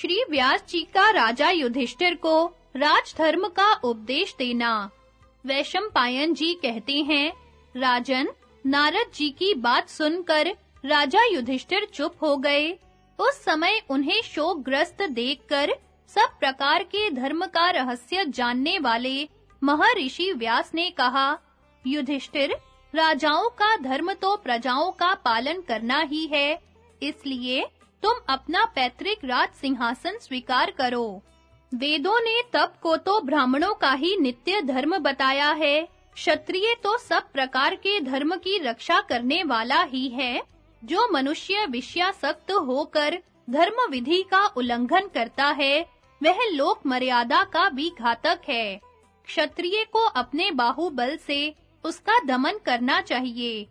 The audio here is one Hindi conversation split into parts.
श्री व्यास जी का राजा युधिष्ठिर को राजधर्म का उपदेश देना। वैशंपायन जी कहते हैं, राजन, नारद जी की बात सुनकर राजा युधिष्ठिर चुप हो गए। उस समय उन्हें शोकग्रस्त देखकर सब प्रकार के धर्म का रहस्य जानने वाले महर्षि व्यास ने कहा, युधिष्ठिर, राजाओं का धर्म तो प्रजाओं का पालन करना ही है, इसलिए तुम अपना पैतृक राज सिंहासन स्वीकार करो। वेदों ने तप को तो ब्राह्मणों का ही नित्य धर्म बताया है। क्षत्रिय तो सब प्रकार के धर्म की रक्षा करने वाला ही है। जो मनुष्य विषयासक्त होकर धर्म विधि का उल्लंघन करता है, वह लोक मर्यादा का भी घातक है। क्षत्रिय को अपने बाहुबल से उसका दमन करना चाहिए।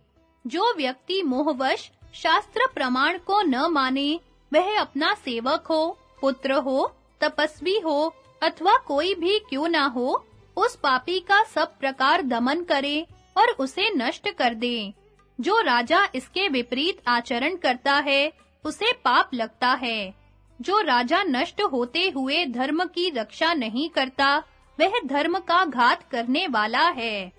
जो व्यक्ति मोहवश शास्त्र प्रमाण को न माने, वह अपना सेवक हो, पुत्र हो, तपस्वी हो, अथवा कोई भी क्यों ना हो, उस पापी का सब प्रकार दमन करे और उसे नष्ट कर दे। जो राजा इसके विपरीत आचरण करता है, उसे पाप लगता है। जो राजा नष्ट होते हुए धर्म की रक्षा नहीं करता, वह धर्म का घात करने वाला है।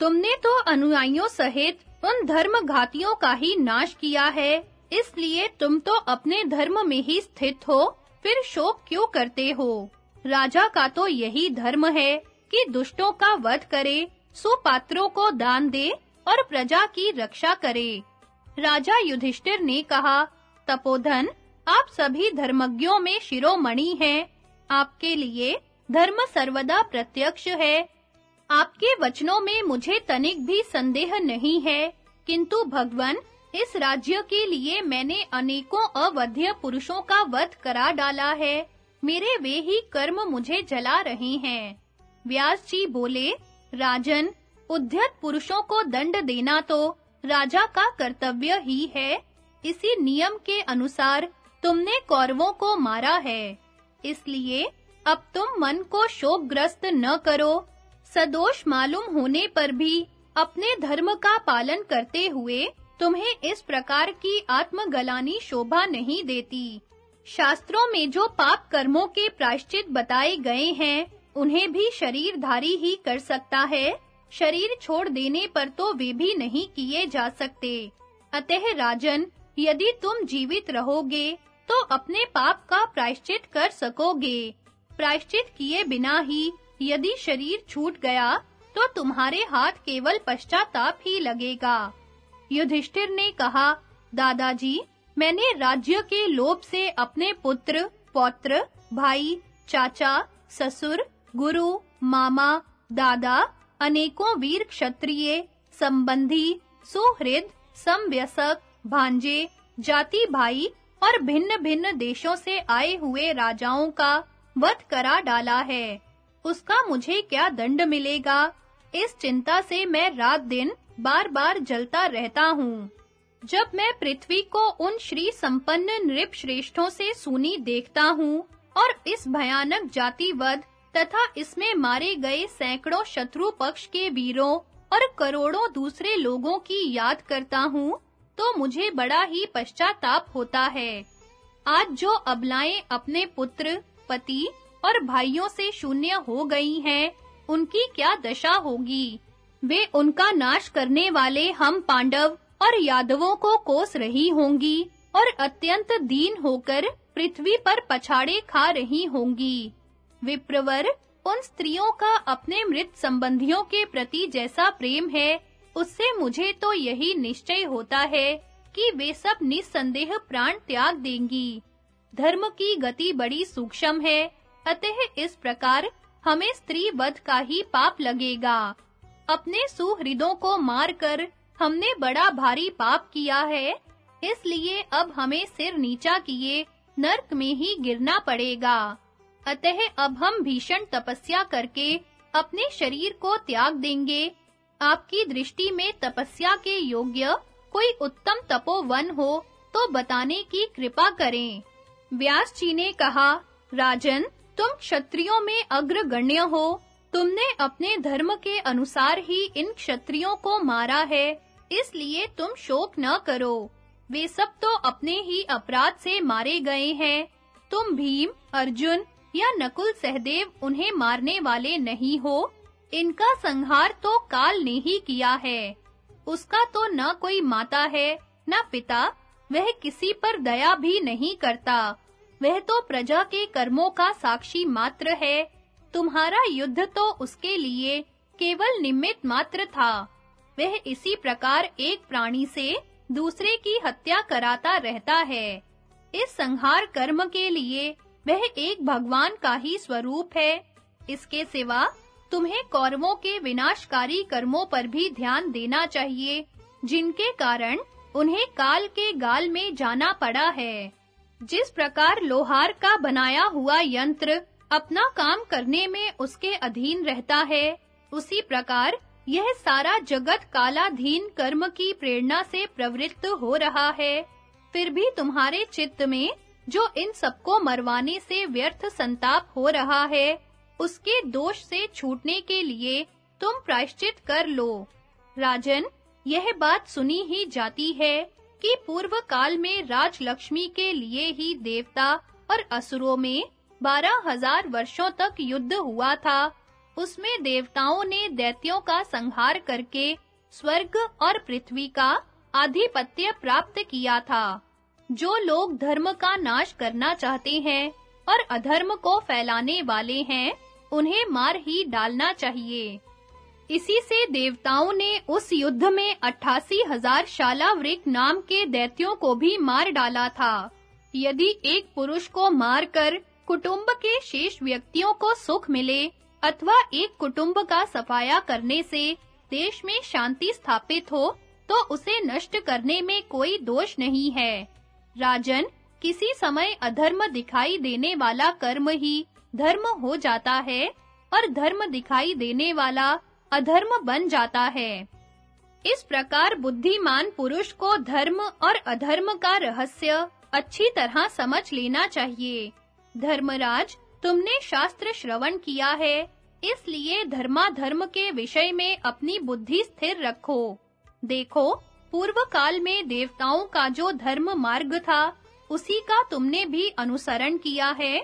तुमने तो अनुयायियों सहित उन धर्म घातियों का ही नाश किया है। इसलिए तुम तो अपने धर्म में ही स्थित हो, फिर शोक क्यों करते हो? राजा का तो यही धर्म है कि दुष्टों का वध करे, सुपात्रों को दान दे और प्रजा की रक्षा करे। राजा युधिष्ठिर ने कहा, तपोधन, आप सभी धर्मज्ञों में शिरोमणि हैं। आपके लिए धर्म सर्वदा प्रत्यक्ष है। आपके वचनों में मुझे तनिक भी संदेह नहीं है, किंतु भगवन, इस राज्य के लिए मैंने अनेकों अवध्य पुरुषों का वध करा डाला है। मेरे वे ही कर्म मुझे जला रहे हैं। व्यास जी बोले, राजन, उद्यत पुरुषों को दंड देना तो राजा का कर्तव्य ही है। इसी नियम के अनुसार तुमने कौरवों को मारा है। इसलिए अब तुम मन को शोकग्रस्त न करो। सदोष मालूम होने पर भी अपने धर्म का पालन करते हुए तुम्हें इस प्रकार की आत्मगलानी शोभा नहीं देती। शास्त्रों में जो पाप कर्मों के प्रायश्चित बताए गए हैं, उन्हें भी शरीरधारी ही कर सकता है। शरीर छोड़ देने पर तो वे भी नहीं किए जा सकते। अतः राजन, यदि तुम जीवित रहोगे तो अपने पाप का प्रायश्चित कर सकोगे। प्रायश्चित किए बिना ही यदि शरीर छूट गया तो तुम्हारे हाथ केवल पश्चाताप ही लगेगा। युधिष्ठिर ने कहा, दादाजी, मैंने राज्य के लोभ से अपने पुत्र, पौत्र, भाई, चाचा, ससुर, गुरु, मामा, दादा, अनेकों वीर क्षत्रिय, संबंधी, सुहृद समव्यसक भांजे, जाति भाई और भिन्न-भिन्न देशों से आए हुए राजाओं का वध करा डाला है। उसका मुझे क्या दंड मिलेगा? इस चिंता से मैं रात दिन बार-बार जलता रहता हूँ। जब मैं पृथ्वी को उन श्री संपन्न नृप श्रेष्ठों से सुनी देखता हूँ और इस भयानक जातिवध तथा इसमें मारे गए सैकड़ों शत्रु पक्ष के वीरों और करोड़ों दूसरे लोगों की याद करता हूँ तो मुझे बड़ा ही पश्चाताप होता है। आज जो अबलाएँ अपने पुत्र, पति और भाइयों से शून्य हो गई हैं, उनकी क्या दशा होगी? वे उनका नाश करने वाले हम पांडव और यादवों को कोस रही होंगी और अत्यंत दीन होकर पृथ्वी पर पछाड़े खा रही होंगी। विप्रवर, उन स्त्रियों का अपने मृत संबंधियों के प्रति जैसा प्रेम है, उससे मुझे तो यही निश्चय होता है कि वे सब निसंदेह प्राण त्याग देंगी। धर्म की गति बड़ी सूक्ष्म है अतः इस प्रकार हमें स्त्री वध का ही पाप लगेगा। अपने सुहृदों को मारकर हमने बड़ा भारी पाप किया है, इसलिए अब हमें सिर नीचा किए नरक में ही गिरना पड़ेगा। अतः अब हम भीषण तपस्या करके अपने शरीर को त्याग देंगे। आपकी दृष्टि में तपस्या के योग्य कोई उत्तम तपोवन हो तो बताने की कृपा करें। व्यास जी ने कहा, राजन तुम क्षत्रियों में अग्रगण्य हो। तुमने अपने धर्म के अनुसार ही इन क्षत्रियों को मारा है, इसलिए तुम शोक न करो। वे सब तो अपने ही अपराध से मारे गए हैं। तुम भीम, अर्जुन या नकुल सहदेव उन्हें मारने वाले नहीं हो। इनका संहार तो काल ने ही किया है। उसका तो न कोई माता है, न पिता, वह किसी पर दया भी नहीं करता। वह तो प्रजा के कर्मों का साक्षी मात्र है। तुम्हारा युद्ध तो उसके लिए केवल निमित्त मात्र था। वह इसी प्रकार एक प्राणी से दूसरे की हत्या कराता रहता है। इस संहार कर्म के लिए वह एक भगवान का ही स्वरूप है। इसके सिवा तुम्हें कौरवों के विनाशकारी कर्मों पर भी ध्यान देना चाहिए, जिनके कारण उन्हें काल के गाल में जाना पड़ा है। जिस प्रकार लोहार का बनाया हुआ यंत्र अपना काम करने में उसके अधीन रहता है, उसी प्रकार यह सारा जगत कालाधीन कर्म की प्रेरणा से प्रवृत्त हो रहा है। फिर भी तुम्हारे चित्त में जो इन सबको मरवाने से व्यर्थ संताप हो रहा है, उसके दोष से छूटने के लिए तुम प्रायश्चित कर लो। राजन, यह बात सुनी ही जाती है। कि पूर्व काल में राजलक्ष्मी के लिए ही देवता और असुरों में बारह हज़ार वर्षों तक युद्ध हुआ था। उसमें देवताओं ने दैत्यों का संहार करके स्वर्ग और पृथ्वी का आधिपत्य प्राप्त किया था। जो लोग धर्म का नाश करना चाहते हैं और अधर्म को फैलाने वाले हैं, उन्हें मार ही डालना चाहिए। इसी से देवताओं ने उस युद्ध में अट्ठासी हज़ार शालावृक नाम के दैत्यों को भी मार डाला था। यदि एक पुरुष को मारकर कुटुंब के शेष व्यक्तियों को सुख मिले अथवा एक कुटुंब का सफाया करने से देश में शांति स्थापित हो तो उसे नष्ट करने में कोई दोष नहीं है। राजन, किसी समय अधर्म दिखाई देने वाला कर्म ही धर्म हो जाता है, और धर्म दिखाई देने वाला अधर्म बन जाता है। इस प्रकार बुद्धिमान पुरुष को धर्म और अधर्म का रहस्य अच्छी तरह समझ लेना चाहिए। धर्मराज, तुमने शास्त्र श्रवण किया है, इसलिए धर्माधर्म के विषय में अपनी बुद्धि स्थिर रखो। देखो, पूर्व काल में देवताओं का जो धर्म मार्ग था, उसी का तुमने भी अनुसरण किया है।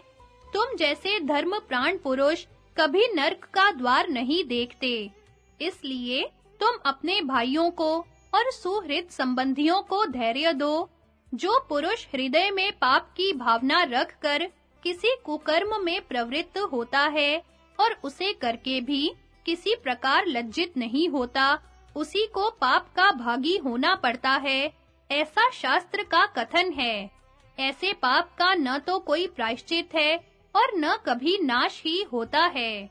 तुम जैसे धर्म प्राण पुरुष कभी नरक का द्वार नहीं देखते। इसलिए तुम अपने भाइयों को और सुहृद संबंधियों को धैर्य दो, जो पुरुष हृदय में पाप की भावना रखकर किसी कुकर्म में प्रवृत्त होता है और उसे करके भी किसी प्रकार लज्जित नहीं होता, उसी को पाप का भागी होना पड़ता है। ऐसा शास्त्र का कथन है। ऐसे पाप का न तो कोई प्रायश्चित है और न कभी नाश ही होता है।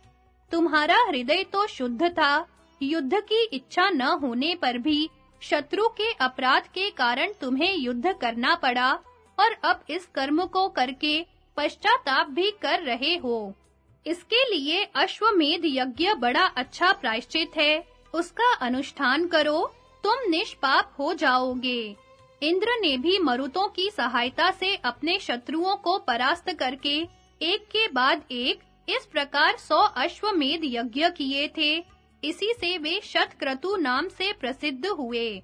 तुम्हारा हृदय तो शुद्ध था युद्ध की इच्छा न होने पर भी शत्रु के अपराध के कारण तुम्हें युद्ध करना पड़ा और अब इस कर्म को करके पश्चाताप भी कर रहे हो। इसके लिए अश्वमेध यज्ञ बड़ा अच्छा प्रायश्चित है। उसका अनुष्ठान करो, तुम निष्पाप हो जाओगे। इंद्र ने भी मरुतों की सहायता से अपने शत्रुओं को परास्त करके एक के बाद एक इस प्रकार सौ अश्वमेध यज्ञ किए थे। इसी से वे शतक्रतु नाम से प्रसिद्ध हुए।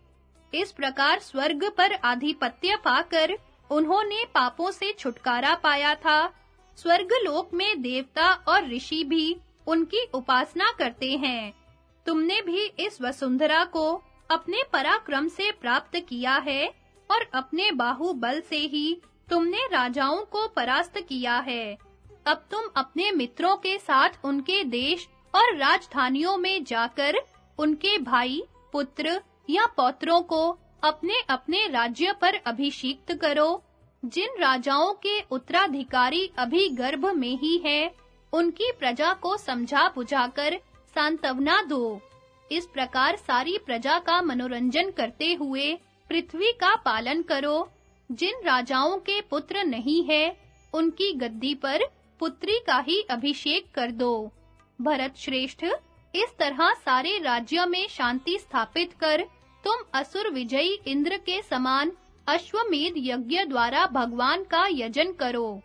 इस प्रकार स्वर्ग पर आधिपत्य पाकर उन्होंने पापों से छुटकारा पाया था। स्वर्ग लोक में देवता और ऋषि भी उनकी उपासना करते हैं। तुमने भी इस वसुंधरा को अपने पराक्रम से प्राप्त किया है और अपने बाहुबल से ही तुमने राजाओं को परास्त किया है। अब तुम अपने मित्रों के साथ उनके देश और राजधानियों में जाकर उनके भाई, पुत्र या पौत्रों को अपने-अपने राज्य पर अभिषिक्त करो। जिन राजाओं के उत्तराधिकारी अभी गर्भ में ही है, उनकी प्रजा को समझा बुझाकर सांत्वना दो। इस प्रकार सारी प्रजा का मनोरंजन करते हुए पृथ्वी का पालन करो। जिन राजाओं के पुत्र नहीं है, उनकी गद्दी पर पुत्री का ही अभिषेक कर दो। भरत श्रेष्ठ, इस तरह सारे राज्यों में शांति स्थापित कर तुम असुर विजयी इंद्र के समान अश्वमेध यज्ञ द्वारा भगवान का यजन करो।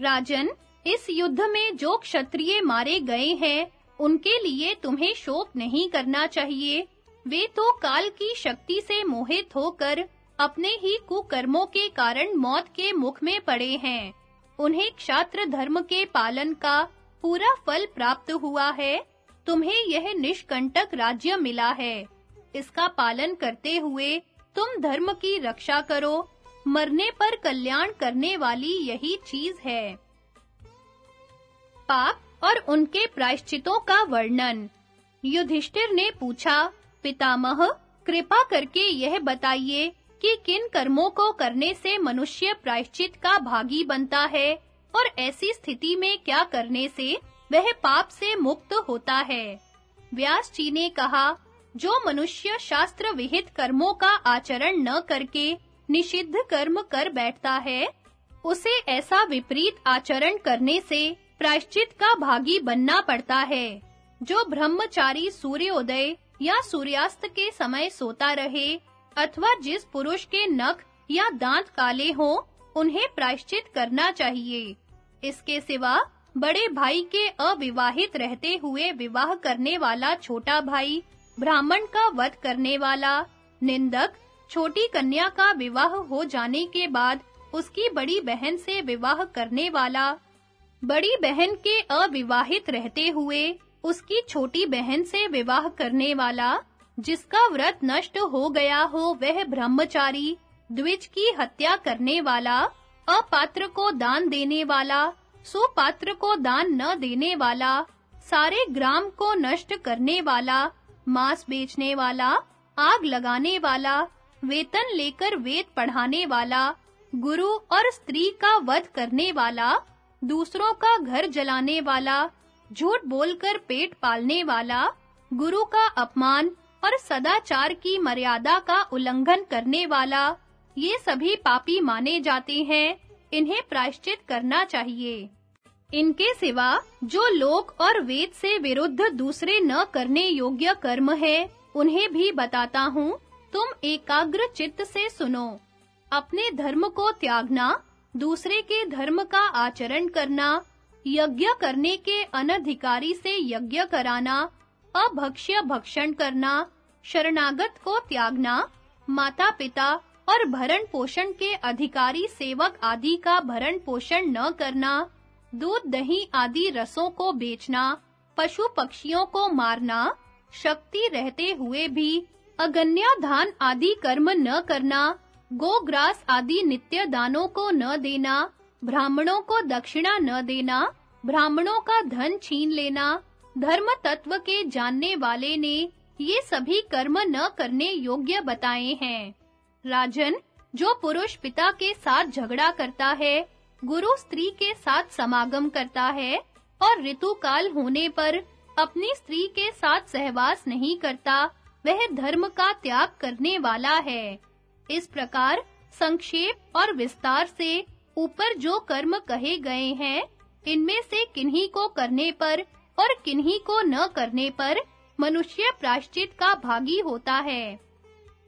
राजन, इस युद्ध में जो क्षत्रिय मारे गए हैं, उनके लिए तुम्हें शोक नहीं करना चाहिए। वे तो काल की शक्ति से मोहित होकर अपने ही कुकर्मों के कारण मौत के मुख में पड़े हैं। उन्हें क्षात्र धर्म के पालन का पूरा फल प्राप्त हुआ है। तुम्हें यह निष्कंटक राज्य मिला है। इसका पालन करते हुए तुम धर्म की रक्षा करो। मरने पर कल्याण करने वाली यही चीज़ है। पाप और उनके प्रायश्चितों का वर्णन। युधिष्ठिर ने पूछा, पितामह, कृपा करके यह बताइए कि किन कर्मों को करने से मनुष्य प्रायश्चित का भागी बनता है? और ऐसी स्थिति में क्या करने से वह पाप से मुक्त होता है? व्यास जी ने कहा, जो मनुष्य शास्त्र विहित कर्मों का आचरण न करके निषिद्ध कर्म कर बैठता है, उसे ऐसा विपरीत आचरण करने से प्रायश्चित का भागी बनना पड़ता है। जो ब्रह्मचारी सूर्योदय या सूर्यास्त के समय सोता रहे, अथवा जिस पुरुष के नख या दांत काले हों, उन्हें प्रायश्चित करना चाहिए। इसके सिवा बड़े भाई के अविवाहित रहते हुए विवाह करने वाला छोटा भाई, ब्राह्मण का वध करने वाला। निंदक, छोटी कन्या का विवाह हो जाने के बाद उसकी बड़ी बहन से विवाह करने वाला। बड़ी बहन के अविवाहित रहते हुए उसकी छोटी बहन से विवाह करने वाला, जिसका व्रत नष्ट हो गया हो वह ब्रह्मचारी, द्विज की हत्या करने वाला। अपात्र को दान देने वाला, सुपात्र को दान न देने वाला, सारे ग्राम को नष्ट करने वाला, मांस बेचने वाला, आग लगाने वाला, वेतन लेकर वेद पढ़ाने वाला, गुरु और स्त्री का वध करने वाला, दूसरों का घर जलाने वाला, झूठ बोलकर पेट पालने वाला, गुरु का अपमान और सदाचार की मर्यादा का उल्लंघन करने वाला ये सभी पापी माने जाते हैं, इन्हें प्रायश्चित करना चाहिए। इनके सिवा जो लोक और वेद से विरुद्ध दूसरे न करने योग्य कर्म है, उन्हें भी बताता हूँ, तुम एकाग्र चित्त से सुनो। अपने धर्म को त्यागना, दूसरे के धर्म का आचरण करना, यज्ञ करने के अनधिकारी से यज्ञ कराना, अभक्ष्य भक्षण करना, शरणागत को त्यागना, माता-पिता और भरण पोषण के अधिकारी सेवक आदि का भरण पोषण न करना, दूध, दही आदि रसों को बेचना, पशु पक्षियों को मारना, शक्ति रहते हुए भी अगन्या धान आदि कर्म न करना गोग्रास आदि नित्य दानों को न देना, ब्राह्मणों को दक्षिणा न देना, ब्राह्मणों का धन छीन लेना, धर्म तत्व के जानने वाले ने ये सभी कर्म न करने योग्य बताए हैं। राजन, जो पुरुष पिता के साथ झगड़ा करता है, गुरु स्त्री के साथ समागम करता है और ऋतु काल होने पर अपनी स्त्री के साथ सहवास नहीं करता, वह धर्म का त्याग करने वाला है। इस प्रकार संक्षेप और विस्तार से ऊपर जो कर्म कहे गए हैं, इनमें से किन्हीं को करने पर और किन्हीं को न करने पर मनुष्य प्रायश्चित का भागी होता है।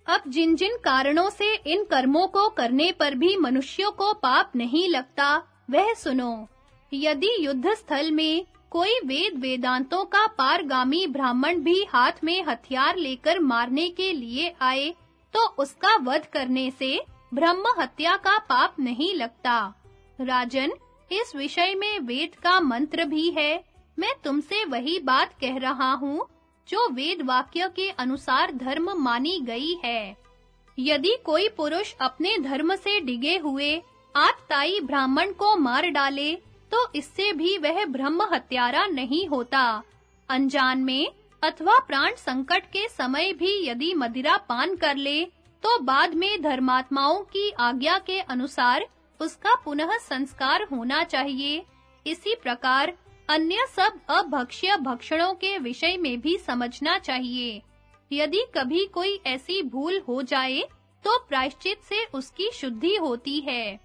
अब जिन जिन कारणों से इन कर्मों को करने पर भी मनुष्यों को पाप नहीं लगता, वह सुनो। यदि युद्ध स्थल में कोई वेद वेदांतों का पारगामी ब्राह्मण भी हाथ में हथियार लेकर मारने के लिए आए तो उसका वध करने से ब्रह्म हत्या का पाप नहीं लगता। राजन, इस विषय में वेद का मंत्र भी है। मैं तुमसे वही बात कह रहा हूँ जो वेद वाक्य के अनुसार धर्म मानी गई है। यदि कोई पुरुष अपने धर्म से डिगे हुए आतताई ब्राह्मण को मार डाले तो इससे भी वह ब्रह्म हत्यारा नहीं होता। अनजान में अथवा प्राण संकट के समय भी यदि मदिरा पान कर ले तो बाद में धर्मात्माओं की आज्ञा के अनुसार उसका पुनः संस्कार होना चाहिए। इसी प्रकार अन्य सब अभक्ष्य भक्षणों के विषय में भी समझना चाहिए। यदि कभी कोई ऐसी भूल हो जाए तो प्रायश्चित से उसकी शुद्धि होती है।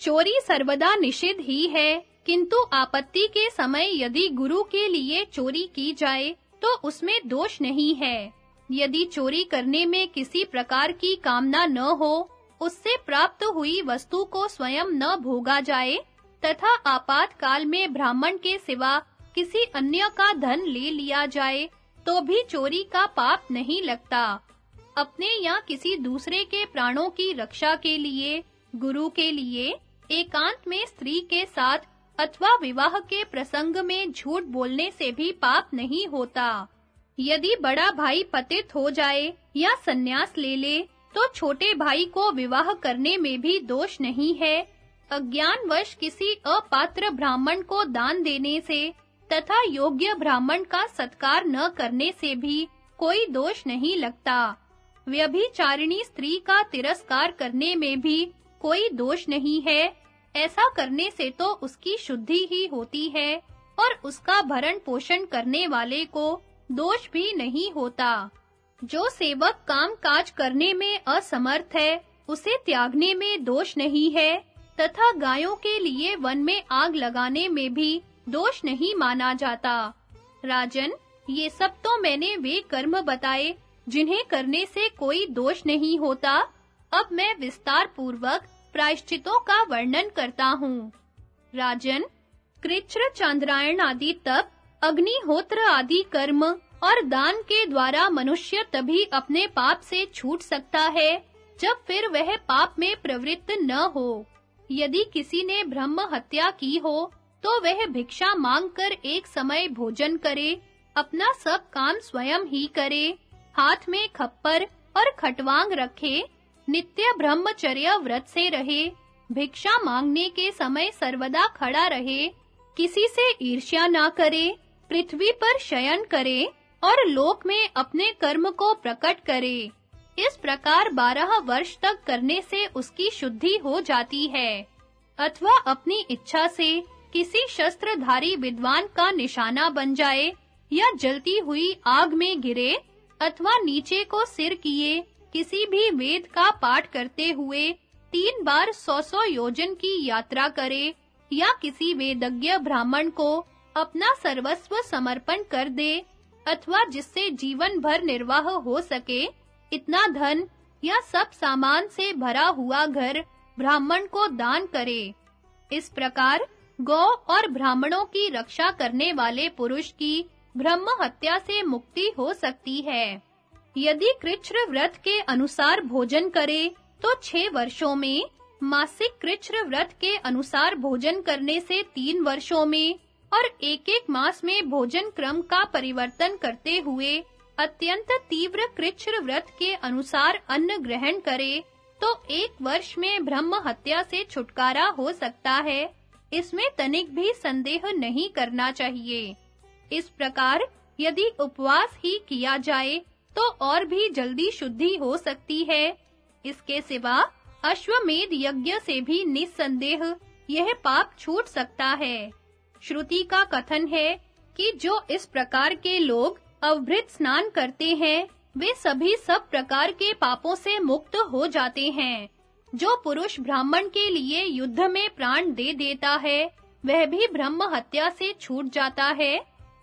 चोरी सर्वदा निषिद्ध ही है, किंतु आपत्ति के समय यदि गुरु के लिए चोरी की जाए तो उसमें दोष नहीं है। यदि चोरी करने में किसी प्रकार की कामना न हो, उससे प्राप्त हुई वस्तु को स्वयं न भोगा जाए तथा आपातकाल में ब्राह्मण के सिवा किसी अन्य का धन ले लिया जाए तो भी चोरी का पाप नहीं लगता। अपने या किसी दूसरे के प्राणों की रक्षा के लिए, गुरु के लिए, एकांत में स्त्री के साथ अथवा विवाह के प्रसंग में झूठ बोलने से भी पाप नहीं होता। यदि बड़ा भाई पतित हो जाए या सन्यास ले ले तो छोटे भाई को विवाह करने में भी दोष नहीं है अज्ञानवश किसी अपात्र ब्राह्मण को दान देने से तथा योग्य ब्राह्मण का सत्कार न करने से भी कोई दोष नहीं लगता। व्यभिचारिणी स्त्री का तिरस्कार करने में भी कोई दोष नहीं है। ऐसा करने से तो उसकी शुद्धि ही होती है और उसका भरण पोषण करने वाले को दोष भी नहीं होता। जो सेवक काम काज करने में असमर्थ है, उसे त्यागने में दोष नहीं है। तथा गायों के लिए वन में आग लगाने में भी दोष नहीं माना जाता। राजन, ये सब तो मैंने वे कर्म बताए, जिन्हें करने से कोई दोष नहीं होता। अब मैं विस्तार पूर्वक प्रायश्चितों का वर्णन करता हूँ। राजन कृच्छ्र चंद्रायण आदि तप, अग्निहोत्र आदि कर्म और दान के द्वारा मनुष्य तभी अपने पाप से छूट सकता है, जब फिर वह पाप में प्रवृत्त न हो। यदि किसी ने ब्रह्म हत्या की हो तो वह भिक्षा मांगकर एक समय भोजन करे, अपना सब काम स्वयं ही करे, हाथ में खप्पर और खटवांग रखे, नित्य ब्रह्मचर्य व्रत से रहे, भिक्षा मांगने के समय सर्वदा खड़ा रहे, किसी से ईर्ष्या ना करे, पृथ्वी पर शयन करे और लोक में अपने कर्म को प्रकट करे। इस प्रकार बारह वर्ष तक करने से उसकी शुद्धि हो जाती है। अथवा अपनी इच्छा से किसी शस्त्रधारी विद्वान का निशाना बन जाए, या जलती हुई आग में गिरे, अथवा नीचे को सिर किए, किसी भी वेद का पाठ करते हुए तीन बार सौ सौ योजन की यात्रा करे, या किसी वेदज्ञ ब्राह्मण को अपना सर्वस्व समर्पण कर दे, अथवा जिससे जीवन भर निर्वाह हो सके इतना धन या सब सामान से भरा हुआ घर ब्राह्मण को दान करे। इस प्रकार गौ और ब्राह्मणों की रक्षा करने वाले पुरुष की ब्रह्म हत्या से मुक्ति हो सकती है। यदि कृच्छ्र व्रत के अनुसार भोजन करे तो छह वर्षों में, मासिक कृच्छ्र व्रत के अनुसार भोजन करने से तीन वर्षों में और एक-एक मास में भोजन क्रम का परिवर्तन करते हुए अत्यंत तीव्र कृच्छ्र व्रत के अनुसार अन्न ग्रहण करे तो एक वर्ष में ब्रह्म हत्या से छुटकारा हो सकता है। इसमें तनिक भी संदेह नहीं करना चाहिए। इस प्रकार यदि उपवास ही किया जाए तो और भी जल्दी शुद्धि हो सकती है। इसके सिवा अश्वमेध यज्ञ से भी निस्संदेह यह पाप छूट सकता है। श्रुति का कथन है कि जो इस प्रकार के लोग अवभृत स्नान करते हैं, वे सभी सब प्रकार के पापों से मुक्त हो जाते हैं। जो पुरुष ब्राह्मण के लिए युद्ध में प्राण दे देता है, वह भी ब्रह्म हत्या से छूट जाता है।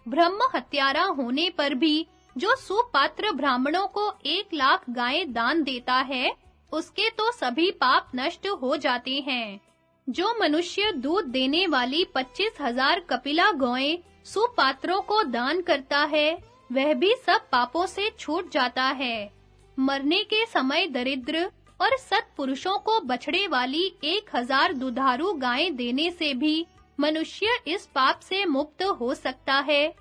ब्रह्म हत्यारा होने पर भी जो सुपात्र ब्राह्मणों को एक लाख गायें दान देता है, उसके तो सभी पाप नष्ट हो जाते हैं। जो मनुष्य दूध देने वाली पच्चीस हज़ार कपिला गौएँ सुपात्रों को दान करता है वह भी सब पापों से छूट जाता है। मरने के समय दरिद्र और सत्पुरुषों को बछड़े वाली एक हज़ार दुधारू गायें देने से भी मनुष्य इस पाप से मुक्त हो सकता है,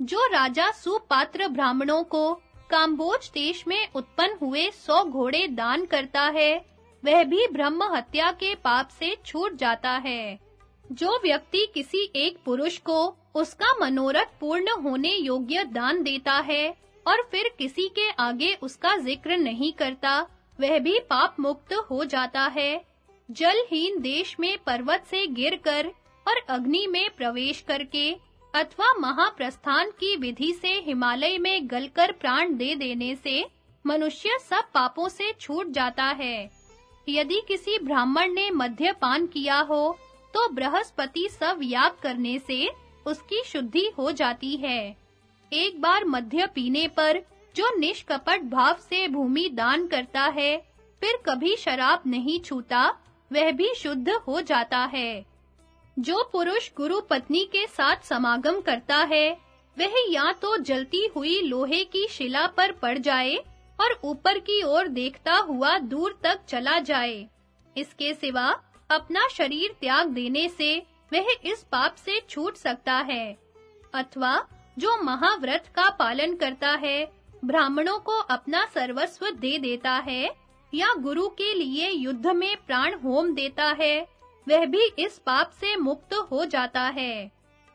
जो राजा सुपात्र ब्राह्मणों को काम्बोज देश में उत्पन्न हुए सौ घोड़े दान करता है, वह भी ब्रह्म हत्या के पाप से छूट जाता है। जो व्यक्ति किसी एक पुरुष को उसका मनोरथ पूर्ण होने योग्य दान देता है और फिर किसी के आगे उसका ज़िक्र नहीं करता, वह भी पाप मुक्त हो जाता है। जलहीन देश में पर्वत से गिरकर और अग्नि में प्रवेश करके अथवा महाप्रस्थान की विधि से हिमालय में गलकर प्राण दे देने से मनुष्य सब पापों से छूट जाता है। यदि किसी ब्राह्मण ने मद्यपान किया हो तो बृहस्पति सब याग करने से उसकी शुद्धि हो जाती है। एक बार मध्य पीने पर, जो निष्कपट भाव से भूमि दान करता है, फिर कभी शराब नहीं छूता, वह भी शुद्ध हो जाता है। जो पुरुष गुरु पत्नी के साथ समागम करता है, वह या तो जलती हुई लोहे की शिला पर पड़ जाए और ऊपर की ओर देखता हुआ दूर तक चला जाए। इसके सिवा अपना शरीर त्याग देने से वह इस पाप से छूट सकता है, अथवा जो महाव्रत का पालन करता है, ब्राह्मणों को अपना सर्वस्व दे देता है, या गुरु के लिए युद्ध में प्राण होम देता है, वह भी इस पाप से मुक्त हो जाता है।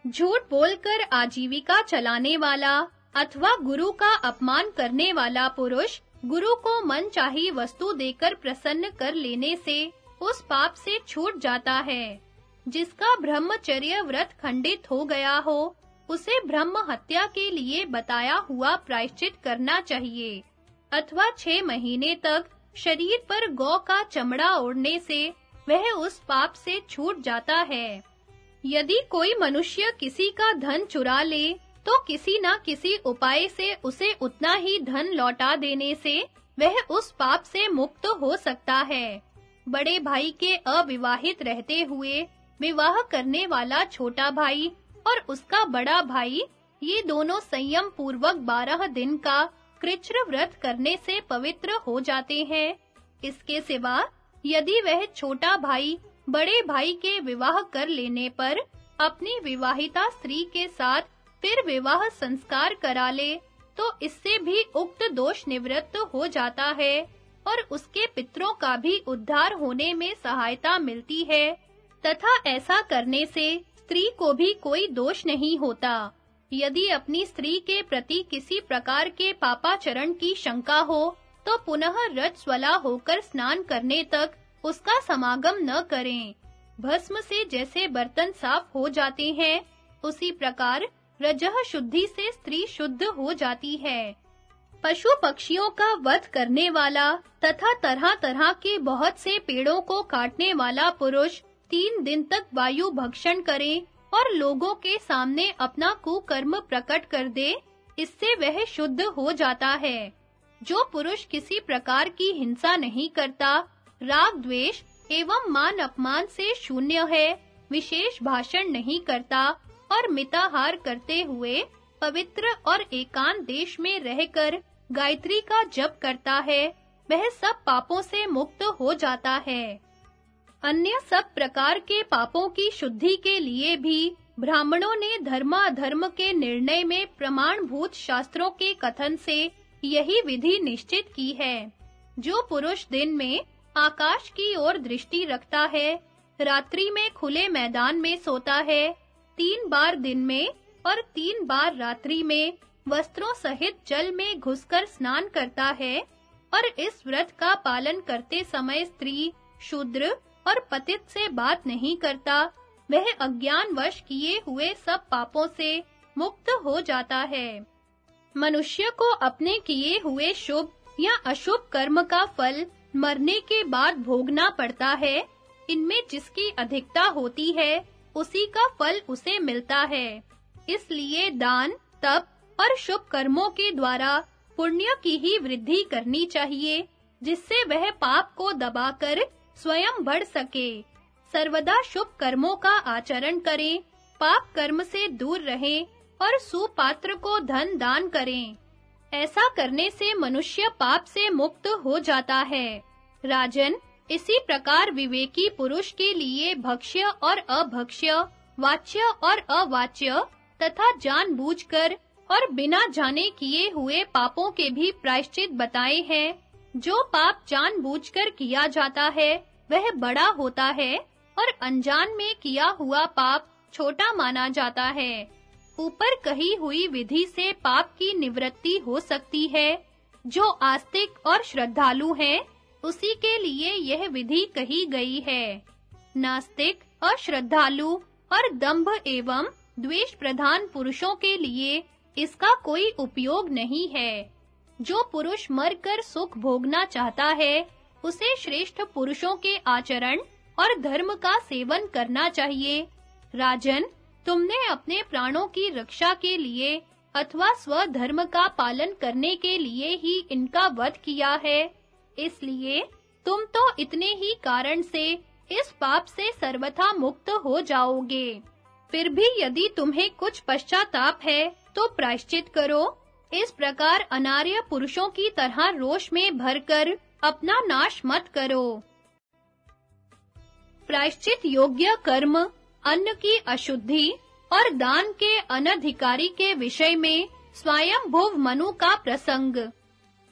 झूठ बोलकर आजीविका चलाने वाला अथवा गुरु का अपमान करने वाला पुरुष गुरु को मन चाही वस्तु देकर प्रसन्न कर लेने से उस पाप से छूट जाता है। जिसका ब्रह्मचर्य व्रत खंडित हो गया हो, उसे ब्रह्म हत्या के लिए बताया हुआ प्रायश्चित करना चाहिए। अथवा छह महीने तक शरीर पर गौ का चमड़ा ओढ़ने से वह उस पाप से छूट जाता है। यदि कोई मनुष्य किसी का धन चुरा ले तो किसी ना किसी उपाय से उसे उतना ही धन लौटा देने से वह उस पाप से मुक्त हो सकता है। बड़े भाई के अविवाहित रहते हुए विवाह करने वाला छोटा भाई और उसका बड़ा भाई, ये दोनों संयम पूर्वक बारह दिन का कृच्छ्र व्रत करने से पवित्र हो जाते हैं। इसके सिवा, यदि वह छोटा भाई बड़े भाई के विवाह कर लेने पर अपनी विवाहिता स्त्री के साथ फिर विवाह संस्कार करा ले तो इससे भी उक्त दोष निवृत्त हो जाता है और उसके पितरों का भी उद्धार होने में सहायता मिलती है। तथा ऐसा करने से स्त्री को भी कोई दोष नहीं होता। यदि अपनी स्त्री के प्रति किसी प्रकार के पापाचरण की शंका हो तो पुनः रजस्वला होकर स्नान करने तक उसका समागम न करें। भस्म से जैसे बर्तन साफ़ हो जाते हैं, उसी प्रकार रजह शुद्धि से स्त्री शुद्ध हो जाती है। पशु पक्षियों का वध करने वाला तथा तरह-तरह के बहुत से पेड़ों को काटने वाला पुरुष तीन दिन तक वायु भक्षण करे और लोगों के सामने अपना कुकर्म प्रकट कर दे, इससे वह शुद्ध हो जाता है। जो पुरुष किसी प्रकार की हिंसा नहीं करता, राग, द्वेष एवं मान अपमान से शून्य है, विशेष भाषण नहीं करता और मिताहार करते हुए पवित्र और एकांत देश में रहकर गायत्री का जप करता है, वह सब पापों से मुक्त हो जाता है। अन्य सब प्रकार के पापों की शुद्धि के लिए भी ब्राह्मणों ने धर्मा धर्माधर्म के निर्णय में प्रमाणभूत शास्त्रों के कथन से यही विधि निश्चित की है। जो पुरुष दिन में आकाश की ओर दृष्टि रखता है, रात्रि में खुले मैदान में सोता है, तीन बार दिन में और तीन बार रात्रि में वस्त्रों सहित जल में घुसकर स्नान करता है और इस व्रत का पालन करते समय स्त्री, शूद्र और पतित से बात नहीं करता। वह अज्ञानवश किए हुए सब पापों से मुक्त हो जाता है। मनुष्य को अपने किए हुए शुभ या अशुभ कर्म का फल मरने के बाद भोगना पड़ता है। इनमें जिसकी अधिकता होती है, उसी का फल उसे मिलता है। इसलिए दान, तप और शुभ कर्मों के द्वारा पुण्य की ही वृद्धि करनी चाहिए, जिससे वह पाप को दबाकर स्वयं बढ़ सके। सर्वदा शुभ कर्मों का आचरण करें, पाप कर्म से दूर रहें और सुपात्र को धन दान करें। ऐसा करने से मनुष्य पाप से मुक्त हो जाता है। राजन, इसी प्रकार विवेकी पुरुष के लिए भक्ष्य और अभक्ष्य, वाच्य और अवाच्य तथा जानबूझकर और बिना जाने किए हुए पापों के भी प्रायश्चित बताए हैं। जो पाप जानबूझकर किया जाता है, वह बड़ा होता है और अनजान में किया हुआ पाप छोटा माना जाता है। ऊपर कही हुई विधि से पाप की निवृत्ति हो सकती है। जो आस्तिक और श्रद्धालु हैं, उसी के लिए यह विधि कही गई है। नास्तिक और श्रद्धालु और दंभ एवं द्वेष प्रधान पुरुषों के लिए इसका कोई उपयोग नहीं है। जो पुरुष मरकर सुख भोगना चाहता है, उसे श्रेष्ठ पुरुषों के आचरण और धर्म का सेवन करना चाहिए। राजन, तुमने अपने प्राणों की रक्षा के लिए अथवा स्वधर्म का पालन करने के लिए ही इनका वध किया है। इसलिए तुम तो इतने ही कारण से इस पाप से सर्वथा मुक्त हो जाओगे। फिर भी यदि तुम्हें कुछ पश्चाताप है तो प्रायश्चित करो। इस प्रकार अनार्य पुरुषों की तरह रोष में भरकर अपना नाश मत करो। प्रायश्चित योग्य कर्म, अन्न की अशुद्धि और दान के अनधिकारी के विषय में स्वयं भुव मनु का प्रसंग।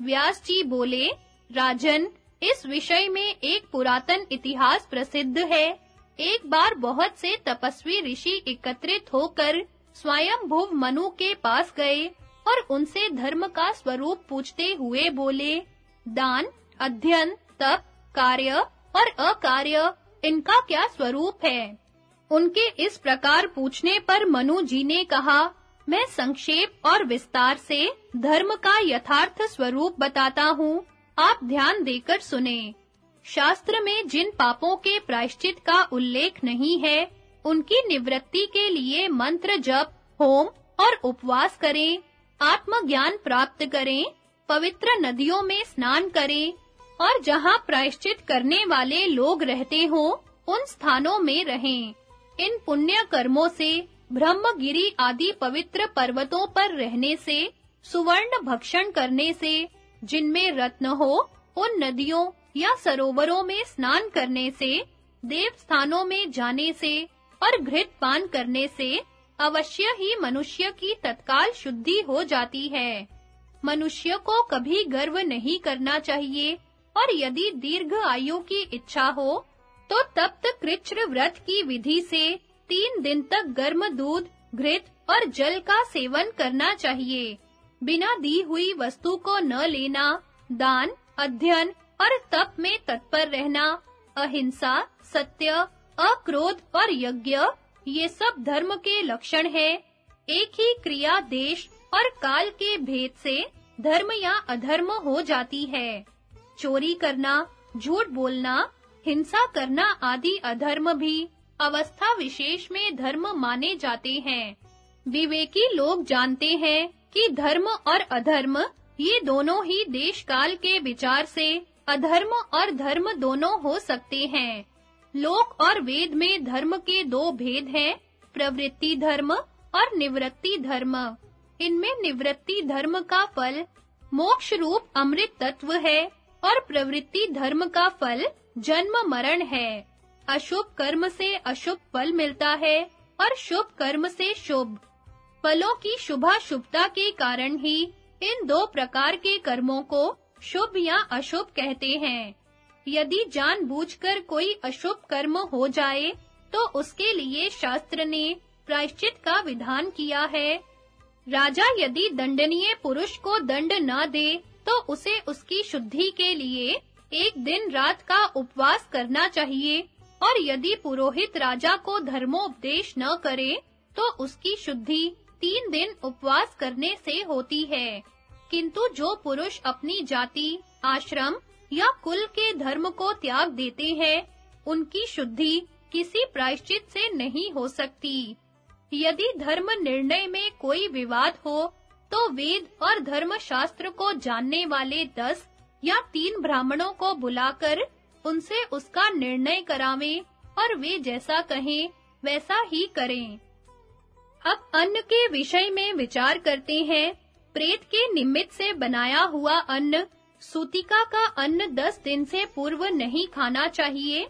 व्यास जी बोले, राजन, इस विषय में एक पुरातन इतिहास प्रसिद्ध है। एक बार बहुत से तपस्वी ऋषि एकत्रित होकर स्वयं भुव मनु के पास गए। और उनसे धर्म का स्वरूप पूछते हुए बोले, दान, अध्ययन, तप, कार्य और अकार्य, इनका क्या स्वरूप है? उनके इस प्रकार पूछने पर मनु जी ने कहा, मैं संक्षेप और विस्तार से धर्म का यथार्थ स्वरूप बताता हूँ। आप ध्यान देकर सुने। शास्त्र में जिन पापों के प्रायश्चित का उल्लेख नहीं है, उनकी निवृत्ति के लिए मंत्र जप, होम और उपवास करें। आत्मज्ञान प्राप्त करें, पवित्र नदियों में स्नान करें, और जहाँ प्रायश्चित करने वाले लोग रहते हो, उन स्थानों में रहें। इन पुण्य कर्मों से, ब्रह्मगिरी आदि पवित्र पर्वतों पर रहने से, सुवर्ण भक्षण करने से, जिनमें रत्न हो, उन नदियों या सरोवरों में स्नान करने से देव स्थानों में जाने से, और घृत पान करने से अवश्य ही मनुष्य की तत्काल शुद्धि हो जाती है। मनुष्य को कभी गर्व नहीं करना चाहिए, और यदि दीर्घ आयु की इच्छा हो तो तप्त कृच्र व्रत की विधि से तीन दिन तक गर्म दूध, घृत और जल का सेवन करना चाहिए। बिना दी हुई वस्तु को न लेना, दान, अध्ययन और तप में तत्पर रहना, अहिंसा, सत्य, अक्रोध और यज्ञ ये सब धर्म के लक्षण है। एक ही क्रिया देश और काल के भेद से धर्म या अधर्म हो जाती है। चोरी करना, झूठ बोलना, हिंसा करना आदि अधर्म भी अवस्था विशेष में धर्म माने जाते हैं। विवेकी लोग जानते हैं कि धर्म और अधर्म, ये दोनों ही देश काल के विचार से अधर्म और धर्म दोनों हो सकते हैं। लोक और वेद में धर्म के दो भेद हैं, प्रवृत्ति धर्म और निवृत्ति धर्म। इनमें निवृत्ति धर्म का फल मोक्ष रूप अमृत तत्व है और प्रवृत्ति धर्म का फल जन्म मरण है। अशुभ कर्म से अशुभ फल मिलता है और शुभ कर्म से शुभ। फलों की शुभा शुभता के कारण ही इन दो प्रकार के कर्मों को शुभ या अशुभ कहते हैं। यदि जानबूझकर कोई अशुभ कर्म हो जाए तो उसके लिए शास्त्र ने प्रायश्चित का विधान किया है। राजा यदि दंडनीय पुरुष को दंड न दे तो उसे उसकी शुद्धि के लिए एक दिन रात का उपवास करना चाहिए, और यदि पुरोहित राजा को धर्मोपदेश न करे तो उसकी शुद्धि तीन दिन उपवास करने से होती है। किंतु जो पुरुष अपनी जाति, आश्रम या कुल के धर्म को त्याग देते हैं, उनकी शुद्धि किसी प्रायश्चित से नहीं हो सकती। यदि धर्म निर्णय में कोई विवाद हो तो वेद और धर्म शास्त्र को जानने वाले दस या तीन ब्राह्मणों को बुलाकर उनसे उसका निर्णय करावें और वे जैसा कहें, वैसा ही करें। अब अन्न के विषय में विचार करते हैं। प्रेत के निमित्त से बनाया हुआ अन्न सूतिका का अन्न दस दिन से पूर्व नहीं खाना चाहिए।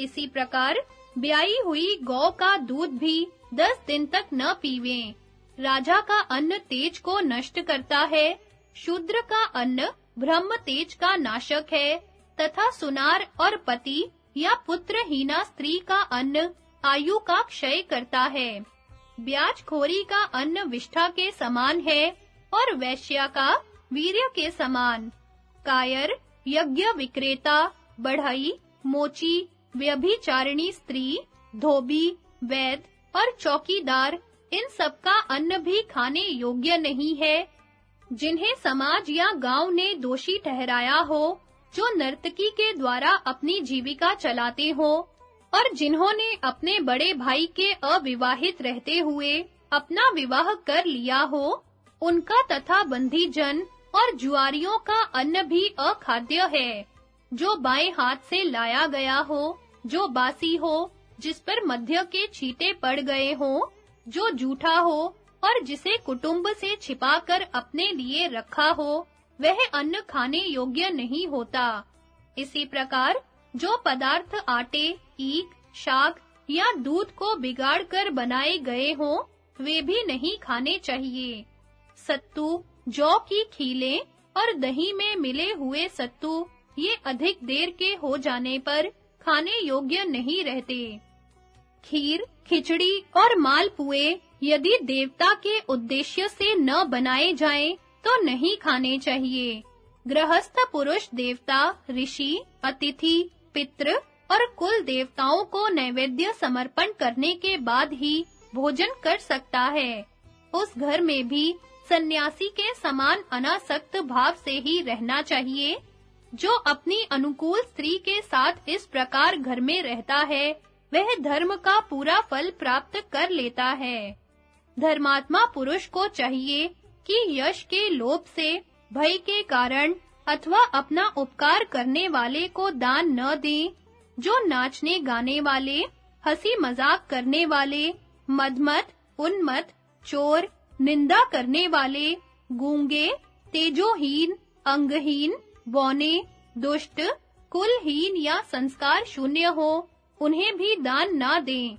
इसी प्रकार, ब्याई हुई गौ का दूध भी दस दिन तक न पीवें। राजा का अन्न तेज को नष्ट करता है। शूद्र का अन्न ब्रह्म तेज का नाशक है। तथा सुनार और पति या पुत्रहीना स्त्री का अन्न आयु का क्षय करता है। ब्याज खोरी का अन्न विष्ठा के समान है और वैश्या का वीर्य के समान। कायर, यज्ञ विक्रेता, बढ़ई, मोची, व्यभिचारिणी स्त्री, धोबी वैद और चौकीदार, इन सब का अन्न भी खाने योग्य नहीं है। जिन्हें समाज या गाँव ने दोषी ठहराया हो, जो नर्तकी के द्वारा अपनी जीविका चलाते हो, और जिन्होंने अपने बड़े भाई के अविवाहित रहते हुए अपना विवाह कर लिया हो, उनका तथा बंधी जन और जुआरियों का अन्न भी अखाद्य है। जो बाएँ हाथ से लाया गया हो, जो बासी हो, जिस पर मध्य के छींटे पड़ गए हो, जो जूठा हो, और जिसे कुटुंब से छिपाकर अपने लिए रखा हो, वह अन्न खाने योग्य नहीं होता। इसी प्रकार, जो पदार्थ आटे ईख शाक या दूध को बिगाड़कर बनाए गए हों, वे भी नहीं खाने चाहिए। सत्तू जौ की खीलें और दही में मिले हुए सत्तू, ये अधिक देर के हो जाने पर खाने योग्य नहीं रहते। खीर, खिचड़ी और मालपुए यदि देवता के उद्देश्य से न बनाए जाएँ तो नहीं खाने चाहिए। गृहस्थ पुरुष देवता, ऋषि, अतिथि, पितृ और कुल देवताओं को नैवेद्य समर्पण करने के बाद ही भोजन कर सकता है। उस घर में भी सन्यासी के समान अनासक्त भाव से ही रहना चाहिए। जो अपनी अनुकूल स्त्री के साथ इस प्रकार घर में रहता है, वह धर्म का पूरा फल प्राप्त कर लेता है। धर्मात्मा पुरुष को चाहिए कि यश के लोभ से, भय के कारण अथवा अपना उपकार करने वाले को दान न दे, जो नाचने गाने वाले, हँसी मज़ाक करने वाले, मदमत, उन्मत, चोर निंदा करने वाले, गूँगे, तेजोहीन, अंगहीन, बौने, दुष्ट, कुलहीन या संस्कार शून्य हो, उन्हें भी दान ना दें।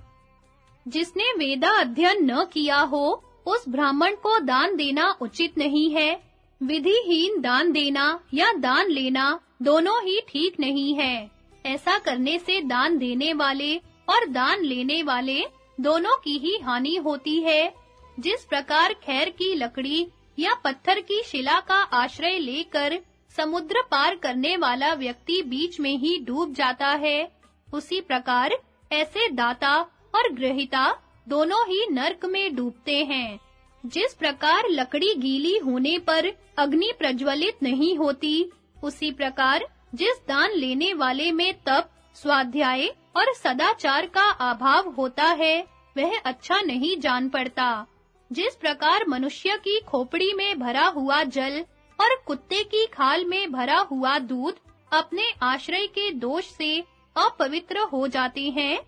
जिसने वेदा अध्ययन न किया हो, उस ब्राह्मण को दान देना उचित नहीं है। विधिहीन दान देना या दान लेना दोनों ही ठीक नहीं है। ऐसा करने से दान देने वाले और दान लेने वाले दोनों की ही हानि होती है। जिस प्रकार खैर की लकड़ी या पत्थर की शिला का आश्रय लेकर समुद्र पार करने वाला व्यक्ति बीच में ही डूब जाता है, उसी प्रकार ऐसे दाता और ग्रहिता दोनों ही नरक में डूबते हैं। जिस प्रकार लकड़ी गीली होने पर अग्नि प्रज्वलित नहीं होती, उसी प्रकार जिस दान लेने वाले में तप, स्वाध्याय और सदाचार का अभाव होता है, वह अच्छा नहीं जान पड़ता। जिस प्रकार मनुष्य की खोपड़ी में भरा हुआ जल और कुत्ते की खाल में भरा हुआ दूध अपने आश्रय के दोष से अपवित्र हो जाते हैं,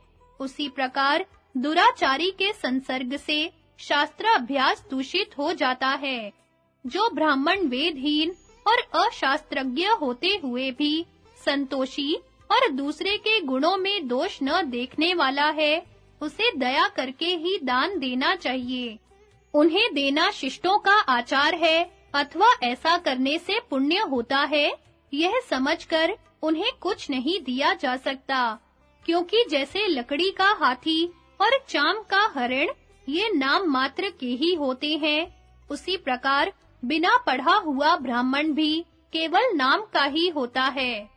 उसी प्रकार दुराचारी के संसर्ग से शास्त्र अभ्यास दूषित हो जाता है। जो ब्राह्मण वेदहीन और अशास्त्रज्ञ होते हुए भी संतोषी और दूसरे के गुणों में दोष न देखने वाला है, उसे दया करके ही दान देना चाहिए। उन्हें देना शिष्टों का आचार है अथवा ऐसा करने से पुण्य होता है, यह समझकर उन्हें कुछ नहीं दिया जा सकता, क्योंकि जैसे लकड़ी का हाथी और चाम का हरण, ये नाम मात्र के ही होते हैं। उसी प्रकार बिना पढ़ा हुआ ब्राह्मण भी केवल नाम का ही होता है।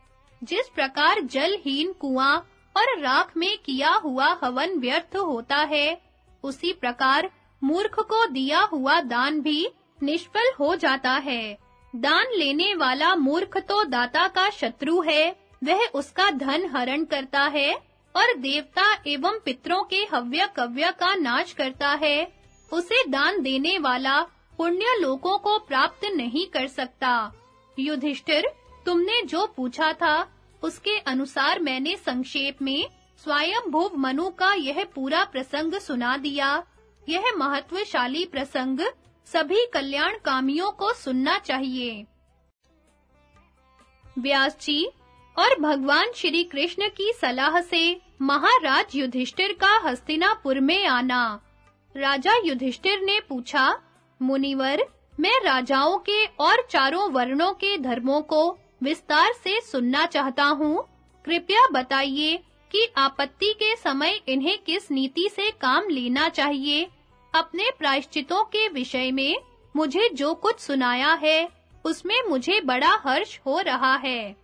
जिस प्रकार जलहीन कुआँ और राख में किया हुआ हवन व्यर्थ होता है, उसी प्रकार मूर्ख को दिया हुआ दान भी निष्फल हो जाता है। दान लेने वाला मूर्ख तो दाता का शत्रु है, वह उसका धन हरण करता है और देवता एवं पितरों के हव्य कव्य का नाश करता है। उसे दान देने वाला पुण्य लोकों को प्राप्त नहीं कर सकता। युधिष्ठिर, तुमने जो पूछा था, उसके अनुसार मैंने संक्षेप में स्वयंभुव मनु का यह पूरा प्रसंग सुना दिया। यह महत्वशाली प्रसंग सभी कल्याण कामियों को सुनना चाहिए। व्यास जी और भगवान श्री कृष्ण की सलाह से महाराज युधिष्ठिर का हस्तिनापुर में आना। राजा युधिष्ठिर ने पूछा, मुनिवर, मैं राजाओं के और चारों वर्णों के धर्मों को विस्तार से सुनना चाहता हूँ। कृपया बताइए कि आपत्ति के समय इन्हें किस नीति से काम लेना चाहिए? अपने प्रायश्चितों के विषय में मुझे जो कुछ सुनाया है, उसमें मुझे बड़ा हर्ष हो रहा है।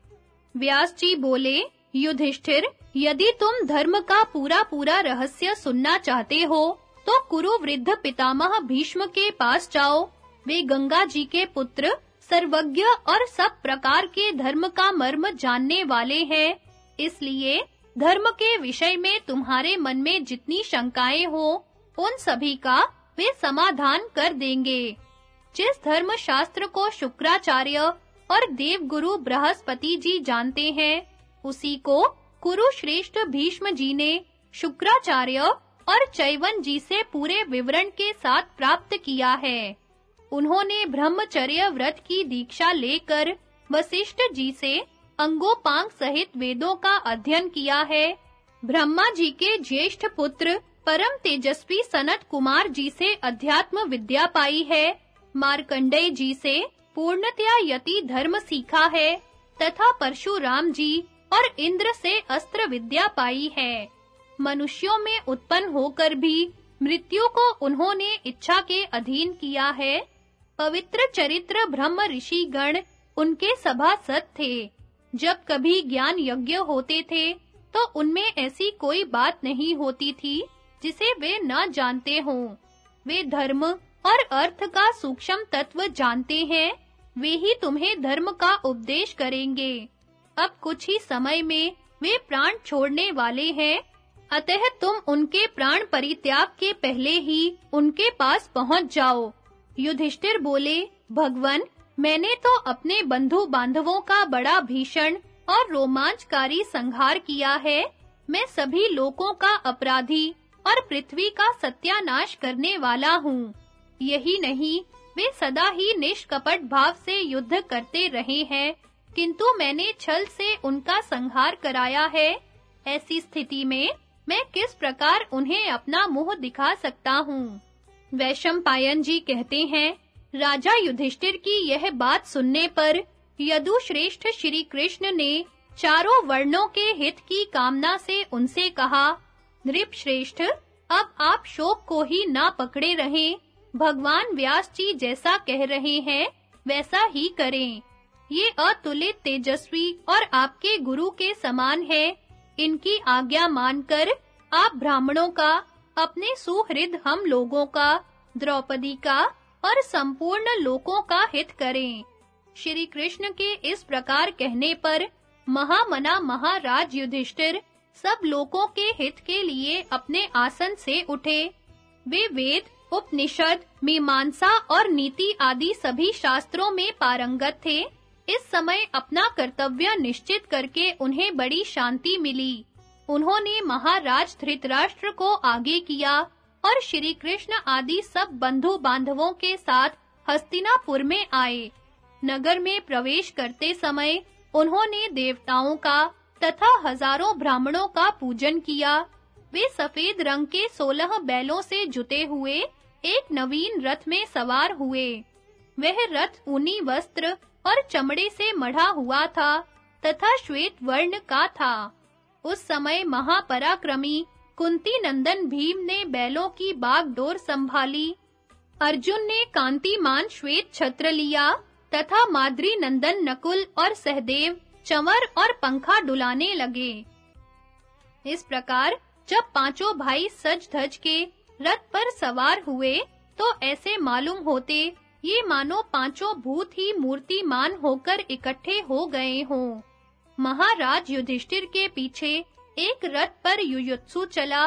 व्यास जी बोले, युधिष्ठिर, यदि तुम धर्म का पूरा पूरा रहस्य सुनना चाहते हो तो कुरु वृद्ध पितामह भीष्म के पास जाओ। वे गंगा जी के पुत्र, सर्वज्ञ और सब प्रकार के धर्म का मर्म जानने वाले हैं। इसलिए धर्म के विषय में तुम्हारे मन में जितनी शंकाएँ हो, उन सभी का वे समाधान कर देंगे। जिस धर्म शास्त्र को शुक्राचार्य और देवगुरु बृहस्पति जी जानते हैं, उसी को कुरुश्रेष्ठ भीष्म जी ने शुक्राचार्य और चैवन जी से पूरे विवरण के साथ प्राप्त किया है। उन्होंने ब्रह्मचर्य व्रत की दीक्षा लेकर वशिष्ठ जी से अंगोपांग सहित वेदों का अध्ययन किया है। ब्रह्मा जी के ज्येष्ठ पुत्र परम तेजस्वी सनत कुमार जी से अध्यात्म विद्या पाई है। मार्कंडेय जी से पूर्णतया यति धर्म सीखा है तथा परशुराम जी और इंद्र से अस्त्र विद्या पाई है। मनुष्यों में उत्पन्न होकर भी मृत्यु को उन्होंने इच्छा के अधीन किया है। पवित्र चरित्र ब्रह्म ऋषि गण उनके सभासद थे। जब कभी ज्ञान यज्ञ होते थे तो उनमें ऐसी कोई बात नहीं होती थी, जिसे वे न जानते हों। वे धर्म और अर्थ का सूक्ष्म तत्व जानते हैं, वे ही तुम्हें धर्म का उपदेश करेंगे। अब कुछ ही समय में वे प्राण छोड़ने वाले हैं, अतः तुम उनके प्राण परित्याग के पहले ही उनके पास पहुँच जाओ। युधिष्ठिर बोले, भगवन मैंने तो अपने बंधु बांधवों का बड़ा भीषण और रोमांचकारी संहार किया है। मैं सभी लोगों का अपराधी और पृथ्वी का सत्यानाश करने वाला हूँ। यही नहीं, वे सदा ही निष्कपट भाव से युद्ध करते रहे हैं, किंतु मैंने छल से उनका संहार कराया है। ऐसी स्थिति में मैं किस प्रकार उन्हें अपना मुँह दिखा सकता हूँ? वैशम पायन जी कहते हैं राजा युधिष्ठिर की यह बात सुनने पर यदु श्रेष्ठ श्री कृष्ण ने चारों वर्णों के हित की कामना से उनसे कहा नृप श्रेष्ठ अब आप शोक को ही ना पकड़े रहें। भगवान व्यास जी जैसा कह रहे हैं, वैसा ही करें। ये अतुलित तेजस्वी और आपके गुरु के समान है। इनकी आज्ञा मानकर आप ब्राह्मणों का, अपने सुहृद हम लोगों का, द्रौपदी का और संपूर्ण लोकों का हित करें। श्री कृष्ण के इस प्रकार कहने पर महामना महाराज युधिष्ठिर सब लोगों के हित के लिए अपने आसन से उठे। वे वेद, उपनिषद, मीमांसा और नीति आदि सभी शास्त्रों में पारंगत थे। इस समय अपना कर्तव्य निश्चित करके उन्हें बड़ी शांति मिली। उन्होंने महाराज धृतराष्ट्र को आगे किया। और श्री कृष्ण आदि सब बंधु बांधवों के साथ हस्तिनापुर में आए। नगर में प्रवेश करते समय उन्होंने देवताओं का तथा हज़ारों ब्राह्मणों का पूजन किया। वे सफ़ेद रंग के सोलह बैलों से जुते हुए एक नवीन रथ में सवार हुए। वह रथ ऊनी वस्त्र और चमड़े से मढ़ा हुआ था तथा श्वेत वर्ण का था। उस समय महापराक्रमी कुंती नंदन भीम ने बैलों की बागडोर संभाली। अर्जुन ने कांतिमान श्वेत छत्र लिया, तथा माद्री नंदन नकुल और सहदेव चमर और पंखा डुलाने लगे। इस प्रकार जब पाँचों भाई सज धज के रथ पर सवार हुए तो ऐसे मालूम होते, ये मानो पाँचों भूत ही मूर्तिमान होकर इकट्ठे हो गए हों। महाराज युधिष्ठिर के पीछे एक रथ पर युयुत्सु चला।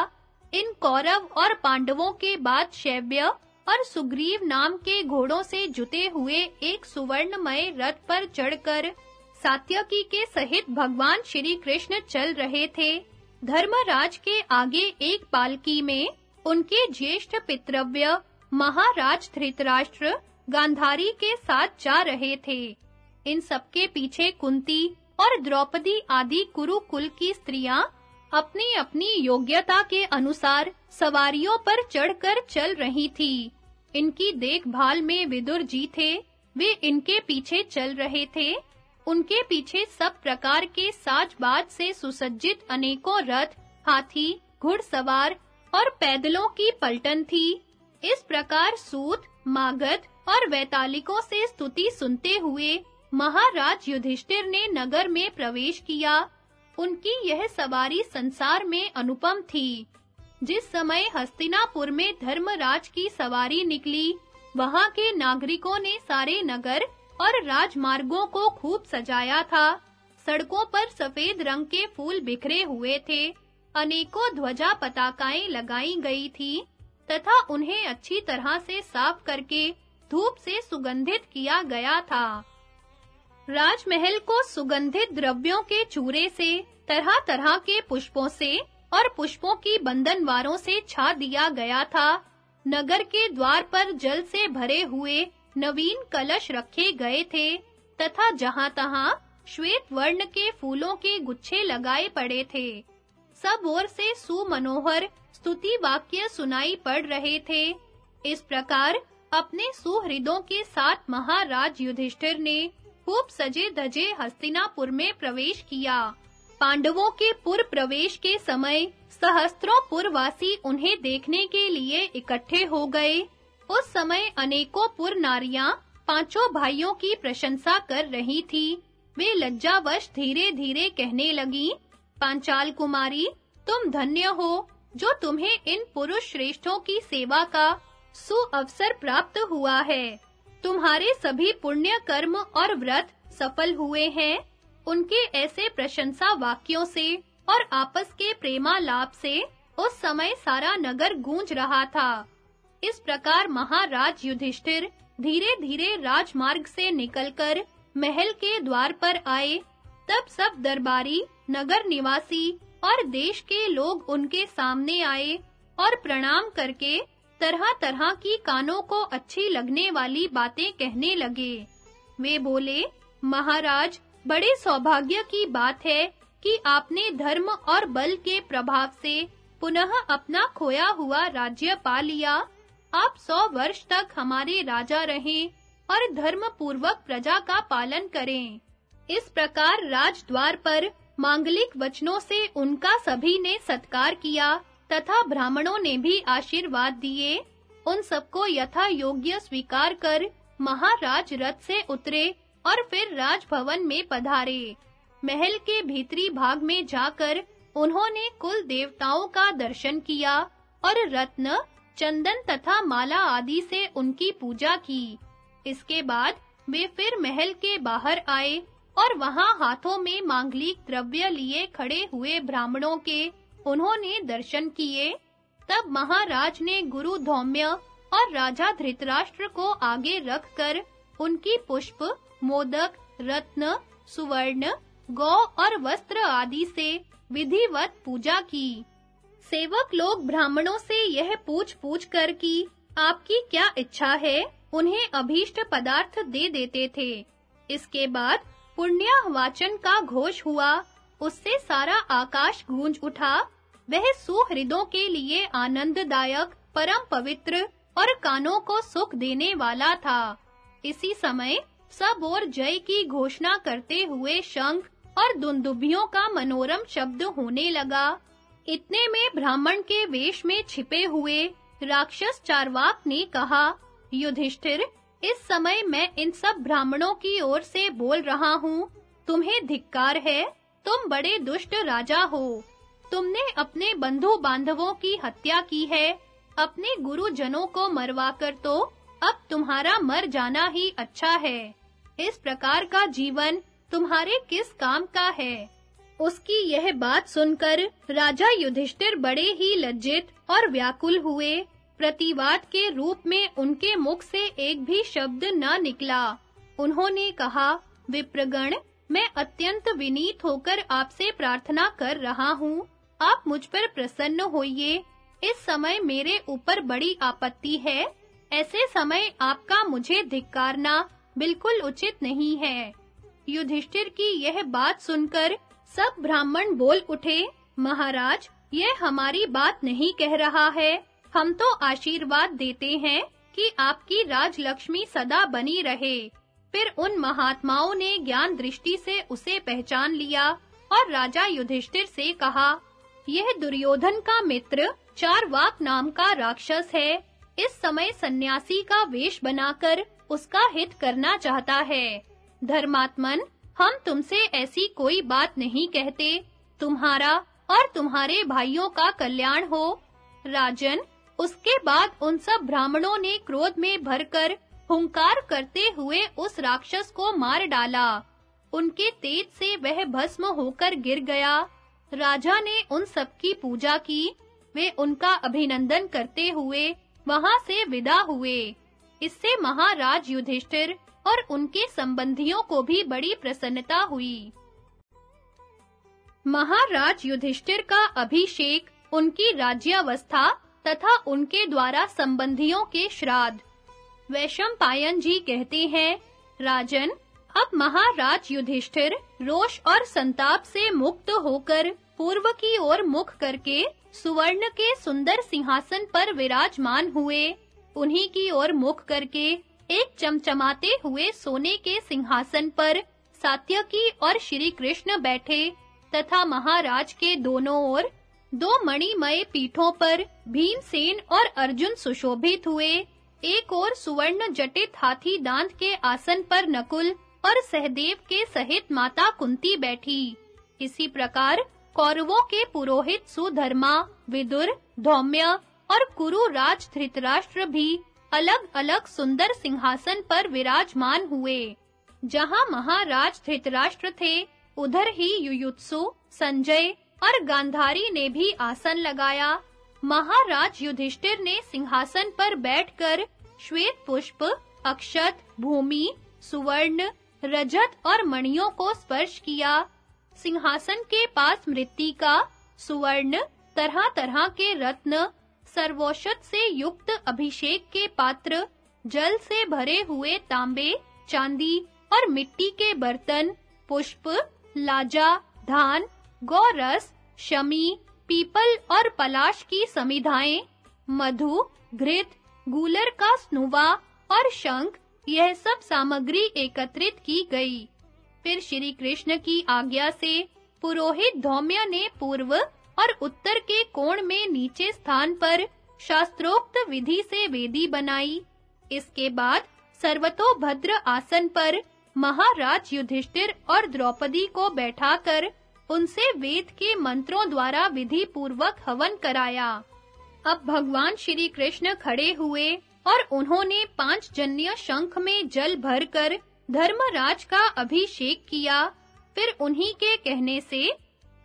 इन कौरव और पांडवों के बाद शैव्य और सुग्रीव नाम के घोड़ों से जुते हुए एक सुवर्णमय रथ पर चढ़कर सात्यकी के सहित भगवान श्री कृष्ण चल रहे थे। धर्मराज के आगे एक पालकी में उनके ज्येष्ठ पितृव्य महाराज धृतराष्ट्र गांधारी के साथ जा रहे थे। इन सबके पीछे कुंती और द्रौपदी आदि कुरुकुल की स्त्रियाँ अपनी-अपनी योग्यता के अनुसार सवारियों पर चढ़कर चल रही थी इनकी देखभाल में विदुर जी थे वे इनके पीछे चल रहे थे उनके पीछे सब प्रकार के साज-बाज से सुसज्जित अनेकों रथ, हाथी, घुड़सवार और पैदलों की पलटन थी। इस प्रकार सूत, मागध और वैतालिकों से स्तुति सुनते हुए महाराज युधिष्ठिर ने नगर में प्रवेश किया। उनकी यह सवारी संसार में अनुपम थी। जिस समय हस्तिनापुर में धर्मराज की सवारी निकली, वहाँ के नागरिकों ने सारे नगर और राजमार्गों को खूब सजाया था। सड़कों पर सफ़ेद रंग के फूल बिखरे हुए थे। अनेकों ध्वजा पताकाएँ लगाई गई थी तथा उन्हें अच्छी तरह से साफ़ करके धूप से सुगंधित किया गया था। राजमहल को सुगंधित द्रव्यों के चूरे से, तरह-तरह के पुष्पों से और पुष्पों की बंधनवारों से छा दिया गया था। नगर के द्वार पर जल से भरे हुए नवीन कलश रखे गए थे, तथा जहां-तहां श्वेत वर्ण के फूलों के गुच्छे लगाए पड़े थे। सब ओर से सुमनोहर स्तुति वाक्य सुनाई पड़ रहे थे। इस प्रकार अपने सुहृदों के साथ महाराज युधिष्ठिर ने खूब सजे धजे हस्तिनापुर में प्रवेश किया। पांडवों के पुर प्रवेश के समय सहस्त्रों पुरवासी उन्हें देखने के लिए इकट्ठे हो गए। उस समय अनेकों पुर नारियाँ पाँचों भाइयों की प्रशंसा कर रही थी। वे लज्जावश धीरे-धीरे कहने लगी, पांचाल कुमारी, तुम धन्य हो, जो तुम्हें इन पुरुष श्रेष्ठों की सेवा का सुअवसर प्राप्त हुआ है। तुम्हारे सभी पुण्य कर्म और व्रत सफल हुए हैं? उनके ऐसे प्रशंसा वाक्यों से और आपस के प्रेमालाप से उस समय सारा नगर गूंज रहा था। इस प्रकार महाराज युधिष्ठिर धीरे-धीरे राजमार्ग से निकलकर महल के द्वार पर आए। तब सब दरबारी, नगर निवासी और देश के लोग उनके सामने आए और प्रणाम करके तरह-तरह की कानों को अच्छी लगने वाली बातें कहने लगे। वे बोले, महाराज, बड़े सौभाग्य की बात है कि आपने धर्म और बल के प्रभाव से पुनः अपना खोया हुआ राज्य पा लिया। आप सौ वर्ष तक हमारे राजा रहें और धर्म पूर्वक प्रजा का पालन करें। इस प्रकार राजद्वार पर मांगलिक वचनों से उनका सभी ने सत्कार किया। तथा ब्राह्मणों ने भी आशीर्वाद दिए। उन सबको यथा योग्य स्वीकार कर महाराज रथ से उतरे और फिर राजभवन में पधारे। महल के भीतरी भाग में जाकर उन्होंने कुल देवताओं का दर्शन किया और रत्न, चंदन तथा माला आदि से उनकी पूजा की। इसके बाद वे फिर महल के बाहर आए और वहाँ हाथों में मांगलिक द्रव्य लिए खड़े हुए ब्राह्मणों के उन्होंने दर्शन किए। तब महाराज ने गुरु धौम्य और राजा धृतराष्ट्र को आगे रखकर उनकी पुष्प, मोदक, रत्न, सुवर्ण, गौ और वस्त्र आदि से विधिवत पूजा की। सेवक लोग ब्राह्मणों से यह पूछ-पूछ कर कि आपकी क्या इच्छा है? उन्हें अभीष्ट पदार्थ दे देते थे। इसके बाद पुण्य वाचन का घोष हुआ। उससे सारा आकाश गूंज उठा। वह सुहृदों के लिए आनंददायक, परम पवित्र और कानों को सुख देने वाला था। इसी समय सब और जय की घोषणा करते हुए शंख और दुंदुभियों का मनोरम शब्द होने लगा। इतने में ब्राह्मण के वेश में छिपे हुए राक्षस चारवाक ने कहा, युधिष्ठिर, इस समय मैं इन सब ब्राह्मणों की ओर से बोल रहा हूँ। तुम्हें धिक्कार है? तुम बड़े दुष्ट राजा हो। तुमने अपने बंधु बांधवों की हत्या की है। अपने गुरुजनों को मरवाकर तो अब तुम्हारा मर जाना ही अच्छा है। इस प्रकार का जीवन तुम्हारे किस काम का है? उसकी यह बात सुनकर राजा युधिष्ठिर बड़े ही लज्जित और व्याकुल हुए। प्रतिवाद के रूप में उनके मुख से एक भी शब्द न निकला। उन्होंने कहा, विप्रगण मैं अत्यंत विनीत होकर आपसे प्रार्थना कर रहा हूँ। आप मुझ पर प्रसन्न होइए। इस समय मेरे ऊपर बड़ी आपत्ति है। ऐसे समय आपका मुझे धिक्कारना बिल्कुल उचित नहीं है। युधिष्ठिर की यह बात सुनकर सब ब्राह्मण बोल उठे, महाराज, यह हमारी बात नहीं कह रहा है। हम तो आशीर्वाद देते हैं कि आपकी राजलक्ष्मी सदा बनी रहे। फिर उन महात्माओं ने ज्ञान दृष्टि से उसे पहचान लिया और राजा युधिष्ठिर से कहा, यह दुर्योधन का मित्र चारवाक नाम का राक्षस है। इस समय सन्यासी का वेश बनाकर उसका हित करना चाहता है। धर्मात्मन, हम तुमसे ऐसी कोई बात नहीं कहते। तुम्हारा और तुम्हारे भाइयों का कल्याण हो। राजन, उसके बाद उन सब ब्राह्मणों ने क्रोध में भरकर हुंकार करते हुए उस राक्षस को मार डाला। उनके तेज से वह भस्म होकर गिर गया। राजा ने उन सबकी पूजा की। वे उनका अभिनंदन करते हुए वहाँ से विदा हुए। इससे महाराज युधिष्ठिर और उनके संबंधियों को भी बड़ी प्रसन्नता हुई। महाराज युधिष्ठिर का अभिषेक, उनकी राज्यावस्था तथा उनके द्वारा संबंधियों के श्राद्ध वैशंपायन जी कहते हैं, राजन, अब महाराज युधिष्ठिर रोष और संताप से मुक्त होकर पूर्व की ओर मुख करके सुवर्ण के सुंदर सिंहासन पर विराजमान हुए। उन्हीं की ओर मुख करके एक चमचमाते हुए सोने के सिंहासन पर सात्यकी और श्री कृष्ण बैठे तथा महाराज के दोनों ओर दो मणिमय पीठों पर भीमसेन और अर्जुन सुशोभित हुए। एक ओर सुवर्ण जटित हाथी दांत के आसन पर नकुल और सहदेव के सहित माता कुंती बैठी। इसी प्रकार कौरवों के पुरोहित सुधर्मा, विदुर, धौम्य और कुरु राज धृतराष्ट्र भी अलग-अलग सुंदर सिंहासन पर विराजमान हुए। जहाँ महाराज धृतराष्ट्र थे, उधर ही युयुत्सु, संजय और गांधारी ने भी आसन लगाया। महाराज युधिष्ठिर ने सिंहासन पर बैठकर श्वेत पुष्प, अक्षत, भूमि, सुवर्ण, रजत और मणियों को स्पर्श किया। सिंहासन के पास मृत्तिका सुवर्ण, तरह-तरह के रत्न, सर्वौषध से युक्त अभिषेक के पात्र, जल से भरे हुए तांबे, चांदी और मिट्टी के बर्तन, पुष्प, लाजा, धान गौरस शमी पीपल और पलाश की समिधाएँ, मधु, घृत, गूलर का स्नुवा और शंख, यह सब सामग्री एकत्रित की गई। फिर श्री कृष्ण की आज्ञा से पुरोहित धौम्य ने पूर्व और उत्तर के कोण में नीचे स्थान पर शास्त्रोक्त विधि से वेदी बनाई। इसके बाद सर्वतोभद्र आसन पर महाराज युधिष्ठिर और द्रौपदी को बैठाकर उनसे वेद के मंत्रों द्वारा विधि पूर्वक हवन कराया। अब भगवान श्री कृष्ण खड़े हुए और उन्होंने पाँच जन्य शंख में जल भरकर धर्मराज का अभिषेक किया। फिर उन्हीं के कहने से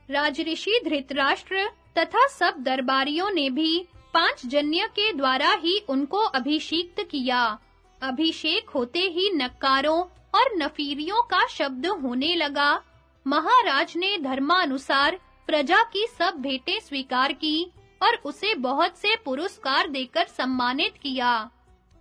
राजऋषि, धृतराष्ट्र तथा सब दरबारियों ने भी पाँच जन्य के द्वारा ही उनको अभिषिक्त किया। अभिषेक होते ही नक्कारों और नफीरियों का शब्द होने लगा। महाराज ने धर्मानुसार प्रजा की सब भेंटें स्वीकार की और उसे बहुत से पुरस्कार देकर सम्मानित किया।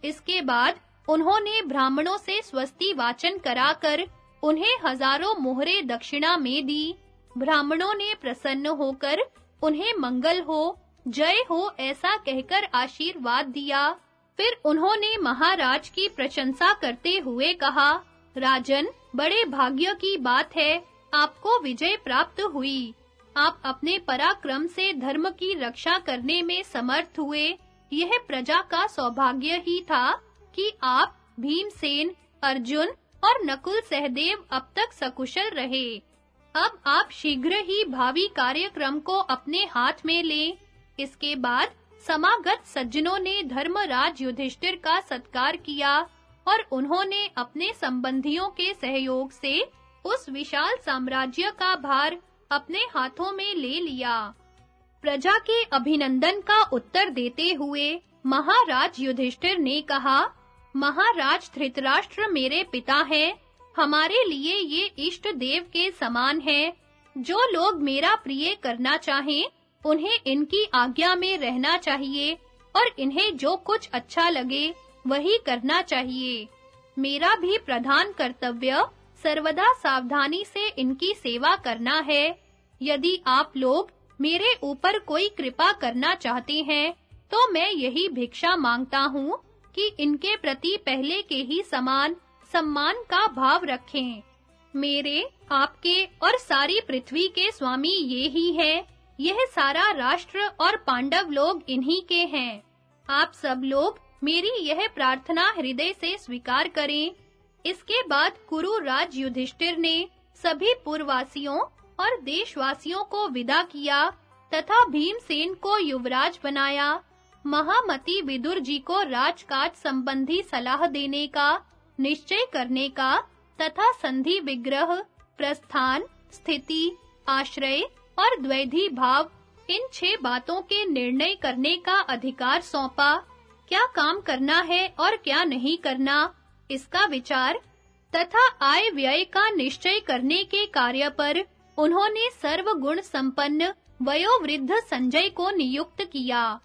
इसके बाद उन्होंने ब्राह्मणों से स्वस्ति वाचन कराकर उन्हें हज़ारों मोहरे दक्षिणा में दी। ब्राह्मणों ने प्रसन्न होकर उन्हें मंगल हो, जय हो ऐसा कहकर आशीर्वाद दिया। फिर उन्होंने महाराज की प्रशंसा करते हुए कहा, राजन, बड़े भाग्य की बात है आपको विजय प्राप्त हुई। आप अपने पराक्रम से धर्म की रक्षा करने में समर्थ हुए। यह प्रजा का सौभाग्य ही था कि आप, भीमसेन, अर्जुन और नकुल सहदेव अब तक सकुशल रहे। अब आप शीघ्र ही भावी कार्यक्रम को अपने हाथ में लें। इसके बाद समागत सज्जनों ने धर्मराज युधिष्ठिर का सत्कार किया और उन्होंने अपने संबंधियों के सहयोग से उस विशाल साम्राज्य का भार अपने हाथों में ले लिया। प्रजा के अभिनंदन का उत्तर देते हुए महाराज युधिष्ठिर ने कहा, महाराज धृतराष्ट्र मेरे पिता हैं। हमारे लिए ये इष्ट देव के समान हैं। जो लोग मेरा प्रिय करना चाहें, उन्हें इनकी आज्ञा में रहना चाहिए और इन्हें जो कुछ अच्छा लगे, वही करना चाहिए। मेरा भी प्रधान कर्तव्य सर्वदा सावधानी से इनकी सेवा करना है। यदि आप लोग मेरे ऊपर कोई कृपा करना चाहते हैं तो मैं यही भिक्षा माँगता हूँ कि इनके प्रति पहले के ही समान सम्मान का भाव रखें। मेरे, आपके और सारी पृथ्वी के स्वामी ये ही हैं। यह सारा राष्ट्र और पांडव लोग इन्हीं के हैं। आप सब लोग मेरी यह प्रार्थना हृदय से स्वीकार करें। इसके बाद कुरु राज युधिष्ठिर ने सभी पूर्ववासियों और देशवासियों को विदा किया तथा भीमसेन को युवराज बनाया। महामती विदुर जी को राजकाज संबंधी सलाह देने का, निश्चय करने का तथा संधि विग्रह, प्रस्थान, स्थिति, आश्रय और द्वैधी भाव, इन छह बातों के निर्णय करने का अधिकार सौंपा। क्या काम करना है और क्या नहीं करना? इसका विचार तथा आय व्यय का निश्चय करने के कार्य पर उन्होंने सर्वगुण संपन्न वयोवृद्ध संजय को नियुक्त किया।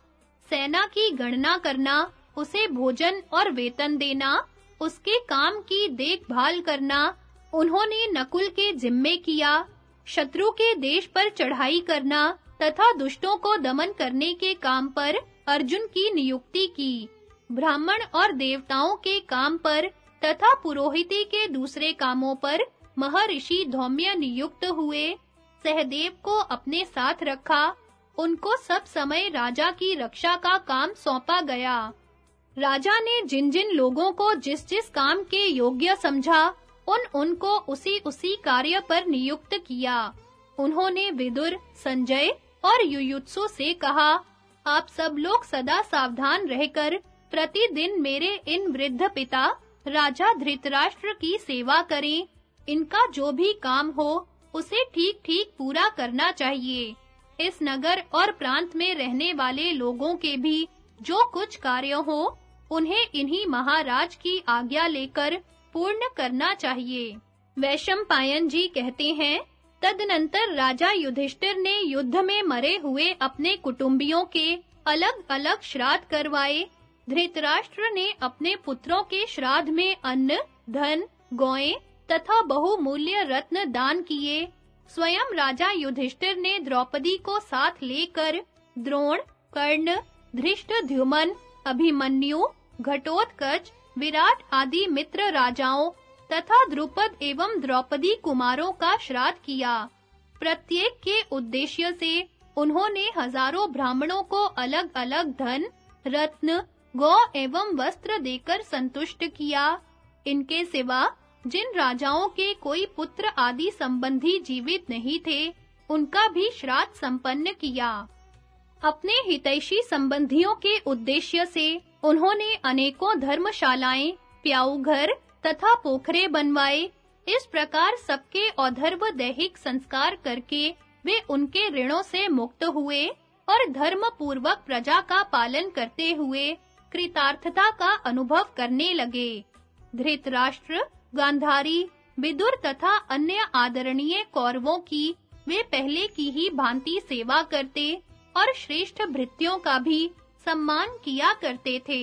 सेना की गणना करना, उसे भोजन और वेतन देना, उसके काम की देखभाल करना, उन्होंने नकुल के जिम्मे किया, शत्रु के देश पर चढ़ाई करना तथा दुष्टों को दमन करने के काम पर अर्जुन की नियुक्ति की। ब्राह्मण और देवताओं के काम पर तथा पुरोहिती के दूसरे कामों पर महर्षि धौम्य नियुक्त हुए। सहदेव को अपने साथ रखा। उनको सब समय राजा की रक्षा का काम सौंपा गया। राजा ने जिन-जिन लोगों को जिस-जिस काम के योग्य समझा, उन उनको उसी उसी कार्य पर नियुक्त किया। उन्होंने विदुर, संजय और युयुत्सु से कहा, आप सब लोग सदा सावधान रहकर प्रतिदिन मेरे इन वृद्ध पिता, राजा धृतराष्ट्र की सेवा करें। इनका जो भी काम हो, उसे ठीक-ठीक पूरा करना चाहिए। इस नगर और प्रांत में रहने वाले लोगों के भी जो कुछ कार्य हो, उन्हें इन्हीं महाराज की आज्ञा लेकर पूर्ण करना चाहिए। वैशम पायन जी कहते हैं, तदनंतर राजा युधिष्ठिर ने युद्ध में मरे हुए अपने कुटुंबियों के अलग-अलग श्राद्ध करवाए। धृतराष्ट्र ने अपने पुत्रों के श्राद्ध में अन्न, धन, गौएँ तथा बहुमूल्य रत्न दान किए। स्वयं राजा युधिष्ठिर ने द्रौपदी को साथ लेकर द्रोण, कर्ण धृष्टद्युमन अभिमन्यु, घटोत्कच, विराट आदि मित्र राजाओं तथा द्रुपद एवं द्रौपदी कुमारों का श्राद्ध किया। प्रत्येक के उद्देश्य से उन्होंने हज़ारों ब्राह्मणों को अलग-अलग धन, रत्न गौ एवं वस्त्र देकर संतुष्ट किया। इनके सिवा जिन राजाओं के कोई पुत्र आदि संबंधी जीवित नहीं थे, उनका भी श्राद्ध संपन्न किया। अपने हितैषी संबंधियों के उद्देश्य से उन्होंने अनेकों धर्मशालाएँ, प्याऊघर तथा पोखरे बनवाए। इस प्रकार सबके औधर्व दैहिक संस्कार करके वे उनके ऋणों से मुक्त हुए और धर्म पूर्वक प्रजा का पालन करते हुए कृतार्थता का अनुभव करने लगे। धृतराष्ट्र, गांधारी, विदुर तथा अन्य आदरणीय कौरवों की वे पहले की ही भांति सेवा करते और श्रेष्ठ भृत्यों का भी सम्मान किया करते थे।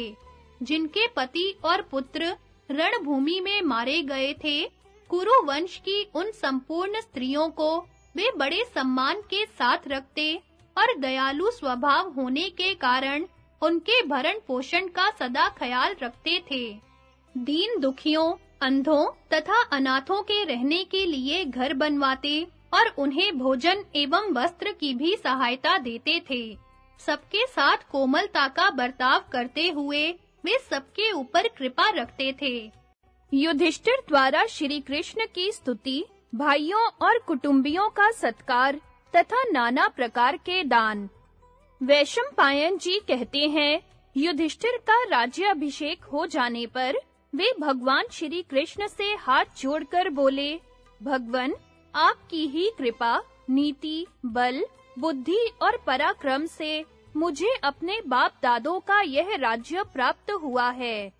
जिनके पति और पुत्र रणभूमि में मारे गए थे कुरु वंश की उन संपूर्ण स्त्रियों को वे बड़े सम्मान के साथ रखते और दयालु स्वभाव होने के कारण उनके भरण पोषण का सदा ख्याल रखते थे। दीन दुखियों, अंधों तथा अनाथों के रहने के लिए घर बनवाते और उन्हें भोजन एवं वस्त्र की भी सहायता देते थे। सबके साथ कोमलता का बर्ताव करते हुए वे सबके ऊपर कृपा रखते थे। युधिष्ठिर द्वारा श्री कृष्ण की स्तुति, भाइयों और कुटुंबियों का सत्कार तथा नाना प्रकार के दान। वैशम पायन जी कहते हैं, युधिष्ठिर का राज्य अभिषेक हो जाने पर वे भगवान श्री कृष्ण से हाथ जोड़कर बोले, भगवन, आपकी ही कृपा, नीति, बल, बुद्धि और पराक्रम से मुझे अपने बाप दादों का यह राज्य प्राप्त हुआ है।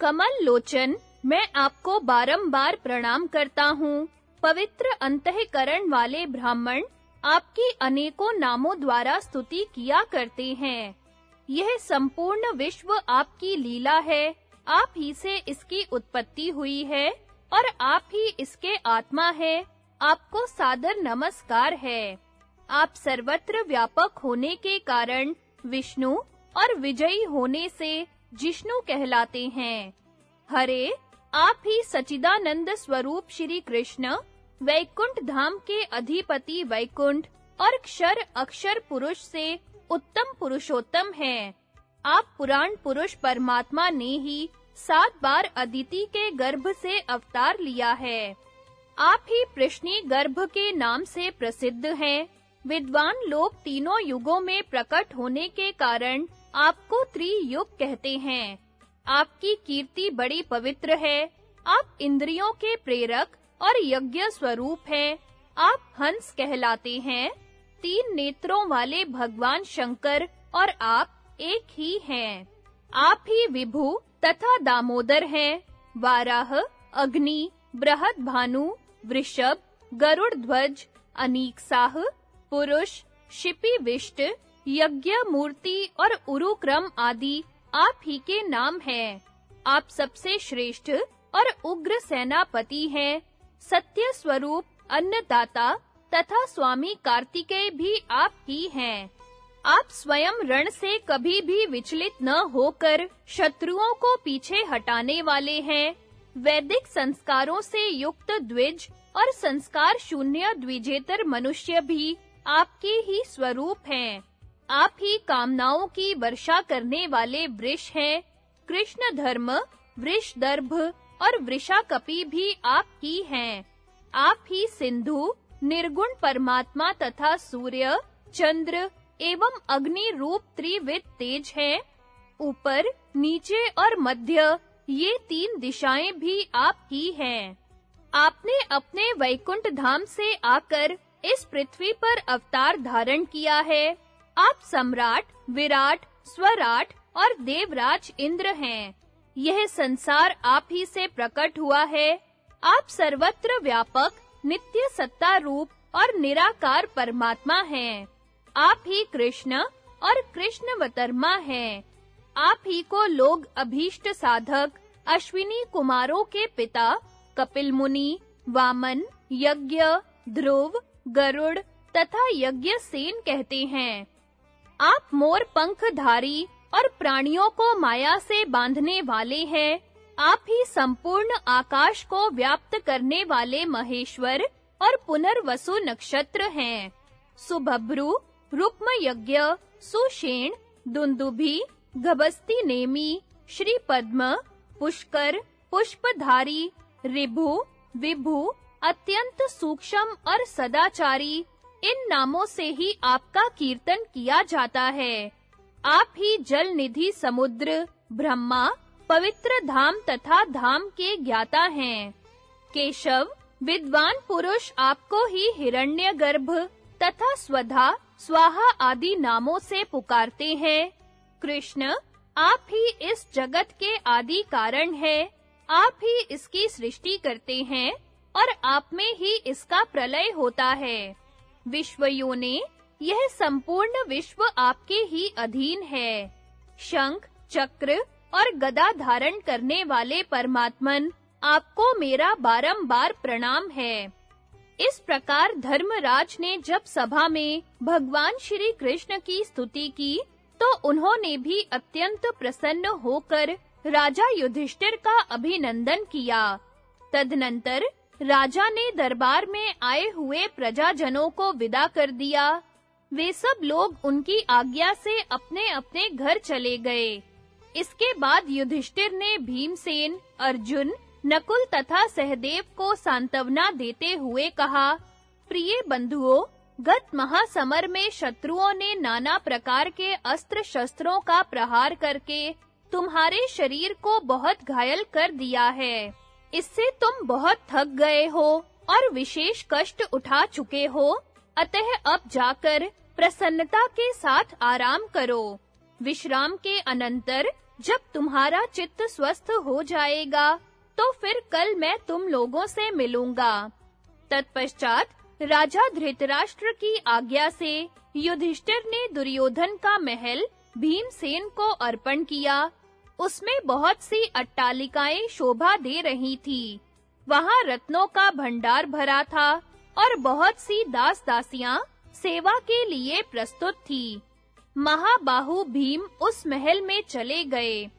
कमल लोचन, मैं आपको बारंबार प्रणाम करता हूँ, पवित्र अंतःकरण वाले ब्राह्मण आपकी अनेकों नामों द्वारा स्तुति किया करते हैं। यह संपूर्ण विश्व आपकी लीला है। आप ही से इसकी उत्पत्ति हुई है और आप ही इसके आत्मा है। आपको सादर नमस्कार है। आप सर्वत्र व्यापक होने के कारण विष्णु और विजयी होने से जिष्णु कहलाते हैं। हरे, आप ही सचिदानंद स्वरूप श्री कृष्ण वैकुंठ धाम के अधिपति वैकुंठ और क्षर अक्षर पुरुष से उत्तम पुरुषोत्तम हैं। आप पुराण पुरुष परमात्मा ने ही सात बार अदिति के गर्भ से अवतार लिया है। आप ही प्रश्नी गर्भ के नाम से प्रसिद्ध हैं। विद्वान लोग तीनों युगों में प्रकट होने के कारण आपको त्रियुग कहते हैं। आपकी कीर्ति बड़ी पवित्र है। आप इंद्रियों के प्रेरक और यज्ञ स्वरूप है। आप हंस कहलाते हैं। तीन नेत्रों वाले भगवान शंकर और आप एक ही हैं। आप ही विभु तथा दामोदर हैं। वाराह, अग्नि, बृहद भानु, वृषभ, गरुड़ ध्वज, अनीक साह, पुरुष, शिपी विष्ट, यज्ञ मूर्ति और उरुक्रम आदि आप ही के नाम हैं। आप सबसे श्रेष्ठ और उग्र सेनापति हैं। सत्य स्वरूप अन्नदाता तथा स्वामी कार्तिकेय भी आप ही हैं। आप स्वयं रण से कभी भी विचलित न होकर शत्रुओं को पीछे हटाने वाले हैं। वैदिक संस्कारों से युक्त द्विज और संस्कार शून्य द्विजेतर मनुष्य भी आपके ही स्वरूप हैं। आप ही कामनाओं की वर्षा करने वाले वृष हैं। कृष्ण धर्म, वृषदर्भ और वृषा वृषाकपि भी आप ही। हैं आप ही सिंधु, निर्गुण परमात्मा तथा सूर्य, चंद्र एवं अग्नि रूप त्रिविध तेज है। ऊपर, नीचे और मध्य, ये तीन दिशाएँ भी आप ही हैं। आपने अपने वैकुंठ धाम से आकर इस पृथ्वी पर अवतार धारण किया है। आप सम्राट, विराट, स्वराट और देवराज इंद्र हैं। यह संसार आप ही से प्रकट हुआ है। आप सर्वत्र व्यापक, नित्य सत्ता रूप और निराकार परमात्मा हैं। आप ही कृष्ण और कृष्ण वतर्मा हैं। आप ही को लोग अभीष्ट साधक, अश्विनी कुमारों के पिता, कपिल मुनि, वामन, यज्ञ, ध्रुव, गरुड़ तथा यज्ञ सेन कहते हैं। आप मोर पंखधारी और प्राणियों को माया से बांधने वाले हैं। आप ही संपूर्ण आकाश को व्याप्त करने वाले महेश्वर और पुनर्वसु नक्षत्र हैं। सुभब्रु रुक्म यज्ञ सुषेण, दुंदुभि, गबस्ती नेमी श्री पद्म पुष्कर, पुष्पधारी, रिभु, विभु, अत्यंत सूक्ष्म और सदाचारी, इन नामों से ही आपका कीर्तन किया जाता है। आप ही जल निधि समुद्र, ब्रह्मा, पवित्र धाम तथा धाम के ज्ञाता हैं। केशव, विद्वान पुरुष आपको ही हिरण्यगर्भ तथा स्वधा, स्वाहा आदि नामों से पुकारते हैं। कृष्ण, आप ही इस जगत के आदि कारण है। आप ही इसकी सृष्टि करते हैं और आप में ही इसका प्रलय होता है। विश्वयों ने यह संपूर्ण विश्व आपके ही अधीन है। शंख, चक्र और गदा धारण करने वाले परमात्मन आपको मेरा बारंबार प्रणाम है। इस प्रकार धर्मराज ने जब सभा में भगवान श्री कृष्ण की स्तुति की तो उन्होंने भी अत्यंत प्रसन्न होकर राजा युधिष्ठिर का अभिनंदन किया। तदनंतर राजा ने दरबार में आए हुए प्रजाजनों को विदा कर दिया। वे सब लोग उनकी आज्ञा से अपने-अपने घर चले गए। इसके बाद युधिष्ठिर ने भीमसेन, अर्जुन, नकुल तथा सहदेव को सांत्वना देते हुए कहा, प्रिय बंधुओं, गत महासमर में शत्रुओं ने नाना प्रकार के अस्त्र शस्त्रों का प्रहार करके तुम्हारे शरीर को बहुत घायल कर दिया है। इससे तुम बहुत थक गए हो और विशेष कष्ट उठा चुके हो। अतः अब जाकर प्रसन्नता के साथ आराम करो। विश्राम के अनंतर जब तुम्हारा चित्त स्वस्थ हो जाएगा तो फिर कल मैं तुम लोगों से मिलूँगा। तत्पश्चात राजा धृतराष्ट्र की आज्ञा से युधिष्ठिर ने दुर्योधन का महल भीमसेन को अर्पण किया। उसमें बहुत सी अट्टालिकाएँ शोभा दे रही थी। वहाँ रत्नों का भंडार भरा था। और बहुत सी दास दासियाँ सेवा के लिए प्रस्तुत थी। महाबाहु भीम उस महल में चले गए।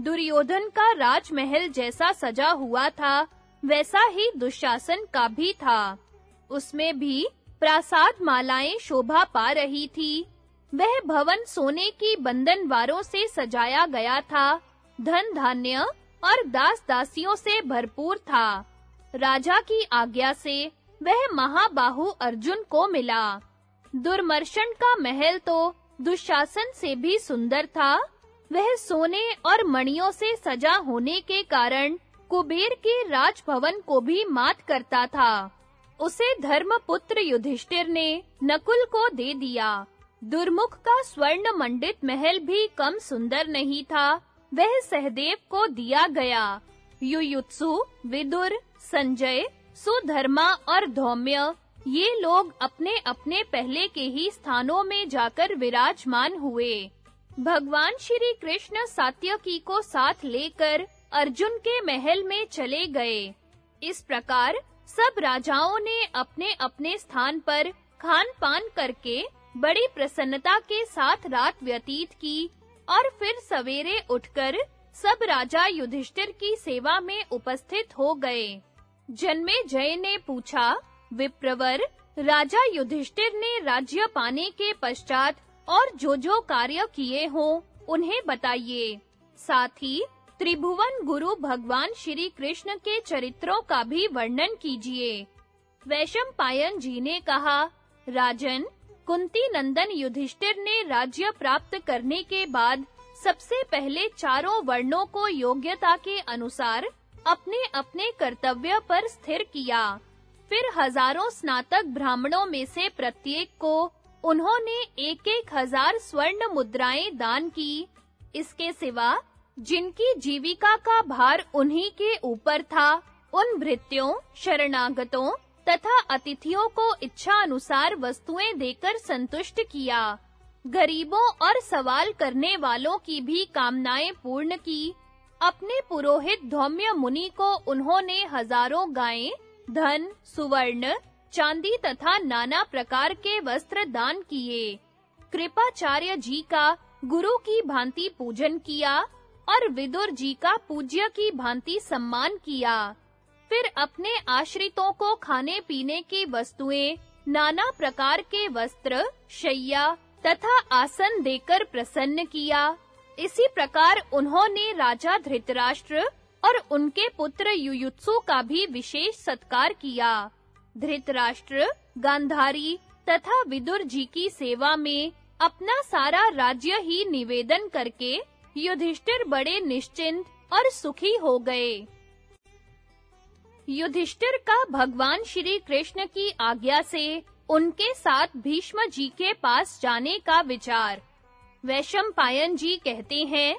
दुर्योधन का राजमहल जैसा सजा हुआ था, वैसा ही दुशासन का भी था। उसमें भी प्रासाद मालाएँ शोभा पा रही थी। वह भवन सोने की बंधनवारों से सजाया गया था, धन धान्य और दास दासियों से भरपूर था। राजा की आज्ञा से वह महाबाहु अर्जुन को मिला। दुर्मर्शन का महल तो दुशासन से भी सुंदर था। वह सोने और मणियों से सजा होने के कारण कुबेर के राजभवन को भी मात करता था। उसे धर्मपुत्र युधिष्ठिर ने नकुल को दे दिया। दुर्मुख का स्वर्ण मंडित महल भी कम सुंदर नहीं था। वह सहदेव को दिया गया। युयुत्सु, विदुर, संजय सुधर्मा और धौम्य, ये लोग अपने-अपने पहले के ही स्थानों में जाकर विराजमान हुए। भगवान श्री कृष्ण सात्यकी को साथ लेकर अर्जुन के महल में चले गए। इस प्रकार सब राजाओं ने अपने-अपने स्थान पर खान-पान करके बड़ी प्रसन्नता के साथ रात व्यतीत की और फिर सवेरे उठकर सब राजा युधिष्ठिर की सेवा में उपस्थित हो गए। जन्मे जय ने पूछा, विप्रवर, राजा युधिष्ठिर ने राज्य पाने के पश्चात और जो-जो कार्य किए हों, उन्हें बताइए। साथ ही, त्रिभुवन गुरु भगवान श्री कृष्ण के चरित्रों का भी वर्णन कीजिए। वैशम पायन जी ने कहा, राजन, कुंती नंदन युधिष्ठिर ने राज्य प्राप्त करने के बाद सबसे पहले चारों वर्णों को योग्यता के अनुसार अपने-अपने कर्तव्य पर स्थिर किया। फिर हज़ारों स्नातक ब्राह्मणों में से प्रत्येक को उन्होंने एक-एक हज़ार स्वर्ण मुद्राएँ दान की। इसके सिवा जिनकी जीविका का भार उन्हीं के ऊपर था, उन भृत्यों, शरणागतों तथा अतिथियों को इच्छा अनुसार वस्तुएँ देकर संतुष्ट किया। गरीबों और सवाल करने वालों की भी कामनाएँ पूर्ण की। अपने पुरोहित धौम्य मुनि को उन्होंने हज़ारों गायें, धन, सुवर्ण, चांदी तथा नाना प्रकार के वस्त्र दान किए। कृपाचार्य जी का गुरु की भांति पूजन किया और विदुर जी का पूज्य की भांति सम्मान किया। फिर अपने आश्रितों को खाने पीने की वस्तुएँ, नाना प्रकार के वस्त्र, शैया तथा आसन देकर प्रसन्न किया। इसी प्रकार उन्होंने राजा धृतराष्ट्र और उनके पुत्र युयुत्सु का भी विशेष सत्कार किया। धृतराष्ट्र, गांधारी तथा विदुर जी की सेवा में अपना सारा राज्य ही निवेदन करके युधिष्ठिर बड़े निश्चिंत और सुखी हो गए। युधिष्ठिर का भगवान श्री कृष्ण की आज्ञा से उनके साथ भीष्म जी के पास जाने का विचार वैशम पायन जी कहते हैं,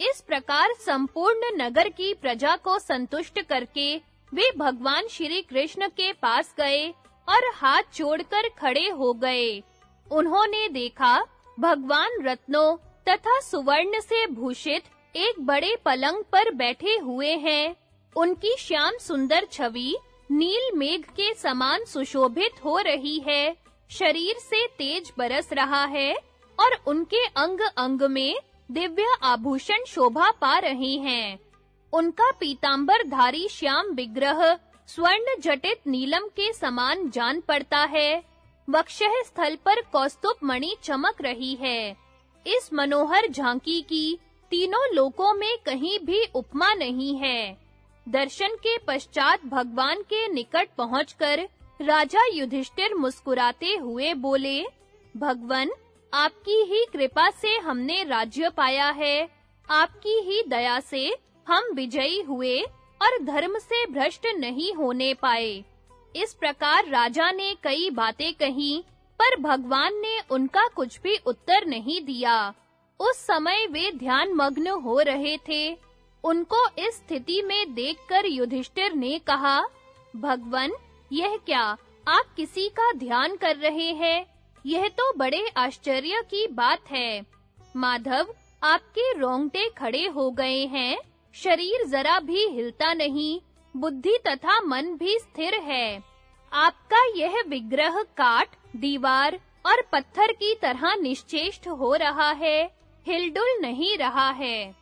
इस प्रकार संपूर्ण नगर की प्रजा को संतुष्ट करके वे भगवान श्री कृष्ण के पास गए और हाथ जोड़कर खड़े हो गए। उन्होंने देखा, भगवान रत्नों तथा सुवर्ण से भूषित एक बड़े पलंग पर बैठे हुए हैं। उनकी श्याम सुंदर छवि नील मेघ के समान सुशोभित हो रही है। शरीर से तेज बरस रहा है। और उनके अंग-अंग में दिव्य आभूषण शोभा पा रहे हैं। उनका पीतांबर धारी श्याम विग्रह स्वर्ण जटित नीलम के समान जान पड़ता है। वक्षः स्थल पर कौस्तुभ मणि चमक रही है। इस मनोहर झांकी की तीनों लोकों में कहीं भी उपमा नहीं है। दर्शन के पश्चात भगवान के निकट पहुंचकर राजा युधिष्ठिर मुस्कुराते हुए बोले, भगवन आपकी ही कृपा से हमने राज्य पाया है। आपकी ही दया से हम विजयी हुए और धर्म से भ्रष्ट नहीं होने पाए। इस प्रकार राजा ने कई बातें कहीं, पर भगवान ने उनका कुछ भी उत्तर नहीं दिया। उस समय वे ध्यान मग्न हो रहे थे। उनको इस स्थिति में देखकर युधिष्ठिर ने कहा, भगवन, यह क्या, आप किसी का ध्यान कर रहे हैं? यह तो बड़े आश्चर्य की बात है। माधव, आपके रोंगटे खड़े हो गए हैं। शरीर जरा भी हिलता नहीं, बुद्धि तथा मन भी स्थिर है। आपका यह विग्रह काट, दीवार और पत्थर की तरह निश्चेष्ट हो रहा है, हिलडुल नहीं रहा है।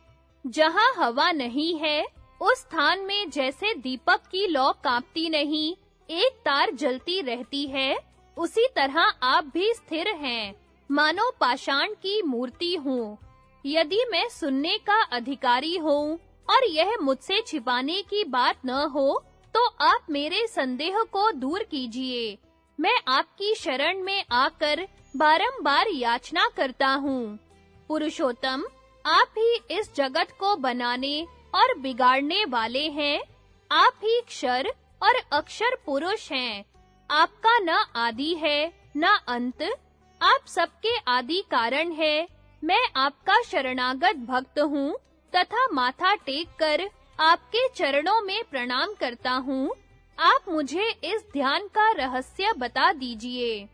जहाँ हवा नहीं है, उस स्थान में जैसे दीपक की लौ कांपती नहीं, एक तार जलती रहती है। उसी तरह आप भी स्थिर हैं। मानो पाषाण की मूर्ति हूँ। यदि मैं सुनने का अधिकारी हूँ और यह मुझसे छिपाने की बात न हो तो आप मेरे संदेह को दूर कीजिए। मैं आपकी शरण में आकर बारंबार याचना करता हूँ। पुरुषोत्तम, आप ही इस जगत को बनाने और बिगाड़ने वाले हैं। आप ही क्षर और अक्षर पुरुष हैं। आपका न आदि है, न अंत। आप सबके आदि कारण है। मैं आपका शरणागत भक्त हूँ, तथा माथा टेक कर आपके चरणों में प्रणाम करता हूँ। आप मुझे इस ध्यान का रहस्य बता दीजिए।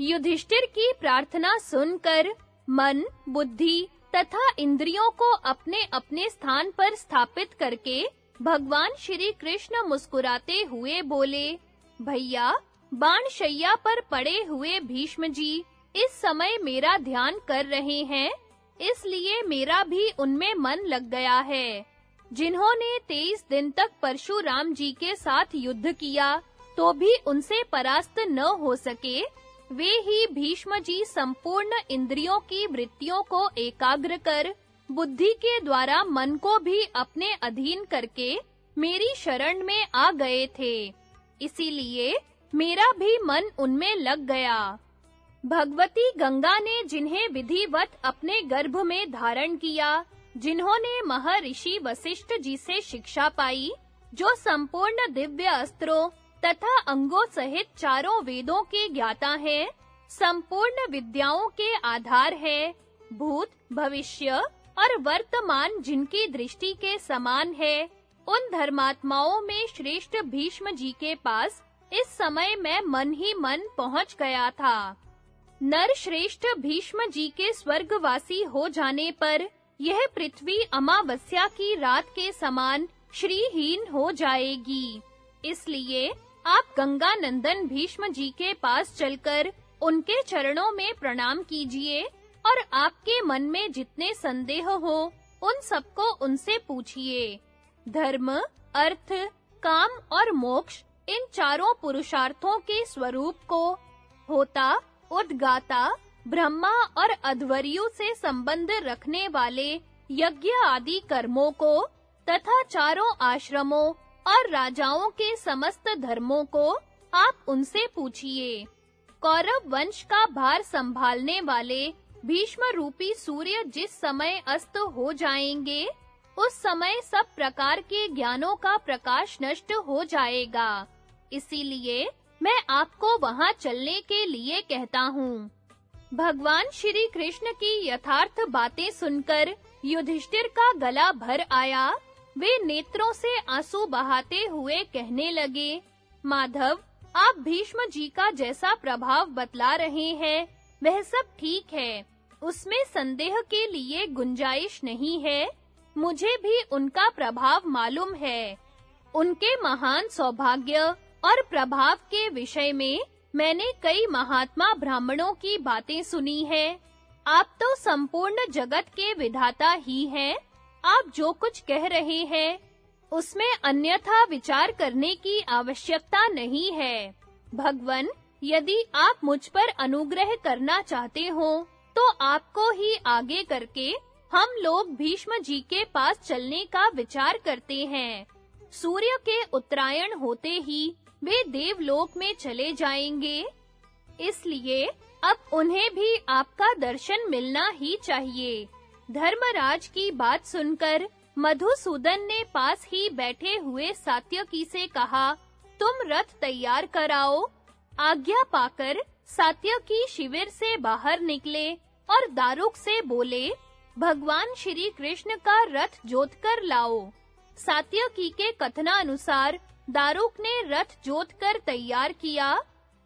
युधिष्ठिर की प्रार्थना सुनकर मन, बुद्धि तथा इंद्रियों को अपने-अपने स्थान पर स्थापित करके भगवान श्री कृष्ण मुस्कुराते हुए बोले भैया बाण शैया पर पड़े हुए भीष्म जी, इस समय मेरा ध्यान कर रहे हैं, इसलिए मेरा भी उनमें मन लग गया है। जिन्होंने 23 दिन तक परशुराम जी के साथ युद्ध किया तो भी उनसे परास्त न हो सके, वे ही भीष्म जी संपूर्ण इंद्रियों की वृत्तियों को एकाग्र कर, बुद्धि के द्वारा मन को भी अपने अधीन करके मेरी शरण में आ गए थे। इसीलिए मेरा भी मन उनमें लग गया। भगवती गंगा ने जिन्हें विधिवत अपने गर्भ में धारण किया, जिन्होंने महर्षि वशिष्ठ जी से शिक्षा पाई, जो संपूर्ण दिव्य अस्त्रों तथा अंगों सहित चारों वेदों के ज्ञाता हैं, संपूर्ण विद्याओं के आधार है, भूत, भविष्य और वर्तमान जिनकी दृष्टि के समान है। उन धर्मात्माओं में श्रेष्ठ भीष्म जी के पास इस समय मैं मन ही मन पहुँच गया था। नर श्रेष्ठ भीष्म जी के स्वर्गवासी हो जाने पर यह पृथ्वी अमावस्या की रात के समान श्रीहीन हो जाएगी। इसलिए आप गंगा नंदन भीष्म जी के पास चलकर उनके चरणों में प्रणाम कीजिए और आपके मन में जितने संदेह हो, उन सबको उनसे पूछिए। धर्म, अर्थ, काम और मोक्ष इन चारों पुरुषार्थों के स्वरूप को होता, उद्गाता, ब्रह्मा और अध्वर्यु से संबंध रखने वाले यज्ञ आदि कर्मों को तथा चारों आश्रमों और राजाओं के समस्त धर्मों को आप उनसे पूछिए। कौरव वंश का भार संभालने वाले भीष्म रूपी सूर्य जिस समय अस्त हो जाएँगे उस समय सब प्रकार के ज्ञानों का प्रकाश नष्ट हो जाएगा। इसीलिए मैं आपको वहाँ चलने के लिए कहता हूँ। भगवान श्री कृष्ण की यथार्थ बातें सुनकर युधिष्ठिर का गला भर आया। वे नेत्रों से आँसू बहाते हुए कहने लगे, माधव, आप भीष्म जी का जैसा प्रभाव बतला रहे हैं, वह सब ठीक है। उसमें संदेह के लिए गुंजाइश नहीं है। मुझे भी उनका प्रभाव मालूम है। उनके महान सौभाग्य और प्रभाव के विषय में मैंने कई महात्मा ब्राह्मणों की बातें सुनी है। आप तो संपूर्ण जगत के विधाता ही हैं। आप जो कुछ कह रहे हैं, उसमें अन्यथा विचार करने की आवश्यकता नहीं है। भगवन, यदि आप मुझ पर अनुग्रह करना चाहते हो तो आपको ही आगे करके हम लोग भीष्म जी के पास चलने का विचार करते हैं। सूर्य के उत्तरायण होते ही वे देवलोक में चले जाएँगे। इसलिए अब उन्हें भी आपका दर्शन मिलना ही चाहिए। धर्मराज की बात सुनकर मधुसूदन ने पास ही बैठे हुए सात्यकी से कहा, तुम रथ तैयार कराओ। आज्ञा पाकर सात्यकी शिविर से बाहर निकले और दारुक से बोले भगवान श्री कृष्ण का रथ जोतकर लाओ। सात्यकी के कथनानुसार दारुक ने रथ जोतकर तैयार किया।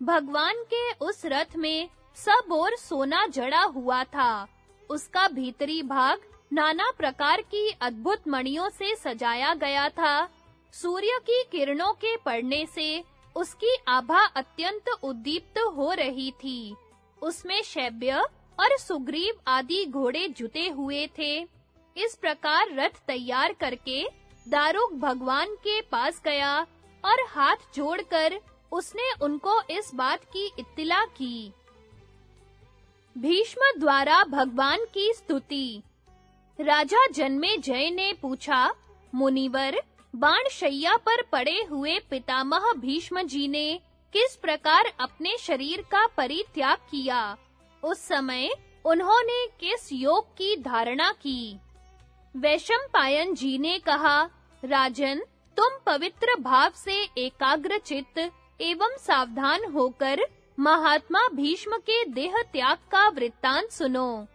भगवान के उस रथ में सब और सोना जड़ा हुआ था। उसका भीतरी भाग नाना प्रकार की अद्भुत मणियों से सजाया गया था। सूर्य की किरणों के पड़ने से उसकी आभा अत्यंत उद्दीप्त हो रही थी। उसमें शैब्य और सुग्रीव आदि घोड़े जुते हुए थे। इस प्रकार रथ तैयार करके दारुक भगवान के पास गया और हाथ जोड़कर उसने उनको इस बात की इत्तिला की। भीष्म द्वारा भगवान की स्तुति। राजा जन्मे जय ने पूछा, मुनिवर, बाण शैया पर पड़े हुए पितामह भीष्म जी ने किस प्रकार अपने शरीर का परित्याग किया? उस समय उन्होंने किस योग की धारणा की? वैशंपायन जी ने कहा, राजन, तुम पवित्र भाव से एकाग्र चित्त एवं सावधान होकर महात्मा भीष्म के देह त्याग का वृत्तांत सुनो।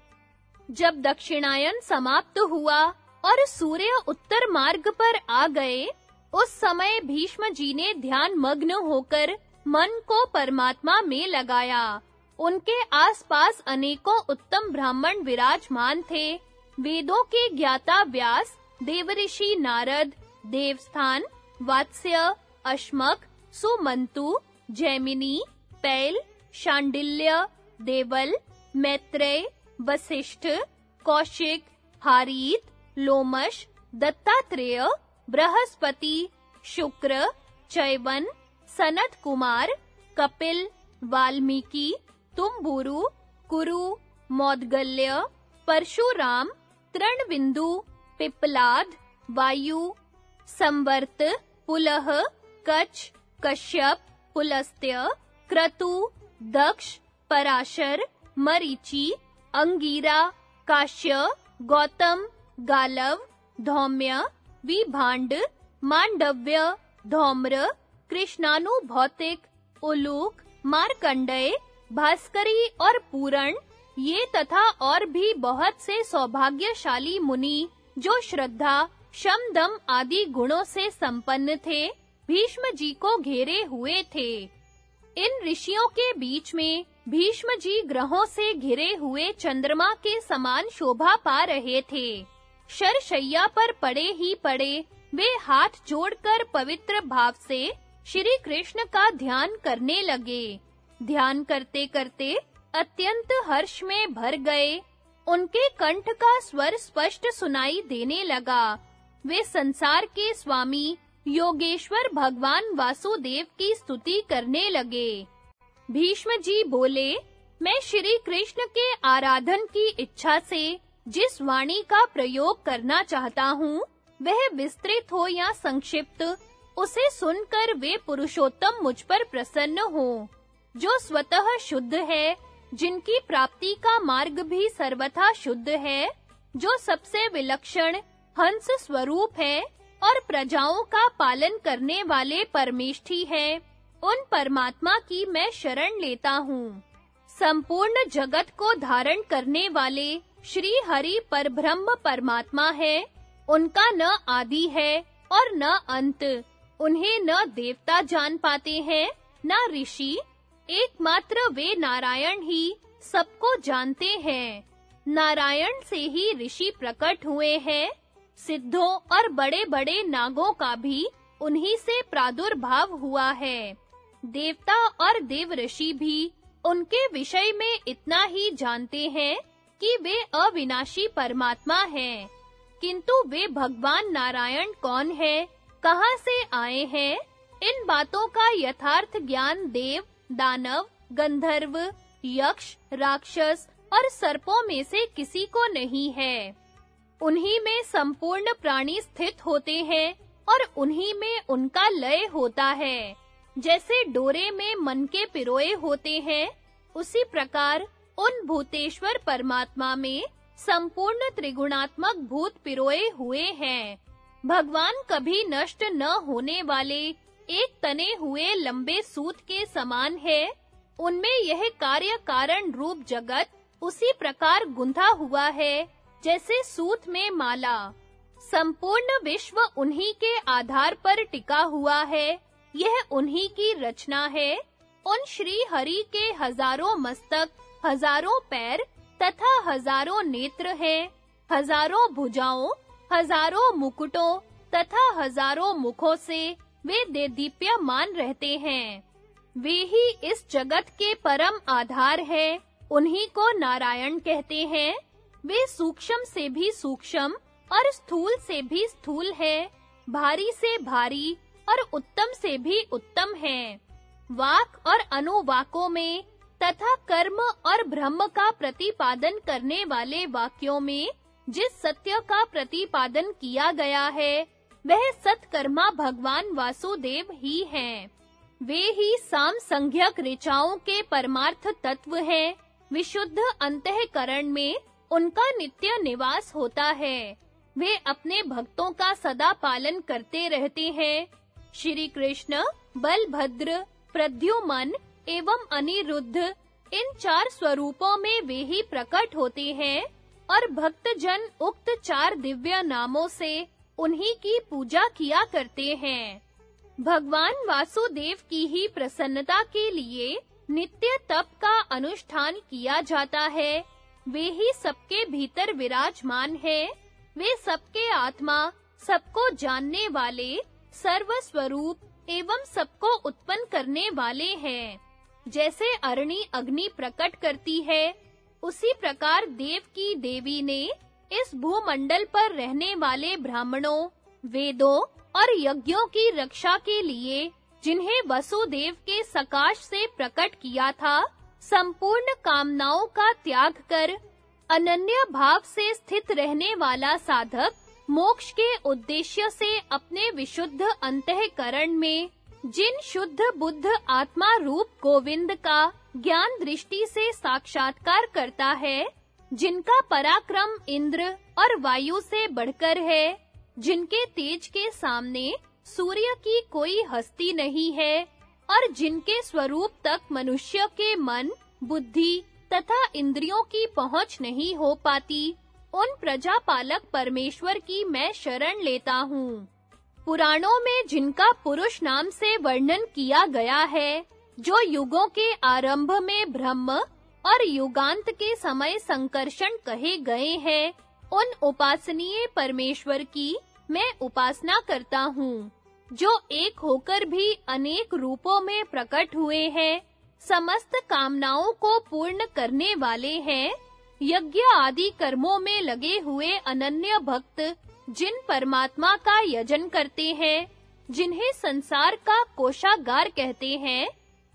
जब दक्षिणायन समाप्त हुआ और सूर्य उत्तर मार्ग पर आ गए, उस समय भीष्म जी ने ध्यान मग्न होकर मन को परमात्मा में लगाया। उनके आसपास अनेकों उत्तम ब्राह्मण विराजमान थे। वेदों के ज्ञाता व्यास, देवऋषि नारद, देवस्थान, वात्स्य, अश्मक, सुमंतु, जैमिनी, पैल, शांडिल्य, देवल, मैत्रेय वशिष्ठ कौशिक, हारीत, लोमश, दत्तात्रेय, बृहस्पति, शुक्र, चैवन, सनत कुमार, कपिल, वाल्मीकि तुम्बुरु कुरु, मौदगल्य, परशुराम, तृणबिंदु, पिपलाद, वायु, संवर्त, पुलह, कच्छ, कश्यप, पुलस्त्य, क्रतु, दक्ष, पराशर, मरीचि, अंगीरा, काश्य, गौतम, गालव, धौम्य, विभांड, मांडव्य, धौम्र, कृष्णानु भौतिक, उलूक मार्कंडेय भास्करी और पूरण, ये तथा और भी बहुत से सौभाग्यशाली मुनि, जो श्रद्धा शम दम आदि गुणों से संपन्न थे, भीष्म जी को घेरे हुए थे। इन ऋषियों के बीच में भीष्म जी ग्रहों से घिरे हुए चंद्रमा के समान शोभा पा रहे थे। शरशैया पर पड़े ही पड़े, वे हाथ जोड़कर पवित्र भाव से श्री कृष्ण का ध्यान करने लगे। ध्यान करते-करते अत्यंत हर्ष में भर गए। उनके कंठ का स्वर स्पष्ट सुनाई देने लगा। वे संसार के स्वामी योगेश्वर भगवान वासुदेव की स्तुति करने लगे। भीष्म जी बोले, मैं श्री कृष्ण के आराधन की इच्छा से जिस वाणी का प्रयोग करना चाहता हूँ, वह विस्तृत हो या संक्षिप्त, उसे सुनकर वे पुरुषोत्तम मुझ पर प्रसन्न हो। जो स्वतः शुद्ध है, जिनकी प्राप्ति का मार्ग भी सर्वथा शुद्ध है, जो सबसे विलक्षण हंस स्वरूप है और प्रजाओं का पालन करने वाले परमेष्ठी है, उन परमात्मा की मैं शरण लेता हूँ। संपूर्ण जगत को धारण करने वाले श्री हरि परब्रह्म परमात्मा है, उनका न आदि है और न अंत, उन्हें न देवता जान पाते हैं, न ऋषि एकमात्र वे नारायण ही सबको जानते हैं। नारायण से ही ऋषि प्रकट हुए हैं। सिद्धों और बड़े-बड़े नागों का भी उन्हीं से प्रादुर्भाव हुआ है। देवता और देव ऋषि भी उनके विषय में इतना ही जानते हैं कि वे अविनाशी परमात्मा हैं। किंतु वे भगवान नारायण कौन है, कहाँ से आए हैं, इन बातों का यथार्थ ज्ञान देव दानव, गंधर्व, यक्ष, राक्षस और सर्पों में से किसी को नहीं है। उन्हीं में संपूर्ण प्राणी स्थित होते हैं और उन्हीं में उनका लय होता है। जैसे डोरे में मन के पिरोए होते हैं, उसी प्रकार उन भूतेश्वर परमात्मा में संपूर्ण त्रिगुणात्मक भूत पिरोए हुए हैं। भगवान कभी नष्ट न होने वाले एक तने हुए लंबे सूत के समान है। उनमें यह कार्य कारण रूप जगत उसी प्रकार गुंधा हुआ है, जैसे सूत में माला। संपूर्ण विश्व उन्हीं के आधार पर टिका हुआ है। यह उन्हीं की रचना है। उन श्री हरि के हज़ारों मस्तक, हज़ारों पैर तथा हज़ारों नेत्र हैं। हज़ारों भुजाओं, हज़ारों मुकुटों तथा हज़ारों मुखों से वे देदीप्यमान रहते हैं। वे ही इस जगत के परम आधार हैं। उन्हीं को नारायण कहते हैं। वे सूक्ष्म से भी सूक्ष्म और स्थूल से भी स्थूल है। भारी से भारी और उत्तम से भी उत्तम हैं। वाक और अनुवाकों में तथा कर्म और ब्रह्म का प्रतिपादन करने वाले वाक्यों में जिस सत्य का प्रतिपादन किया गया है वह सत्कर्मा भगवान वासुदेव ही हैं। वे ही साम संज्ञक ऋचाओं के परमार्थ तत्व हैं। विशुद्ध अंतःकरण में उनका नित्य निवास होता है। वे अपने भक्तों का सदा पालन करते रहते हैं। श्री कृष्ण, बलभद्र, प्रद्युमन एवं अनिरुद्ध, इन चार स्वरूपों में वे ही प्रकट होते हैं और भक्तजन उक्त चार दिव्य नामों से उन्हीं की पूजा किया करते हैं। भगवान वासुदेव की ही प्रसन्नता के लिए नित्य तप का अनुष्ठान किया जाता है। वे ही सबके भीतर विराजमान है। वे सबके आत्मा, सबको जानने वाले, सर्वस्वरूप एवं सबको उत्पन्न करने वाले हैं। जैसे अरणी अग्नि प्रकट करती है, उसी प्रकार देव की देवी ने इस भूमंडल पर रहने वाले ब्राह्मणों, वेदों और यज्ञों की रक्षा के लिए जिन्हें वसुदेव के सकाश से प्रकट किया था, संपूर्ण कामनाओं का त्याग कर अनन्य भाव से स्थित रहने वाला साधक मोक्ष के उद्देश्य से अपने विशुद्ध अंतःकरण में जिन शुद्ध बुद्ध आत्मा रूप गोविंद का ज्ञान दृष्टि से साक्षात्कार करता है जिनका पराक्रम इंद्र और वायु से बढ़कर है, जिनके तेज के सामने सूर्य की कोई हस्ती नहीं है, और जिनके स्वरूप तक मनुष्य के मन, बुद्धि तथा इंद्रियों की पहुँच नहीं हो पाती, उन प्रजापालक परमेश्वर की मैं शरण लेता हूँ। पुराणों में जिनका पुरुष नाम से वर्णन किया गया है, जो युगों के आरंभ में ब्रह्म और युगांत के समय संकर्षण कहे गए हैं। उन उपासनीय परमेश्वर की मैं उपासना करता हूँ, जो एक होकर भी अनेक रूपों में प्रकट हुए हैं। समस्त कामनाओं को पूर्ण करने वाले हैं। यज्ञ आदि कर्मों में लगे हुए अनन्य भक्त, जिन परमात्मा का यजन करते हैं, जिन्हें संसार का कोषागार कहते हैं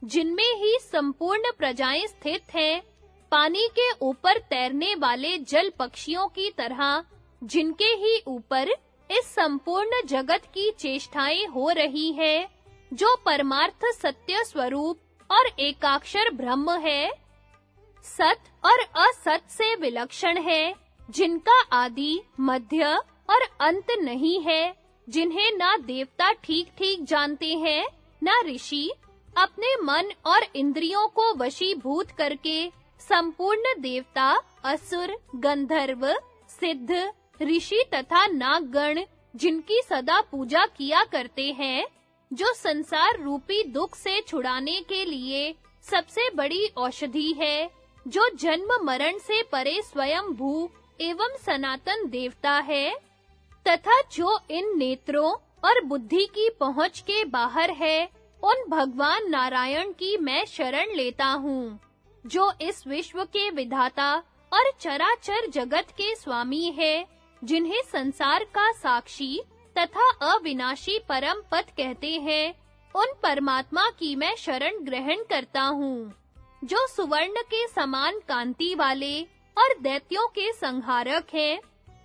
जिनमें ही संपूर्ण प्रजाएँ स्थित हैं, पानी के ऊपर तैरने वाले जल पक्षियों की तरह, जिनके ही ऊपर इस संपूर्ण जगत की चेष्टाएँ हो रही है, जो परमार्थ सत्य स्वरूप और एकाक्षर ब्रह्म है। सत और असत से विलक्षण है, जिनका आदि, मध्य और अंत नहीं है, जिन्हें ना देवता ठीक-ठीक जानते हैं, ना ऋषि अपने मन और इंद्रियों को वशीभूत करके संपूर्ण देवता, असुर, गंधर्व, सिद्ध, ऋषि तथा नागगण, जिनकी सदा पूजा किया करते हैं, जो संसार रूपी दुख से छुड़ाने के लिए सबसे बड़ी औषधि है, जो जन्म मरण से परे स्वयं भू एवं सनातन देवता है, तथा जो इन नेत्रों और बुद्धि की पहुँच के बाहर है उन भगवान नारायण की मैं शरण लेता हूँ, जो इस विश्व के विधाता और चराचर जगत के स्वामी है, जिन्हें संसार का साक्षी तथा अविनाशी परम पद कहते हैं। उन परमात्मा की मैं शरण ग्रहण करता हूँ, जो सुवर्ण के समान कांति वाले और दैत्यों के संहारक हैं,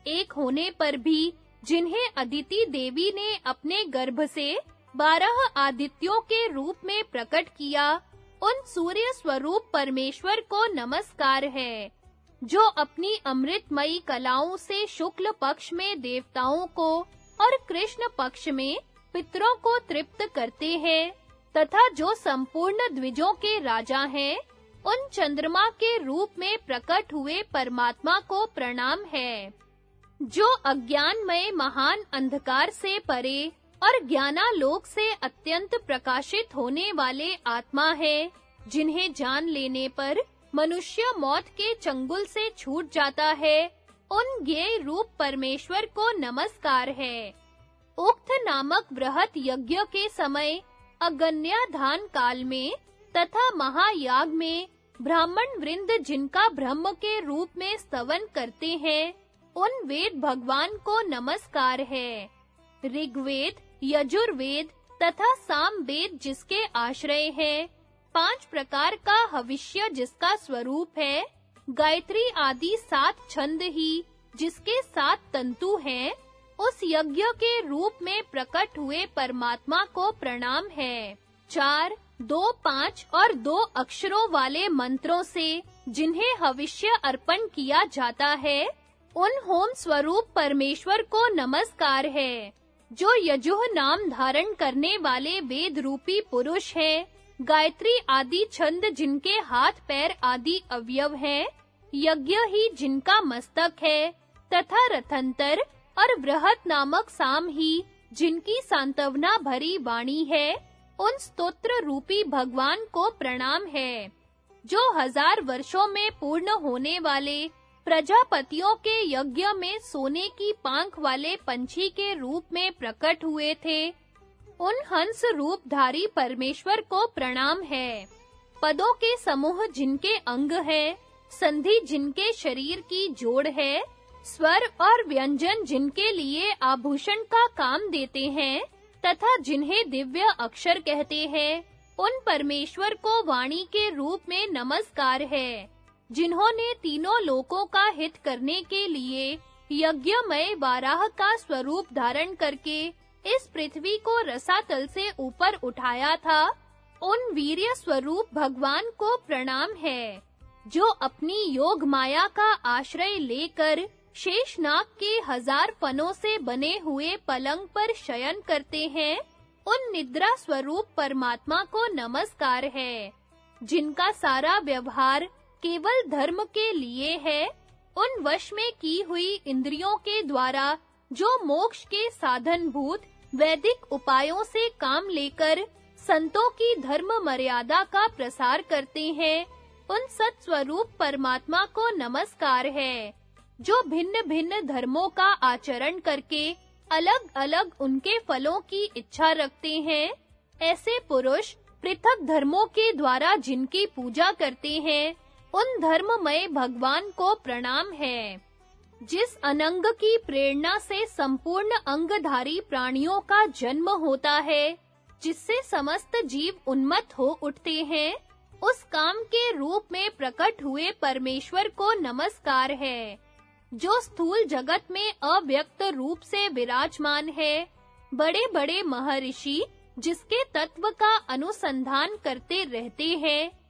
एक होने पर भी जिन्हें अदिति देवी ने अपने गर्भ से बारह आदित्यों के रूप में प्रकट किया, उन सूर्य स्वरूप परमेश्वर को नमस्कार है, जो अपनी अमृतमयी कलाओं से शुक्ल पक्ष में देवताओं को और कृष्ण पक्ष में पितरों को तृप्त करते हैं, तथा जो संपूर्ण द्विजों के राजा हैं, उन चंद्रमा के रूप में प्रकट हुए परमात्मा को प्रणाम है। जो अज्ञानमय महान अंधकार से परे और ज्ञानालोक से अत्यंत प्रकाशित होने वाले आत्मा है, जिन्हें जान लेने पर मनुष्य मौत के चंगुल से छूट जाता है। उन ज्ञेय रूप परमेश्वर को नमस्कार है। उक्त नामक बृहत यज्ञ के समय अगन्या धान काल में तथा महायाग में ब्राह्मण वृंद जिनका ब्रह्म के रूप में स्तवन करते हैं, उन वेद भगवान को नमस्कार है। ऋग्वेद यजुर्वेद तथा सामवेद जिसके आश्रय है। पाँच प्रकार का हविष्य जिसका स्वरूप है। गायत्री आदि सात छंद ही, जिसके सात तंतु हैं। उस यज्ञ के रूप में प्रकट हुए परमात्मा को प्रणाम है। चार, दो पाँच और दो अक्षरों वाले मंत्रों से जिन्हें हविष्य अर्पण किया जाता है, उन होम स्वरूप परमेश्वर को नमस्कार है। जो यजुह नाम धारण करने वाले वेद रूपी पुरुष है, गायत्री आदि छंद जिनके हाथ पैर आदि अवयव हैं, यज्ञ ही जिनका मस्तक है, तथा रथंतर और बृहत नामक साम ही जिनकी सांत्वना भरी वाणी है, उन स्तोत्र रूपी भगवान को प्रणाम है, जो हज़ार वर्षों में पूर्ण होने वाले प्रजापतियों के यज्ञ में सोने की पांख वाले पंछी के रूप में प्रकट हुए थे। उन हंस रूपधारी परमेश्वर को प्रणाम है। पदों के समूह जिनके अंग है, संधि जिनके शरीर की जोड़ है, स्वर और व्यंजन जिनके लिए आभूषण का काम देते हैं, तथा जिन्हें दिव्य अक्षर कहते हैं, उन परमेश्वर को वाणी के रूप में नमस्कार है। जिन्होंने तीनों लोकों का हित करने के लिए यज्ञमय बाराह का स्वरूप धारण करके इस पृथ्वी को रसातल से ऊपर उठाया था, उन वीर्य स्वरूप भगवान को प्रणाम है, जो अपनी योग माया का आश्रय लेकर शेषनाग के हज़ार फनों से बने हुए पलंग पर शयन करते हैं, उन निद्रा स्वरूप परमात्मा को नमस्कार है, जिनका सारा व्यवहार केवल धर्म के लिए है, उन वश में की हुई इंद्रियों के द्वारा जो मोक्ष के साधन भूत वैदिक उपायों से काम लेकर संतों की धर्म मर्यादा का प्रसार करते हैं, उन सत्स्वरूप परमात्मा को नमस्कार है, जो भिन्न-भिन्न धर्मों का आचरण करके अलग-अलग उनके फलों की इच्छा रखते हैं, ऐसे पुरुष पृथक धर्मों के द्वारा जिनकी पूजा करते हैं उन धर्ममय भगवान को प्रणाम है, जिस अनंग की प्रेरणा से संपूर्ण अंगधारी प्राणियों का जन्म होता है, जिससे समस्त जीव उन्मत्त हो उठते हैं, उस काम के रूप में प्रकट हुए परमेश्वर को नमस्कार है, जो स्थूल जगत में अव्यक्त रूप से विराजमान है। बड़े-बड़े महर्षि जिसके तत्व का अनुसंधान करते रहते हैं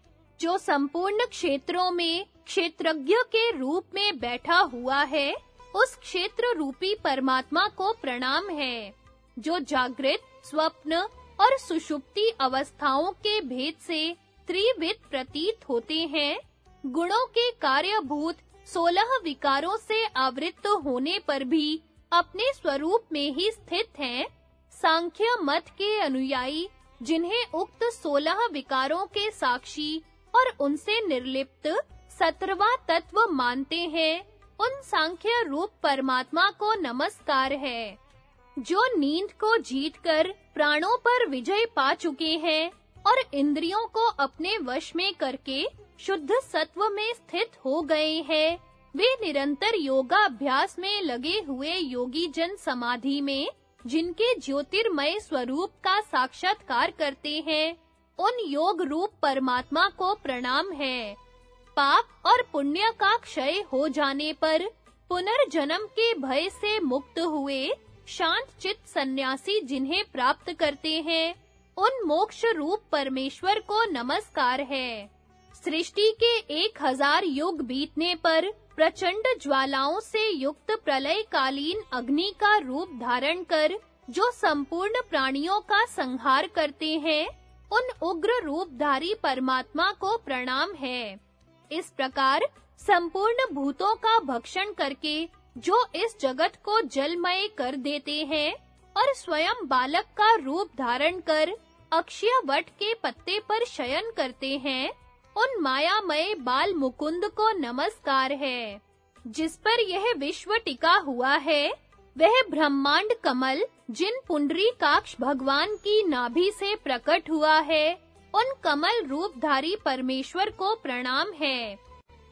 जो संपूर्ण क्षेत्रों में क्षेत्रज्ञ के रूप में बैठा हुआ है, उस क्षेत्र रूपी परमात्मा को प्रणाम है, जो जागृत, स्वप्न और सुषुप्ति अवस्थाओं के भेद से त्रिविध प्रतीत होते हैं। गुणों के कार्यभूत सोलह विकारों से आवृत्त होने पर भी अपने स्वरूप में ही स्थित हैं। सांख्य मत के अनुयायी, जिन्हें उक्त सोलह विकारों के साक्षी और उनसे निर्लिप्त सत्रवा तत्व मानते हैं। उन सांख्य रूप परमात्मा को नमस्कार है, जो नींद को जीतकर प्राणों पर विजय पा चुके हैं और इंद्रियों को अपने वश में करके शुद्ध सत्व में स्थित हो गए हैं। वे निरंतर योगा अभ्यास में लगे हुए योगी जन समाधि में, जिनके ज्योतिर्मय स्वरूप का साक्षात्कार करते हैं उन योग रूप परमात्मा को प्रणाम है। पाप और पुण्य का क्षय हो जाने पर पुनर्जन्म के भय से मुक्त हुए शांत चित्त सन्यासी जिन्हें प्राप्त करते हैं, उन मोक्ष रूप परमेश्वर को नमस्कार है। सृष्टि के एक हज़ार युग बीतने पर प्रचंड ज्वालाओं से युक्त प्रलय कालीन अग्नि का रूप धारण कर जो संपूर्ण प्राणियों का संहार करते हैं उन उग्र रूपधारी परमात्मा को प्रणाम है। इस प्रकार संपूर्ण भूतों का भक्षण करके जो इस जगत को जलमय कर देते हैं और स्वयं बालक का रूप धारण कर अक्षय वट के पत्ते पर शयन करते हैं, उन मायामय बाल मुकुंद को नमस्कार है, जिस पर यह विश्व टिका हुआ है। वह ब्रह्मांड कमल, जिन पुंडरी काक्ष भगवान की नाभि से प्रकट हुआ है, उन कमल रूपधारी परमेश्वर को प्रणाम है,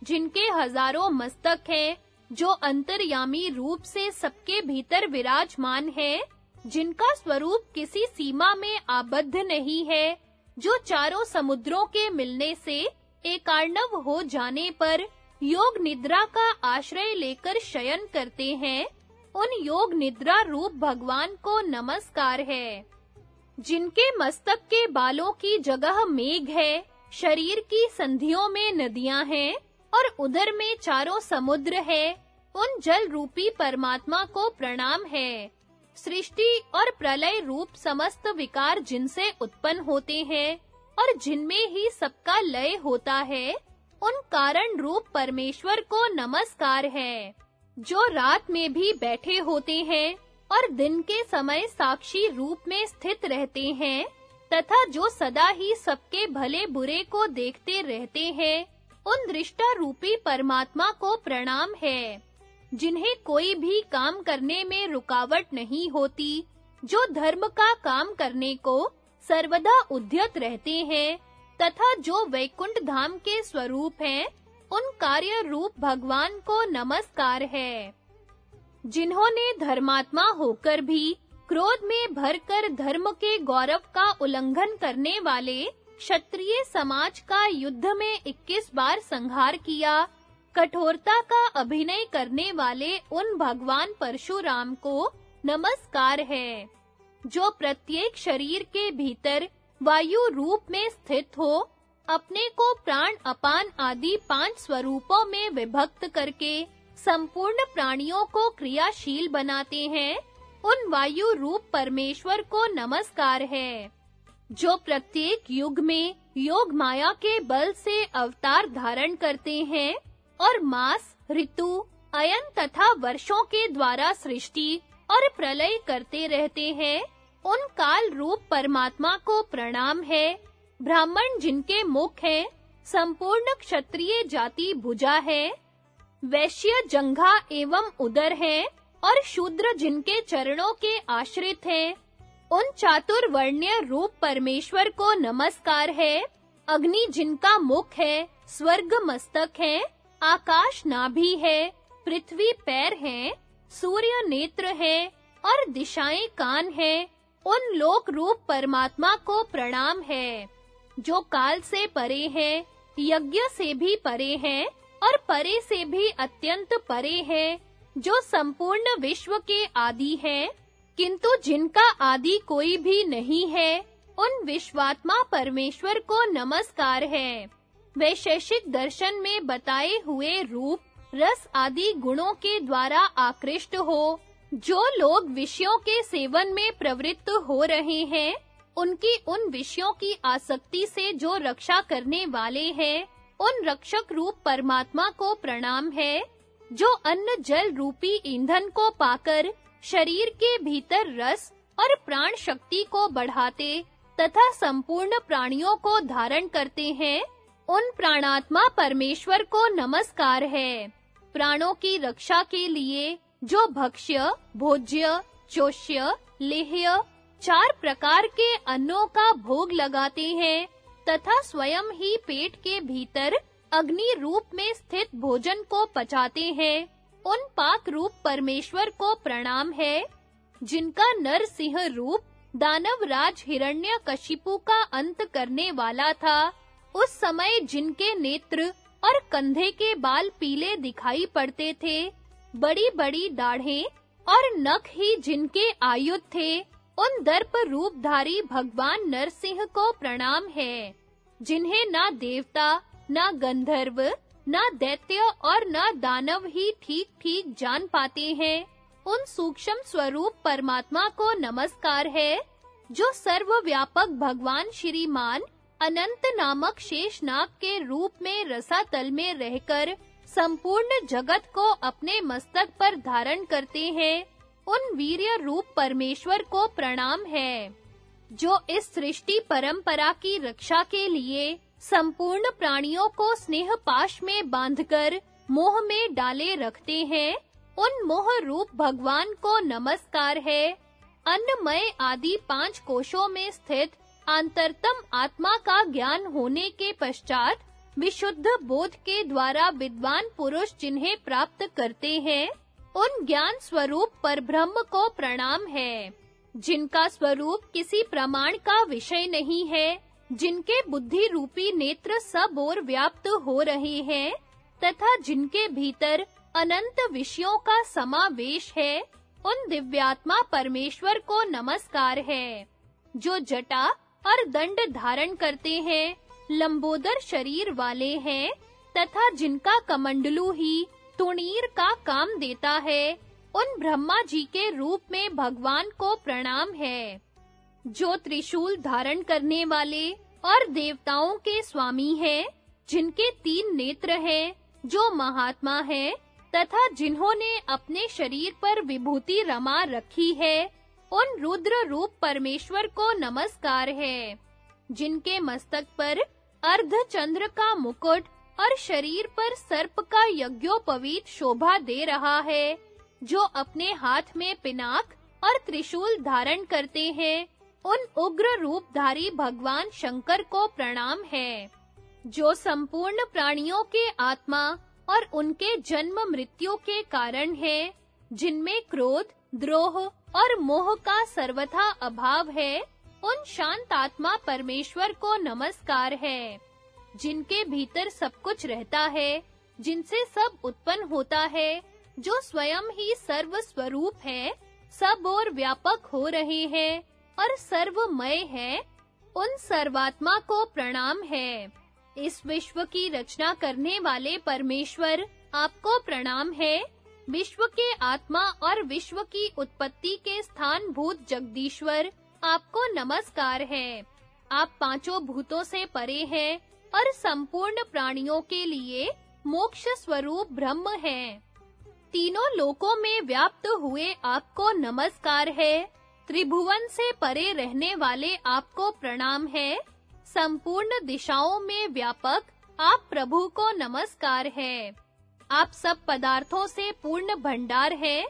जिनके हज़ारों मस्तक हैं, जो अंतर्यामी रूप से सबके भीतर विराजमान है, जिनका स्वरूप किसी सीमा में आबद्ध नहीं है, जो चारों समुद्रों के मिलने से एकार्णव हो जाने पर योग निद्रा का आश्रय लेकर शयन करते हैं उन योग निद्रा रूप भगवान को नमस्कार है। जिनके मस्तक के बालों की जगह मेघ है, शरीर की संधियों में नदियाँ हैं और उधर में चारों समुद्र है, उन जल रूपी परमात्मा को प्रणाम है। सृष्टि और प्रलय रूप समस्त विकार जिनसे उत्पन्न होते हैं और जिनमें ही सबका लय होता है, उन कारण रूप परमेश्वर को नमस्कार है। जो रात में भी बैठे होते हैं और दिन के समय साक्षी रूप में स्थित रहते हैं, तथा जो सदा ही सबके भले बुरे को देखते रहते हैं, उन दृष्टा रूपी परमात्मा को प्रणाम है, जिन्हें कोई भी काम करने में रुकावट नहीं होती, जो धर्म का काम करने को सर्वदा उद्यत रहते हैं, तथा जो वैकुंठ धाम के स्वरूप हैं उन कार्य रूप भगवान को नमस्कार है। जिन्होंने धर्मात्मा होकर भी क्रोध में भरकर धर्म के गौरव का उल्लंघन करने वाले क्षत्रिय समाज का युद्ध में 21 बार संहार किया, कठोरता का अभिनय करने वाले उन भगवान परशुराम को नमस्कार है, जो प्रत्येक शरीर के भीतर वायु रूप में स्थित हो अपने को प्राण अपान आदि पाँच स्वरूपों में विभक्त करके संपूर्ण प्राणियों को क्रियाशील बनाते हैं। उन वायु रूप परमेश्वर को नमस्कार है, जो प्रत्येक युग में योग माया के बल से अवतार धारण करते हैं और मास, ऋतु, अयन तथा वर्षों के द्वारा सृष्टि और प्रलय करते रहते हैं। उन काल रूप परमात्मा को प्रणाम है। ब्राह्मण जिनके मुख है, संपूर्ण क्षत्रिय जाति भुजा है, वैश्य जंघा एवं उदर है, और शूद्र जिनके चरणों के आश्रित हैं, उन चातुर्वर्ण्य रूप परमेश्वर को नमस्कार है, अग्नि जिनका मुख है, स्वर्ग मस्तक है, आकाश नाभि है, पृथ्वी पैर है, सूर्य नेत्र है, और दिशाएँ कान है, उन लोक रूप परमात्मा को प्रणाम है। जो काल से परे है, यज्ञ से भी परे है और परे से भी अत्यंत परे है, जो संपूर्ण विश्व के आदि है। किंतु जिनका आदि कोई भी नहीं है, उन विश्वात्मा परमेश्वर को नमस्कार है। वैशेषिक दर्शन में बताए हुए रूप, रस आदि गुणों के द्वारा आकृष्ट हो, जो लोग विषयों के सेवन में प्रवृत्त हो रहे हैं उनकी उन विषयों की आसक्ति से जो रक्षा करने वाले हैं, उन रक्षक रूप परमात्मा को प्रणाम है, जो अन्न जल रूपी ईंधन को पाकर शरीर के भीतर रस और प्राण शक्ति को बढ़ाते तथा संपूर्ण प्राणियों को धारण करते हैं, उन प्राणात्मा परमेश्वर को नमस्कार है। प्राणों की रक्षा के लिए जो भक्ष्य, भोज्य, चोष्य, लेह्य चार प्रकार के अन्नों का भोग लगाते हैं, तथा स्वयं ही पेट के भीतर अग्नि रूप में स्थित भोजन को पचाते हैं। उन पाक रूप परमेश्वर को प्रणाम है, जिनका नर सिंह रूप दानव राज हिरण्य कशिपु का अंत करने वाला था। उस समय जिनके नेत्र और कंधे के बाल पीले दिखाई पड़ते थे, बड़ी-बड़ी दाढ़ें और नख ही जिनके आयुध थे। उन दर्प रूपधारी भगवान नरसिंह को प्रणाम है, जिन्हें ना देवता, ना गंधर्व, ना दैत्य और ना दानव ही ठीक-ठीक जान पाते हैं। उन सूक्ष्म स्वरूप परमात्मा को नमस्कार है, जो सर्वव्यापक भगवान श्रीमान अनंत नामक शेषनाग के रूप में रसातल में रहकर संपूर्ण जगत को अपने मस्तक पर धारण करते हैं। उन वीर्य रूप परमेश्वर को प्रणाम है, जो इस सृष्टि परंपरा की रक्षा के लिए संपूर्ण प्राणियों को स्नेह पाश में बांधकर मोह में डाले रखते हैं। उन मोह रूप भगवान को नमस्कार है। अन्नमय आदि पाँच कोशों में स्थित अंतरतम आत्मा का ज्ञान होने के पश्चात विशुद्ध बोध के द्वारा विद्वान पुरुष जिन्हें प्राप्त करते हैं। उन ज्ञान स्वरूप पर ब्रह्म को प्रणाम है, जिनका स्वरूप किसी प्रमाण का विषय नहीं है, जिनके बुद्धि रूपी नेत्र सब ओर व्याप्त हो रहे हैं, तथा जिनके भीतर अनंत विषयों का समावेश है, उन दिव्यात्मा परमेश्वर को नमस्कार है, जो जटा और दंड धारण करते हैं, लंबोदर शरीर वाले हैं, तथा जिनका कमंडलू ही तुणीर का काम देता है। उन ब्रह्मा जी के रूप में भगवान को प्रणाम है। जो त्रिशूल धारण करने वाले और देवताओं के स्वामी हैं, जिनके तीन नेत्र हैं, जो महात्मा हैं, तथा जिन्होंने अपने शरीर पर विभूति रमा रखी है, उन रुद्र रूप परमेश्वर को नमस्कार है। जिनके मस्तक पर अर्ध चंद्र का मुकुट और शरीर पर सर्प का यज्ञोपवीत शोभा दे रहा है, जो अपने हाथ में पिनाक और त्रिशूल धारण करते हैं। उन उग्र रूपधारी भगवान शंकर को प्रणाम है, जो संपूर्ण प्राणियों के आत्मा और उनके जन्म मृत्यु के कारण है, जिनमें क्रोध, द्रोह और मोह का सर्वथा अभाव है। उन शांत आत्मा परमेश्वर को नमस्कार है। जिनके भीतर सब कुछ रहता है, जिनसे सब उत्पन्न होता है, जो स्वयं ही सर्व स्वरूप है, सब और व्यापक हो रहे हैं और सर्वमय है, उन सर्वात्मा को प्रणाम है। इस विश्व की रचना करने वाले परमेश्वर आपको प्रणाम है। विश्व के आत्मा और विश्व की उत्पत्ति के स्थान भूत जगदीश्वर आपको नमस्कार है। आप पाँचों भूतों से परे हैं और संपूर्ण प्राणियों के लिए मोक्ष स्वरूप ब्रह्म है। तीनों लोकों में व्याप्त हुए आपको नमस्कार है। त्रिभुवन से परे रहने वाले आपको प्रणाम है। संपूर्ण दिशाओं में व्यापक आप प्रभु को नमस्कार है। आप सब पदार्थों से पूर्ण भंडार है।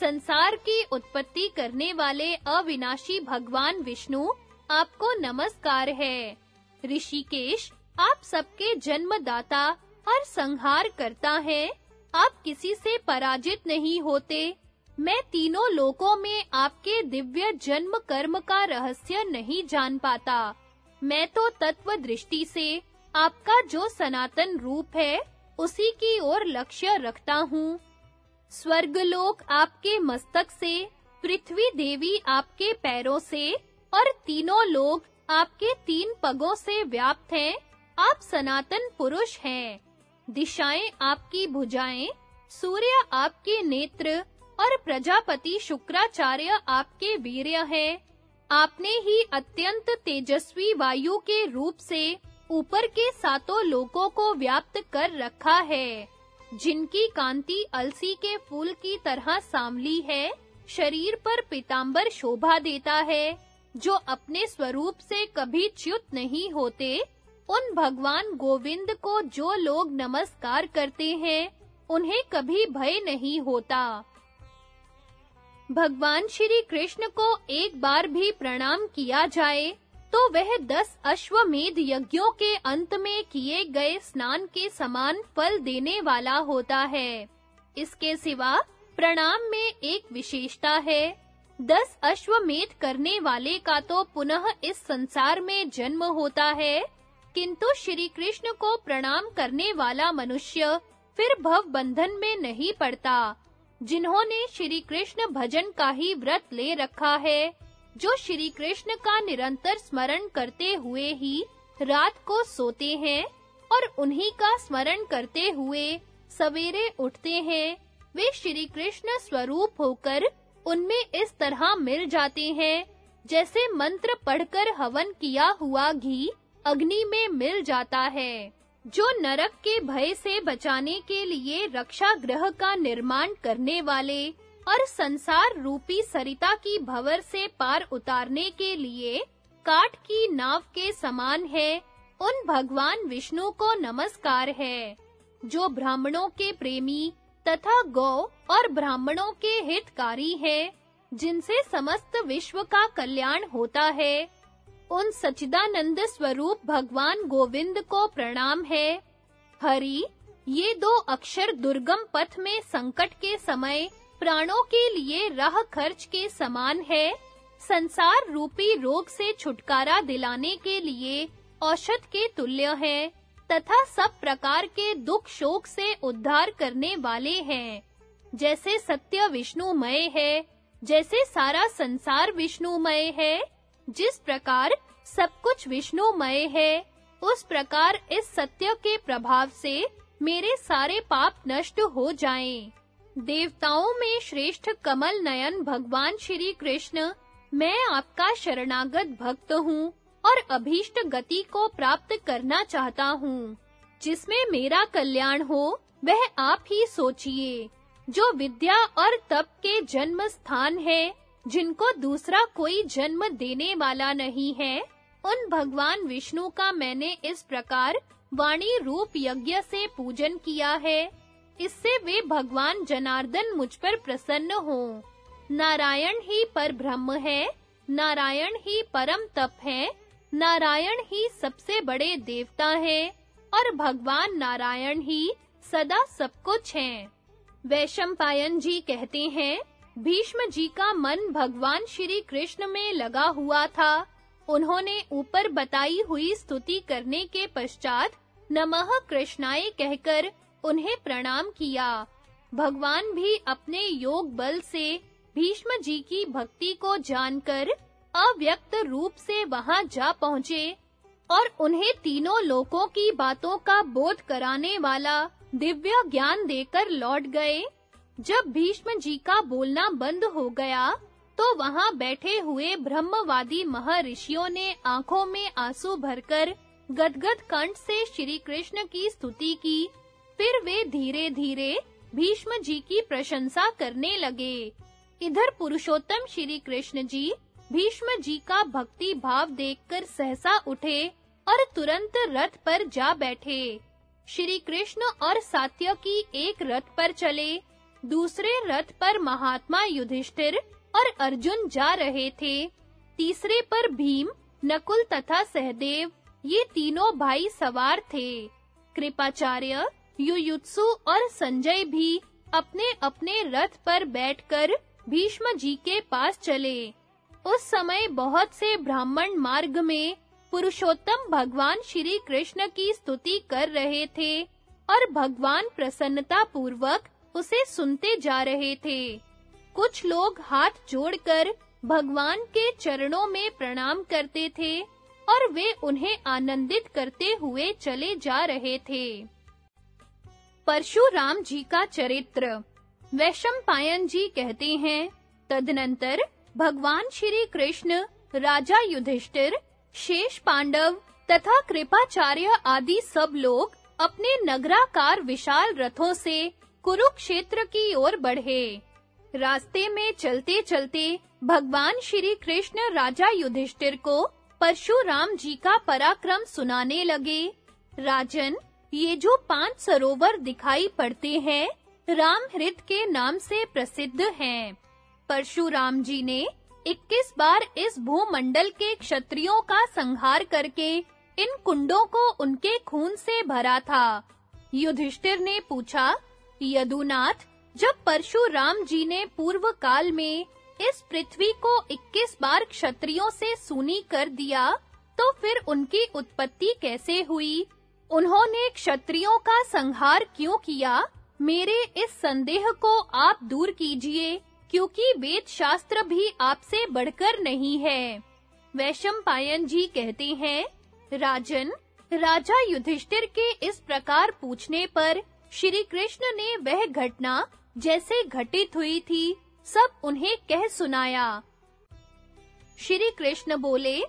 संसार की उत्पत्ति करने वाले अविनाशी भगवान विष्णु आपको नमस्कार है। ऋषिकेश आप सबके जन्मदाता और संहार करता है। आप किसी से पराजित नहीं होते। मैं तीनों लोकों में आपके दिव्य जन्म कर्म का रहस्य नहीं जान पाता। मैं तो तत्व दृष्टि से आपका जो सनातन रूप है, उसी की ओर लक्ष्य रखता हूँ। स्वर्गलोक आपके मस्तक से, पृथ्वी देवी आपके पैरों से, और तीनों लोग आपके तीन पगों से व्याप्त हैं। आप सनातन पुरुष हैं। दिशाएँ आपकी भुजाएँ, सूर्य आपके नेत्र और प्रजापति शुक्राचार्य आपके वीर्य है। आपने ही अत्यंत तेजस्वी वायु के रूप से ऊपर के सातों लोकों को व्याप्त कर रखा है, जिनकी कांति अलसी के फूल की तरह सांवली है, शरीर पर पीतांबर शोभा देता है, जो अपने स्वरूप से कभी च्युत नहीं होते उन भगवान गोविंद को जो लोग नमस्कार करते हैं, उन्हें कभी भय नहीं होता। भगवान श्री कृष्ण को एक बार भी प्रणाम किया जाए तो वह दस अश्वमेध यज्ञों के अंत में किए गए स्नान के समान फल देने वाला होता है। इसके सिवा प्रणाम में एक विशेषता है, दस अश्वमेध करने वाले का तो पुनः इस संसार में जन्म होता है किंतु श्री कृष्ण को प्रणाम करने वाला मनुष्य फिर भव बंधन में नहीं पड़ता, जिन्होंने श्री कृष्ण भजन का ही व्रत ले रखा है, जो श्री कृष्ण का निरंतर स्मरण करते हुए ही रात को सोते हैं और उन्हीं का स्मरण करते हुए सवेरे उठते हैं, वे श्री कृष्ण स्वरूप होकर उनमें इस तरह मिल जाते हैं, जैसे मंत्र पढ़कर हवन किया हुआ घी अग्नि में मिल जाता है, जो नरक के भय से बचाने के लिए रक्षा ग्रह का निर्माण करने वाले और संसार रूपी सरिता की भवर से पार उतारने के लिए काट की नाव के समान है, उन भगवान विष्णु को नमस्कार है, जो ब्राह्मणों के प्रेमी तथा गौ और ब्राह्मणों के हितकारी है, जिनसे समस्त विश्व का कल्याण होता है। उन सचिदानंद स्वरूप भगवान गोविंद को प्रणाम है। हरि, ये दो अक्षर दुर्गम पथ में संकट के समय, प्राणों के लिए राह खर्च के समान है। संसार रूपी रोग से छुटकारा दिलाने के लिए औषध के तुल्य है, तथा सब प्रकार के दुख शोक से उद्धार करने वाले हैं। जैसे सत्य विष्णुमय है, जैसे सारा संसार विष्णुमय है। जिस प्रकार सब कुछ विष्णुमय है, उस प्रकार इस सत्य के प्रभाव से मेरे सारे पाप नष्ट हो जाएँ। देवताओं में श्रेष्ठ कमल नयन भगवान श्री कृष्ण, मैं आपका शरणागत भक्त हूँ और अभीष्ट गति को प्राप्त करना चाहता हूँ। जिसमें मेरा कल्याण हो, वह आप ही सोचिए। जो विद्या और तप के जन्म स्थान है जिनको दूसरा कोई जन्म देने वाला नहीं है, उन भगवान विष्णु का मैंने इस प्रकार वाणी रूप यज्ञ से पूजन किया है। इससे वे भगवान जनार्दन मुझ पर प्रसन्न हो। नारायण ही पर ब्रह्म है, नारायण ही परम तप है, नारायण ही सबसे बड़े देवता है, और भगवान नारायण ही सदा सब कुछ हैं। वैशंपायन जी कहते हैं भीष्म जी का मन भगवान श्री कृष्ण में लगा हुआ था। उन्होंने ऊपर बताई हुई स्तुति करने के पश्चात नमः कृष्णाय कहकर उन्हें प्रणाम किया। भगवान भी अपने योग बल से भीष्म जी की भक्ति को जानकर अव्यक्त रूप से वहाँ जा पहुँचे और उन्हें तीनों लोकों की बातों का बोध कराने वाला दिव्य ज्ञान देकर लौट गए। जब भीष्म जी का बोलना बंद हो गया तो वहाँ बैठे हुए ब्रह्मवादी महर्षियों ने आँखों में आँसू भरकर गदगद कंठ से श्री कृष्ण की स्तुति की। फिर वे धीरे-धीरे भीष्म जी की प्रशंसा करने लगे। इधर पुरुषोत्तम श्री कृष्ण जी भीष्म जी का भक्ति भाव देखकर सहसा उठे और तुरंत रथ पर जा बैठे। श्री कृष्ण और सात्यकी एक रथ पर चले। दूसरे रथ पर महात्मा युधिष्ठिर और अर्जुन जा रहे थे। तीसरे पर भीम, नकुल तथा सहदेव, ये तीनों भाई सवार थे। कृपाचार्य, युयुत्सु और संजय भी अपने-अपने रथ पर बैठकर भीष्म जी के पास चले। उस समय बहुत से ब्राह्मण मार्ग में पुरुषोत्तम भगवान श्री कृष्ण की स्तुति कर रहे थे और भगवान प्रसन्नता पूर्वक उसे सुनते जा रहे थे। कुछ लोग हाथ जोड़कर भगवान के चरणों में प्रणाम करते थे और वे उन्हें आनंदित करते हुए चले जा रहे थे। परशुराम जी का चरित्र वैशंपायन जी कहते हैं, तदनंतर भगवान श्री कृष्ण, राजा युधिष्ठिर, शेष पांडव तथा कृपाचार्य आदि सब लोग अपने नगराकार विशाल रथों से कुरुक्षेत्र की ओर बढ़े। रास्ते में चलते-चलते भगवान श्री कृष्ण राजा युधिष्ठिर को परशुराम जी का पराक्रम सुनाने लगे। राजन, ये जो पाँच सरोवर दिखाई पड़ते हैं, राम हृद के नाम से प्रसिद्ध हैं। परशुराम जी ने 21 बार इस भूमंडल के क्षत्रियों का संहार करके इन कुंडों को उनके खून से भरा था। युधिष्ठिर ने पूछा यदुनाथ, जब परशुराम जी ने पूर्व काल में इस पृथ्वी को 21 बार क्षत्रियों से सुनी कर दिया तो फिर उनकी उत्पत्ति कैसे हुई? उन्होंने क्षत्रियों का संहार क्यों किया? मेरे इस संदेह को आप दूर कीजिए, क्योंकि वेद शास्त्र भी आपसे बढ़कर नहीं है। वैशंपायन जी कहते हैं, राजन, राजा युधिष्ठिर के इस प्रकार पूछने पर श्री कृष्ण ने वह घटना जैसे घटित हुई थी, सब उन्हें कह सुनाया। श्री कृष्ण बोले,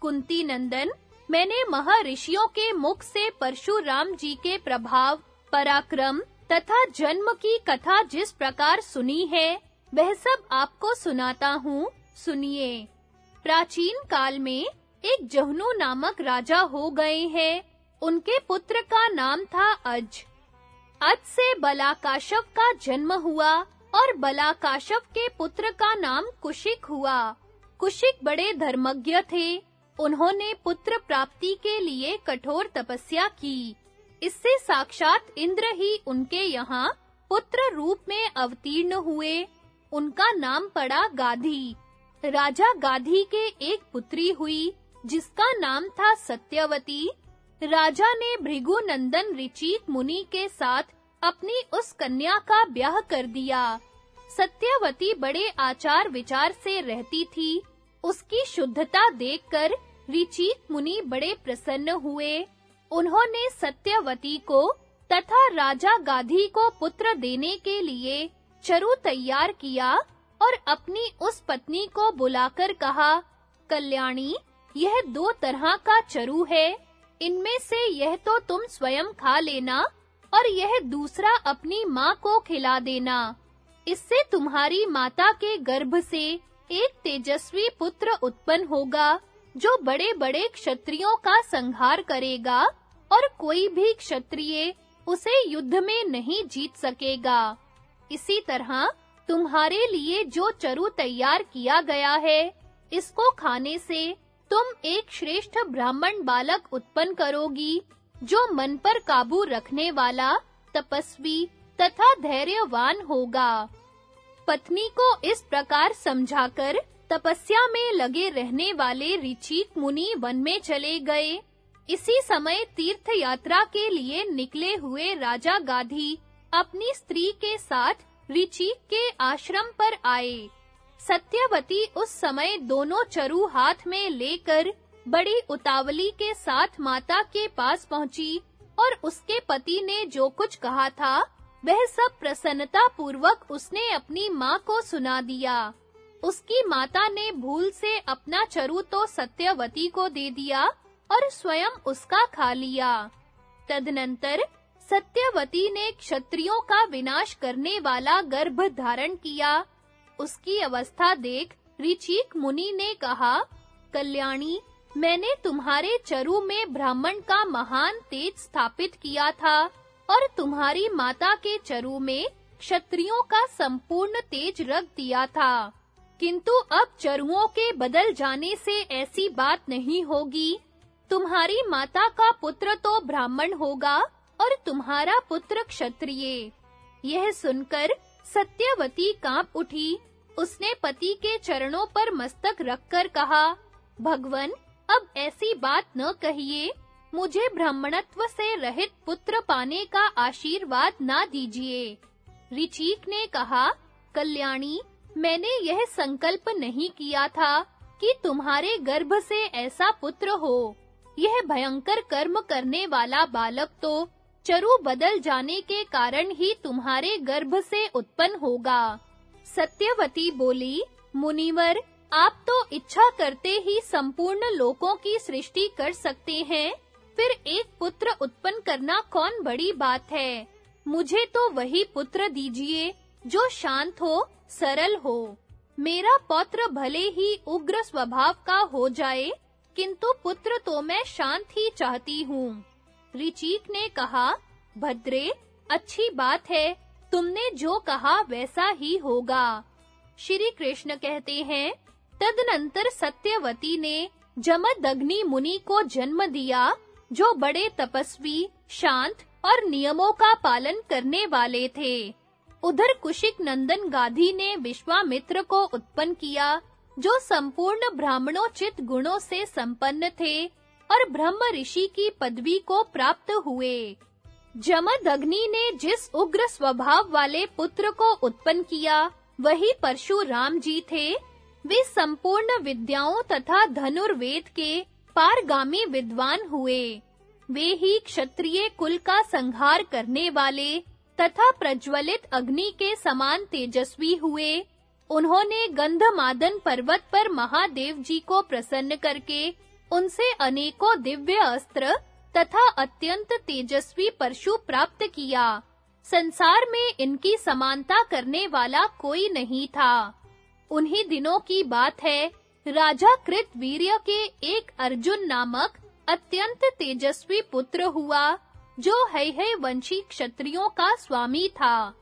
कुंती नंदन, मैंने महर्षियों के मुख से परशुराम जी के प्रभाव, पराक्रम तथा जन्म की कथा जिस प्रकार सुनी है, वह सब आपको सुनाता हूँ, सुनिए। प्राचीन काल में एक जहनु नामक राजा हो गए हैं, उनके पुत्र का नाम था अज। अज से बलाकाशव का जन्म हुआ और बलाकाशव के पुत्र का नाम कुशिक हुआ। कुशिक बड़े धर्मज्ञ थे। उन्होंने पुत्र प्राप्ति के लिए कठोर तपस्या की। इससे साक्षात इंद्र ही उनके यहाँ पुत्र रूप में अवतीर्ण हुए। उनका नाम पड़ा गाधी। राजा गाधी के एक पुत्री हुई, जिसका नाम था सत्यवती। राजा ने भृगु नंदन ऋचिक मुनि के साथ अपनी उस कन्या का ब्याह कर दिया। सत्यवती बड़े आचार विचार से रहती थी। उसकी शुद्धता देखकर ऋचिक मुनि बड़े प्रसन्न हुए। उन्होंने सत्यवती को तथा राजा गाधी को पुत्र देने के लिए चरु तैयार किया और अपनी उस पत्नी को बुलाकर कहा, कल्याणी, यह दो तरह का चरु है। इनमें से यह तो तुम स्वयं खा लेना और यह दूसरा अपनी माँ को खिला देना। इससे तुम्हारी माता के गर्भ से एक तेजस्वी पुत्र उत्पन्न होगा, जो बड़े-बड़े क्षत्रियों का संहार करेगा और कोई भी क्षत्रिय उसे युद्ध में नहीं जीत सकेगा। इसी तरह तुम्हारे लिए जो चरु तैयार किया गया है, इसको खाने से तुम एक श्रेष्ठ ब्राह्मण बालक उत्पन्न करोगी, जो मन पर काबू रखने वाला, तपस्वी तथा धैर्यवान होगा। पत्नी को इस प्रकार समझाकर तपस्या में लगे रहने वाले ऋचिक मुनि वन में चले गए। इसी समय तीर्थ यात्रा के लिए निकले हुए राजा गाधी अपनी स्त्री के साथ ऋचिक के आश्रम पर आए। सत्यवती उस समय दोनों चरु हाथ में लेकर बड़ी उतावली के साथ माता के पास पहुँची और उसके पति ने जो कुछ कहा था, वह सब प्रसन्नता पूर्वक उसने अपनी माँ को सुना दिया। उसकी माता ने भूल से अपना चरु तो सत्यवती को दे दिया और स्वयं उसका खा लिया। तदनंतर सत्यवती ने क्षत्रियों का विनाश करने वाला गर्भ धारण किया उसकी अवस्था देख ऋचिक मुनि ने कहा, कल्याणी, मैंने तुम्हारे चरु में ब्राह्मण का महान तेज स्थापित किया था और तुम्हारी माता के चरु में क्षत्रियों का संपूर्ण तेज रख दिया था। किंतु अब चरुओं के बदल जाने से ऐसी बात नहीं होगी। तुम्हारी माता का पुत्र तो ब्राह्मण होगा और तुम्हारा पुत्र क्षत्रिय। यह सुनकर सत्यवती काँप उठी। उसने पति के चरणों पर मस्तक रखकर कहा, भगवन, अब ऐसी बात न कहिए। मुझे ब्राह्मणत्व से रहित पुत्र पाने का आशीर्वाद ना दीजिए। ऋचिक ने कहा, कल्याणी, मैंने यह संकल्प नहीं किया था कि तुम्हारे गर्भ से ऐसा पुत्र हो। यह भयंकर कर्म करने वाला बालक तो चरु बदल जाने के कारण ही तुम्हारे गर्भ से उत्पन्न होगा। सत्यवती बोली, मुनिवर, आप तो इच्छा करते ही संपूर्ण लोकों की सृष्टि कर सकते हैं, फिर एक पुत्र उत्पन्न करना कौन बड़ी बात है? मुझे तो वही पुत्र दीजिए, जो शांत हो, सरल हो। मेरा पौत्र भले ही उग्र स्वभाव का हो जाए, किंतु पुत्र तो मैं शांत ही चाहती हूँ। ऋचिक ने कहा, भद्रे, अच्छी बात है, तुमने जो कहा वैसा ही होगा। श्री कृष्ण कहते हैं, तदनंतर सत्यवती ने जमदग्नि मुनि को जन्म दिया, जो बड़े तपस्वी, शांत और नियमों का पालन करने वाले थे। उधर कुशिक नंदन गाधी ने विश्वामित्र को उत्पन्न किया, जो संपूर्ण ब्राह्मणोचित गुणों से संपन्न थे। और ब्रह्म ऋषि की पदवी को प्राप्त हुए। जमदग्नि ने जिस उग्र स्वभाव वाले पुत्र को उत्पन्न किया, वही परशुराम जी थे। वे संपूर्ण विद्याओं तथा धनुर्वेद के पारगामी विद्वान हुए। वे ही क्षत्रिय कुल का संहार करने वाले तथा प्रज्वलित अग्नि के समान तेजस्वी हुए। उन्होंने गंधमादन पर्वत पर महादेव जी को प्रसन्न करके उनसे अनेकों दिव्य अस्त्र तथा अत्यंत तेजस्वी परशु प्राप्त किया। संसार में इनकी समानता करने वाला कोई नहीं था। उन्हीं दिनों की बात है, राजा कृत वीर्य के एक अर्जुन नामक अत्यंत तेजस्वी पुत्र हुआ, जो है है वंशी क्षत्रियों का स्वामी था।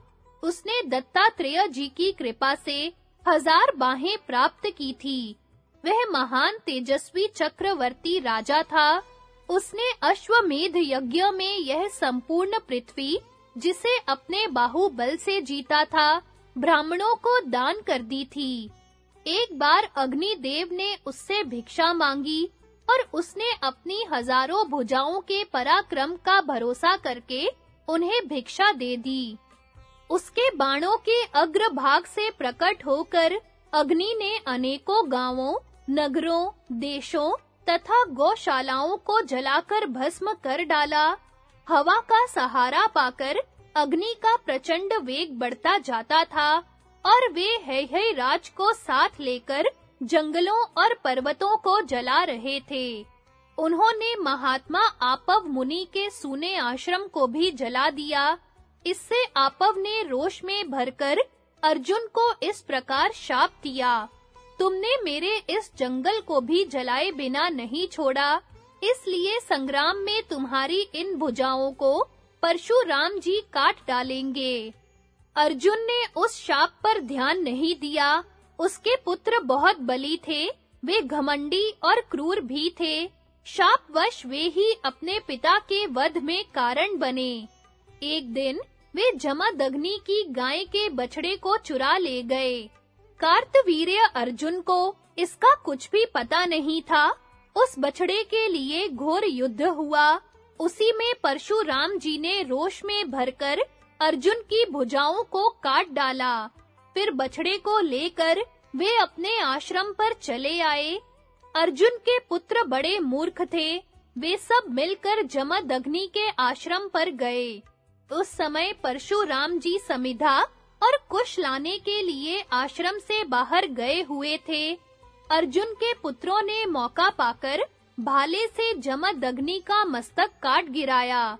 उसने दत्तात्रेय जी की कृपा से हज़ार बाहें प्राप्त की थी। वह महान तेजस्वी चक्रवर्ती राजा था। उसने अश्वमेध यज्ञ में यह संपूर्ण पृथ्वी, जिसे अपने बाहुबल से जीता था, ब्राह्मणों को दान कर दी थी। एक बार अग्निदेव ने उससे भिक्षा मांगी और उसने अपनी हज़ारों भुजाओं के पराक्रम का भरोसा करके उन्हें भिक्षा दे दी। उसके बाणों के अग्रभाग से प्रकट होकर अग्नि ने अनेकों गाँवों नगरों, देशों तथा गौशालाओं को जलाकर भस्म कर डाला। हवा का सहारा पाकर अग्नि का प्रचंड वेग बढ़ता जाता था और वे है है राज को साथ लेकर जंगलों और पर्वतों को जला रहे थे। उन्होंने महात्मा आपव मुनि के सूने आश्रम को भी जला दिया। इससे आपव ने रोष में भरकर अर्जुन को इस प्रकार शाप दिया। तुमने मेरे इस जंगल को भी जलाए बिना नहीं छोड़ा। इसलिए संग्राम में तुम्हारी इन भुजाओं को परशुराम जी काट डालेंगे। अर्जुन ने उस शाप पर ध्यान नहीं दिया। उसके पुत्र बहुत बली थे, वे घमंडी और क्रूर भी थे। शापवश वे ही अपने पिता के वध में कारण बने। एक दिन वे जमदग्नि की गाय के बछड़े को चुरा ले गए। कार्तवीर्य अर्जुन को इसका कुछ भी पता नहीं था। उस बछड़े के लिए घोर युद्ध हुआ। उसी में परशुराम जी ने रोष में भरकर अर्जुन की भुजाओं को काट डाला। फिर बछड़े को लेकर वे अपने आश्रम पर चले आए। अर्जुन के पुत्र बड़े मूर्ख थे। वे सब मिलकर जमदग्नि के आश्रम पर गए। उस समय परशुराम जी समिधा और कुश लाने के लिए आश्रम से बाहर गए हुए थे। अर्जुन के पुत्रों ने मौका पाकर भाले से जमदग्नि का मस्तक काट गिराया।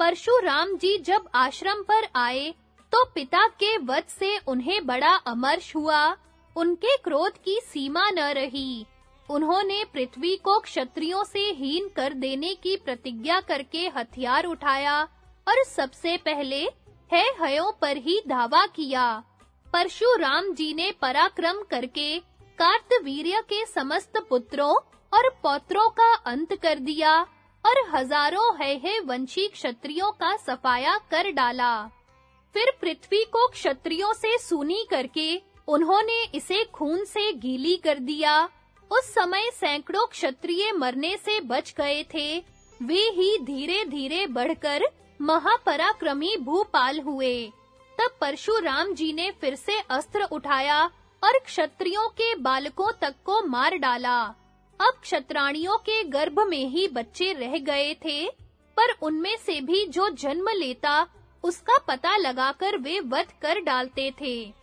परशुराम जी जब आश्रम पर आए तो पिता के वध से उन्हें बड़ा अमर्ष हुआ। उनके क्रोध की सीमा न रही। उन्होंने पृथ्वी को क्षत्रियों से हीन कर देने की प्रतिज्ञा करके हथियार उठाया। और सबसे पहले है हयों पर ही धावा किया। परशुराम जी ने पराक्रम करके कार्तवीर्य के समस्त पुत्रों और पौत्रों का अंत कर दिया और हज़ारों है है वंशी क्षत्रियों का सफाया कर डाला। फिर पृथ्वी को क्षत्रियों से सूनी करके उन्होंने इसे खून से गीली कर दिया। उस समय सैकड़ों क्षत्रिय मरने से बच गए थे। वे ही धीरे-धीरे बढ़कर महापराक्रमी भूपाल हुए। तब परशुराम जी ने फिर से अस्त्र उठाया और क्षत्रियों के बालकों तक को मार डाला। अब क्षत्राणियों के गर्भ में ही बच्चे रह गए थे, पर उनमें से भी जो जन्म लेता, उसका पता लगाकर वे वध कर डालते थे।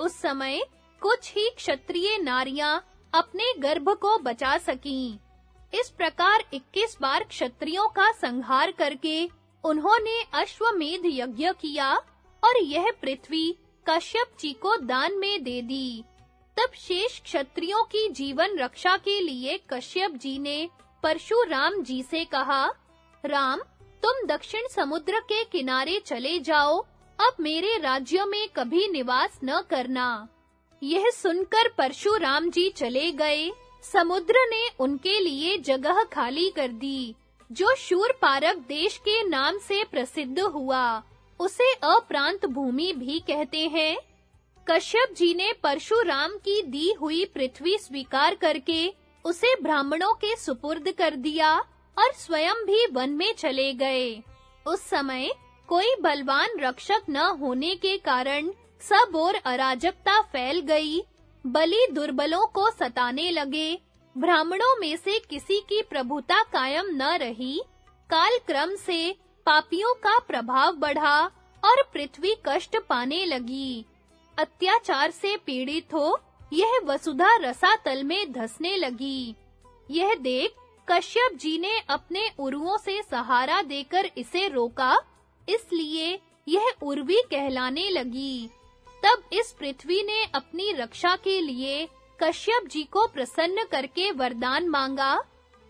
उस समय कुछ ही क्षत्रिय नारियाँ अपने गर्भ को बचा सकीं। इस प्रकार 21 बार क्षत्रियों का संहार करके उन्होंने अश्वमेध यज्ञ किया और यह पृथ्वी कश्यप जी को दान में दे दी। तब शेष क्षत्रियों की जीवन रक्षा के लिए कश्यप जी ने परशुराम जी से कहा, राम, तुम दक्षिण समुद्र के किनारे चले जाओ, अब मेरे राज्य में कभी निवास न करना। यह सुनकर परशुराम जी चले गए। समुद्र ने उनके लिए जगह खाली कर दी। जो शूर पारक देश के नाम से प्रसिद्ध हुआ, उसे अप्रांत भूमि भी कहते हैं। कश्यप जी ने परशुराम की दी हुई पृथ्वी स्वीकार करके उसे ब्राह्मणों के सुपुर्द कर दिया और स्वयं भी वन में चले गए। उस समय कोई बलवान रक्षक न होने के कारण सब और अराजकता फैल गई, बलि दुर्बलों को सताने लगे ब्राह्मणों में से किसी की प्रभुता कायम न रही काल क्रम से पापियों का प्रभाव बढ़ा और पृथ्वी कष्ट पाने लगी। अत्याचार से पीड़ित हो, यह वसुधा रसातल में धसने लगी। यह देख कश्यप जी ने अपने उरुओं से सहारा देकर इसे रोका, इसलिए यह उर्वी कहलाने लगी। तब इस पृथ्वी ने अपनी रक्षा के लिए कश्यप जी को प्रसन्न करके वरदान मांगा,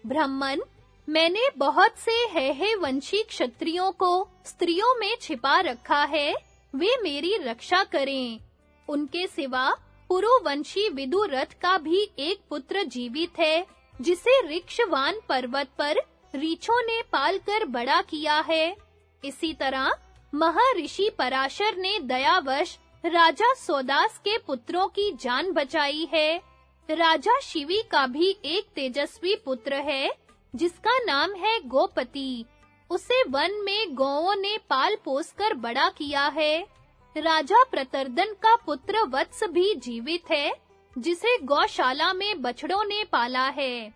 ब्राह्मण, मैंने बहुत से है है वंशी क्षत्रियों को स्त्रियों में छिपा रखा है, वे मेरी रक्षा करें। उनके सिवा पुरुवंशी विदुरथ का भी एक पुत्र जीवित है, जिसे ऋक्षवान पर्वत पर रीछों ने पालकर बड़ा किया है। इसी तरह महर्षि पराशर ने दयावश राजा सोदास के पुत्रों की जान बचाई है। राजा शिवी का भी एक तेजस्वी पुत्र है, जिसका नाम है गोपति। उसे वन में गौओं ने पाल पोस कर बड़ा किया है। राजा प्रतरदन का पुत्र वत्स भी जीवित है, जिसे गौशाला में बछड़ों ने पाला है।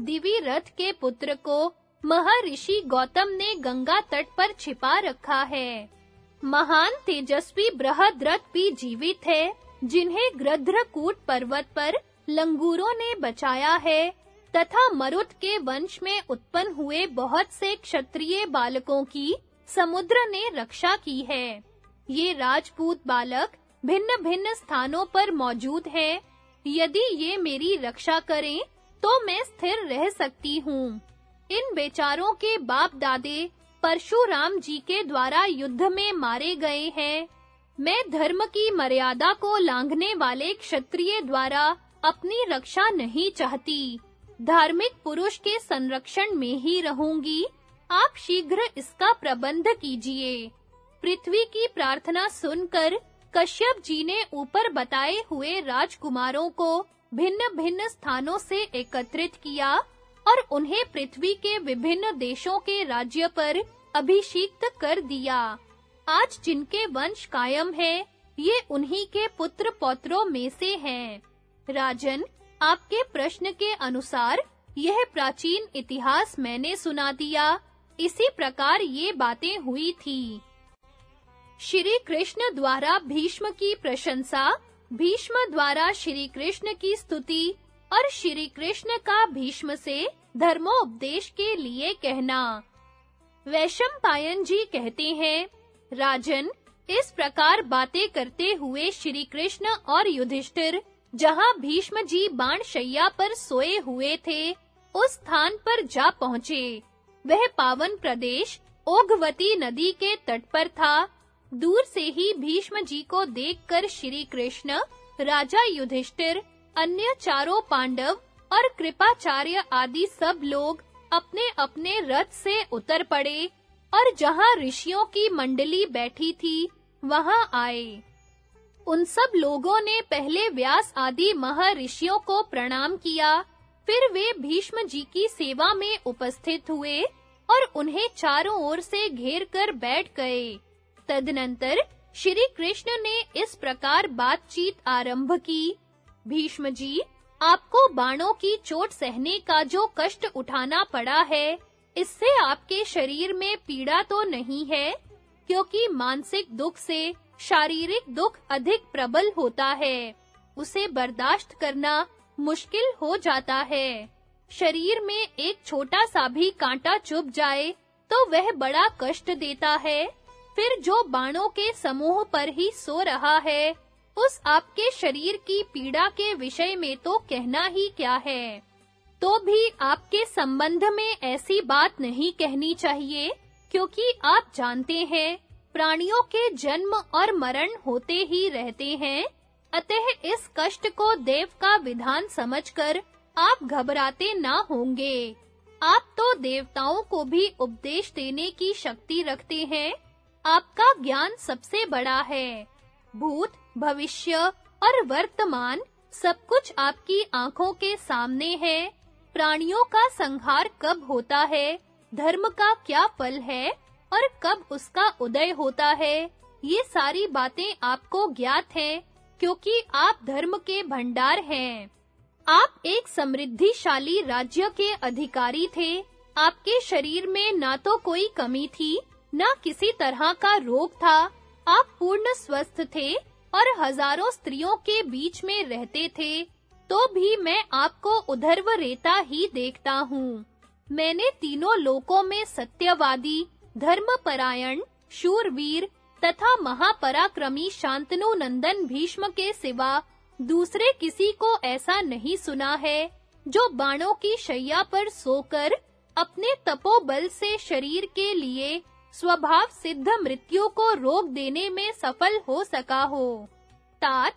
दिवी रथ के पुत्र को महर्षि गौतम ने गंगा तट पर छिपा रखा है। महान, तेजस्वी, बृहद्रथ भी जीवित है जिन्हें ग्रध्रकूट पर्वत पर लंगूरों ने बचाया है, तथा मरुत के वंश में उत्पन्न हुए बहुत से क्षत्रिय बालकों की समुद्र ने रक्षा की है। ये राजपूत बालक भिन्न-भिन्न स्थानों पर मौजूद हैं। यदि ये मेरी रक्षा करें तो मैं स्थिर रह सकती हूँ। इन बेचारों के बाप दादे परशुराम जी के द्वारा युद्ध में मारे गए हैं। मैं धर्म की मर्यादा को लांघने वाले क्षत्रिय द्वारा अपनी रक्षा नहीं चाहती। धार्मिक पुरुष के संरक्षण में ही रहूँगी। आप शीघ्र इसका प्रबंध कीजिए। पृथ्वी की प्रार्थना सुनकर कश्यप जी ने ऊपर बताए हुए राजकुमारों को भिन्न-भिन्न स्थानों से एकत्रित किया। और उन्हें पृथ्वी के विभिन्न देशों के राज्य पर अभिषिक्त कर दिया। आज जिनके वंश कायम है, ये उन्हीं के पुत्र पौत्रों में से हैं। राजन, आपके प्रश्न के अनुसार यह प्राचीन इतिहास मैंने सुना दिया। इसी प्रकार ये बातें हुई थी। श्री कृष्ण द्वारा भीष्म की प्रशंसा, भीष्म द्वारा श्री कृष्ण की स्तुति और श्री कृष्ण का भीष्म से धर्मोपदेश के लिए कहना। वैशम पायन जी कहते हैं, राजन, इस प्रकार बातें करते हुए श्री कृष्ण और युधिष्ठिर, जहाँ भीष्म जी बाण शैया पर सोए हुए थे, उस स्थान पर जा पहुँचे। वह पावन प्रदेश, ओघवती नदी के तट पर था। दूर से ही भीष्म जी को देखकर श्री कृष्ण, राजा युधिष्ठिर अन्य चारों पांडव और कृपाचार्य आदि सब लोग अपने-अपने रथ से उतर पड़े और जहाँ ऋषियों की मंडली बैठी थी, वहाँ आए। उन सब लोगों ने पहले व्यास आदि महर्षियों को प्रणाम किया, फिर वे भीष्म जी की सेवा में उपस्थित हुए और उन्हें चारों ओर से घेर कर बैठ गए। तदनंतर श्री कृष्ण ने इस प्रकार बातचीत आरंभ की। भीष्म जी आपको बाणों की चोट सहने का जो कष्ट उठाना पड़ा है, इससे आपके शरीर में पीड़ा तो नहीं है? क्योंकि मानसिक दुख से शारीरिक दुख अधिक प्रबल होता है। उसे बर्दाश्त करना मुश्किल हो जाता है। शरीर में एक छोटा सा भी कांटा चुभ जाए तो वह बड़ा कष्ट देता है। फिर जो बाणों के समूह पर ही सो रहा है उस आपके शरीर की पीड़ा के विषय में तो कहना ही क्या है? तो भी आपके संबंध में ऐसी बात नहीं कहनी चाहिए, क्योंकि आप जानते हैं, प्राणियों के जन्म और मरण होते ही रहते हैं। अतः इस कष्ट को देव का विधान समझकर आप घबराते ना होंगे। आप तो देवताओं को भी उपदेश देने की शक्ति रखते हैं। आपका ज्ञान सबसे बड़ा है। भूत भविष्य और वर्तमान सब कुछ आपकी आँखों के सामने है। प्राणियों का संहार कब होता है? धर्म का क्या फल है? और कब उसका उदय होता है? ये सारी बातें आपको ज्ञात हैं, क्योंकि आप धर्म के भंडार हैं। आप एक समृद्धिशाली राज्य के अधिकारी थे। आपके शरीर में ना तो कोई कमी थी, ना किसी तरह का रोग था। आप पूर्ण स्वस्थ थे और हज़ारों स्त्रियों के बीच में रहते थे तो भी मैं आपको उधर्व रेता ही देखता हूँ। मैंने तीनों लोकों में सत्यवादी, धर्मपरायण, शूरवीर तथा महापराक्रमी शांतनु नंदन भीष्म के सिवा दूसरे किसी को ऐसा नहीं सुना है, जो बाणों की शैया पर सोकर अपने तपोबल से शरीर के लिए स्वभाव सिद्ध मृत्यु को रोक देने में सफल हो सका हो। तात,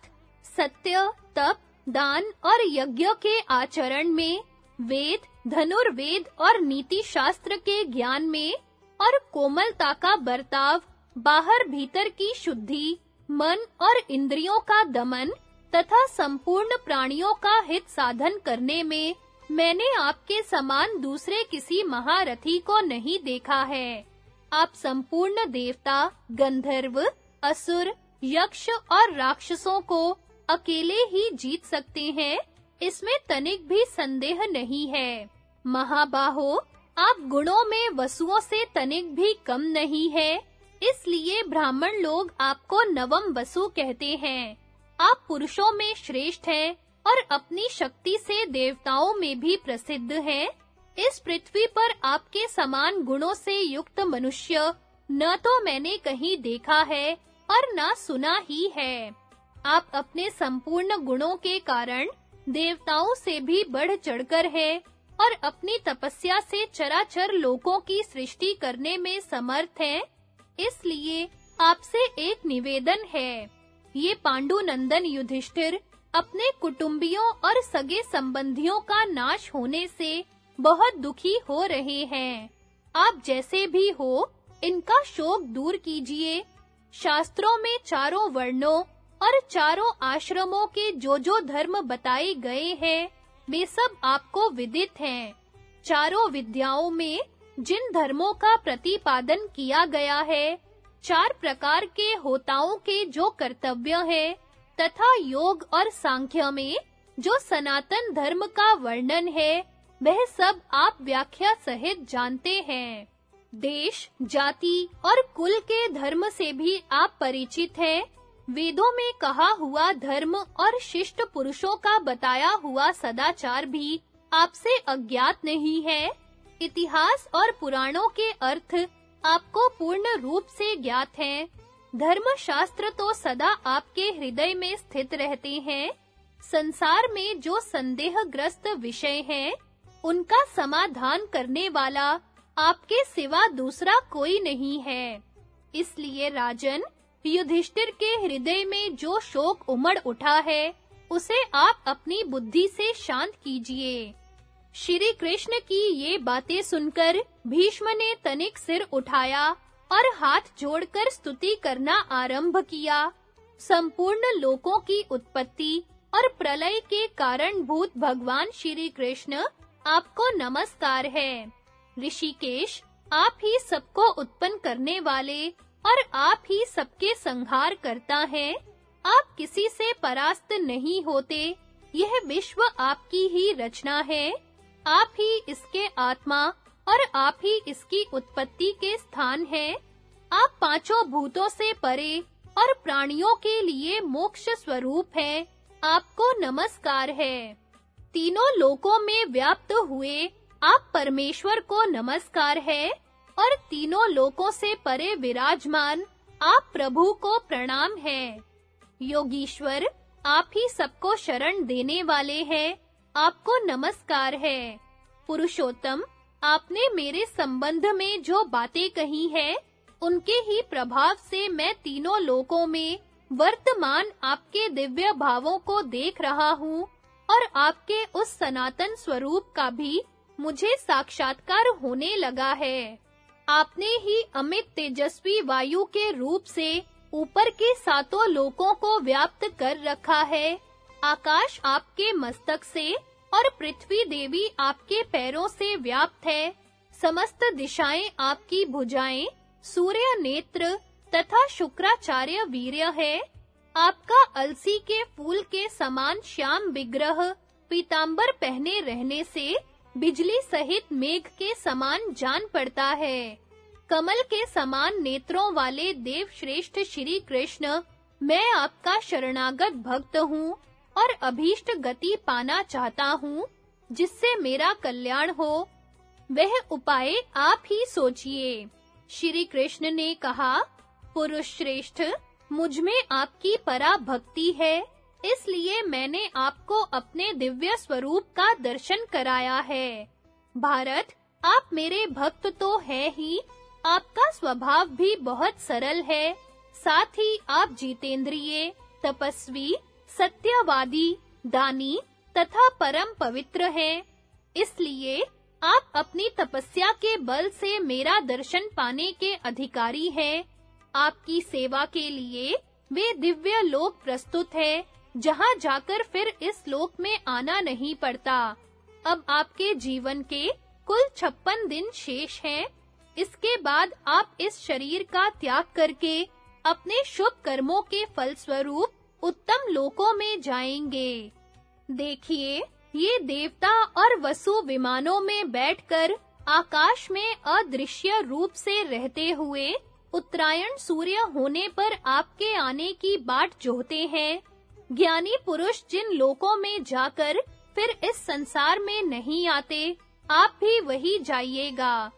सत्य, तप, दान और यज्ञ के आचरण में, वेद, धनुर्वेद और नीति शास्त्र के ज्ञान में और कोमलता का बर्ताव, बाहर भीतर की शुद्धि, मन और इंद्रियों का दमन तथा संपूर्ण प्राणियों का हित साधन करने में मैंने आपके समान दूसरे किसी महारथी को नहीं देखा है। आप संपूर्ण देवता, गंधर्व, असुर, यक्ष और राक्षसों को अकेले ही जीत सकते हैं। इसमें तनिक भी संदेह नहीं है। महाबाहो, आप गुणों में वसुओं से तनिक भी कम नहीं है। इसलिए ब्राह्मण लोग आपको नवम वसु कहते हैं। आप पुरुषों में श्रेष्ठ हैं और अपनी शक्ति से देवताओं में भी प्रसिद्ध हैं। इस पृथ्वी पर आपके समान गुणों से युक्त मनुष्य न तो मैंने कहीं देखा है और न सुना ही है। आप अपने संपूर्ण गुणों के कारण देवताओं से भी बढ़ चढ़कर है और अपनी तपस्या से चराचर लोकों की सृष्टि करने में समर्थ हैं, इसलिए आपसे एक निवेदन है। ये पांडु नंदन युधिष्ठिर अपने कुटुंबियों और सगे संबंधियों का नाश होने से बहुत दुखी हो रहे हैं। आप जैसे भी हो, इनका शोक दूर कीजिए। शास्त्रों में चारों वर्णों और चारों आश्रमों के जो जो धर्म बताए गए हैं, वे सब आपको विदित हैं। चारों विद्याओं में जिन धर्मों का प्रतिपादन किया गया है, चार प्रकार के होताओं के जो कर्तव्य है, तथा योग और सांख्य में जो सनातन धर्म का वर्णन है वह सब आप व्याख्या सहित जानते हैं। देश, जाति और कुल के धर्म से भी आप परिचित हैं। वेदों में कहा हुआ धर्म और शिष्ट पुरुषों का बताया हुआ सदाचार भी आपसे अज्ञात नहीं है। इतिहास और पुराणों के अर्थ आपको पूर्ण रूप से ज्ञात हैं। धर्म शास्त्र तो सदा आपके हृदय में स्थित रहते हैं। संसार में जो संदेहग्रस्त विषय हैं उनका समाधान करने वाला आपके सिवा दूसरा कोई नहीं है। इसलिए राजन, युधिष्ठिर के हृदय में जो शोक उमड़ उठा है, उसे आप अपनी बुद्धि से शांत कीजिए। श्री कृष्ण की ये बातें सुनकर भीष्म ने तनिक सिर उठाया और हाथ जोड़कर स्तुति करना आरंभ किया। संपूर्ण लोकों की उत्पत्ति और प्रलय के कारणभूत भगवान श्री कृष्ण आपको नमस्कार है। ऋषिकेश, आप ही सबको उत्पन्न करने वाले और आप ही सबके संहार करता है। आप किसी से परास्त नहीं होते, यह विश्व आपकी ही रचना है। आप ही इसके आत्मा और आप ही इसकी उत्पत्ति के स्थान है। आप पाँचों भूतों से परे और प्राणियों के लिए मोक्ष स्वरूप है। आपको नमस्कार है। तीनों लोकों में व्याप्त हुए आप परमेश्वर को नमस्कार है और तीनों लोकों से परे विराजमान आप प्रभु को प्रणाम है। योगीश्वर, आप ही सबको शरण देने वाले हैं, आपको नमस्कार है। पुरुषोत्तम, आपने मेरे संबंध में जो बातें कही हैं, उनके ही प्रभाव से मैं तीनों लोकों में वर्तमान आपके दिव्य भावों को देख रहा हूँ। और आपके उस सनातन स्वरूप का भी मुझे साक्षात्कार होने लगा है। आपने ही अमित तेजस्वी वायु के रूप से ऊपर के सातों लोकों को व्याप्त कर रखा है। आकाश आपके मस्तक से और पृथ्वी देवी आपके पैरों से व्याप्त है। समस्त दिशाएँ आपकी भुजाएँ, सूर्य नेत्र तथा शुक्राचार्य वीर्य है। आपका अलसी के फूल के समान श्याम विग्रह, पीतांबर पहने रहने से बिजली सहित मेघ के समान जान पड़ता है। कमल के समान नेत्रों वाले देव श्रेष्ठ श्री कृष्ण, मैं आपका शरणागत भक्त हूँ और अभीष्ट गति पाना चाहता हूँ, जिससे मेरा कल्याण हो। वह उपाय आप ही सोचिए। श्री कृष्ण ने कहा, पुरुष श्रेष्ठ मुझमें आपकी परा भक्ति है। इसलिए मैंने आपको अपने दिव्य स्वरूप का दर्शन कराया है। भारत, आप मेरे भक्त तो है ही। आपका स्वभाव भी बहुत सरल है। साथ ही आप जीतेंद्रिय, तपस्वी, सत्यवादी, दानी तथा परम पवित्र हैं। इसलिए आप अपनी तपस्या के बल से मेरा दर्शन पाने के अधिकारी हैं। आपकी सेवा के लिए वे दिव्य लोक प्रस्तुत है, जहाँ जाकर फिर इस लोक में आना नहीं पड़ता। अब आपके जीवन के कुल 56 दिन शेष हैं। इसके बाद आप इस शरीर का त्याग करके अपने शुभ कर्मों के फल स्वरूप उत्तम लोकों में जाएँगे। देखिए, ये देवता और वसु विमानों में बैठकर आकाश में अदृश्य रूप से रहते हुए उत्तरायण सूर्य होने पर आपके आने की बाट जोहते हैं। ज्ञानी पुरुष जिन लोकों में जाकर फिर इस संसार में नहीं आते, आप भी वही जाइएगा।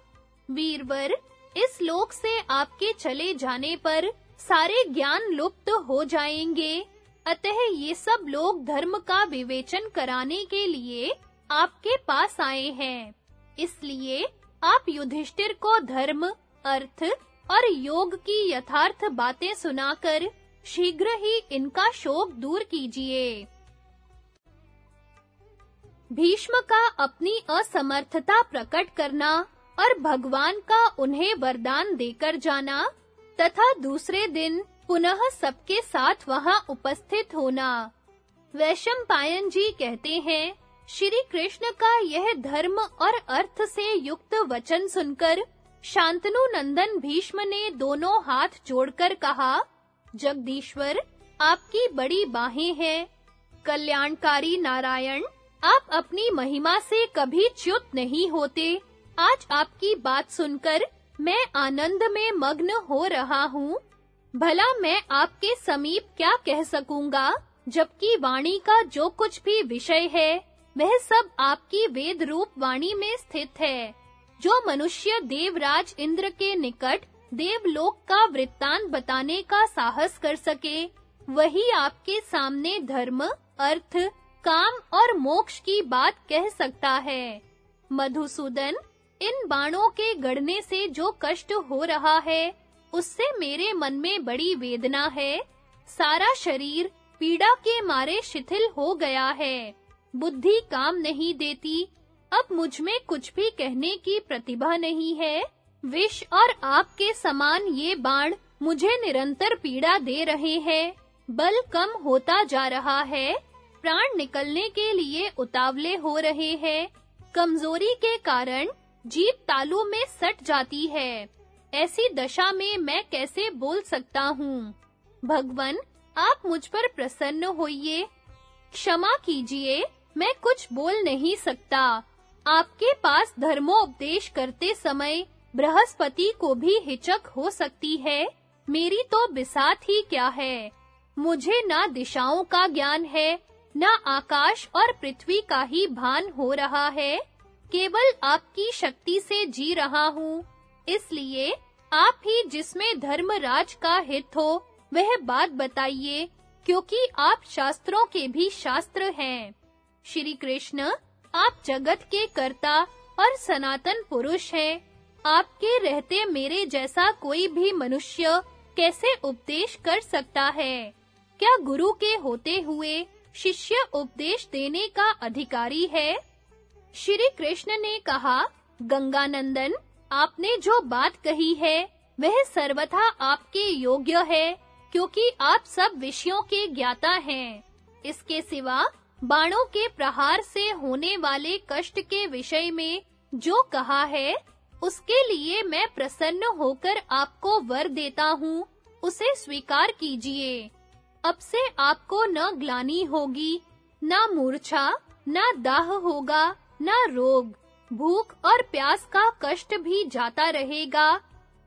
वीरवर, इस लोक से आपके चले जाने पर सारे ज्ञान लुप्त हो जाएँगे। अतः ये सब लोग धर्म का विवेचन कराने के लिए आपके पास आए हैं। इसलिए आप युधिष्ठिर को धर्म, अर्थ और योग की यथार्थ बातें सुनाकर शीघ्र ही इनका शोक दूर कीजिए। भीष्म का अपनी असमर्थता प्रकट करना और भगवान का उन्हें वरदान देकर जाना तथा दूसरे दिन पुनः सबके साथ वहाँ उपस्थित होना। वैशंपायन जी कहते हैं, श्री कृष्ण का यह धर्म और अर्थ से युक्त वचन सुनकर शांतनु नंदन भीष्म ने दोनों हाथ जोड़कर कहा, जगदीश्वर, आपकी बड़ी बाहें हैं। कल्याणकारी नारायण, आप अपनी महिमा से कभी च्युत नहीं होते। आज आपकी बात सुनकर मैं आनंद में मग्न हो रहा हूँ। भला मैं आपके समीप क्या कह सकूँगा, जबकि वाणी का जो कुछ भी विषय है, वह सब आपकी वेद रूप वाणी में स्थित है। जो मनुष्य देवराज इंद्र के निकट देवलोक का वृत्तांत बताने का साहस कर सके, वही आपके सामने धर्म, अर्थ, काम और मोक्ष की बात कह सकता है। मधुसूदन, इन बाणों के गड़ने से जो कष्ट हो रहा है, उससे मेरे मन में बड़ी वेदना है। सारा शरीर पीड़ा के मारे शिथिल हो गया है। बुद्धि काम नहीं देती अब मुझमें कुछ भी कहने की प्रतिभा नहीं है। विष और आग के समान ये बाण मुझे निरंतर पीड़ा दे रहे हैं। बल कम होता जा रहा है। प्राण निकलने के लिए उतावले हो रहे हैं। कमज़ोरी के कारण जीप तालू में सट जाती है। ऐसी दशा में मैं कैसे बोल सकता हूँ? भगवन, आप मुझ पर प्रसन्न होइए। क्षमा कीजिए, मैं कुछ बोल नहीं सकता। आपके पास धर्मोपदेश करते समय बृहस्पति को भी हिचक हो सकती है। मेरी तो बिसात ही क्या है? मुझे ना दिशाओं का ज्ञान है, ना आकाश और पृथ्वी का ही भान हो रहा है। केवल आपकी शक्ति से जी रहा हूँ। इसलिए आप ही जिसमें धर्मराज का हित हो, वह बात बताइए, क्योंकि आप शास्त्रों के भी शास्त्र हैं। श्री कृष्ण आप जगत के कर्ता और सनातन पुरुष हैं। आपके रहते मेरे जैसा कोई भी मनुष्य कैसे उपदेश कर सकता है? क्या गुरु के होते हुए शिष्य उपदेश देने का अधिकारी है? श्री कृष्ण ने कहा, गंगानंदन, आपने जो बात कही है, वह सर्वथा आपके योग्य है, क्योंकि आप सब विषयों के ज्ञाता हैं। इसके सिवा बाणों के प्रहार से होने वाले कष्ट के विषय में जो कहा है, उसके लिए मैं प्रसन्न होकर आपको वर देता हूँ, उसे स्वीकार कीजिए। अब से आपको न ग्लानी होगी, न मूर्छा, न दाह होगा, न रोग, भूख और प्यास का कष्ट भी जाता रहेगा।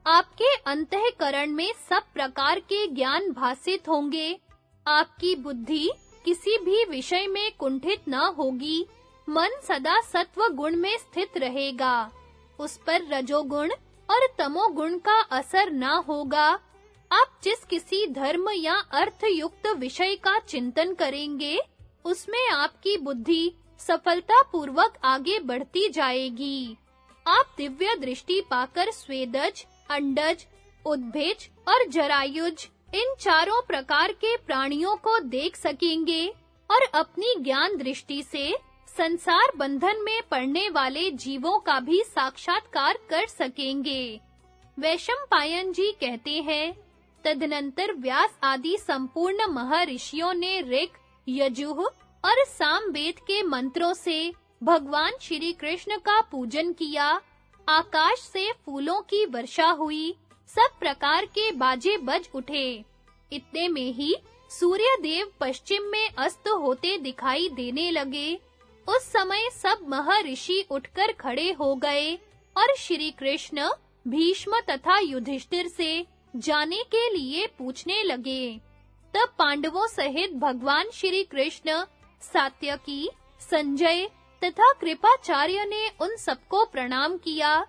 आपके अंतःकरण में सब प्रकार के ज्ञान भासित होंगे। आपकी बुद्धि किसी भी विषय में कुंठित न होगी। मन सदा सत्व गुण में स्थित रहेगा। उस पर रजोगुण और तमोगुण का असर न होगा। आप जिस किसी धर्म या अर्थ युक्त विषय का चिंतन करेंगे, उसमें आपकी बुद्धि सफलता पूर्वक आगे बढ़ती जाएगी। आप दिव्य दृष्टि पाकर स्वेदज, अंडज, उद्भेज और जरायुज इन चारों प्रकार के प्राणियों को देख सकेंगे और अपनी ज्ञान दृष्टि से संसार बंधन में पड़ने वाले जीवों का भी साक्षात्कार कर सकेंगे। वैशंपायन जी कहते हैं, तदनंतर व्यास आदि संपूर्ण महर्षियों ने ऋक यजुः और सामवेद के मंत्रों से भगवान श्री कृष्ण का पूजन किया। आकाश से फूलों की वर्षा हुई सब प्रकार के बाजे बज उठे। इतने में ही सूर्य देव पश्चिम में अस्त होते दिखाई देने लगे। उस समय सब महर्षि उठकर खड़े हो गए और श्री कृष्ण भीष्म तथा युधिष्ठिर से जाने के लिए पूछने लगे। तब पांडवों सहित भगवान श्री कृष्ण सात्यकी, संजय तथा कृपाचार्य ने उन सबको प्रणाम किया।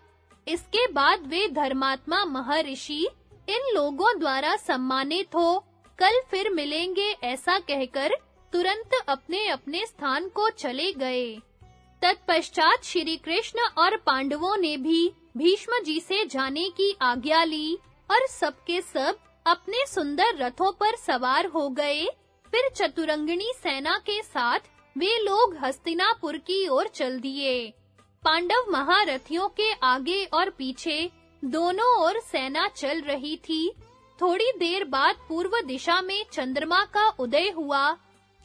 इसके बाद वे धर्मात्मा महर्षि इन लोगों द्वारा सम्मानित हो। कल फिर मिलेंगे ऐसा कहकर तुरंत अपने-अपने स्थान को चले गए। तत्पश्चात श्री कृष्ण और पांडवों ने भी भीष्म जी से जाने की आज्ञा ली और सबके सब अपने सुंदर रथों पर सवार हो गए। फिर चतुरंगिणी सेना के साथ वे लोग हस्तिनापुर की ओर चल दिए। पांडव महारथियों के आगे और पीछे दोनों ओर सेना चल रही थी। थोड़ी देर बाद पूर्व दिशा में चंद्रमा का उदय हुआ।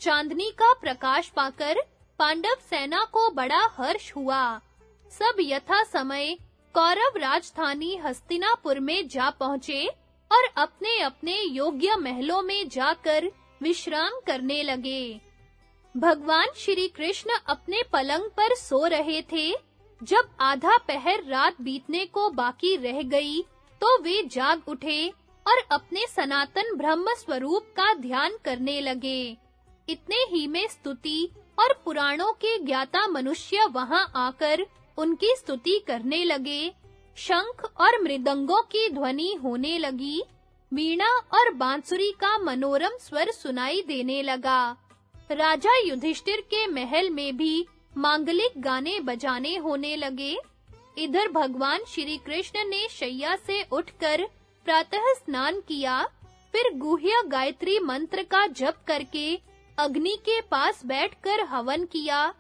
चांदनी का प्रकाश पाकर पांडव सेना को बड़ा हर्ष हुआ। सब यथा समय कौरव राजधानी हस्तिनापुर में जा पहुँचे और अपने-अपने योग्य महलों में जाकर विश्राम करने लगे। भगवान श्री कृष्ण अपने पलंग पर सो रहे थे। जब आधा पहर रात बीतने को बाकी रह गई तो वे जाग उठे और अपने सनातन ब्रह्म स्वरूप का ध्यान करने लगे। इतने ही में स्तुति और पुराणों के ज्ञाता मनुष्य वहाँ आकर उनकी स्तुति करने लगे। शंख और मृदंगों की ध्वनि होने लगी। वीणा और बांसुरी का मनोरम स्वर सुनाई देने लगा। राजा युधिष्ठिर के महल में भी मांगलिक गाने बजाने होने लगे। इधर भगवान श्री कृष्ण ने शैया से उठकर प्रातः स्नान किया, फिर गुह्य गायत्री मंत्र का जप करके अग्नि के पास बैठकर हवन किया।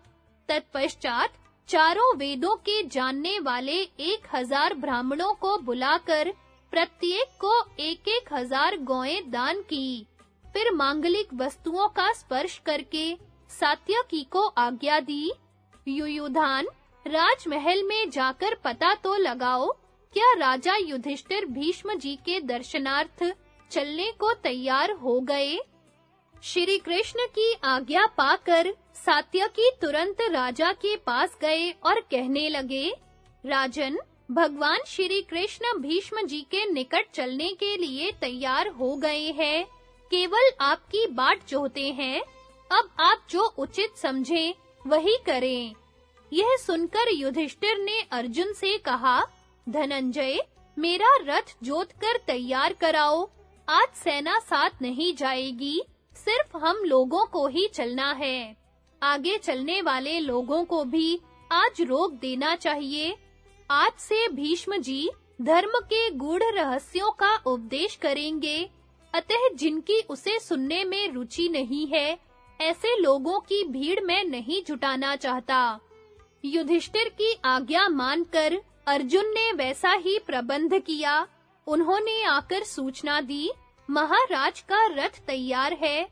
तत्पश्चात चारों वेदों के जानने वाले एक हज़ार ब्राह्मणों को बुलाकर प्रत्येक को एक-एक हज़ार गौएँ दान की। फिर मांगलिक वस्तुओं का स्पर्श करके सात्यकी को आज्ञा दी। युयुधान, राजमहल में जाकर पता तो लगाओ, क्या राजा युधिष्ठिर भीष्म जी के दर्शनार्थ चलने को तैयार हो गए? श्री कृष्ण की आज्ञा पाकर सात्यकी तुरंत राजा के पास गए और कहने लगे, राजन, भगवान श्री कृष्ण भीष्म जी के निकट चलने के लिए तैयार हो गए हैं। केवल आपकी बाट चाहते हैं, अब आप जो उचित समझें, वही करें। यह सुनकर युधिष्ठिर ने अर्जुन से कहा, धनंजय, मेरा रथ जोतकर तैयार कराओ। आज सेना साथ नहीं जाएगी, सिर्फ़ हम लोगों को ही चलना है। आगे चलने वाले लोगों को भी आज रोक देना चाहिए। आज से भीष्म जी धर्म के गूढ़ रहस्यों का उपदेश करेंगे। अतः जिनकी उसे सुनने में रुचि नहीं है, ऐसे लोगों की भीड़ में नहीं जुटाना चाहता। युधिष्ठिर की आज्ञा मानकर अर्जुन ने वैसा ही प्रबंध किया। उन्होंने आकर सूचना दी, महाराज का रथ तैयार है।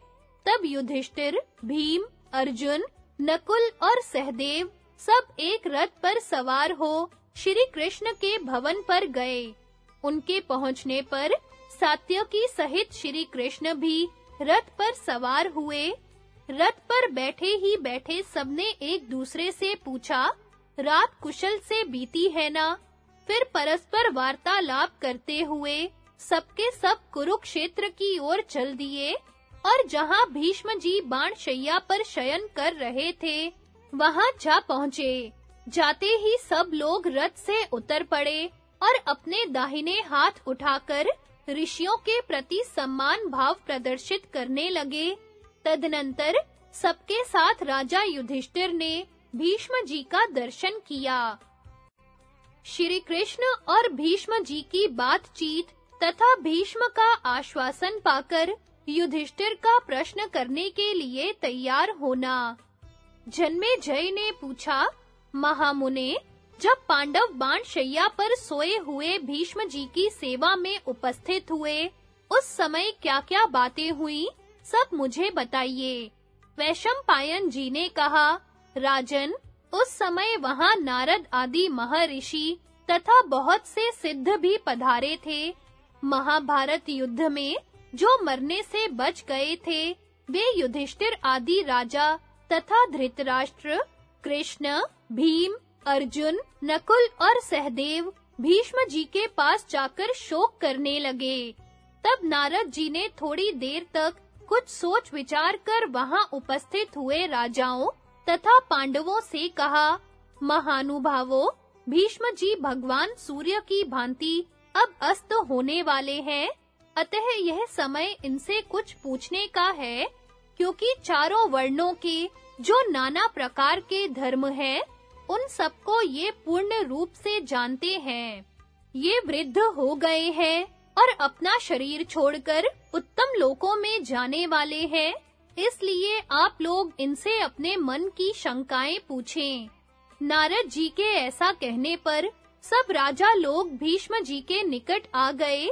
तब युधिष्ठिर, भीम, अर्जुन, नकुल और सहदेव सब एक रथ पर सवार हो श्री कृष्ण के भवन पर गए। उनके पहुँचने पर सात्यकी सहित श्री कृष्ण भी रथ पर सवार हुए। रथ पर बैठे ही बैठे सबने एक दूसरे से पूछा, रात कुशल से बीती है ना? फिर परस्पर वार्तालाप करते हुए सबके सब कुरुक्षेत्र की ओर चल दिए और जहाँ भीष्म जी बाण शैया पर शयन कर रहे थे, वहाँ जा पहुँचे। जाते ही सब लोग रथ से उतर पड़े और अपने दाहिने हाथ उठाकर ऋषियों के प्रति सम्मान भाव प्रदर्शित करने लगे। तदनंतर सबके साथ राजा युधिष्ठिर ने भीष्म जी का दर्शन किया। श्री कृष्ण और भीष्म जी की बातचीत तथा भीष्म का आश्वासन पाकर युधिष्ठिर का प्रश्न करने के लिए तैयार होना। जन्मे जय ने पूछा, महामुने जब पांडव बाण शैया पर सोए हुए भीष्म जी की सेवा में उपस्थित हुए, उस समय क्या-क्या बातें हुई, सब मुझे बताइए। वैशम पायन जी ने कहा, राजन, उस समय वहाँ नारद आदि महर्षि तथा बहुत से सिद्ध भी पधारे थे। महाभारत युद्ध में जो मरने से बच गए थे, वे युधिष्ठिर आदि राजा तथा धृतराष्ट्र, कृष्ण, भीम अर्जुन, नकुल और सहदेव भीष्म जी के पास जाकर शोक करने लगे। तब नारद जी ने थोड़ी देर तक कुछ सोच विचार कर वहाँ उपस्थित हुए राजाओं तथा पांडवों से कहा, महानुभावों, भीष्म जी भगवान सूर्य की भांति अब अस्त होने वाले हैं। अतः यह समय इनसे कुछ पूछने का है, क्योंकि चारों वर्णों के जो नाना प्रकार के धर्म हैं उन सबको ये पूर्ण रूप से जानते हैं। ये वृद्ध हो गए हैं और अपना शरीर छोड़कर उत्तम लोकों में जाने वाले हैं। इसलिए आप लोग इनसे अपने मन की शंकाएँ पूछें। नारद जी के ऐसा कहने पर सब राजा लोग भीष्म जी के निकट आ गए,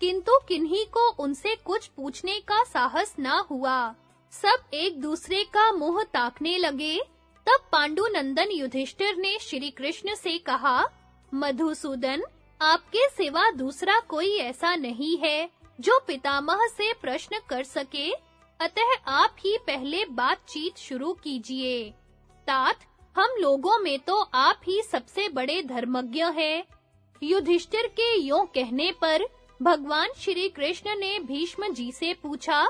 किंतु किन्हीं को उनसे कुछ पूछने का साहस ना हुआ। सब एक दूसरे का मुँह ताकने लगे तब पांडु नंदन युधिष्ठिर ने श्री कृष्ण से कहा, मधुसूदन, आपके सिवा दूसरा कोई ऐसा नहीं है जो पितामह से प्रश्न कर सके। अतः आप ही पहले बातचीत शुरू कीजिए। तात, हम लोगों में तो आप ही सबसे बड़े धर्मज्ञ हैं। युधिष्ठिर के यों कहने पर भगवान श्री कृष्ण ने भीष्म जी से पूछा,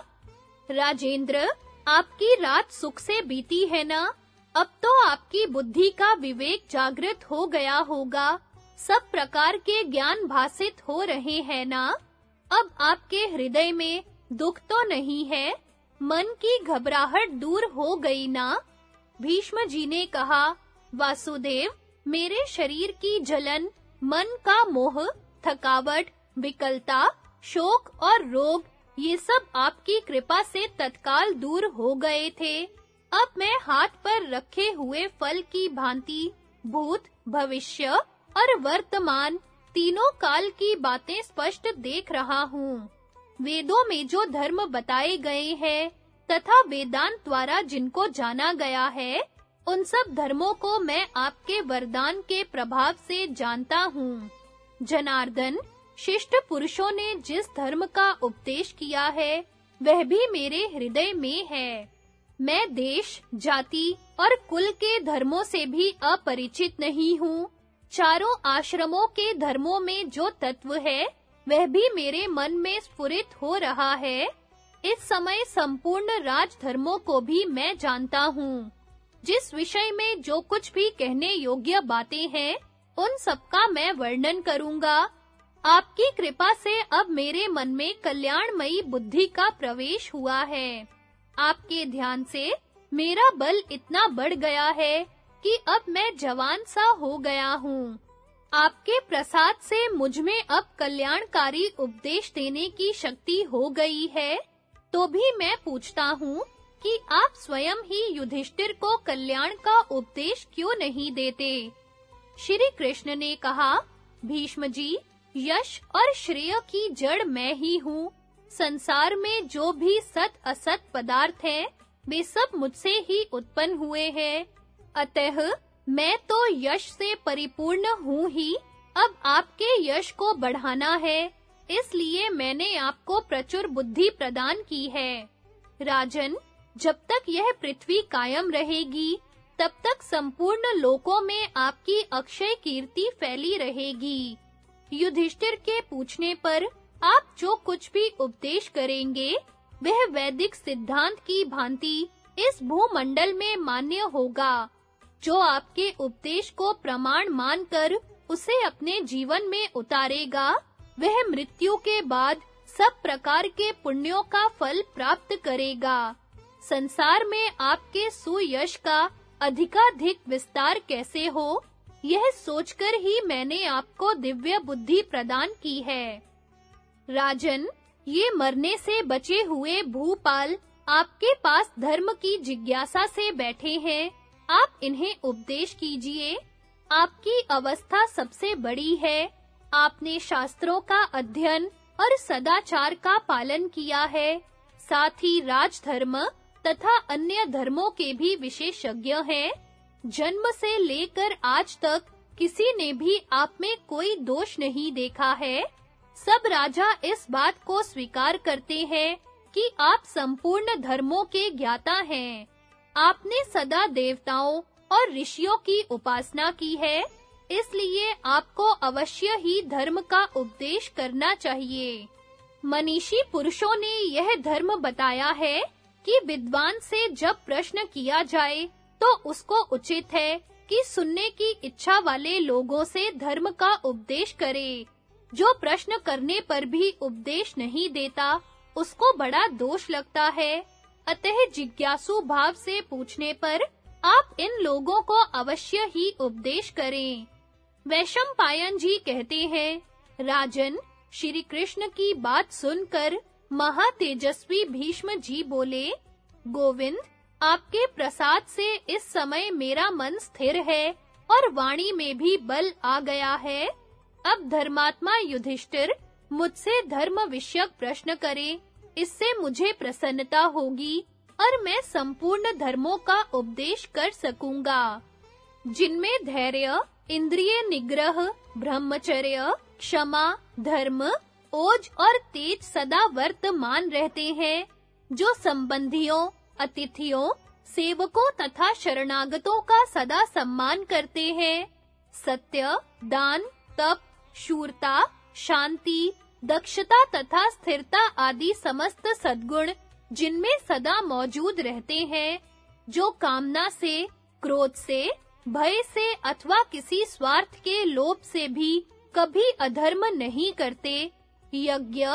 राजेंद्र, आपकी रात सुख से बीती है ना? अब तो आपकी बुद्धि का विवेक जागृत हो गया होगा। सब प्रकार के ज्ञान भासित हो रहे हैं ना? अब आपके हृदय में दुख तो नहीं है? मन की घबराहट दूर हो गई ना? भीष्म जी ने कहा, वासुदेव, मेरे शरीर की जलन, मन का मोह, थकावट, विकलता, शोक और रोग, ये सब आपकी कृपा से तत्काल दूर हो गए थे। अब मैं हाथ पर रखे हुए फल की भांति, भूत, भविष्य और वर्तमान तीनों काल की बातें स्पष्ट देख रहा हूँ। वेदों में जो धर्म बताए गए हैं तथा वेदांत द्वारा जिनको जाना गया है, उन सब धर्मों को मैं आपके वरदान के प्रभाव से जानता हूँ। जनार्दन, शिष्ट पुरुषों ने जिस धर्म का उपदेश किया है, वह भी मेरे हृदय में है। मैं देश, जाति और कुल के धर्मों से भी अपरिचित नहीं हूँ। चारों आश्रमों के धर्मों में जो तत्व है, वह भी मेरे मन में स्फुरित हो रहा है। इस समय संपूर्ण राज धर्मों को भी मैं जानता हूँ। जिस विषय में जो कुछ भी कहने योग्य बातें हैं, उन सबका मैं वर्णन करूँगा। आपकी कृपा से अब मेरे मन में कल्याणमयी बुद्धि का प्रवेश हुआ है। आपके ध्यान से मेरा बल इतना बढ़ गया है कि अब मैं जवान सा हो गया हूँ। आपके प्रसाद से मुझमें अब कल्याणकारी उपदेश देने की शक्ति हो गई है। तो भी मैं पूछता हूँ कि आप स्वयं ही युधिष्ठिर को कल्याण का उपदेश क्यों नहीं देते? श्री कृष्ण ने कहा, भीष्म जी, यश और श्रेय की जड़ मैं ही हूँ। संसार में जो भी सत असत पदार्थ हैं, वे सब मुझसे ही उत्पन्न हुए हैं। अतः मैं तो यश से परिपूर्ण हूँ ही, अब आपके यश को बढ़ाना है। इसलिए मैंने आपको प्रचुर बुद्धि प्रदान की है। राजन, जब तक यह पृथ्वी कायम रहेगी, तब तक संपूर्ण लोकों में आपकी अक्षय कीर्ति फैली रहेगी। युधिष्ठिर के पूछने पर आप जो कुछ भी उपदेश करेंगे, वह वैदिक सिद्धांत की भांति इस भूमंडल में मान्य होगा। जो आपके उपदेश को प्रमाण मानकर उसे अपने जीवन में उतारेगा, वह मृत्यु के बाद सब प्रकार के पुण्यों का फल प्राप्त करेगा। संसार में आपके सुयश का अधिकाधिक विस्तार कैसे हो, यह सोचकर ही मैंने आपको दिव्य बुद्धि प्रदान की है। राजन, ये मरने से बचे हुए भूपाल आपके पास धर्म की जिज्ञासा से बैठे हैं। आप इन्हें उपदेश कीजिए। आपकी अवस्था सबसे बड़ी है। आपने शास्त्रों का अध्ययन और सदाचार का पालन किया है। साथ ही राजधर्म तथा अन्य धर्मों के भी विशेषज्ञ हैं। जन्म से लेकर आज तक किसी ने भी आप में कोई दोष नहीं देखा है। सब राजा इस बात को स्वीकार करते हैं कि आप संपूर्ण धर्मों के ज्ञाता हैं। आपने सदा देवताओं और ऋषियों की उपासना की है, इसलिए आपको अवश्य ही धर्म का उपदेश करना चाहिए। मनीषी पुरुषों ने यह धर्म बताया है कि विद्वान से जब प्रश्न किया जाए तो उसको उचित है कि सुनने की इच्छा वाले लोगों से धर्म का उपदेश करे। जो प्रश्न करने पर भी उपदेश नहीं देता, उसको बड़ा दोष लगता है। अतः जिज्ञासु भाव से पूछने पर आप इन लोगों को अवश्य ही उपदेश करें। वैशंपायन जी कहते हैं, राजन, श्री कृष्ण की बात सुनकर महातेजस्वी भीष्म जी बोले, गोविंद, आपके प्रसाद से इस समय मेरा मन स्थिर है और वाणी में भी बल आ गया है। अब धर्मात्मा युधिष्ठिर मुझसे धर्म विषयक प्रश्न करे। इससे मुझे प्रसन्नता होगी और मैं संपूर्ण धर्मों का उपदेश कर सकूँगा। जिनमें धैर्य, इंद्रिय निग्रह, ब्रह्मचर्य, क्षमा, धर्म, ओज और तेज सदा वर्तमान रहते हैं, जो संबंधियों, अतिथियों, सेवकों तथा शरणागतों का सदा सम्मान करते हैं। सत्य, दान, तप शूरता, शांति, दक्षता तथा स्थिरता आदि समस्त सद्गुण, जिनमें सदा मौजूद रहते हैं, जो कामना से, क्रोध से, भय से अथवा किसी स्वार्थ के लोभ से भी कभी अधर्म नहीं करते। यज्ञ,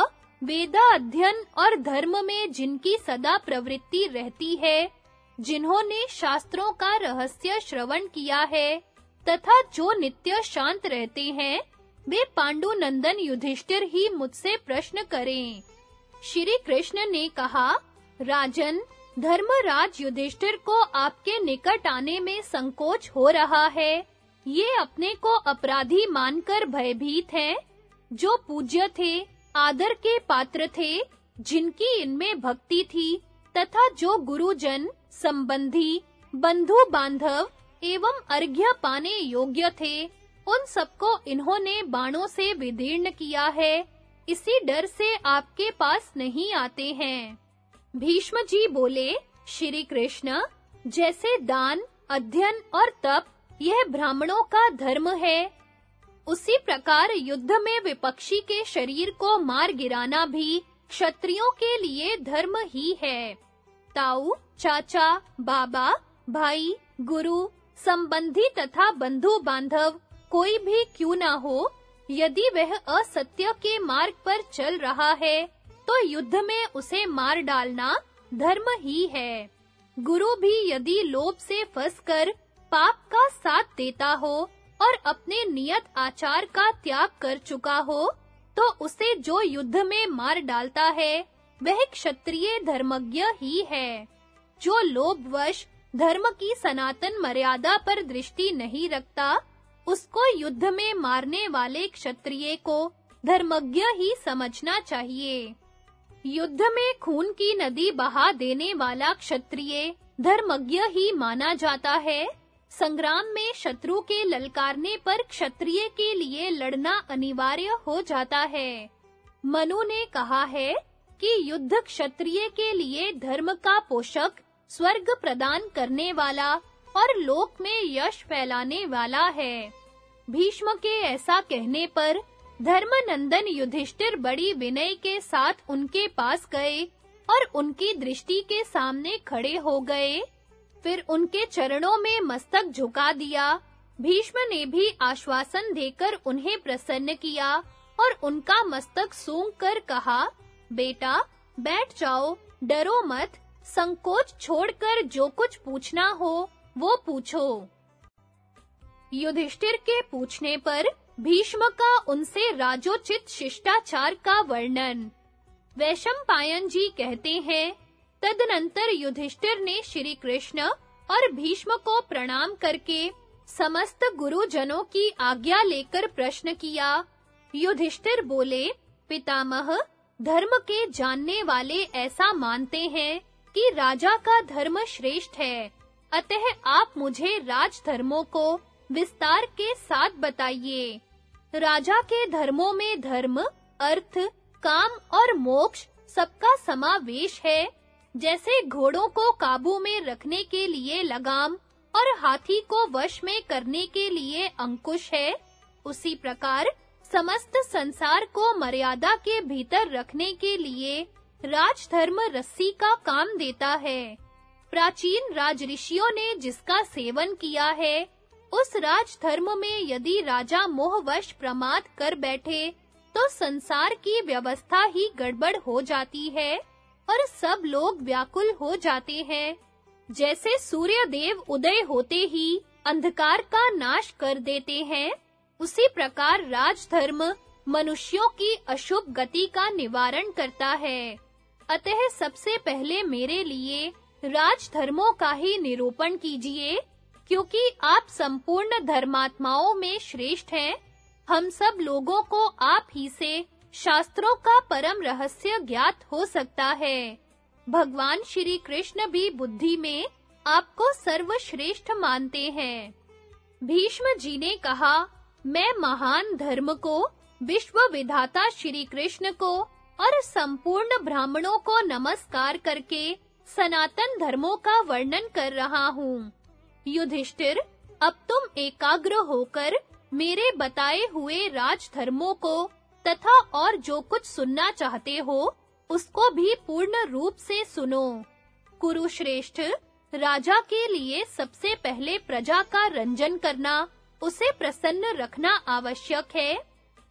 वेदा अध्ययन और धर्म में जिनकी सदा प्रवृत्ति रहती है, जिन्होंने शास्त्रों का रहस्य श्रवण किया है, तथा जो नित्य शांत रहते हैं वे पांडु नंदन युधिष्ठिर ही मुझसे प्रश्न करें। श्री कृष्ण ने कहा, राजन, धर्मराज युधिष्ठिर को आपके निकट आने में संकोच हो रहा है। ये अपने को अपराधी मानकर भयभीत हैं, जो पूज्य थे, आदर के पात्र थे, जिनकी इनमें भक्ति थी, तथा जो गुरुजन, संबंधी बंधु बांधव एवं अर्घ्य पाने योग्य थे। उन सबको इन्होंने बाणों से विदीर्ण किया है। इसी डर से आपके पास नहीं आते हैं। भीष्म जी बोले, श्री कृष्ण, जैसे दान, अध्ययन और तप, यह ब्राह्मणों का धर्म है। उसी प्रकार युद्ध में विपक्षी के शरीर को मार गिराना भी क्षत्रियों के लिए धर्म ही है। ताऊ, चाचा, बाबा, भाई, गुरु, संबंधी तथा बंधु बांधव कोई भी क्यों ना हो, यदि वह असत्य के मार्ग पर चल रहा है तो युद्ध में उसे मार डालना धर्म ही है। गुरु भी यदि लोभ से फंसकर पाप का साथ देता हो और अपने नियत आचार का त्याग कर चुका हो तो उसे जो युद्ध में मार डालता है, वह क्षत्रिय धर्मज्ञ ही है। जो लोभवश धर्म की सनातन मर्यादा पर दृष्टि नहीं रखता उसको युद्ध में मारने वाले क्षत्रिय को धर्मज्ञ ही समझना चाहिए। युद्ध में खून की नदी बहा देने वाला क्षत्रिय धर्मज्ञ ही माना जाता है। संग्राम में शत्रु के ललकारने पर क्षत्रिय के लिए लड़ना अनिवार्य हो जाता है। मनु ने कहा है कि युद्ध क्षत्रिय के लिए धर्म का पोषक, स्वर्ग प्रदान करने वाला और लोक में यश फैलाने वाला है। भीष्म के ऐसा कहने पर धर्मनंदन युधिष्ठिर बड़ी विनय के साथ उनके पास गए और उनकी दृष्टि के सामने खड़े हो गए। फिर उनके चरणों में मस्तक झुका दिया। भीष्म ने भी आश्वासन देकर उन्हें प्रसन्न किया और उनका मस्तक सूंघ कर कहा, बेटा, बैठ जाओ, डरो मत, संकोच छोड़कर जो कुछ पूछना हो वो पूछो। युधिष्ठिर के पूछने पर भीष्म का उनसे राजोचित शिष्टाचार का वर्णन। वैशंपायन जी कहते हैं, तदनंतर युधिष्ठिर ने श्री कृष्ण और भीष्म को प्रणाम करके समस्त गुरुजनों की आज्ञा लेकर प्रश्न किया। युधिष्ठिर बोले, पितामह, धर्म के जानने वाले ऐसा मानते हैं कि राजा का धर्म श्रेष्ठ है। अतः आप मुझे राजधर्मों को विस्तार के साथ बताइए। राजा के धर्मों में धर्म, अर्थ, काम और मोक्ष सबका समावेश है। जैसे घोड़ों को काबू में रखने के लिए लगाम और हाथी को वश में करने के लिए अंकुश है, उसी प्रकार समस्त संसार को मर्यादा के भीतर रखने के लिए राजधर्म रस्सी का काम देता है। प्राचीन राजऋषियों ने जिसका सेवन किया है, उस राजधर्म में यदि राजा मोहवश प्रमाद कर बैठे तो संसार की व्यवस्था ही गड़बड़ हो जाती है और सब लोग व्याकुल हो जाते हैं। जैसे सूर्य देव उदय होते ही अंधकार का नाश कर देते हैं, उसी प्रकार राजधर्म मनुष्यों की अशुभ गति का निवारण करता है। अतः सबसे पहले मेरे लिए राजधर्मों का ही निरूपण कीजिए, क्योंकि आप संपूर्ण धर्मात्माओं में श्रेष्ठ हैं। हम सब लोगों को आप ही से शास्त्रों का परम रहस्य ज्ञात हो सकता है। भगवान श्री कृष्ण भी बुद्धि में आपको सर्वश्रेष्ठ मानते हैं। भीष्म जी ने कहा, मैं महान धर्म को विश्व विधाता श्री कृष्ण को और संपूर्ण ब्राह्मणों को नमस्कार करके सनातन धर्मों का वर्णन कर रहा हूँ। युधिष्ठिर, अब तुम एकाग्र होकर मेरे बताए हुए राजधर्मों को तथा और जो कुछ सुनना चाहते हो, उसको भी पूर्ण रूप से सुनो। कुरुश्रेष्ठ, राजा के लिए सबसे पहले प्रजा का रंजन करना, उसे प्रसन्न रखना आवश्यक है।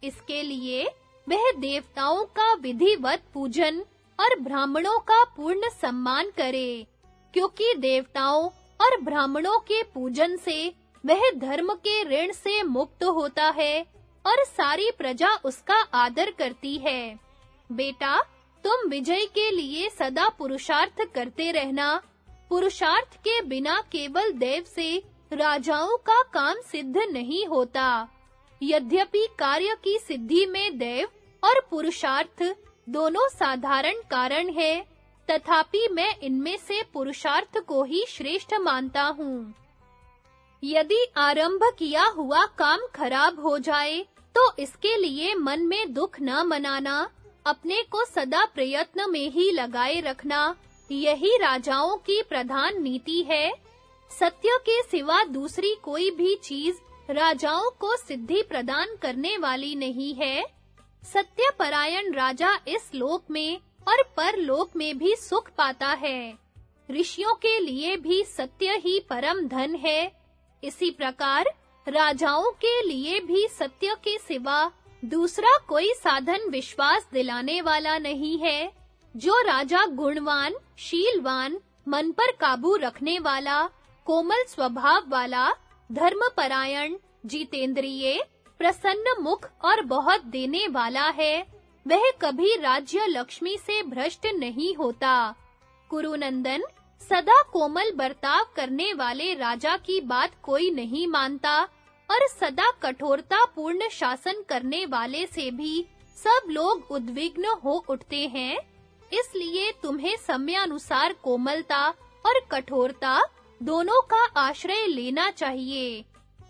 इसके लिए वह देवताओं का विधिवत पूजन और ब्राह्मणों का पूर्ण सम्मान करे, क्योंकि देवताओं और ब्राह्मणों के पूजन से वह धर्म के ऋण से मुक्त होता है और सारी प्रजा उसका आदर करती है। बेटा, तुम विजय के लिए सदा पुरुषार्थ करते रहना। पुरुषार्थ के बिना केवल देव से राजाओं का काम सिद्ध नहीं होता। यद्यपि कार्य की सिद्धि में देव और पुरुषार्थ दोनों साधारण कारण है, तथापि मैं इनमें से पुरुषार्थ को ही श्रेष्ठ मानता हूँ। यदि आरंभ किया हुआ काम खराब हो जाए तो इसके लिए मन में दुख न मनाना, अपने को सदा प्रयत्न में ही लगाए रखना, यही राजाओं की प्रधान नीति है। सत्य के सिवा दूसरी कोई भी चीज़ राजाओं को सिद्धि प्रदान करने वाली नहीं है। सत्य परायण राजा इस लोक में और परलोक में भी सुख पाता है। ऋषियों के लिए भी सत्य ही परम धन है। इसी प्रकार राजाओं के लिए भी सत्य के सिवा दूसरा कोई साधन विश्वास दिलाने वाला नहीं है। जो राजा गुणवान, शीलवान, मन पर काबू रखने वाला, कोमल स्वभाव वाला, धर्मपरायण, जीतेंद्रिय प्रसन्न मुख और बहुत देने वाला है। वह कभी राज्य लक्ष्मी से भ्रष्ट नहीं होता। कुरुनंदन सदा कोमल बर्ताव करने वाले राजा की बात कोई नहीं मानता और सदा कठोरता पूर्ण शासन करने वाले से भी सब लोग उद्विग्न हो उठते हैं। इसलिए तुम्हें समयानुसार कोमलता और कठोरता दोनों का आश्रय लेना चाहिए।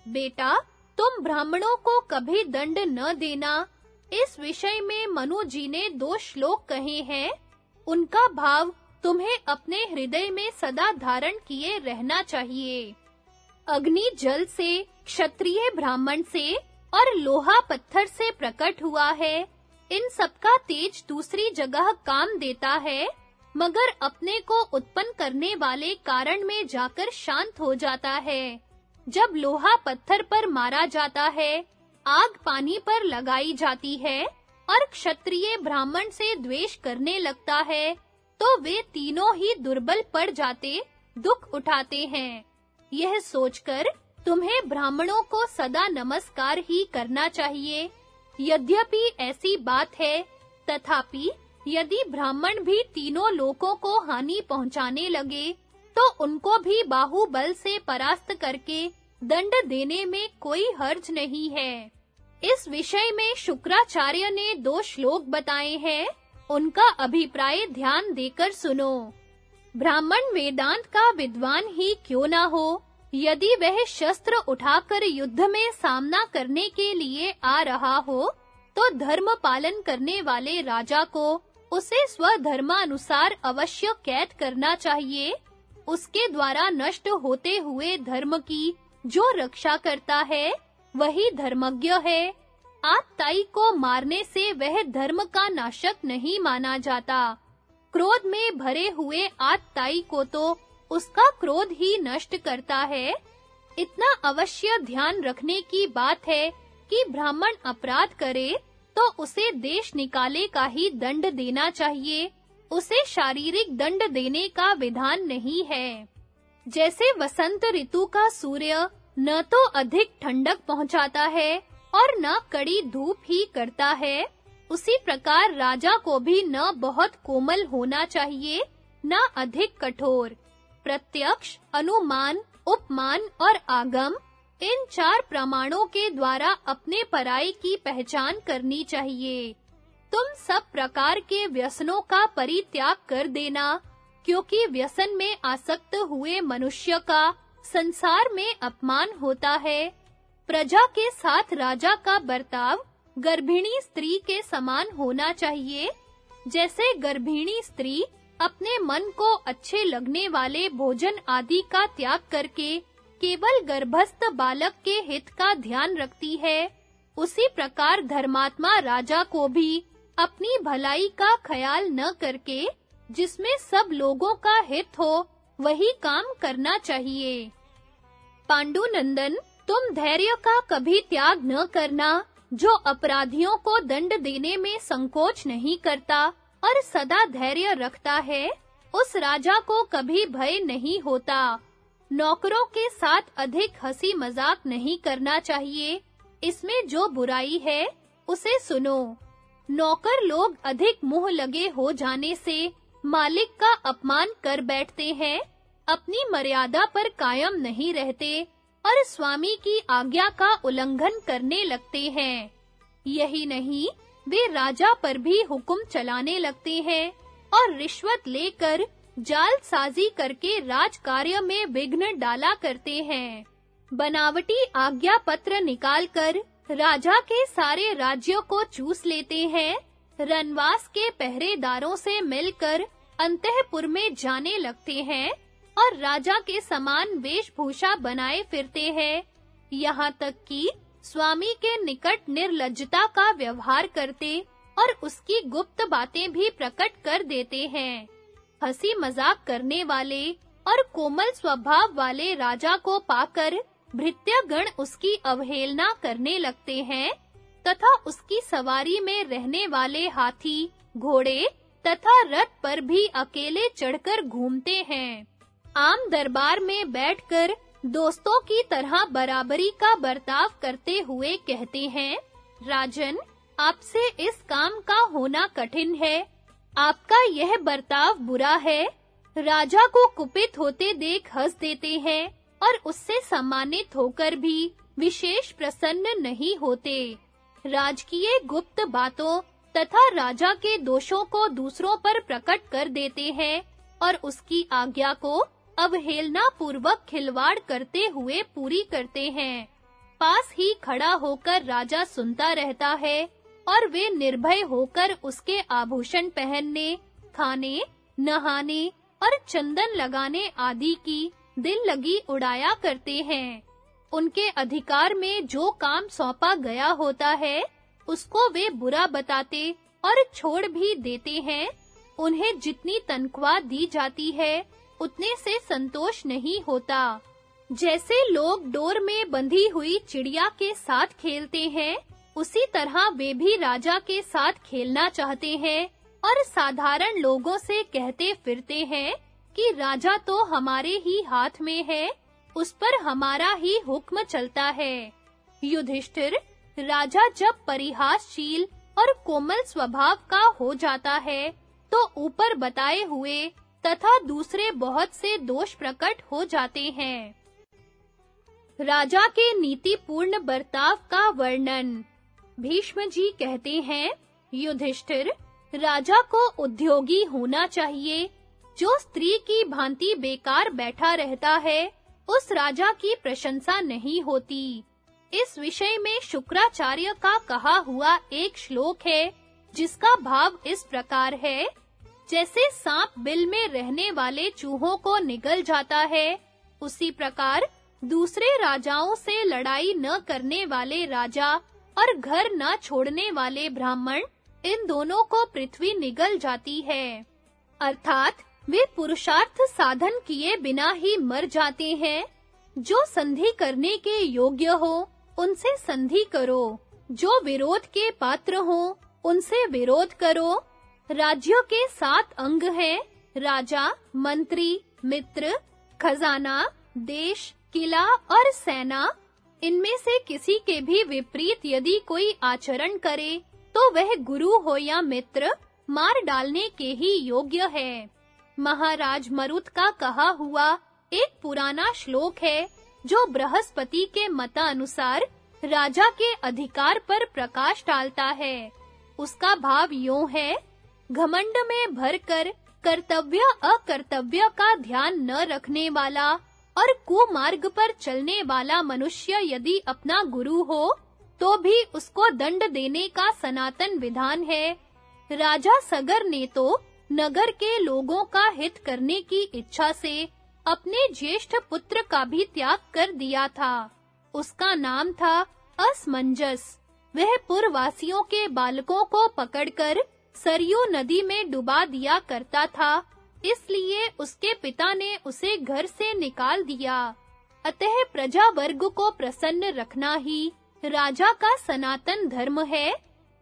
बेटा तुम ब्राह्मणों को कभी दंड न देना। इस विषय में मनु जी ने दो श्लोक कहे हैं। उनका भाव तुम्हें अपने हृदय में सदा धारण किए रहना चाहिए। अग्नि जल से, क्षत्रिय ब्राह्मण से और लोहा पत्थर से प्रकट हुआ है। इन सबका तेज दूसरी जगह काम देता है, मगर अपने को उत्पन्न करने वाले कारण में जाकर शांत हो जाता है। जब लोहा पत्थर पर मारा जाता है, आग पानी पर लगाई जाती है और क्षत्रिय ब्राह्मण से द्वेष करने लगता है तो वे तीनों ही दुर्बल पड़ जाते, दुख उठाते हैं। यह सोचकर तुम्हें ब्राह्मणों को सदा नमस्कार ही करना चाहिए। यद्यपि ऐसी बात है, तथापि यदि ब्राह्मण भी तीनों लोकों को हानि पहुँचाने लगे तो उनको भी बाहुबल से परास्त करके दंड देने में कोई हर्ज नहीं है। इस विषय में शुक्राचार्य ने दो श्लोक बताए हैं। उनका अभिप्राय ध्यान देकर सुनो। ब्राह्मण वेदांत का विद्वान ही क्यों ना हो? यदि वह शस्त्र उठाकर युद्ध में सामना करने के लिए आ रहा हो तो धर्म पालन करने वाले राजा को उसे स्वधर्मानुसार अवश्य कैद करना चाहिए। उसके द्वारा नष्ट होते हुए धर्म की जो रक्षा करता है, वही धर्मज्ञ है। आत्ताई को मारने से वह धर्म का नाशक नहीं माना जाता। क्रोध में भरे हुए आत्ताई को तो उसका क्रोध ही नष्ट करता है। इतना अवश्य ध्यान रखने की बात है कि ब्राह्मण अपराध करे तो उसे देश निकाले का ही दंड देना चाहिए। उसे शारीरिक दंड देने का विधान नहीं है। जैसे वसंत ऋतु का सूर्य न तो अधिक ठंडक पहुंचाता है और न कड़ी धूप ही करता है, उसी प्रकार राजा को भी न बहुत कोमल होना चाहिए, न अधिक कठोर। प्रत्यक्ष, अनुमान, उपमान और आगम, इन चार प्रमाणों के द्वारा अपने पराई की पहचान करनी चाहिए। तुम सब प्रकार के व्यसनों का परित्याग कर देना, क्योंकि व्यसन में आसक्त हुए मनुष्य का संसार में अपमान होता है। प्रजा के साथ राजा का बर्ताव गर्भिणी स्त्री के समान होना चाहिए। जैसे गर्भिणी स्त्री अपने मन को अच्छे लगने वाले भोजन आदि का त्याग करके केवल गर्भस्थ बालक के हित का ध्यान रखती है, उसी प्रकार धर्मात्मा राजा को भी अपनी भलाई का ख्याल न करके जिसमें सब लोगों का हित हो, वही काम करना चाहिए। पांडुनंदन, तुम धैर्य का कभी त्याग न करना, जो अपराधियों को दंड देने में संकोच नहीं करता और सदा धैर्य रखता है, उस राजा को कभी भय नहीं होता। नौकरों के साथ अधिक हँसी मज़ाक नहीं करना चाहिए। इसमें जो बुराई है, उसे सुनो। नौकर लोग अधिक मुँह लगे हो जाने से मालिक का अपमान कर बैठते हैं, अपनी मर्यादा पर कायम नहीं रहते और स्वामी की आज्ञा का उल्लंघन करने लगते हैं। यही नहीं, वे राजा पर भी हुक्म चलाने लगते हैं और रिश्वत लेकर जालसाजी करके राज कार्य में विघ्न डाला करते हैं। बनावटी आज्ञा पत्र निकालकर राजा के सारे राज्यों को चूस लेते हैं। रनवास के पहरेदारों से मिलकर अंतःपुर में जाने लगते हैं और राजा के समान वेशभूषा बनाए फिरते हैं। यहाँ तक कि स्वामी के निकट निर्लज्जता का व्यवहार करते और उसकी गुप्त बातें भी प्रकट कर देते हैं। हँसी मज़ाक करने वाले और कोमल स्वभाव वाले राजा को पाकर भृत्यगण उसकी अवहेलना करने लगते हैं, तथा उसकी सवारी में रहने वाले हाथी, घोड़े, तथा रथ पर भी अकेले चढ़कर घूमते हैं। आम दरबार में बैठकर दोस्तों की तरह बराबरी का बर्ताव करते हुए कहते हैं, राजन, आपसे इस काम का होना कठिन है। आपका यह बर्ताव बुरा है। राजा को कुपित होते देख हंस देते हैं। और उससे सम्मानित होकर भी विशेष प्रसन्न नहीं होते। राजकीय गुप्त बातों तथा राजा के दोषों को दूसरों पर प्रकट कर देते हैं और उसकी आज्ञा को अवहेलना पूर्वक खिलवाड़ करते हुए पूरी करते हैं। पास ही खड़ा होकर राजा सुनता रहता है और वे निर्भय होकर उसके आभूषण पहनने, खाने, नहाने और चंदन लगाने आदि की दिल लगी उड़ाया करते हैं। उनके अधिकार में जो काम सौंपा गया होता है, उसको वे बुरा बताते और छोड़ भी देते हैं। उन्हें जितनी तनख्वाह दी जाती है, उतने से संतोष नहीं होता। जैसे लोग डोर में बंधी हुई चिड़िया के साथ खेलते हैं, उसी तरह वे भी राजा के साथ खेलना चाहते हैं और साधारण लोगों से कहते फिरते हैं कि राजा तो हमारे ही हाथ में है, उस पर हमारा ही हुक्म चलता है। युधिष्ठिर, राजा जब परिहासशील और कोमल स्वभाव का हो जाता है तो ऊपर बताए हुए तथा दूसरे बहुत से दोष प्रकट हो जाते हैं। राजा के नीतिपूर्ण बर्ताव का वर्णन। भीष्म जी कहते हैं, युधिष्ठिर, राजा को उद्योगी होना चाहिए जो स्त्री की भांति बेकार बैठा रहता है, उस राजा की प्रशंसा नहीं होती। इस विषय में शुक्राचार्य का कहा हुआ एक श्लोक है, जिसका भाव इस प्रकार है, जैसे सांप बिल में रहने वाले चूहों को निगल जाता है, उसी प्रकार दूसरे राजाओं से लड़ाई न करने वाले राजा और घर न छोड़ने वाले ब्राह्मण, इन दोनों को पृथ्वी निगल जाती है। अर्थात वे पुरुषार्थ साधन किए बिना ही मर जाते हैं। जो संधि करने के योग्य हो, उनसे संधि करो। जो विरोध के पात्र हो, उनसे विरोध करो। राज्यों के सात अंग हैं, राजा, मंत्री, मित्र, खजाना, देश, किला और सेना। इनमें से किसी के भी विपरीत यदि कोई आचरण करे तो वह गुरु हो या मित्र, मार डालने के ही योग्य है। महाराज मरुत का कहा हुआ एक पुराना श्लोक है, जो बृहस्पति के मतानुसार राजा के अधिकार पर प्रकाश डालता है। उसका भाव यूँ है, घमंड में भरकर कर्तव्य अकर्तव्य का ध्यान न रखने वाला और कुमार्ग पर चलने वाला मनुष्य यदि अपना गुरु हो तो भी उसको दंड देने का सनातन विधान है। राजा सगर ने तो नगर के लोगों का हित करने की इच्छा से अपने ज्येष्ठ पुत्र का भी त्याग कर दिया था। उसका नाम था असमंजस। वह पुरवासियों के बालकों को पकड़कर सरयू नदी में डुबा दिया करता था, इसलिए उसके पिता ने उसे घर से निकाल दिया। अतः प्रजा वर्ग को प्रसन्न रखना ही राजा का सनातन धर्म है।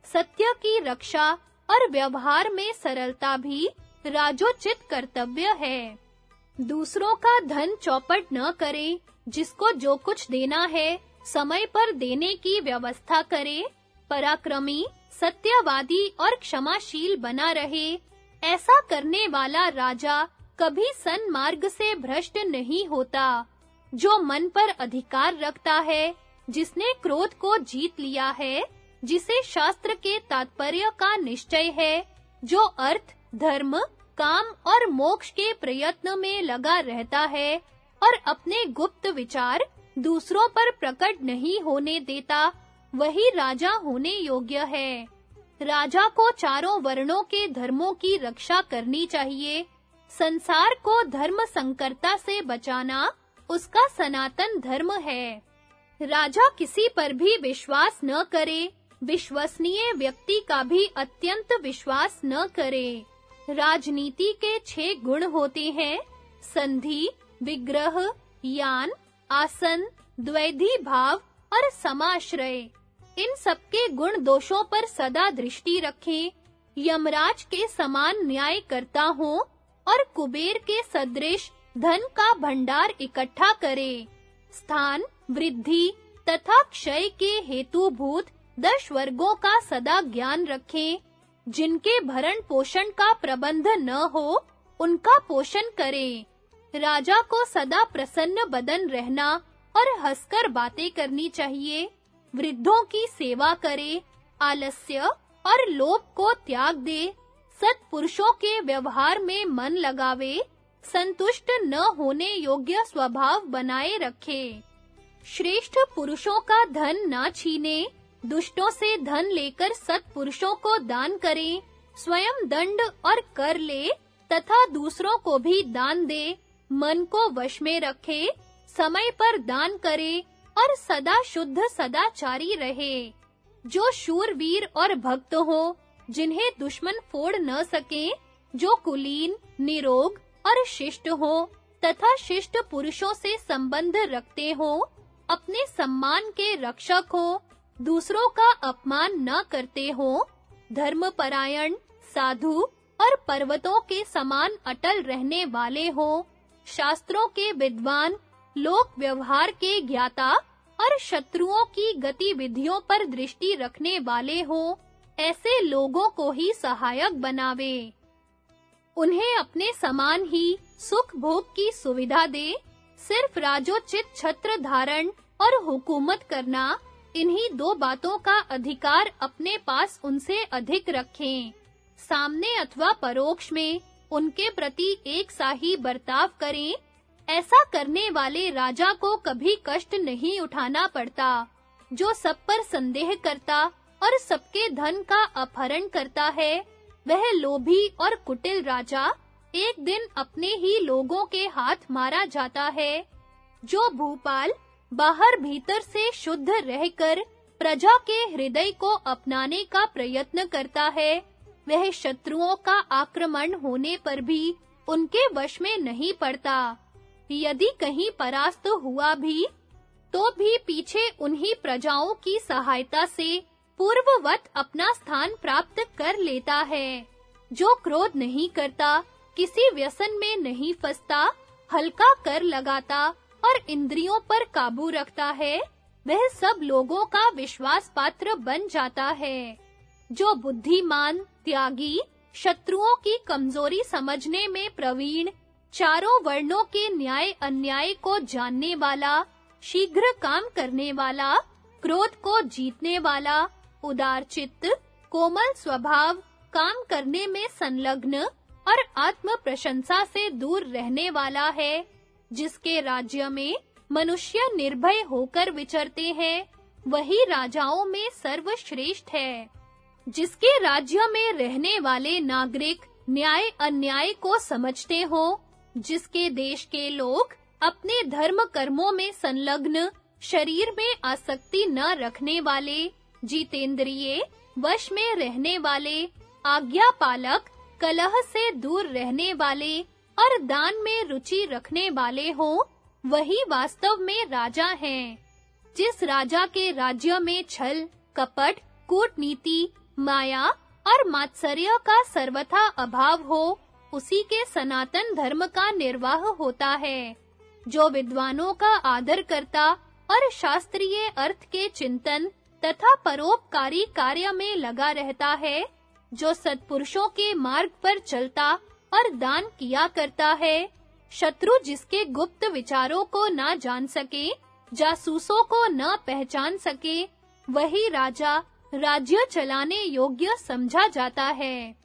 सत्य की रक्षा और व्यवहार में सरलता भी राजोचित कर्तव्य है। दूसरों का धन चौपट न करे, जिसको जो कुछ देना है, समय पर देने की व्यवस्था करे, पराक्रमी, सत्यवादी और क्षमाशील बना रहे, ऐसा करने वाला राजा कभी सन्मार्ग से भ्रष्ट नहीं होता, जो मन पर अधिकार रखता है, जिसने क्रोध को जीत लिया है जिसे शास्त्र के तात्पर्य का निश्चय है, जो अर्थ, धर्म, काम और मोक्ष के प्रयत्न में लगा रहता है और अपने गुप्त विचार दूसरों पर प्रकट नहीं होने देता, वही राजा होने योग्य है। राजा को चारों वर्णों के धर्मों की रक्षा करनी चाहिए, संसार को धर्म संकरता से बचाना उसका सनातन धर्म है। राजा किसी पर भी विश्वास न करे विश्वसनीय व्यक्ति का भी अत्यंत विश्वास न करे। राजनीति के छह गुण होते हैं, संधि, विग्रह, यान, आसन, द्वैधी भाव और समाश्रय। इन सबके गुण दोषों पर सदा दृष्टि रखें। यमराज के समान न्याय करता हो और कुबेर के सदृश धन का भंडार इकट्ठा करे। स्थान, वृद्धि तथा क्षय के हेतुभूत दश वर्गों का सदा ज्ञान रखें। जिनके भरण पोषण का प्रबंध न हो, उनका पोषण करें। राजा को सदा प्रसन्न बदन रहना और हंसकर बातें करनी चाहिए। वृद्धों की सेवा करे, आलस्य और लोभ को त्याग दे। सत्पुरुषों के व्यवहार में मन लगावे। संतुष्ट न होने योग्य स्वभाव बनाए रखे। श्रेष्ठ पुरुषों का धन ना छीने। दुष्टों से धन लेकर सत्पुरुषों को दान करें, स्वयं दंड और कर ले, तथा दूसरों को भी दान दे, मन को वश में रखे, समय पर दान करे और सदा शुद्ध, सदाचारी रहे। जो शूरवीर और भक्त हो, जिन्हें दुश्मन फोड़ न सके, जो कुलीन, निरोग और शिष्ट हो, तथा शिष्ट पुरुषों से संबंध रखते हो, अपने सम्मान के रक्षक हो दूसरों का अपमान न करते हो, धर्मपरायण, साधु और पर्वतों के समान अटल रहने वाले हो, शास्त्रों के विद्वान, लोक व्यवहार के ज्ञाता और शत्रुओं की गतिविधियों पर दृष्टि रखने वाले हो, ऐसे लोगों को ही सहायक बनावे। उन्हें अपने समान ही सुख भोग की सुविधा दे, सिर्फ़ राजोचित छत्र धारण और हुकूमत करना इन्हीं दो बातों का अधिकार अपने पास उनसे अधिक रखें। सामने अथवा परोक्ष में उनके प्रति एक सा ही बर्ताव करें। ऐसा करने वाले राजा को कभी कष्ट नहीं उठाना पड़ता, जो सब पर संदेह करता और सबके धन का अपहरण करता है। वह लोभी और कुटिल राजा एक दिन अपने ही लोगों के हाथ मारा जाता है, जो भूपाल बाहर भीतर से शुद्ध रहकर प्रजा के हृदय को अपनाने का प्रयत्न करता है। वह शत्रुओं का आक्रमण होने पर भी उनके वश में नहीं पड़ता। यदि कहीं परास्त हुआ भी तो भी पीछे उन्हीं प्रजाओं की सहायता से पूर्ववत अपना स्थान प्राप्त कर लेता है। जो क्रोध नहीं करता, किसी व्यसन में नहीं फंसता, हल्का कर लगाता और इंद्रियों पर काबू रखता है, वह सब लोगों का विश्वास पात्र बन जाता है। जो बुद्धिमान, त्यागी, शत्रुओं की कमज़ोरी समझने में प्रवीण, चारों वर्णों के न्याय अन्याय को जानने वाला, शीघ्र काम करने वाला, क्रोध को जीतने वाला, उदार चित्त, कोमल स्वभाव, काम करने में संलग्न और आत्म प्रशंसा से दूर रहने वाला है। जिसके राज्य में मनुष्य निर्भय होकर विचरते हैं, वही राजाओं में सर्वश्रेष्ठ है। जिसके राज्य में रहने वाले नागरिक न्याय अन्याय को समझते हो, जिसके देश के लोग अपने धर्म कर्मों में संलग्न, शरीर में आसक्ति न रखने वाले, जीतेंद्रिय वश में रहने वाले आज्ञा पालक कलह से दूर रहने वाले और दान में रुचि रखने वाले हो, वही वास्तव में राजा हैं। जिस राजा के राज्य में छल, कपट, कूटनीति, माया और मात्सर्य का सर्वथा अभाव हो, उसी के सनातन धर्म का निर्वाह होता है, जो विद्वानों का आदर करता और शास्त्रीय अर्थ के चिंतन तथा परोपकारी कार्य में लगा रहता है, जो सत्पुरुषों के मार्ग पर चलता और दान किया करता है। शत्रु जिसके गुप्त विचारों को ना जान सके, जासूसों को न पहचान सके, वही राजा राज्य चलाने योग्य समझा जाता है।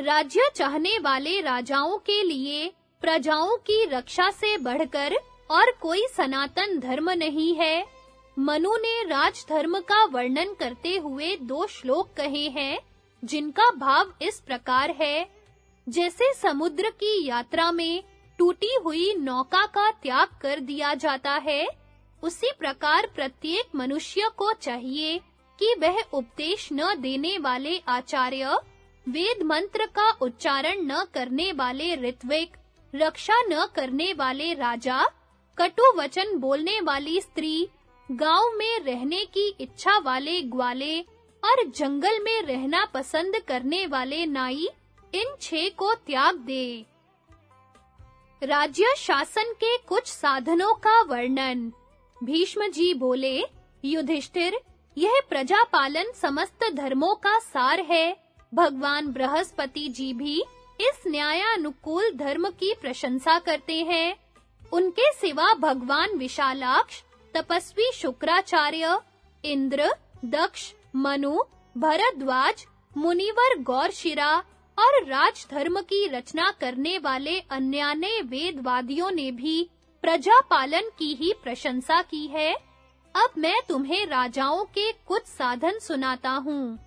राज्य चाहने वाले राजाओं के लिए, प्रजाओं की रक्षा से बढ़कर और कोई सनातन धर्म नहीं है। मनु ने राजधर्म का वर्णन करते हुए दो श्लोक कहे हैं, जिनका भाव इस प्रकार है। जैसे समुद्र की यात्रा में टूटी हुई नौका का त्याग कर दिया जाता है, उसी प्रकार प्रत्येक मनुष्य को चाहिए कि वह उपदेश न देने वाले आचार्य, वेद मंत्र का उच्चारण न करने वाले ऋत्विक, रक्षा न करने वाले राजा, कटु वचन बोलने वाली स्त्री, गाँव में रहने की इच्छा वाले ग्वाले और जंगल में रहना पसंद करने वाले नाई इन छह को त्याग दे। राज्य शासन के कुछ साधनों का वर्णन। भीष्म जी बोले, युधिष्ठिर, यह प्रजा पालन समस्त धर्मों का सार है। भगवान बृहस्पति जी भी इस न्यायानुकूल धर्म की प्रशंसा करते हैं। उनके सिवा भगवान विशालाक्ष, तपस्वी शुक्राचार्य, इंद्र, दक्ष, मनु, भरद्वाज, मुनिवर गौरशिरा और राजधर्म की रचना करने वाले अन्याने वेदवादियों ने भी प्रजा पालन की ही प्रशंसा की है। अब मैं तुम्हें राजाओं के कुछ साधन सुनाता हूँ।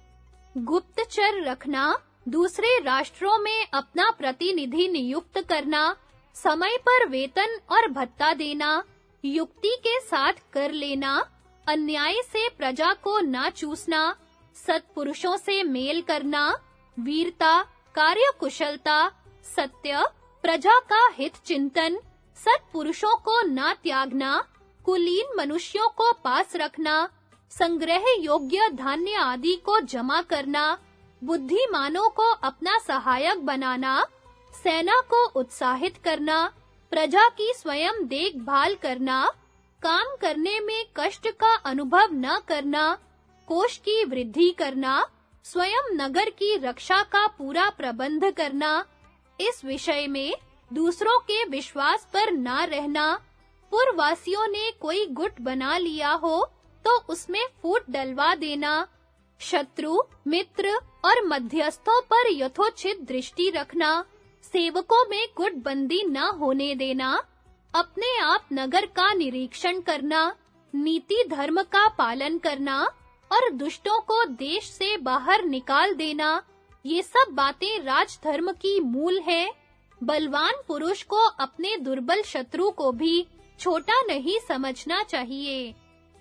गुप्तचर रखना, दूसरे राष्ट्रों में अपना प्रतिनिधि नियुक्त करना, समय पर वेतन और भत्ता देना, युक्ति के साथ कर लेना, अन्याय से प्रजा को ना चूसना, सत्पुरुषों से मेल करना, वीरता कार्यकुशलता, सत्य, प्रजा का हित चिंतन, सत्पुरुषों को ना त्यागना, कुलीन मनुष्यों को पास रखना, संग्रह योग्य धान्य आदि को जमा करना, बुद्धिमानों को अपना सहायक बनाना, सेना को उत्साहित करना, प्रजा की स्वयं देखभाल करना, काम करने में कष्ट का अनुभव न करना, कोष की वृद्धि करना स्वयं नगर की रक्षा का पूरा प्रबंध करना, इस विषय में दूसरों के विश्वास पर ना रहना। पूर्ववासियों ने कोई गुट बना लिया हो तो उसमें फूट डलवा देना। शत्रु, मित्र और मध्यस्थों पर यथोचित दृष्टि रखना। सेवकों में गुटबंदी न होने देना। अपने आप नगर का निरीक्षण करना। नीति धर्म का पालन करना। और दुष्टों को देश से बाहर निकाल देना, ये सब बातें राजधर्म की मूल है। बलवान पुरुष को अपने दुर्बल शत्रु को भी छोटा नहीं समझना चाहिए।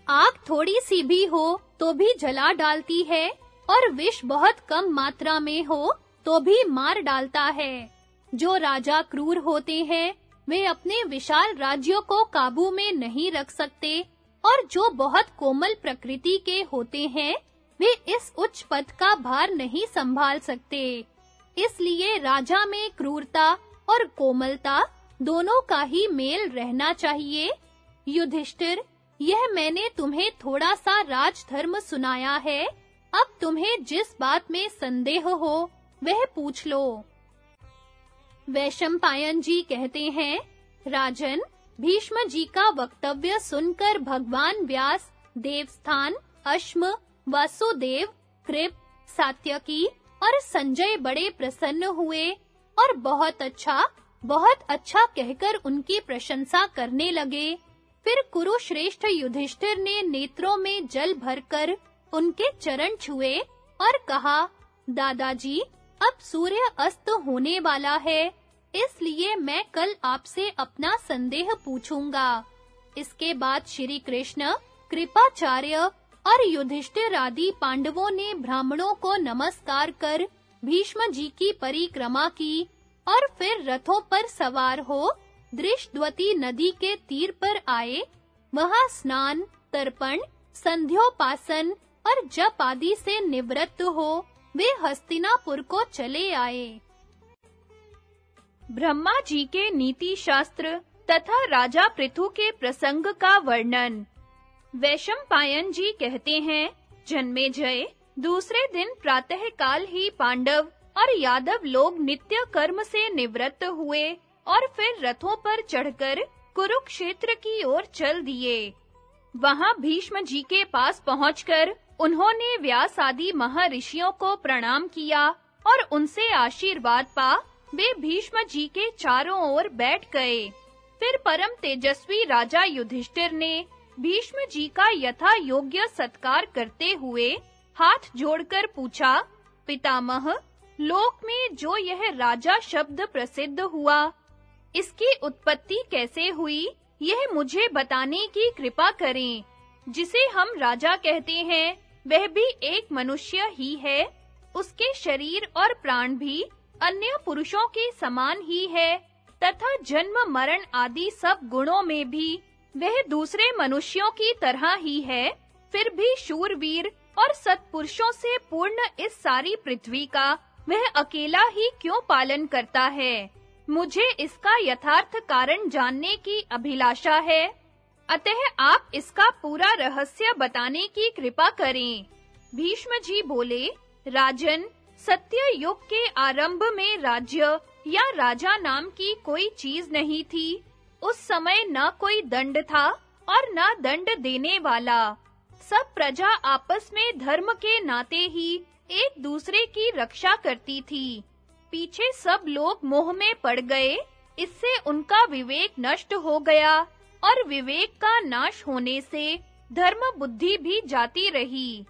आग थोड़ी सी भी हो तो भी जला डालती है, और विष बहुत कम मात्रा में हो तो भी मार डालता है। जो राजा क्रूर होते हैं, वे अपने विशाल राज्यों को काबू में नहीं रख सकते और जो बहुत कोमल प्रकृति के होते हैं, वे इस उच्च पद का भार नहीं संभाल सकते। इसलिए राजा में क्रूरता और कोमलता दोनों का ही मेल रहना चाहिए। युधिष्ठिर, यह मैंने तुम्हें थोड़ा सा राजधर्म सुनाया है। अब तुम्हें जिस बात में संदेह हो, वह पूछ लो। वैशंपायन जी कहते हैं, राजन भीष्म जी का वक्तव्य सुनकर भगवान व्यास, देवस्थान, अश्म, वासुदेव, कृप, सात्यकी और संजय बड़े प्रसन्न हुए और बहुत अच्छा बहुत अच्छा कहकर उनकी प्रशंसा करने लगे। फिर कुरुश्रेष्ठ युधिष्ठिर ने नेत्रों में जल भरकर उनके चरण छुए और कहा, दादाजी, अब सूर्य अस्त होने वाला है। इसलिए मैं कल आपसे अपना संदेह पूछूँगा। इसके बाद श्री कृष्ण, कृपाचार्य और युधिष्ठिर आदि पांडवों ने ब्राह्मणों को नमस्कार कर भीष्म जी की परिक्रमा की और फिर रथों पर सवार हो दृष्टवती नदी के तीर पर आए। वहाँ स्नान, तर्पण, संध्योपासन और जप आदि से निवृत्त हो वे हस्तिनापुर को चले आए। ब्रह्मा जी के नीति शास्त्र तथा राजा पृथु के प्रसंग का वर्णन। वैशंपायन जी कहते हैं, जन्मे जय, दूसरे दिन प्रातः काल ही पांडव और यादव लोग नित्य कर्म से निवृत्त हुए और फिर रथों पर चढ़कर कुरुक्षेत्र की ओर चल दिए। वहाँ भीष्म जी के पास पहुंचकर उन्होंने व्यास आदि महर्षियों को प्रणाम किया और उनसे आशीर्वाद पा वे भीष्म जी के चारों ओर बैठ गए। फिर परम तेजस्वी राजा युधिष्ठिर ने भीष्म जी का यथा योग्य सत्कार करते हुए हाथ जोड़कर पूछा, पितामह, लोक में जो यह राजा शब्द प्रसिद्ध हुआ, इसकी उत्पत्ति कैसे हुई, यह मुझे बताने की कृपा करें। जिसे हम राजा कहते हैं, वह भी एक मनुष्य ही है, उसके शरीर और प्राण भी अन्य पुरुषों के समान ही है, तथा जन्म, मरण आदि सब गुणों में भी, वह दूसरे मनुष्यों की तरह ही है, फिर भी शूरवीर और सत्पुरुषों से पूर्ण इस सारी पृथ्वी का, वह अकेला ही क्यों पालन करता है? मुझे इसका यथार्थ कारण जानने की अभिलाषा है। अतः आप इसका पूरा रहस्य बताने की कृपा करें। भीष्म जी बोले, राजन सत्य युग के आरंभ में राज्य या राजा नाम की कोई चीज़ नहीं थी। उस समय न कोई दंड था और न दंड देने वाला। सब प्रजा आपस में धर्म के नाते ही एक दूसरे की रक्षा करती थी। पीछे सब लोग मोह में पड़ गए। इससे उनका विवेक नष्ट हो गया और विवेक का नाश होने से धर्म बुद्धि भी जाती रही।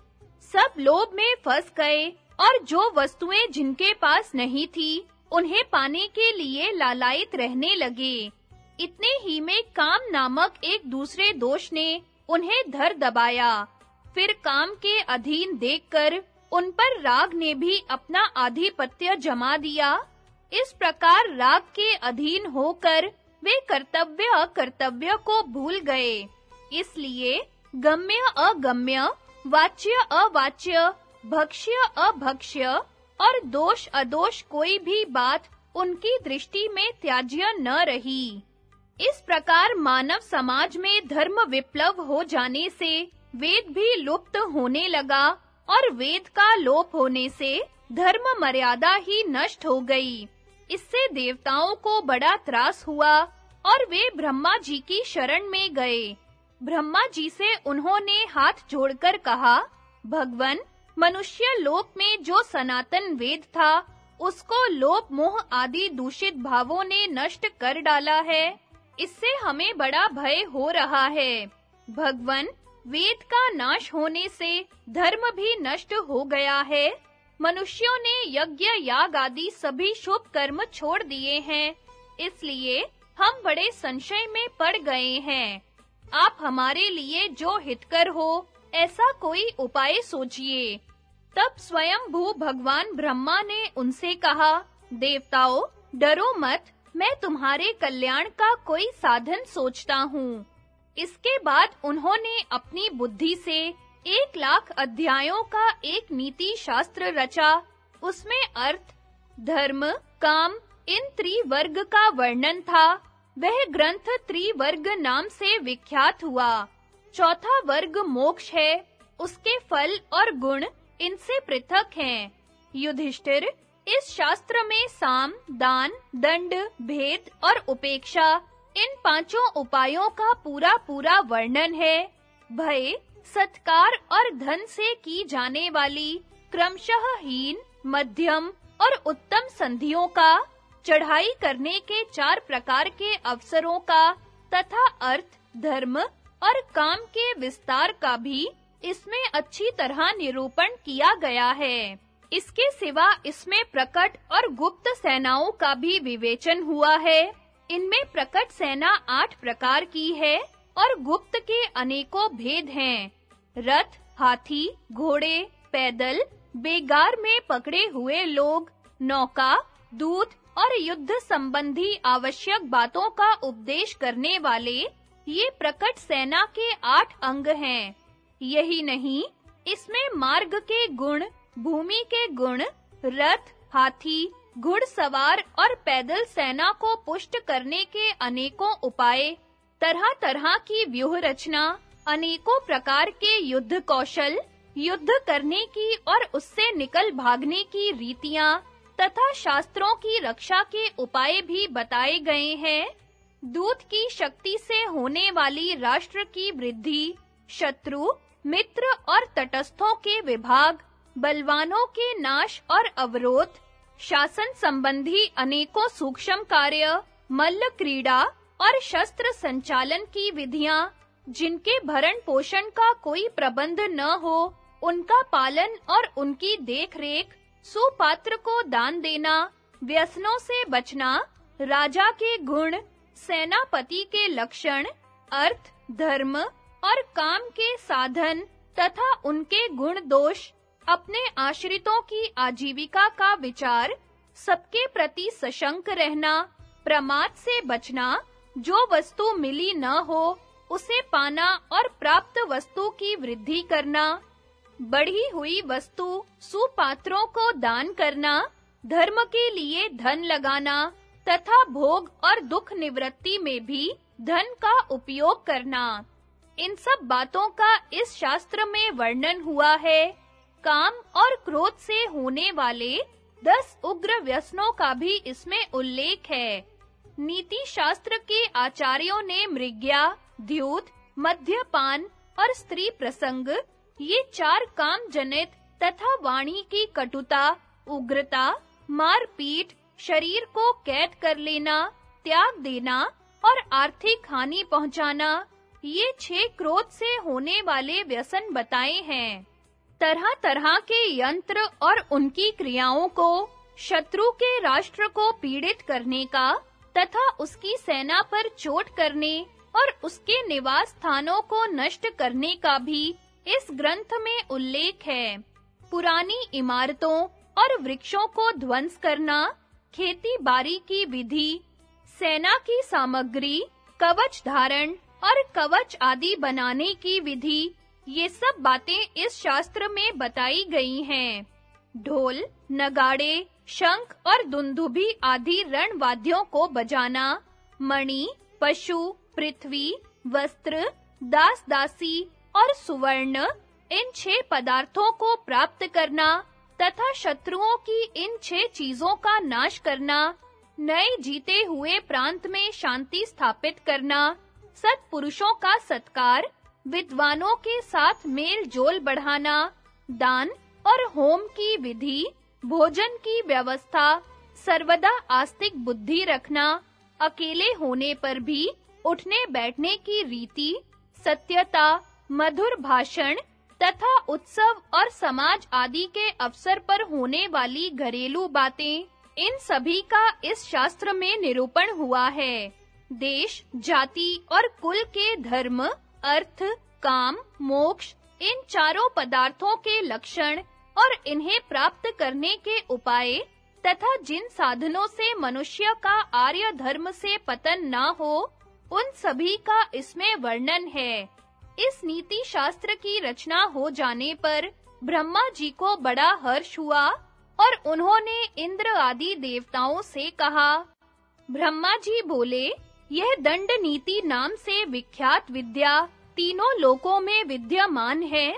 सब लोभ में फंस गए और जो वस्तुएँ जिनके पास नहीं थी, उन्हें पाने के लिए लालायित रहने लगे। इतने ही में काम नामक एक दूसरे दोष ने उन्हें धर दबाया। फिर काम के अधीन देखकर उन पर राग ने भी अपना आधिपत्य जमा दिया। इस प्रकार राग के अधीन होकर वे कर्तव्य अकर्तव्य को भूल गए। इसलिए गम्य अगम्य, वाच्य अवाच्य भक्ष्य, अभक्ष्य और दोष, अदोष कोई भी बात उनकी दृष्टि में त्याज्य न रही। इस प्रकार मानव समाज में धर्म विप्लव हो जाने से, वेद भी लुप्त होने लगा और वेद का लोप होने से धर्म मर्यादा ही नष्ट हो गई। इससे देवताओं को बड़ा त्रास हुआ और वे ब्रह्मा जी की शरण में गए। ब्रह्मा जी से उन्होंने हाथ जोड़कर कहा, भगवन मनुष्य लोक में जो सनातन वेद था, उसको लोभ मोह आदि दूषित भावों ने नष्ट कर डाला है। इससे हमें बड़ा भय हो रहा है। भगवन, वेद का नाश होने से धर्म भी नष्ट हो गया है। मनुष्यों ने यज्ञ, याग आदि सभी शुभ कर्म छोड़ दिए हैं। इसलिए हम बड़े संशय में पड़ गए हैं। आप हमारे लिए जो हितकर हो ऐसा कोई उपाय सोचिए। तब स्वयं भू भगवान ब्रह्मा ने उनसे कहा, देवताओं, डरो मत, मैं तुम्हारे कल्याण का कोई साधन सोचता हूँ। इसके बाद उन्होंने अपनी बुद्धि से एक लाख अध्यायों का एक नीति शास्त्र रचा। उसमें अर्थ, धर्म, काम, इन त्रिवर्ग का वर्णन था। वह ग्रंथ त्रिवर्ग नाम से विख्यात हुआ। चौथा वर्ग मोक्ष है। उसके फल और गुण इनसे पृथक हैं। युधिष्ठिर, इस शास्त्र में साम, दान, दंड, भेद और उपेक्षा, इन पाँचों उपायों का पूरा पूरा वर्णन है। भय, सत्कार और धन से की जाने वाली, क्रमशः हीन, मध्यम और उत्तम संधियों का, चढ़ाई करने के चार प्रकार के अवसरों का, तथा अर्थ, धर्म और काम के विस्तार का भी इसमें अच्छी तरह निरूपण किया गया है। इसके सिवा इसमें प्रकट और गुप्त सेनाओं का भी विवेचन हुआ है। इनमें प्रकट सेना आठ प्रकार की है और गुप्त के अनेकों भेद हैं। रथ, हाथी, घोड़े, पैदल, बेगार में पकड़े हुए लोग, नौका, दूत और युद्ध संबंधी आवश्यक बातों का उपदेश करने वाले ये प्रकट सेना के आठ अंग हैं। यही नहीं, इसमें मार्ग के गुण, भूमि के गुण, रथ, हाथी, घुड़सवार और पैदल सेना को पुष्ट करने के अनेकों उपाय, तरह-तरह की व्यूह रचना, अनेकों प्रकार के युद्ध कौशल, युद्ध करने की और उससे निकल भागने की रीतियाँ, तथा शास्त्रों की रक्षा के उपाय भी बताए गए हैं। दूत की शक्ति से होने वाली राष्ट्र की वृद्धि, शत्रु, मित्र और तटस्थों के विभाग, बलवानों के नाश और अवरोध, शासन संबंधी अनेकों सूक्ष्म कार्य, मल्ल क्रीड़ा और शस्त्र संचालन की विधियाँ, जिनके भरण पोषण का कोई प्रबंध न हो, उनका पालन और उनकी देखरेख, सुपात्र को दान देना, व्यसनों से बचना, राजा के गुण सेनापति के लक्षण, अर्थ, धर्म और काम के साधन तथा उनके गुण दोष, अपने आश्रितों की आजीविका का विचार, सबके प्रति सशंक रहना, प्रमाद से बचना, जो वस्तु मिली न हो, उसे पाना और प्राप्त वस्तु की वृद्धि करना, बढ़ी हुई वस्तु सुपात्रों को दान करना, धर्म के लिए धन लगाना तथा भोग और दुख निवृत्ति में भी धन का उपयोग करना। इन सब बातों का इस शास्त्र में वर्णन हुआ है। काम और क्रोध से होने वाले दस उग्र व्यसनों का भी इसमें उल्लेख है। नीति शास्त्र के आचार्यों ने मृग्या, द्यूत मध्यपान और स्त्री प्रसंग, ये चार काम जनित तथा वाणी की कटुता, उग्रता, मारपीट शरीर को कैद कर लेना, त्याग देना और आर्थिक हानि पहुंचाना, ये छह क्रोध से होने वाले व्यसन बताए हैं। तरह-तरह के यंत्र और उनकी क्रियाओं को, शत्रु के राष्ट्र को पीड़ित करने का तथा उसकी सेना पर चोट करने और उसके निवास स्थानों को नष्ट करने का भी इस ग्रंथ में उल्लेख है। पुरानी इमारतों और वृक्षों को ध्वंस करना खेती बाड़ी की विधि, सेना की सामग्री, कवच धारण और कवच आदि बनाने की विधि, ये सब बातें इस शास्त्र में बताई गई हैं। ढोल, नगाड़े, शंख और दुंदुभी आदि रण वाद्यों को बजाना, मणि, पशु, पृथ्वी, वस्त्र दास दासी और सुवर्ण, इन छह पदार्थों को प्राप्त करना तथा शत्रुओं की इन छह चीज़ों का नाश करना, नए जीते हुए प्रांत में शांति स्थापित करना, सत्पुरुषों का सत्कार, विद्वानों के साथ मेल जोल बढ़ाना, दान और होम की विधि, भोजन की व्यवस्था, सर्वदा आस्तिक बुद्धि रखना, अकेले होने पर भी उठने बैठने की रीति, सत्यता, मधुर भाषण तथा उत्सव और समाज आदि के अवसर पर होने वाली घरेलू बातें, इन सभी का इस शास्त्र में निरूपण हुआ है। देश, जाति और कुल के धर्म, अर्थ, काम, मोक्ष, इन चारों पदार्थों के लक्षण और इन्हें प्राप्त करने के उपाय, तथा जिन साधनों से मनुष्य का आर्य धर्म से पतन ना हो, उन सभी का इसमें वर्णन है। इस नीति शास्त्र की रचना हो जाने पर ब्रह्मा जी को बड़ा हर्ष हुआ और उन्होंने इंद्र आदि देवताओं से कहा, ब्रह्मा जी बोले, यह दंड नीति नाम से विख्यात विद्या, तीनों लोकों में विद्यमान है।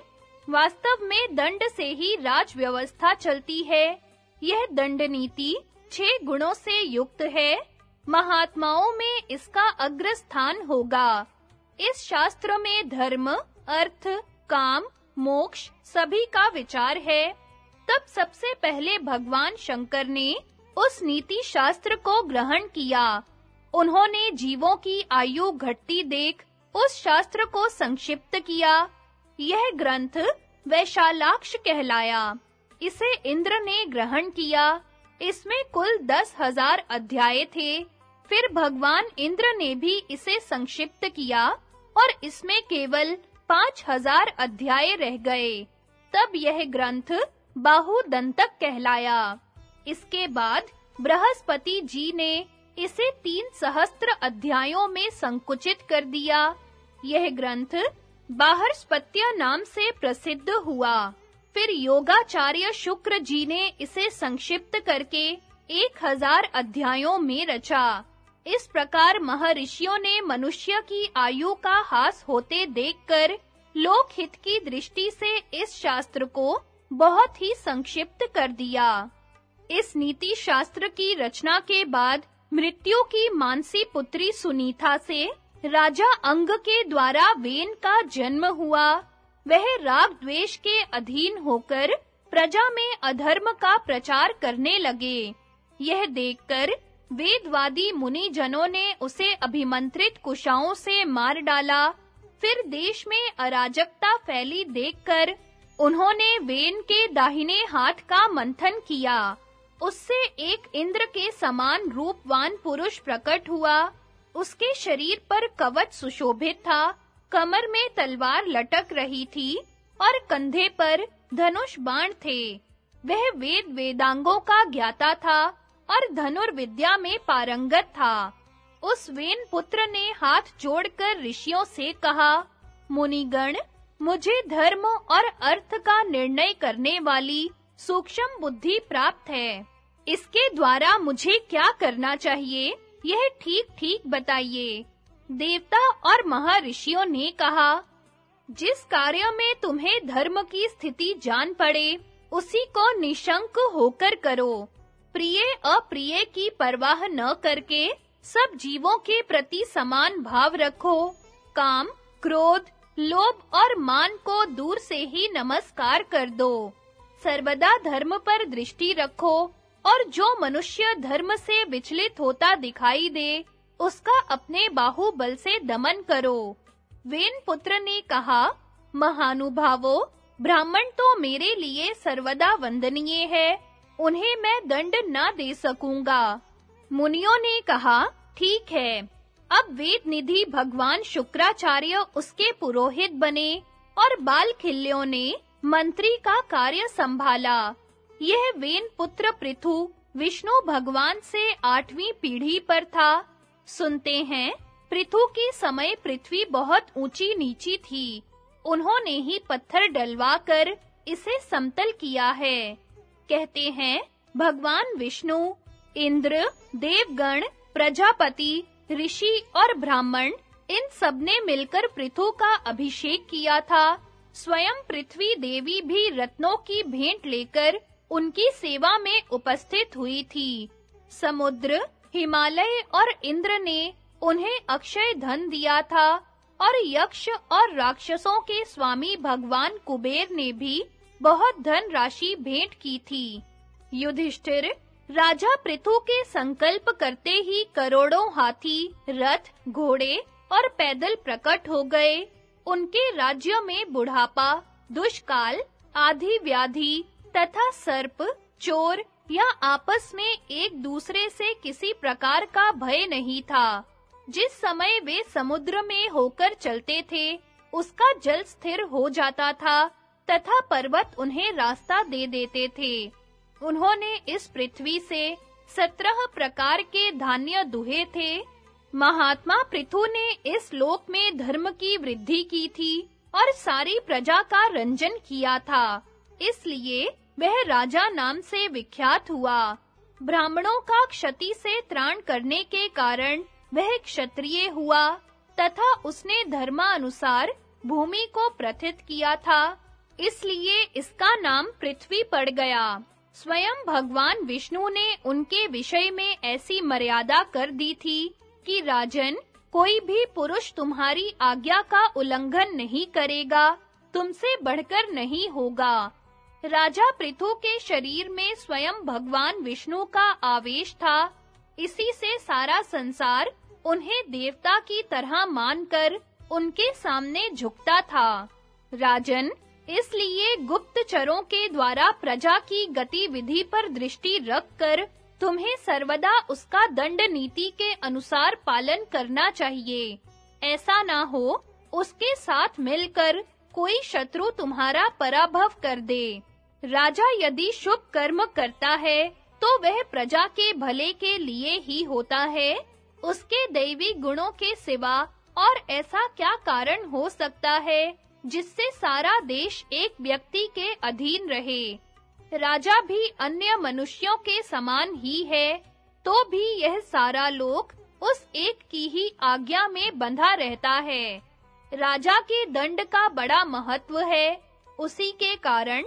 वास्तव में दंड से ही राज व्यवस्था चलती है। यह दंड नीति छह गुणों से युक्त है। महात्माओं में इसका अग्र स्थान होगा। इस शास्त्र में धर्म, अर्थ, काम, मोक्ष सभी का विचार है। तब सबसे पहले भगवान शंकर ने उस नीति शास्त्र को ग्रहण किया। उन्होंने जीवों की आयु घटती देख उस शास्त्र को संक्षिप्त किया। यह ग्रंथ वैशालाक्ष कहलाया। इसे इंद्र ने ग्रहण किया। इसमें कुल दस हज़ार अध्याय थे। फिर भगवान इंद्र ने भी इसे संक्षिप्त किया। और इसमें केवल पाँच हज़ार अध्याय रह गए। तब यह ग्रंथ बाहुदंतक कहलाया। इसके बाद बृहस्पति जी ने इसे तीन सहस्त्र अध्यायों में संकुचित कर दिया। यह ग्रंथ बाहरस्पत्य नाम से प्रसिद्ध हुआ। फिर योगाचार्य शुक्र जी ने इसे संक्षिप्त करके एक हज़ार अध्यायों में रचा। इस प्रकार महर्षियों ने मनुष्य की आयु का हास होते देखकर लोक हित की दृष्टि से इस शास्त्र को बहुत ही संक्षिप्त कर दिया। इस नीति शास्त्र की रचना के बाद मृत्यु की मानसी पुत्री सुनीता से राजा अंग के द्वारा वेन का जन्म हुआ। वह राग द्वेष के अधीन होकर प्रजा में अधर्म का प्रचार करने लगे। यह देखकर वेदवादी मुनि जनों ने उसे अभिमंत्रित कुशाओं से मार डाला। फिर देश में अराजकता फैली देखकर उन्होंने वेन के दाहिने हाथ का मंथन किया। उससे एक इंद्र के समान रूपवान पुरुष प्रकट हुआ। उसके शरीर पर कवच सुशोभित था। कमर में तलवार लटक रही थी और कंधे पर धनुष बाण थे। वह वेद वेदांगों का ज्ञाता था। और धनुर्विद्या में पारंगत था। उस वेन पुत्र ने हाथ जोड़कर ऋषियों से कहा, मुनिगण, मुझे धर्म और अर्थ का निर्णय करने वाली सूक्ष्म बुद्धि प्राप्त है। इसके द्वारा मुझे क्या करना चाहिए, यह ठीक-ठीक बताइए। देवता और महर्षियों ने कहा, जिस कार्य में तुम्हें धर्म की स्थिति जान पड़े, उसी को निशंक होकर करो। प्रिय, अप्रिय की परवाह न करके सब जीवों के प्रति समान भाव रखो। काम, क्रोध, लोभ और मान को दूर से ही नमस्कार कर दो। सर्वदा धर्म पर दृष्टि रखो और जो मनुष्य धर्म से विचलित होता दिखाई दे, उसका अपने बाहुबल से दमन करो। वेन पुत्र ने कहा, महानुभावो, ब्राह्मण तो मेरे लिए सर्वदा वंदनीय है। उन्हें मैं दंड ना दे सकूँगा। मुनियों ने कहा, ठीक है। अब वेद निधि भगवान शुक्राचार्य उसके पुरोहित बने और बाल खिल्यों ने मंत्री का कार्य संभाला। यह वेन पुत्र पृथु विष्णु भगवान से आठवीं पीढ़ी पर था। सुनते हैं, पृथु के समय पृथ्वी बहुत ऊँची नीची थी। उन्होंने ही पत्थर डलवाकर इसे समतल किया है। कहते हैं, भगवान विष्णु, इंद्र, देवगण, प्रजापति, ऋषि और ब्राह्मण, इन सबने मिलकर पृथु का अभिषेक किया था। स्वयं पृथ्वी देवी भी रत्नों की भेंट लेकर उनकी सेवा में उपस्थित हुई थी। समुद्र, हिमालय और इंद्र ने उन्हें अक्षय धन दिया था और यक्ष और राक्षसों के स्वामी भगवान कुबेर ने भी बहुत धन राशि भेंट की थी। युधिष्ठिर, राजा पृथु के संकल्प करते ही करोड़ों हाथी, रथ, घोड़े और पैदल प्रकट हो गए। उनके राज्य में बुढ़ापा, दुष्काल आधी व्याधि तथा सर्प, चोर या आपस में एक दूसरे से किसी प्रकार का भय नहीं था। जिस समय वे समुद्र में होकर चलते थे, उसका जल स्थिर हो जाता था। तथा पर्वत उन्हें रास्ता दे देते थे। उन्होंने इस पृथ्वी से सत्रह प्रकार के धान्य दुहे थे। महात्मा पृथु ने इस लोक में धर्म की वृद्धि की थी और सारी प्रजा का रंजन किया था। इसलिए वह राजा नाम से विख्यात हुआ। ब्राह्मणों का क्षति से त्राण करने के कारण वह क्षत्रिय हुआ तथा उसने धर्मानुसार भूमि को प्रथित किया था। इसलिए इसका नाम पृथ्वी पड़ गया। स्वयं भगवान विष्णु ने उनके विषय में ऐसी मर्यादा कर दी थी कि राजन, कोई भी पुरुष तुम्हारी आज्ञा का उल्लंघन नहीं करेगा, तुमसे बढ़कर नहीं होगा। राजा पृथु के शरीर में स्वयं भगवान विष्णु का आवेश था। इसी से सारा संसार उन्हें देवता की तरह मानकर उनके सामने झुकता था। राजन इसलिए गुप्तचरों के द्वारा प्रजा की गतिविधि पर दृष्टि रखकर तुम्हें सर्वदा उसका दंड नीति के अनुसार पालन करना चाहिए। ऐसा ना हो, उसके साथ मिलकर कोई शत्रु तुम्हारा पराभव कर दे। राजा यदि शुभ कर्म करता है तो वह प्रजा के भले के लिए ही होता है। उसके दैवी गुणों के सिवा और ऐसा क्या कारण हो सकता है? जिससे सारा देश एक व्यक्ति के अधीन रहे। राजा भी अन्य मनुष्यों के समान ही है तो भी यह सारा लोक उस एक की ही आज्ञा में बंधा रहता है। राजा के दंड का बड़ा महत्व है। उसी के कारण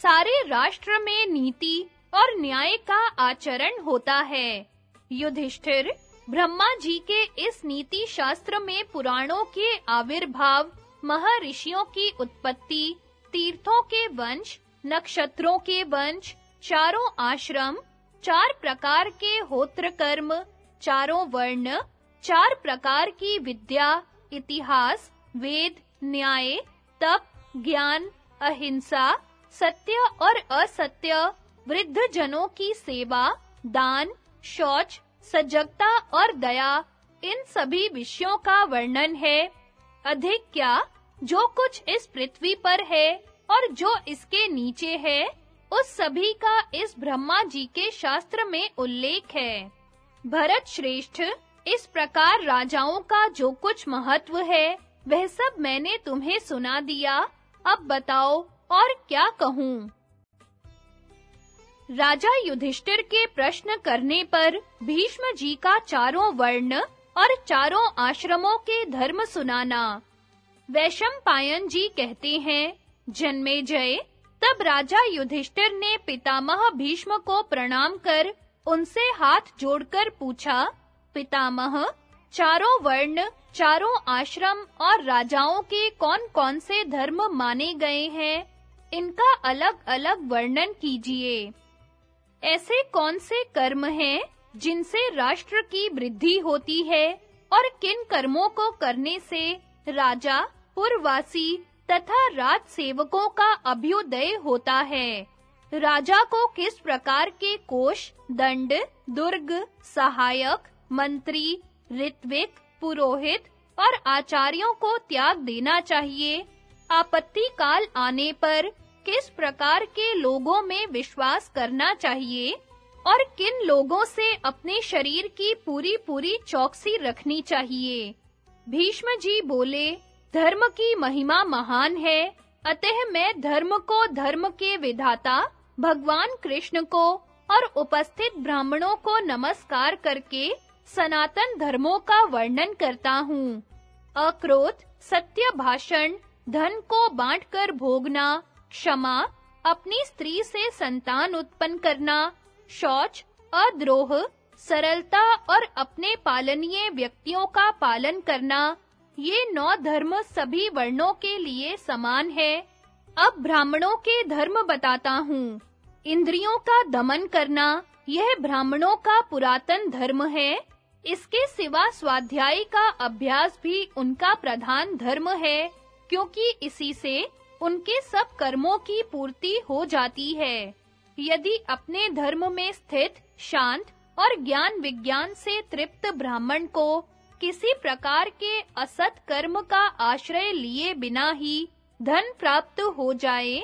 सारे राष्ट्र में नीति और न्याय का आचरण होता है। युधिष्ठिर ब्रह्मा जी के इस नीति शास्त्र में पुराणों के आविर्भाव महर्षियों की उत्पत्ति, तीर्थों के वंश, नक्षत्रों के वंश, चारों आश्रम, चार प्रकार के होत्र कर्म चारों वर्ण, चार प्रकार की विद्या, इतिहास, वेद, न्याय, तप, ज्ञान, अहिंसा, सत्य और असत्य, वृद्ध जनों की सेवा, दान, शौच, सजगता और दया, इन सभी विषयों का वर्णन है। अधिक क्या? जो कुछ इस पृथ्वी पर है और जो इसके नीचे है, उस सभी का इस ब्रह्मा जी के शास्त्र में उल्लेख है। भरत श्रेष्ठ, इस प्रकार राजाओं का जो कुछ महत्व है, वह सब मैंने तुम्हें सुना दिया। अब बताओ, और क्या कहूँ? राजा युधिष्ठिर के प्रश्न करने पर भीष्म जी का चारों वर्ण और चारों आश्रमों के धर्म सुनाना। वैशम पायन जी कहते हैं, जन्मे जय, तब राजा युधिष्ठिर ने पितामह भीष्म को प्रणाम कर उनसे हाथ जोड़कर पूछा, पितामह, चारों वर्ण, चारों आश्रम और राजाओं के कौन-कौन से धर्म माने गए हैं? इनका अलग-अलग वर्णन कीजिए। ऐसे कौन से कर्म हैं? जिनसे राष्ट्र की वृद्धि होती है और किन कर्मों को करने से राजा, पुरवासी तथा राज सेवकों का अभ्युदय होता है। राजा को किस प्रकार के कोष, दंड, दुर्ग, सहायक, मंत्री, ऋत्विक, पुरोहित और आचार्यों को त्याग देना चाहिए? आपत्ति काल आने पर किस प्रकार के लोगों में विश्वास करना चाहिए? और किन लोगों से अपने शरीर की पूरी-पूरी चौकसी रखनी चाहिए? भीष्म जी बोले, धर्म की महिमा महान है, अतः मैं धर्म को धर्म के विधाता, भगवान कृष्ण को और उपस्थित ब्राह्मणों को नमस्कार करके सनातन धर्मों का वर्णन करता हूँ। अक्रोध, सत्य भाषण, धन को बांटकर भोगना, क्षमा, अपनी स्त्री से संतान उत्पन्न करना शौच, अद्रोह, सरलता और अपने पालनीय व्यक्तियों का पालन करना, ये नौ धर्म सभी वर्णों के लिए समान है। अब ब्राह्मणों के धर्म बताता हूँ। इंद्रियों का दमन करना, यह ब्राह्मणों का पुरातन धर्म है। इसके सिवा स्वाध्याय का अभ्यास भी उनका प्रधान धर्म है, क्योंकि इसी से उनके सब कर्मों की पूर्ति हो जाती है। यदि अपने धर्म में स्थित, शांत और ज्ञान विज्ञान से तृप्त ब्राह्मण को किसी प्रकार के असत कर्म का आश्रय लिए बिना ही धन प्राप्त हो जाए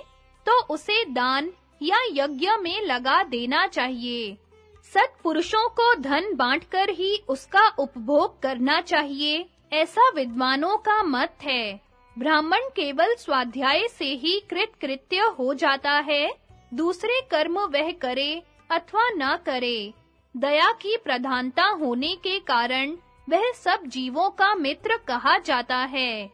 तो उसे दान या यज्ञ में लगा देना चाहिए। सत्पुरुषों को धन बांटकर ही उसका उपभोग करना चाहिए, ऐसा विद्वानों का मत है। ब्राह्मण केवल स्वाध्याय से ही कृत कृत्य हो जाता है दूसरे कर्म वह करे अथवा न करे। दया की प्रधानता होने के कारण वह सब जीवों का मित्र कहा जाता है।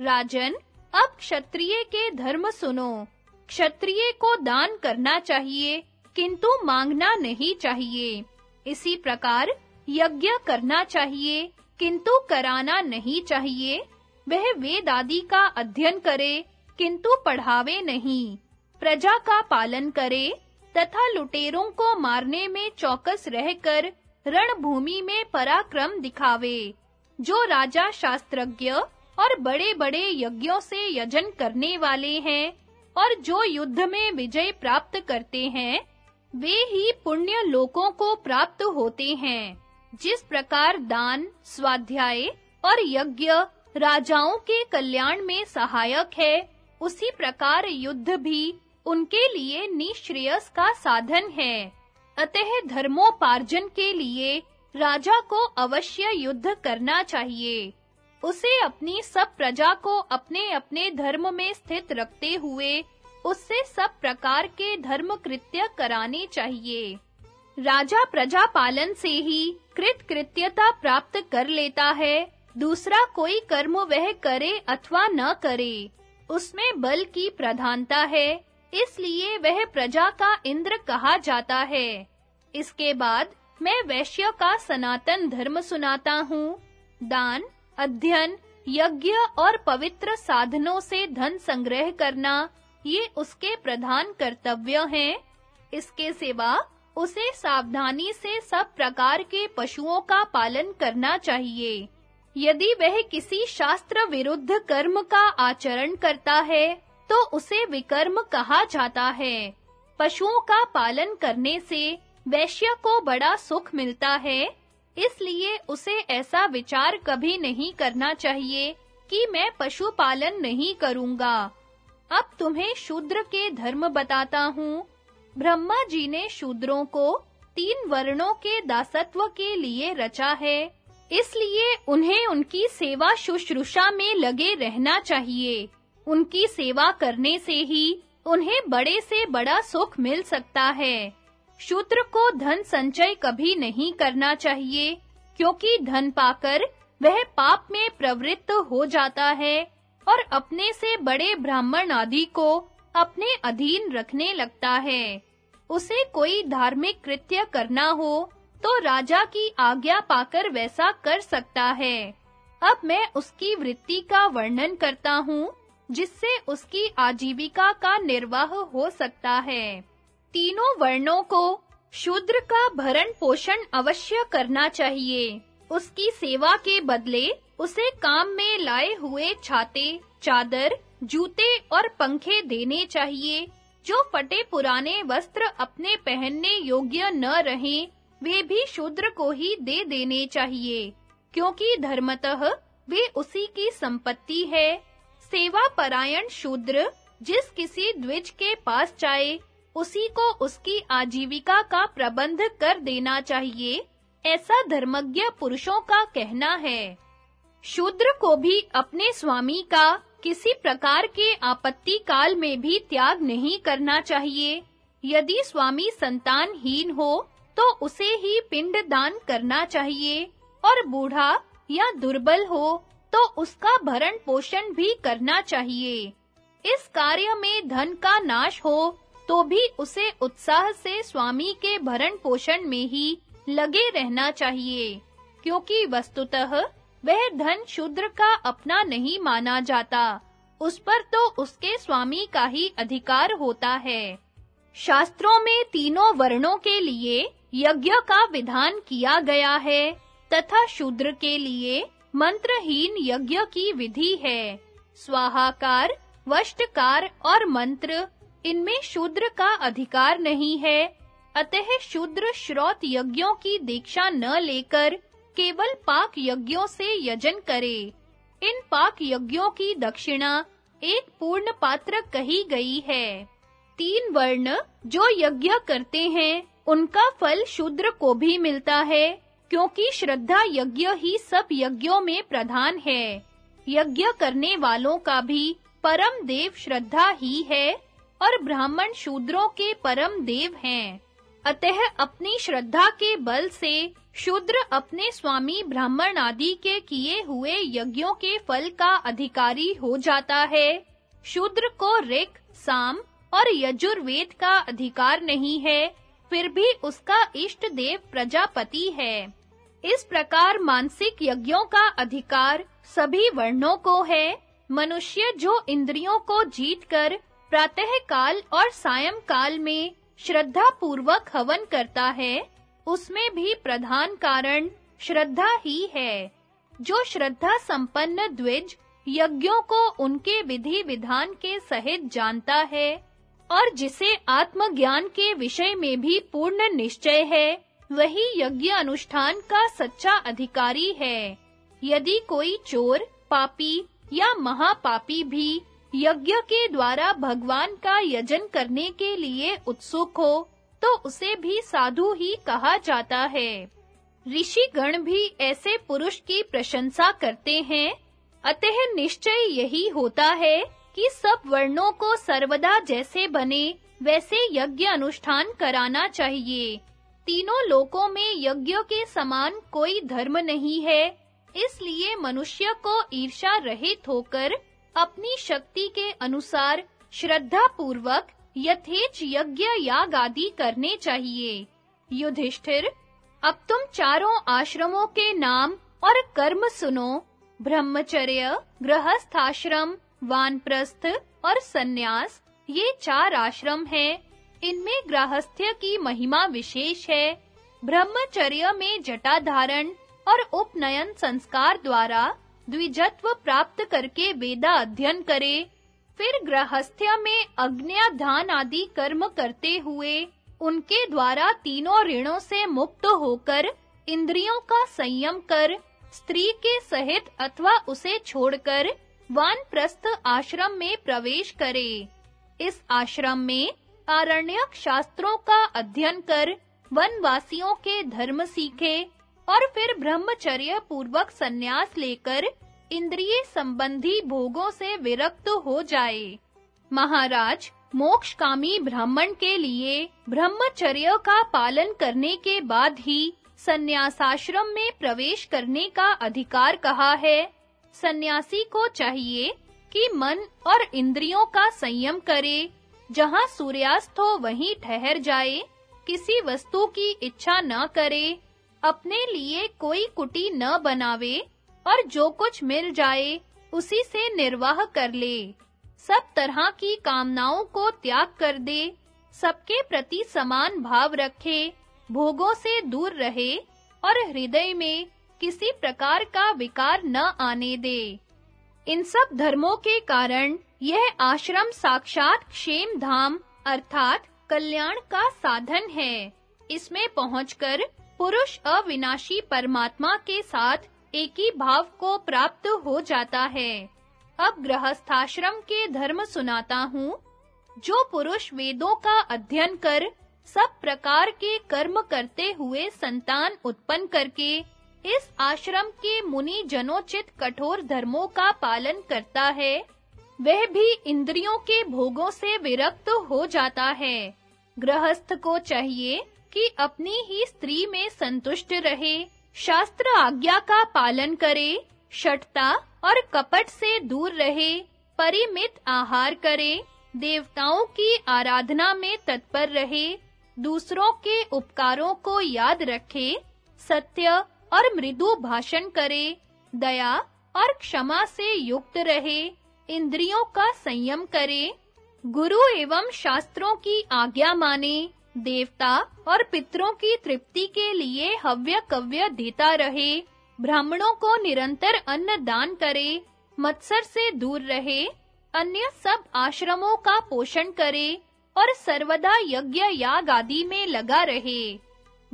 राजन, अब क्षत्रिय के धर्म सुनो। क्षत्रिय को दान करना चाहिए, किंतु मांगना नहीं चाहिए। इसी प्रकार यज्ञ करना चाहिए, किंतु कराना नहीं चाहिए। वह वेद आदि का अध्ययन करे, किंतु पढ़ावे नहीं। प्रजा का पालन करे तथा लुटेरों को मारने में चौकस रहकर रणभूमि में पराक्रम दिखावे, जो राजा शास्त्रज्ञ और बड़े-बड़े यज्ञों से यजन करने वाले हैं और जो युद्ध में विजय प्राप्त करते हैं, वे ही पुण्य लोकों को प्राप्त होते हैं। जिस प्रकार दान, स्वाध्याय और यज्ञ राजाओं के कल्याण में सहायक है, उसी प्रकार युद्ध भी उनके लिए निश्रेयस का साधन है। अतः धर्मोपार्जन के लिए राजा को अवश्य युद्ध करना चाहिए। उसे अपनी सब प्रजा को अपने-अपने धर्म में स्थित रखते हुए उससे सब प्रकार के धर्म कृत्य कराने चाहिए। राजा प्रजा पालन से ही कृत कृत्यता प्राप्त कर लेता है। दूसरा कोई कर्म वह करे अथवा न करे, उसमें बल की प्रधानता है। इसलिए वह प्रजा का इंद्र कहा जाता है। इसके बाद मैं वैश्य का सनातन धर्म सुनाता हूँ। दान, अध्ययन, यज्ञ और पवित्र साधनों से धन संग्रह करना, ये उसके प्रधान कर्तव्य हैं। इसके सिवा उसे सावधानी से सब प्रकार के पशुओं का पालन करना चाहिए। यदि वह किसी शास्त्र विरुद्ध कर्म का आचरण करता है तो उसे विकर्म कहा जाता है। पशुओं का पालन करने से वैश्य को बड़ा सुख मिलता है, इसलिए उसे ऐसा विचार कभी नहीं करना चाहिए कि मैं पशु पालन नहीं करूँगा। अब तुम्हें शूद्र के धर्म बताता हूँ। ब्रह्मा जी ने शूद्रों को तीन वर्णों के दासत्व के लिए रचा है, इसलिए उन्हें उनकी सेवा शुश्रूषा में लगे रहना चाहिए। उनकी सेवा करने से ही उन्हें बड़े से बड़ा सुख मिल सकता है। शूद्र को धन संचय कभी नहीं करना चाहिए, क्योंकि धन पाकर वह पाप में प्रवृत्त हो जाता है और अपने से बड़े ब्राह्मण आदि को अपने अधीन रखने लगता है। उसे कोई धार्मिक कृत्य करना हो तो राजा की आज्ञा पाकर वैसा कर सकता है। अब मैं उसकी वृत्ति का वर्णन करता हूँ। जिससे उसकी आजीविका का निर्वाह हो सकता है। तीनों वर्णों को शूद्र का भरण पोषण अवश्य करना चाहिए। उसकी सेवा के बदले उसे काम में लाए हुए छाते, चादर, जूते और पंखे देने चाहिए। जो फटे पुराने वस्त्र अपने पहनने योग्य न रहें, वे भी शूद्र को ही दे देने चाहिए। क्योंकि धर्मतः वे उसी की संपत्ति है। सेवा परायण शूद्र जिस किसी द्विज के पास जाए, उसी को उसकी आजीविका का प्रबंध कर देना चाहिए, ऐसा धर्मज्ञ पुरुषों का कहना है। शूद्र को भी अपने स्वामी का किसी प्रकार के आपत्ति काल में भी त्याग नहीं करना चाहिए। यदि स्वामी संतानहीन हो तो उसे ही पिंड दान करना चाहिए, और बूढ़ा या दुर्बल हो तो उसका भरण पोषण भी करना चाहिए। इस कार्य में धन का नाश हो तो भी उसे उत्साह से स्वामी के भरण पोषण में ही लगे रहना चाहिए, क्योंकि वस्तुतः वह धन शूद्र का अपना नहीं माना जाता। उस पर तो उसके स्वामी का ही अधिकार होता है। शास्त्रों में तीनों वर्णों के लिए यज्ञ का विधान किया गया है, तथा शूद्र के लिए मंत्रहीन यज्ञ की विधि है। स्वाहाकार, वष्टकार और मंत्र इनमें शूद्र का अधिकार नहीं है। अतः शूद्र श्रोत यज्ञों की दीक्षा न लेकर केवल पाक यज्ञों से यजन करे। इन पाक यज्ञों की दक्षिणा एक पूर्ण पात्र कही गई है। तीन वर्ण जो यज्ञ करते हैं, उनका फल शूद्र को भी मिलता है। क्योंकि श्रद्धा यज्ञ ही सब यज्ञों में प्रधान है। यज्ञ करने वालों का भी परम देव श्रद्धा ही है और ब्राह्मण शूद्रों के परम देव हैं। अतः अपनी श्रद्धा के बल से शूद्र अपने स्वामी ब्राह्मण आदि के किए हुए यज्ञों के फल का अधिकारी हो जाता है। शूद्र को ऋक, साम और यजुर्वेद का अधिकार नहीं है, फिर भी उसका इष्ट देव प्रजापति है। इस प्रकार मानसिक यज्ञों का अधिकार सभी वर्णों को है। मनुष्य जो इंद्रियों को जीतकर प्रातः काल और सायं काल में श्रद्धा पूर्वक हवन करता है, उसमें भी प्रधान कारण श्रद्धा ही है। जो श्रद्धा संपन्न द्विज यज्ञों को उनके विधि विधान के सहित जानता है और जिसे आत्मज्ञान के विषय में भी पूर्ण निश्चय है वही यज्ञ अनुष्ठान का सच्चा अधिकारी है। यदि कोई चोर, पापी या महापापी भी यज्ञ के द्वारा भगवान का यजन करने के लिए उत्सुक हो तो उसे भी साधु ही कहा जाता है। ऋषि गण भी ऐसे पुरुष की प्रशंसा करते हैं। अतः निश्चय यही होता है कि सब वर्णों को सर्वदा जैसे बने, वैसे यज्ञ अनुष्ठान कराना चाहिए। तीनों लोकों में यज्ञ के समान कोई धर्म नहीं है। इसलिए मनुष्य को ईर्ष्या रहित होकर अपनी शक्ति के अनुसार श्रद्धा पूर्वक यथेच यज्ञ याग आदि करने चाहिए। युधिष्ठिर, अब तुम चारों आश्रमों के नाम और कर्म सुनो। ब्रह्मचर्य, गृहस्थाश्रम, वानप्रस्थ और सन्यास, ये चार आश्रम हैं। इनमें गृहस्थ्य की महिमा विशेष है, ब्रह्मचर्य में जटा धारण और उपनयन संस्कार द्वारा द्विजत्व प्राप्त करके वेदा अध्ययन करे, फिर गृहस्थ्य में अग्न्याधान आदि कर्म करते हुए उनके द्वारा तीनों ऋणों से मुक्त होकर इंद्रियों का संयम कर, स्त्री के सहित अथवा उसे छोड़कर वानप्रस्थ आश्रम में प्रवेश करे। इस आश्रम में आरण्यक शास्त्रों का अध्ययन कर वनवासियों के धर्म सीखे और फिर ब्रह्मचर्य पूर्वक सन्यास लेकर इंद्रिय संबंधी भोगों से विरक्त हो जाए। महाराज, मोक्षकामी ब्राह्मण के लिए ब्रह्मचर्य का पालन करने के बाद ही सन्यासाश्रम में प्रवेश करने का अधिकार कहा है। सन्यासी को चाहिए कि मन और इंद्रियों का संयम करे। जहाँ सूर्यास्त हो वहीं ठहर जाए, किसी वस्तु की इच्छा न करे, अपने लिए कोई कुटी न बनावे, और जो कुछ मिल जाए, उसी से निर्वाह कर ले। सब तरह की कामनाओं को त्याग कर दे, सबके प्रति समान भाव रखे, भोगों से दूर रहे, और हृदय में किसी प्रकार का विकार न आने दे। इन सब धर्मों के कारण यह आश्रम साक्षात क्षेम धाम अर्थात कल्याण का साधन है। इसमें पहुंचकर पुरुष अविनाशी परमात्मा के साथ एक भाव को प्राप्त हो जाता है। अब गृहस्थाश्रम के धर्म सुनाता हूँ। जो पुरुष वेदों का अध्ययन कर सब प्रकार के कर्म करते हुए संतान उत्पन्न करके इस आश्रम के मुनि जनोचित कठोर धर्मों का पालन करता है वह भी इंद्रियों के भोगों से विरक्त हो जाता है। गृहस्थ को चाहिए कि अपनी ही स्त्री में संतुष्ट रहे, शास्त्र आज्ञा का पालन करे शठता और कपट से दूर रहे, परिमित आहार करे, देवताओं की आराधना में तत्पर रहे, दूसरों के उपकारों को याद रखे, सत्य और मृदु भाषण करे, दया और क्षमा से युक्त रहे। इंद्रियों का संयम करे, गुरु एवं शास्त्रों की आज्ञा माने, देवता और पितरों की तृप्ति के लिए हव्य कव्य देता रहे, ब्राह्मणों को निरंतर अन्न दान करे, मत्सर से दूर रहे, अन्य सब आश्रमों का पोषण करे और सर्वदा यज्ञ याग आदि में लगा रहे।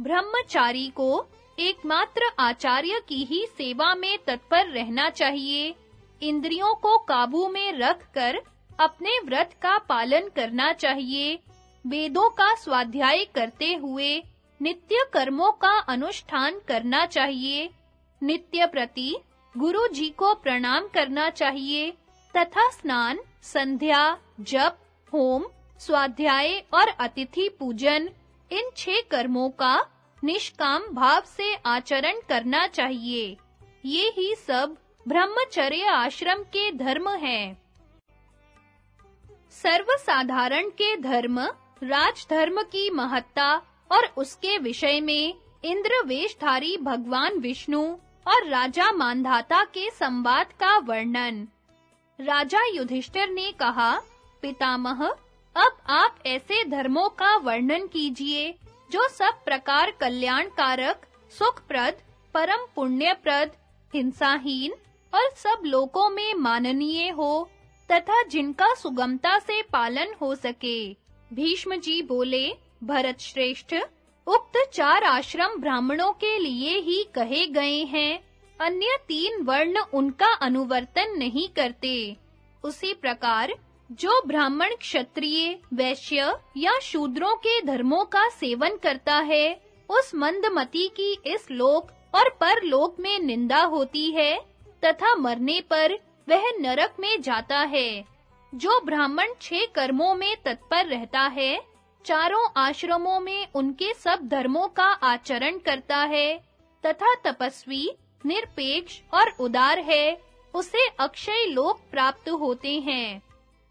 ब्रह्मचारी को एकमात्र आचार्य की ही सेवा में तत्पर रहना चाहिए। इंद्रियों को काबू में रखकर अपने व्रत का पालन करना चाहिए। वेदों का स्वाध्याय करते हुए नित्य कर्मों का अनुष्ठान करना चाहिए। नित्य प्रति गुरु जी को प्रणाम करना चाहिए तथा स्नान, संध्या, जप, होम, स्वाध्याय और अतिथि पूजन, इन छह कर्मों का निष्काम भाव से आचरण करना चाहिए। ये ही सब ब्रह्मचर्य आश्रम के धर्म हैं। सर्वसाधारण के धर्म, राजधर्म की महत्ता और उसके विषय में इंद्र वेशधारी भगवान विष्णु और राजा मानधाता के संवाद का वर्णन। राजा युधिष्ठिर ने कहा, पितामह, अब आप ऐसे धर्मों का वर्णन कीजिए, जो सब प्रकार कल्याणकारक, सुखप्रद, परम पुण्यप्रद, हिंसाहीन और सब लोकों में माननीय हो तथा जिनका सुगमता से पालन हो सके। भीष्म जी बोले, भरत श्रेष्ठ, उक्त चार आश्रम ब्राह्मणों के लिए ही कहे गए हैं। अन्य तीन वर्ण उनका अनुवर्तन नहीं करते। उसी प्रकार, जो ब्राह्मण क्षत्रिय, वैश्य या शूद्रों के धर्मों का सेवन करता है, उस मंदमती की इस लोक और परलोक में निंदा होती है। तथा मरने पर वह नरक में जाता है। जो ब्राह्मण छह कर्मों में तत्पर रहता है, चारों आश्रमों में उनके सब धर्मों का आचरण करता है, तथा तपस्वी, निरपेक्ष और उदार है, उसे अक्षय लोक प्राप्त होते हैं।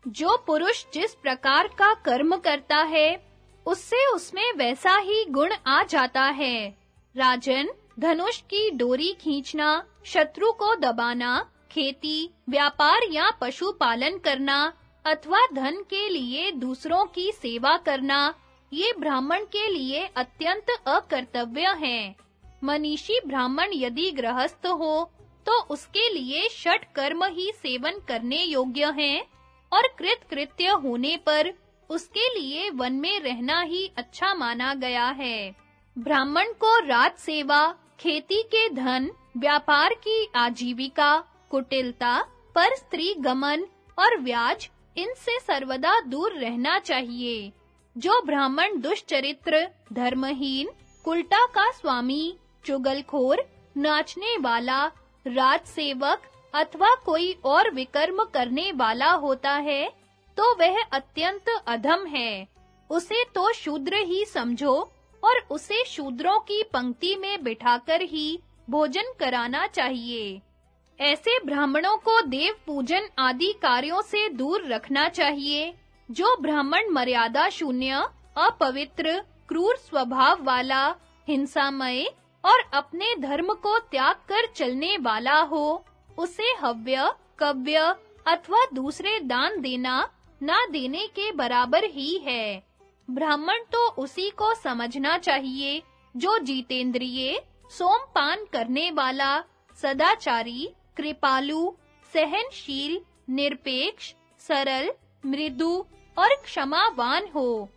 जो पुरुष जिस प्रकार का कर्म करता है, उससे उसमें वैसा ही गुण आ जाता है। राजन धनुष की डोरी खींचना, शत्रु को दबाना, खेती, व्यापार या पशुपालन करना, अथवा धन के लिए दूसरों की सेवा करना, ये ब्राह्मण के लिए अत्यंत अकर्तव्य हैं। मनीषी ब्राह्मण यदि गृहस्थ हो तो उसके लिए षट कर्म ही सेवन करने योग्य हैं और कृत कृत्य होने पर उसके लिए वन में रहना ही अच्छा माना गया है। ब्राह्मण को रात सेवा खेती के धन, व्यापार की आजीविका, कुटिलता, पर स्त्री गमन और व्याज इनसे सर्वदा दूर रहना चाहिए। जो ब्राह्मण दुष्चरित्र, धर्महीन, कुलटा का स्वामी, चुगलखोर, नाचने वाला, राजसेवक अथवा कोई और विकर्म करने वाला होता है तो वह अत्यंत अधम है। उसे तो शूद्र ही समझो और उसे शूद्रों की पंक्ति में बिठाकर ही भोजन कराना चाहिए। ऐसे ब्राह्मणों को देव पूजन आदि कार्यों से दूर रखना चाहिए, जो ब्राह्मण मर्यादा शून्य, अपवित्र, क्रूर स्वभाव वाला, हिंसामय और अपने धर्म को त्याग कर चलने वाला हो, उसे हव्य, कव्य अथवा दूसरे दान देना ना देने के बराबर ही है। ब्राह्मण तो उसी को समझना चाहिए, जो जीतेंद्रिय, सोमपान करने वाला, सदाचारी, कृपालु, सहनशील, निरपेक्ष, सरल, मृदु और क्षमावान हो।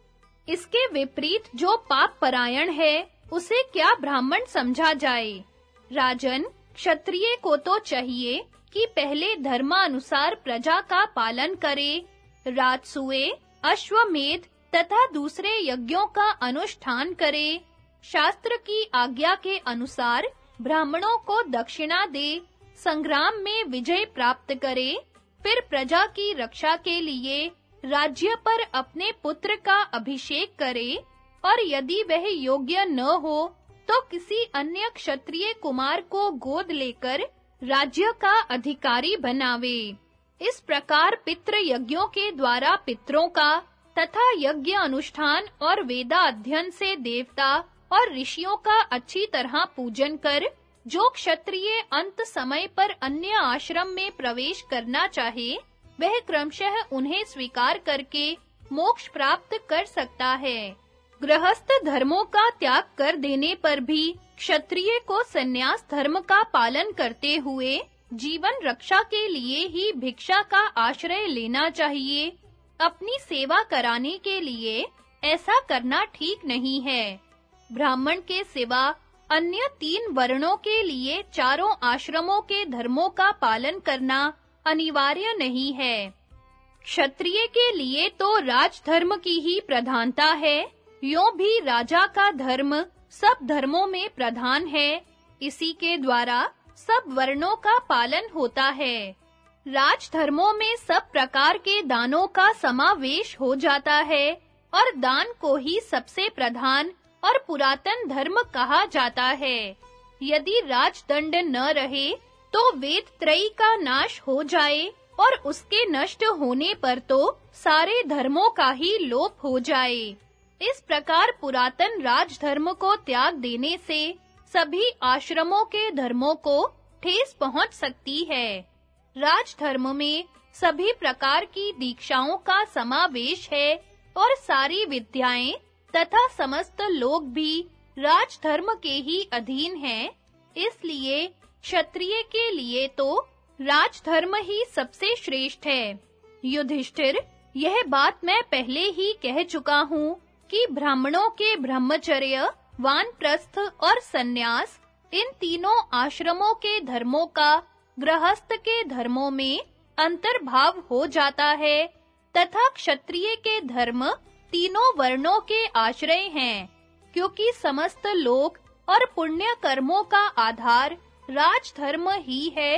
इसके विपरीत जो पाप परायण है, उसे क्या ब्राह्मण समझा जाए? राजन, क्षत्रिय को तो चाहिए कि पहले धर्मानुसार प्रजा का पालन करे। राजसुए, अश्वमेध तथा दूसरे यज्ञों का अनुष्ठान करे। शास्त्र की आज्ञा के अनुसार ब्राह्मणों को दक्षिणा दे, संग्राम में विजय प्राप्त करे। फिर प्रजा की रक्षा के लिए राज्य पर अपने पुत्र का अभिषेक करे। और यदि वह योग्य न हो तो किसी अन्य क्षत्रिय कुमार को गोद लेकर राज्य का अधिकारी बनावे। इस प्रकार पितृ यज्ञों के द्वारा पितरों का तथा यज्ञ अनुष्ठान और वेदा अध्ययन से देवता और ऋषियों का अच्छी तरह पूजन कर, जो क्षत्रिय अंत समय पर अन्य आश्रम में प्रवेश करना चाहे, वह क्रमशः उन्हें स्वीकार करके मोक्ष प्राप्त कर सकता है। गृहस्थ धर्मों का त्याग कर देने पर भी क्षत्रिय को सन्यास धर्म का पालन करते हुए जीवन रक्षा के लिए ही भिक्षा का आश्रय लेना चाहिए। अपनी सेवा कराने के लिए ऐसा करना ठीक नहीं है। ब्राह्मण के सिवा अन्य तीन वर्णों के लिए चारों आश्रमों के धर्मों का पालन करना अनिवार्य नहीं है। क्षत्रिय के लिए तो राजधर्म की ही प्रधानता है, यो भी राजा का धर्म सब धर्मों में प्रधान है, इसी के द्वारा सब वर्णों का पालन होता है। राजधर्मों में सब प्रकार के दानों का समावेश हो जाता है और दान को ही सबसे प्रधान और पुरातन धर्म कहा जाता है। यदि राजदंड न रहे तो वेद त्रयी का नाश हो जाए और उसके नष्ट होने पर तो सारे धर्मों का ही लोप हो जाए। इस प्रकार पुरातन राजधर्म को त्याग देने से सभी आश्रमों के धर्मों को ठेस पहुँच सकती है। राजधर्म में सभी प्रकार की दीक्षाओं का समावेश है और सारी विद्याएँ तथा समस्त लोग भी राजधर्म के ही अधीन हैं। इसलिए क्षत्रिय के लिए तो राजधर्म ही सबसे श्रेष्ठ है। युधिष्ठिर, यह बात मैं पहले ही कह चुका हूँ कि ब्राह्मणों के ब्रह्मचर्य, वानप्रस्थ और सन्यास इन तीनों आश्रमों के धर्मों का गृहस्थ के धर्मों में अंतर्भाव हो जाता है, तथा क्षत्रिय के धर्म तीनों वर्णों के आश्रय हैं, क्योंकि समस्त लोक और पुण्य कर्मों का आधार राजधर्म ही है।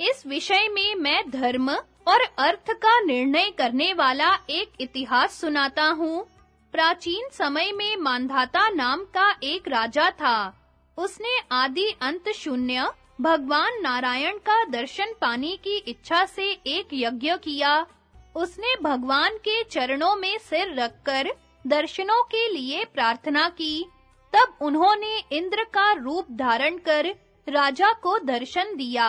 इस विषय में मैं धर्म और अर्थ का निर्णय करने वाला एक इतिहास सुनाता हूँ। प्राचीन समय में मानधाता नाम का एक राजा था, उसने आदि अंत शून्य भगवान नारायण का दर्शन पाने की इच्छा से एक यज्ञ किया। उसने भगवान के चरणों में सिर रखकर दर्शनों के लिए प्रार्थना की। तब उन्होंने इंद्र का रूप धारण कर राजा को दर्शन दिया।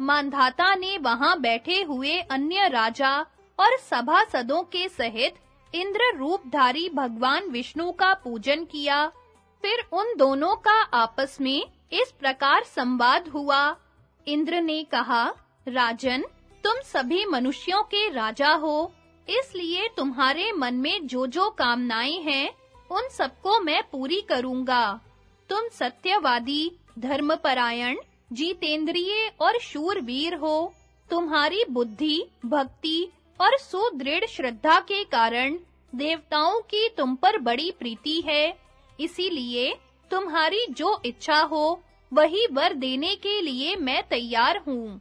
मानधाता ने वहाँ बैठे हुए अन्य राजा और सभासदों के सहित इंद्र रूपधारी भगवान विष्णु का पूजन किया। फिर उन दोनों का आपस में इस प्रकार संवाद हुआ। इंद्र ने कहा, राजन, तुम सभी मनुष्यों के राजा हो। इसलिए तुम्हारे मन में जो जो कामनाएँ हैं, उन सबको मैं पूरी करूँगा। तुम सत्यवादी, धर्मपरायण, जीतेंद्रिय और शूरवीर हो। तुम्हारी बुद्धि, भक्ति और सुदृढ़ श्रद्धा के कारण देवताओं की तुम पर बड़ी प्रीति है। इसीलिए तुम्हारी जो इच्छा हो, वही वर देने के लिए मैं तैयार हूँ।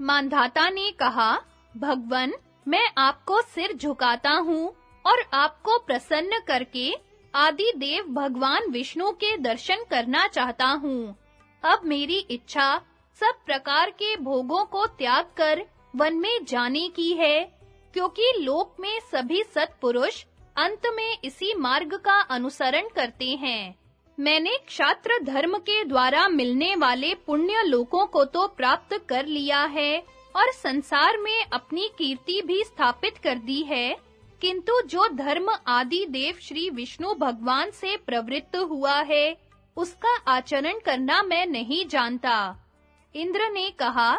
मानधाता ने कहा, भगवन, मैं आपको सिर झुकाता हूँ और आपको प्रसन्न करके आदि देव भगवान विष्णु के दर्शन करना चाहता हूँ। अब मेरी इच्छा सब प्रकार के भोगों को त्याग कर वन में जाने की है, क्योंकि लोक में सभी सत्पुरुष अंत में इसी मार्ग का अनुसरण करते हैं। मैंने क्षात्र धर्म के द्वारा मिलने वाले पुण्य लोकों को तो प्राप्त कर लिया है और संसार में अपनी कीर्ति भी स्थापित कर दी है। किंतु जो धर्म आदि देव श्री विष्णु भगवान से प्रवृत्त हुआ है, उसका आचरण करना मैं नहीं जानता। इंद्र ने कहा,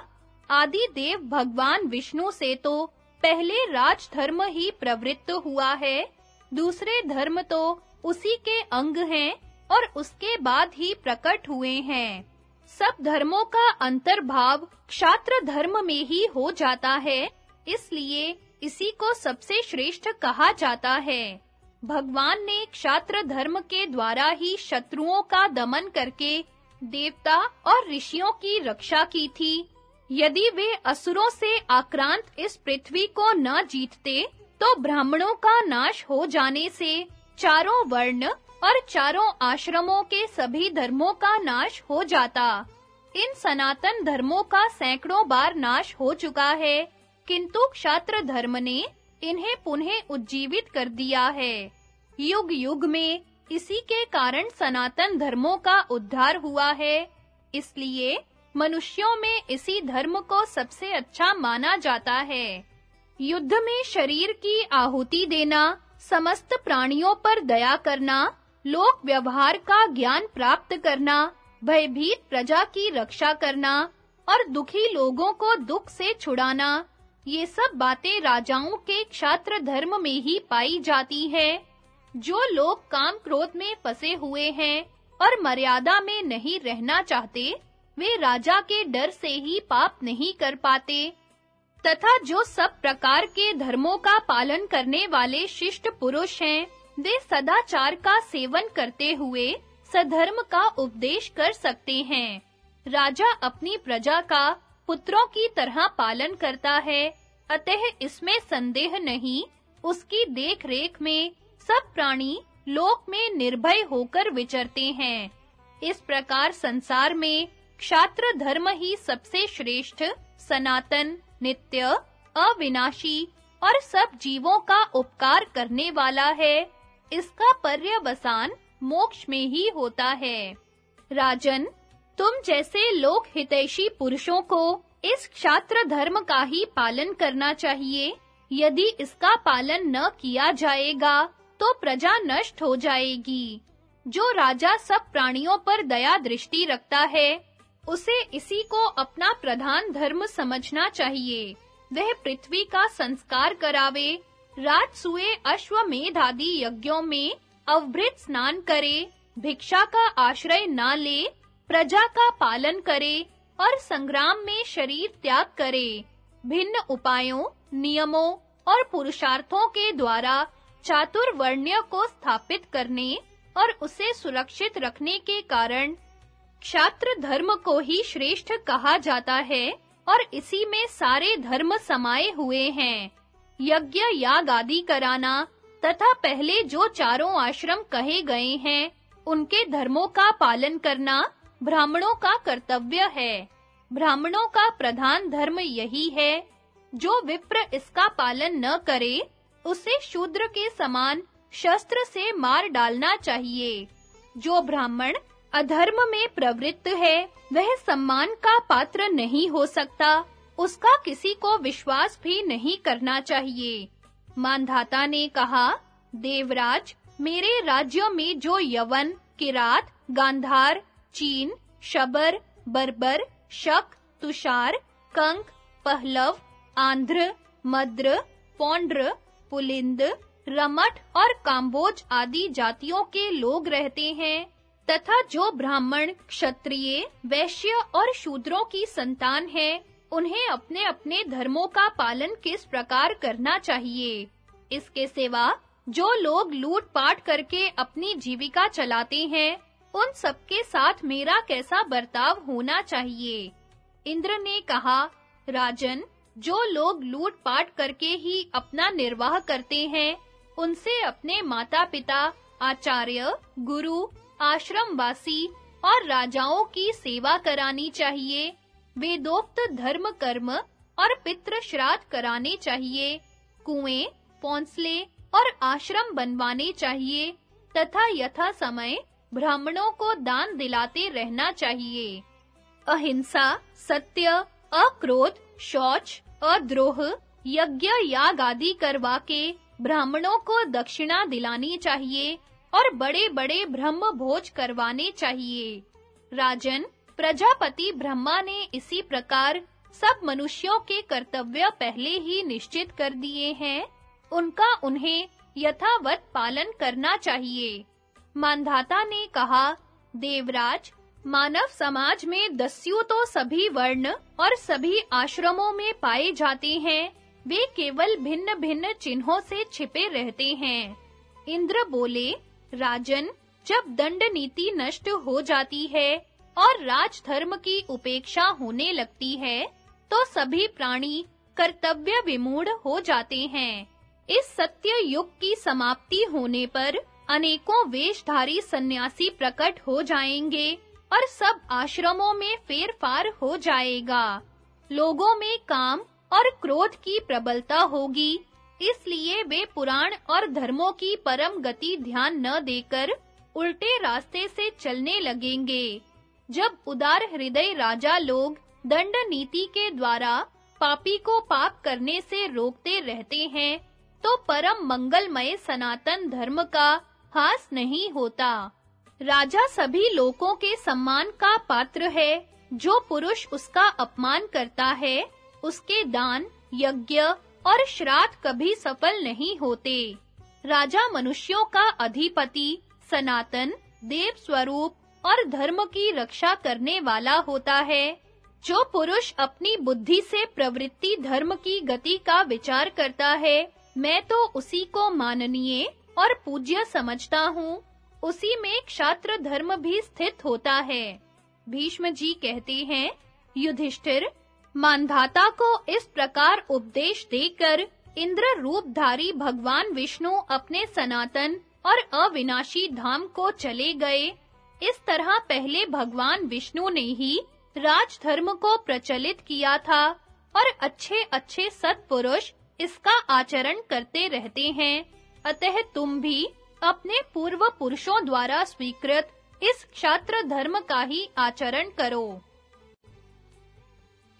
आदि देव भगवान विष्णु से तो पहले राज धर्म ही प्रवृत्त हुआ है, दूसरे धर्म तो उसी के अंग हैं और उसके बाद ही प्रकट हुए हैं। सब धर्मों का अंतर्भाव क्षात्र धर्म में ही हो जाता है, इसलिए इसी को सबसे श्रेष्ठ कहा जाता है। भगवान ने क्षात्र धर्म के द्वारा ही शत्रुओं का दमन करके देवता और ऋषियों की रक्षा की थी। यदि वे असुरों से आक्रांत इस पृथ्वी को न जीतते तो ब्राह्मणों का नाश हो जाने से चारों वर्ण और चारों आश्रमों के सभी धर्मों का नाश हो जाता। इन सनातन धर्मों का सैकड़ों बार नाश हो चुका है, किंतु क्षात्र धर्म ने इन्हें पुनः उज्जीवित कर दिया है। युग युग में इसी के कारण सनातन धर्मों का उद्धार हुआ है, इसलिए मनुष्यों में इसी धर्म को सबसे अच्छा माना जाता है। युद्ध में शरीर की आहुति देना, समस्त प्राणियों पर दया करना लोक व्यवहार का ज्ञान प्राप्त करना, भयभीत प्रजा की रक्षा करना और दुखी लोगों को दुख से छुड़ाना, ये सब बातें राजाओं के क्षात्र धर्म में ही पाई जाती है, जो लोग काम क्रोध में फंसे हुए हैं और मर्यादा में नहीं रहना चाहते, वे राजा के डर से ही पाप नहीं कर पाते, तथा जो सब प्रकार के धर्मों का पालन करने वाले शिष्ट पुरुष हैं वे सदाचार का सेवन करते हुए सधर्म का उपदेश कर सकते हैं। राजा अपनी प्रजा का पुत्रों की तरह पालन करता है, अतः इसमें संदेह नहीं, उसकी देख-रेख में सब प्राणी लोक में निर्भय होकर विचरते हैं। इस प्रकार संसार में क्षात्र धर्म ही सबसे श्रेष्ठ, सनातन, नित्य, अविनाशी और सब जीवों का उपकार करने वाला है। इसका पर्यवसान मोक्ष में ही होता है। राजन, तुम जैसे लोक हितैषी पुरुषों को इस क्षात्र धर्म का ही पालन करना चाहिए। यदि इसका पालन न किया जाएगा तो प्रजा नष्ट हो जाएगी। जो राजा सब प्राणियों पर दया दृष्टि रखता है, उसे इसी को अपना प्रधान धर्म समझना चाहिए। वह पृथ्वी का संस्कार करावे राजसूय अश्वमेध आदि यज्ञों में अवभृत स्नान करे, भिक्षा का आश्रय ना ले, प्रजा का पालन करे और संग्राम में शरीर त्याग करे। भिन्न उपायों, नियमों और पुरुषार्थों के द्वारा चातुर्वर्ण्य को स्थापित करने और उसे सुरक्षित रखने के कारण क्षात्र धर्म को ही श्रेष्ठ कहा जाता है और इसी में सारे धर्म समाये हुए हैं। यज्ञ याग आदि कराना, तथा पहले जो चारों आश्रम कहे गए हैं, उनके धर्मों का पालन करना ब्राह्मणों का कर्तव्य है। ब्राह्मणों का प्रधान धर्म यही है, जो विप्र इसका पालन न करे, उसे शूद्र के समान शस्त्र से मार डालना चाहिए। जो ब्राह्मण अधर्म में प्रवृत्त है, वह सम्मान का पात्र नहीं हो सकता। उसका किसी को विश्वास भी नहीं करना चाहिए। मानधाता ने कहा, देवराज, मेरे राज्यों में जो यवन, किरात, गांधार, चीन, शबर, बर्बर, शक, तुषार, कंक, पहलव, आंध्र, मद्र, पौंड्र, पुलिंद रमठ और काम्बोज आदि जातियों के लोग रहते हैं, तथा जो ब्राह्मण, क्षत्रिय, वैश्य और शूद्रों की संतान है उन्हें अपने-अपने धर्मों का पालन किस प्रकार करना चाहिए? इसके सिवा, जो लोग लूट-पाट करके अपनी जीविका चलाते हैं, उन सबके साथ मेरा कैसा बर्ताव होना चाहिए? इंद्र ने कहा, राजन, जो लोग लूट-पाट करके ही अपना निर्वाह करते हैं, उनसे अपने माता-पिता, आचार्य, गुरु, आश्रमवासी और राजाओं की सेवा करानी चाहिए। वेदोक्त धर्म कर्म और पितृ श्राद्ध कराने चाहिए, कुएँ, पौंसले और आश्रम बनवाने चाहिए, तथा यथा समय ब्राह्मणों को दान दिलाते रहना चाहिए। अहिंसा, सत्य, अक्रोध, शौच, अद्रोह, यज्ञ, याग आदि करवा के ब्राह्मणों को दक्षिणा दिलानी चाहिए और बड़े-बड़े ब्रह्म भोज करवाने चाहिए। राजन प्रजापति ब्रह्मा ने इसी प्रकार सब मनुष्यों के कर्तव्य पहले ही निश्चित कर दिए हैं। उनका उन्हें यथावत पालन करना चाहिए। मानधाता ने कहा, देवराज, मानव समाज में दस्यु तो सभी वर्ण और सभी आश्रमों में पाए जाते हैं। वे केवल भिन्न-भिन्न चिन्हों से छिपे रहते हैं। इंद्र बोले, राजन, जब दंड नीति नष्ट हो जाती है और राजधर्म की उपेक्षा होने लगती है तो सभी प्राणी कर्तव्य विमूढ़ हो जाते हैं। इस सत्य युग की समाप्ति होने पर अनेकों वेशधारी सन्यासी प्रकट हो जाएँगे और सब आश्रमों में फेरफार हो जाएगा। लोगों में काम और क्रोध की प्रबलता होगी, इसलिए वे पुराण और धर्मों की परम गति ध्यान न देकर उल्टे रास्ते से चलने लगेंगे। जब उदार हृदय राजा लोग दंड नीति के द्वारा पापी को पाप करने से रोकते रहते हैं तो परम मंगलमय सनातन धर्म का हास नहीं होता। राजा सभी लोगों के सम्मान का पात्र है, जो पुरुष उसका अपमान करता है, उसके दान, यज्ञ और श्राद्ध कभी सफल नहीं होते। राजा मनुष्यों का अधिपति, सनातन देव स्वरूप और धर्म की रक्षा करने वाला होता है। जो पुरुष अपनी बुद्धि से प्रवृत्ति धर्म की गति का विचार करता है, मैं तो उसी को माननीय और पूज्य समझता हूँ। उसी में क्षात्र धर्म भी स्थित होता है। भीष्म जी कहते हैं, युधिष्ठिर, मानधाता को इस प्रकार उपदेश देकर इंद्र रूपधारी भगवान विष्णु अपने सनातन और अविनाशी धाम को चले गए। इस तरह पहले भगवान विष्णु ने ही राजधर्म को प्रचलित किया था और अच्छे-अच्छे सत्पुरुष इसका आचरण करते रहते हैं। अतः तुम भी अपने पूर्व पुरुषों द्वारा स्वीकृत इस क्षात्र धर्म का ही आचरण करो।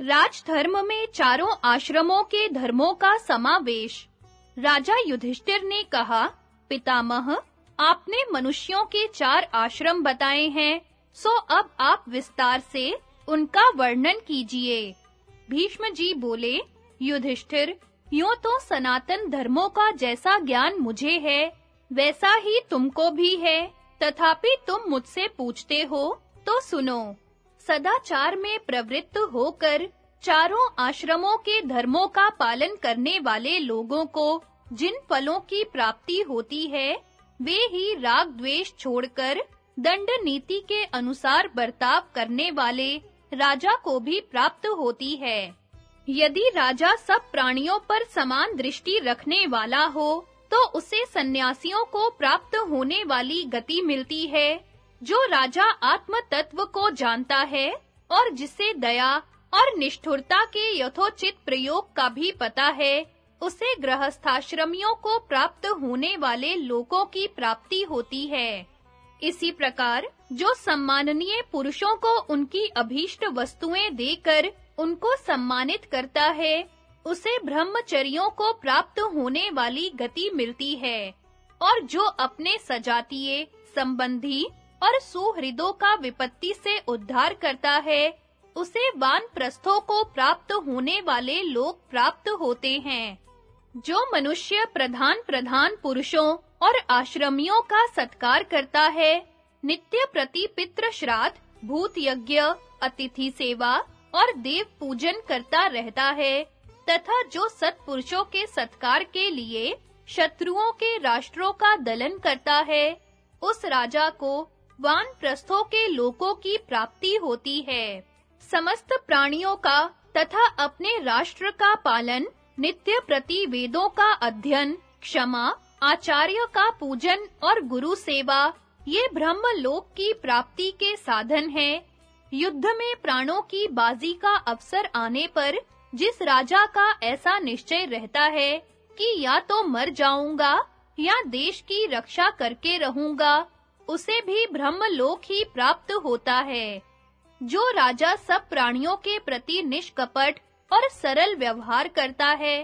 राजधर्म में चारों आश्रमों के धर्मों का समावेश। राजा युधिष्ठिर ने कहा, पितामह आपने मनुष्यों के चार आश्रम बताए हैं, सो अब आप विस्तार से उनका वर्णन कीजिए। भीष्म जी बोले, युधिष्ठिर, यूँ तो सनातन धर्मों का जैसा ज्ञान मुझे है, वैसा ही तुमको भी है। तथापि तुम मुझसे पूछते हो तो सुनो। सदाचार में प्रवृत्त होकर चारों आश्रमों के धर्मों का पालन करने वाले लोगों को जिन फलों की प्राप्ति होती है वे ही राग द्वेष छोड़कर दंड नीति के अनुसार बर्ताव करने वाले राजा को भी प्राप्त होती है। यदि राजा सब प्राणियों पर समान दृष्टि रखने वाला हो तो उसे सन्यासियों को प्राप्त होने वाली गति मिलती है, जो राजा आत्म तत्व को जानता है और जिसे दया और निष्ठुरता के यथोचित प्रयोग का भी पता है। उसे गृहस्थाश्रमियों को प्राप्त होने वाले लोकों की प्राप्ति होती है। इसी प्रकार, जो सम्माननीय पुरुषों को उनकी अभीष्ट वस्तुएँ देकर उनको सम्मानित करता है, उसे ब्रह्मचर्यों को प्राप्त होने वाली गति मिलती है। और जो अपने सजातीय, संबंधी और सुहृदों का विपत्ति से उद्धार करता है, उसे वान प्रस्थों को प्राप्त होने वाले लोग प्राप्त होते हैं। जो मनुष्य प्रधान प्रधान पुरुषों और आश्रमियों का सत्कार करता है, नित्य प्रति पितृ श्राद्ध, भूत यज्ञ, अतिथि सेवा और देव पूजन करता रहता है, तथा जो सत्पुरुषों के सत्कार के लिए शत्रुओं के राष्ट्रों का दलन करता है, उस राजा को वान प्रस्थों के लोकों की प्राप्ति होती है। समस्त प्राणियों का तथा अपने राष्ट्र का पालन नित्य प्रति वेदों का अध्ययन, क्षमा, आचार्य का पूजन और गुरु सेवा, ये ब्रह्म लोक की प्राप्ति के साधन हैं। युद्ध में प्राणों की बाजी का अवसर आने पर जिस राजा का ऐसा निश्चय रहता है कि या तो मर जाऊँगा या देश की रक्षा करके रहूँगा, उसे भी ब्रह्म लोक ही प्राप्त होता है। जो राजा सब प्राणियों के प्रति निष्कपट और सरल व्यवहार करता है।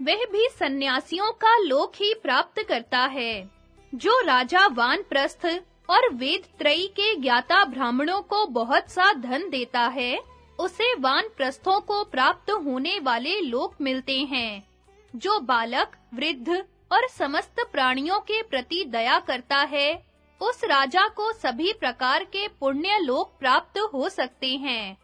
वह भी सन्यासियों का लोक ही प्राप्त करता है, जो राजा वानप्रस्थ और वेद त्रयी के ज्ञाता ब्राह्मणों को बहुत सा धन देता है, उसे वानप्रस्थों को प्राप्त होने वाले लोक मिलते हैं, जो बालक, वृद्ध और समस्त प्राणियों के प्रति दया करता है, उस राजा को सभी प्रकार के पुण्य लोक प्राप्त हो सकते हैं।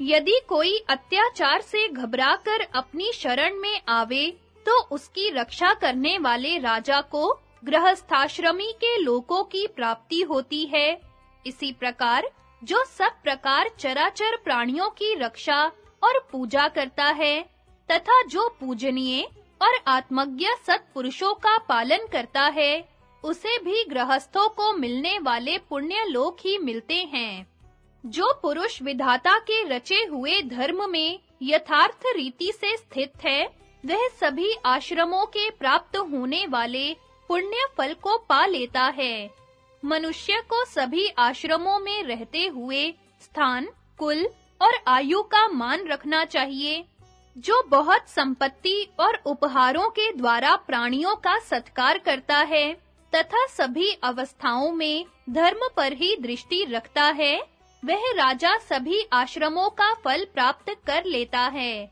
यदि कोई अत्याचार से घबराकर अपनी शरण में आवे तो उसकी रक्षा करने वाले राजा को गृहस्थाश्रमी के लोकों की प्राप्ति होती है। इसी प्रकार, जो सब प्रकार चराचर प्राणियों की रक्षा और पूजा करता है, तथा जो पूजनीय और आत्मज्ञ सत्पुरुषों का पालन करता है, उसे भी गृहस्थों को मिलने वाले पुण्य लोक ही मिलते हैं। जो पुरुष विधाता के रचे हुए धर्म में यथार्थ रीति से स्थित है, वह सभी आश्रमों के प्राप्त होने वाले पुण्य फल को पा लेता है। मनुष्य को सभी आश्रमों में रहते हुए स्थान, कुल और आयु का मान रखना चाहिए, जो बहुत संपत्ति और उपहारों के द्वारा प्राणियों का सत्कार करता है, तथा सभी अवस्थाओं में धर्म पर ही दृष्टि रखता है। वह राजा सभी आश्रमों का फल प्राप्त कर लेता है।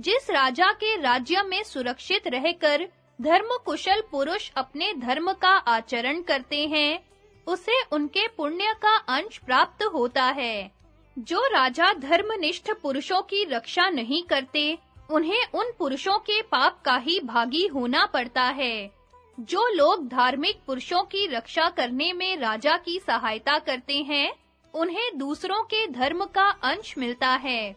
जिस राजा के राज्य में सुरक्षित रहकर धर्म कुशल पुरुष अपने धर्म का आचरण करते हैं, उसे उनके पुण्य का अंश प्राप्त होता है। जो राजा धर्मनिष्ठ पुरुषों की रक्षा नहीं करते, उन्हें उन पुरुषों के पाप का ही भागी होना पड़ता है। जो लोग धार्मिक पुरुषों की रक्षा करने में राजा की सहायता करते हैं उन्हें दूसरों के धर्म का अंश मिलता है।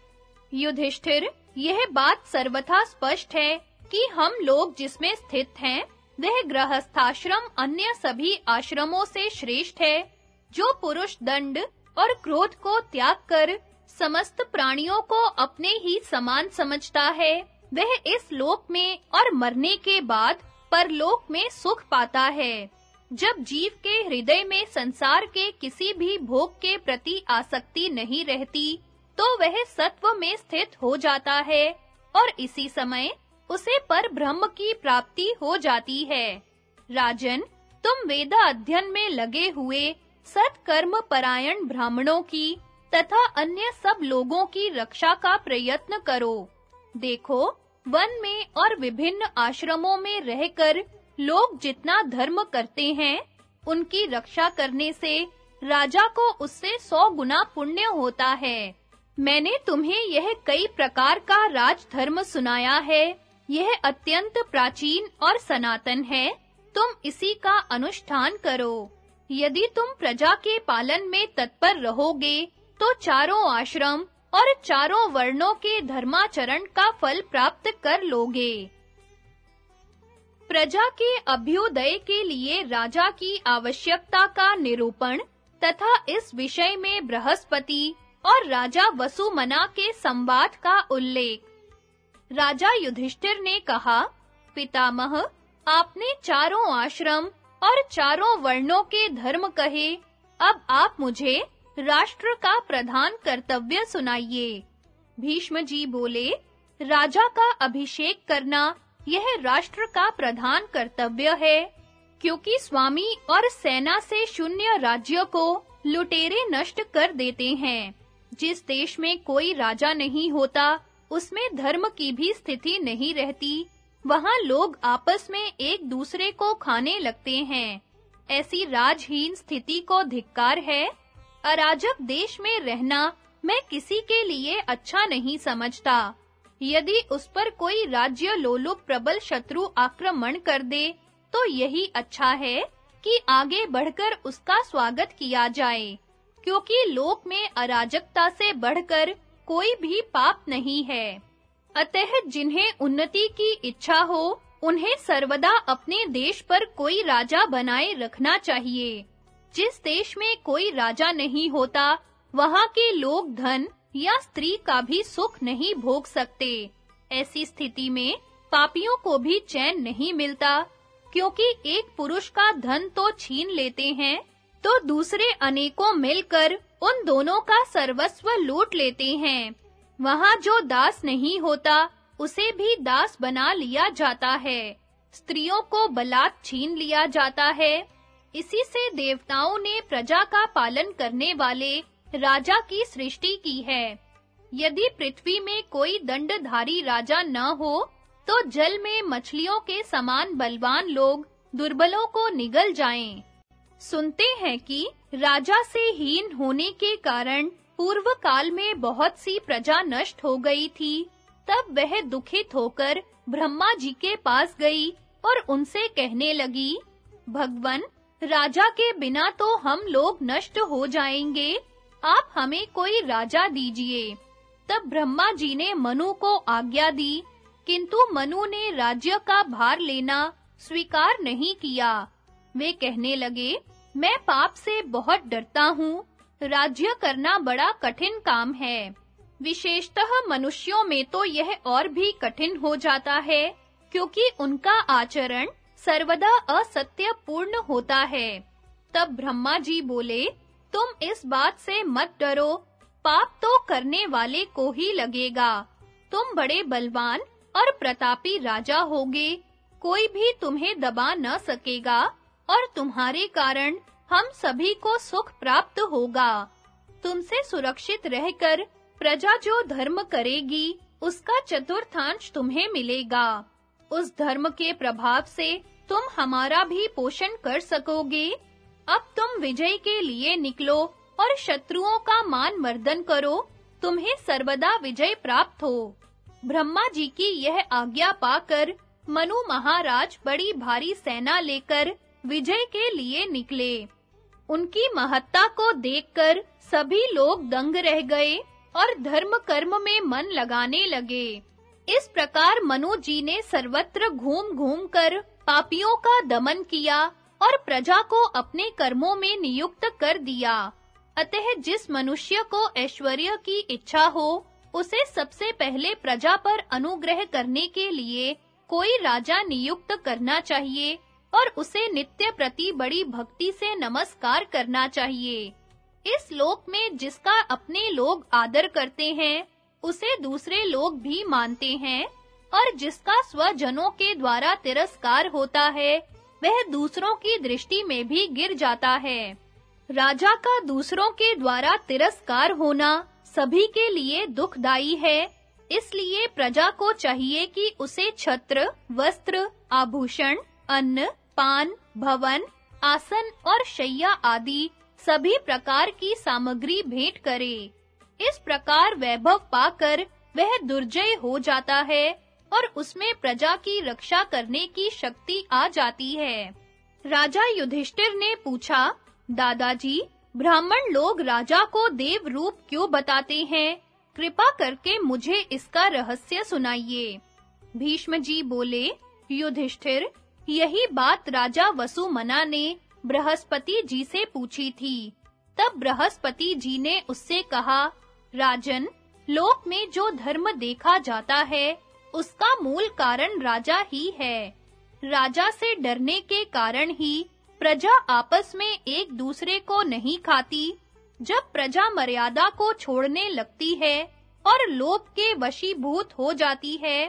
युधिष्ठिर, यह बात सर्वथा स्पष्ट है क्योंकि हम लोग जिसमें स्थित हैं, वह गृहस्थाश्रम अन्य सभी आश्रमों से श्रेष्ठ है, जो पुरुष दंड और क्रोध को त्याग कर समस्त प्राणियों को अपने ही समान समझता है। वह इस लोक में और मरने के बाद परलोक में सुख पाता है। जब जीव के हृदय में संसार के किसी भी भोग के प्रति आसक्ति नहीं रहती तो वह सत्व में स्थित हो जाता है, और इसी समय उसे पर ब्रह्म की प्राप्ति हो जाती है। राजन, तुम वेद अध्ययन में लगे हुए सत्कर्म परायण ब्राह्मणों की तथा अन्य सब लोगों की रक्षा का प्रयत्न करो। देखो, वन में और विभिन्न आश्रमों में रहकर लोग जितना धर्म करते हैं, उनकी रक्षा करने से राजा को उससे सौ गुना पुण्य होता है। मैंने तुम्हें यह कई प्रकार का राजधर्म सुनाया है। यह अत्यंत प्राचीन और सनातन है। तुम इसी का अनुष्ठान करो। यदि तुम प्रजा के पालन में तत्पर रहोगे तो चारों आश्रम और चारों वर्णों के धर्माचरण का फल प्राप्त कर लोगे। प्रजा के अभ्युदय के लिए राजा की आवश्यकता का निरूपण तथा इस विषय में बृहस्पति और राजा वसुमना के संवाद का उल्लेख। राजा युधिष्ठिर ने कहा, पितामह, आपने चारों आश्रम और चारों वर्णों के धर्म कहे। अब आप मुझे राष्ट्र का प्रधान कर्तव्य सुनाइए। भीष्म जी बोले, राजा का अभिषेक करना यह राष्ट्र का प्रधान कर्तव्य है, क्योंकि स्वामी और सेना से शून्य राज्य को लुटेरे नष्ट कर देते हैं। जिस देश में कोई राजा नहीं होता, उसमें धर्म की भी स्थिति नहीं रहती, वहाँ लोग आपस में एक दूसरे को खाने लगते हैं। ऐसी राजहीन स्थिति को धिक्कार है। अराजक देश में रहना मैं किसी के लिए अच्छा नहीं समझता। यदि उस पर कोई राज्य लोलुप प्रबल शत्रु आक्रमण कर दे तो यही अच्छा है कि आगे बढ़कर उसका स्वागत किया जाए, क्योंकि लोक में अराजकता से बढ़कर कोई भी पाप नहीं है। अतः जिन्हें उन्नति की इच्छा हो, उन्हें सर्वदा अपने देश पर कोई राजा बनाए रखना चाहिए। जिस देश में कोई राजा नहीं होता, वहाँ के लोग धन या स्त्री का भी सुख नहीं भोग सकते। ऐसी स्थिति में पापियों को भी चैन नहीं मिलता, क्योंकि एक पुरुष का धन तो छीन लेते हैं तो दूसरे अनेकों मिलकर उन दोनों का सर्वस्व लूट लेते हैं। वहाँ जो दास नहीं होता, उसे भी दास बना लिया जाता है। स्त्रियों को बलात् छीन लिया जाता है। इसी से देवताओं ने प्रजा का पालन करने वाले राजा की सृष्टि की है। यदि पृथ्वी में कोई दंडधारी राजा न हो तो जल में मछलियों के समान बलवान लोग दुर्बलों को निगल जाएँ। सुनते हैं कि राजा से हीन होने के कारण पूर्व काल में बहुत सी प्रजा नष्ट हो गई थी। तब वह दुखित होकर ब्रह्मा जी के पास गई और उनसे कहने लगी, भगवन, राजा के बिना तो हम लोग नष्ट हो जाएँगे। आप हमें कोई राजा दीजिए। तब ब्रह्मा जी ने मनु को आज्ञा दी, किंतु मनु ने राज्य का भार लेना स्वीकार नहीं किया। वे कहने लगे, मैं पाप से बहुत डरता हूँ। राज्य करना बड़ा कठिन काम है। विशेषतः मनुष्यों में तो यह और भी कठिन हो जाता है, क्योंकि उनका आचरण सर्वदा असत्य पूर्ण होता है। तब ब्रह्मा जी बोले तुम इस बात से मत डरो। पाप तो करने वाले को ही लगेगा। तुम बड़े बलवान और प्रतापी राजा होगे। कोई भी तुम्हें दबा न सकेगा और तुम्हारे कारण हम सभी को सुख प्राप्त होगा। तुमसे सुरक्षित रहकर प्रजा जो धर्म करेगी, उसका चतुर्थांश तुम्हें मिलेगा। उस धर्म के प्रभाव से तुम हमारा भी पोषण कर सकोगे। अब तुम विजय के लिए निकलो और शत्रुओं का मान मर्दन करो। तुम्हें सर्वदा विजय प्राप्त हो। ब्रह्मा जी की यह आज्ञा पाकर मनु महाराज बड़ी भारी सेना लेकर विजय के लिए निकले। उनकी महत्ता को देखकर सभी लोग दंग रह गए और धर्म कर्म में मन लगाने लगे। इस प्रकार मनु जी ने सर्वत्र घूम-घूम कर पापियों का दमन किया और प्रजा को अपने कर्मों में नियुक्त कर दिया। अतः जिस मनुष्य को ऐश्वर्य की इच्छा हो, उसे सबसे पहले प्रजा पर अनुग्रह करने के लिए कोई राजा नियुक्त करना चाहिए और उसे नित्य प्रति बड़ी भक्ति से नमस्कार करना चाहिए। इस लोक में जिसका अपने लोग आदर करते हैं, उसे दूसरे लोग भी मानते हैं और जिसका स्वजनों के द्वारा तिरस्कार होता है वह दूसरों की दृष्टि में भी गिर जाता है। राजा का दूसरों के द्वारा तिरस्कार होना सभी के लिए दुखदाई है। इसलिए प्रजा को चाहिए कि उसे छत्र, वस्त्र, आभूषण, अन्न, पान, भवन, आसन और शैया आदि सभी प्रकार की सामग्री भेंट करे। इस प्रकार वैभव पाकर वह दुर्जय हो जाता है। और उसमें प्रजा की रक्षा करने की शक्ति आ जाती है। राजा युधिष्ठिर ने पूछा, दादाजी, ब्राह्मण लोग राजा को देव रूप क्यों बताते हैं? कृपा करके मुझे इसका रहस्य सुनाइए। भीष्म जी बोले, युधिष्ठिर, यही बात राजा वसुमना ने बृहस्पति जी से पूछी थी। तब बृहस्पति जी ने उससे कहा, राजन, लोक में जो धर्म देखा जाता है उसका मूल कारण राजा ही है। राजा से डरने के कारण ही प्रजा आपस में एक दूसरे को नहीं खाती। जब प्रजा मर्यादा को छोड़ने लगती है और लोभ के वशीभूत हो जाती है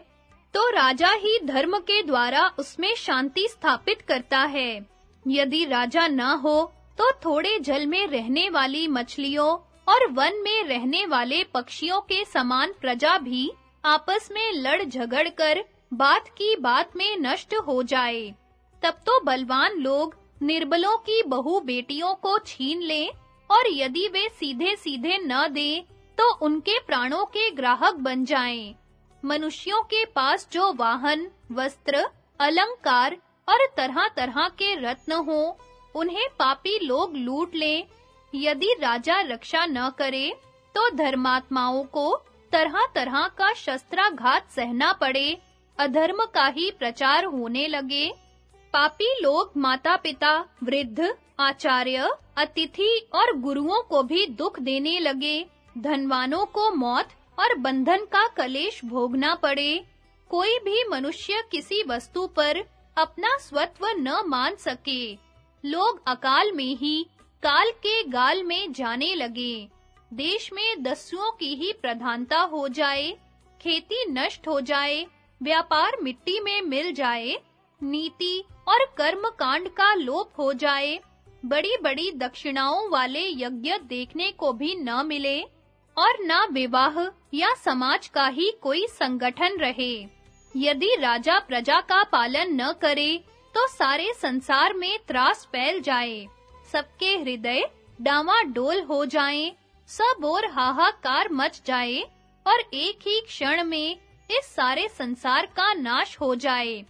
तो राजा ही धर्म के द्वारा उसमें शांति स्थापित करता है। यदि राजा न हो तो थोड़े जल में रहने वाली मछलियों और वन में रहने वाले पक्षियों के समान प्रजा भी आपस में लड़ झगड़ कर बात की बात में नष्ट हो जाए। तब तो बलवान लोग निर्बलों की बहु बेटियों को छीन लें और यदि वे सीधे-सीधे न दें तो उनके प्राणों के ग्राहक बन जाएँ। मनुष्यों के पास जो वाहन, वस्त्र, अलंकार और तरह-तरह के रत्न हो, उन्हें पापी लोग लूट लें। यदि राजा रक्षा न करे तो धर्मात्माओं को तरह-तरह का शस्त्राघात सहना पड़े। अधर्म का ही प्रचार होने लगे। पापी लोग माता-पिता, वृद्ध, आचार्य, अतिथि और गुरुओं को भी दुख देने लगे। धनवानों को मौत और बंधन का कलेश भोगना पड़े। कोई भी मनुष्य किसी वस्तु पर अपना स्वत्व न मान सके। लोग अकाल में ही, काल के गाल में जाने लगे। देश में दस्युओं की ही प्रधानता हो जाए खेती नष्ट हो जाए व्यापार मिट्टी में मिल जाए नीति और कर्म कांड का लोप हो जाए बड़ी-बड़ी दक्षिणाओं वाले यज्ञ देखने को भी न मिले और न विवाह या समाज का ही कोई संगठन रहे। यदि राजा प्रजा का पालन न करे तो सारे संसार में त्रास फैल जाए सबके हृदय डामाडोल हो जाएँ, सब और हाहाकार मच जाए और एक ही क्षण में इस सारे संसार का नाश हो जाए।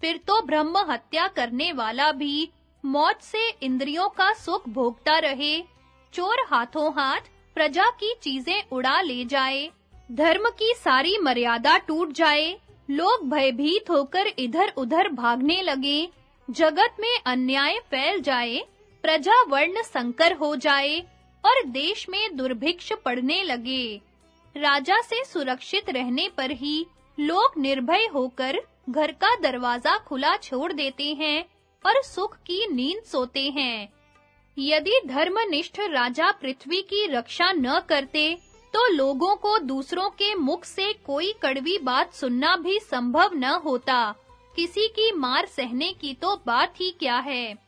फिर तो ब्रह्म हत्या करने वाला भी मौत से इंद्रियों का सुख भोगता रहे, चोर हाथों हाथ प्रजा की चीज़ें उड़ा ले जाए, धर्म की सारी मर्यादा टूट जाए, लोग भयभीत होकर इधर-उधर भागने लगे, जगत में अन्याय फैल जाए, प्रजा वर्ण संकर हो जाए और देश में दुर्भिक्ष पड़ने लगे। राजा से सुरक्षित रहने पर ही लोग निर्भय होकर घर का दरवाज़ा खुला छोड़ देते हैं और सुख की नींद सोते हैं। यदि धर्मनिष्ठ राजा पृथ्वी की रक्षा न करते तो लोगों को दूसरों के मुख से कोई कड़वी बात सुनना भी संभव न होता। किसी की मार सहने की तो बात ही क्या है?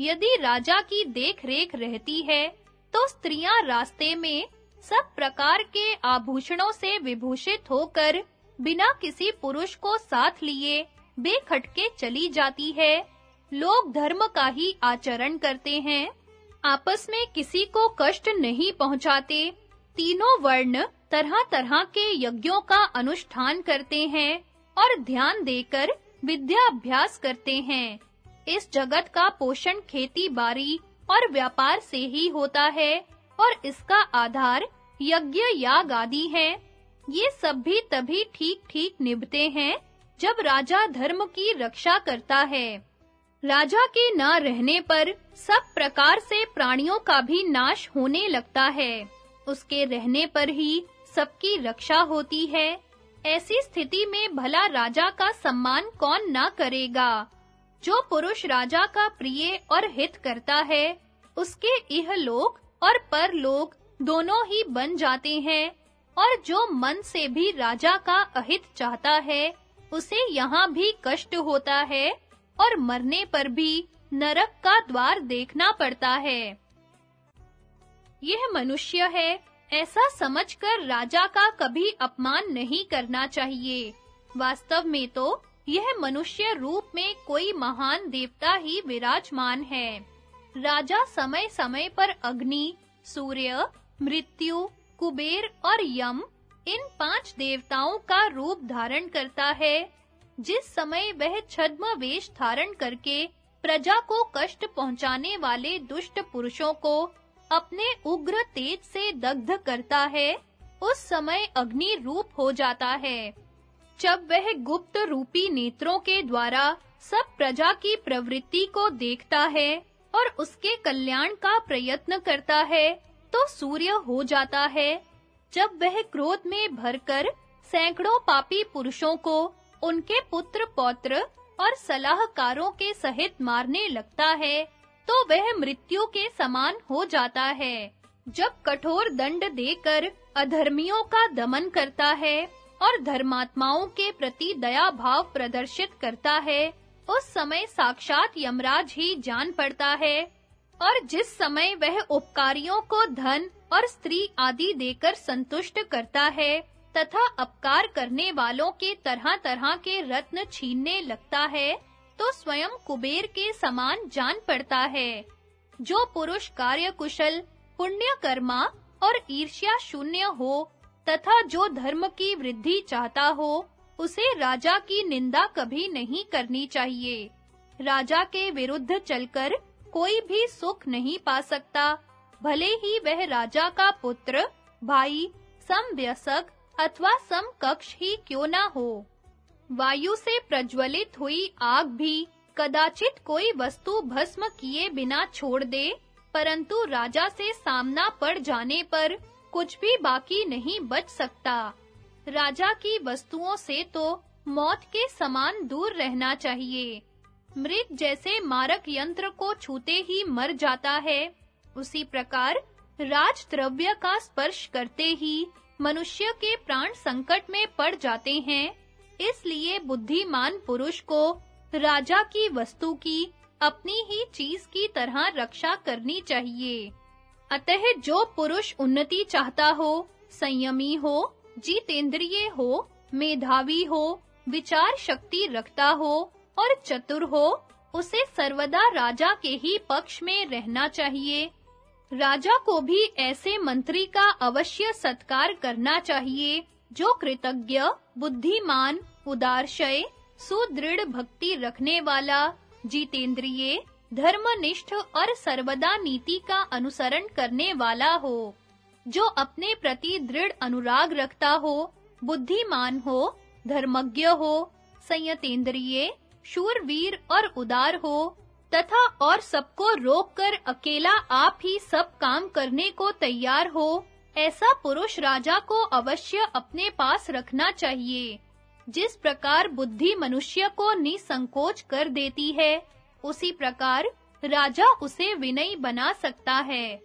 यदि राजा की देख-रेख रहती है तो स्त्रियाँ रास्ते में सब प्रकार के आभूषणों से विभूषित होकर बिना किसी पुरुष को साथ लिए बेखटके चली जाती है। लोग धर्म का ही आचरण करते हैं। आपस में किसी को कष्ट नहीं पहुंचाते। तीनों वर्ण तरह-तरह के यज्ञों का अनुष्ठान करते हैं और ध्यान देकर विद्या अभ्यास करते हैं। इस जगत का पोषण खेती बारी और व्यापार से ही होता है, और इसका आधार यज्ञ याग आदि है। ये सब भी तभी ठीक-ठीक निभते हैं, जब राजा धर्म की रक्षा करता है। राजा के न रहने पर सब प्रकार से प्राणियों का भी नाश होने लगता है। उसके रहने पर ही सबकी रक्षा होती है। ऐसी स्थिति में भला राजा का सम्मान कौन ना करेगा। जो पुरुष राजा का प्रिय और हित करता है, उसके इह लोक और पर परलोक दोनों ही बन जाते हैं, और जो मन से भी राजा का अहित चाहता है, उसे यहाँ भी कष्ट होता है, और मरने पर भी नरक का द्वार देखना पड़ता है। यह मनुष्य है, ऐसा समझकर राजा का कभी अपमान नहीं करना चाहिए। वास्तव में तो यह मनुष्य रूप में कोई महान देवता ही विराजमान है। राजा समय-समय पर अग्नि, सूर्य, मृत्यु, कुबेर और यम, इन पाँच देवताओं का रूप धारण करता है। जिस समय वह छद्म वेश धारण करके प्रजा को कष्ट पहुँचाने वाले दुष्ट पुरुषों को अपने उग्र तेज से दग्ध करता है, उस समय अग्नि रूप हो जाता है। जब वह गुप्त रूपी नेत्रों के द्वारा सब प्रजा की प्रवृत्ति को देखता है और उसके कल्याण का प्रयत्न करता है तो सूर्य हो जाता है। जब वह क्रोध में भरकर सैकड़ों पापी पुरुषों को उनके पुत्र पौत्र और सलाहकारों के सहित मारने लगता है तो वह मृत्यु के समान हो जाता है। जब कठोर दंड देकर अधर्मियों का दमन करता है और धर्मात्माओं के प्रति दया भाव प्रदर्शित करता है, उस समय साक्षात यमराज ही जान पड़ता है। और जिस समय वह उपकारियों को धन और स्त्री आदि देकर संतुष्ट करता है, तथा अपकार करने वालों के तरह-तरह के रत्न छीनने लगता है तो स्वयं कुबेर के समान जान पड़ता है। जो पुरुष कार्य कुशल पुण्य कर्मा और ईर्ष्या शून्य हो तथा जो धर्म की वृद्धि चाहता हो, उसे राजा की निंदा कभी नहीं करनी चाहिए। राजा के विरुद्ध चलकर कोई भी सुख नहीं पा सकता। भले ही वह राजा का पुत्र, भाई, समव्यसक अथवा समकक्ष ही क्यों ना हो। वायु से प्रज्वलित हुई आग भी कदाचित कोई वस्तु भस्म किए बिना छोड़ दे, परंतु राजा से सामना पड़ जाने पर कुछ भी बाकी नहीं बच सकता। राजा की वस्तुओं से तो मौत के समान दूर रहना चाहिए। मृग जैसे मारक यंत्र को छूते ही मर जाता है। उसी प्रकार राज द्रव्य का स्पर्श करते ही मनुष्य के प्राण संकट में पड़ जाते हैं। इसलिए बुद्धिमान पुरुष को राजा की वस्तु की अपनी ही चीज़ की तरह रक्षा करनी चाहिए। अतः जो पुरुष उन्नति चाहता हो, संयमी हो, जीतेंद्रिय हो, मेधावी हो, विचार शक्ति रखता हो और चतुर हो, उसे सर्वदा राजा के ही पक्ष में रहना चाहिए। राजा को भी ऐसे मंत्री का अवश्य सत्कार करना चाहिए, जो कृतज्ञ, बुद्धिमान, उदारशय, सुदृढ़ भक्ति रखने वाला, जीतेंद्रिय धर्मनिष्ठ और सर्वदा नीति का अनुसरण करने वाला हो, जो अपने प्रति दृढ़ अनुराग रखता हो, बुद्धिमान हो, धर्मज्ञ हो, संयतेंद्रिय, शूरवीर और उदार हो, तथा और सबको रोककर अकेला आप ही सब काम करने को तैयार हो, ऐसा पुरुष राजा को अवश्य अपने पास रखना चाहिए। जिस प्रकार बुद्धि मनुष्य को निसंकोच कर देती है उसी प्रकार राजा उसे विनयी बना सकता है।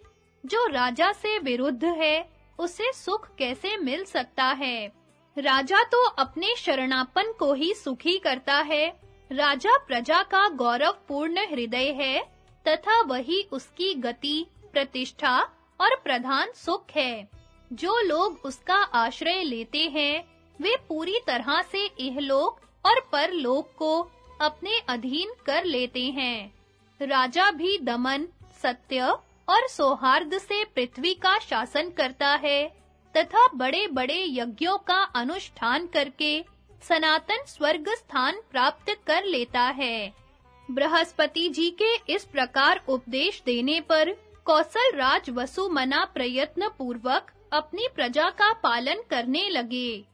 जो राजा से विरुद्ध है, उसे सुख कैसे मिल सकता है? राजा तो अपने शरणापन को ही सुखी करता है। राजा प्रजा का गौरव पूर्ण हृदय है, तथा वही उसकी गति, प्रतिष्ठा और प्रधान सुख है। जो लोग उसका आश्रय लेते हैं, वे पूरी तरह से इहलोक और परलोक को अपने अधीन कर लेते हैं। राजा भी दमन, सत्य और सौहार्द से पृथ्वी का शासन करता है, तथा बड़े-बड़े यज्ञों का अनुष्ठान करके सनातन स्वर्ग स्थान प्राप्त कर लेता है। बृहस्पति जी के इस प्रकार उपदेश देने पर कौशल राज वसुमना प्रयत्न पूर्वक अपनी प्रजा का पालन करने लगे।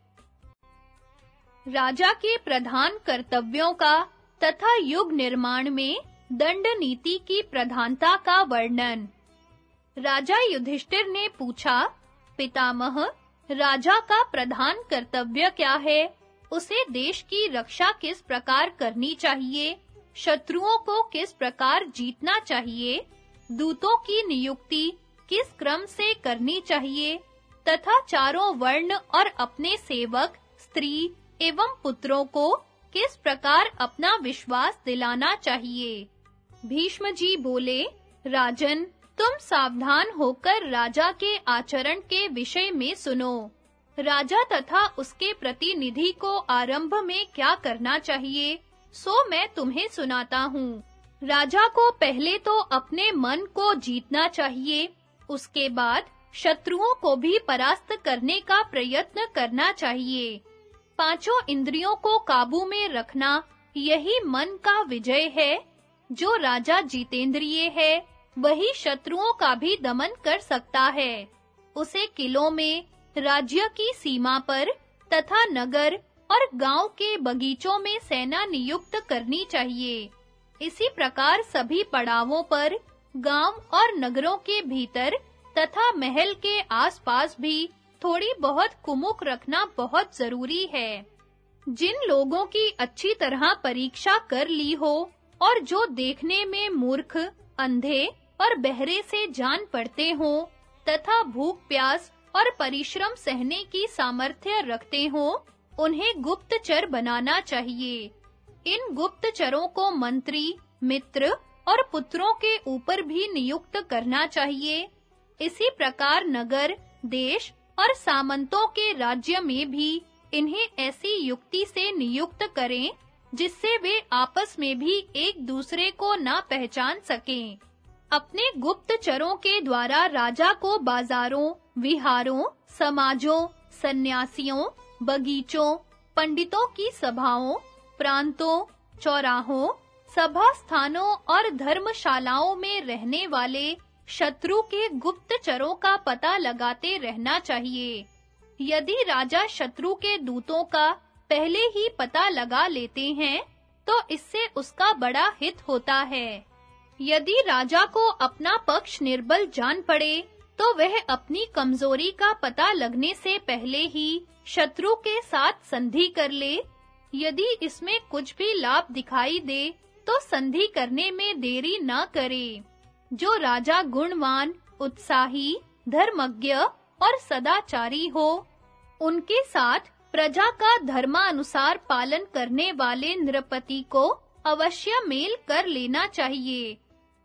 राजा के प्रधान कर्तव्यों का तथा युग निर्माण में दंड नीति की प्रधानता का वर्णन। राजा युधिष्ठिर ने पूछा, पितामह, राजा का प्रधान कर्तव्य क्या है? उसे देश की रक्षा किस प्रकार करनी चाहिए? शत्रुओं को किस प्रकार जीतना चाहिए? दूतों की नियुक्ति किस क्रम से करनी चाहिए? तथा चारों वर्ण और अपने सेवक, स्त्री एवं पुत्रों को किस प्रकार अपना विश्वास दिलाना चाहिए? भीष्म जी बोले, राजन, तुम सावधान होकर राजा के आचरण के विषय में सुनो। राजा तथा उसके प्रतिनिधि को आरंभ में क्या करना चाहिए, सो मैं तुम्हें सुनाता हूँ। राजा को पहले तो अपने मन को जीतना चाहिए, उसके बाद शत्रुओं को भी परास्त करने का प्रयत्न करना चाहिए। पाँचों इंद्रियों को काबू में रखना यही मन का विजय है। जो राजा जीतेंद्रिय है, वही शत्रुओं का भी दमन कर सकता है। उसे किलों में, राज्य की सीमा पर तथा नगर और गाँव के बगीचों में सेना नियुक्त करनी चाहिए। इसी प्रकार सभी पड़ावों पर, गाँव और नगरों के भीतर तथा महल के आसपास भी थोड़ी बहुत कुमुक रखना बहुत ज़रूरी है। जिन लोगों की अच्छी तरह परीक्षा कर ली हो और जो देखने में मूर्ख, अंधे और बहरे से जान पड़ते हो, तथा भूख प्यास और परिश्रम सहने की सामर्थ्य रखते हो, उन्हें गुप्तचर बनाना चाहिए। इन गुप्तचरों को मंत्री, मित्र और पुत्रों के ऊपर भी नियुक्त करना चाहिए। इसी प्रकार नगर, देश और सामंतों के राज्य में भी इन्हें ऐसी युक्ति से नियुक्त करें, जिससे वे आपस में भी एक दूसरे को ना पहचान सकें। अपने गुप्तचरों के द्वारा राजा को बाजारों, विहारों, समाजों, सन्यासियों, बगीचों, पंडितों की सभाओं, प्रांतों, चौराहों सभा स्थानों और धर्मशालाओं में रहने वाले शत्रु के गुप्तचरों का पता लगाते रहना चाहिए। यदि राजा शत्रु के दूतों का पहले ही पता लगा लेते हैं तो इससे उसका बड़ा हित होता है। यदि राजा को अपना पक्ष निर्बल जान पड़े तो वह अपनी कमज़ोरी का पता लगने से पहले ही शत्रु के साथ संधि कर ले। यदि इसमें कुछ भी लाभ दिखाई दे तो संधि करने में देरी न करे। जो राजा गुणवान, उत्साही, धर्मज्ञ और सदाचारी हो, उनके साथ प्रजा का धर्मानुसार पालन करने वाले नृपति को अवश्य मेल कर लेना चाहिए।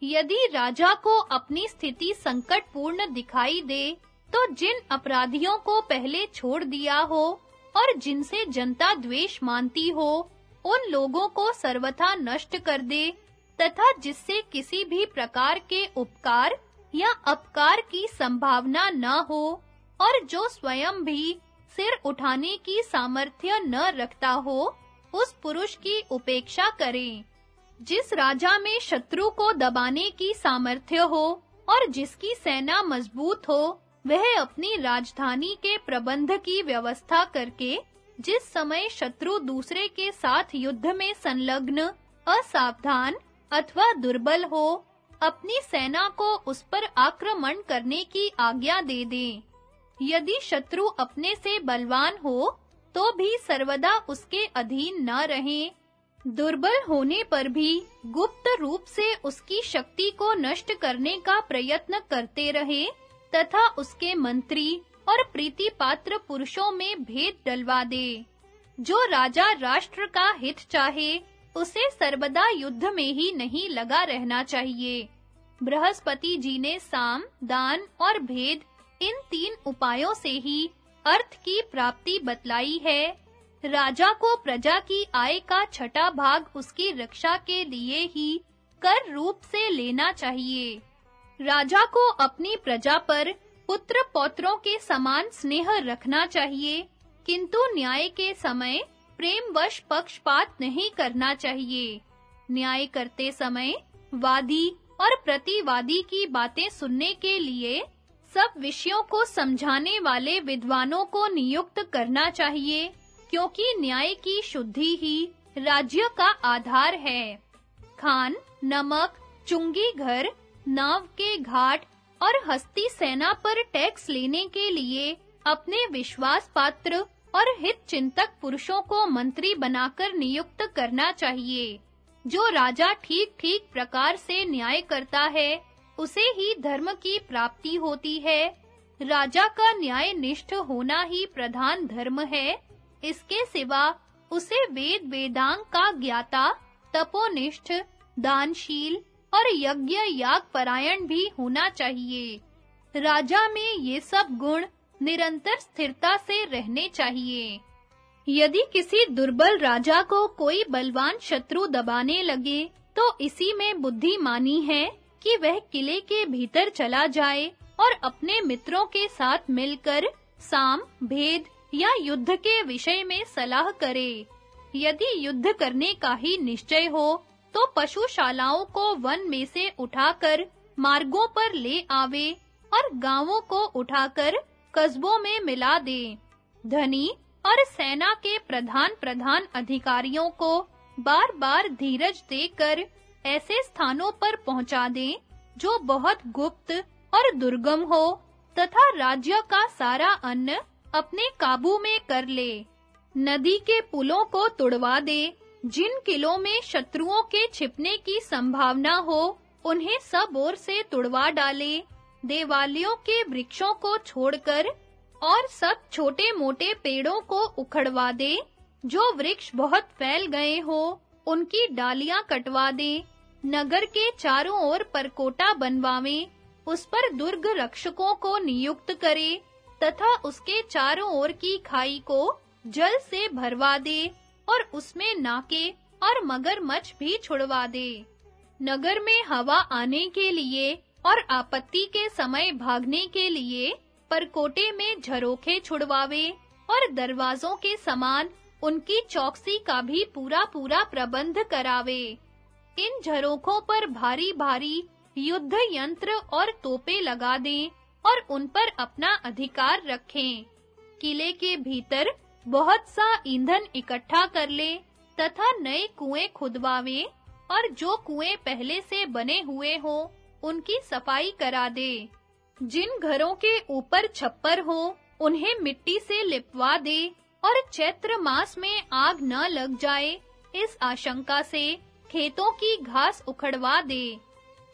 यदि राजा को अपनी स्थिति संकटपूर्ण दिखाई दे तो जिन अपराधियों को पहले छोड़ दिया हो और जिनसे जनता द्वेष मानती हो, उन लोगों को सर्वथा नष्ट कर दे। तथा जिससे किसी भी प्रकार के उपकार या अपकार की संभावना न हो और जो स्वयं भी सिर उठाने की सामर्थ्य न रखता हो, उस पुरुष की उपेक्षा करें। जिस राजा में शत्रु को दबाने की सामर्थ्य हो और जिसकी सेना मज़बूत हो, वह अपनी राजधानी के प्रबंध की व्यवस्था करके, जिस समय शत्रु दूसरे के साथ युद्ध में संलग्न, असावधान अथवा दुर्बल हो, अपनी सेना को उस पर आक्रमण करने की आज्ञा दे दें। यदि शत्रु अपने से बलवान हो तो भी सर्वदा उसके अधीन न रहें। दुर्बल होने पर भी गुप्त रूप से उसकी शक्ति को नष्ट करने का प्रयत्न करते रहे, तथा उसके मंत्री और प्रीति पात्र पुरुषों में भेद डलवा दे। जो राजा राष्ट्र का हित चाहे उसे सर्वदा युद्ध में ही नहीं लगा रहना चाहिए। बृहस्पति जी ने साम, दान और भेद, इन तीन उपायों से ही अर्थ की प्राप्ति बतलाई है। राजा को प्रजा की आय का छठा भाग उसकी रक्षा के लिए ही कर रूप से लेना चाहिए। राजा को अपनी प्रजा पर पुत्र पौत्रों के समान स्नेह रखना चाहिए, किंतु न्याय के समय प्रेम वश पक्षपात नहीं करना चाहिए। न्याय करते समय वादी और प्रतिवादी की बातें सुनने के लिए सब विषयों को समझाने वाले विद्वानों को नियुक्त करना चाहिए, क्योंकि न्याय की शुद्धि ही राज्य का आधार है। खान, नमक, चुंगी घर, नाव के घाट और हस्ती सेना पर टैक्स लेने के लिए अपने विश्वास पात्र और हित चिंतक पुरुषों को मंत्री बनाकर नियुक्त करना चाहिए। जो राजा ठीक-ठीक प्रकार से न्याय करता है, उसे ही धर्म की प्राप्ति होती है। राजा का न्याय निष्ठ होना ही प्रधान धर्म है। इसके सिवा उसे वेद वेदांग का ज्ञाता, तपोनिष्ठ, दानशील और यज्ञ याग परायण भी होना चाहिए। राजा में ये सब गुण निरंतर स्थिरता से रहने चाहिए। यदि किसी दुर्बल राजा को कोई बलवान शत्रु दबाने लगे तो इसी में बुद्धिमानी है कि वह किले के भीतर चला जाए और अपने मित्रों के साथ मिलकर साम, भेद या युद्ध के विषय में सलाह करे। यदि युद्ध करने का ही निश्चय हो तो पशुशालाओं को वन में से उठाकर, मार्गों पर ले आवे और गाँवों को उठाकर कस्बों में मिला दे। धनी और सेना के प्रधान प्रधान अधिकारियों को बार-बार धीरज देकर ऐसे स्थानों पर पहुँचा दें, जो बहुत गुप्त और दुर्गम हो, तथा राज्य का सारा अन्न अपने काबू में कर ले। नदी के पुलों को तुड़वा दे, जिन किलों में शत्रुओं के छिपने की संभावना हो, उन्हें सब ओर से तुड़वा डाले। देवालियों के वृक्षों को छोड़कर और सब छोटे-मोटे पेड़ों को उखड़वा दे, जो वृक्ष बहुत फैल गए हो, उनकी डालियाँ कटवा दे, नगर के चारों ओर परकोटा बनवावे, उस पर दुर्ग रक्षकों को नियुक्त करे, तथा उसके चारों ओर की खाई को जल से भरवा दे और उसमें नाके और मगरमच्छ भी छुड़वा दे। नगर में हवा आने के लिए और आपत्ति के समय भागने के लिए परकोटे में झरोखे छुड़वावे और दरवाजों के समान उनकी चौकसी का भी पूरा-पूरा प्रबंध करावे। इन झरोखों पर भारी-भारी युद्ध यंत्र और तोपे लगा दें और उन पर अपना अधिकार रखें। किले के भीतर बहुत सा ईंधन इकट्ठा कर ले तथा नए कुएँ खुदवावे और जो कुएँ पहले से बने हुए हो उनकी सफ़ाई करा दे। जिन घरों के ऊपर छप्पर हो, उन्हें मिट्टी से लिपवा दे और चैत्र मास में आग न लग जाए, इस आशंका से खेतों की घास उखड़वा दे।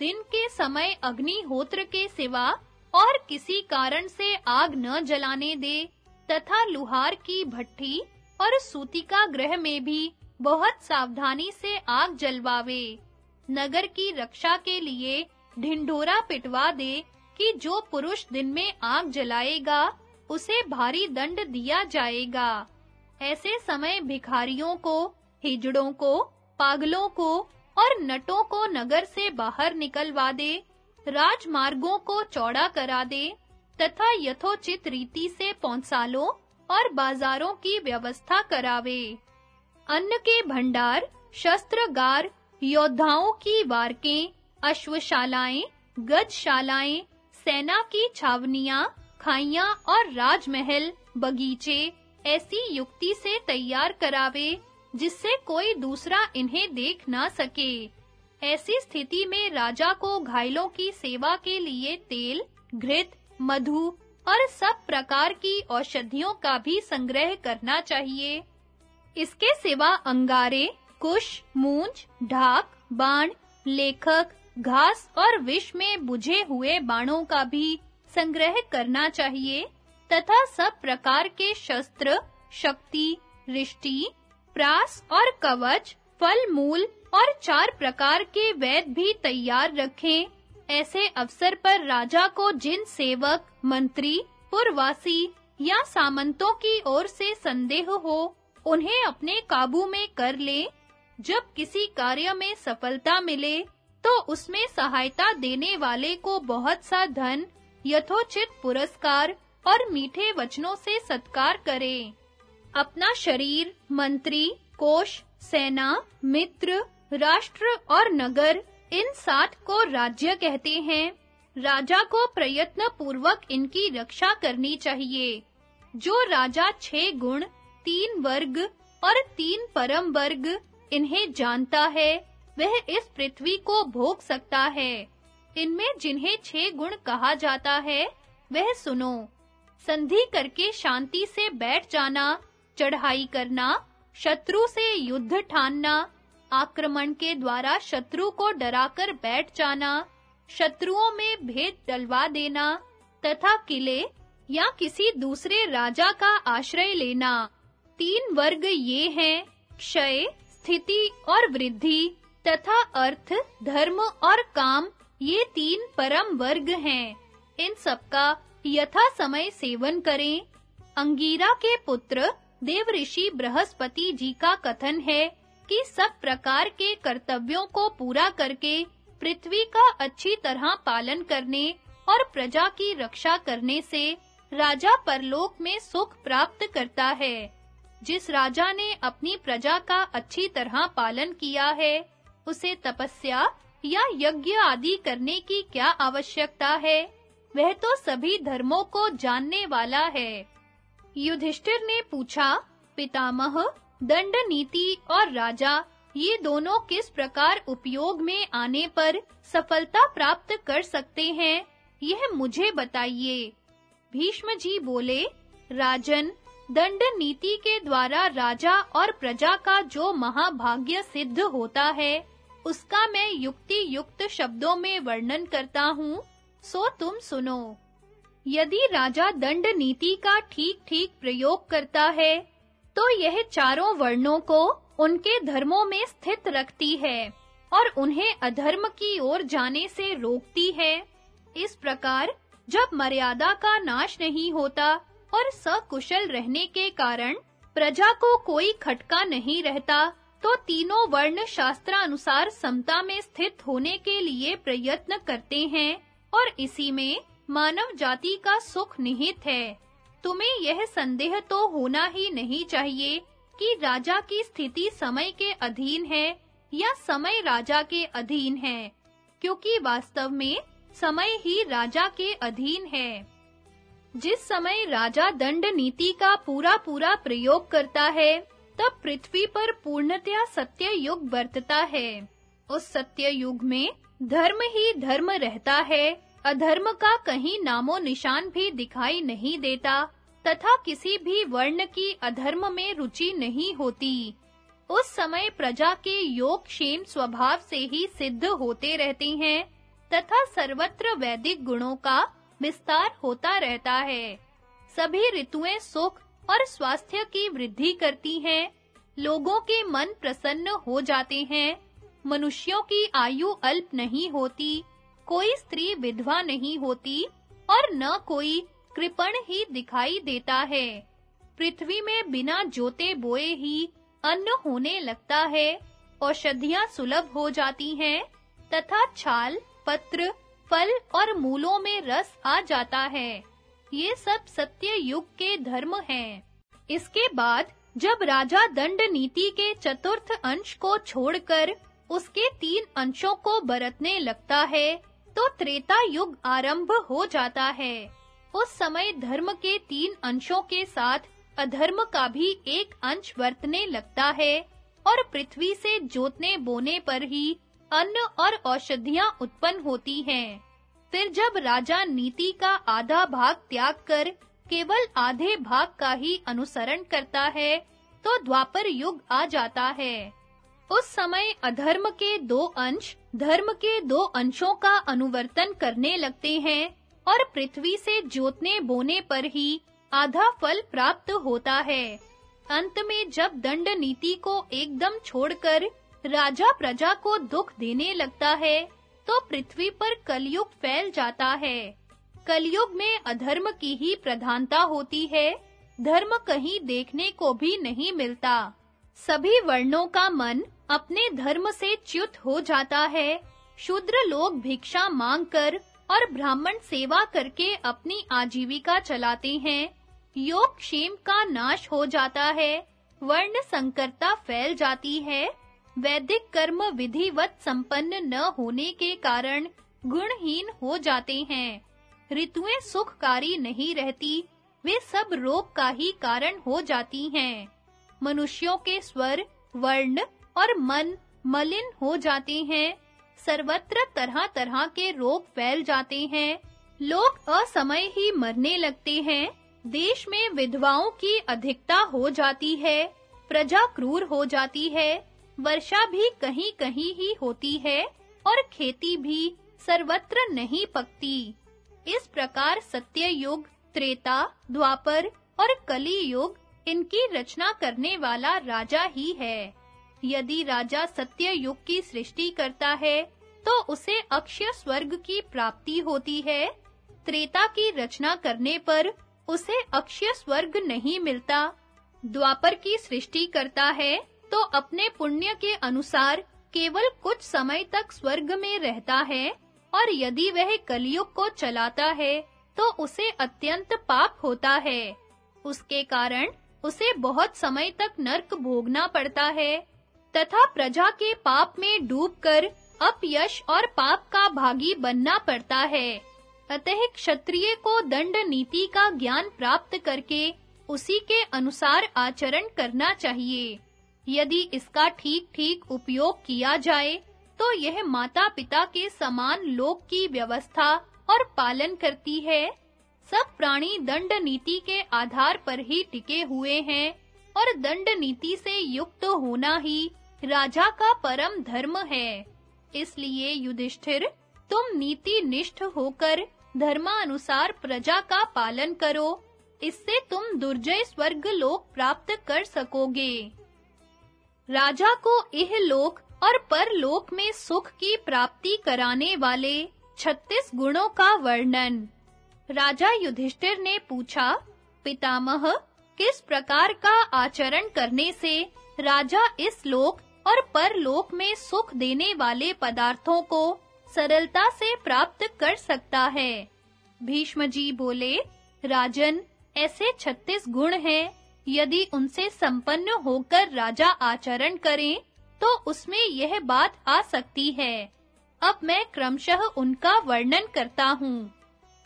दिन के समय अग्निहोत्र के सिवा और किसी कारण से आग न जलाने दे, तथा लुहार की भट्टी और सूतिका ग्रह में भी बहुत सावधानी से आग जलवावे। नगर की रक्षा के लिए ढिंढोरा पिटवा दे कि जो पुरुष दिन में आग जलाएगा, उसे भारी दंड दिया जाएगा। ऐसे समय भिखारियों को, हिजड़ों को, पागलों को और नटों को नगर से बाहर निकलवा दे, राजमार्गों को चौड़ा करा दे, तथा यथोचित रीति से पौंसालों और बाजारों की व्यवस्था करावे। अन्न के भंडार, शस्त्रगार, योद्धाओं की वारकें अश्वशालाएँ, गजशालाएँ, सेना की छावनियाँ, खाइयाँ और राजमहल, बगीचे, ऐसी युक्ति से तैयार करावे, जिससे कोई दूसरा इन्हें देख ना सके। ऐसी स्थिति में राजा को घायलों की सेवा के लिए तेल, घृत, मधु और सब प्रकार की औषधियों का भी संग्रह करना चाहिए। इसके सिवा अंगारे, कुश, मूंज, ढाक, बाण, लेखक घास और विष में बुझे हुए बाणों का भी संग्रह करना चाहिए, तथा सब प्रकार के शस्त्र, शक्ति, रिष्टि, प्रास और कवच, फल, मूल और चार प्रकार के वैद भी तैयार रखें। ऐसे अवसर पर राजा को जिन सेवक, मंत्री, पुरवासी या सामंतों की ओर से संदेह हो, उन्हें अपने काबू में कर ले। जब किसी कार्य में सफलता मिले तो उसमें सहायता देने वाले को बहुत सा धन, यथोचित पुरस्कार और मीठे वचनों से सत्कार करें। अपना शरीर, मंत्री, कोष, सेना, मित्र, राष्ट्र और नगर इन सात को राज्य कहते हैं। राजा को प्रयत्न पूर्वक इनकी रक्षा करनी चाहिए। जो राजा छह गुण, तीन वर्ग और तीन परम वर्ग इन्हें जानता है वह इस पृथ्वी को भोग सकता है। इनमें जिन्हें छह गुण कहा जाता है, वह सुनो। संधि करके शांति से बैठ जाना, चढ़ाई करना, शत्रु से युद्ध ठानना, आक्रमण के द्वारा शत्रु को डराकर बैठ जाना, शत्रुओं में भेद डलवा देना, तथा किले या किसी दूसरे राजा का आश्रय लेना। तीन वर्ग ये हैं, क्षय, स्थिति और वृद्धि। तथा अर्थ, धर्म और काम, ये तीन परम वर्ग हैं। इन सबका यथा समय सेवन करें। अंगीरा के पुत्र देवऋषि बृहस्पति जी का कथन है कि सब प्रकार के कर्तव्यों को पूरा करके पृथ्वी का अच्छी तरह पालन करने और प्रजा की रक्षा करने से राजा परलोक में सुख प्राप्त करता है। जिस राजा ने अपनी प्रजा का अच्छी तरह पालन किया है उसे तपस्या या यज्ञ आदि करने की क्या आवश्यकता है? वह तो सभी धर्मों को जानने वाला है। युधिष्ठिर ने पूछा, पितामह दंड नीति और राजा, ये दोनों किस प्रकार उपयोग में आने पर सफलता प्राप्त कर सकते हैं? यह मुझे बताइए। भीष्म जी बोले, राजन दंड नीति के द्वारा राजा और प्रजा का जो महाभाग्य सिद्ध होता है उसका मैं युक्ति युक्त शब्दों में वर्णन करता हूँ, सो तुम सुनो। यदि राजा दंड नीति का ठीक-ठीक प्रयोग करता है तो यह चारों वर्णों को उनके धर्मों में स्थित रखती है और उन्हें अधर्म की ओर जाने से रोकती है। इस प्रकार जब मर्यादा का नाश नहीं होता और सकुशल रहने के कारण प्रजा को कोई खटका नहीं रहता तो तीनों वर्ण शास्त्रानुसार समता में स्थित होने के लिए प्रयत्न करते हैं और इसी में मानव जाति का सुख निहित है। तुम्हें यह संदेह तो होना ही नहीं चाहिए कि राजा की स्थिति समय के अधीन है या समय राजा के अधीन है, क्योंकि वास्तव में समय ही राजा के अधीन है। जिस समय राजा दंड नीति का पूरा पूरा प्रयोग करता है तब पृथ्वी पर पूर्णतया सत्य युग बरतता है। उस सत्य युग में धर्म ही धर्म रहता है। अधर्म का कहीं नामो निशान भी दिखाई नहीं देता, तथा किसी भी वर्ण की अधर्म में रुचि नहीं होती। उस समय प्रजा के योग क्षेम स्वभाव से ही सिद्ध होते रहते हैं, तथा सर्वत्र वैदिक गुणों का विस्तार होता रहता है। सभी ऋतुएँ सुख और स्वास्थ्य की वृद्धि करती हैं। लोगों के मन प्रसन्न हो जाते हैं। मनुष्यों की आयु अल्प नहीं होती, कोई स्त्री विधवा नहीं होती और न कोई कृपण ही दिखाई देता है। पृथ्वी में बिना जोते बोए ही अन्न होने लगता है, औषधियाँ सुलभ हो जाती हैं, तथा छाल, पत्र, फल और मूलों में रस आ जाता है। ये सब सत्य युग के धर्म हैं। इसके बाद, जब राजा दंड नीति के चतुर्थ अंश को छोड़कर उसके तीन अंशों को बरतने लगता है तो त्रेता युग आरंभ हो जाता है। उस समय धर्म के तीन अंशों के साथ अधर्म का भी एक अंश बरतने लगता है, और पृथ्वी से जोतने बोने पर ही अन्न और औषधियाँ उत्पन्न होती हैं। फिर जब राजा नीति का आधा भाग त्याग कर केवल आधे भाग का ही अनुसरण करता है तो द्वापर युग आ जाता है। उस समय अधर्म के दो अंश, धर्म के दो अंशों का अनुवर्तन करने लगते हैं और पृथ्वी से जोतने बोने पर ही आधा फल प्राप्त होता है। अंत में जब दंड नीति को एकदम छोड़कर राजा प्रजा को दुख देने लगता है तो पृथ्वी पर कलयुग फैल जाता है। कलयुग में अधर्म की ही प्रधानता होती है। धर्म कहीं देखने को भी नहीं मिलता। सभी वर्णों का मन अपने धर्म से च्युत हो जाता है। शूद्र लोग भिक्षा मांगकर और ब्राह्मण सेवा करके अपनी आजीविका चलाते हैं। योग क्षेम का नाश हो जाता है। वर्ण संकरता फैल जाती है। वैदिक कर्म विधिवत संपन्न न होने के कारण गुणहीन हो जाते हैं। ऋतुएँ सुखकारी नहीं रहती, वे सब रोग का ही कारण हो जाती हैं। मनुष्यों के स्वर, वर्ण और मन मलिन हो जाते हैं। सर्वत्र तरह-तरह के रोग फैल जाते हैं। लोग असमय ही मरने लगते हैं। देश में विधवाओं की अधिकता हो जाती है, प्रजा क्रूर हो जाती है। वर्षा भी कहीं-कहीं ही होती है और खेती भी सर्वत्र नहीं पकती। इस प्रकार सत्य युग, त्रेता, द्वापर और कली युग इनकी रचना करने वाला राजा ही है। यदि राजा सत्य युग की सृष्टि करता है तो उसे अक्षय स्वर्ग की प्राप्ति होती है। त्रेता की रचना करने पर उसे अक्षय स्वर्ग नहीं मिलता। द्वापर की सृष्टि करता है तो अपने पुण्य के अनुसार केवल कुछ समय तक स्वर्ग में रहता है, और यदि वह कलयुग को चलाता है तो उसे अत्यंत पाप होता है। उसके कारण उसे बहुत समय तक नरक भोगना पड़ता है, तथा प्रजा के पाप में डूबकर अपयश और पाप का भागी बनना पड़ता है। अतः क्षत्रिय को दंड नीति का ज्ञान प्राप्त करके उसी के अनुसार आचरण करना चाहिए। यदि इसका ठीक-ठीक उपयोग किया जाए तो यह माता-पिता के समान लोक की व्यवस्था और पालन करती है। सब प्राणी दंड नीति के आधार पर ही टिके हुए हैं और दंड नीति से युक्त होना ही राजा का परम धर्म है। इसलिए युधिष्ठिर, तुम नीति निष्ठ होकर धर्मानुसार प्रजा का पालन करो। इससे तुम दुर्जय स्वर्ग लोक प्राप्त कर सकोगे। राजा को इह लोक और परलोक में सुख की प्राप्ति कराने वाले 36 गुणों का वर्णन। राजा युधिष्ठिर ने पूछा, पितामह, किस प्रकार का आचरण करने से राजा इस लोक और परलोक में सुख देने वाले पदार्थों को सरलता से प्राप्त कर सकता है? भीष्म जी बोले, राजन, ऐसे 36 गुण हैं। यदि उनसे संपन्न होकर राजा आचरण करें तो उसमें यह बात आ सकती है। अब मैं क्रमशः उनका वर्णन करता हूँ।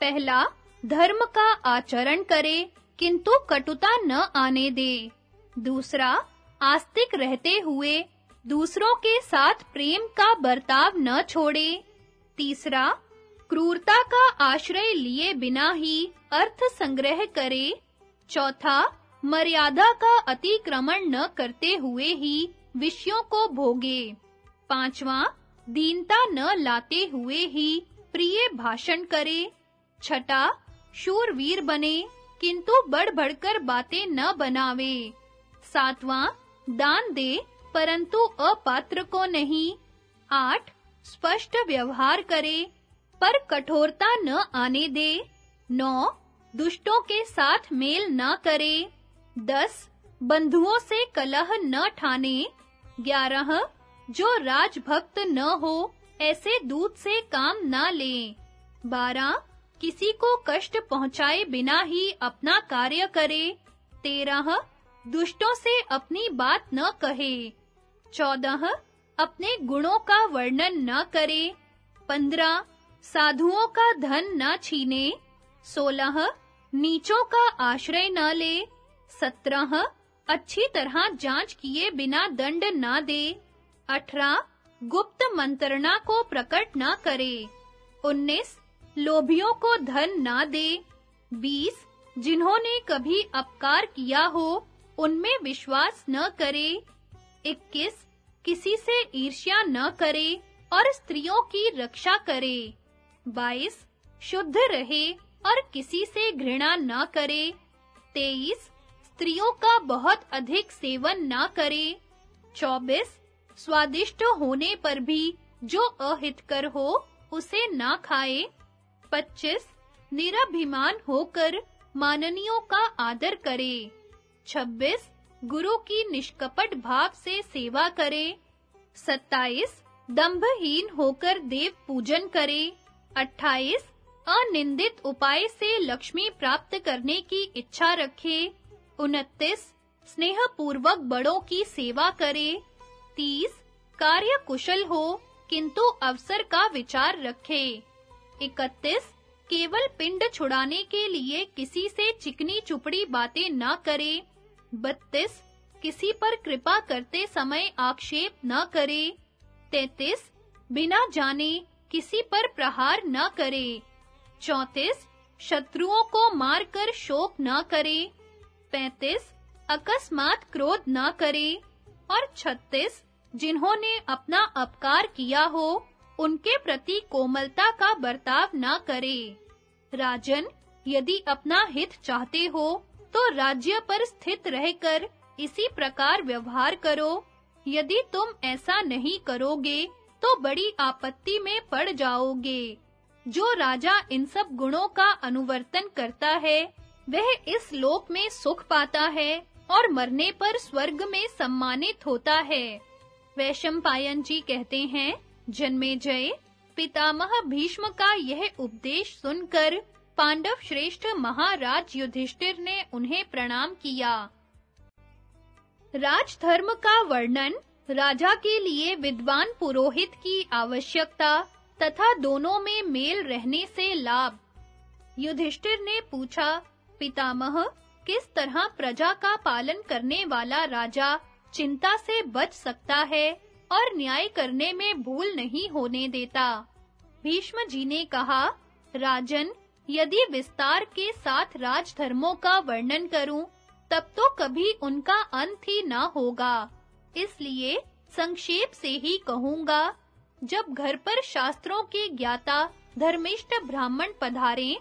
पहला, धर्म का आचरण करे, किंतु कटुता न आने दे। दूसरा, आस्तिक रहते हुए, दूसरों के साथ प्रेम का बर्ताव न छोड़े। तीसरा, क्रूरता का आश्रय लिए बिना ही अर्थ संग्रह करे। चौथा मर्यादा का अतिक्रमण न करते हुए ही विषयों को भोगे। पांचवा, दीनता न लाते हुए ही प्रिय भाषण करे। छठा, शूरवीर बने, किंतु बढ़ बढ़कर बातें न बनावे। सातवां, दान दे, परंतु अपात्र को नहीं। आठ, स्पष्ट व्यवहार करे, पर कठोरता न आने दे। नौ, दुष्टों के साथ मेल न करे। दस बंधुओं से कलह न ठाने, ग्यारह, जो राजभक्त न हो, ऐसे दूत से काम न ले। बारह, किसी को कष्ट पहुँचाए बिना ही अपना कार्य करे। तेरह, दुष्टों से अपनी बात न कहे। चौदह, अपने गुणों का वर्णन न करे। पंद्रह, साधुओं का धन न छीने। सोलह, नीचों का आश्रय न ले। सत्रह, अच्छी तरह जाँच किए बिना दंड न दे। अठारह, गुप्त मंत्रणा को प्रकट न करे। उन्नीस, लोभियों को धन न दे। बीस, जिन्होंने कभी अपकार किया हो, उनमें विश्वास न करे। इक्कीस, किसी से ईर्ष्या न करे और स्त्रियों की रक्षा करे। बाईस, शुद्ध रहे और किसी से घृणा न करे। तेईस स्त्रियों का बहुत अधिक सेवन न करे। चौबीस, स्वादिष्ट होने पर भी जो अहितकर हो, उसे ना खाए। पच्चीस, निराभिमान होकर माननियों का आदर करे। छब्बीस, गुरु की निष्कपट भाव से सेवा करे। सत्ताईस, दंभहीन होकर देव पूजन करे। अट्ठाईस, अनिंदित उपाय से लक्ष्मी प्राप्त करने की इच्छा रखे। उनतीस स्नेह पूर्वक बड़ों की सेवा करे। तीस, कार्य कुशल हो, किंतु अवसर का विचार रखे। इकतीस, केवल पिंड छुड़ाने के लिए किसी से चिकनी चुपड़ी बातें न करे। बत्तीस, किसी पर कृपा करते समय आक्षेप न करे। तैतीस, बिना जाने किसी पर प्रहार न करे। चौतीस, शत्रुओं को मारकर शोक न करे। पैंतीस अकस्मात क्रोध न करे और छत्तीस जिन्होंने अपना अपकार किया हो, उनके प्रति कोमलता का बर्ताव न करे। राजन, यदि अपना हित चाहते हो तो राज्य पर स्थित रहकर इसी प्रकार व्यवहार करो। यदि तुम ऐसा नहीं करोगे तो बड़ी आपत्ति में पड़ जाओगे। जो राजा इन सब गुणों का अनुवर्तन करता है वह इस लोक में सुख पाता है और मरने पर स्वर्ग में सम्मानित होता है। वैशंपायन जी कहते हैं, जन्मे जय। पितामह भीष्म का यह उपदेश सुनकर पांडव श्रेष्ठ महाराज युधिष्ठिर ने उन्हें प्रणाम किया। राजधर्म का वर्णन राजा के लिए विद्वान पुरोहित की आवश्यकता तथा दोनों में मेल रहने से लाभ। युधिष्ठिर ने पूछा पितामह, किस तरह प्रजा का पालन करने वाला राजा चिंता से बच सकता है और न्याय करने में भूल नहीं होने देता? भीष्म जी ने कहा, राजन, यदि विस्तार के साथ राजधर्मों का वर्णन करूँ, तब तो कभी उनका अंत ही ना होगा। इसलिए संक्षेप से ही कहूँगा, जब घर पर शास्त्रों के ज्ञाता धर्मिष्ठ ब्राह्मण पधारें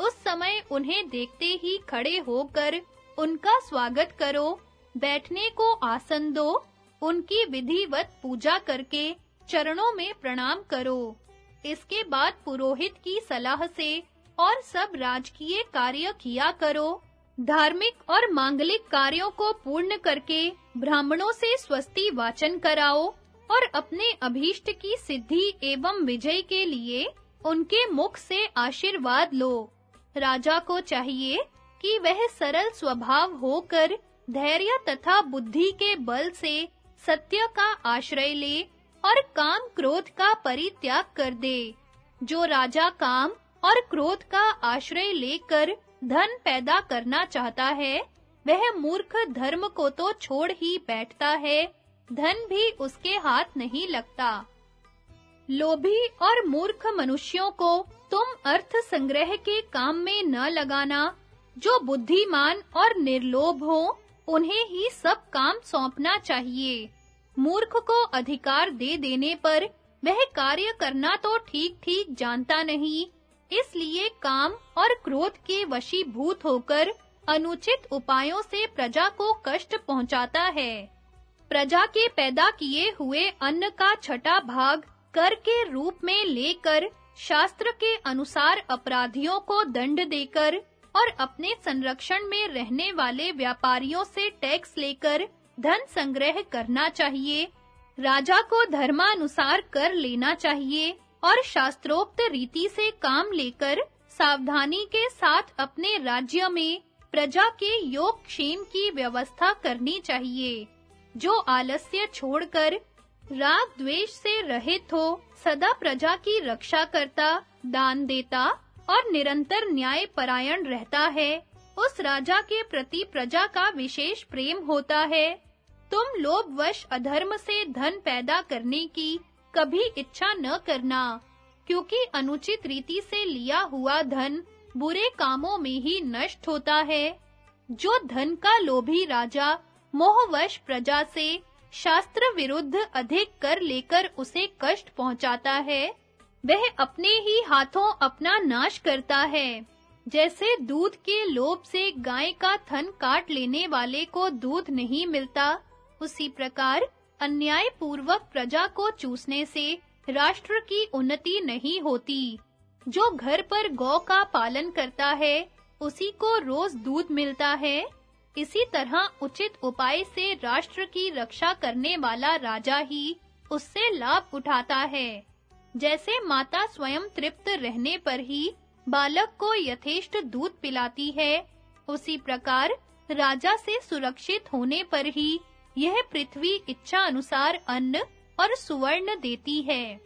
उस समय उन्हें देखते ही खड़े होकर उनका स्वागत करो, बैठने को आसन दो, उनकी विधिवत पूजा करके चरणों में प्रणाम करो। इसके बाद पुरोहित की सलाह से और सब राजकीय कार्य किया करो। धार्मिक और मांगलिक कार्यों को पूर्ण करके ब्राह्मणों से स्वस्ति वाचन कराओ और अपने अभीष्ट की सिद्धि एवं विजय के लिए उनके मुख से आशीर्वाद लो। राजा को चाहिए कि वह सरल स्वभाव होकर धैर्य तथा बुद्धि के बल से सत्य का आश्रय ले और काम क्रोध का परित्याग कर दे। जो राजा काम और क्रोध का आश्रय लेकर धन पैदा करना चाहता है, वह मूर्ख धर्म को तो छोड़ ही बैठता है, धन भी उसके हाथ नहीं लगता। लोभी और मूर्ख मनुष्यों को तुम अर्थ संग्रह के काम में न लगाना। जो बुद्धिमान और निर्लोभ हो, उन्हें ही सब काम सौंपना चाहिए। मूर्ख को अधिकार दे देने पर वह कार्य करना तो ठीक-ठीक जानता नहीं, इसलिए काम और क्रोध के वशीभूत होकर अनुचित उपायों से प्रजा को कष्ट पहुंचाता है। प्रजा के पैदा किए हुए अन्न का छठा भाग कर के रूप में लेकर शास्त्र के अनुसार अपराधियों को दंड देकर और अपने संरक्षण में रहने वाले व्यापारियों से टैक्स लेकर धन संग्रह करना चाहिए, राजा को धर्मानुसार कर लेना चाहिए और शास्त्रोक्त रीति से काम लेकर सावधानी के साथ अपने राज्य में प्रजा के योग क्षेम की व्यवस्था करनी चाहिए, जो आलस्य छोड़कर राग द्वेष से रहित हो। सदा प्रजा की रक्षा करता, दान देता और निरंतर न्याय परायण रहता है। उस राजा के प्रति प्रजा का विशेष प्रेम होता है। तुम लोभवश अधर्म से धन पैदा करने की कभी इच्छा न करना, क्योंकि अनुचित रीति से लिया हुआ धन बुरे कामों में ही नष्ट होता है। जो धन का लोभी राजा मोहवश प्रजा से शास्त्र विरुद्ध अधिक कर लेकर उसे कष्ट पहुंचाता है। वह अपने ही हाथों अपना नाश करता है। जैसे दूध के लोभ से गाय का थन काट लेने वाले को दूध नहीं मिलता, उसी प्रकार अन्याय पूर्वक प्रजा को चूसने से राष्ट्र की उन्नति नहीं होती। जो घर पर गौ का पालन करता है, उसी को रोज दूध मिलता है। इसी तरह उचित उपाय से राष्ट्र की रक्षा करने वाला राजा ही उससे लाभ उठाता है। जैसे माता स्वयं तृप्त रहने पर ही बालक को यथेष्ट दूध पिलाती है, उसी प्रकार राजा से सुरक्षित होने पर ही यह पृथ्वी इच्छा अनुसार अन्न और सुवर्ण देती है।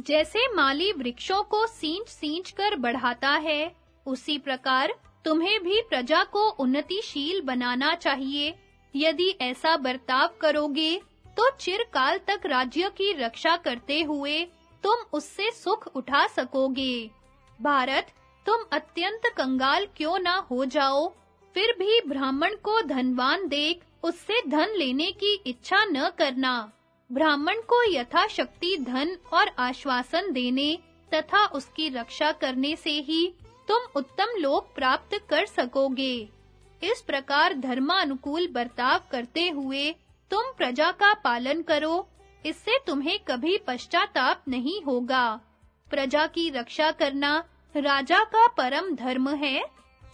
जैसे माली वृक्षों को सींच-सींच कर बढ़ाता है, उसी प्रकार तुम्हें भी प्रजा को उन्नतिशील बनाना चाहिए। यदि ऐसा बर्ताव करोगे तो चिरकाल तक राज्य की रक्षा करते हुए तुम उससे सुख उठा सकोगे। भारत, तुम अत्यंत कंगाल क्यों ना हो जाओ? फिर भी ब्राह्मण को धनवान देख, उससे धन लेने की इच्छा न करना। ब्राह्मण को यथाशक्ति धन और आश्वासन देने तथा उसकी रक्षा करने से ही तुम उत्तम लोक प्राप्त कर सकोगे। इस प्रकार धर्मानुकूल बर्ताव करते हुए तुम प्रजा का पालन करो। इससे तुम्हें कभी पश्चाताप नहीं होगा। प्रजा की रक्षा करना राजा का परम धर्म है।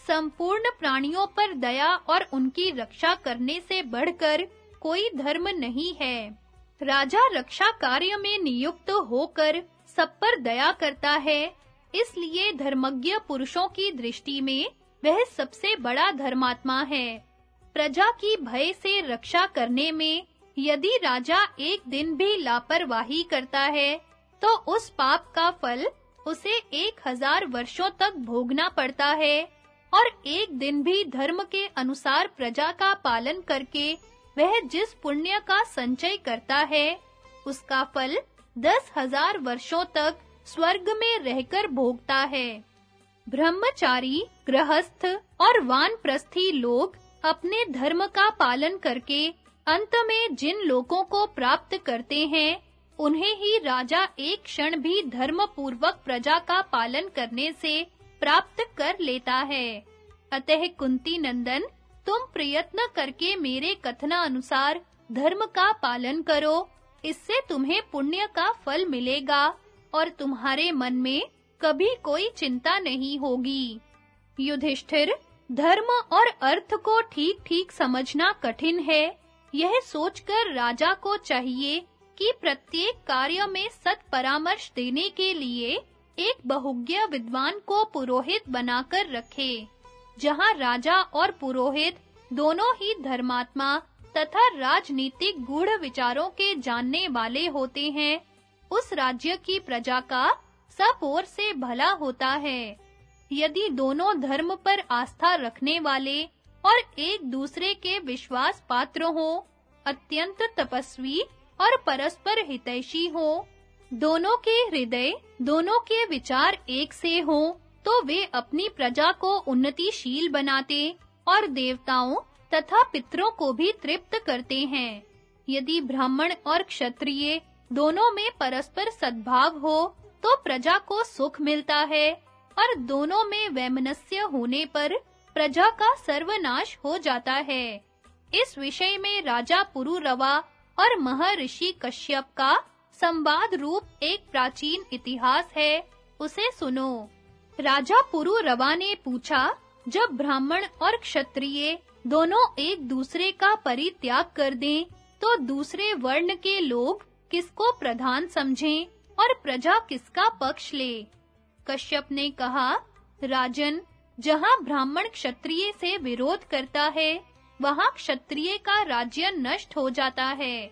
संपूर्ण प्राणियों पर दया और उनकी रक्षा करने से बढ़कर कोई धर्म नहीं है। राजा रक्षा कार्य में नियुक्त होकर सब पर दया करता है। इसलिए धर्मज्ञ पुरुषों की दृष्टि में वह सबसे बड़ा धर्मात्मा है। प्रजा की भय से रक्षा करने में यदि राजा एक दिन भी लापरवाही करता है तो उस पाप का फल उसे एक हज़ार वर्षों तक भोगना पड़ता है और एक दिन भी धर्म के अनुसार प्रजा का पालन करके वह जिस पुण्य का संचय करता है, उसका फल दस हज़ार वर्षों तक स्वर्ग में रहकर भोगता है। ब्रह्मचारी, गृहस्थ और वानप्रस्थी लोग अपने धर्म का पालन करके अंत में जिन लोगों को प्राप्त करते हैं, उन्हें ही राजा एक क्षण भी धर्म पूर्वक प्रजा का पालन करने से प्राप्त कर लेता है। अतः कुंती नंदन, तुम प्रयत्न करके मेरे कथना अनुसार धर्म का पालन करो, इससे तुम्हें पुण्य का फल मिलेगा। और तुम्हारे मन में कभी कोई चिंता नहीं होगी। युधिष्ठिर, धर्म और अर्थ को ठीक-ठीक समझना कठिन है। यह सोचकर राजा को चाहिए कि प्रत्येक कार्य में सत परामर्श देने के लिए एक बहुज्ञ विद्वान को पुरोहित बनाकर रखे, जहाँ राजा और पुरोहित दोनों ही धर्मात्मा तथा राजनीतिक गूढ़ विचारों के जानने वाले होते हैं। उस राज्य की प्रजा का सब ओर से भला होता है। यदि दोनों धर्म पर आस्था रखने वाले और एक दूसरे के विश्वास पात्र हो, अत्यंत तपस्वी और परस्पर हितैषी हो, दोनों के हृदय, दोनों के विचार एक से हो तो वे अपनी प्रजा को उन्नतिशील बनाते और देवताओं तथा पितरों को भी तृप्त करते हैं। यदि ब्राह्मण और क्षत्रिय दोनों में परस्पर सद्भाव हो तो प्रजा को सुख मिलता है, और दोनों में वैमनस्य होने पर प्रजा का सर्वनाश हो जाता है। इस विषय में राजा पुरुरवा और महर्षि कश्यप का संवाद रूप एक प्राचीन इतिहास है, उसे सुनो। राजा पुरुरवा ने पूछा, जब ब्राह्मण और क्षत्रिय दोनों एक दूसरे का परित्याग कर दें तो दूसरे वर्ण के लोग किसको प्रधान समझें और प्रजा किसका पक्ष ले? कश्यप ने कहा, राजन, जहाँ ब्राह्मण क्षत्रिय से विरोध करता है, वहाँ क्षत्रिय का राज्य नष्ट हो जाता है।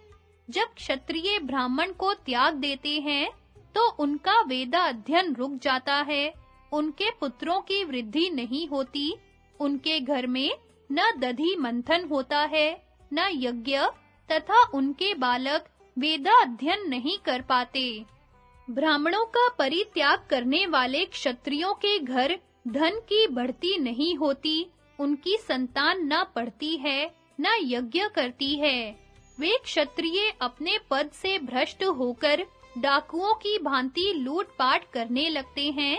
जब क्षत्रिय ब्राह्मण को त्याग देते हैं तो उनका वेदा अध्ययन रुक जाता है। उनके पुत्रों की वृद्धि नहीं होती, उनके घर में न दधि मंथन होता है, न यज्ञ तथा उनके बालक वेदा अध्ययन नहीं कर पाते। ब्राह्मणों का परित्याग करने वाले क्षत्रियों के घर धन की बढ़ती नहीं होती, उनकी संतान न पढ़ती है, न यज्ञ करती है। वे क्षत्रिय अपने पद से भ्रष्ट होकर डाकुओं की भांति लूटपाट करने लगते हैं,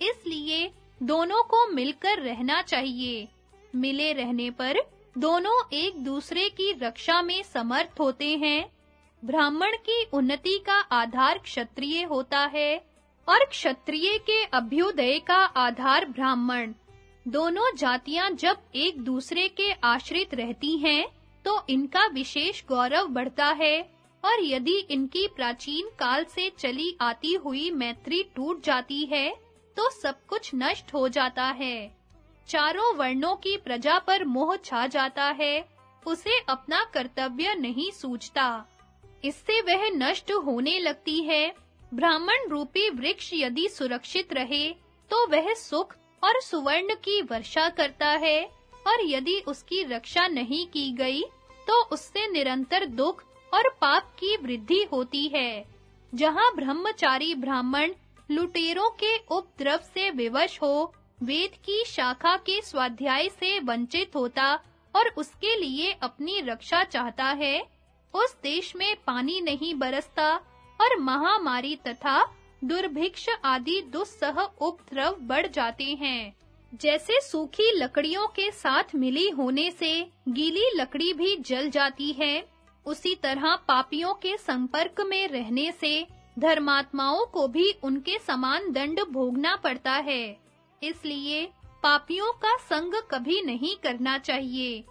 इसलिए दोनों को मिलकर रहना चाहिए। मिले रहने पर दोनों एक दूसरे की रक्षा में समर्थ होते हैं। ब्राह्मण की उन्नति का आधार क्षत्रिय होता है और क्षत्रिय के अभ्युदय का आधार ब्राह्मण। दोनों जातियाँ जब एक दूसरे के आश्रित रहती हैं तो इनका विशेष गौरव बढ़ता है और यदि इनकी प्राचीन काल से चली आती हुई मैत्री टूट जाती है तो सब कुछ नष्ट हो जाता है। चारों वर्णों की प्रजा पर मोह छा जाता है, उसे अपना कर्तव्य नहीं सूझता। इससे वह नष्ट होने लगती है। ब्राह्मण रूपी वृक्ष यदि सुरक्षित रहे तो वह सुख और सुवर्ण की वर्षा करता है। और यदि उसकी रक्षा नहीं की गई तो उससे निरंतर दुख और पाप की वृद्धि होती है। जहाँ ब्रह्मचारी ब्राह्मण लुटेरों के उपद्रव से विवश हो, वेद की शाखा के स्वाध्याय से वंचित होता और उसके लिए अपनी रक्षा चाहता है उस देश में पानी नहीं बरसता और महामारी तथा दुर्भिक्ष आदि दुस्सह उपद्रव बढ़ जाते हैं। जैसे सूखी लकड़ियों के साथ मिली होने से गीली लकड़ी भी जल जाती है, उसी तरह पापियों के संपर्क में रहने से धर्मात्माओं को भी उनके समान दंड भोगना पड़ता है। इसलिए पापियों का संग कभी नहीं करना चाहिए।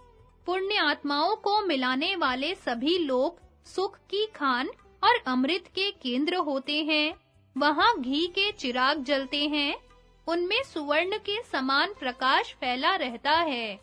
पुण्य आत्माओं को मिलाने वाले सभी लोग सुख की खान और अमृत के केंद्र होते हैं। वहाँ घी के चिराग जलते हैं। उनमें सुवर्ण के समान प्रकाश फैला रहता है।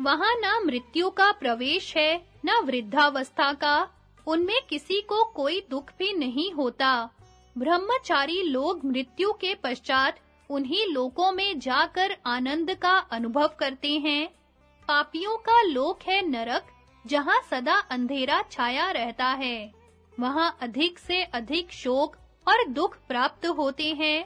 वहाँ ना मृत्यु का प्रवेश है, न वृद्धावस्था का। उनमें किसी को कोई दुख भी नहीं होता। ब्रह्मचारी लोग मृत्यु के पश्चात उन्हीं लोकों में जाकर आनंद का अनुभव करते हैं। पापियों का लोक है नरक, जहाँ सदा अंधेरा छाया रहता है। वहाँ अधिक से अधिक शोक और दुख प्राप्त होते हैं।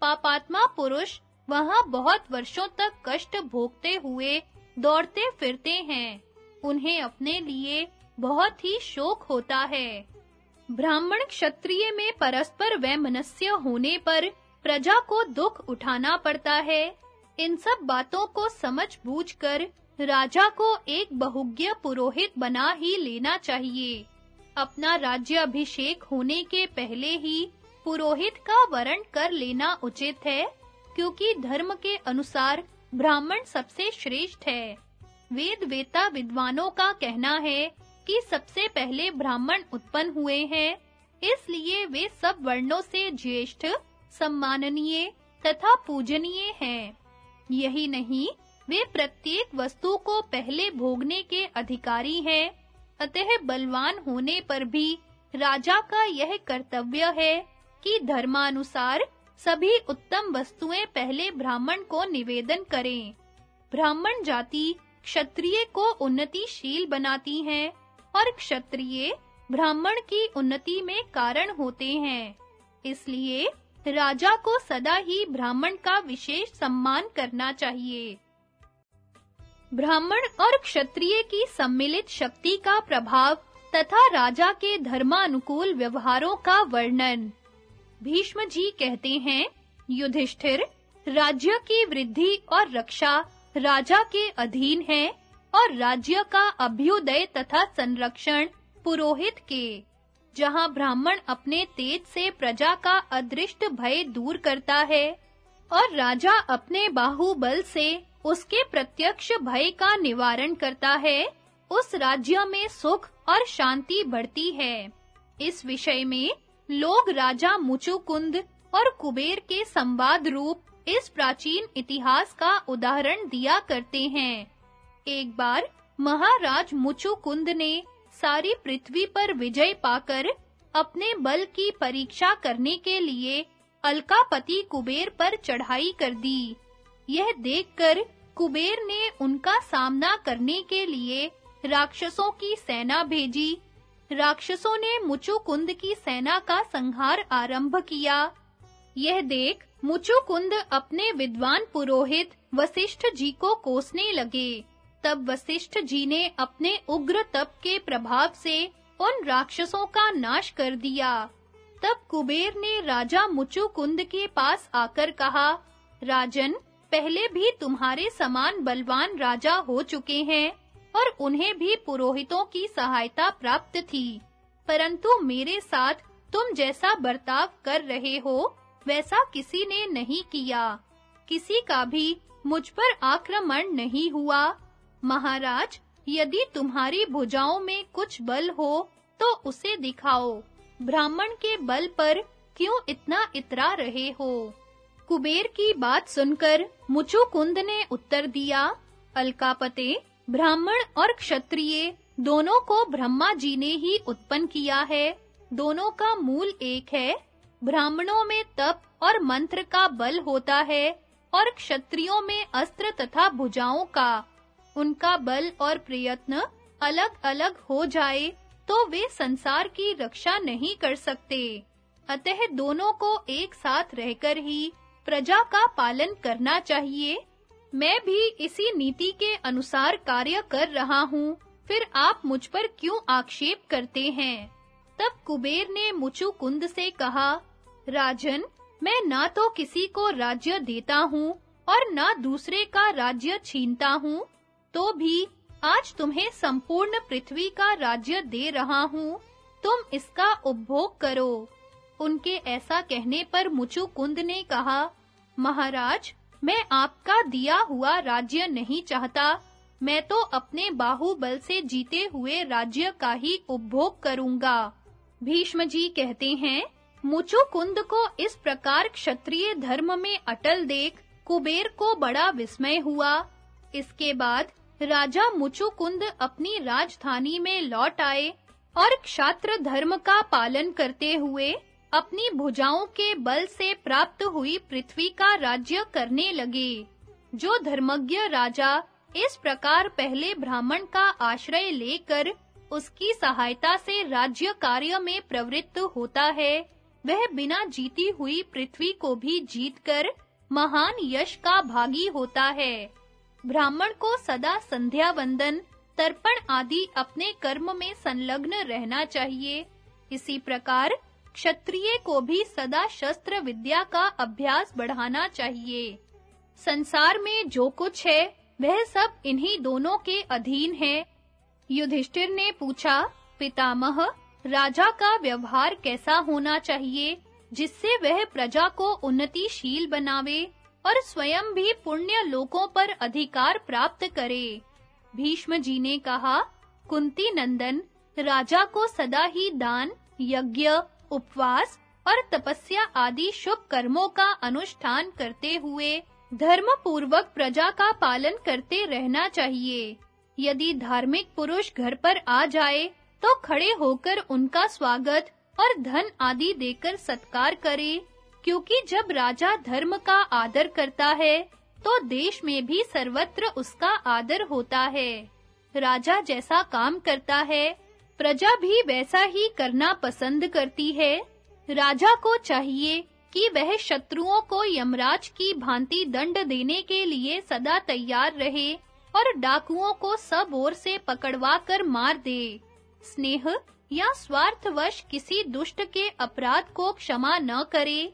पापात्मा पुरुष वहाँ बहुत वर्षों तक कष्ट भोगते हुए दौड़ते फिरते हैं। उन्हें अपने लिए बहुत ही शोक होता है। ब्राह्मण क्षत्रिय में परस्पर वैमनस्य होने पर प्रजा को दुख उठाना पड़ता है। इन सब बातों को समझ बूझकर राजा को एक बहुज्ञ पुरोहित बना ही लेना चाहिए। अपना राज्य अभिषेक होने के पहले ही पुरोहित का वरण कर लेना उचित है, क्योंकि धर्म के अनुसार ब्राह्मण सबसे श्रेष्ठ है। वेद वेता विद्वानों का कहना है कि सबसे पहले ब्राह्मण उत्पन्न हुए हैं, इसलिए वे सब वर्णों से ज्येष्ठ, सम्माननीय तथा पूजनीय हैं। यही नहीं वे प्रत्येक वस्तु को पहले भोगने के अधिकारी हैं, अतः बलवान होने पर भी राजा का यह कर्तव्य है कि धर्मानुसार सभी उत्तम वस्तुएँ पहले ब्राह्मण को निवेदन करें। ब्राह्मण जाति क्षत्रिय को उन्नतिशील बनाती है और क्षत्रिय ब्राह्मण की उन्नति में कारण होते हैं। इसलिए राजा को सदा ही ब्राह्मण का विशेष सम्मान करना चाहिए। ब्राह्मण और क्षत्रिय की सम्मिलित शक्ति का प्रभाव तथा राजा के धर्मानुकूल व्यवहारों का वर्णन। भीष्म जी कहते हैं, युधिष्ठिर, राज्य की वृद्धि और रक्षा राजा के अधीन है और राज्य का अभ्युदय तथा संरक्षण पुरोहित के। जहाँ ब्राह्मण अपने तेज से प्रजा का अदृष्ट भय दूर करता है और राजा अपने बाहुबल से उसके प्रत्यक्ष भय का निवारण करता है, उस राज्य में सुख और शांति बढ़ती है। इस विषय में लोग राजा मुचुकुंद और कुबेर के संवाद रूप इस प्राचीन इतिहास का उदाहरण दिया करते हैं। एक बार महाराज मुचुकुंद ने सारी पृथ्वी पर विजय पाकर अपने बल की परीक्षा करने के लिए अलकापति कुबेर पर चढ़ाई कर दी। यह देखकर कुबेर ने उनका सामना करने के लिए राक्षसों की सेना भेजी। राक्षसों ने मुचुकुंद की सेना का संहार आरंभ किया। यह देख मुचुकुंद अपने विद्वान पुरोहित वशिष्ठ जी को कोसने लगे। तब वशिष्ठ जी ने अपने उग्र तप के प्रभाव से उन राक्षसों का नाश कर दिया। तब कुबेर ने राजा मुचुकुंद के पास आकर कहा, राजन पहले भी तुम्हारे समान बलवान राजा हो चुके हैं, और उन्हें भी पुरोहितों की सहायता प्राप्त थी। परंतु मेरे साथ तुम जैसा बर्ताव कर रहे हो, वैसा किसी ने नहीं किया। किसी का भी मुझ पर आक्रमण नहीं हुआ। महाराज, यदि तुम्हारी भुजाओं में कुछ बल हो तो उसे दिखाओ। ब्राह्मण के बल पर क्यों इतना इतरा रहे हो? कुबेर की बात सुनकर मुचुकुंद ने उत्तर दिया, अलकापते, ब्राह्मण और क्षत्रिय, दोनों को ब्रह्मा जी ने ही उत्पन्न किया है। दोनों का मूल एक है। ब्राह्मणों में तप और मंत्र का बल होता है और क्षत्रियों में अस्त्र तथा भुजाओं का। उनका बल और प्रयत्न अलग-अलग हो जाए तो वे संसार की रक्षा नहीं कर सकते। अतः दोनों को एक साथ रहकर ही प्रजा का पालन करना चाहिए। मैं भी इसी नीति के अनुसार कार्य कर रहा हूँ। फिर आप मुझ पर क्यों आक्षेप करते हैं? तब कुबेर ने मुचुकुंद से कहा, राजन, मैं ना तो किसी को राज्य देता हूँ और ना दूसरे का राज्य छीनता हूँ। तो भी आज तुम्हें संपूर्ण पृथ्वी का राज्य दे रहा हूँ। तुम इसका उपभोग करो। उनके ऐसा कहने पर मुचुकुंद ने कहा, महाराज, मैं आपका दिया हुआ राज्य नहीं चाहता। मैं तो अपने बाहुबल से जीते हुए राज्य का ही उपभोग करूँगा। भीष्म जी कहते हैं, मुचुकुंद को इस प्रकार क्षत्रिय धर्म में अटल देख कुबेर को बड़ा विस्मय हुआ। इसके बाद राजा मुचुकुंद अपनी राजधानी में लौट आए और क्षात्र धर्म का पालन करते हुए अपनी भुजाओं के बल से प्राप्त हुई पृथ्वी का राज्य करने लगे, जो धर्मज्ञ राजा इस प्रकार पहले ब्राह्मण का आश्रय लेकर उसकी सहायता से राज्य कार्य में प्रवृत्त होता है, वह बिना जीती हुई पृथ्वी को भी जीतकर महान यश का भागी होता है। ब्राह्मण को सदा संध्या वंदन तर्पण आदि अपने कर्म में संलग्न रहना चाहिए। इसी प्रकार क्षत्रिय को भी सदा शस्त्र विद्या का अभ्यास बढ़ाना चाहिए। संसार में जो कुछ है, वह सब इन्हीं दोनों के अधीन है। युधिष्ठिर ने पूछा, पितामह, राजा का व्यवहार कैसा होना चाहिए, जिससे वह प्रजा को उन्नतिशील बनावे और स्वयं भी पुण्य लोकों पर अधिकार प्राप्त करे। भीष्म जी ने कहा, कुंती नंदन, राजा को सदा ही दान, यज्ञ उपवास और तपस्या आदि शुभ कर्मों का अनुष्ठान करते हुए धर्म पूर्वक प्रजा का पालन करते रहना चाहिए। यदि धार्मिक पुरुष घर पर आ जाए तो खड़े होकर उनका स्वागत और धन आदि देकर सत्कार करे, क्योंकि जब राजा धर्म का आदर करता है तो देश में भी सर्वत्र उसका आदर होता है। राजा जैसा काम करता है प्रजा भी वैसा ही करना पसंद करती है। राजा को चाहिए कि वह शत्रुओं को यमराज की भांति दंड देने के लिए सदा तैयार रहे और डाकुओं को सब ओर से पकड़वा कर मार दे। स्नेह या स्वार्थवश किसी दुष्ट के अपराध को क्षमा न करे।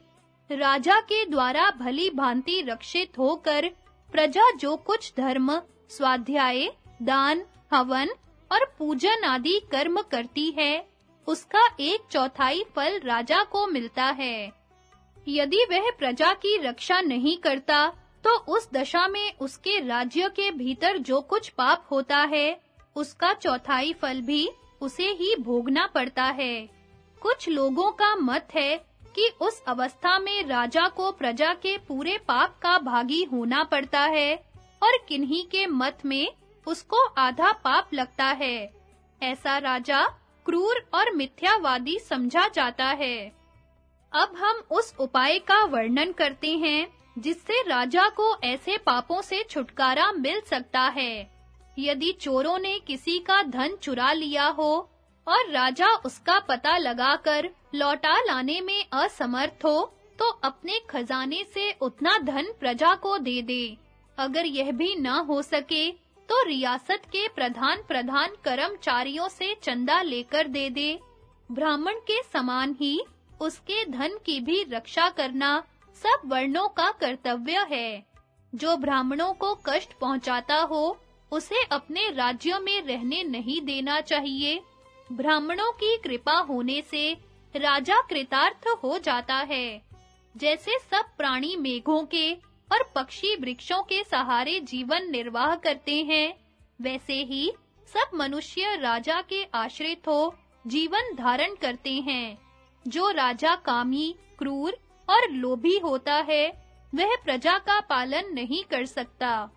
राजा के द्वारा भली भांति रक्षित होकर प्रजा जो कुछ धर्म, स्वाध्याय, दान, हवन और पूजन आदि कर्म करती है, उसका एक चौथाई फल राजा को मिलता है। यदि वह प्रजा की रक्षा नहीं करता तो उस दशा में उसके राज्य के भीतर जो कुछ पाप होता है, उसका चौथाई फल भी उसे ही भोगना पड़ता है। कुछ लोगों का मत है कि उस अवस्था में राजा को प्रजा के पूरे पाप का भागी होना पड़ता है, और किन्हीं के मत में उसको आधा पाप लगता है। ऐसा राजा क्रूर और मिथ्यावादी समझा जाता है। अब हम उस उपाय का वर्णन करते हैं, जिससे राजा को ऐसे पापों से छुटकारा मिल सकता है। यदि चोरों ने किसी का धन चुरा लिया हो, और राजा उसका पता लगाकर लौटा लाने में असमर्थ हो तो अपने खजाने से उतना धन प्रजा को दे दे। अगर यह भी न हो सके तो रियासत के प्रधान प्रधान कर्मचारियों से चंदा लेकर दे दे। ब्राह्मण के समान ही उसके धन की भी रक्षा करना सब वर्णों का कर्तव्य है। जो ब्राह्मणों को कष्ट पहुंचाता हो, उसे अपने राज्यों में रहने नहीं देना चाहिए। ब्राह्मणों की कृपा होने से राजा कृतार्थ हो जाता है। जैसे सब प्राणी मेघों के और पक्षी वृक्षों के सहारे जीवन निर्वाह करते हैं। वैसे ही सब मनुष्य राजा के आश्रित हो, जीवन धारण करते हैं। जो राजा कामी, क्रूर और लोभी होता है, वह प्रजा का पालन नहीं कर सकता।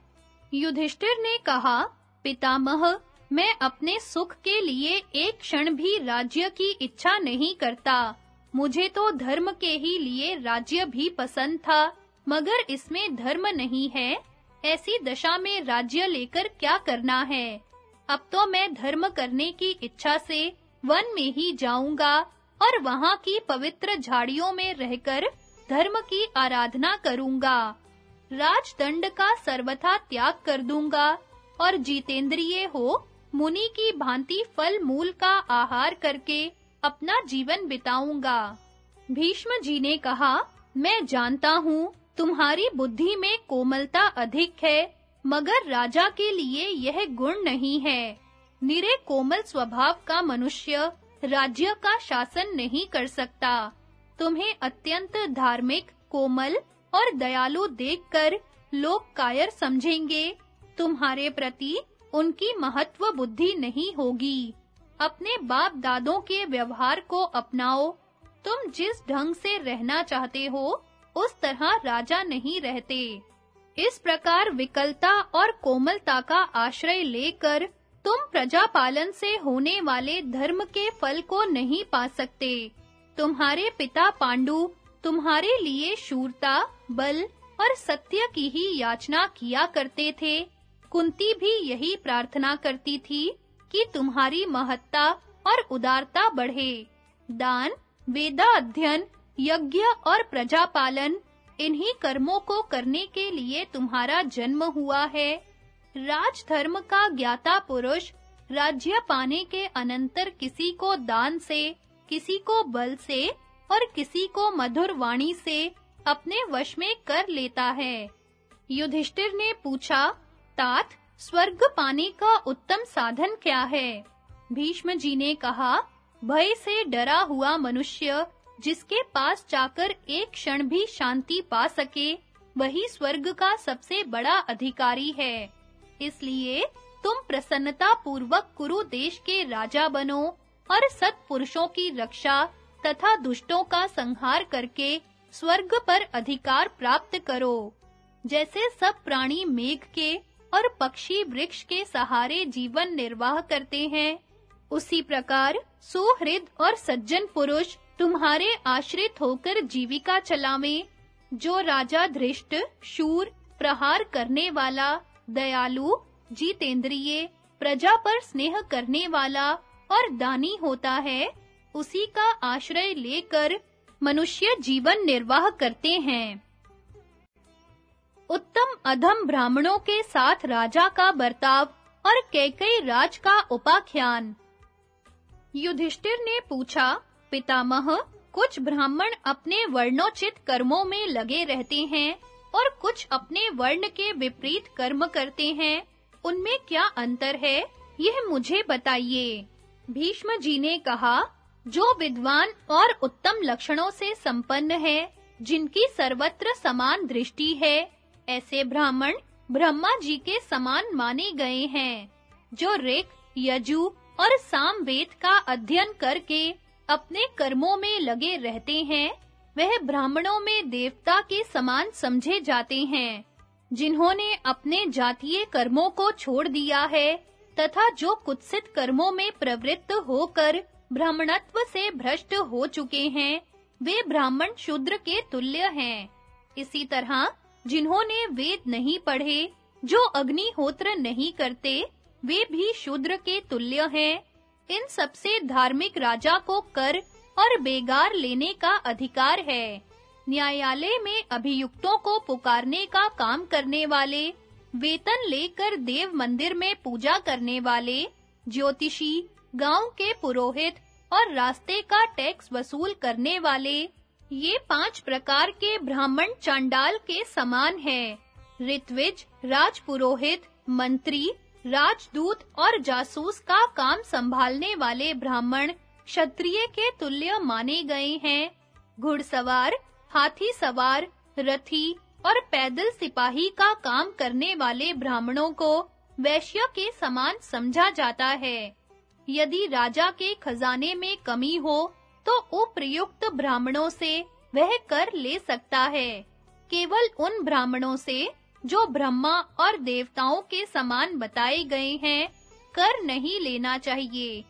युधिष्ठिर ने कहा, पितामह, मैं अपने सुख के लिए एक क्षण भी राज्य की इच्छा नहीं करता। मुझे तो धर्म के ही लिए राज्य भी पसंद था। मगर इसमें धर्म नहीं है। ऐसी दशा में राज्य लेकर क्या करना है? अब तो मैं धर्म करने की इच्छा से वन में ही जाऊँगा और वहाँ की पवित्र झाड़ियों में रहकर धर्म की आराधना करूँगा। राजदंड का सर्वथा त्याग कर दूँगा और जीतेंद्रिय हो, मुनि की भांति फल मूल का आहार करके अपना जीवन बिताऊँगा। भीष्म जी ने कहा, मैं जानता हूँ तुम्हारी बुद्धि में कोमलता अधिक है, मगर राजा के लिए यह गुण नहीं है। निरे कोमल स्वभाव का मनुष्य राज्य का शासन नहीं कर सकता। तुम्हें अत्यंत धार्मिक, कोमल और दयालु देखकर लोग कायर समझेंगे। तुम्हारे प्रति उनकी महत्व बुद्धि नहीं होगी। अपने बाप दादों के व्यवहार को अपनाओ। तुम जिस ढंग से रहना चाहते हो उस तरह राजा नहीं रहते। इस प्रकार विकलता और कोमलता का आश्रय लेकर तुम प्रजा पालन से होने वाले धर्म के फल को नहीं पा सकते। तुम्हारे पिता पांडु तुम्हारे लिए शूरता, बल और सत्य की ही याचना किया करते थे। कुंती भी यही प्रार्थना करती थी कि तुम्हारी महत्ता और उदारता बढ़े। दान वेदा अध्ययन यज्ञ और प्रजा पालन इन्हीं कर्मों को करने के लिए तुम्हारा जन्म हुआ है। राजधर्म का ज्ञाता पुरुष राज्य पाने के अनंतर किसी को दान से, किसी को बल से और किसी को मधुर वाणी से अपने वश में कर लेता है। युधिष्ठिर ने पूछा, तात, स्वर्ग पाने का उत्तम साधन क्या है? भीष्म जी ने कहा, भय से डरा हुआ मनुष्य जिसके पास जाकर एक क्षण भी शांति पा सके, वही स्वर्ग का सबसे बड़ा अधिकारी है। इसलिए तुम प्रसन्नता पूर्वक कुरु देश के राजा बनो और सत्पुरुषों की रक्षा तथा दुष्टों का संहार करके स्वर्ग पर अधिकार प्राप्त करो। जैसे सब प्राणी मेघ के और पक्षी वृक्ष के सहारे जीवन निर्वाह करते हैं, उसी प्रकार सुहृद और सज्जन पुरुष तुम्हारे आश्रित होकर जीविका चलावे, जो राजा धृष्ट, शूर, प्रहार करने वाला, दयालु, जीतेंद्रिय, प्रजा पर स्नेह करने वाला और दानी होता है, उसी का आश्रय लेकर मनुष्य जीवन निर्वाह करते हैं। उत्तम अधम ब्राह्मणों के साथ राजा का बर्ताव और कैकई राज का उपाख्यान। युधिष्ठिर ने पूछा पितामह कुछ ब्राह्मण अपने वर्णोचित कर्मों में लगे रहते हैं और कुछ अपने वर्ण के विपरीत कर्म करते हैं। उनमें क्या अंतर है, यह मुझे बताइए। भीष्म जी ने कहा, जो विद्वान और उत्तम लक्षणों से संपन्न है, जिनकी सर्वत्र समान दृष्टि है, ऐसे ब्राह्मण ब्रह्मा जी के समान माने गए हैं, जो ऋक, यजु और सामवेद का अध्ययन करके अपने कर्मों में लगे रहते हैं, वह ब्राह्मणों में देवता के समान समझे जाते हैं, जिन्होंने अपने जातीय कर्मों को छोड़ दिया है, तथा जो कुत्सित कर्मों में प्रवृत्त होकर ब्राह्मणत्व से भ्रष्ट हो चुके हैं, वे ब्राह्मण शूद्र के तुल्य हैं। इसी तरह, जिन्होंने वेद नहीं पढ़े, जो अग्निहोत्र नहीं करते, वे भी शूद्र के तुल्य हैं। इन सबसे धार्मिक राजा को कर और बेगार लेने का अधिकार है। न्यायालय में अभियुक्तों को पुकारने का काम करने वाले, वेतन लेकर देव मंदिर में पूजा करने वाले, ज्योतिषी, गाँव के पुरोहित और रास्ते का टैक्स वसूल करने वाले, ये पाँच प्रकार के ब्राह्मण चांडाल के समान हैं। ऋत्विज, राजपुरोहित, मंत्री राजदूत और जासूस का काम संभालने वाले ब्राह्मण क्षत्रिय के तुल्य माने गए हैं। घुड़सवार, हाथी सवार, रथी और पैदल सिपाही का काम करने वाले ब्राह्मणों को वैश्य के समान समझा जाता है। यदि राजा के खजाने में कमी हो तो उप्रयुक्त ब्राह्मणों से वह कर ले सकता है। केवल उन ब्राह्मणों से जो ब्रह्मा और देवताओं के समान बताए गए हैं, कर नहीं लेना चाहिए।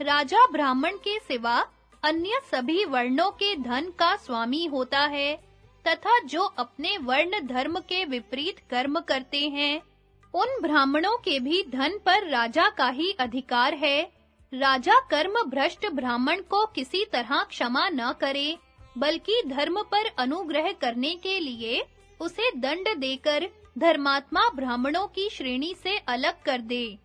राजा ब्राह्मण के सिवा अन्य सभी वर्णों के धन का स्वामी होता है, तथा जो अपने वर्ण धर्म के विपरीत कर्म करते हैं, उन ब्राह्मणों के भी धन पर राजा का ही अधिकार है। राजा कर्म भ्रष्ट ब्राह्मण को किसी तरह क्षमा न करे, बल्कि धर्म पर अनुग्रह करने के लिए उसे दंड देकर धर्मात्मा ब्राह्मणों की श्रेणी से अलग कर दे।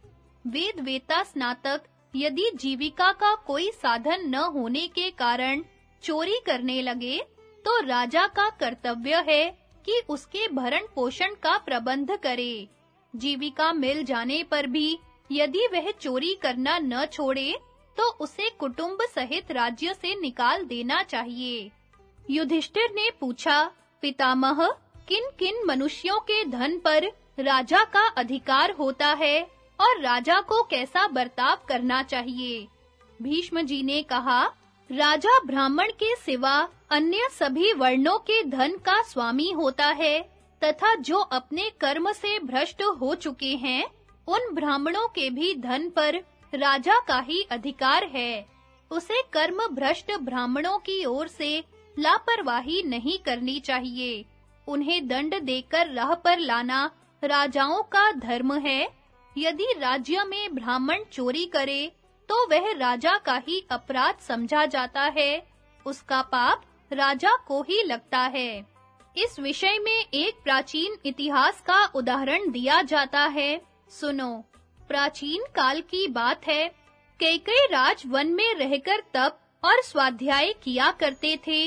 वेद वेता स्नातक, यदि जीविका का कोई साधन न होने के कारण चोरी करने लगे तो राजा का कर्तव्य है कि उसके भरण पोषण का प्रबंध करे। जीविका मिल जाने पर भी यदि वह चोरी करना न छोड़े तो उसे कुटुंब सहित राज्य से निकाल देना चाहिए। युधिष्ठिर ने पूछा, पितामह किन-किन मनुष्यों के धन पर राजा का अधिकार होता है और राजा को कैसा बर्ताव करना चाहिए? भीष्म जी ने कहा, राजा ब्राह्मण के सिवा अन्य सभी वर्णों के धन का स्वामी होता है तथा जो अपने कर्म से भ्रष्ट हो चुके हैं, उन ब्राह्मणों के भी धन पर राजा का ही अधिकार है। उसे कर्म भ्रष्ट ब्राह्मणों की ओर से लापरवाही नहीं करनी चाहिए। उन्हें दंड देकर राह पर लाना राजाओं का धर्म है। यदि राज्य में ब्राह्मण चोरी करे तो वह राजा का ही अपराध समझा जाता है। उसका पाप राजा को ही लगता है। इस विषय में एक प्राचीन इतिहास का उदाहरण दिया जाता है। सुनो, प्राचीन काल की बात है। कई राज वन में रहकर तप और स्वाध्याय किया करते थे।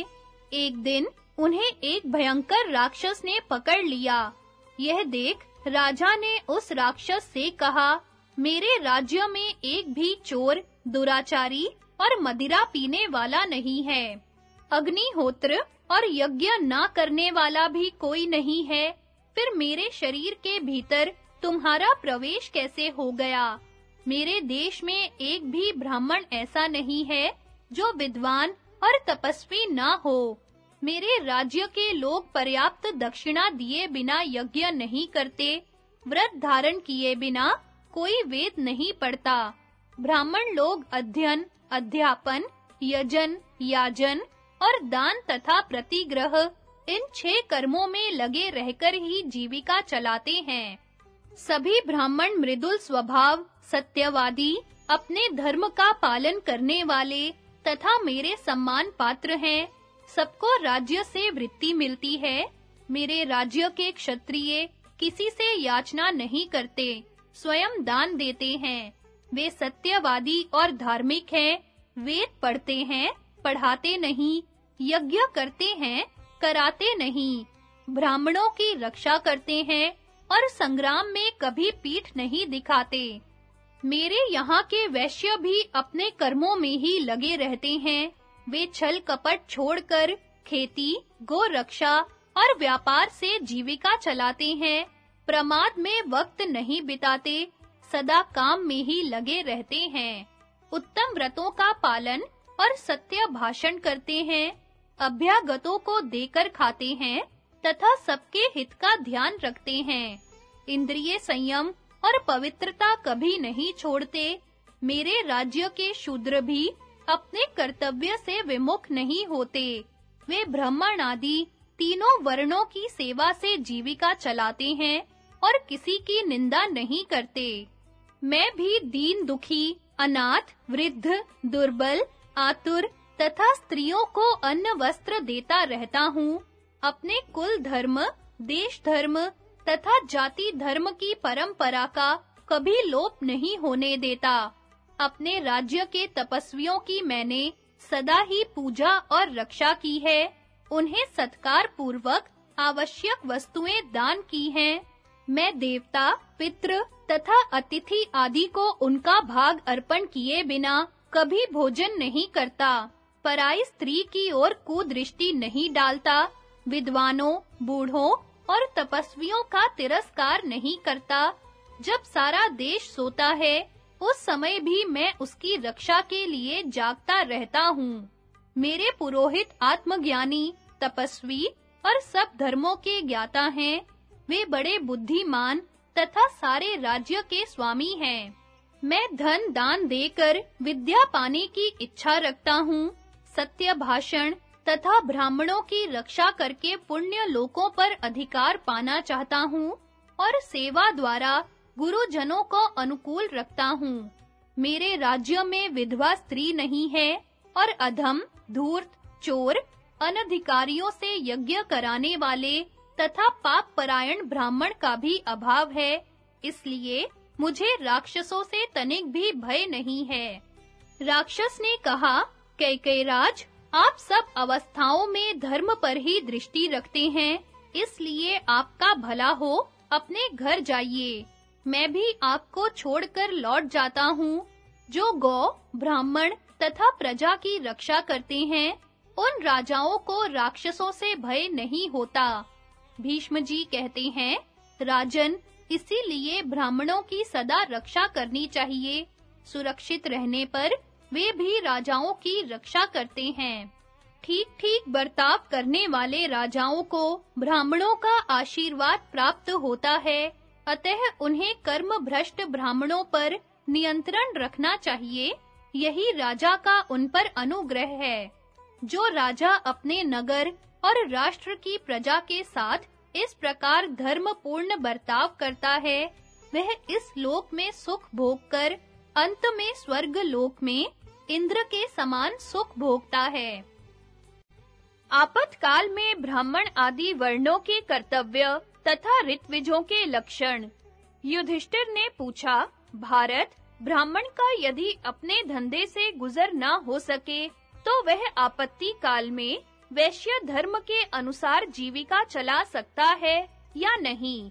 एक दिन उन्हें एक भयंकर राक्षस ने पकड़ लिया। यह देख राजा ने उस राक्षस से कहा, मेरे राज्य में एक भी चोर, दुराचारी और मदिरा पीने वाला नहीं है। अग्निहोत्र और यज्ञ ना करने वाला भी कोई नहीं है। फिर मेरे शरीर के भीतर तुम्हारा प्रवेश कैसे हो गया? मेरे देश में एक भी ब्राह्मण ऐसा नहीं है जो विद्वान और तपस्वी ना हो। मेरे राज्य के लोग पर्याप्त दक्षिणा दिए बिना यज्ञ नहीं करते, व्रत धारण किए बिना कोई वेद नहीं पढ़ता। ब्राह्मण लोग अध्ययन, अध्यापन, यजन, याजन और दान तथा प्रतिग्रह, इन छह कर्मों में लगे रहकर ही जीविका चलाते हैं। सभी ब्राह्मण मृदुल स्वभाव, सत्यवादी, अपने धर्म का पालन करने वाले तथा मेरे सम्मान पात्र हैं। सबको राज्य से वृत्ति मिलती है। मेरे राज्य के क्षत्रिय किसी से याचना नहीं करते, स्वयं दान देते हैं। वे सत्यवादी और धार्मिक हैं, वेद पढ़ते हैं, पढ़ाते नहीं, यज्ञ करते हैं, कराते नहीं। ब्राह्मणों की रक्षा करते हैं और संग्राम में कभी पीठ नहीं दिखाते। मेरे यहाँ के वैश्य भी अपने कर्मों में ही लगे रहते हैं। वे छल कपट छोड़कर खेती गो रक्षा और व्यापार से जीविका चलाते हैं। प्रमाद में वक्त नहीं बिताते, सदा काम में ही लगे रहते हैं। उत्तम व्रतों का पालन और सत्य भाषण करते हैं, अभ्यागतों को देकर खाते हैं तथा सबके हित का ध्यान रखते हैं। इंद्रिय संयम और पवित्रता कभी नहीं छोड़ते, मेरे राज्य के शूद्र भी अपने कर्तव्य से विमुख नहीं होते। वे ब्राह्मण आदि तीनों वर्णों की सेवा से जीविका चलाते हैं और किसी की निंदा नहीं करते। मैं भी दीन दुखी, अनाथ, वृद्ध, दुर्बल, आतुर तथा स्त्रियों को अन्न वस्त्र देता रहता हूँ। अपने कुल धर्म, देश धर्म तथा जाति धर्म की परंपरा का कभी लोप नहीं होने देता। अपने राज्य के तपस्वियों की मैंने सदा ही पूजा और रक्षा की है। उन्हें सत्कार पूर्वक आवश्यक वस्तुएँ दान की हैं। मैं देवता, पितृ तथा अतिथि आदि को उनका भाग अर्पण किए बिना कभी भोजन नहीं करता, पराई स्त्री की ओर कुदृष्टि नहीं डालता, विद्वानों, बूढ़ों और तपस्वियों का तिरस्कार नहीं करता। जब सारा देश सोता है उस समय भी मैं उसकी रक्षा के लिए जागता रहता हूँ। मेरे पुरोहित आत्मज्ञानी, तपस्वी और सब धर्मों के ज्ञाता हैं। वे बड़े बुद्धिमान तथा सारे राज्य के स्वामी हैं। मैं धन दान देकर विद्या पाने की इच्छा रखता हूँ। सत्य भाषण तथा ब्राह्मणों की रक्षा करके पुण्य लोकों पर अधिकार पाना चाहता हूँ और सेवा द्वारा गुरुजनों को अनुकूल रखता हूँ। मेरे राज्य में विधवा स्त्री नहीं है और अधम, धूर्त, चोर, अनधिकारियों से यज्ञ कराने वाले तथा पाप परायण ब्राह्मण का भी अभाव है, इसलिए मुझे राक्षसों से तनिक भी भय नहीं है। राक्षस ने कहा, कैकेय राज, आप सब अवस्थाओं में धर्म पर ही दृष्टि रखते हैं, इसलिए आपका भला हो, अपने घर जाइए। मैं भी आपको छोड़कर लौट जाता हूँ, जो गौ, ब्राह्मण तथा प्रजा की रक्षा करते हैं। उन राजाओं को राक्षसों से भय नहीं होता। भीष्म जी कहते हैं, राजन, इसीलिए ब्राह्मणों की सदा रक्षा करनी चाहिए। सुरक्षित रहने पर वे भी राजाओं की रक्षा करते हैं। ठीक-ठीक बर्ताव करने वाले राजाओं को ब्राह्मणों का आशीर्वाद प्राप्त होता है। अतः उन्हें कर्म भ्रष्ट ब्राह्मणों पर नियंत्रण रखना चाहिए। यही राजा का उन पर अनुग्रह है, जो राजा अपने नगर और राष्ट्र की प्रजा के साथ इस प्रकार धर्मपूर्ण बर्ताव करता है। वह इस लोक में सुख भोग कर, अंत में स्वर्ग लोक में इंद्र के समान सुख भोगता है। आपातकाल में ब्राह्मण आदि वर्णों के कर्तव्य तथा ऋत्विजों के लक्षण। युधिष्ठिर ने पूछा, भारत, ब्राह्मण का यदि अपने धंधे से गुजर न हो सके तो वह आपत्ति काल में वैश्य धर्म के अनुसार जीविका चला सकता है या नहीं?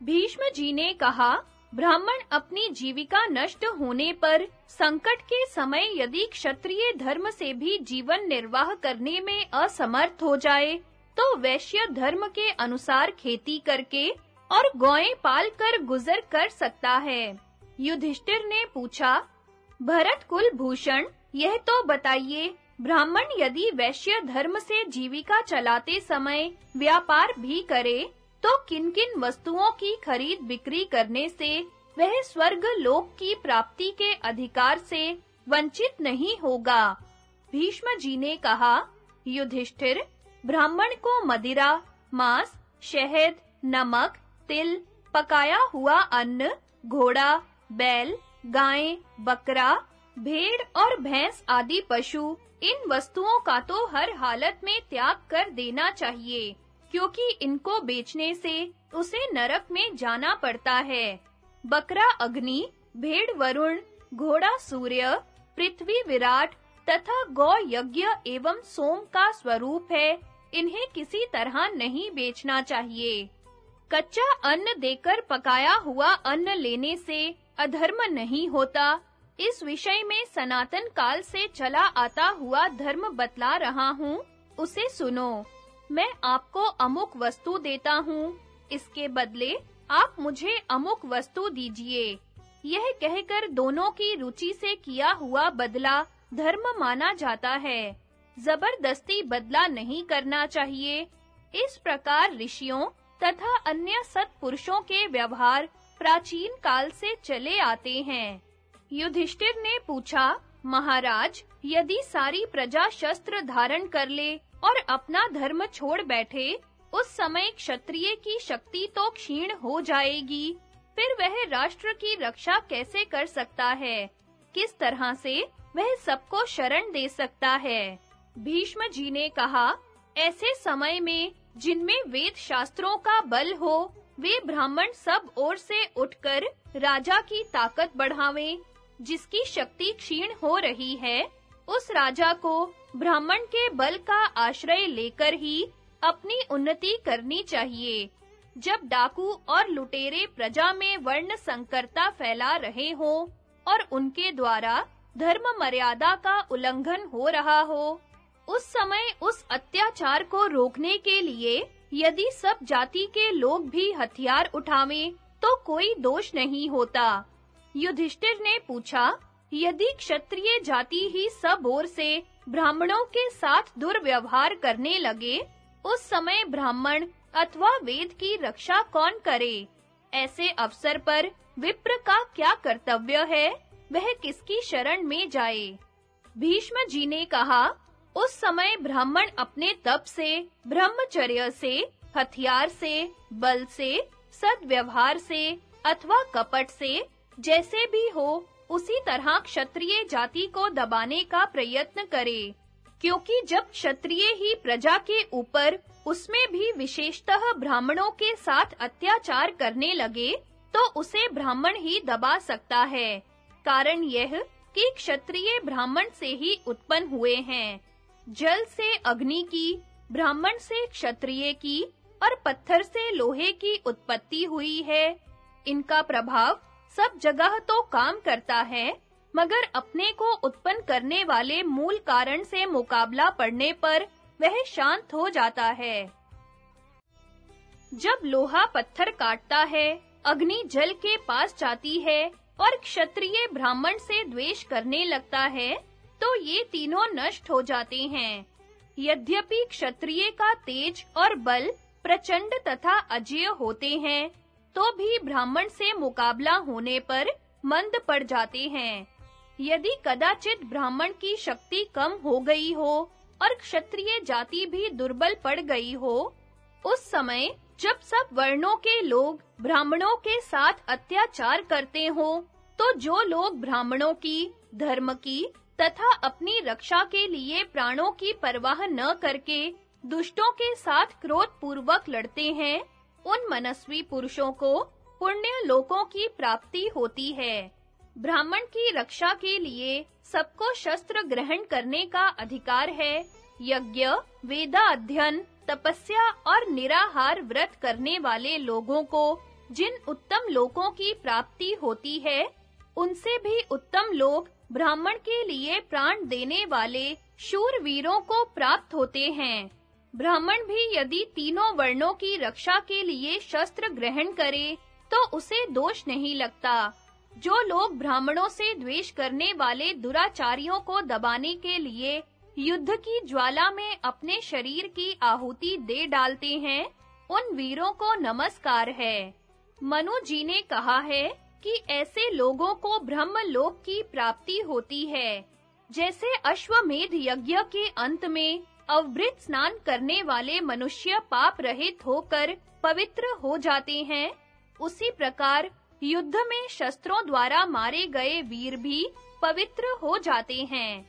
भीष्म जी ने कहा, ब्राह्मण अपनी जीविका नष्ट होने पर संकट के समय यदि क्षत्रिय धर्म से भी जीवन निर्वाह करने में असमर्थ हो जाए तो वैश्य धर्म के अनुसार खेती करके और गौएँ पाल कर गुजर कर सकता है। युधिष्ठिर ने पूछा, भरत कुल भूषण, यह तो बताइए, ब्राह्मण यदि वैश्य धर्म से जीविका चलाते समय व्यापार भी करे तो किन-किन वस्तुओं की खरीद बिक्री करने से वह स्वर्ग लोक की प्राप्ति के अधिकार से वंचित नहीं होगा? भीष्म जी ने कहा, युधिष्ठिर ब्राह्मण को मदिरा, मांस, शहद, नमक, तिल, पकाया हुआ अन्न, घोड़ा, बैल, गाय, बकरा, भेड़ और भैंस आदि पशु, इन वस्तुओं का तो हर हालत में त्याग कर देना चाहिए, क्योंकि इनको बेचने से उसे नरक में जाना पड़ता है। बकरा अग्नि, भेड़ वरुण, घोड़ा सूर्य, पृथ्वी विराट तथा गौ यज्ञ एवं सोम का स्वरूप है। इन्हें किसी तरह नहीं बेचना चाहिए। कच्चा अन्न देकर पकाया हुआ अन्न लेने से अधर्म नहीं होता। इस विषय में सनातन काल से चला आता हुआ धर्म बतला रहा हूँ, उसे सुनो। मैं आपको अमुक वस्तु देता हूँ। इसके बदले आप मुझे अमुक वस्तु दीजिए। यह कहकर दोनों की रुचि से किया हुआ बदला धर्म माना जाता है। ज़बरदस्ती बदला नहीं करना चाहिए। इस प्रकार ऋषियों तथा अन्य सत्पुरुषों के व्यवहार प्राचीन काल से चले आते हैं। युधिष्ठिर ने पूछा, महाराज, यदि सारी प्रजा शस्त्र धारण कर ले और अपना धर्म छोड़ बैठे, उस समय क्षत्रिय की शक्ति तो क्षीण हो जाएगी। फिर वह राष्ट्र की रक्षा कैसे कर सकता है? किस तरह से वह सबको शरण दे सकता है? भीष्म जी ने कहा, ऐसे समय में जिनमें वेद शास्त्रों का बल हो, वे ब्राह्मण सब ओर से उठकर राजा की ताकत बढ़ावें। जिसकी शक्ति क्षीण हो रही है, उस राजा को ब्राह्मण के बल का आश्रय लेकर ही अपनी उन्नति करनी चाहिए। जब डाकू और लुटेरे प्रजा में वर्ण संकरता फैला रहे हो और उनके द्वारा धर्म मर्यादा का उल्लंघन हो रहा हो उस समय उस अत्याचार को रोकने के लिए यदि सब जाति के लोग भी हथियार उठावें तो कोई दोष नहीं होता। युधिष्ठिर ने पूछा, यदि क्षत्रिय जाति ही सब ओर से ब्राह्मणों के साथ दुर्व्यवहार करने लगे, उस समय ब्राह्मण अथवा वेद की रक्षा कौन करे? ऐसे अवसर पर विप्र का क्या कर्तव्य है? वह किसकी शरण में जाए? भीष्म जी ने कहा उस समय ब्राह्मण अपने तप से, ब्रह्मचर्य से, हथियार से, बल से, सद्व्यवहार से अथवा कपट से, जैसे भी हो, उसी तरह क्षत्रिय जाति को दबाने का प्रयत्न करे। क्योंकि जब क्षत्रिय ही प्रजा के ऊपर, उसमें भी विशेषतः ब्राह्मणों के साथ अत्याचार करने लगे तो उसे ब्राह्मण ही दबा सकता है। कारण यह कि क्षत्रिय ब्राह्मण से ही उत्पन्न हुए हैं। जल से अग्नि की, ब्राह्मण से क्षत्रिय की और पत्थर से लोहे की उत्पत्ति हुई है। इनका प्रभाव सब जगह तो काम करता है, मगर अपने को उत्पन्न करने वाले मूल कारण से मुकाबला पड़ने पर वह शांत हो जाता है। जब लोहा पत्थर काटता है, अग्नि जल के पास जाती है और क्षत्रिय ब्राह्मण से द्वेष करने लगता है तो ये तीनों नष्ट हो जाते हैं। यद्यपि क्षत्रिय का तेज और बल प्रचंड तथा अजय होते हैं तो भी ब्राह्मण से मुकाबला होने पर मंद पड़ जाते हैं। यदि कदाचित ब्राह्मण की शक्ति कम हो गई हो और क्षत्रिय जाति भी दुर्बल पड़ गई हो, उस समय जब सब वर्णों के लोग ब्राह्मणों के साथ अत्याचार करते हो तो जो लोग ब्राह्मणों की, धर्म की तथा अपनी रक्षा के लिए प्राणों की परवाह न करके दुष्टों के साथ क्रोध पूर्वक लड़ते हैं। उन मनस्वी पुरुषों को पुण्य लोकों की प्राप्ति होती है। ब्राह्मण की रक्षा के लिए सबको शस्त्र ग्रहण करने का अधिकार है। यज्ञ वेदा अध्ययन तपस्या और निराहार व्रत करने वाले लोगों को जिन उत्तम लोकों की प्राप्ति होती है, उनसे भी उत्तम लोग ब्राह्मण के लिए प्राण देने वाले शूर वीरों को प्राप्त होते हैं। ब्राह्मण भी यदि तीनों वर्णों की रक्षा के लिए शस्त्र ग्रहण करे तो उसे दोष नहीं लगता। जो लोग ब्राह्मणों से द्वेष करने वाले दुराचारियों को दबाने के लिए युद्ध की ज्वाला में अपने शरीर की आहुति दे डालते हैं, उन वीरों को नमस्कार है। मनु जी ने कहा है कि ऐसे लोगों को ब्रह्म लोक की प्राप्ति होती है। जैसे अश्वमेध यज्ञ के अंत में अवृत स्नान करने वाले मनुष्य पाप रहित होकर पवित्र हो जाते हैं, उसी प्रकार युद्ध में शस्त्रों द्वारा मारे गए वीर भी पवित्र हो जाते हैं।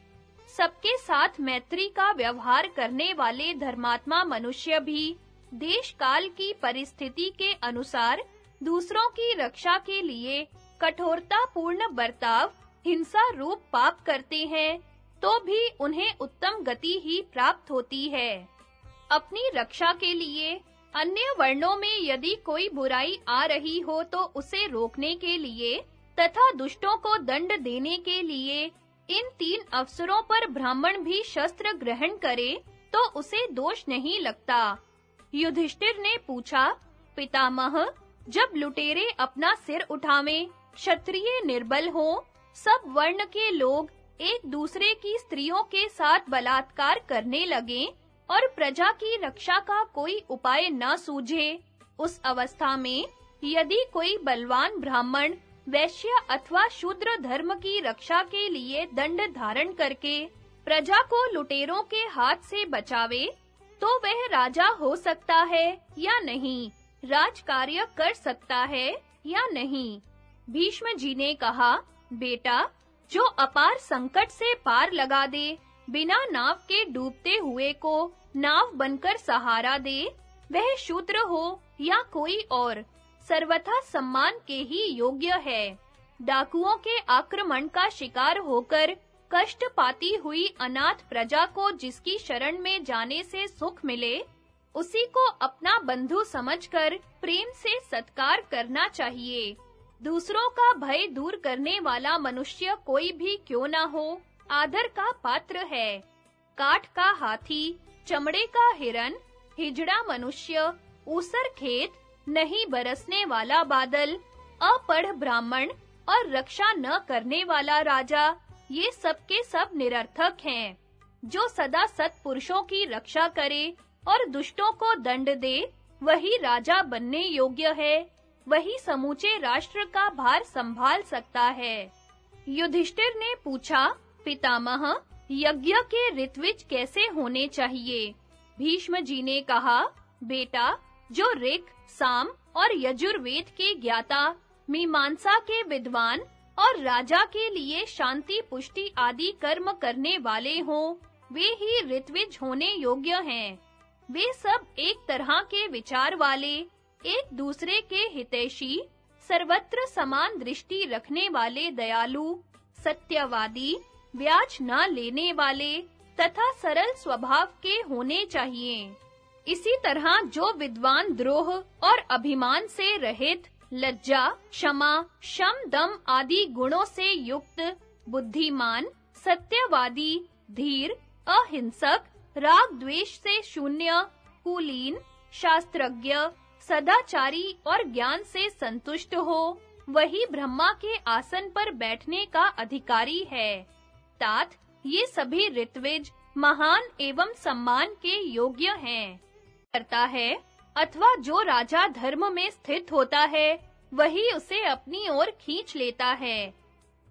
सबके साथ मैत्री का व्यवहार करने वाले धर्मात्मा मनुष्य भी देश काल की परिस्थिति के अनुसार दूसरों की रक्षा के लिए कठोरता पूर्ण बर्ताव, हिंसा रूप पाप करते हैं तो भी उन्हें उत्तम गति ही प्राप्त होती है। अपनी रक्षा के लिए, अन्य वर्णों में यदि कोई बुराई आ रही हो तो उसे रोकने के लिए तथा दुष्टों को दंड देने के लिए इन तीन अवसरों पर ब्राह्मण भी शस्त्र ग्रहण करे तो उसे दोष नहीं लगता। युधिष्ठिर ने पूछा, पितामह जब लुटेरे अपना सिर उठावे, क्षत्रिय निर्बल हो, सब वर्ण के लोग एक दूसरे की स्त्रियों के साथ बलात्कार करने लगे और प्रजा की रक्षा का कोई उपाय न सूझे, उस अवस्था में यदि कोई बलवान ब्राह्मण वैश्य अथवा शूद्र धर्म की रक्षा के लिए दंड धारण करके प्रजा को लुटेरों के हाथ से बचावे तो वह राजा हो सकता है या नहीं। राजकार्य कर सकता है या नहीं? भीष्म जी ने कहा, बेटा, जो अपार संकट से पार लगा दे, बिना नाव के डूबते हुए को नाव बनकर सहारा दे, वह शूद्र हो या कोई और, सर्वथा सम्मान के ही योग्य है। डाकुओं के आक्रमण का शिकार होकर कष्ट पाती हुई अनाथ प्रजा को जिसकी शरण में जाने से सुख मिले उसी को अपना बंधु समझकर प्रेम से सत्कार करना चाहिए। दूसरों का भय दूर करने वाला मनुष्य कोई भी क्यों ना हो, आदर का पात्र है। काठ का हाथी, चमड़े का हिरन, हिजड़ा मनुष्य, ऊसर खेत, नहीं बरसने वाला बादल, अपढ़ ब्राह्मण और रक्षा न करने वाला राजा, ये सब के सब निरर्थक हैं, जो सदा सत्पुरुषों की रक्षा करे और दुष्टों को दंड दे, वही राजा बनने योग्य है, वही समूचे राष्ट्र का भार संभाल सकता है। युधिष्ठिर ने पूछा, पितामह, यज्ञ के ऋत्विज कैसे होने चाहिए? भीष्म जी ने कहा, बेटा, जो ऋक, साम और यजुर्वेद के ज्ञाता, मीमांसा के विद्वान और राजा के लिए शांति, पुष्टि आदि कर्म करने वाले हों, वे ही ऋत्विज होने योग्य हैं। वे सब एक तरह के विचार वाले, एक दूसरे के हितैषी, सर्वत्र समान दृष्टि रखने वाले दयालु, सत्यवादी, ब्याज न लेने वाले तथा सरल स्वभाव के होने चाहिए। इसी तरह जो विद्वान द्रोह और अभिमान से रहित, लज्जा, क्षमा, शम, दम आदि गुणों से युक्त, बुद्धिमान, सत्यवादी, धीर, अहिंसक राग द्वेष से शून्य, कुलीन, शास्त्रज्ञ, सदाचारी और ज्ञान से संतुष्ट हो, वही ब्रह्मा के आसन पर बैठने का अधिकारी है। तात, ये सभी ऋत्विज महान एवं सम्मान के योग्य हैं। करता है, अथवा जो राजा धर्म में स्थित होता है, वही उसे अपनी ओर खींच लेता है।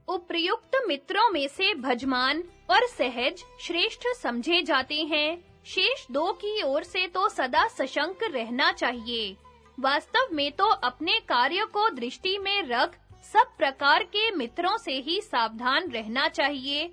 उपयुक्त मित्रों में से भजमान और सहज, श्रेष्ठ समझे जाते हैं। शेष दो की ओर से तो सदा सशंक रहना चाहिए। वास्तव में तो अपने कार्य को दृष्टि में रख, सब प्रकार के मित्रों से ही सावधान रहना चाहिए।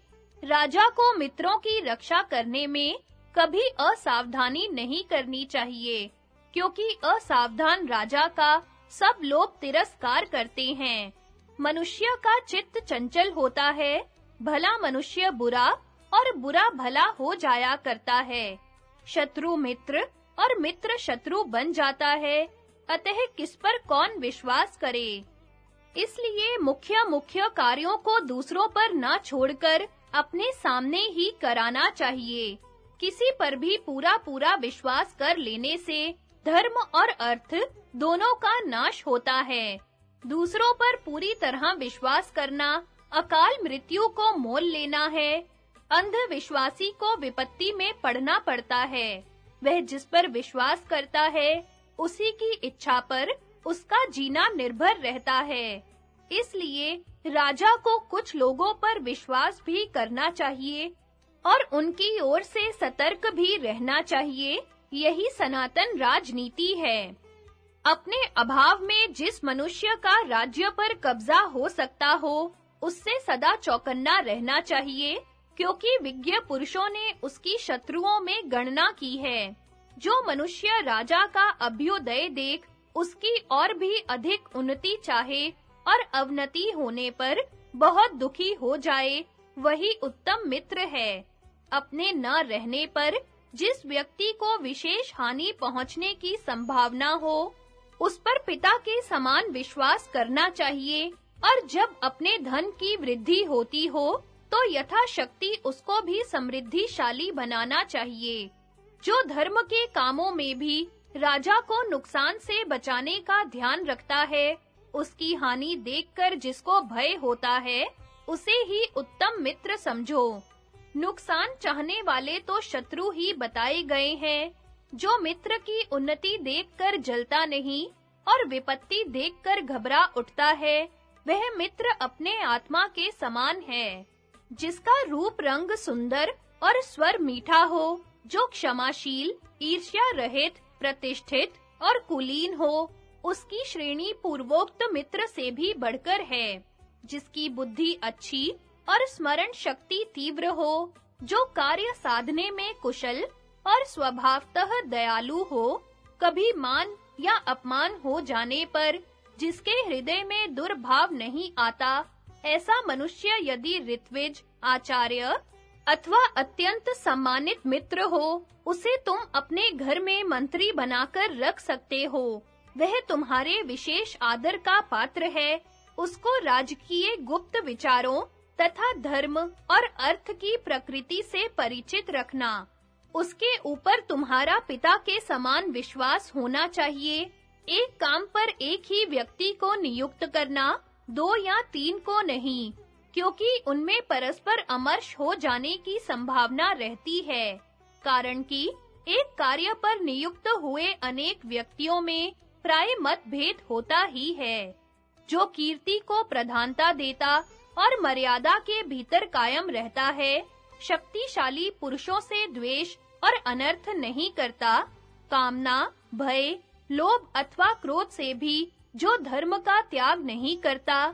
राजा को मित्रों की रक्षा करने में कभी असावधानी नहीं करनी चाहिए, क्योंकि असावधान राजा का सब लोग तिरस्कार करते हैं। मनुष्य का चित्त चंचल होता है भला मनुष्य बुरा और बुरा भला हो जाया करता है। शत्रु मित्र और मित्र शत्रु बन जाता है। अतः किस पर कौन विश्वास करे? इसलिए मुख्य मुख्य कार्यों को दूसरों पर ना छोड़कर अपने सामने ही कराना चाहिए। किसी पर भी पूरा पूरा विश्वास कर लेने से धर्म और अर्थ दोनों का नाश होता है। दूसरों पर पूरी तरह विश्वास करना अकाल मृत्यु को मोल लेना है। अंधविश्वासी को विपत्ति में पड़ना पड़ता है। वह जिस पर विश्वास करता है, उसी की इच्छा पर उसका जीना निर्भर रहता है। इसलिए राजा को कुछ लोगों पर विश्वास भी करना चाहिए और उनकी ओर से सतर्क भी रहना चाहिए। यही सनातन राजनीति है। अपने अभाव में जिस मनुष्य का राज्य पर कब्जा हो सकता हो उससे सदा चौकन्ना रहना चाहिए, क्योंकि विज्ञ पुरुषों ने उसकी शत्रुओं में गणना की है। जो मनुष्य राजा का अभ्युदय देख, उसकी और भी अधिक उन्नति चाहे और अवनति होने पर बहुत दुखी हो जाए, वही उत्तम मित्र है। अपने न रहने पर जिस व्यक्ति को विशेष हानि पहुँचने की संभावना हो, उस पर पिता के समान विश्वास करना चाहिए। और जब अपने धन की वृद्धि होती हो तो यथाशक्ति उसको भी समृद्धिशाली बनाना चाहिए। जो धर्म के कामों में भी राजा को नुकसान से बचाने का ध्यान रखता है, उसकी हानि देखकर जिसको भय होता है, उसे ही उत्तम मित्र समझो। नुकसान चाहने वाले तो शत्रु ही बताए गए हैं, जो मित्र की उन्नति देखकर जलता नहीं और विपत्ति देखकर घबरा उठता है वह मित्र अपने आत्मा के समान है, जिसका रूप रंग सुंदर और स्वर मीठा हो, जो क्षमाशील, ईर्ष्या रहित, प्रतिष्ठित और कुलीन हो, उसकी श्रेणी पूर्वोक्त मित्र से भी बढ़कर है, जिसकी बुद्धि अच्छी और स्मरण शक्ति तीव्र हो, जो कार्य साधने में कुशल और स्वभावतः दयालु हो, कभी मान या अपमान हो जाने पर जिसके हृदय में दुर्भाव नहीं आता, ऐसा मनुष्य यदि ऋत्विज, आचार्य अथवा अत्यंत सम्मानित मित्र हो, उसे तुम अपने घर में मंत्री बनाकर रख सकते हो। वह तुम्हारे विशेष आदर का पात्र है। उसको राजकीय गुप्त विचारों तथा धर्म और अर्थ की प्रकृति से परिचित रखना। उसके ऊपर तुम्हारा पिता के समान विश्वास होना चाहिए। एक काम पर एक ही व्यक्ति को नियुक्त करना, दो या तीन को नहीं, क्योंकि उनमें परस्पर अमर्ष हो जाने की संभावना रहती है। कारण कि, एक कार्य पर नियुक्त हुए अनेक व्यक्तियों में प्राय मतभेद होता ही है, जो कीर्ति को प्रधानता देता और मर्यादा के भीतर कायम रहता है, शक्तिशाली पुरुषों से द्वेष और अनर्थ नहीं करता, कामना, भय लोभ अथवा क्रोध से भी जो धर्म का त्याग नहीं करता,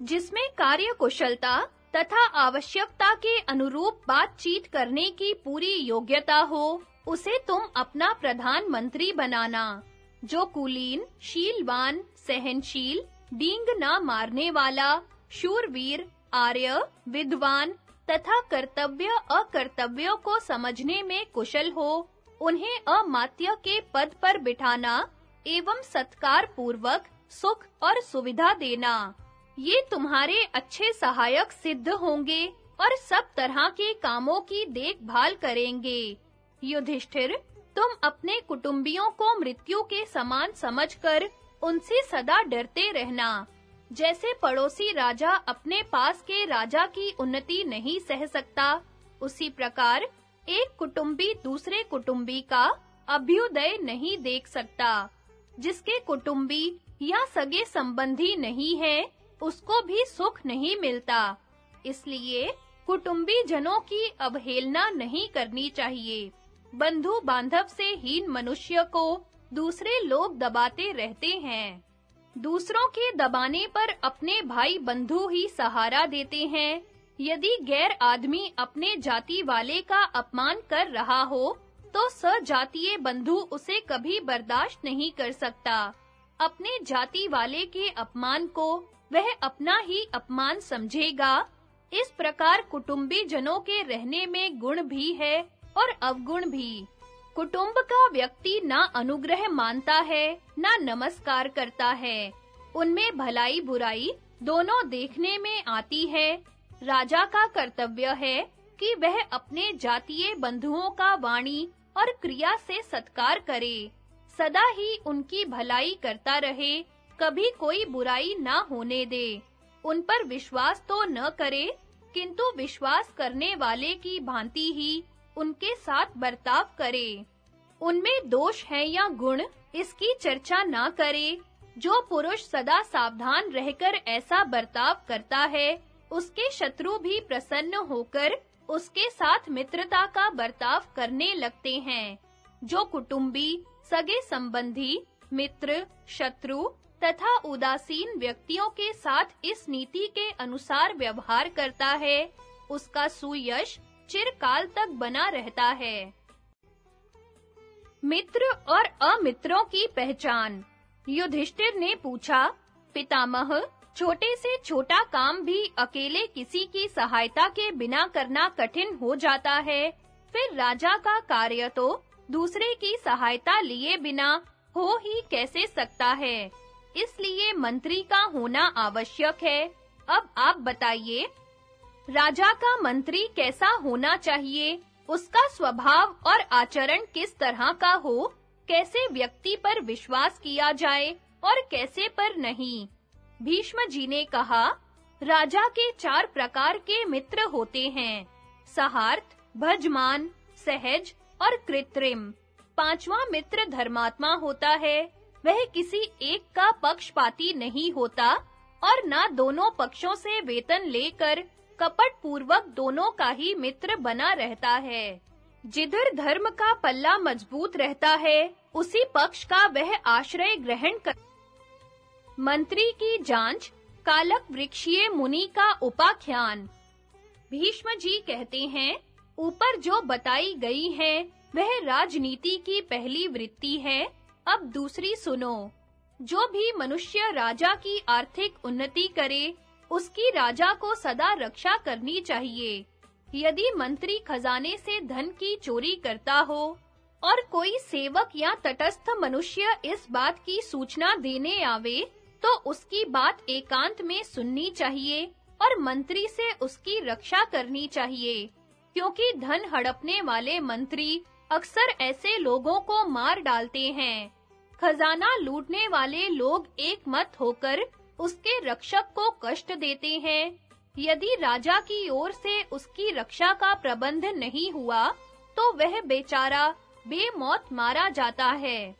जिसमें कार्य कुशलता तथा आवश्यकता के अनुरूप बातचीत करने की पूरी योग्यता हो, उसे तुम अपना प्रधानमंत्री बनाना, जो कुलीन, शीलवान, सहनशील, डींग न मारने वाला, शूरवीर, आर्य, विद्वान तथा कर्तव्य अकर्तव्यों को समझने में कुशल हो, उन्हें अमात्य के पद पर बिठाना एवं सत्कार पूर्वक सुख और सुविधा देना। ये तुम्हारे अच्छे सहायक सिद्ध होंगे और सब तरह के कामों की देखभाल करेंगे। युधिष्ठिर, तुम अपने कुटुंबियों को मृत्यु के समान समझकर उनसे सदा डरते रहना। जैसे पड़ोसी राजा अपने पास के राजा की उन्नति नहीं सह सकता, उसी प्रकार एक कुटुंबी दूसरे कुटुंबी का अभ्युदय नहीं देख सकता। जिसके कुटुंबी या सगे संबंधी नहीं है, उसको भी सुख नहीं मिलता। इसलिए कुटुंबी जनों की अवहेलना नहीं करनी चाहिए। बंधु बांधव से हीन मनुष्य को दूसरे लोग दबाते रहते हैं। दूसरों के दबाने पर अपने भाई बंधु ही सहारा देते हैं। यदि गैर आदमी अपने जाति वाले का अपमान कर रहा हो तो सजातीय बंधु उसे कभी बर्दाश्त नहीं कर सकता। अपने जाति वाले के अपमान को वह अपना ही अपमान समझेगा। इस प्रकार कुटुंबी जनों के रहने में गुण भी है और अवगुण भी। कुटुंब का व्यक्ति ना अनुग्रह मानता है, ना नमस्कार करता है। उनमें भलाई बुराई दोनों देखने में आती है। राजा का कर्तव्य है कि वह अपने जातीय बंधुओं का वाणी और क्रिया से सत्कार करे। सदा ही उनकी भलाई करता रहे, कभी कोई बुराई ना होने दे। उन पर विश्वास तो न करे, किंतु विश्वास करने वाले की भांति ही उनके साथ बर्ताव करे। उनमें दोष है या गुण, इसकी चर्चा ना करे। जो पुरुष सदा सावधान रहकर ऐसा बर्ताव करता है, उसके शत्रु भी प्रसन्न होकर उसके साथ मित्रता का बर्ताव करने लगते हैं, जो कुटुंबी, सगे संबंधी, मित्र, शत्रु तथा उदासीन व्यक्तियों के साथ इस नीति के अनुसार व्यवहार करता है। उसका सुयश चिरकाल तक बना रहता है। मित्र और अमित्रों की पहचान। युधिष्ठिर ने पूछा, पितामह छोटे से छोटा काम भी अकेले किसी की सहायता के बिना करना कठिन हो जाता है। फिर राजा का कार्य तो दूसरे की सहायता लिए बिना हो ही कैसे सकता है? इसलिए मंत्री का होना आवश्यक है। अब आप बताइए, राजा का मंत्री कैसा होना चाहिए? उसका स्वभाव और आचरण किस तरह का हो? कैसे व्यक्ति पर विश्वास किया जाए और कैसे पर नहीं? भीष्म जी ने कहा, राजा के चार प्रकार के मित्र होते हैं। सहार्थ, भजमान, सहज और कृत्रिम। पांचवा मित्र धर्मात्मा होता है। वह किसी एक का पक्षपाती नहीं होता और ना दोनों पक्षों से वेतन लेकर कपट पूर्वक दोनों का ही मित्र बना रहता है। जिधर धर्म का पल्ला मज़बूत रहता है, उसी पक्ष का वह आश्रय ग्रहण कर मंत्री की जाँच कालक वृक्षीय मुनि का उपाख्यान। भीष्म जी कहते हैं, ऊपर जो बताई गई है, वह राजनीति की पहली वृत्ति है। अब दूसरी सुनो। जो भी मनुष्य राजा की आर्थिक उन्नति करे, उसकी राजा को सदा रक्षा करनी चाहिए। यदि मंत्री खजाने से धन की चोरी करता हो, और कोई सेवक या तटस्थ मनुष्य इस बात की सूचना देने आवे तो उसकी बात एकांत में सुननी चाहिए और मंत्री से उसकी रक्षा करनी चाहिए, क्योंकि धन हड़पने वाले मंत्री अक्सर ऐसे लोगों को मार डालते हैं। खजाना लूटने वाले लोग एक मत होकर उसके रक्षक को कष्ट देते हैं। यदि राजा की ओर से उसकी रक्षा का प्रबंध नहीं हुआ तो वह बेचारा बेमौत मारा जाता है।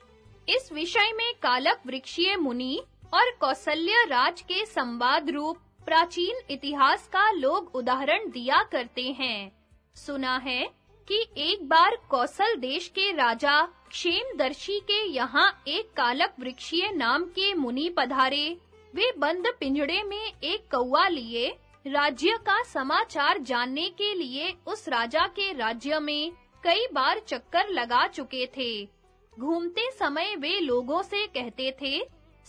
इस विषय में कालक वृक्षीय मुनि और कौशल्य राज के संवाद रूप प्राचीन इतिहास का लोग उदाहरण दिया करते हैं। सुना है कि एक बार कौशल देश के राजा क्षेमदर्शी के यहाँ एक कालक वृक्षीय नाम के मुनि पधारे। वे बंद पिंजड़े में एक कौवा लिए, राज्य का समाचार जानने के लिए उस राजा के राज्य में कई बार चक्कर लगा चुके थे। घूमते समय वे लोगों से कहते थे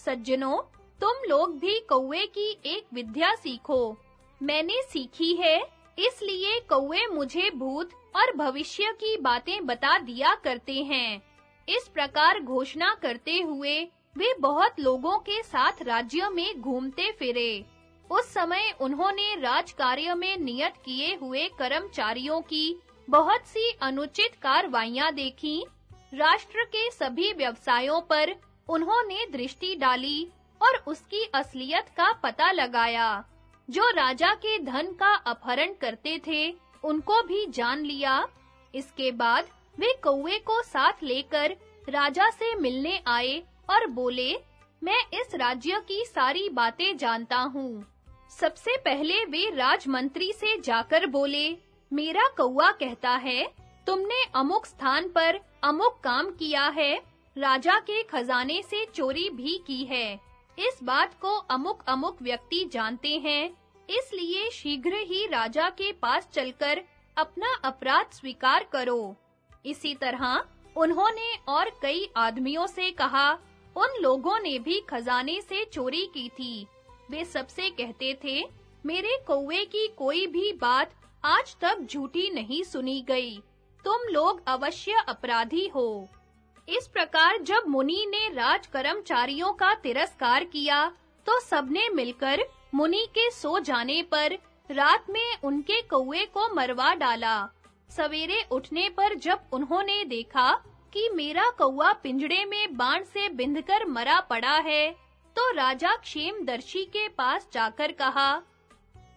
सज्जनों, तुम लोग भी कौवे की एक विद्या सीखो। मैंने सीखी है, इसलिए कौवे मुझे भूत और भविष्य की बातें बता दिया करते हैं। इस प्रकार घोषणा करते हुए, वे बहुत लोगों के साथ राज्य में घूमते फिरे। उस समय उन्होंने राजकार्य में नियत किए हुए कर्मचारियों की बहुत सी अनुचित कार्रवाइयाँ देखी। राष्ट्र के सभी व्यवसायों पर उन्होंने दृष्टि डाली और उसकी असलियत का पता लगाया। जो राजा के धन का अपहरण करते थे, उनको भी जान लिया। इसके बाद वे कौवे को साथ लेकर राजा से मिलने आए और बोले, मैं इस राज्य की सारी बातें जानता हूँ। सबसे पहले वे राजमंत्री से जाकर बोले, मेरा कौवा कहता है, तुमने अमुक स्थान पर अमुक काम किया है राजा के खजाने से चोरी भी की है। इस बात को अमुक अमुक व्यक्ति जानते हैं। इसलिए शीघ्र ही राजा के पास चलकर अपना अपराध स्वीकार करो। इसी तरह उन्होंने और कई आदमियों से कहा, उन लोगों ने भी खजाने से चोरी की थी। वे सबसे कहते थे, मेरे कौवे की कोई भी बात आज तक झूठी नहीं सुनी गई। तुम लोग अवश्य अपराधी हो। इस प्रकार जब मुनि ने राज कर्मचारियों का तिरस्कार किया तो सबने मिलकर मुनि के सो जाने पर रात में उनके कौवे को मरवा डाला। सवेरे उठने पर जब उन्होंने देखा कि मेरा कौवा पिंजड़े में बाण से बिंधकर मरा पड़ा है तो राजा क्षेमदर्शी के पास जाकर कहा,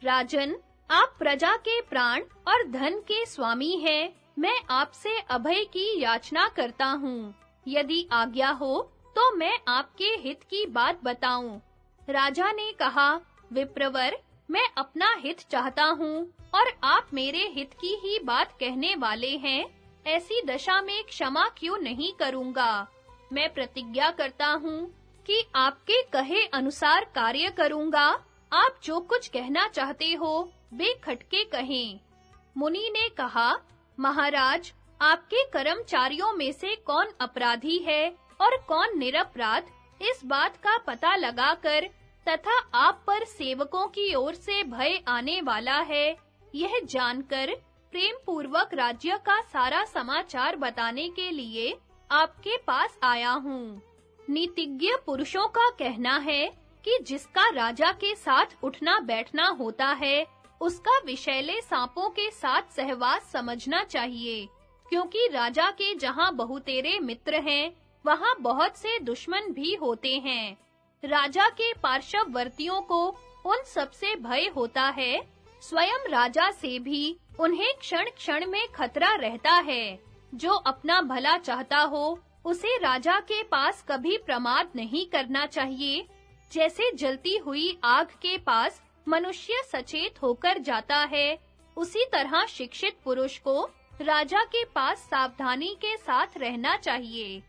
राजन, आप प्रजा के प्राण और धन के स्वामी हैं। मैं आपसे अभय की याचना करता हूँ। यदि आज्ञा हो तो मैं आपके हित की बात बताऊँ। राजा ने कहा, विप्रवर, मैं अपना हित चाहता हूँ, और आप मेरे हित की ही बात कहने वाले हैं। ऐसी दशा में क्षमा क्यों नहीं करूँगा? मैं प्रतिज्ञा करता हूँ कि आपके कहे अनुसार कार्य करूँगा। आप जो कुछ कहना चाहते हो बेखटके कहें। मुनि ने कहा महाराज, आपके कर्मचारियों में से कौन अपराधी है और कौन निरपराध? इस बात का पता लगाकर तथा आप पर सेवकों की ओर से भय आने वाला है। यह जानकर प्रेम पूर्वक राज्य का सारा समाचार बताने के लिए आपके पास आया हूँ। नीतिज्ञ पुरुषों का कहना है कि जिसका राजा के साथ उठना बैठना होता है उसका विषैले सांपों के साथ सहवास समझना चाहिए, क्योंकि राजा के जहाँ बहुतेरे मित्र हैं, वहाँ बहुत से दुश्मन भी होते हैं। राजा के पार्श्ववर्तियों को उन सबसे भय होता है, स्वयं राजा से भी उन्हें क्षण-क्षण में खतरा रहता है। जो अपना भला चाहता हो, उसे राजा के पास कभी प्रमाद नहीं करना चाहिए। जैसे जलती हुई आग के पास मनुष्य सचेत होकर जाता है। उसी तरह शिक्षित पुरुष को राजा के पास सावधानी के साथ रहना चाहिए।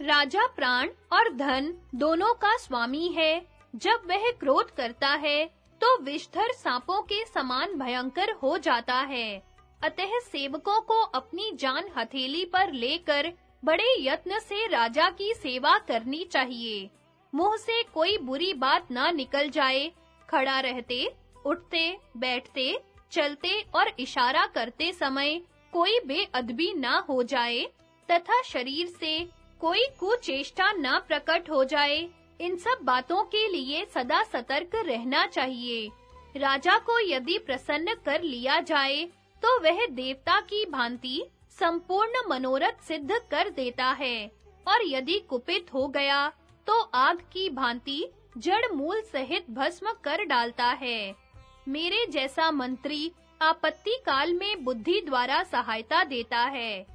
राजा प्राण और धन दोनों का स्वामी है। जब वह क्रोध करता है तो विषधर सांपों के समान भयंकर हो जाता है। अतः सेवकों को अपनी जान हथेली पर लेकर बड़े यत्न से राजा की सेवा करनी चाहिए। मुँह से कोई बुरी बात ना निकल जाए खड़ा रहते, उठते, बैठते, चलते और इशारा करते समय कोई बेअदबी ना हो जाए, तथा शरीर से कोई कुचेष्टा ना प्रकट हो जाए। इन सब बातों के लिए सदा सतर्क रहना चाहिए। राजा को यदि प्रसन्न कर लिया जाए तो वह देवता की भांति संपूर्ण मनोरथ सिद्ध कर देता है। और यदि कुपित हो गया तो आग की भांति जड़ मूल सहित भस्म कर डालता है। मेरे जैसा मंत्री आपत्ति काल में बुद्धि द्वारा सहायता देता है।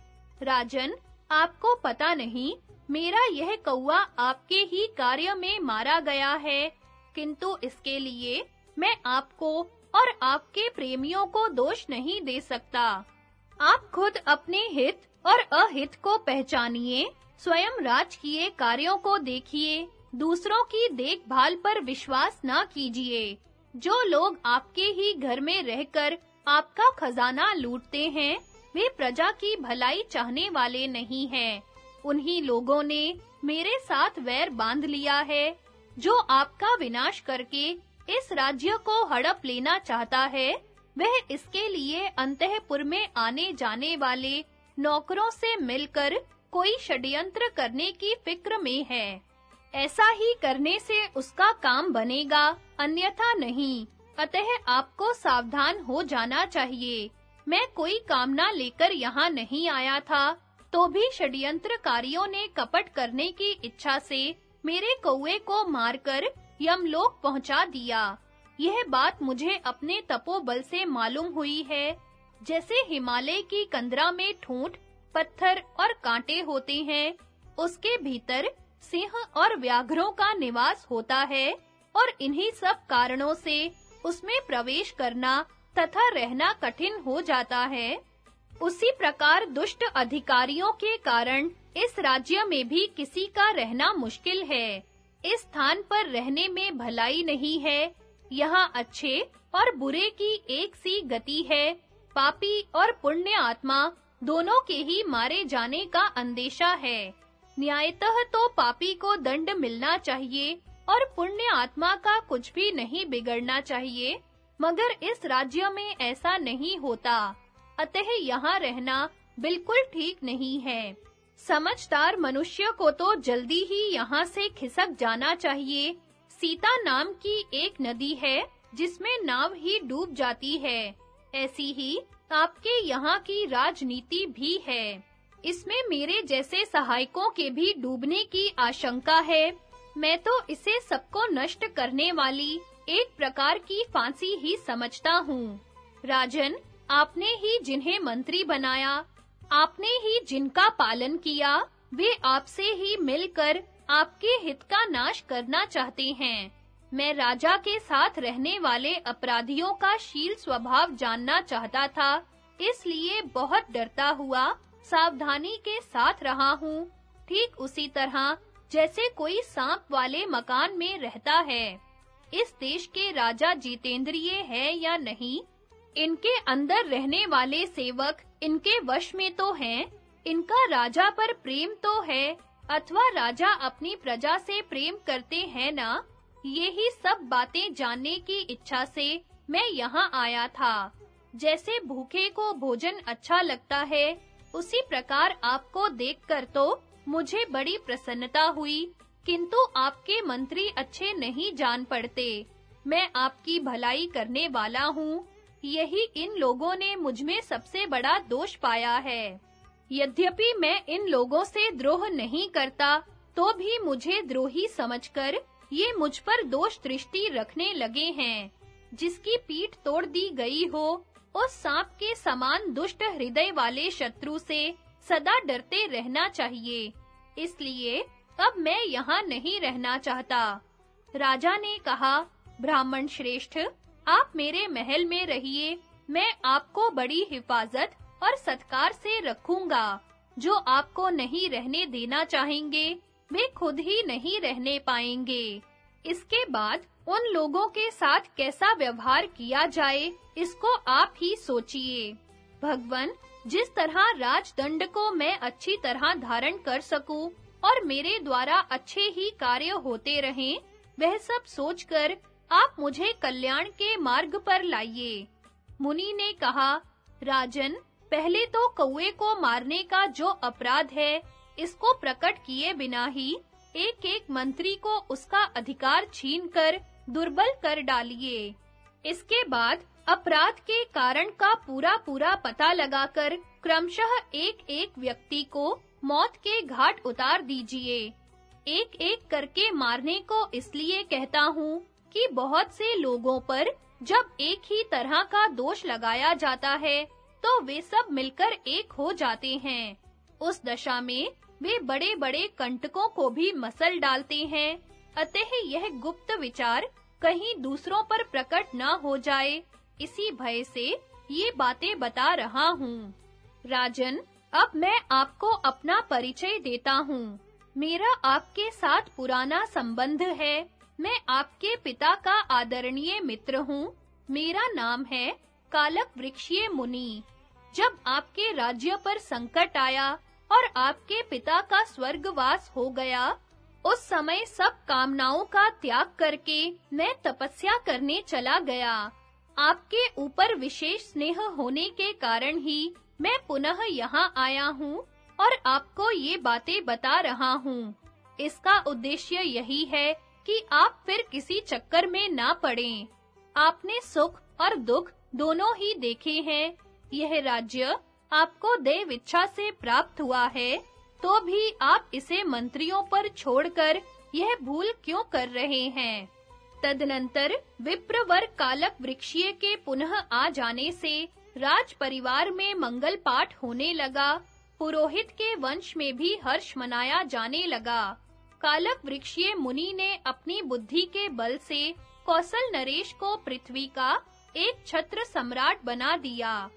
राजन, आपको पता नहीं, मेरा यह कौवा आपके ही कार्य में मारा गया है। किंतु इसके लिए मैं आपको और आपके प्रेमियों को दोष नहीं दे सकता। आप खुद अपने हित और अहित को पहचानिए, स्वयं राजकीय कार्यों को देखिए। दूसरों की देखभाल पर विश्वास ना कीजिए। जो लोग आपके ही घर में रहकर आपका खजाना लूटते हैं, वे प्रजा की भलाई चाहने वाले नहीं हैं। उन्हीं लोगों ने मेरे साथ वैर बाँध लिया है, जो आपका विनाश करके इस राज्य को हड़प लेना चाहता है, वह इसके लिए अंतःपुर में आने जाने वाले नौकरों से मिलकर कोई षड्यंत्र करने की फ़िक्र में है। ऐसा ही करने से उसका काम बनेगा, अन्यथा नहीं। अतः आपको सावधान हो जाना चाहिए। मैं कोई कामना लेकर यहाँ नहीं आया था तो भी षड्यंत्रकारियों ने कपट करने की इच्छा से मेरे कौए को मारकर यमलोक पहुँचा दिया। यह बात मुझे अपने तपोबल से मालूम हुई है। जैसे हिमालय की कंदरा में ठूंठ, पत्थर और कांटे होते हैं, उसके भीतर सिंह और व्याघ्रों का निवास होता है और इन्हीं सब कारणों से उसमें प्रवेश करना तथा रहना कठिन हो जाता है। उसी प्रकार दुष्ट अधिकारियों के कारण इस राज्य में भी किसी का रहना मुश्किल है। इस स्थान पर रहने में भलाई नहीं है। यहाँ अच्छे और बुरे की एक सी गति है। पापी और पुण्य आत्मा दोनों के ही मारे जाने का अंदेशा है। न्यायतः तो पापी को दंड मिलना चाहिए और पुण्य आत्मा का कुछ भी नहीं बिगड़ना चाहिए, मगर इस राज्य में ऐसा नहीं होता। अतः यहाँ रहना बिल्कुल ठीक नहीं है। समझदार मनुष्य को तो जल्दी ही यहाँ से खिसक जाना चाहिए। सीता नाम की एक नदी है, जिसमें नाव ही डूब जाती है। ऐसी ही आपके यहाँ की राजनीति भी है। इसमें मेरे जैसे सहायकों के भी डूबने की आशंका है। मैं तो इसे सबको नष्ट करने वाली एक प्रकार की फांसी ही समझता हूँ। राजन, आपने ही जिन्हें मंत्री बनाया, आपने ही जिनका पालन किया, वे आपसे ही मिलकर आपके हित का नाश करना चाहते हैं। मैं राजा के साथ रहने वाले अपराधियों का शील स्वभाव जानना चाहता था, इसलिए बहुत डरता हुआ सावधानी के साथ रहा हूँ। ठीक उसी तरह, जैसे कोई सांप वाले मकान में रहता है। इस देश के राजा जीतेंद्रिय है या नहीं? इनके अंदर रहने वाले सेवक इनके वश में तो हैं, इनका राजा पर प्रेम तो है, अथवा राजा अपनी प्रजा से प्रेम करते हैं ना? यही सब बातें जानने की इच्छा से मैं यहाँ आया था। जैसे भूखे को भोजन अच्छा लगता है उसी प्रकार आपको देखकर तो मुझे बड़ी प्रसन्नता हुई, किंतु आपके मंत्री अच्छे नहीं जान पड़ते। मैं आपकी भलाई करने वाला हूँ। यही इन लोगों ने मुझमें सबसे बड़ा दोष पाया है। यद्यपि मैं इन लोगों से द्रोह नहीं करता तो भी मुझे द्रोही समझकर ये मुझ पर दोष दृष्टि रखने लगे हैं। जिसकी पीठ तोड़ दी गई हो उस सांप के समान दुष्ट हृदय वाले शत्रु से सदा डरते रहना चाहिए। इसलिए अब मैं यहाँ नहीं रहना चाहता। राजा ने कहा, ब्राह्मण श्रेष्ठ, आप मेरे महल में रहिए, मैं आपको बड़ी हिफाजत और सत्कार से रखूँगा। जो आपको नहीं रहने देना चाहेंगे, वे खुद ही नहीं रहने पाएँगे। इसके बाद उन लोगों के साथ कैसा व्यवहार किया जाए, इसको आप ही सोचिए। भगवन, जिस तरह राजदंड को मैं अच्छी तरह धारण कर सकूँ और मेरे द्वारा अच्छे ही कार्य होते रहें, वह सब सोचकर आप मुझे कल्याण के मार्ग पर लाइए। मुनि ने कहा, राजन, पहले तो कौए को मारने का जो अपराध है, इसको प्रकट किए बिना ही एक-एक मंत्री को उसका अधिकार छीनकर दुर्बल कर डालिए। इसके बाद अपराध के कारण का पूरा-पूरा पता लगाकर क्रमशः एक-एक व्यक्ति को मौत के घाट उतार दीजिए। एक-एक करके मारने को इसलिए कहता हूँ कि बहुत से लोगों पर जब एक ही तरह का दोष लगाया जाता है तो वे सब मिलकर एक हो जाते हैं। उस दशा में वे बड़े-बड़े कंटकों को भी मसल डालते हैं। अतः यह गुप्त विचार कहीं दूसरों पर प्रकट ना हो जाए। इसी भय से ये बातें बता रहा हूँ। राजन, अब मैं आपको अपना परिचय देता हूँ। मेरा आपके साथ पुराना संबंध है। मैं आपके पिता का आदरणीय मित्र हूँ। मेरा नाम है कालक वृक्षीय मुनि। जब आपके राज्य पर संकट आया और आपके पिता का स्वर्गवास हो गया उस समय सब कामनाओं का त्याग करके मैं तपस्या करने चला गया। आपके ऊपर विशेष स्नेह होने के कारण ही मैं पुनः यहाँ आया हूँ और आपको ये बातें बता रहा हूँ। इसका उद्देश्य यही है कि आप फिर किसी चक्कर में ना पड़ें। आपने सुख और दुख दोनों ही देखे हैं। यह राज्य आपको देव इच्छा से प्राप्त हुआ है। तो भी आप इसे मंत्रियों पर छोड़कर यह भूल क्यों कर रहे हैं? तदनंतर विप्रवर कालक वृक्षीय के पुनः आ जाने से राज परिवार में मंगल पाठ होने लगा। पुरोहित के वंश में भी हर्ष मनाया जाने लगा। कालक वृक्षीय मुनि ने अपनी बुद्धि के बल से कौशल नरेश को पृथ्वी का एक छत्र सम्राट बना दिया।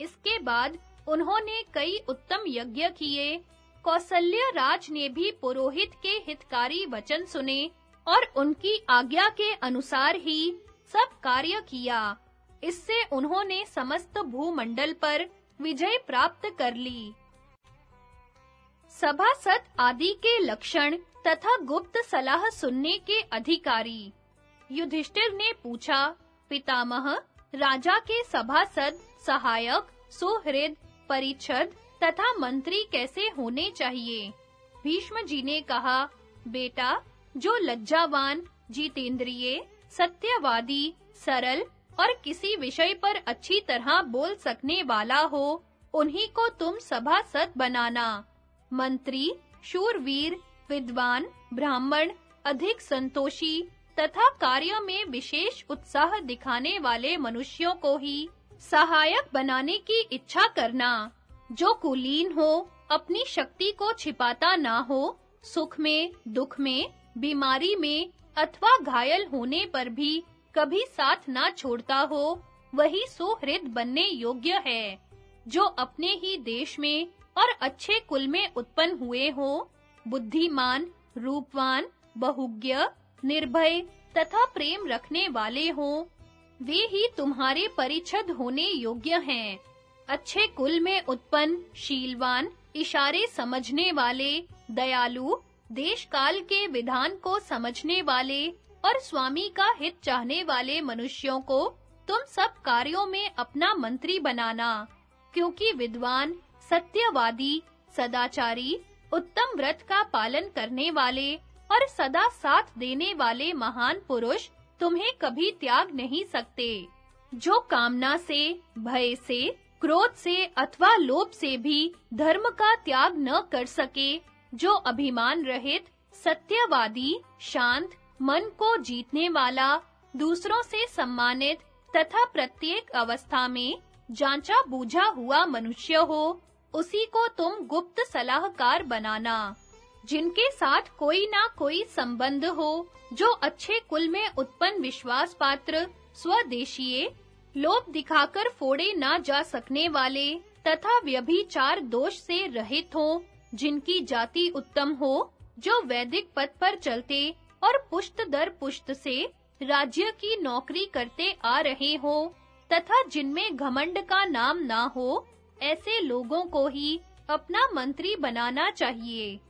इसके बाद उन्होंने कई उत्तम यज्ञ किए। कौशल्य राज ने भी पुरोहित के हितकारी वचन सुने और उनकी आज्ञा के अनुसार ही सब कार्य किया। इससे उन्होंने समस्त भूमंडल पर विजय प्राप्त कर ली। सभासद आदि के लक्षण तथा गुप्त सलाह सुनने के अधिकारी। युधिष्ठिर ने पूछा, पितामह, राजा के सभासद, सहायक, सुहृद, परिच्छद तथा मंत्री कैसे होने चाहिए? भीष्म जी ने कहा, बेटा, जो लज्जावान, जितेंद्रिय, सत्यवादी, सरल और किसी विषय पर अच्छी तरह बोल सकने वाला हो, उन्हीं को तुम सभासद बनाना। मंत्री, शूरवीर, विद्वान, ब्राह्मण, अधिक संतोषी तथा कार्य में विशेष उत्साह दिखाने वाले मनुष्यों को ही सहायक बनाने की इच्छा करना। जो कुलीन हो, अपनी शक्ति को छिपाता ना हो, सुख में, दुख में, बीमारी में, अथवा घायल होने पर भी कभी साथ ना छोड़ता हो, वही सुहृद बनने योग्य है। जो अपने ही देश में और अच्छे कुल में उत्पन्न हुए हो, बुद्धिमान, रूपवान, बहुज्ञ, निर्भय तथा प्रेम रखने वाले हो, वे ही तुम्हारे परिच्छद होने योग्य हैं। अच्छे कुल में उत्पन्न, शीलवान, इशारे समझने वाले, दयालु देश काल के विधान को समझने वाले और स्वामी का हित चाहने वाले मनुष्यों को तुम सब कार्यों में अपना मंत्री बनाना, क्योंकि विद्वान, सत्यवादी, सदाचारी, उत्तम व्रत का पालन करने वाले और सदा साथ देने वाले महान पुरुष तुम्हें कभी त्याग नहीं सकते। जो कामना से, भय से क्रोध से अथवा लोभ से भी धर्म का त्याग न कर सके, जो अभिमान रहित, सत्यवादी, शांत, मन को जीतने वाला, दूसरों से सम्मानित तथा प्रत्येक अवस्था में जांचा बूझा हुआ मनुष्य हो, उसी को तुम गुप्त सलाहकार बनाना, जिनके साथ कोई ना कोई संबंध हो, जो अच्छे कुल में उत्पन्न विश्वास पात्र स्वदेशीय लोभ दिखाकर फोड़े ना जा सकने वाले, तथा व्यभिचार दोष से रहित हो, जिनकी जाति उत्तम हो, जो वैदिक पद पर चलते और पुष्ट दर पुष्ट से राज्य की नौकरी करते आ रहे हो, तथा जिनमें घमंड का नाम ना हो, ऐसे लोगों को ही अपना मंत्री बनाना चाहिए।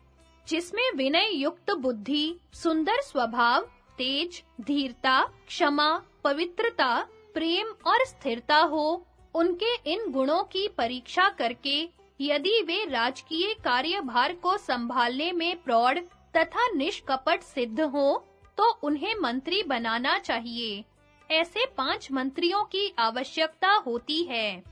जिसमें विनय युक्त बुद्धि, सुंदर स्वभाव, तेज, धीरता, क्षमा, पवित्रता प्रेम और स्थिरता हो, उनके इन गुणों की परीक्षा करके, यदि वे राजकीय कार्यभार को संभालने में प्रौढ़ तथा निष्कपट सिद्ध हो तो उन्हें मंत्री बनाना चाहिए। ऐसे पाँच मंत्रियों की आवश्यकता होती है।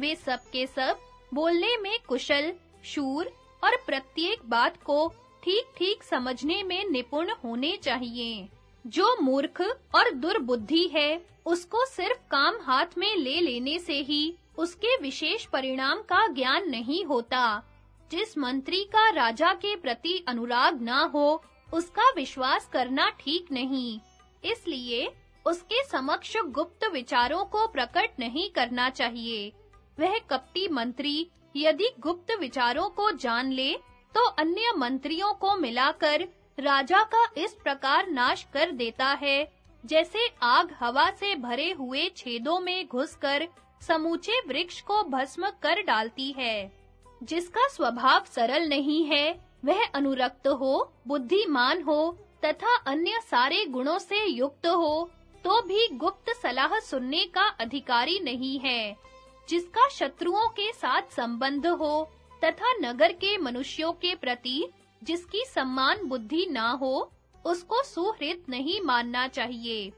वे सब के सब बोलने में कुशल, शूर और प्रत्येक बात को ठीक-ठीक समझने में निपुण होने चाहिए। जो मूर्ख और दुर्बुद्धि है, उसको सिर्फ़ काम हाथ में ले लेने से ही उसके विशेष परिणाम का ज्ञान नहीं होता। जिस मंत्री का राजा के प्रति अनुराग ना हो, उसका विश्वास करना ठीक नहीं। इसलिए उसके समक्ष गुप्त विचारों को प्रकट नहीं करना चाहिए। वह कपटी मंत्री यदि गुप्त विचारों को जान ले तो अन्य मंत्रियों को मिलाकर राजा का इस प्रकार नाश कर देता है। जैसे आग हवा से भरे हुए छेदों में घुसकर समूचे वृक्ष को भस्म कर डालती है। जिसका स्वभाव सरल नहीं है, वह अनुरक्त हो, बुद्धिमान हो, तथा अन्य सारे गुणों से युक्त हो तो भी गुप्त सलाह सुनने का अधिकारी नहीं है। जिसका शत्रुओं के साथ संबंध हो, तथा नगर के मनुष्यों के प्रति जिसकी सम्मान बुद्धि ना हो, उसको सुहृत नहीं मानना चाहिए।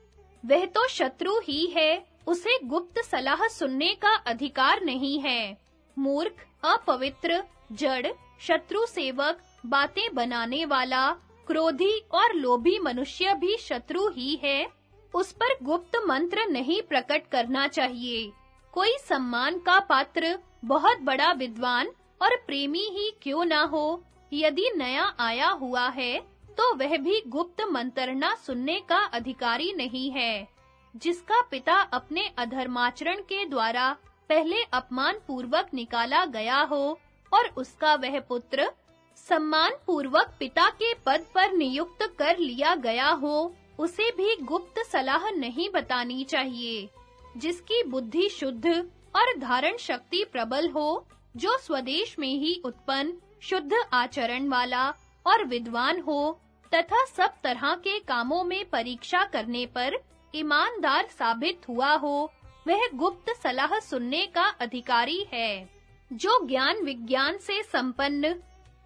वह तो शत्रु ही है, उसे गुप्त सलाह सुनने का अधिकार नहीं है। मूर्ख, अपवित्र, जड़, शत्रु सेवक, बातें बनाने वाला, क्रोधी और लोभी मनुष्य भी शत्रु ही है। उस पर गुप्त मंत्र नहीं प्रकट करना चाहिए। कोई सम्मान का पात्र, बहुत बड़ा विद्वान और प्रेमी ही क्यों ना हो? यदि नया आया हुआ है तो वह भी गुप्त मंत्रणा सुनने का अधिकारी नहीं है, जिसका पिता अपने अधर्माचरण के द्वारा पहले अपमान पूर्वक निकाला गया हो और उसका वह पुत्र सम्मान पूर्वक पिता के पद पर नियुक्त कर लिया गया हो, उसे भी गुप्त सलाह नहीं बतानी चाहिए, जिसकी बुद्धि शुद्ध और धारण शक्ति प्रबल हो, जो स्वदेश में ही उत्पन्न शुद्ध आचरण वाला और विद्वान हो, तथा सब तरह के कामों में परीक्षा करने पर ईमानदार साबित हुआ हो, वह गुप्त सलाह सुनने का अधिकारी है, जो ज्ञान विज्ञान से संपन्न,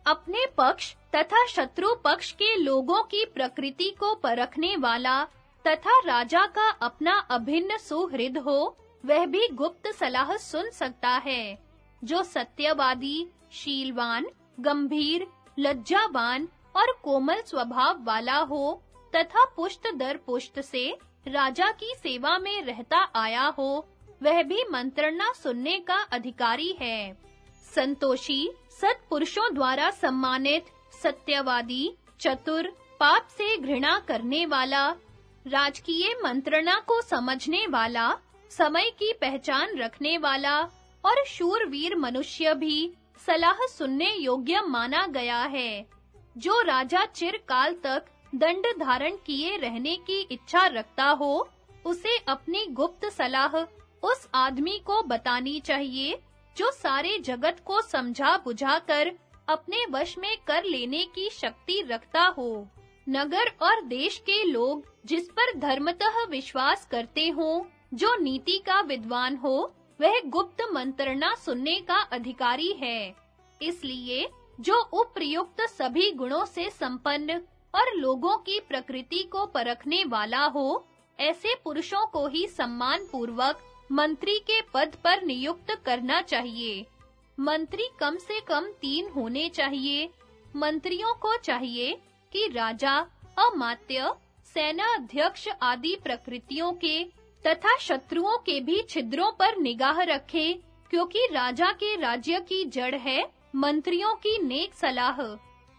अपने पक्ष तथा शत्रु पक्ष के लोगों की प्रकृति को परखने वाला तथा राजा का अपना अभिन्न सुहृद हो, वह भी गुप्त सलाह सुन सकता है, जो सत्यवादी, शीलवान गंभीर, लज्जावान और कोमल स्वभाव वाला हो तथा पुष्ट दर पुष्ट से राजा की सेवा में रहता आया हो, वह भी मंत्रणा सुनने का अधिकारी है। संतोषी, सत्पुरुषों द्वारा सम्मानित, सत्यवादी, चतुर, पाप से घृणा करने वाला, राजकीय मंत्रणा को समझने वाला, समय की पहचान रखने वाला और शूरवीर मनुष्य भी सलाह सुनने योग्य माना गया है। जो राजा चिरकाल तक दंड धारण किए रहने की इच्छा रखता हो, उसे अपनी गुप्त सलाह उस आदमी को बतानी चाहिए, जो सारे जगत को समझा बुझाकर अपने वश में कर लेने की शक्ति रखता हो। नगर और देश के लोग जिस पर धर्मतः विश्वास करते हो, जो नीति का विद्वान हो वह गुप्त मंत्रणा सुनने का अधिकारी है। इसलिए जो उप्रयुक्त सभी गुणों से संपन्न और लोगों की प्रकृति को परखने वाला हो, ऐसे पुरुषों को ही सम्मान पूर्वक मंत्री के पद पर नियुक्त करना चाहिए। मंत्री कम से कम तीन होने चाहिए। मंत्रियों को चाहिए कि राजा, अमात्य सेना अध्यक्ष आदि प्रकृतियों के तथा शत्रुओं के भी छिद्रों पर निगाह रखे, क्योंकि राजा के राज्य की जड़ है, मंत्रियों की नेक सलाह।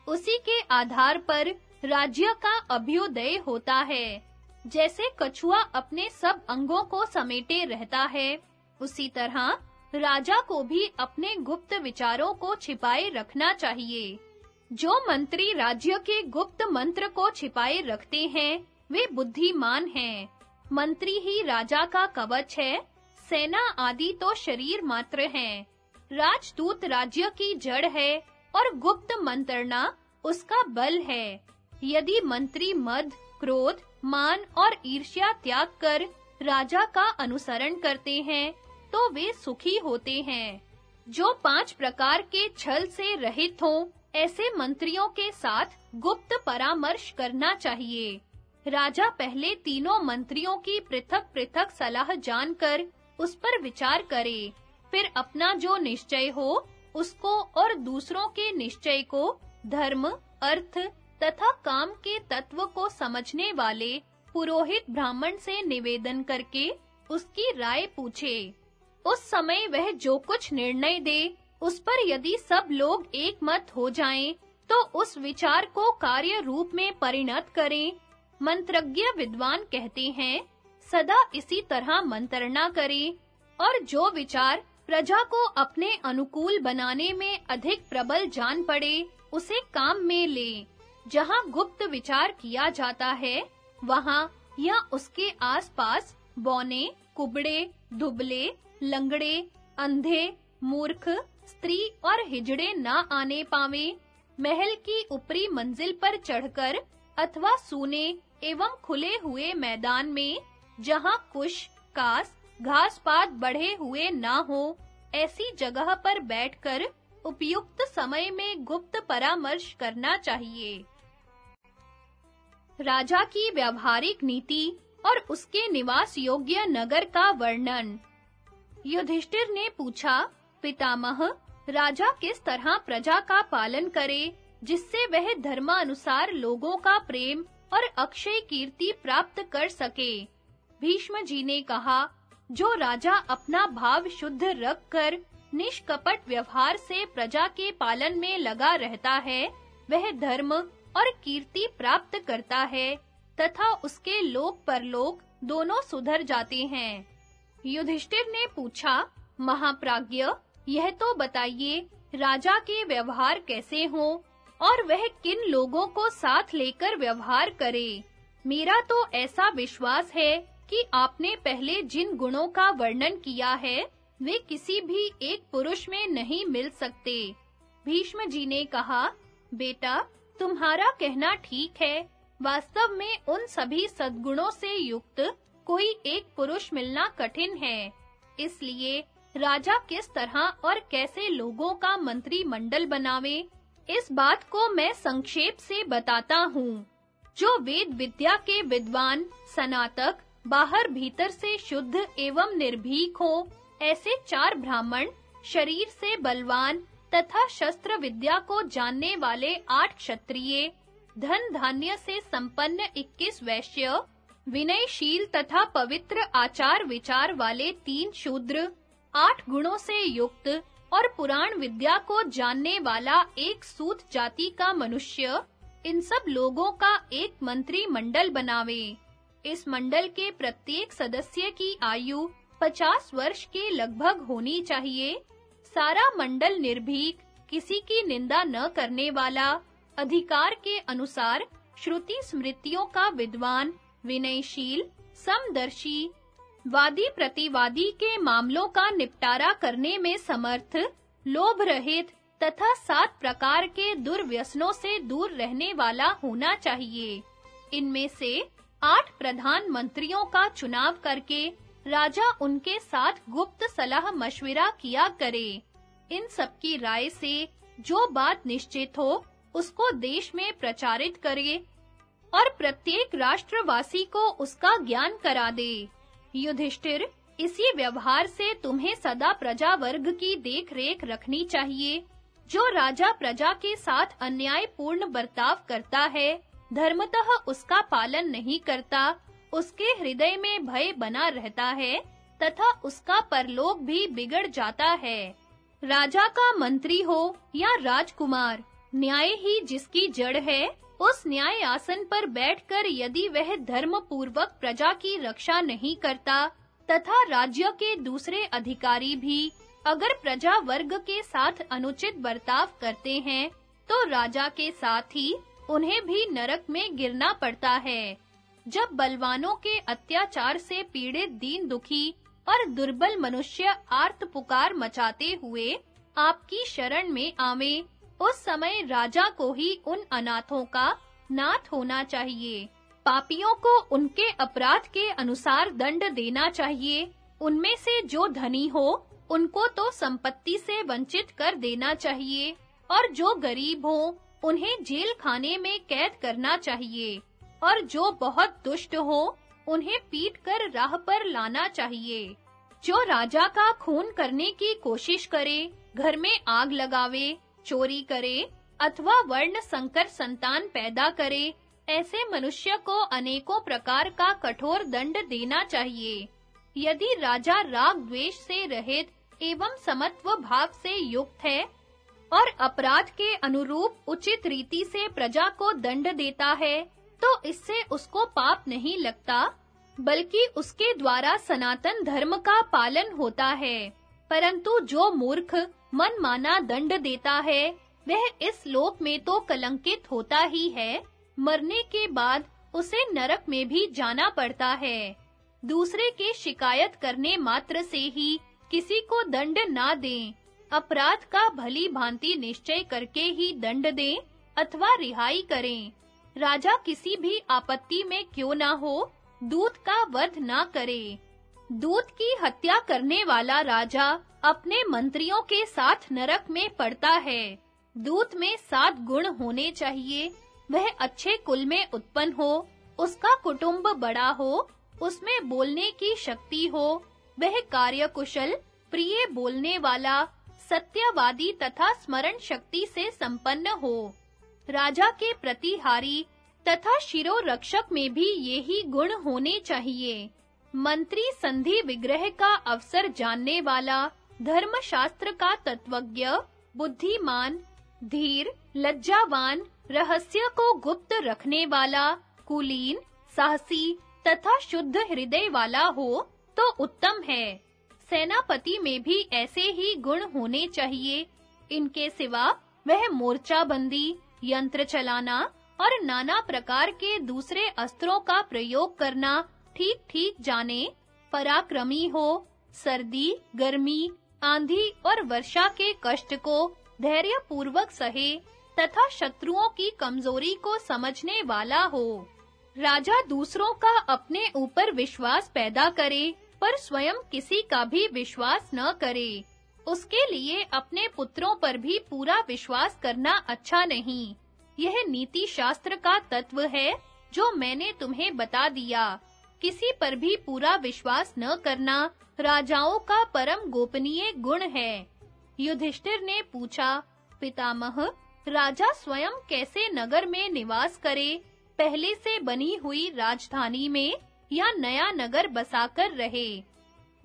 उसी के आधार पर राज्य का अभ्युदय होता है। जैसे कछुआ अपने सब अंगों को समेटे रहता है, उसी तरह राजा को भी अपने गुप्त विचारों को छिपाए रखना चाहिए। जो मंत्री राज्य के गुप्त मंत्र को छिपाए रखते हैं, वे बुद्धिमान हैं। मंत्री ही राजा का कवच है। सेना आदि तो शरीर मात्र हैं। राजदूत राज्य की जड़ है और गुप्त मंत्रणा उसका बल है। यदि मंत्री मद, क्रोध, मान और ईर्ष्या त्याग कर राजा का अनुसरण करते हैं तो वे सुखी होते हैं। जो पाँच प्रकार के छल से रहित हों, ऐसे मंत्रियों के साथ गुप्त परामर्श करना चाहिए। राजा पहले तीनों मंत्रियों की पृथक-पृथक सलाह जानकर उस पर विचार करे, फिर अपना जो निश्चय हो, उसको और दूसरों के निश्चय को, धर्म, अर्थ तथा काम के तत्व को समझने वाले पुरोहित ब्राह्मण से निवेदन करके उसकी राय पूछे। उस समय वह जो कुछ निर्णय दे, उस पर यदि सब लोग एक मत हो जाएँ तो उस विचार को कार्य रूप में परिणत करें मंत्रज्ञ विद्वान कहते हैं, सदा इसी तरह मंत्रणा करें, और जो विचार प्रजा को अपने अनुकूल बनाने में अधिक प्रबल जान पड़े, उसे काम में ले। जहाँ गुप्त विचार किया जाता है, वहाँ या उसके आसपास बौने, कुबड़े, दुबले, लंगड़े, अंधे, मूर्ख, स्त्री और हिजड़े ना आने पावे। महल की ऊपरी मंजिल पर चढ़कर अथवा सूने एवं खुले हुए मैदान में, जहाँ कुश, कास घास पात बढ़े हुए ना हो, ऐसी जगह पर बैठकर उपयुक्त समय में गुप्त परामर्श करना चाहिए। राजा की व्यवहारिक नीति और उसके निवास योग्य नगर का वर्णन। युधिष्ठिर ने पूछा, पितामह, राजा किस तरह प्रजा का पालन करे, जिससे वह धर्मानुसार लोगों का प्रेम और अक्षय कीर्ति प्राप्त कर सके। भीष्म जी ने कहा, जो राजा अपना भाव शुद्ध रखकर निष्कपट व्यवहार से प्रजा के पालन में लगा रहता है, वह धर्म और कीर्ति प्राप्त करता है, तथा उसके लोक परलोक दोनों सुधर जाते हैं। युधिष्ठिर ने पूछा, महाप्राज्ञ, यह तो बताइए, राजा के व्यवहार कैसे हों? और वह किन लोगों को साथ लेकर व्यवहार करे। मेरा तो ऐसा विश्वास है कि आपने पहले जिन गुणों का वर्णन किया है, वे किसी भी एक पुरुष में नहीं मिल सकते। भीष्म जी ने कहा, बेटा, तुम्हारा कहना ठीक है। वास्तव में उन सभी सद्गुणों से युक्त कोई एक पुरुष मिलना कठिन है। इसलिए राजा किस तरह और कैसे लोगों का मंत्री मंडल बनावे? इस बात को मैं संक्षेप से बताता हूँ। जो वेद विद्या के विद्वान, सनातक, बाहर भीतर से शुद्ध एवं निर्भीक हो, ऐसे चार ब्राह्मण, शरीर से बलवान तथा शस्त्र विद्या को जानने वाले आठ क्षत्रिय, धन धान्य से संपन्न 21 वैश्य, विनयशील तथा पवित्र आचार विचार वाले तीन शूद्र, आठ गुणों से युक्त और पुराण विद्या को जानने वाला एक सूत जाति का मनुष्य इन सब लोगों का एक मंत्री मंडल बनावे। इस मंडल के प्रत्येक सदस्य की आयु 50 वर्ष के लगभग होनी चाहिए। सारा मंडल निर्भीक, किसी की निंदा न करने वाला, अधिकार के अनुसार श्रुति स्मृतियों का विद्वान, विनयशील, समदर्शी वादी प्रतिवादी के मामलों का निपटारा करने में समर्थ, लोभ रहित तथा सात प्रकार के दुर्व्यसनों से दूर रहने वाला होना चाहिए। इनमें से आठ प्रधान मंत्रियों का चुनाव करके राजा उनके साथ गुप्त सलाह मशविरा किया करे। इन सब की राय से जो बात निश्चित हो, उसको देश में प्रचारित करे और प्रत्येक राष्ट्रवासी को उसका ज्ञान करा दे। युधिष्ठिर, इसी व्यवहार से तुम्हें सदा प्रजा वर्ग की देखरेख रखनी चाहिए। जो राजा प्रजा के साथ अन्यायपूर्ण बर्ताव करता है, धर्मतः उसका पालन नहीं करता, उसके हृदय में भय बना रहता है, तथा उसका परलोक भी बिगड़ जाता है। राजा का मंत्री हो या राजकुमार, न्याय ही जिसकी जड़ है उस न्याय आसन पर बैठकर यदि वह धर्म पूर्वक प्रजा की रक्षा नहीं करता, तथा राज्य के दूसरे अधिकारी भी अगर प्रजा वर्ग के साथ अनुचित बर्ताव करते हैं तो राजा के साथ ही उन्हें भी नरक में गिरना पड़ता है। जब बलवानों के अत्याचार से पीड़ित दीन दुखी और दुर्बल मनुष्य आर्त पुकार मचाते हुए आपकी शरण में आवे उस समय राजा को ही उन अनाथों का नाथ होना चाहिए। पापियों को उनके अपराध के अनुसार दंड देना चाहिए। उनमें से जो धनी हो, उनको तो संपत्ति से वंचित कर देना चाहिए। और जो गरीब हो, उन्हें जेल खाने में कैद करना चाहिए। और जो बहुत दुष्ट हो, उन्हें पीट कर राह पर लाना चाहिए। जो राजा का खून करने की कोशिश करे, घर में आग लगावे चोरी करे अथवा वर्ण संकर संतान पैदा करे, ऐसे मनुष्य को अनेकों प्रकार का कठोर दंड देना चाहिए। यदि राजा राग द्वेष से रहित एवं समत्व भाव से युक्त है और अपराध के अनुरूप उचित रीति से प्रजा को दंड देता है तो इससे उसको पाप नहीं लगता, बल्कि उसके द्वारा सनातन धर्म का पालन होता है। परंतु जो मूर्ख मनमाना दंड देता है, वह इस लोक में तो कलंकित होता ही है। मरने के बाद उसे नरक में भी जाना पड़ता है। दूसरे के शिकायत करने मात्र से ही किसी को दंड ना दें। अपराध का भली भांति निश्चय करके ही दंड दें अथवा रिहाई करें। राजा किसी भी आपत्ति में क्यों ना हो, दूत का वध ना करे। दूत की हत्या करने वाला राजा अपने मंत्रियों के साथ नरक में पड़ता है। दूत में सात गुण होने चाहिए। वह अच्छे कुल में उत्पन्न हो, उसका कुटुंब बड़ा हो, उसमें बोलने की शक्ति हो, वह कार्यकुशल, प्रिय बोलने वाला, सत्यवादी तथा स्मरण शक्ति से संपन्न हो। राजा के प्रतिहारी तथा शिरो रक्षक में भी यही गुण होने चाहिए। मंत्री संधि विग्रह का अवसर जानने वाला धर्मशास्त्र का तत्वज्ञ, बुद्धिमान, धीर, लज्जावान, रहस्य को गुप्त रखने वाला, कुलीन, साहसी तथा शुद्ध हृदय वाला हो तो उत्तम है। सेनापति में भी ऐसे ही गुण होने चाहिए। इनके सिवा वह मोर्चा बंदी यंत्र चलाना और नाना प्रकार के दूसरे अस्त्रों का प्रयोग करना ठीक-ठीक जाने, पराक्रमी हो, सर्दी, गर्मी, आंधी और वर्षा के कष्ट को धैर्य पूर्वक सहे तथा शत्रुओं की कमज़ोरी को समझने वाला हो। राजा दूसरों का अपने ऊपर विश्वास पैदा करे, पर स्वयं किसी का भी विश्वास न करे। उसके लिए अपने पुत्रों पर भी पूरा विश्वास करना अच्छा नहीं। यह नीति शास्त्र का तत्व है, जो मैंने तुम्हें बता दिया। किसी पर भी पूरा विश्वास न करना राजाओं का परम गोपनीय गुण है। युधिष्ठिर ने पूछा, पितामह, राजा स्वयं कैसे नगर में निवास करे? पहले से बनी हुई राजधानी में या नया नगर बसाकर रहे?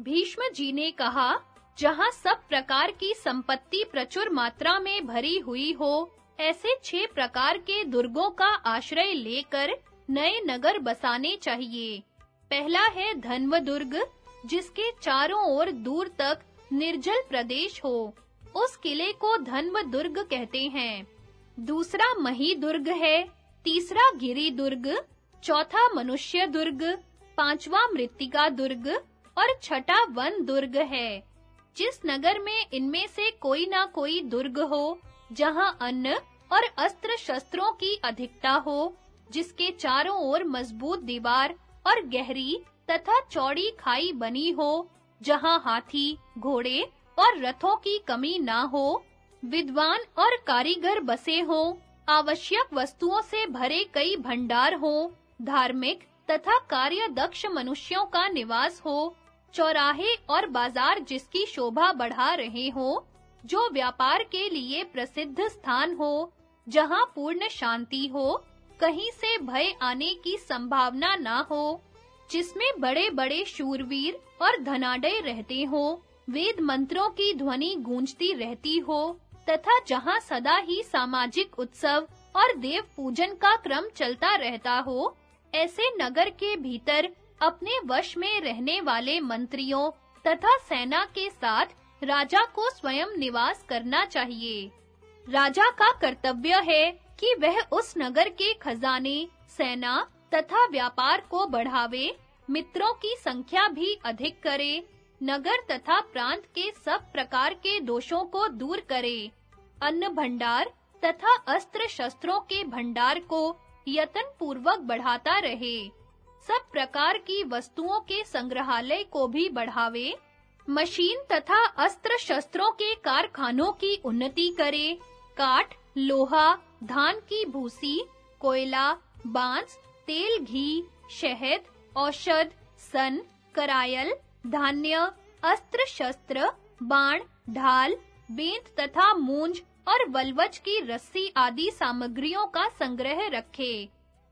भीष्म जी ने कहा, जहाँ सब प्रकार की संपत्ति प्रचुर मात्रा में भरी हुई हो, ऐसे छह प्रकार के दुर्गों का आश्रय लेकर नए नगर बसाने चाहिए। पहला है धन्व दुर्ग जिसके चारों ओर दूर तक निर्जल प्रदेश हो। उस किले को धन्व दुर्ग कहते हैं। दूसरा मही दुर्ग है, तीसरा गिरी दुर्ग चौथा मनुष्य दुर्ग पांचवा मृत्तिका दुर्ग और छठा वन दुर्ग है। जिस नगर में इनमें से कोई ना कोई दुर्ग हो, जहाँ अन्न और अस्त्र शस्त्रों की अधिकता हो, जिसके चारों ओर मज़बूत दीवार और गहरी तथा चौड़ी खाई बनी हो, जहाँ हाथी, घोड़े और रथों की कमी ना हो, विद्वान और कारीगर बसे हो, आवश्यक वस्तुओं से भरे कई भंडार हो, धार्मिक तथा कार्य दक्ष मनुष्यों का निवास हो, चौराहे और बाज़ार जिसकी शोभा बढ़ा रहे हो, जो व्यापार के लिए प्रसिद्ध स्थान हो, जहाँ पूर्ण शांति हो कहीं से भय आने की संभावना ना हो, जिसमें बड़े-बड़े शूरवीर और धनाढ्य रहते हो, वेद मंत्रों की ध्वनि गूंजती रहती हो, तथा जहाँ सदा ही सामाजिक उत्सव और देव पूजन का क्रम चलता रहता हो, ऐसे नगर के भीतर अपने वश में रहने वाले मंत्रियों तथा सेना के साथ राजा को स्वयं निवास करना चाहिए। राजा का कर्तव्य है कि वह उस नगर के खजाने, सेना तथा व्यापार को बढ़ावे, मित्रों की संख्या भी अधिक करे, नगर तथा प्रांत के सब प्रकार के दोषों को दूर करे। अन्न भंडार तथा अस्त्र शस्त्रों के भंडार को यत्न पूर्वक बढ़ाता रहे। सब प्रकार की वस्तुओं के संग्रहालय को भी बढ़ावे, मशीन तथा अस्त्र शस्त्रों के कारखानों की उन्नति करे, काठ लोहा, धान की भूसी, कोयला, बाँस, तेल, घी, शहद, औषध, सन, करायल, धान्य अस्त्र शस्त्र बाण, ढाल, बेंत तथा मूंज और वलवज की रस्सी आदि सामग्रियों का संग्रह रखे।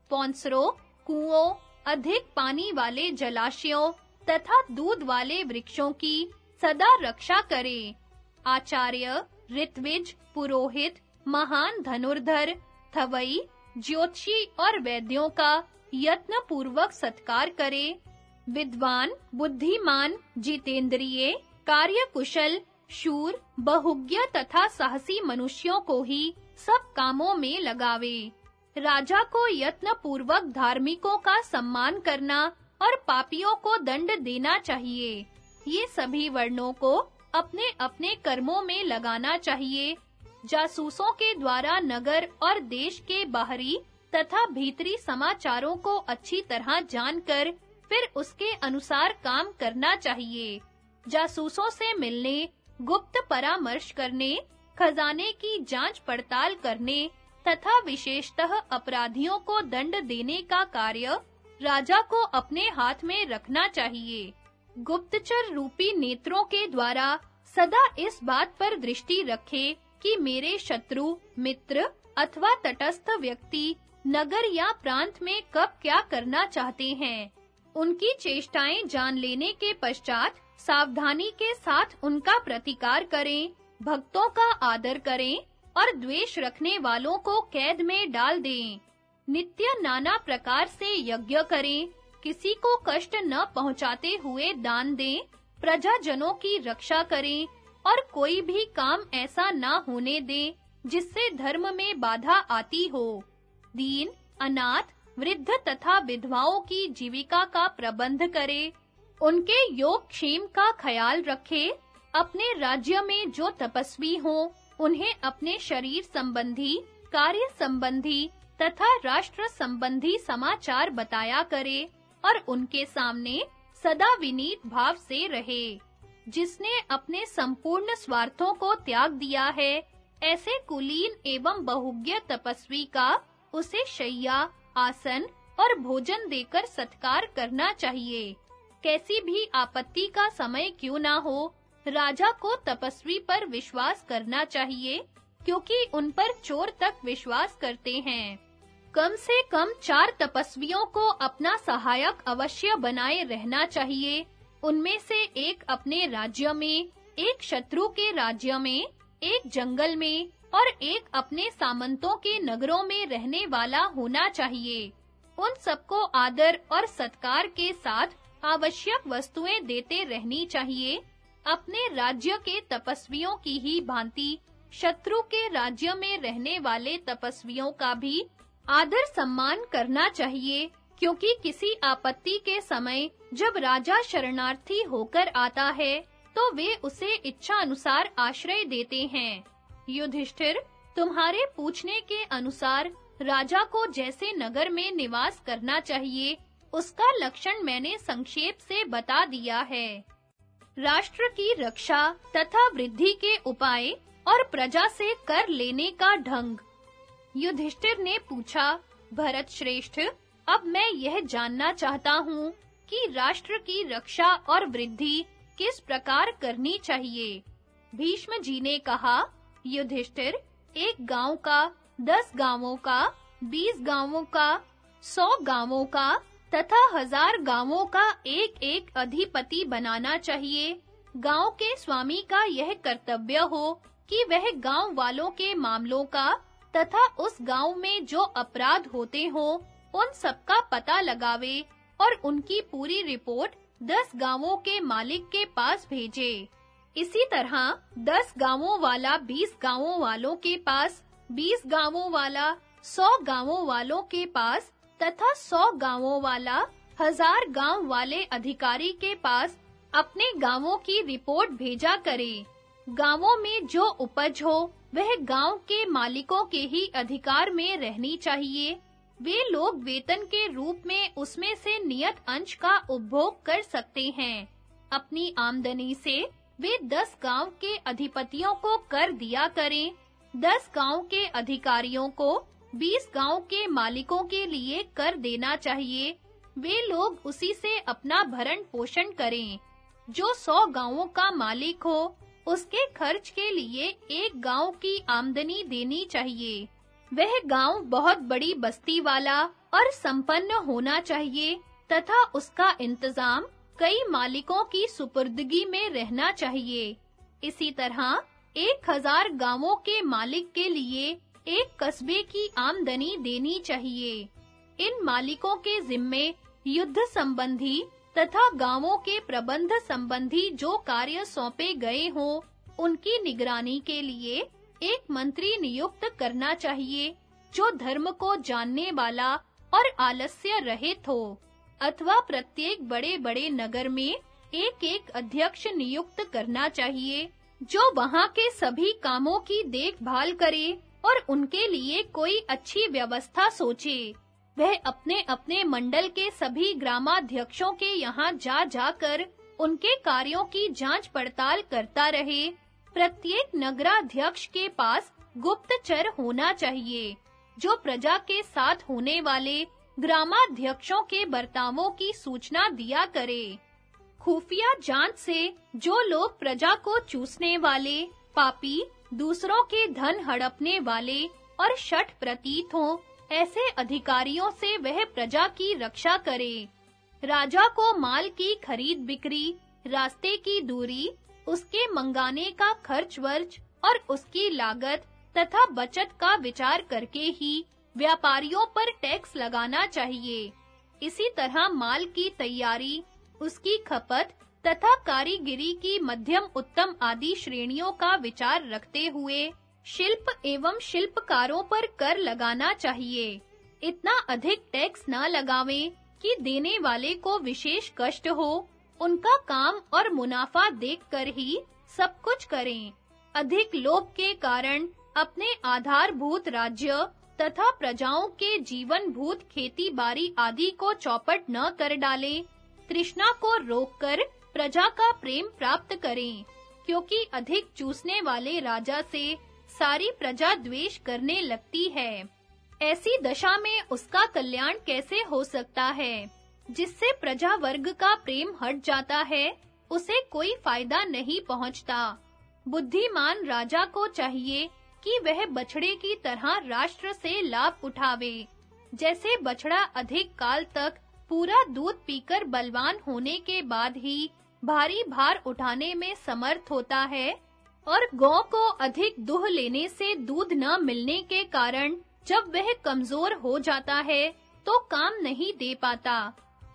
पौंसरों, कुओं, अधिक पानी वाले जलाशयों तथा दूध वाले वृक्षों की सदा रक्षा करे। आचार्य ऋत्विज पुरोहित महान धनुर्धर, थवई, ज्योतिषी और वैद्यों का यत्न पूर्वक सत्कार करे। विद्वान, बुद्धिमान, जितेंद्रिय कार्य कुशल शूर, बहुज्ञ तथा साहसी मनुष्यों को ही सब कामों में लगावे। राजा को यत्न पूर्वक धार्मिकों का सम्मान करना और पापियों को दंड देना चाहिए। ये सभी वर्णों को अपने-अपने कर्मों में लगाना चाहिए। जासूसों के द्वारा नगर और देश के बाहरी तथा भीतरी समाचारों को अच्छी तरह जानकर फिर उसके अनुसार काम करना चाहिए। जासूसों से मिलने, गुप्त परामर्श करने, खजाने की जाँच पड़ताल करने तथा विशेषतः अपराधियों को दंड देने का कार्य राजा को अपने हाथ में रखना चाहिए। गुप्तचर रूपी नेत्रों के द्वारा सदा इस बात पर दृष्टि रखे कि मेरे शत्रु, मित्र अथवा तटस्थ व्यक्ति नगर या प्रांत में कब क्या करना चाहते हैं। उनकी चेष्टाएँ जान लेने के पश्चात सावधानी के साथ उनका प्रतिकार करें, भक्तों का आदर करें और द्वेष रखने वालों को कैद में डाल दें। नित्य नाना प्रकार से यज्ञ करें, किसी को कष्ट न पहुंचाते हुए दान दें, प्रजाजनों की रक्षा करें और कोई भी काम ऐसा ना होने दे, जिससे धर्म में बाधा आती हो। दीन, अनाथ, वृद्ध तथा विधवाओं की जीविका का प्रबंध करे। उनके योग क्षेम का ख्याल रखे, अपने राज्य में जो तपस्वी हो, उन्हें अपने शरीर संबंधी, कार्य संबंधी तथा राष्ट्र संबंधी समाचार बताया करे और उनके सामने सदा विनीत भाव से रहे। जिसने अपने संपूर्ण स्वार्थों को त्याग दिया है, ऐसे कुलीन एवं बहुज्ञ तपस्वी का उसे शैया आसन और भोजन देकर सत्कार करना चाहिए। कैसी भी आपत्ति का समय क्यों ना हो, राजा को तपस्वी पर विश्वास करना चाहिए, क्योंकि उन पर चोर तक विश्वास करते हैं। कम से कम चार तपस्वियों को अपना सहायक अवश्य बनाए रहना चाहिए उनमें से एक अपने राज्य में, एक शत्रु के राज्य में, एक जंगल में और एक अपने सामंतों के नगरों में रहने वाला होना चाहिए। उन सबको आदर और सत्कार के साथ आवश्यक वस्तुएँ देते रहनी चाहिए। अपने राज्य के तपस्वियों की ही भांति, शत्रु के राज्य में रहने वाले तपस्वियों का भी आदर सम्मान करना चाहिए। क्योंकि किसी आपत्ति के समय जब राजा शरणार्थी होकर आता है तो वे उसे इच्छा अनुसार आश्रय देते हैं। युधिष्ठिर, तुम्हारे पूछने के अनुसार राजा को जैसे नगर में निवास करना चाहिए, उसका लक्षण मैंने संक्षेप से बता दिया है। राष्ट्र की रक्षा तथा वृद्धि के उपाय और प्रजा से कर लेने का ढंग। युधिष्ठिर ने पूछा, भरत श्रेष्ठ अब मैं यह जानना चाहता हूँ कि राष्ट्र की रक्षा और वृद्धि किस प्रकार करनी चाहिए। भीष्म जी ने कहा, युधिष्ठिर, एक गाँव का, दस गाँवों का, बीस गाँवों का, सौ गाँवों का तथा हज़ार गाँवों का एक-एक अधिपति बनाना चाहिए। गाँव के स्वामी का यह कर्तव्य हो कि वह गाँव वालों के मामलों का तथा उस गाँव में जो अपराध होते हो उन सब का पता लगावे और उनकी पूरी रिपोर्ट दस गाँवों के मालिक के पास भेजे। इसी तरह दस गाँवों वाला बीस गाँवों वालों के पास, बीस गाँवों वाला सौ गाँवों वालों के पास तथा सौ गाँवों वाला हज़ार गाँव वाले अधिकारी के पास अपने गाँवों की रिपोर्ट भेजा करे। गाँवों में जो उपज हो, वह गाँव के मालिकों के ही अधिकार में रहनी चाहिए। वे लोग वेतन के रूप में उसमें से नियत अंश का उपभोग कर सकते हैं। अपनी आमदनी से वे दस गाँव के अधिपतियों को कर दिया करें। दस गाँव के अधिकारियों को बीस गाँव के मालिकों के लिए कर देना चाहिए। वे लोग उसी से अपना भरण पोषण करें। जो सौ गाँवों का मालिक हो, उसके खर्च के लिए एक गाँव की आमदनी देनी चाहिए। वह गाँव बहुत बड़ी बस्ती वाला और संपन्न होना चाहिए तथा उसका इंतज़ाम कई मालिकों की सुपुर्दगी में रहना चाहिए। इसी तरह एक हज़ार गाँवों के मालिक के लिए एक कस्बे की आमदनी देनी चाहिए। इन मालिकों के जिम्मे युद्ध संबंधी तथा गाँवों के प्रबंध संबंधी जो कार्य सौंपे गए हों, उनकी निगरानी के लिए एक मंत्री नियुक्त करना चाहिए, जो धर्म को जानने वाला और आलस्य रहित हो, अथवा प्रत्येक बड़े-बड़े नगर में एक-एक अध्यक्ष नियुक्त करना चाहिए, जो वहाँ के सभी कामों की देखभाल करे और उनके लिए कोई अच्छी व्यवस्था सोचे। वह अपने-अपने मंडल के सभी ग्रामाध्यक्षों के यहाँ जा जाकर उनके कार्यों की जाँच पड़ताल करता रहे प्रत्येक नगराध्यक्ष के पास गुप्तचर होना चाहिए, जो प्रजा के साथ होने वाले ग्रामाध्यक्षों के बर्तावों की सूचना दिया करे। खुफिया जाँच से जो लोग प्रजा को चूसने वाले, पापी, दूसरों के धन हड़पने वाले और शठ प्रतीत हों, ऐसे अधिकारियों से वह प्रजा की रक्षा करे। राजा को माल की खरीद बिक्री, रास्ते की दूरी उसके मंगाने का खर्च वर्च और उसकी लागत तथा बचत का विचार करके ही व्यापारियों पर टैक्स लगाना चाहिए। इसी तरह माल की तैयारी, उसकी खपत तथा कारीगिरी की मध्यम उत्तम आदि श्रेणियों का विचार रखते हुए शिल्प एवं शिल्पकारों पर कर लगाना चाहिए। इतना अधिक टैक्स न लगावें कि देने वाले को विशेष कष्ट हो उनका काम और मुनाफा देखकर ही सब कुछ करें। अधिक लोभ के कारण अपने आधारभूत राज्य तथा प्रजाओं के जीवन भूत खेती बाड़ी आदि को चौपट न कर डालें। तृष्णा को रोककर प्रजा का प्रेम प्राप्त करें, क्योंकि अधिक चूसने वाले राजा से सारी प्रजा द्वेष करने लगती है। ऐसी दशा में उसका कल्याण कैसे हो सकता है? जिससे प्रजा वर्ग का प्रेम हट जाता है, उसे कोई फ़ायदा नहीं पहुँचता। बुद्धिमान राजा को चाहिए कि वह बछड़े की तरह राष्ट्र से लाभ उठावे। जैसे बछड़ा अधिक काल तक पूरा दूध पीकर बलवान होने के बाद ही भारी भार उठाने में समर्थ होता है और गौ को अधिक दूह लेने से दूध न मिलने के कारण जब वह कमज़ोर हो जाता है तो काम नहीं दे पाता।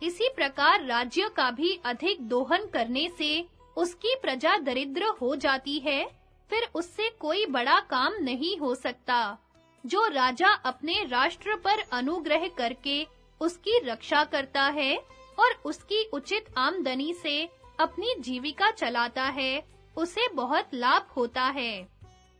इसी प्रकार राज्य का भी अधिक दोहन करने से उसकी प्रजा दरिद्र हो जाती है, फिर उससे कोई बड़ा काम नहीं हो सकता। जो राजा अपने राष्ट्र पर अनुग्रह करके उसकी रक्षा करता है और उसकी उचित आमदनी से अपनी जीविका चलाता है, उसे बहुत लाभ होता है।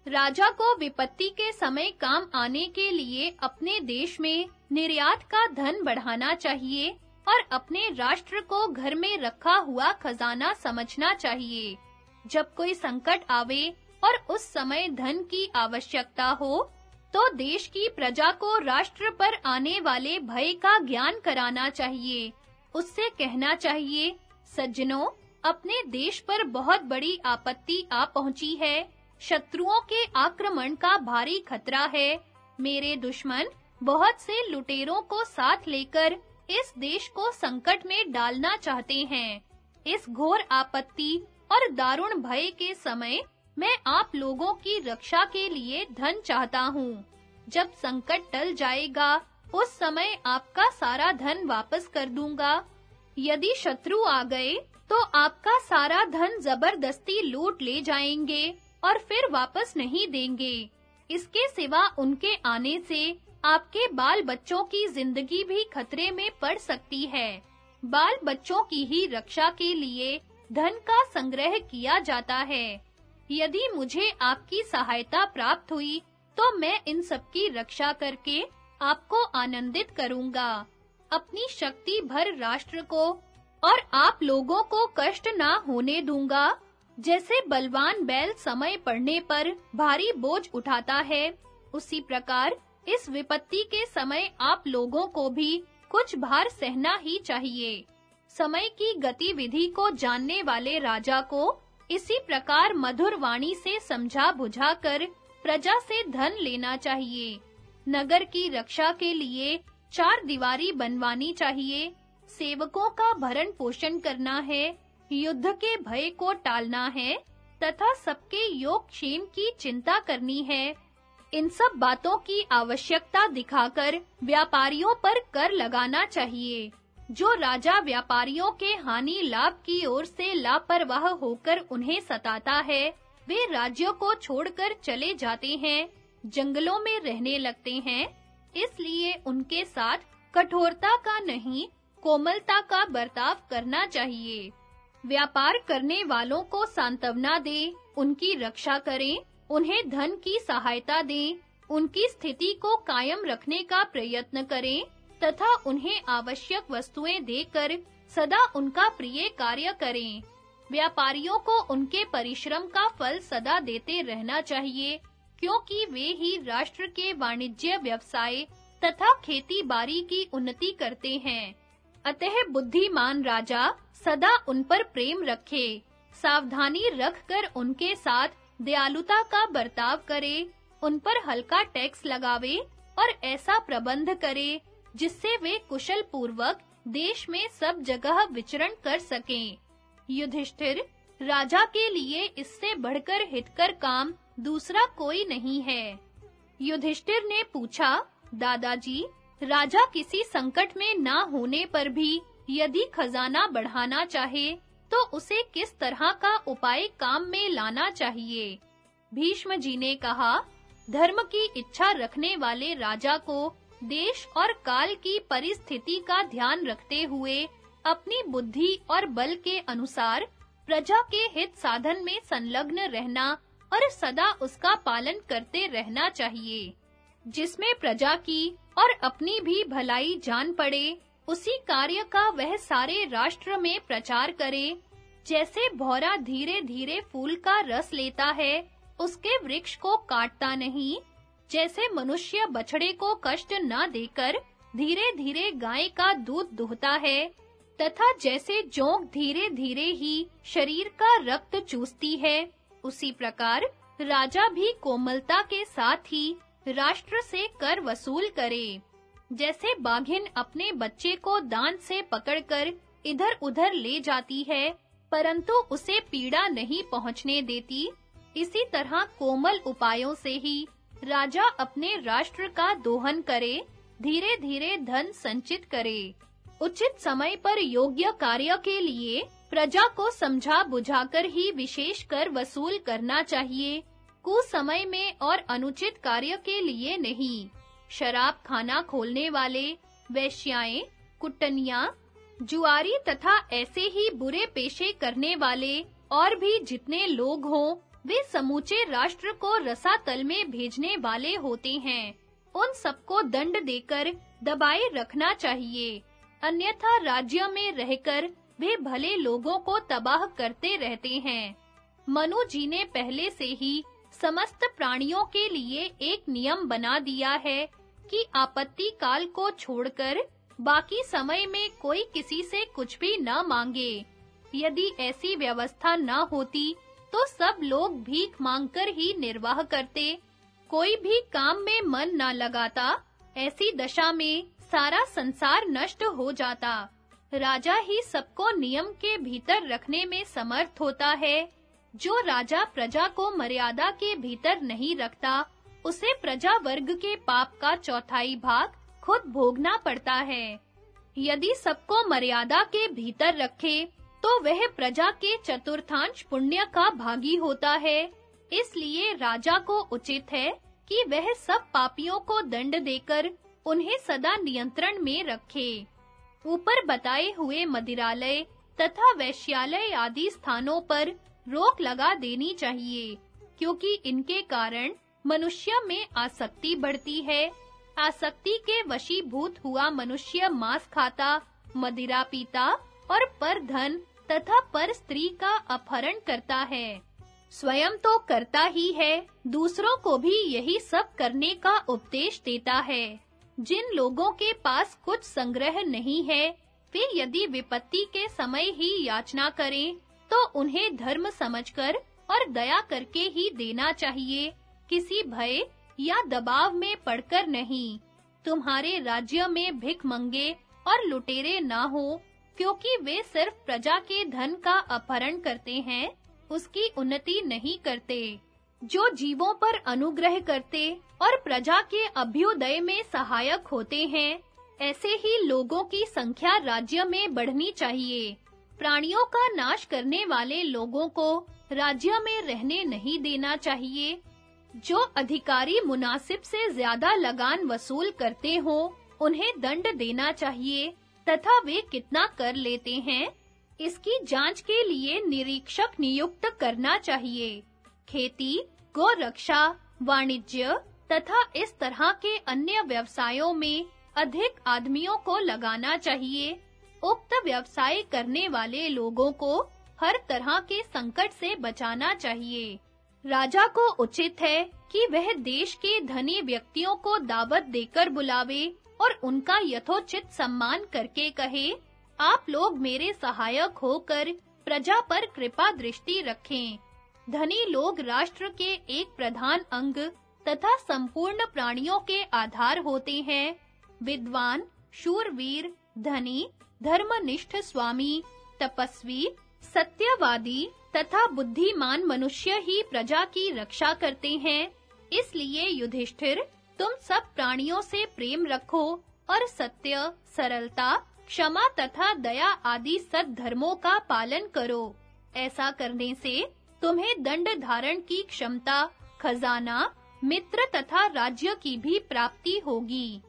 राजा को विपत्ति के समय काम आने के लिए अपने देश में निर्यात का धन बढ़ाना चाहिए और अपने राष्ट्र को घर में रखा हुआ खजाना समझना चाहिए। जब कोई संकट आवे और उस समय धन की आवश्यकता हो तो देश की प्रजा को राष्ट्र पर आने वाले भय का ज्ञान कराना चाहिए। उससे कहना चाहिए, सज्जनों, अपने देश पर बहुत बड़ी आपत्ति आ पहुँची है। शत्रुओं के आक्रमण का भारी खतरा है। मेरे दुश्मन बहुत से लुटेरों को साथ लेकर इस देश को संकट में डालना चाहते हैं। इस घोर आपत्ति और दारुण भय के समय मैं आप लोगों की रक्षा के लिए धन चाहता हूँ। जब संकट टल जाएगा, उस समय आपका सारा धन वापस कर दूँगा। यदि शत्रु आ गए तो आपका सारा धन ज़बरदस्ती लूट ले जाएँगे और फिर वापस नहीं देंगे। इसके सिवा उनके आने से आपके बाल बच्चों की ज़िंदगी भी खतरे में पड़ सकती है। बाल बच्चों की ही रक्षा के लिए धन का संग्रह किया जाता है। यदि मुझे आपकी सहायता प्राप्त हुई तो मैं इन सब की रक्षा करके आपको आनंदित करूँगा। अपनी शक्ति भर राष्ट्र को और आप लोगों को कष्ट ना होने दूँगा, जैसे बलवान बैल समय पड़ने पर भारी बोझ उठाता है। उसी प्रकार इस विपत्ति के समय आप लोगों को भी कुछ भार सहना ही चाहिए। समय की गतिविधि को जानने वाले राजा को इसी प्रकार मधुर वाणी से समझा बुझाकर प्रजा से धन लेना चाहिए। नगर की रक्षा के लिए चार दीवारी बनवानी चाहिए। सेवकों का भरण पोषण करना है, युद्ध के भय को टालना है, तथा सबके योग क्षेम की चिंता करनी है। इन सब बातों की आवश्यकता दिखाकर व्यापारियों पर कर लगाना चाहिए, जो राजा व्यापारियों के हानि लाभ की ओर से लापरवाह होकर उन्हें सताता है, वे राज्यों को छोड़कर चले जाते हैं, जंगलों में रहने लगते हैं, इसलिए उनके साथ कठोरता का नहीं, कोमलता का बर्ताव करना चाहिए। व्यापार करने वालों को सांत्वना दें, उनकी रक्षा करें उन्हें धन की सहायता दें, उनकी स्थिति को कायम रखने का प्रयत्न करें, तथा उन्हें आवश्यक वस्तुएँ देकर सदा उनका प्रिय कार्य करें। व्यापारियों को उनके परिश्रम का फल सदा देते रहना चाहिए, क्योंकि वे ही राष्ट्र के वाणिज्य व्यवसाय तथा खेती-बाड़ी की उन्नति करते हैं। अतः बुद्धिमान राजा सदा उन पर प्रेम रखे, सावधानी रखकर उनके साथ दयालुता का बर्ताव करे, उन पर हल्का टैक्स लगावे और ऐसा प्रबंध करे, जिससे वे कुशल पूर्वक देश में सब जगह विचरण कर सकें। युधिष्ठिर, राजा के लिए इससे बढ़कर हितकर काम दूसरा कोई नहीं है। युधिष्ठिर ने पूछा, दादाजी, राजा किसी संकट में ना होने पर भी यदि खजाना बढ़ाना चाहे तो उसे किस तरह का उपाय काम में लाना चाहिए? भीष्म जी ने कहा, धर्म की इच्छा रखने वाले राजा को देश और काल की परिस्थिति का ध्यान रखते हुए अपनी बुद्धि और बल के अनुसार प्रजा के हित साधन में संलग्न रहना और सदा उसका पालन करते रहना चाहिए। जिसमें प्रजा की और अपनी भी भलाई जान पड़े उसी कार्य का वह सारे राष्ट्र में प्रचार करे। जैसे भौरा धीरे-धीरे फूल का रस लेता है, उसके वृक्ष को काटता नहीं। जैसे मनुष्य बछड़े को कष्ट न देकर धीरे-धीरे गाय का दूध दुहता है, तथा जैसे जोंक धीरे-धीरे ही शरीर का रक्त चूसती है, उसी प्रकार राजा भी कोमलता के साथ ही राष्ट्र से कर वसूल करे। जैसे बाघिन अपने बच्चे को दांत से पकड़कर इधर-उधर ले जाती है, परंतु उसे पीड़ा नहीं पहुँचने देती। इसी तरह कोमल उपायों से ही राजा अपने राष्ट्र का दोहन करे, धीरे-धीरे धन संचित करे। उचित समय पर योग्य कार्य के लिए प्रजा को समझा बुझाकर ही विशेष कर वसूल करना चाहिए। कुसमय में और अनुचित कार्य के लिए नहीं। शराब खाना खोलने वाले, वैश्याएँ, कुटनियाँ, जुआरी तथा ऐसे ही बुरे पेशे करने वाले और भी जितने लोग हों, वे समूचे राष्ट्र को रसातल में भेजने वाले होते हैं। उन सबको दंड देकर दबाए रखना चाहिए। अन्यथा राज्य में रहकर वे भले लोगों को तबाह करते रहते हैं। मनु जी ने पहले से ही समस्त प्राणियों के लिए एक नियम बना दिया है कि आपत्ति काल को छोड़कर बाकी समय में कोई किसी से कुछ भी न मांगे। यदि ऐसी व्यवस्था न होती तो सब लोग भीख मांगकर ही निर्वाह करते। कोई भी काम में मन न लगाता, ऐसी दशा में सारा संसार नष्ट हो जाता। राजा ही सबको नियम के भीतर रखने में समर्थ होता है। जो राजा प्रजा को मर्यादा के भीतर नहीं रखता उसे प्रजा वर्ग के पाप का चौथाई भाग खुद भोगना पड़ता है। यदि सबको मर्यादा के भीतर रखे तो वह प्रजा के चतुर्थांश पुण्य का भागी होता है। इसलिए राजा को उचित है कि वह सब पापियों को दंड देकर उन्हें सदा नियंत्रण में रखे। ऊपर बताए हुए मदिरालय तथा वैश्यालय आदि स्थानों पर रोक लगा देनी चाहिए, क्योंकि इनके कारण मनुष्य में आसक्ति बढ़ती है। आसक्ति के वशीभूत हुआ मनुष्य मांस खाता, मदिरा पीता और पर धन तथा पर स्त्री का अपहरण करता है। स्वयं तो करता ही है, दूसरों को भी यही सब करने का उपदेश देता है। जिन लोगों के पास कुछ संग्रह नहीं है, वे यदि विपत्ति के समय ही याचना करें तो उन्हें धर्म समझकर और दया करके ही देना चाहिए। किसी भय या दबाव में पड़कर नहीं। तुम्हारे राज्य में भिख मंगे और लुटेरे ना हो, क्योंकि वे सिर्फ़ प्रजा के धन का अपहरण करते हैं, उसकी उन्नति नहीं करते। जो जीवों पर अनुग्रह करते और प्रजा के अभ्युदय में सहायक होते हैं, ऐसे ही लोगों की संख्या राज्य में बढ़नी चाहिए। प्राणियों का नाश करने वाले लोगों को राज्य में रहने नहीं देना चाहिए। जो अधिकारी मुनासिब से ज़्यादा लगान वसूल करते हो, उन्हें दंड देना चाहिए, तथा वे कितना कर लेते हैं, इसकी जाँच के लिए निरीक्षक नियुक्त करना चाहिए। खेती, गोरक्षा, वाणिज्य, तथा इस तरह के अन्य व्यवसायों में अधिक आदमियों को लगाना चाहिए। उक्त व्यवसाय करने वाले लोगों को हर तरह के संकट से बचाना चाहिए। राजा को उचित है कि वह देश के धनी व्यक्तियों को दावत देकर बुलावे और उनका यथोचित सम्मान करके कहे, आप लोग मेरे सहायक होकर प्रजा पर कृपा दृष्टि रखें। धनी लोग राष्ट्र के एक प्रधान अंग तथा संपूर्ण प्राणियों के आधार होते हैं। विद्वान, शूरवीर, धनी, धर्मनिष्ठ स्वामी, तपस्वी, सत्यवादी तथा बुद्धिमान मनुष्य ही प्रजा की रक्षा करते हैं। इसलिए युधिष्ठिर, तुम सब प्राणियों से प्रेम रखो और सत्य, सरलता, क्षमा तथा दया आदि सद्धर्मों का पालन करो। ऐसा करने से तुम्हें दंड धारण की क्षमता, खजाना, मित्र तथा राज्य की भी प्राप्ति होगी।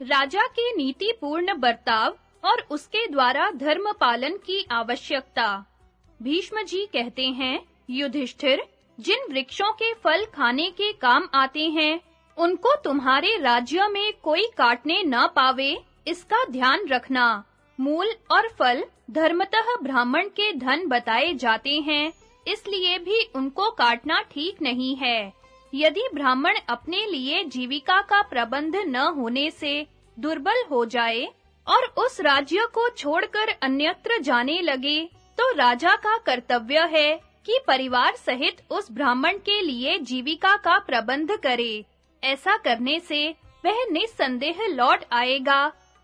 राजा के नीतिपूर्ण बर्ताव और उसके द्वारा धर्म पालन की आवश्यकता। भीष्म जी कहते हैं, युधिष्ठिर, जिन वृक्षों के फल खाने के काम आते हैं, उनको तुम्हारे राज्य में कोई काटने न पावे, इसका ध्यान रखना। मूल और फल धर्मतः ब्राह्मण के धन बताए जाते हैं, इसलिए भी उनको काटना ठीक नहीं है। यदि ब्राह्मण अपने लिए जीविका का प्रबंध न होने से दुर्बल हो जाए और उस राज्य को छोड़कर अन्यत्र जाने लगे तो राजा का कर्तव्य है कि परिवार सहित उस ब्राह्मण के लिए जीविका का प्रबंध करे। ऐसा करने से वह निसंदेह लौट आएगा।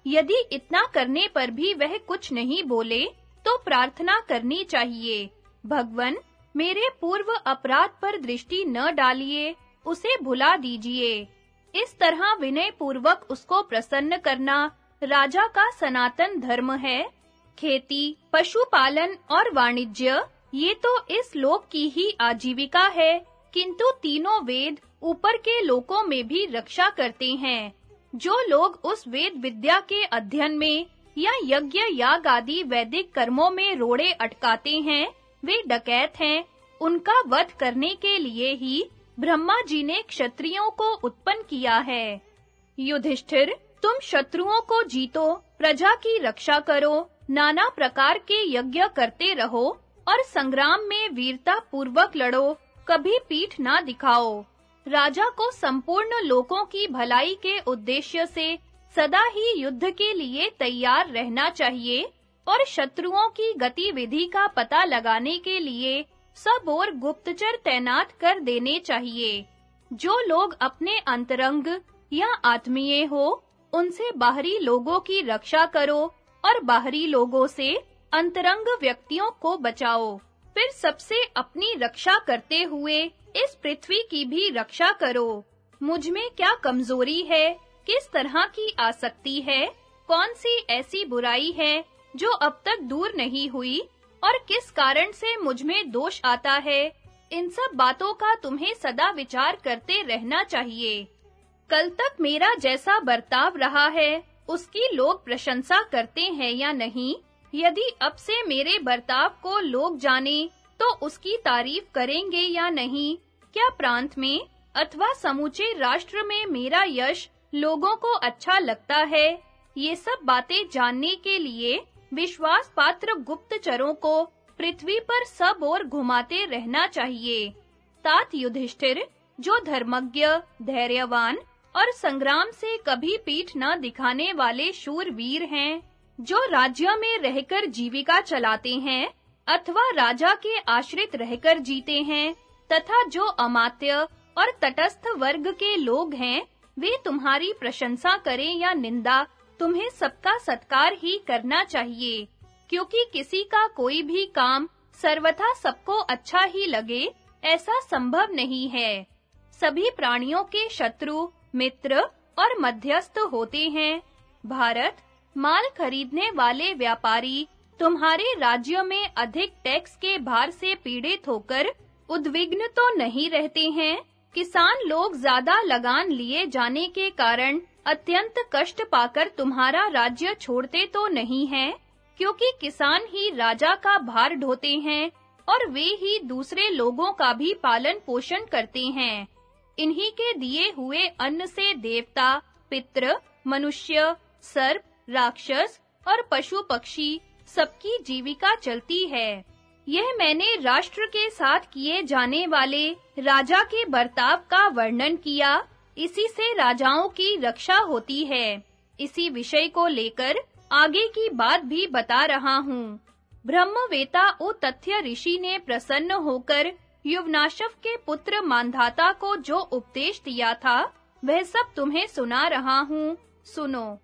यदि इतना करने पर भी वह कुछ नहीं बोले तो प्रार्थना करनी चाहिए। भगवन, मेरे पूर्व अपराध पर दृष्टि न डालिए, उसे भुला दीजिए। इस तरह विनय पूर्वक उसको प्रसन्न करना राजा का सनातन धर्म है। खेती, पशुपालन और वाणिज्य, ये तो इस लोक की ही आजीविका है। किंतु तीनों वेद ऊपर के लोकों में भी रक्षा करते हैं। जो लोग उस वेद विद्या के अध्ययन में या यज्ञ, याग आदि वैदिक कर्मों में रोड़े अटकाते हैं, वे डकैत हैं। उनका वध करने के लिए ही ब्रह्मा जी ने क्षत्रियों को उत्पन्न किया है। युधिष्ठिर, तुम शत्रुओं को जीतो, प्रजा की रक्षा करो। नाना प्रकार के यज्ञ करते रहो और संग्राम में वीरता पूर्वक लड़ो, कभी पीठ ना दिखाओ। राजा को संपूर्ण लोकों की भलाई के उद्देश्य से सदा ही युद्ध के लिए तैयार रहना चाहिए और शत्रुओं की गतिविधि का पता लगाने के लिए सब और गुप्तचर तैनात कर देने चाहिए। जो लोग अपने अंतरंग या आत्मीय हो, उनसे बाहरी लोगों की रक्षा करो और बाहरी लोगों से अंतरंग व्यक्तियों को बचाओ। फिर सबसे अपनी रक्षा करते हुए इस पृथ्वी की भी रक्षा करो। मुझमें क्या कमज़ोरी है? किस तरह की आसक्ति है? कौन सी ऐसी बुराई है जो अब तक दूर नहीं हुई? और किस कारण से मुझमें दोष आता है? इन सब बातों का तुम्हें सदा विचार करते रहना चाहिए। कल तक मेरा जैसा बर्ताव रहा है। उसकी लोग प्रशंसा करते हैं या नहीं? यदि अब से मेरे बर्ताव को लोग जाने तो उसकी तारीफ़ करेंगे या नहीं? क्या प्रांत में अथवा समूचे राष्ट्र में मेरा यश लोगों को अच्छा लगता है? ये सब बातें जानने के लिए विश्वास पात्र गुप्तचरों को पृथ्वी पर सब ओर घुमाते रहना चाहिए। तात युधिष्ठिर, जो धर्मज्ञ, धैर्यवान और संग्राम से कभी पीठ न दिखाने वाले शूरवीर हैं, जो राज्य में रहकर जीविका चलाते हैं, अथवा राजा के आश्रित रहकर जीते हैं, तथा जो अमात्य और तटस्थ वर्ग के लोग हैं, वे तुम्हारी प्रशंसा करें या निंदा, तुम्हें सबका सत्कार ही करना चाहिए। क्योंकि किसी का कोई भी काम सर्वथा सबको अच्छा ही लगे, ऐसा संभव नहीं है। सभी प्राणियों के शत्रु मित्र और मध्यस्थ होते हैं। भारत माल खरीदने वाले व्यापारी तुम्हारे राज्य में अधिक टैक्स के भार से पीड़ित होकर उद्विग्न तो नहीं रहते हैं। किसान लोग ज़्यादा लगान लिए जाने के कारण अत्यंत कष्ट पाकर तुम्हारा राज्य छोड़ते तो नहीं हैं, क्योंकि किसान ही राजा का भार ढोते हैं और वे ही दूसरे लोगों का भी पालन पोषण करते हैं। इन्हीं के दिए हुए अन्न से देवता, पितृ, मनुष्य, सर्प, राक्षस और पशु पक्षी सबकी जीविका चलती है। यह मैंने राष्ट्र के साथ किए जाने वाले राजा के बर्ताव का वर्णन किया। इसी से राजाओं की रक्षा होती है। इसी विषय को लेकर आगे की बात भी बता रहा हूँ। ब्रह्मवेता ओ तथ्य ऋषि ने प्रसन्न होकर युवनाशव के पुत्र मानधाता को जो उपदेश दिया था, वह सब तुम्हें सुना रहा हूँ। सुनो।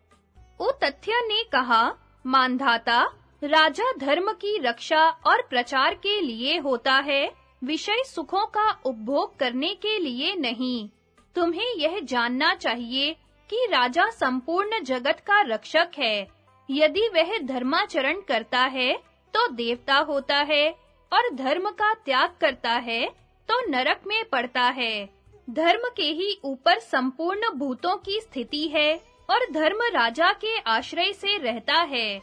ओ तथ्य ने कहा, मानधाता, राजा धर्म की रक्षा और प्रचार के लिए होता है, विषय सुखों का उपभोग करने के लिए नहीं। तुम्हें यह जानना चाहिए कि राजा संपूर्ण जगत का रक्षक है। यदि वह धर्माचरण करता है तो देवता होता है और धर्म का त्याग करता है तो नरक में पड़ता है। धर्म के ही ऊपर संपूर्ण भूतों की स्थिति है और धर्म राजा के आश्रय से रहता है।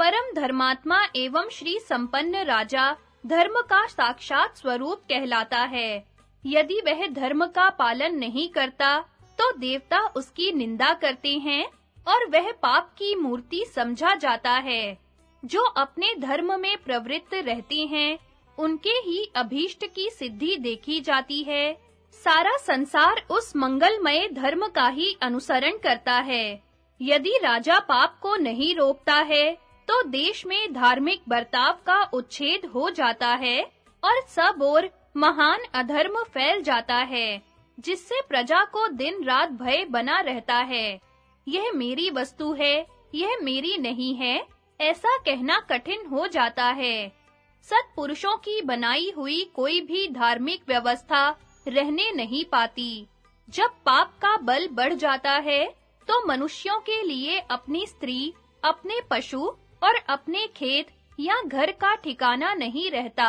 परम धर्मात्मा एवं श्री संपन्न राजा धर्म का साक्षात स्वरूप कहलाता है। यदि वह धर्म का पालन नहीं करता तो देवता उसकी निंदा करते हैं और वह पाप की मूर्ति समझा जाता है, जो अपने धर्म में प्रवृत्त रहते हैं उनके ही अभीष्ट की सिद्धि देखी जाती है। सारा संसार उस मंगलमय धर्म का ही अनुसरण करता है। यदि राजा पाप को नहीं रोकता है तो देश में धार्मिक बर्ताव का उच्छेद हो जाता है और सब ओर महान अधर्म फैल जाता है, जिससे प्रजा को दिन रात भय बना रहता है। यह मेरी वस्तु है, यह मेरी नहीं है, ऐसा कहना कठिन हो जाता है। सत्पुरुषों की बनाई हुई कोई भी धार्मिक व्यवस्था रहने नहीं पाती। जब पाप का बल बढ़ जाता है तो मनुष्यों के लिए अपनी स्त्री, अपने पशु और अपने खेत या घर का ठिकाना नहीं रहता।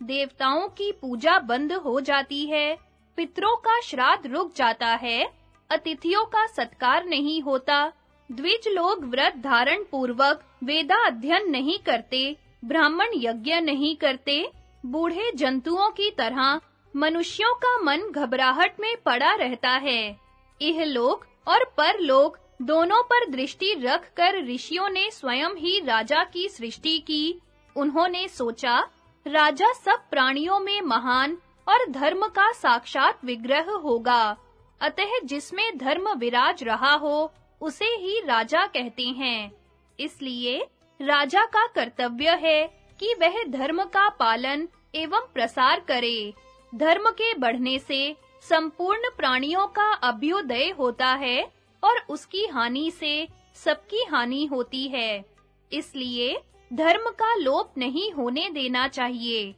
देवताओं की पूजा बंद हो जाती है, पितरों का श्राद्ध रुक जाता है, अतिथियों का सत्कार नहीं होता। द्विज लोग व्रत धारण पूर्वक वेदा अध्ययन नहीं करते। ब्राह्मण यज्ञ नहीं करते, बूढ़े जंतुओं की तरह मनुष्यों का मन घबराहट में पड़ा रहता है। यह लोक और परलोक दोनों पर दृष्टि रखकर ऋषियों ने स्वयं ही राजा की सृष्टि की। उन्होंने सोचा, राजा सब प्राणियों में महान और धर्म का साक्षात विग्रह होगा। अतः जिसमें धर्म विराज रहा हो, उसे ही राजा कहते हैं। इसलिए राजा का कर्तव्य है कि वह धर्म का पालन एवं प्रसार करे। धर्म के बढ़ने से संपूर्ण प्राणियों का अभ्युदय होता है और उसकी हानि से सबकी हानि होती है। इसलिए धर्म का लोप नहीं होने देना चाहिए।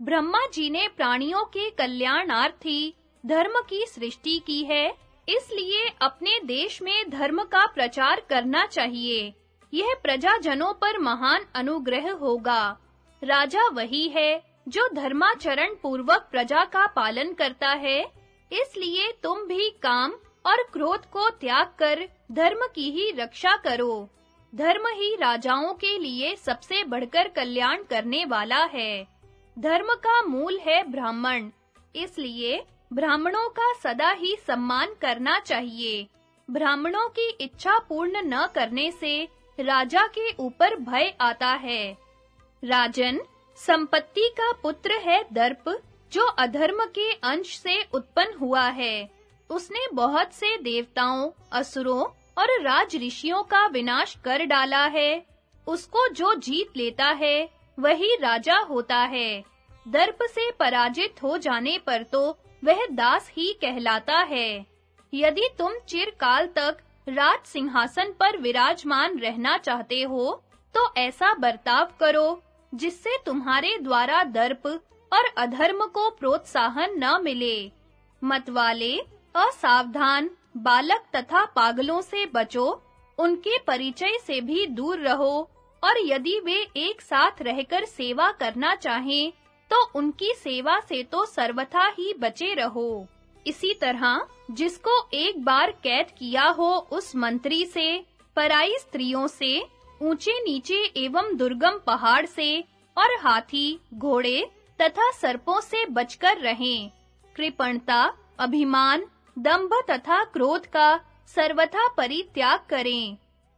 ब्रह्मा जी ने प्राणियों के कल्याणार्थी धर्म की सृष्टि की है, इसलिए अपने देश में धर्म का प्रचार करना चाहिए। यह प्रजाजनों पर महान अनुग्रह होगा। राजा वही है जो धर्माचरण पूर्वक प्रजा का पालन करता है। इसलिए तुम भी काम और क्रोध को त्याग कर धर्म की ही रक्षा करो। धर्म ही राजाओं के लिए सबसे बढ़कर कल्याण करने वाला है। धर्म का मूल है ब्राह्मण। इसलिए ब्राह्मणों का सदा ही सम्मान करना चाहिए। ब्राह्मणों की इच्छा पूर्ण न करने से राजा के ऊपर भय आता है। राजन, संपत्ति का पुत्र है दर्प, जो अधर्म के अंश से उत्पन्न हुआ है। उसने बहुत से देवताओं, असुरों और राज ऋषियों का विनाश कर डाला है। उसको जो जीत लेता है, वही राजा होता है। दर्प से पराजित हो जाने पर तो वह दास ही कहलाता है। यदि तुम चिरकाल तक राज सिंहासन पर विराजमान रहना चाहते हो तो ऐसा बर्ताव करो, जिससे तुम्हारे द्वारा दर्प और अधर्म को प्रोत्साहन न मिले। मतवाले असावधान, बालक तथा पागलों से बचो, उनके परिचय से भी दूर रहो, और यदि वे एक साथ रहकर सेवा करना चाहें तो उनकी सेवा से तो सर्वथा ही बचे रहो। इसी तरह, जिसको एक बार कैद किया हो उस मंत्री से, पराई स्त्रियों से ऊँचे नीचे एवं दुर्गम पहाड़ से, और हाथी, घोड़े, तथा सर्पों से बचकर रहें। कृपणता, अभिमान दंभ तथा क्रोध का सर्वथा परित्याग करें।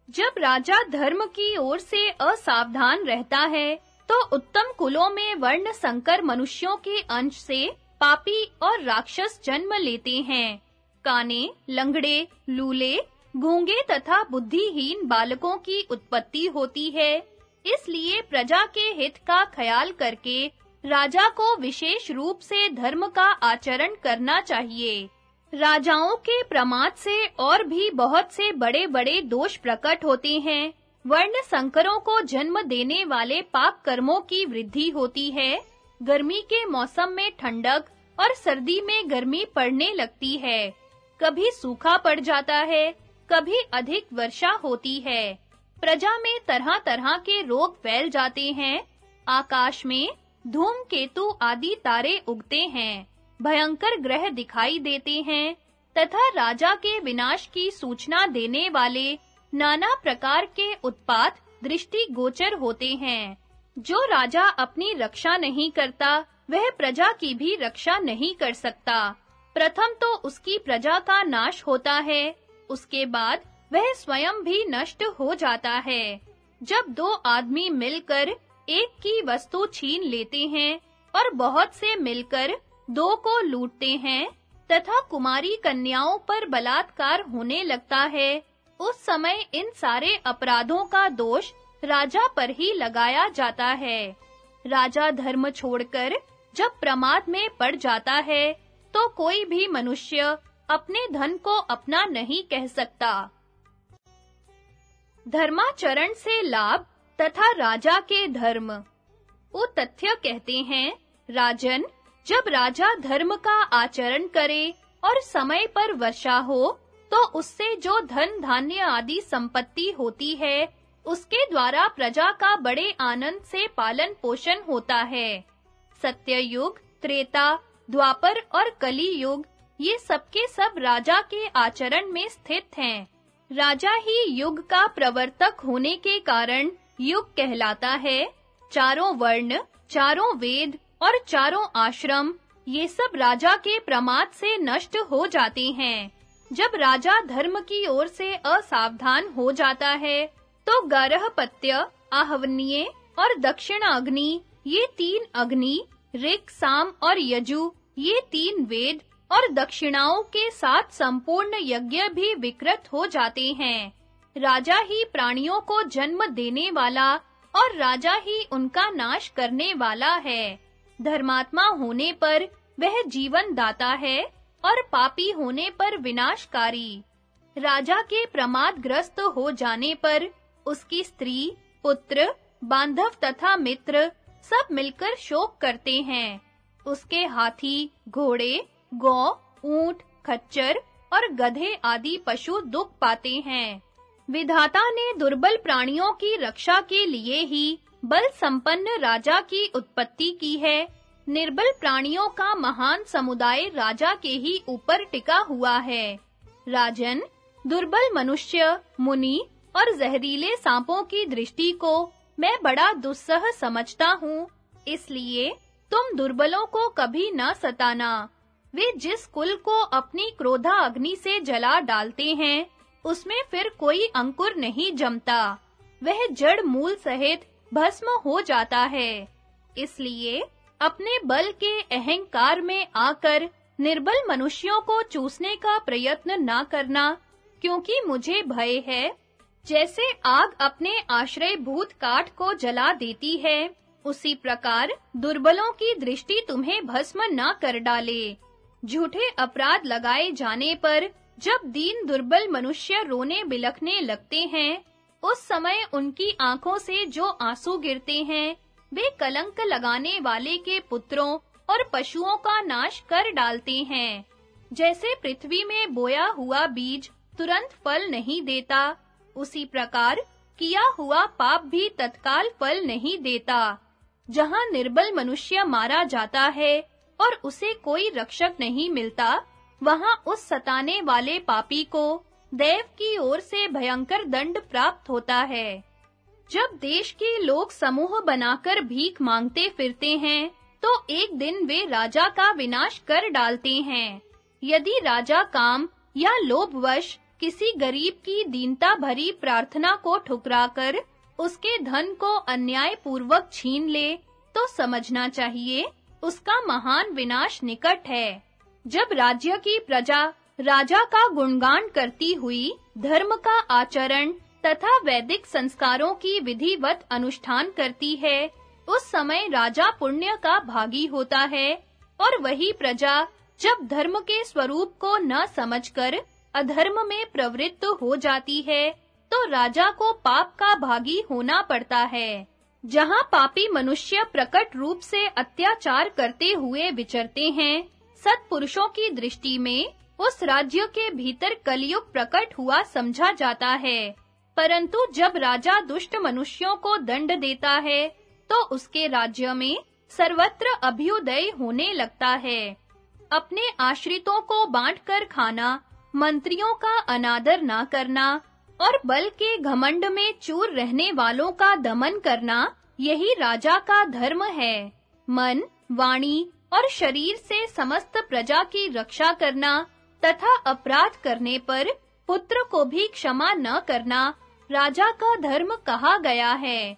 जब राजा धर्म की ओर से असावधान रहता है तो उत्तम कुलों में वर्ण संकर मनुष्यों के अंश से पापी और राक्षस जन्म लेते हैं। काने, लंगड़े, लूले, गूँगे तथा बुद्धिहीन बालकों की उत्पत्ति होती है। इसलिए प्रजा के हित का ख्याल करके राजा को विशेष रूप से धर्म का आचरण करना चाहिए। राजाओं के प्रमाद से और भी बहुत से बड़े-बड़े दोष प्रकट होते हैं। वर्ण संकरों को जन्म देने वाले पाप कर्मों की वृद्धि होती है। गर्मी के मौसम में ठंडक और सर्दी में गर्मी पड़ने लगती है। कभी सूखा पड़ जाता है, कभी अधिक वर्षा होती है। प्रजा में तरह-तरह के रोग फैल जाते हैं। आकाश में धूमकेतु आदि तारे उगते हैं, भयंकर ग्रह दिखाई देते हैं, तथा राजा के विनाश की सूचना देने वाले नाना प्रकार के उत्पात, दृष्टि गोचर होते हैं। जो राजा अपनी रक्षा नहीं करता, वह प्रजा की भी रक्षा नहीं कर सकता। प्रथम तो उसकी प्रजा का नाश होता है, उसके बाद वह स्वयं भी नष्ट हो जाता है। जब दो आदमी मिलकर एक की वस्तु छीन लेते हैं और बहुत से मिलकर दो को लूटते हैं, तथा कुमारी कन्याओं पर बलात्कार होने लगता है, उस समय इन सारे अपराधों का दोष राजा पर ही लगाया जाता है। राजा धर्म छोड़कर जब प्रमाद में पड़ जाता है तो कोई भी मनुष्य अपने धन को अपना नहीं कह सकता। धर्माचरण से लाभ तथा राजा के धर्म। वो तथ्य कहते हैं, राजन, जब राजा धर्म का आचरण करे और समय पर वर्षा हो तो उससे जो धन धान्य आदि संपत्ति होती है उसके द्वारा प्रजा का बड़े आनंद से पालन पोषण होता है। सत्ययुग, त्रेता, द्वापर और कली युग ये सबके सब राजा के आचरण में स्थित हैं। राजा ही युग का प्रवर्तक होने के कारण युग कहलाता है। चारों वर्ण, चारों वेद और चारों आश्रम, ये सब राजा के प्रमाद से नष्ट हो जाते हैं। जब राजा धर्म की ओर से असावधान हो जाता है तो गारहपत्य, आहवनीय और दक्षिणाग्नि, ये तीन अग्नि, ऋक, साम और यजु, ये तीन वेद और दक्षिणाओं के साथ संपूर्ण यज्ञ भी विकृत हो जाते हैं। राजा ही प्राणियों को जन्म देने वाला और राजा ही उनका नाश करने वाला है। धर्मात्मा होने पर वह जीवन दाता है और पापी होने पर विनाशकारी। राजा के प्रमाद ग्रस्त हो जाने पर उसकी स्त्री, पुत्र, बांधव तथा मित्र सब मिलकर शोक करते हैं। उसके हाथी, घोड़े, गौ, ऊँट, खच्चर और गधे आदि पशु दुख पाते हैं। विधाता ने दुर्बल प्राणियों की रक्षा के लिए ही बल संपन्न राजा की उत्पत्ति की है। निर्बल प्राणियों का महान समुदाय राजा के ही ऊपर टिका हुआ है। राजन, दुर्बल मनुष्य, मुनि और जहरीले सांपों की दृष्टि को मैं बड़ा दुस्सह समझता हूँ। इसलिए तुम दुर्बलों को कभी न सताना। वे जिस कुल को अपनी क्रोधा अग्नि से जला डालते हैं, उसमें फिर कोई अंकुर नहीं जमता। वह जड़ मूल सहित भस्म हो जाता है। इसलिए अपने बल के अहंकार में आकर निर्बल मनुष्यों को चूसने का प्रयत्न ना करना, क्योंकि मुझे भय है जैसे आग अपने आश्रय भूत काठ को जला देती है, उसी प्रकार दुर्बलों की दृष्टि तुम्हें भस्म न कर डाले। झूठे अपराध लगाए जाने पर जब दीन दुर्बल मनुष्य रोने बिलखने लगते हैं, उस समय उनकी आँखों से जो आँसू गिरते हैं, वे कलंक लगाने वाले के पुत्रों और पशुओं का नाश कर डालते हैं। जैसे पृथ्वी में बोया हुआ बीज तुरंत फल नहीं देता उसी प्रकार किया हुआ पाप भी तत्काल फल नहीं देता। जहाँ निर्बल मनुष्य मारा जाता है और उसे कोई रक्षक नहीं मिलता, वहाँ उस सताने वाले पापी को देव की ओर से भयंकर दंड प्राप्त होता है। जब देश के लोग समूह बनाकर भीख मांगते फिरते हैं तो एक दिन वे राजा का विनाश कर डालते हैं। यदि राजा काम या लोभवश किसी गरीब की दीनता भरी प्रार्थना को ठुकराकर उसके धन को अन्याय पूर्वक छीन ले तो समझना चाहिए, उसका महान विनाश निकट है। जब राज्य की प्रजा, राजा का गुणगान करती हुई, धर्म का आचरण तथा वैदिक संस्कारों की विधिवत अनुष्ठान करती है, उस समय राजा पुण्य का भागी होता है, और वही प्रजा, जब धर्म के स्वरूप को न समझकर अधर्म में प्रवृत्त हो जाती है तो राजा को पाप का भागी होना पड़ता है। जहाँ पापी मनुष्य प्रकट रूप से अत्याचार करते हुए विचरते हैं, सत्पुरुषों की दृष्टि में उस राज्य के भीतर कलयुग प्रकट हुआ समझा जाता है। परंतु जब राजा दुष्ट मनुष्यों को दंड देता है तो उसके राज्य में सर्वत्र अभ्युदय होने लगता है। अपने आश्रितों को बांटकर खाना मंत्रियों का अनादर ना करना और बल के घमंड में चूर रहने वालों का दमन करना, यही राजा का धर्म है। मन, वाणी और शरीर से समस्त प्रजा की रक्षा करना तथा अपराध करने पर पुत्र को भी क्षमा न करना राजा का धर्म कहा गया है।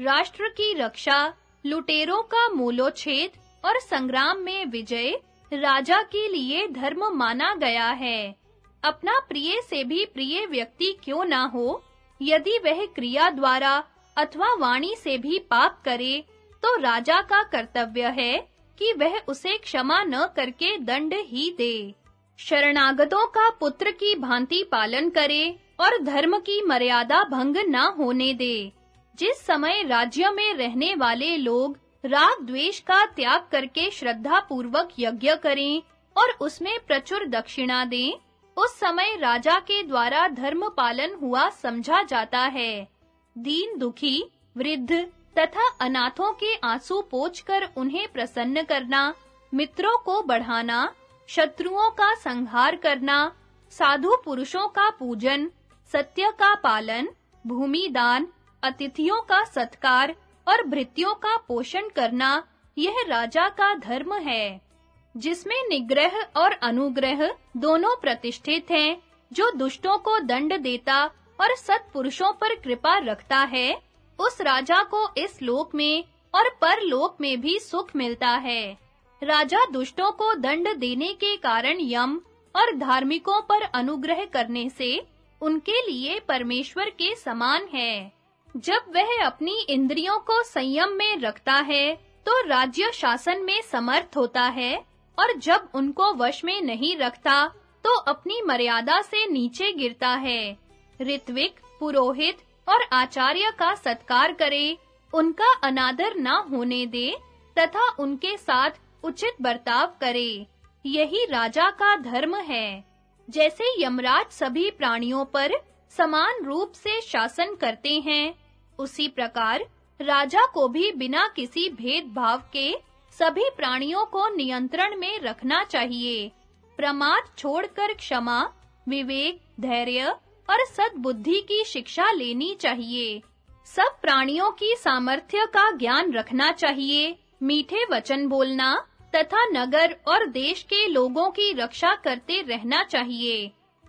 राष्ट्र की रक्षा, लुटेरों का मूलोच्छेद और संग्राम में विजय राजा के लिए धर्म माना गया है। अपना प्रिय से भी प्रिय व्यक्ति क्यों ना हो? यदि वह क्रिया द्वारा अथवा वाणी से भी पाप करे तो राजा का कर्तव्य है कि वह उसे क्षमा न करके दंड ही दे। शरणागतों का पुत्र की भांति पालन करे और धर्म की मर्यादा भंग न होने दे। जिस समय राज्य में रहने वाले लोग राग द्वेष का त्याग करके श्रद्धा पूर्वक यज्ञ करें और उसमें प्रचुर दक्षिणा दें उस समय राजा के द्वारा धर्म पालन हुआ समझा जाता है। दीन दुखी, वृद्ध तथा अनाथों के आँसू पोंछकर उन्हें प्रसन्न करना, मित्रों को बढ़ाना, शत्रुओं का संहार करना, साधु पुरुषों का पूजन, सत्य का पालन, भूमि दान, अतिथियों का सत्कार और भृत्यों का पोषण करना, यह राजा का धर्म है। जिसमें निग्रह और अनुग्रह दोनों प्रतिष्ठित हैं, जो दुष्टों को दंड देता और सत्पुरुषों पर कृपा रखता है, उस राजा को इस लोक में और परलोक में भी सुख मिलता है। राजा दुष्टों को दंड देने के कारण यम और धार्मिकों पर अनुग्रह करने से उनके लिए परमेश्वर के समान है। जब वह अपनी इंद्रियों को संयम में रखता है तो राज्य शासन में समर्थ होता है और जब उनको वश में नहीं रखता तो अपनी मर्यादा से नीचे गिरता है। ऋत्विक, पुरोहित और आचार्य का सत्कार करे, उनका अनादर ना होने दे, तथा उनके साथ उचित बर्ताव करे। यही राजा का धर्म है। जैसे यमराज सभी प्राणियों पर समान रूप से शासन करते हैं, उसी प्रकार राजा को भी बिना किसी भेदभाव के सभी प्राणियों को नियंत्रण में रखना चाहिए। प्रमाद छोड़कर क्षमा, विवेक, धैर्य और सद्बुद्धि की शिक्षा लेनी चाहिए। सब प्राणियों की सामर्थ्य का ज्ञान रखना चाहिए। मीठे वचन बोलना तथा नगर और देश के लोगों की रक्षा करते रहना चाहिए।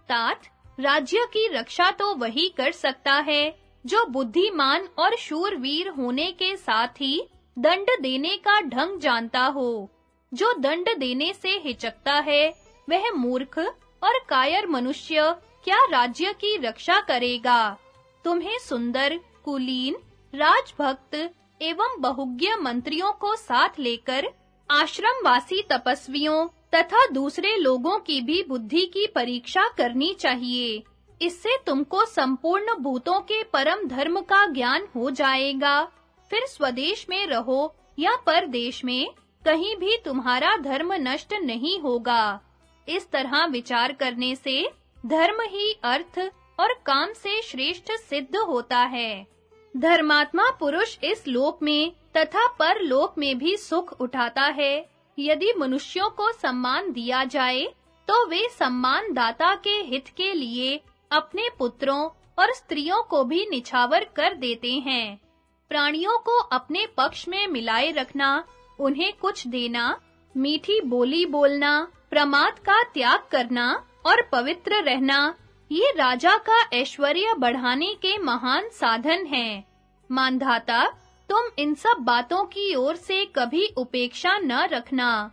तात, राज्य की रक्षा तो वही कर सकता है, जो बुद्धिमान और शूरवीर होने के साथ ही दंड देने का ढंग जानता हो। जो दंड देने से हिचकता है, वह मूर्ख और कायर मनुष्य क्या राज्य की रक्षा करेगा? तुम्हें सुंदर, कुलीन, राजभक्त एवं बहुज्ञ मंत्रियों को साथ लेकर आश्रमवासी तपस्वियों तथा दूसरे लोगों की भी बुद्धि की परीक्षा करनी चाहिए। इससे तुमको संपूर्ण भूतों के परम धर्म का ज्ञान हो जाएगा। फिर स्वदेश में रहो या परदेश में, कहीं भी तुम्हारा धर्म नष्ट नहीं होगा। इस तरह विचार करने से धर्म ही अर्थ और काम से श्रेष्ठ सिद्ध होता है। धर्मात्मा पुरुष इस लोक में तथा परलोक में भी सुख उठाता है। यदि मनुष्यों को सम्मान दिया जाए तो वे सम्मान दाता के हित के लिए अपने पुत्रों और स्त्रियों को भी निछावर कर देते हैं। प्राणियों को अपने पक्ष में मिलाए रखना, उन्हें कुछ देना, मीठी बोली बोलना, प्रमाद का त्याग करना और पवित्र रहना, ये राजा का ऐश्वर्य बढ़ाने के महान साधन हैं। मानधाता, तुम इन सब बातों की ओर से कभी उपेक्षा न रखना।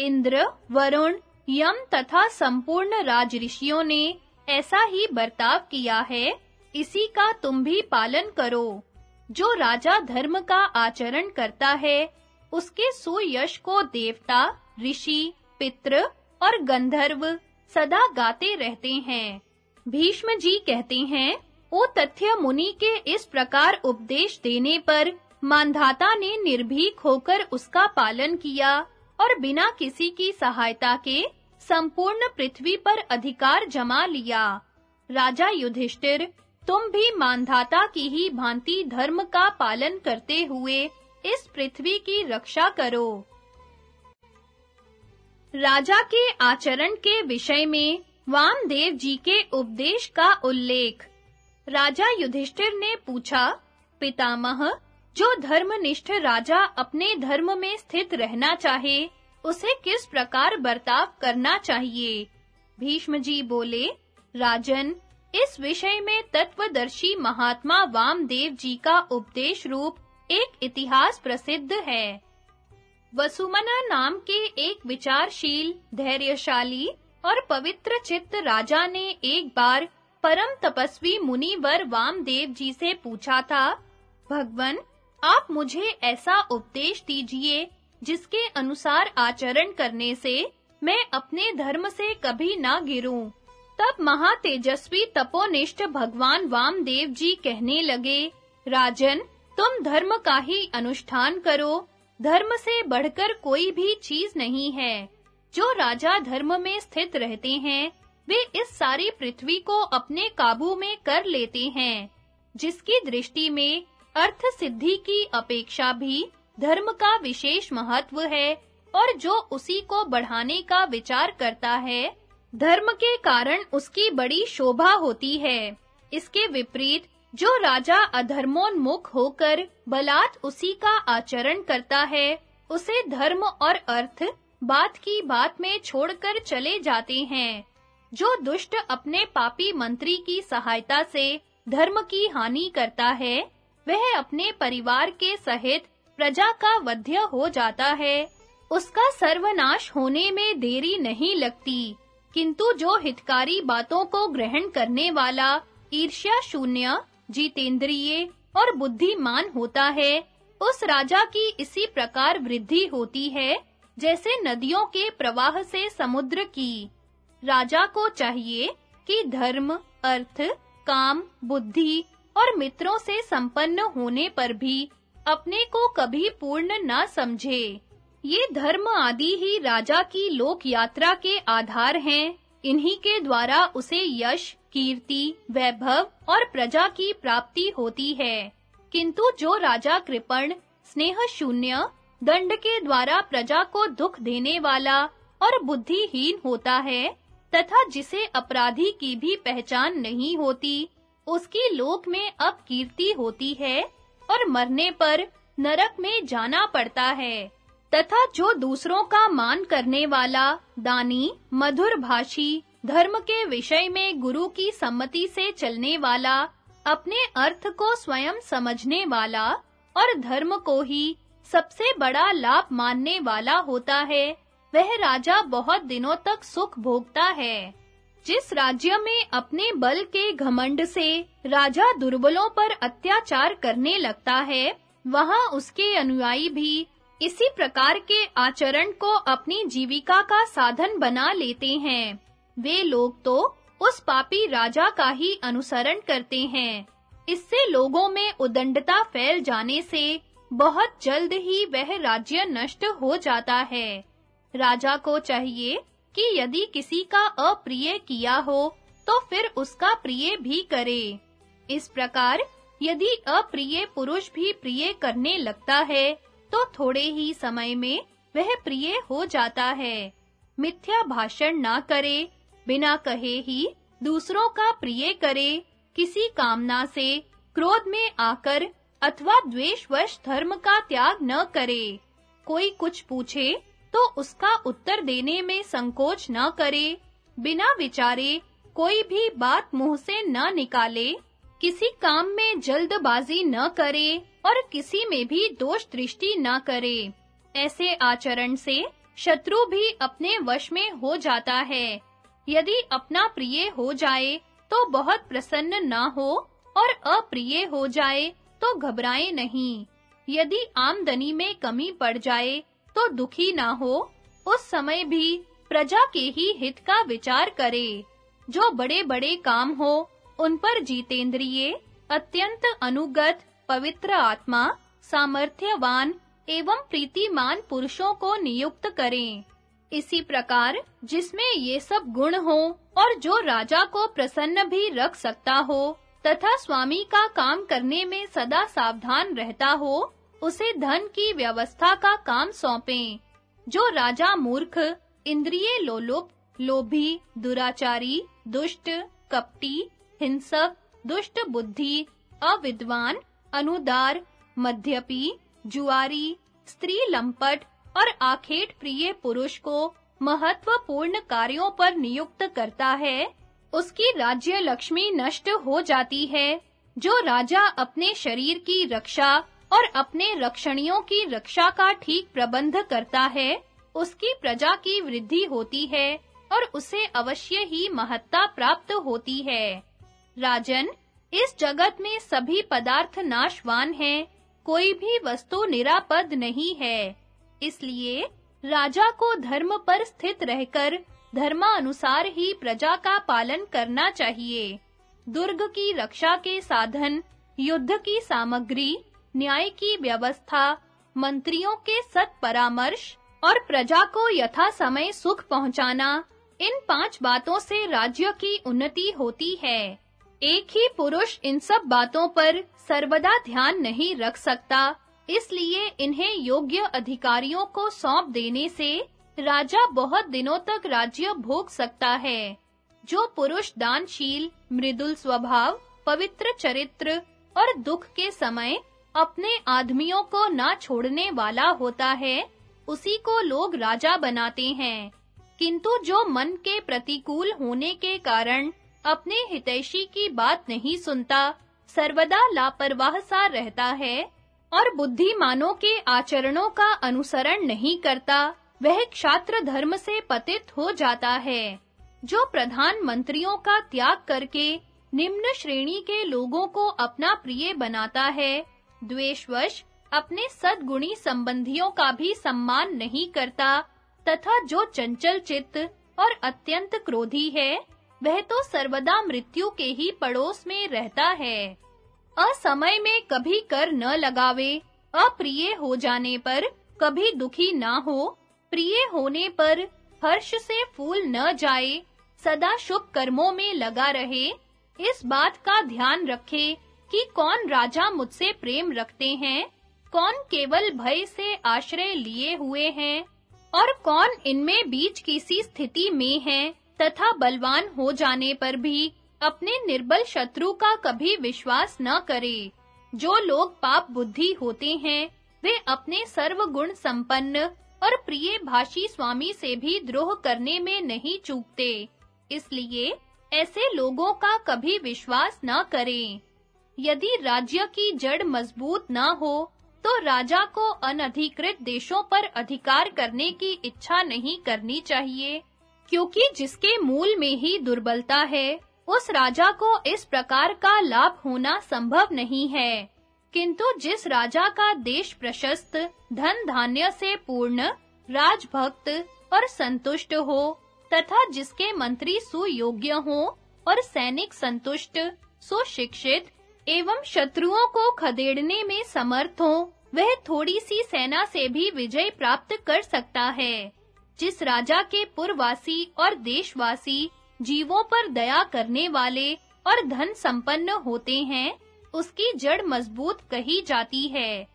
इंद्र, वरुण, यम तथा संपूर्ण राजऋषियों ने ऐसा ही बर्ताव किया है, इसी का तुम भी पालन करो। जो राजा धर्म का आचरण करता है, उसके सुयश को देवता, ऋषि, पितृ और गंधर्व सदा गाते रहते हैं। भीष्म जी कहते हैं, ओ तथ्य मुनि के इस प्रकार उपदेश देने पर मानधाता ने निर्भीक होकर उसका पालन किया और बिना किसी की सहायता के संपूर्ण पृथ्वी पर अधिकार जमा लिया। राजा युधिष्ठिर तुम भी मानधाता की ही भांति धर्म का पालन करते हुए इस पृथ्वी की रक्षा करो। राजा के आचरण के विषय में वामदेव जी के उपदेश का उल्लेख। राजा युधिष्ठिर ने पूछा, पितामह, जो धर्मनिष्ठ राजा अपने धर्म में स्थित रहना चाहे, उसे किस प्रकार बर्ताव करना चाहिए? भीष्म जी बोले, राजन इस विषय में तत्वदर्शी महात्मा वामदेव जी का उपदेश रूप एक इतिहास प्रसिद्ध है। वसुमना नाम के एक विचारशील, धैर्यशाली और पवित्र चित्त राजा ने एक बार परम तपस्वी मुनिवर वामदेव जी से पूछा था, भगवन, आप मुझे ऐसा उपदेश दीजिए जिसके अनुसार आचरण करने से मैं अपने धर्म से कभी ना गिरूं। तब महातेजस्वी तपोनिष्ठ भगवान वामदेव जी कहने लगे, राजन, तुम धर्म का ही अनुष्ठान करो। धर्म से बढ़कर कोई भी चीज़ नहीं है। जो राजा धर्म में स्थित रहते हैं, वे इस सारी पृथ्वी को अपने काबू में कर लेते हैं। जिसकी दृष्टि में अर्थ सिद्धि की अपेक्षा भी धर्म का विशेष महत्व है और जो उसी को बढ़ाने का विचार करता है धर्म के कारण उसकी बड़ी शोभा होती है। इसके विपरीत, जो राजा अधर्मोन्मुख होकर बलात् उसी का आचरण करता है, उसे धर्म और अर्थ बात की बात में छोड़कर चले जाते हैं। जो दुष्ट अपने पापी मंत्री की सहायता से धर्म की हानि करता है, वह अपने परिवार के सहित प्रजा का वध्य हो जाता है। उसका सर्वनाश होने में देरी नहीं लगती। किंतु जो हितकारी बातों को ग्रहण करने वाला ईर्ष्या शून्य, जीतेंद्रिय और बुद्धिमान होता है, उस राजा की इसी प्रकार वृद्धि होती है, जैसे नदियों के प्रवाह से समुद्र की। राजा को चाहिए कि धर्म, अर्थ, काम, बुद्धि और मित्रों से संपन्न होने पर भी अपने को कभी पूर्ण न समझे। ये धर्म आदि ही राजा की लोक यात्रा के आधार हैं। इन्हीं के द्वारा उसे यश, कीर्ति, वैभव और प्रजा की प्राप्ति होती है। किंतु जो राजा कृपण, स्नेह शून्य, दंड के द्वारा प्रजा को दुख देने वाला और बुद्धिहीन होता है, तथा जिसे अपराधी की भी पहचान नहीं होती, उसकी लोक में अब कीर्ति होती है और मरने पर नरक में जाना पड़ता है। तथा जो दूसरों का मान करने वाला, दानी, मधुर भाषी, धर्म के विषय में गुरु की सम्मति से चलने वाला, अपने अर्थ को स्वयं समझने वाला और धर्म को ही सबसे बड़ा लाभ मानने वाला होता है, वह राजा बहुत दिनों तक सुख भोगता है। जिस राज्य में अपने बल के घमंड से राजा दुर्बलों पर अत्याचार करने लगता है, वहाँ उसके अनुयायी भी इसी प्रकार के आचरण को अपनी जीविका का साधन बना लेते हैं। वे लोग तो उस पापी राजा का ही अनुसरण करते हैं। इससे लोगों में उदंडता फैल जाने से बहुत जल्द ही वह राज्य नष्ट हो जाता है। राजा को चाहिए कि यदि किसी का अप्रिय किया हो तो फिर उसका प्रिय भी करे। इस प्रकार यदि अप्रिय पुरुष भी प्रिय करने लगता है तो थोड़े ही समय में वह प्रिय हो जाता है। मिथ्या भाषण ना करे, बिना कहे ही दूसरों का प्रिय करे, किसी कामना से क्रोध में आकर अथवा द्वेषवश धर्म का त्याग न करे। कोई कुछ पूछे तो उसका उत्तर देने में संकोच न करे, बिना विचारे कोई भी बात मुँह से न निकाले किसी काम में जल्दबाजी न करे और किसी में भी दोष दृष्टि न करे। ऐसे आचरण से शत्रु भी अपने वश में हो जाता है। यदि अपना प्रिय हो जाए तो बहुत प्रसन्न ना हो और अप्रिय हो जाए तो घबराए नहीं। यदि आमदनी में कमी पड़ जाए तो दुखी ना हो। उस समय भी प्रजा के ही हित का विचार करे। जो बड़े-बड़े काम हो उन पर जीतेंद्रिय, अत्यंत अनुगत, पवित्र आत्मा, सामर्थ्यवान एवं प्रीतिमान पुरुषों को नियुक्त करें। इसी प्रकार, जिसमें ये सब गुण हो और जो राजा को प्रसन्न भी रख सकता हो, तथा स्वामी का काम करने में सदा सावधान रहता हो, उसे धन की व्यवस्था का काम सौंपें। जो राजा मूर्ख, इंद्रिय लोलुप, लोभी, दुराचारी, दुष्ट, कपटी हिंसक, दुष्ट बुद्धि, अविद्वान, अनुदार मध्यपी जुआरी, स्त्री लंपट और आखेट प्रिय पुरुष को महत्वपूर्ण कार्यों पर नियुक्त करता है। उसकी राज्य लक्ष्मी नष्ट हो जाती है, जो राजा अपने शरीर की रक्षा और अपने रक्षणियों की रक्षा का ठीक प्रबंध करता है। उसकी प्रजा की वृद्धि होती है और उसे अवश्य ही महत्ता प्राप्त होती है। राजन, इस जगत में सभी पदार्थ नाशवान हैं, कोई भी वस्तु निरापद नहीं है। इसलिए राजा को धर्म पर स्थित रहकर धर्मानुसार ही प्रजा का पालन करना चाहिए। दुर्ग की रक्षा के साधन, युद्ध की सामग्री, न्याय की व्यवस्था, मंत्रियों के सत परामर्श और प्रजा को यथा समय सुख पहुंचाना, इन पाँच बातों से राज्य की उन्नति होती है। एक ही पुरुष इन सब बातों पर सर्वदा ध्यान नहीं रख सकता, इसलिए इन्हें योग्य अधिकारियों को सौंप देने से राजा बहुत दिनों तक राज्य भोग सकता है। जो पुरुष दानशील, मृदुल स्वभाव, पवित्र चरित्र और दुख के समय अपने आदमियों को ना छोड़ने वाला होता है, उसी को लोग राजा बनाते हैं। किंतु जो मन के प्रतिकूल होने के कारण अपने हितैषी की बात नहीं सुनता, सर्वदा लापरवाह सा रहता है और बुद्धिमानों के आचरणों का अनुसरण नहीं करता, वह क्षात्र धर्म से पतित हो जाता है, जो प्रधान मंत्रियों का त्याग करके निम्न श्रेणी के लोगों को अपना प्रिय बनाता है, द्वेषवश अपने सद्गुणी संबंधियों का भी सम्मान नहीं करता, तथा जो चंचल चित्त और अत्यंत क्रोधी है वह तो सर्वदा मृत्यु के ही पड़ोस में रहता है। असमय में कभी कर न लगावे, अप्रिय हो जाने पर कभी दुखी ना हो, प्रिय होने पर हर्ष से फूल न जाए, सदा शुभ कर्मों में लगा रहे। इस बात का ध्यान रखे कि कौन राजा मुझसे प्रेम रखते हैं, कौन केवल भय से आश्रय लिए हुए हैं, और कौन इनमें बीच किसी स्थिति में है। तथा बलवान हो जाने पर भी अपने निर्बल शत्रु का कभी विश्वास न करे। जो लोग पाप बुद्धि होते हैं, वे अपने सर्वगुण संपन्न और प्रिय भाषी स्वामी से भी द्रोह करने में नहीं चूकते। इसलिए ऐसे लोगों का कभी विश्वास न करें। यदि राज्य की जड़ मज़बूत न हो तो राजा को अनधिकृत देशों पर अधिकार करने की इच्छा नहीं करनी चाहिए। क्योंकि जिसके मूल में ही दुर्बलता है, उस राजा को इस प्रकार का लाभ होना संभव नहीं है। किंतु जिस राजा का देश प्रशस्त, धन धान्य से पूर्ण, राजभक्त और संतुष्ट हो, तथा जिसके मंत्री सुयोग्य हो और सैनिक संतुष्ट, सुशिक्षित एवं शत्रुओं को खदेड़ने में समर्थ हो, वह थोड़ी सी सेना से भी विजय प्राप्त कर सकता है। जिस राजा के पुरवासी और देशवासी जीवों पर दया करने वाले और धन संपन्न होते हैं, उसकी जड़ मज़बूत कही जाती है।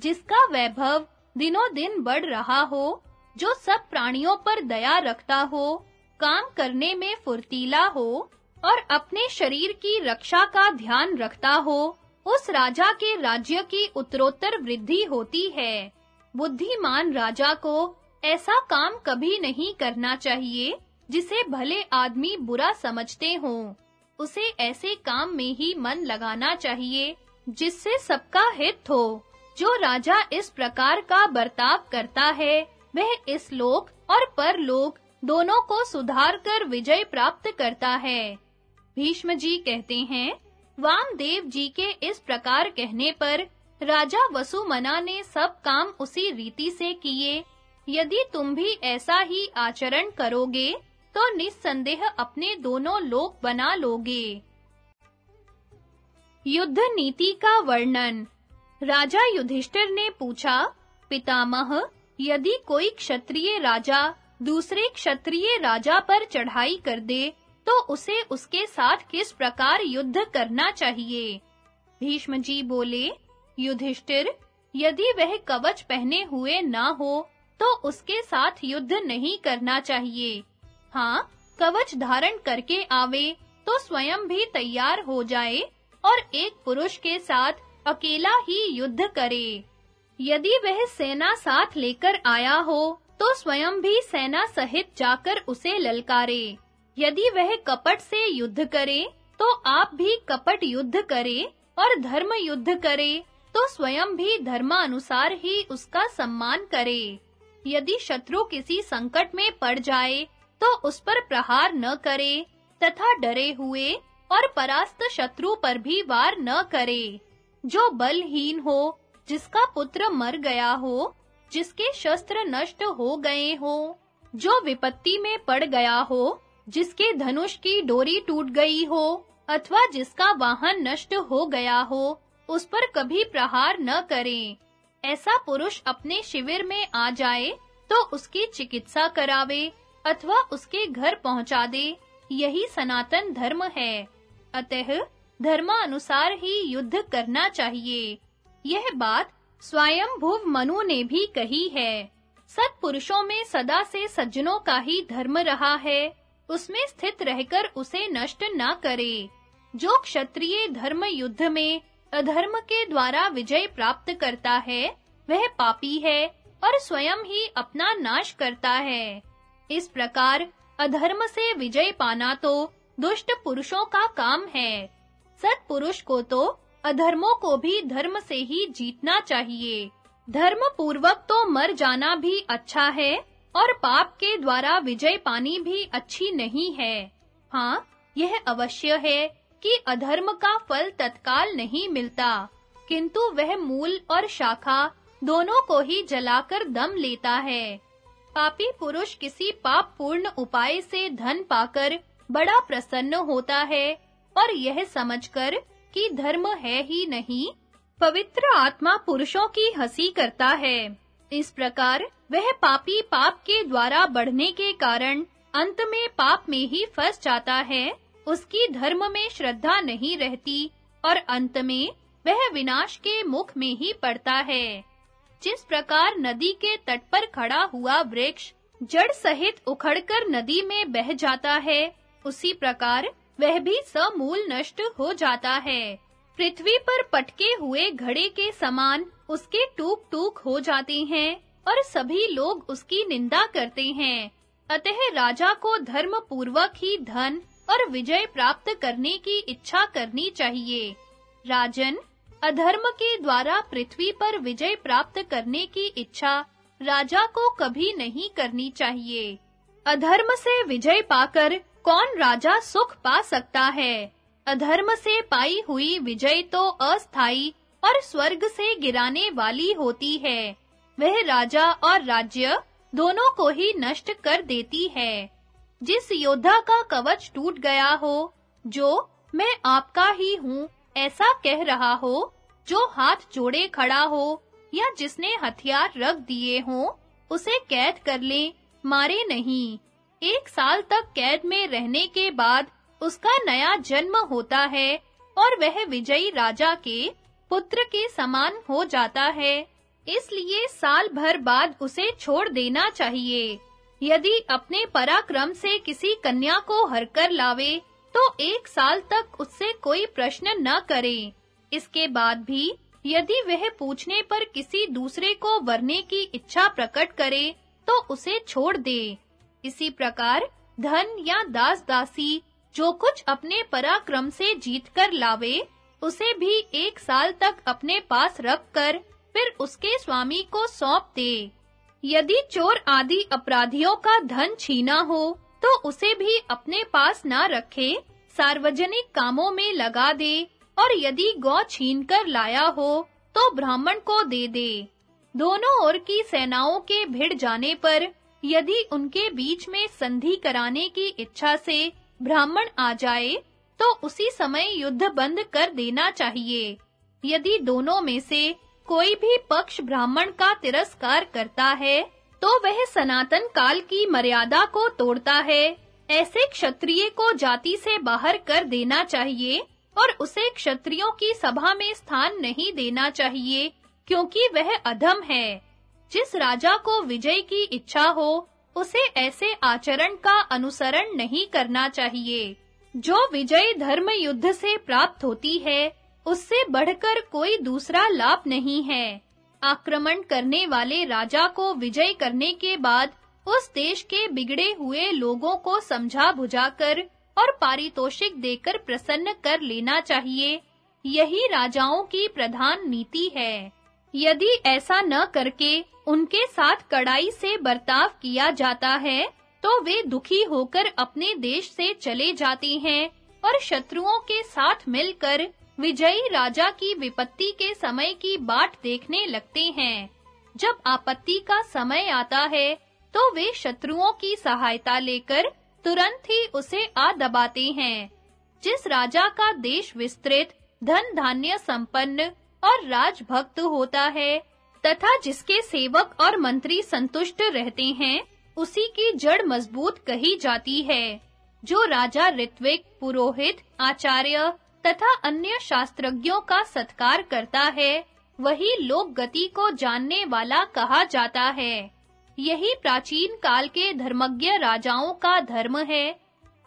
जिसका वैभव दिनों दिन बढ़ रहा हो, जो सब प्राणियों पर दया रखता हो, काम करने में फुर्तीला हो और अपने शरीर की रक्षा का ध्यान रखता हो, उस राजा के राज्य की उत्तरोत्तर वृद्धि होती है। बुद्धिमान राजा को ऐसा काम कभी नहीं करना चाहिए, जिसे भले आदमी बुरा समझते हों। उसे ऐसे काम में ही मन लगाना चाहिए, जिससे सबका हित हो। जो राजा इस प्रकार का बर्ताव करता है, वह इस लोक और परलोक दोनों को सुधार कर विजय प्राप्त करता है। भीष्म जी कहते हैं, वामदेव जी के इस प्रकार कहने पर राजा वसुमना ने सब काम उसी रीति से किए यदि तुम भी ऐसा ही आचरण करोगे तो निस्संदेह अपने दोनों लोक बना लोगे। युद्ध नीति का वर्णन। राजा युधिष्ठिर ने पूछा, पितामह, यदि कोई क्षत्रिय राजा दूसरे क्षत्रिय राजा पर चढ़ाई कर दे तो उसे उसके साथ किस प्रकार युद्ध करना चाहिए? भीष्म जी बोले, युधिष्ठिर, यदि वह कवच पहने हुए ना हो तो उसके साथ युद्ध नहीं करना चाहिए। हाँ कवच धारण करके आवे तो स्वयं भी तैयार हो जाए और एक पुरुष के साथ अकेला ही युद्ध करे। यदि वह सेना साथ लेकर आया हो तो स्वयं भी सेना सहित जाकर उसे ललकारे। यदि वह कपट से युद्ध करे तो आप भी कपट युद्ध करे और धर्म युद्ध करे तो स्वयं भी धर्मानुसार ही उसका सम्मान करे। यदि शत्रु किसी संकट में पड़ जाए तो उस पर प्रहार न करे, तथा डरे हुए और परास्त शत्रु पर भी वार न करे। जो बलहीन हो, जिसका पुत्र मर गया हो, जिसके शस्त्र नष्ट हो गए हो, जो विपत्ति में पड़ गया हो, जिसके धनुष की डोरी टूट गई हो, अथवा जिसका वाहन नष्ट हो गया हो, उस पर कभी प्रहार न करें। ऐसा पुरुष अपने शिविर में आ जाए तो उसकी चिकित्सा करावे, अथवा उसके घर पहुँचा दे। यही सनातन धर्म है। अतः धर्मानुसार ही युद्ध करना चाहिए। यह बात स्वयं भुव मनु ने भी कही है। सत्पुरुषों में सदा से सज्जनों का ही धर्म रहा है। उसमें स्थित रहकर उसे नष्ट ना करे। जो क्षत्रिय धर्म युद्ध में अधर्म के द्वारा विजय प्राप्त करता है, वह पापी है और स्वयं ही अपना नाश करता है। इस प्रकार अधर्म से विजय पाना तो दुष्ट पुरुषों का काम है। सत्पुरुष को तो अधर्मों को भी धर्म से ही जीतना चाहिए। धर्म पूर्वक तो मर जाना भी अच्छा है और पाप के द्वारा विजय पानी भी अच्छी नहीं है। हाँ यह अवश्य है कि अधर्म का फल तत्काल नहीं मिलता। किंतु वह मूल और शाखा दोनों को ही जलाकर दम लेता है। पापी पुरुष किसी पाप पूर्ण उपाय से धन पाकर बड़ा प्रसन्न होता है और यह समझकर कि धर्म है ही नहीं, पवित्र आत्मा पुरुषों की हँसी करता है। इस प्रकार वह पापी पाप के द्वारा बढ़ने के कारण अंत में पाप में ही फंस जाता है। उसकी धर्म में श्रद्धा नहीं रहती और अंत में वह विनाश के मुख में ही पड़ता है। जिस प्रकार नदी के तट पर खड़ा हुआ वृक्ष जड़ सहित उखड़कर नदी में बह जाता है, उसी प्रकार वह भी समूल नष्ट हो जाता है। पृथ्वी पर पटके हुए घड़े के समान उसके टूक-टूक हो जाते हैं और सभी लोग उसकी निंदा करते हैं। अतः राजा को धर्म पूर्वक ही धन और विजय प्राप्त करने की इच्छा करनी चाहिए। राजन, अधर्म के द्वारा पृथ्वी पर विजय प्राप्त करने की इच्छा राजा को कभी नहीं करनी चाहिए। अधर्म से विजय पाकर कौन राजा सुख पा सकता है? अधर्म से पाई हुई विजय तो अस्थाई और स्वर्ग से गिराने वाली होती है। वह राजा और राज्य दोनों को ही नष्ट कर देती है। जिस योद्धा का कवच टूट गया हो, जो मैं आपका ही हूँ, ऐसा कह रहा हो, जो हाथ जोड़े खड़ा हो, या जिसने हथियार रख दिए हो, उसे कैद कर ले, मारे नहीं। एक साल तक कैद में रहने के बाद उसका नया जन्म होता है, और वह विजयी राजा के पुत्र के समान हो जाता है, इसलिए साल भर बाद उसे छोड़ देना चाहिए। यदि अपने पराक्रम से किसी कन्या को हर कर लावे तो एक साल तक उससे कोई प्रश्न न करे। इसके बाद भी, यदि वह पूछने पर किसी दूसरे को वरने की इच्छा प्रकट करे तो उसे छोड़ दे। इसी प्रकार, धन या दास दासी जो कुछ अपने पराक्रम से जीत कर लावे, उसे भी एक साल तक अपने पास रखकर, फिर उसके स्वामी को सौंप दे। यदि चोर आदि अपराधियों का धन छीना हो तो उसे भी अपने पास ना रखे, सार्वजनिक कामों में लगा दे, और यदि गौ छीन कर लाया हो तो ब्राह्मण को दे दे। दोनों ओर की सेनाओं के भिड़ जाने पर, यदि उनके बीच में संधि कराने की इच्छा से ब्राह्मण आ जाए तो उसी समय युद्ध बंद कर देना चाहिए। यदि दोनों में से कोई भी पक्ष ब्राह्मण का तिरस्कार करता है तो वह सनातन काल की मर्यादा को तोड़ता है। ऐसे क्षत्रिय को जाति से बाहर कर देना चाहिए और उसे क्षत्रियों की सभा में स्थान नहीं देना चाहिए, क्योंकि वह अधम है। जिस राजा को विजय की इच्छा हो, उसे ऐसे आचरण का अनुसरण नहीं करना चाहिए। जो विजय धर्म युद्ध से प्राप्त होती है उससे बढ़कर कोई दूसरा लाभ नहीं है। आक्रमण करने वाले राजा को विजय करने के बाद उस देश के बिगड़े हुए लोगों को समझा बुझाकर और पारितोषिक देकर प्रसन्न कर लेना चाहिए। यही राजाओं की प्रधान नीति है। यदि ऐसा न करके उनके साथ कड़ाई से बर्ताव किया जाता है तो वे दुखी होकर अपने देश से चले जाते हैं और शत्रुओं के साथ मिलकर विजयी राजा की विपत्ति के समय की बाट देखने लगते हैं। जब आपत्ति का समय आता है तो वे शत्रुओं की सहायता लेकर तुरंत ही उसे आ दबाते हैं। जिस राजा का देश विस्तृत धन धान्य संपन्न और राजभक्त होता है, तथा जिसके सेवक और मंत्री संतुष्ट रहते हैं, उसी की जड़ मज़बूत कही जाती है। जो राजा ऋत्विक, पुरोहित, आचार्य तथा अन्य शास्त्रज्ञों का सत्कार करता है। वही लोक गति को जानने वाला कहा जाता है। यही प्राचीन काल के धर्मज्ञ राजाओं का धर्म है।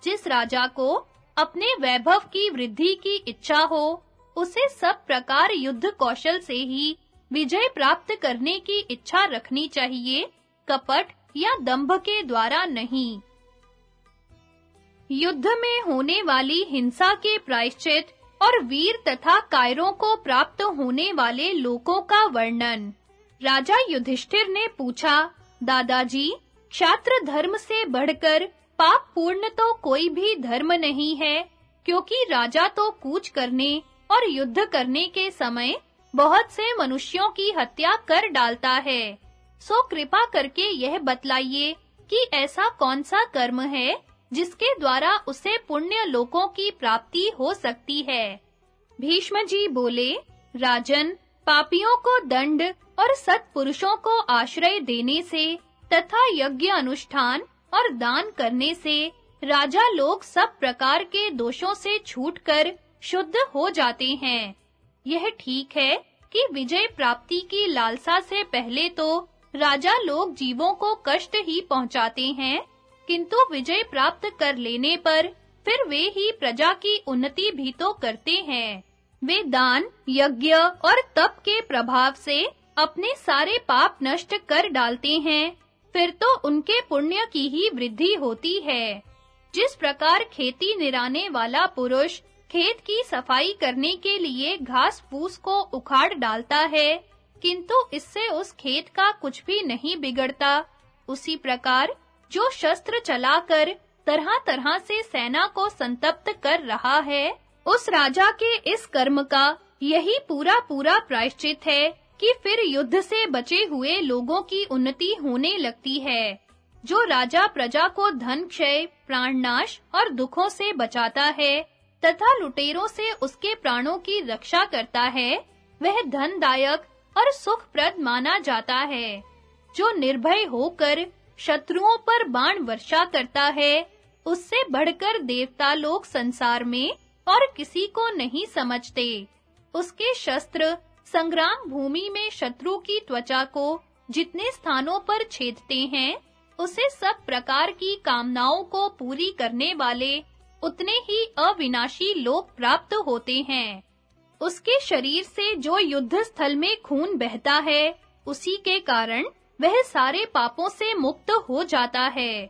जिस राजा को अपने वैभव की वृद्धि की इच्छा हो, उसे सब प्रकार युद्ध कौशल से ही विजय प्राप्त करने की इच्छा रखनी चाहिए, कपट या दंभ के द्वारा नहीं। युद्ध में होने वाली हिंसा के प्रायश्चित और वीर तथा कायरों को प्राप्त होने वाले लोकों का वर्णन। राजा युधिष्ठिर ने पूछा, दादाजी, क्षात्र धर्म से बढ़कर पाप पूर्ण तो कोई भी धर्म नहीं है, क्योंकि राजा तो कूच करने और युद्ध करने के समय बहुत से मनुष्यों की हत्या कर डालता है। सो कृपा करके यह बतलाइए कि ऐसा कौन सा कर्म है जिसके द्वारा उसे पुण्य लोकों की प्राप्ति हो सकती है। भीष्म जी बोले, राजन, पापियों को दंड और सत्पुरुषों को आश्रय देने से तथा यज्ञ अनुष्ठान और दान करने से राजा लोग सब प्रकार के दोषों से छूटकर शुद्ध हो जाते हैं। यह ठीक है कि विजय प्राप्ति की लालसा से पहले तो राजा लोग जीवों को कष्ट ही पहुंचाते हैं किंतु विजय प्राप्त कर लेने पर फिर वे ही प्रजा की उन्नति भी तो करते हैं। वे दान, यज्ञ और तप के प्रभाव से अपने सारे पाप नष्ट कर डालते हैं। फिर तो उनके पुण्य की ही वृद्धि होती है। जिस प्रकार खेती निराने वाला पुरुष खेत की सफ़ाई करने के लिए घास फूस को उखाड़ डालता है, किंतु इससे उस खेत का कुछ भी नहीं बिगड़ता, उसी प्रकार जो शस्त्र चलाकर तरह-तरह से सेना को संतप्त कर रहा है, उस राजा के इस कर्म का यही पूरा पूरा प्रायश्चित है कि फिर युद्ध से बचे हुए लोगों की उन्नति होने लगती है, जो राजा प्रजा को धन क्षय, प्राणनाश और दुखों से बचाता है, तथा लुटेरों से उसके प्राणों की रक्षा करता है, वह धनदायक और सुखप्रद माना जाता है, जो निर्भय होकर शत्रुओं पर बाण वर्षा करता है, उससे बढ़कर देवता लोग संसार में और किसी को नहीं समझते। उसके शस्त्र संग्राम भूमि में शत्रु की त्वचा को जितने स्थानों पर छेदते हैं, उसे सब प्रकार की कामनाओं को पूरी करने वाले उतने ही अविनाशी लोक प्राप्त होते हैं। उसके शरीर से जो युद्ध स्थल में खून बहता है, उसी के कारण वह सारे पापों से मुक्त हो जाता है।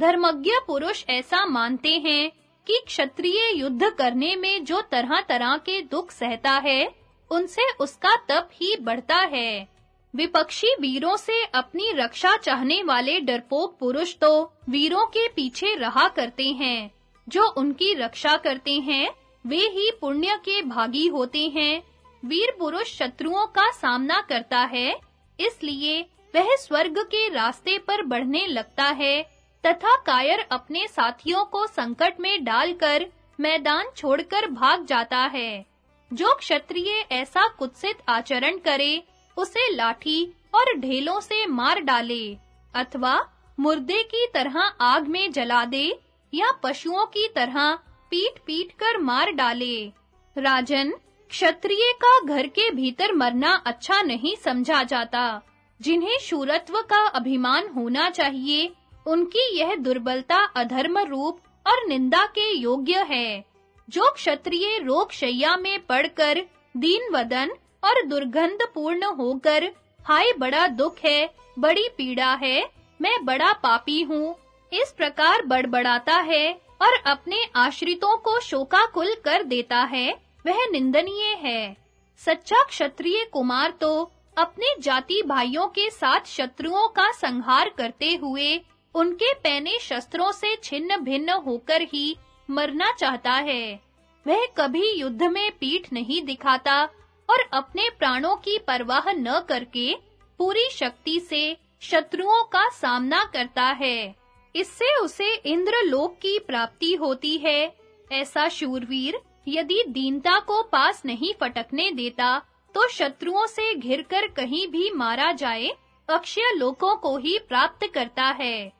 धर्मज्ञ पुरुष ऐसा मानते हैं कि क्षत्रिय युद्ध करने में जो तरह-तरह के दुख सहता है, उनसे उसका तप ही बढ़ता है। विपक्षी वीरों से अपनी रक्षा चाहने वाले डरपोक पुरुष तो वीरों के पीछे रहा करते हैं। जो उनकी रक्षा करते हैं, वे ही पुण्य के भागी होते हैं। वीर पुरुष शत्रुओं का सामना करता है, इसलिए वह स्वर्ग के रास्ते पर बढ़ने लगता है, तथा कायर अपने साथियों को संकट में डालकर मैदान छोड़कर भाग जाता है। जो क्षत्रिय ऐसा कुत्सित आचरण करे, उसे लाठी और ढेलों से मार डाले, अथवा मुर्दे की तरह आग में जला दे, या पशुओं की तरह पीट-पीट कर मार डाले। राजन, क्षत्रिय का घर के भीतर मरना अच्छा नहीं समझा जाता। जिन्हें शूरत्व का अभिमान होना चाहिए, उनकी यह दुर्बलता अधर्म रूप और निंदा के योग्य है, जो क्षत्रिय रोग शैया में पड़कर दीन वदन और दुर्गंध पूर्ण होकर, हाय, बड़ा दुख है, बड़ी पीड़ा है, मैं बड़ा पापी हूँ। इस प्रकार बड़बड़ाता है और अपने आश्रितों को शोकाकुल कर देता है, वह निंदनीय है। सच्चा क्षत्रिय कुमार तो अपने जाति भाइयों के साथ शत्रुओं का संहार करते हुए, उनके पैने शस्त्रों से छिन्न भिन्न होकर ही मरना चाहता है। वह कभी युद्ध में पीठ नहीं दिखाता और अपने प्राणों की परवाह न करके पूरी शक्ति से शत्रुओं का सामना करता है। इससे उसे इंद्र लोक की प्राप्ति होती है। ऐसा शूरवीर यदि दीनता को पास नहीं फटकने देता तो शत्रुओं से घिरकर कहीं भी मारा जाए, अक्षय लोकों को ही प्राप्त करता है।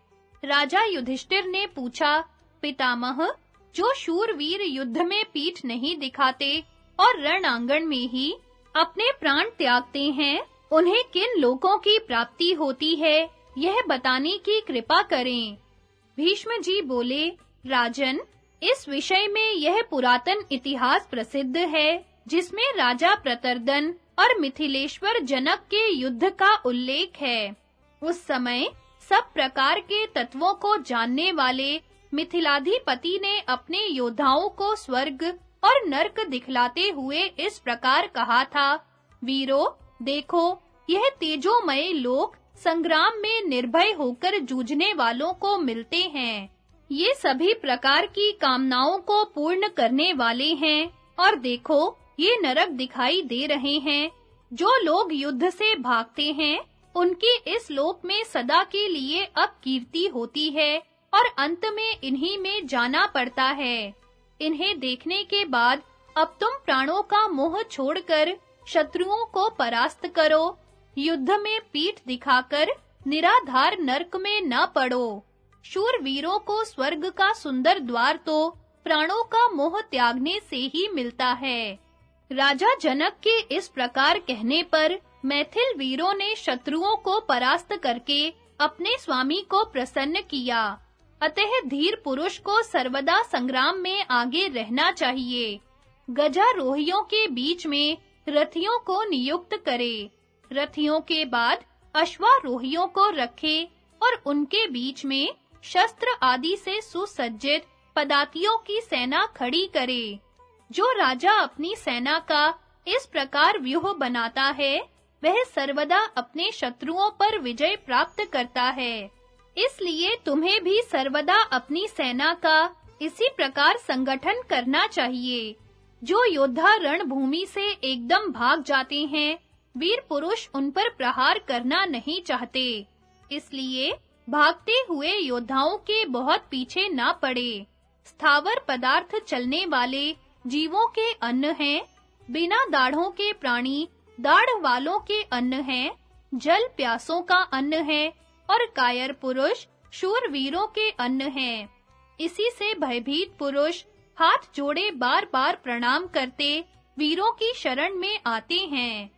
राजा युधिष्ठिर ने पूछा, पितामह, जो शूरवीर युद्ध में पीठ नहीं दिखाते और रण आँगन में ही अपने प्राण त्यागते हैं, उन्हें किन लोगों की प्राप्ति होती है, यह बताने की कृपा करें। भीष्म जी बोले, राजन, इस विषय में यह पुरातन इतिहास प्रसिद्ध है। जिसमें राजा प्रतरदन और मिथिलेश्वर जनक के युद्ध का उल्लेख है। उस समय सब प्रकार के तत्वों को जानने वाले मिथिलाधिपति ने अपने योद्धाओं को स्वर्ग और नरक दिखलाते हुए इस प्रकार कहा था, वीरो, देखो, यह तेजोमय लोक संग्राम में निर्भय होकर जूझने वालों को मिलते हैं। ये सभी प्रकार की कामनाओं को पूर्ण करने वाले हैं और देखो ये नरक दिखाई दे रहे हैं। जो लोग युद्ध से भागते हैं, उनकी इस लोक में सदा के लिए अब कीर्ति होती है और अंत में इन्हीं में जाना पड़ता है। इन्हें देखने के बाद अब तुम प्राणों का मोह छोड़कर शत्रुओं को परास्त करो, युद्ध में पीठ दिखाकर निराधार नरक में न पड़ो। शूर वीरों को स्वर्ग का सुंदर द्वार तो प्राणों का मोह त्यागने से ही मिलता है। राजा जनक के इस प्रकार कहने पर मैथिल वीरों ने शत्रुओं को परास्त करके अपने स्वामी को प्रसन्न किया। अतः धीर पुरुष को सर्वदा संग्राम में आगे रहना चाहिए। गजारोहियों के बीच में रथियों को नियुक्त करे। रथियों के बाद अश्वारोहियों को रखे और उनके बीच में शस्त्र आदि से सुसज्जित पदातियों की सेना खड़ी करे। जो राजा अपनी सेना का इस प्रकार व्यूह बनाता है, वह सर्वदा अपने शत्रुओं पर विजय प्राप्त करता है। इसलिए तुम्हें भी सर्वदा अपनी सेना का इसी प्रकार संगठन करना चाहिए। जो योद्धा रणभूमि से एकदम भाग जाते हैं, वीर पुरुष उन पर प्रहार करना नहीं चाहते। इसलिए भागते हुए योद्धाओं के बहुत पीछे ना पड़े। स्थावर पदार्थ चलने वाले जीवों के अन्न हैं, बिना दाढ़ों के प्राणी, दाढ़ वालों के अन्न हैं, जल प्यासों का अन्न है और कायर पुरुष शूरवीरों के अन्न हैं। इसी से भयभीत पुरुष हाथ जोड़े बार-बार प्रणाम करते, वीरों की शरण में आते हैं।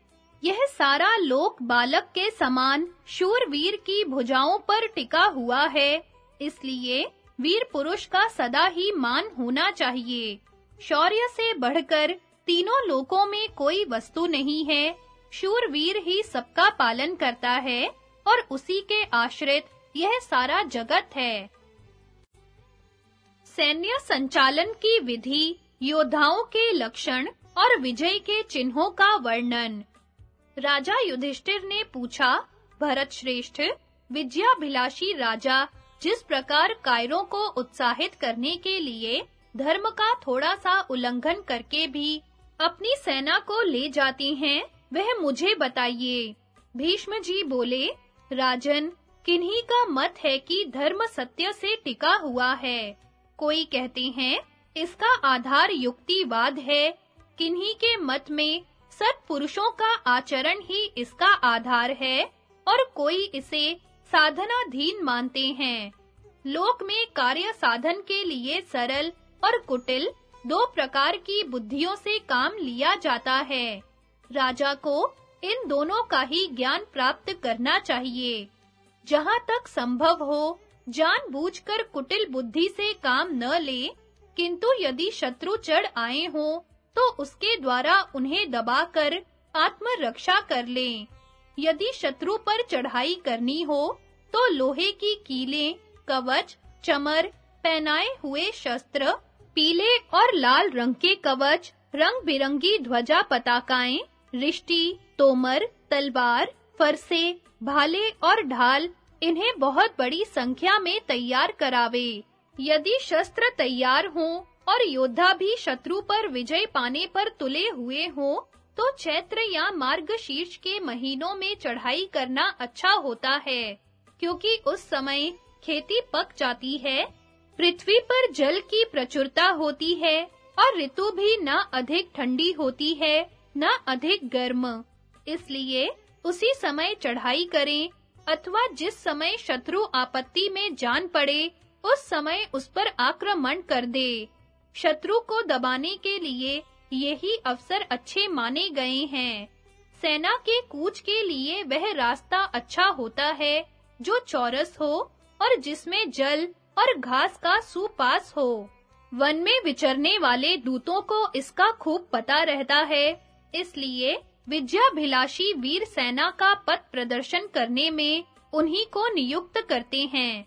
यह सारा लोक बालक के समान शूरवीर की भुजाओं पर टिका हुआ है, इसलिए वीर पुरुष का सदा ही मान होना चाहिए। शौर्य से बढ़कर तीनों लोकों में कोई वस्तु नहीं है। शूरवीर ही सबका पालन करता है और उसी के आश्रित यह सारा जगत है। सैन्य संचालन की विधि, योद्धाओं के लक्षण और विजय के चिन्हों का वर्णन। राजा युधिष्ठिर ने पूछा, भरत श्रेष्ठ विद्याभिलाषी राजा, जिस प्रकार कायरों को उत्साहित करने के लिए धर्म का थोड़ा सा उल्लंघन करके भी अपनी सेना को ले जाती हैं, वह मुझे बताइए। भीष्म जी बोले, राजन, किन्हीं का मत है कि धर्म सत्य से टिका हुआ है। कोई कहते हैं, इसका आधार युक्तिवाद है। किन्हीं के मत में सत्पुरुषों का आचरण ही इसका आधार है, और कोई इसे साधनाधीन मानते हैं। लोक में कार्य साधन के लिए सरल और कुटिल दो प्रकार की बुद्धियों से काम लिया जाता है। राजा को इन दोनों का ही ज्ञान प्राप्त करना चाहिए। जहाँ तक संभव हो, जानबूझकर कुटिल बुद्धि से काम न ले, किंतु यदि शत्रु चढ़ आए हो तो उसके द्वारा उन्हें दबाकर आत्मरक्षा कर लें। यदि शत्रु पर चढ़ाई करनी हो तो लोहे की कीलें, कवच, चमर, पहनाए हुए शस्त्र पीले और लाल रंग के कवच, रंग-बिरंगी ध्वजा पताकाएँ रिष्टि तोमर, तलवार, फरसे, भाले और ढाल इन्हें बहुत बड़ी संख्या में तैयार करावे। यदि शस्त्र तैयार हों और योद्धा भी शत्रु पर विजय पाने पर तुले हुए हों तो चैत्र या मार्गशीर्ष के महीनों में चढ़ाई करना अच्छा होता है, क्योंकि उस समय खेती पक जाती है पृथ्वी पर जल की प्रचुरता होती है और ऋतु भी न अधिक ठंडी होती है, न अधिक गर्म। इसलिए उसी समय चढ़ाई करें अथवा जिस समय शत्रु आपत्ति में जान पड़े, उस समय उस पर आक्रमण कर दे। शत्रु को दबाने के लिए यही अवसर अच्छे माने गए हैं। सेना के कूच के लिए वह रास्ता अच्छा होता है, जो चौरस हो और जिसमें जल और घास का सुपास हो। वन में विचरने वाले दूतों को इसका खूब पता रहता है। इसलिए विद्याभिलाषी वीर सेना का पथ प्रदर्शन करने में उन्हीं को नियुक्त करते हैं।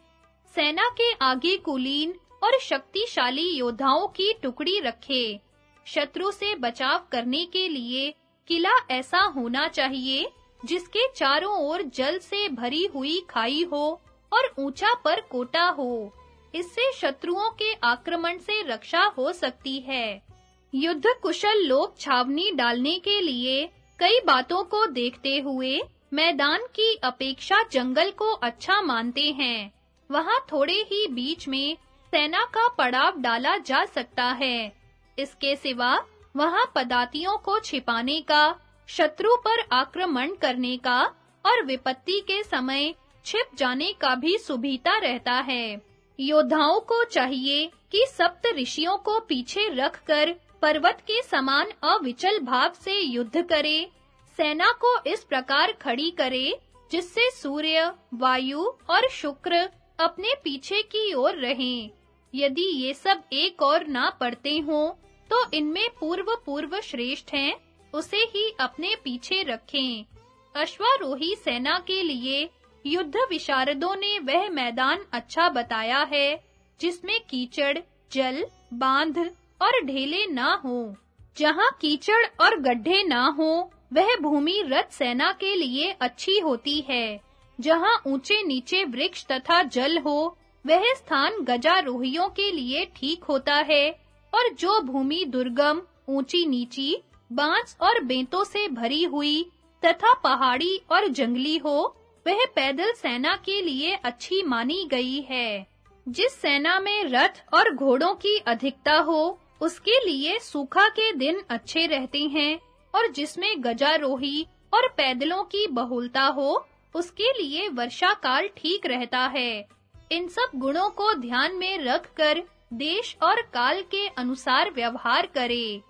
सेना के आगे कुलीन और शक्तिशाली योद्धाओं की टुकड़ी रखे। शत्रु से बचाव करने के लिए किला ऐसा होना चाहिए, जिसके चारों ओर जल से भरी हुई खाई हो और ऊँचा पर कोटा हो। इससे शत्रुओं के आक्रमण से रक्षा हो सकती है। युद्ध कुशल लोग छावनी डालने के लिए कई बातों को देखते हुए मैदान की अपेक्षा जंगल को अच्छा मानते हैं। वहाँ थोड़े ही बीच में सेना का पड़ाव डाला जा सकता है। इसके सिवा वहाँ पदातियों को छिपाने का, शत्रु पर आक्रमण करने का और विपत्ति के समय छिप जाने का भी सुविधा रहता है। योद्धाओं को चाहिए कि सप्त ऋषियों को पीछे रखकर पर्वत के समान अविचल भाव से युद्ध करे। सेना को इस प्रकार खड़ी करे, जिससे सूर्य, वायु और शुक्र अपने पीछे की ओर रहें। यदि ये सब एक और ना पड़ते हों तो इनमें पूर्व पूर्व श्रेष्ठ हैं, उसे ही अपने पीछे रखें। अश्वारोही सेना के लिए युद्ध विशारदों ने वह मैदान अच्छा बताया है, जिसमें कीचड़, जल, बाँध और ढेले ना हो। जहाँ कीचड़ और गड्ढे ना हो, वह भूमि रथ सेना के लिए अच्छी होती है। जहाँ ऊँचे नीचे वृक्ष तथा जल हो, वह स्थान गजारोहियों के लिए ठीक होता है, और जो भूमि दुर्गम ऊँची नीची बाँस और बेंतों से भरी हुई तथा पहाड़ी और जंगली हो वह पैदल सेना के लिए अच्छी मानी गई है। जिस सेना में रथ और घोड़ों की अधिकता हो, उसके लिए सूखा के दिन अच्छे रहते हैं, और जिसमें गजारोही और पैदलों की बहुलता हो, उसके लिए वर्षा काल ठीक रहता है। इन सब गुणों को ध्यान में रखकर देश और काल के अनुसार व्यवहार करे।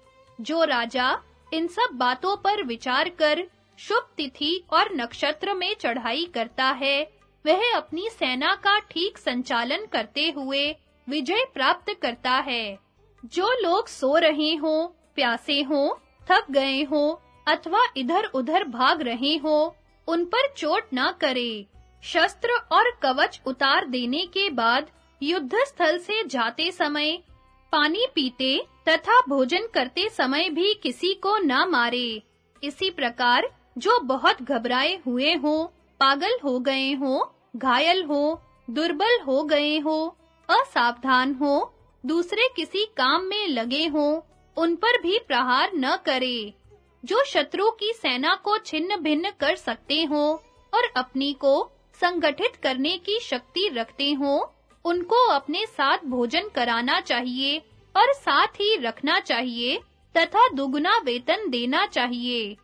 जो राजा इन सब बातों पर विचार कर शुभ तिथि और नक्षत्र में चढ़ाई करता है। वह अपनी सेना का ठीक संचालन करते हुए विजय प्राप्त करता है। जो लोग सो रहे हों, प्यासे हों, थक गए हों, अथवा इधर-उधर भाग रहे हों, उन पर चोट ना करे। शस्त्र और कवच उतार देने के बाद युद्ध स्थल से जाते समय, पानी पीते तथा भोजन करते समय भी किसी को ना मारे। इसी प्रकार जो बहुत घबराए हुए हो, पागल हो गए हो, घायल हो, दुर्बल हो गए हो, असावधान हो, दूसरे किसी काम में लगे हो, उन पर भी प्रहार न करे। जो शत्रु की सेना को छिन्न-भिन्न कर सकते हो और अपनी को संगठित करने की शक्ति रखते हो, उनको अपने साथ भोजन कराना चाहिए और साथ ही रखना चाहिए तथा दुगना वेतन देना चाहिए।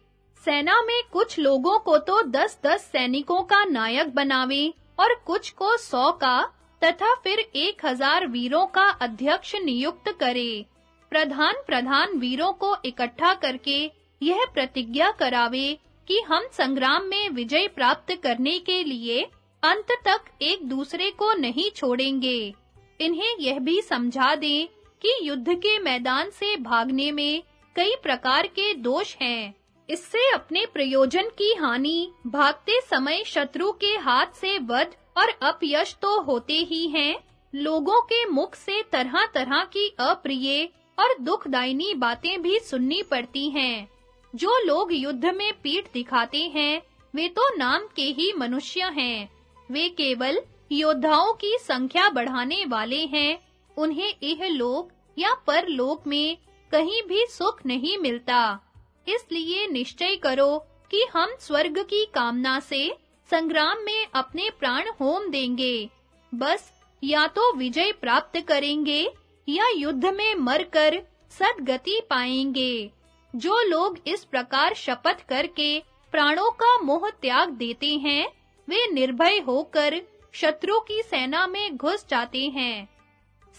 सेना में कुछ लोगों को तो दस-दस सैनिकों का नायक बनावे और कुछ को सौ का तथा फिर एक हज़ार वीरों का अध्यक्ष नियुक्त करे। प्रधान प्रधान वीरों को इकट्ठा करके यह प्रतिज्ञा करावे कि हम संग्राम में विजय प्राप्त करने के लिए अंत तक एक दूसरे को नहीं छोड़ेंगे। इन्हें यह भी समझा दें कि युद्ध के मैदान से भागने में कई प्रकार के दोष हैं। इससे अपने प्रयोजन की हानि, भागते समय शत्रु के हाथ से वध और अपयश तो होते ही हैं। लोगों के मुख से तरह-तरह की अप्रिय और दुखदायिनी बातें भी सुननी पड़ती हैं। जो लोग युद्ध में पीठ दिखाते हैं, वे तो नाम के ही मनुष्य हैं। वे केवल योद्धाओं की संख्या बढ़ाने वाले हैं। उन्हें यह लोक या परलोक में कहीं भी सुख नहीं मिलता। इसलिए निश्चय करो कि हम स्वर्ग की कामना से संग्राम में अपने प्राण होम देंगे। बस या तो विजय प्राप्त करेंगे या युद्ध में मरकर सदगति पाएँगे। जो लोग इस प्रकार शपथ करके प्राणों का मोह त्याग देते हैं, वे निर्भय होकर शत्रु की सेना में घुस जाते हैं।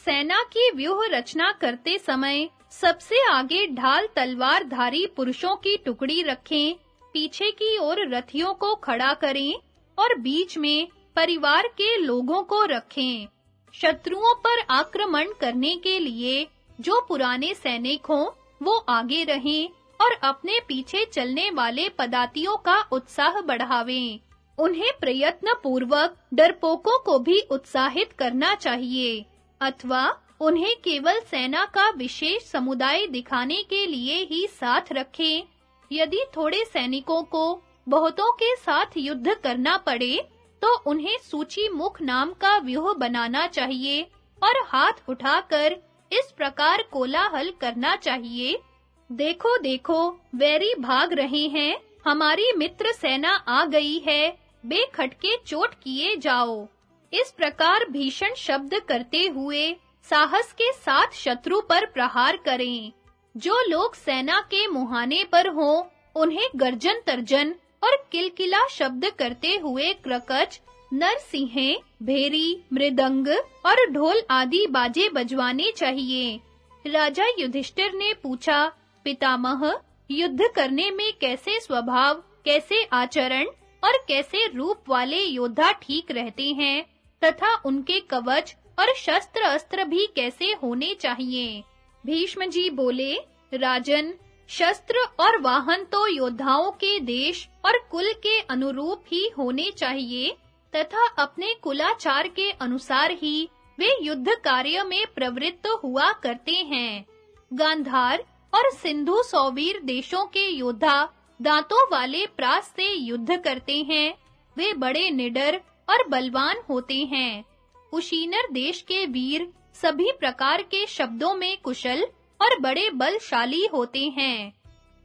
सेना की व्यूह रचना करते समय सबसे आगे ढाल तलवार धारी पुरुषों की टुकड़ी रखें, पीछे की ओर रथियों को खड़ा करें और बीच में परिवार के लोगों को रखें। शत्रुओं पर आक्रमण करने के लिए जो पुराने सैनिक हों, वो आगे रहें और अपने पीछे चलने वाले पदातियों का उत्साह बढ़ावें। उन्हें प्रयत्न पूर्वक डरपोकों को भी उत्साहित करना चाहिए, अथवा उन्हें केवल सेना का विशेष समुदाय दिखाने के लिए ही साथ रखें। यदि थोड़े सैनिकों को बहुतों के साथ युद्ध करना पड़े तो उन्हें सूची मुख नाम का व्यूह बनाना चाहिए और हाथ उठाकर इस प्रकार कोलाहल करना चाहिए। देखो देखो, वैरी भाग रहे हैं। हमारी मित्र सेना आ गई है। बेखटके चोट किए जाओ। इस प्रकार भीषण शब्द करते हुए साहस के साथ शत्रु पर प्रहार करें। जो लोग सेना के मुहाने पर हों, उन्हें गर्जन तर्जन और किलकिला शब्द करते हुए क्रकच नरसिंहे, भेरी, मृदंग और ढोल आदि बाजे बजवाने चाहिए। राजा युधिष्ठिर ने पूछा, पितामह, युद्ध करने में कैसे स्वभाव, कैसे आचरण और कैसे रूप वाले योद्धा ठीक रहते हैं, तथा उनके कवच और शस्त्र अस्त्र भी कैसे होने चाहिए? भीष्म जी बोले, राजन, शस्त्र और वाहन तो योद्धाओं के देश और कुल के अनुरूप ही होने चाहिए, तथा अपने कुलाचार के अनुसार ही वे युद्ध कार्य में प्रवृत्त हुआ करते हैं। गांधार और सिंधु सौवीर देशों के योद्धा दांतों वाले प्रास से युद्ध करते हैं। वे बड़े निडर और बलवान होते हैं। कुशीनर देश के वीर सभी प्रकार के शब्दों में कुशल और बड़े बलशाली होते हैं।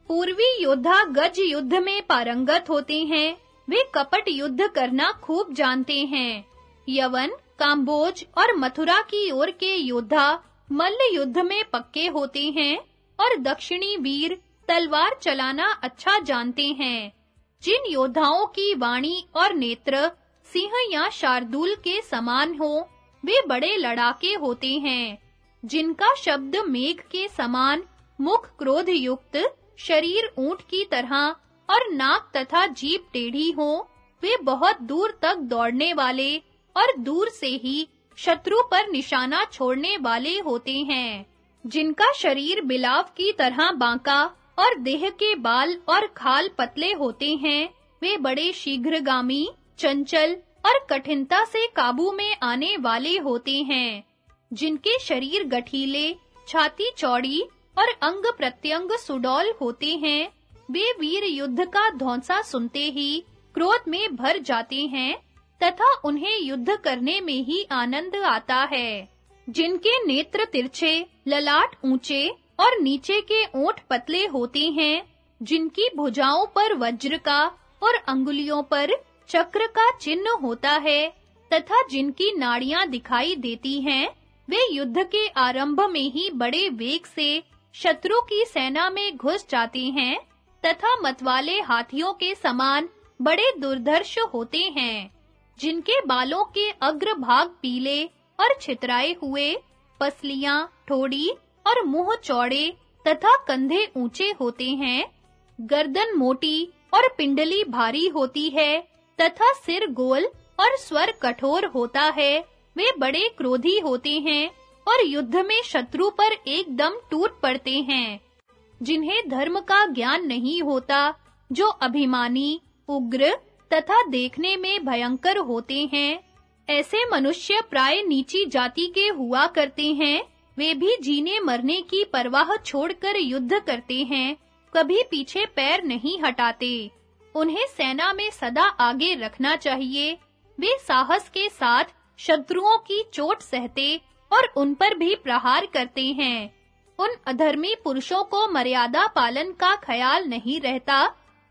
पूर्वी योद्धा गज युद्ध में पारंगत होते हैं। वे कपट युद्ध करना खूब जानते हैं। यवन, काम्बोज और मथुरा की ओर के योद्धा मल्ल युद्ध में पक्के होते हैं और दक्षिणी वीर तलवार चलाना अच्छा जानते हैं। जिन योद्धाओं की वाणी और नेत्र सिंह या शार्दूल के समान हो, वे बड़े लड़ाके होते हैं, जिनका शब्द मेघ के समान, मुख क्रोध युक्त शरीर ऊँट की तरह, और नाक तथा जीभ टेढ़ी हो, वे बहुत दूर तक दौड़ने वाले, और दूर से ही शत्रु पर निशाना छोड़ने वाले होते हैं, जिनका शरीर बिलाव की तरह बांका, और देह के बाल और खाल पतले होते हैं, वे बड़े शीघ्रगामी चंचल और कठिनता से काबू में आने वाले होते हैं, जिनके शरीर गठीले, छाती चौड़ी और अंग प्रत्यंग सुडौल होते हैं। वे वीर युद्ध का धौंसा सुनते ही क्रोध में भर जाते हैं, तथा उन्हें युद्ध करने में ही आनंद आता है। जिनके नेत्र तिरछे, ललाट ऊँचे और नीचे के ओठ पतले होते हैं, जिनकी भुजाओं पर वज्र का और अंगुलियों पर चक्र का चिन्ह होता है, तथा जिनकी नाड़ियाँ दिखाई देती हैं, वे युद्ध के आरंभ में ही बड़े वेग से शत्रु की सेना में घुस जाते हैं, तथा मतवाले हाथियों के समान बड़े दुर्धर्ष होते हैं, जिनके बालों के अग्र भाग पीले और छितराए हुए, पसलियाँ, ठोड़ी और मुँह चौड़े तथा कंधे ऊँचे होते हैं, गर्दन मोटी और पिंडली भारी होती है। तथा सिर गोल और स्वर कठोर होता है। वे बड़े क्रोधी होते हैं और युद्ध में शत्रु पर एकदम टूट पड़ते हैं। जिन्हें धर्म का ज्ञान नहीं होता, जो अभिमानी, उग्र तथा देखने में भयंकर होते हैं। ऐसे मनुष्य प्राय नीची जाति के हुआ करते हैं। वे भी जीने मरने की परवाह छोड़कर युद्ध करते हैं, कभी पीछे पैर नहीं हटाते। उन्हें सेना में सदा आगे रखना चाहिए। वे साहस के साथ शत्रुओं की चोट सहते और उन पर भी प्रहार करते हैं। उन अधर्मी पुरुषों को मर्यादा पालन का ख्याल नहीं रहता।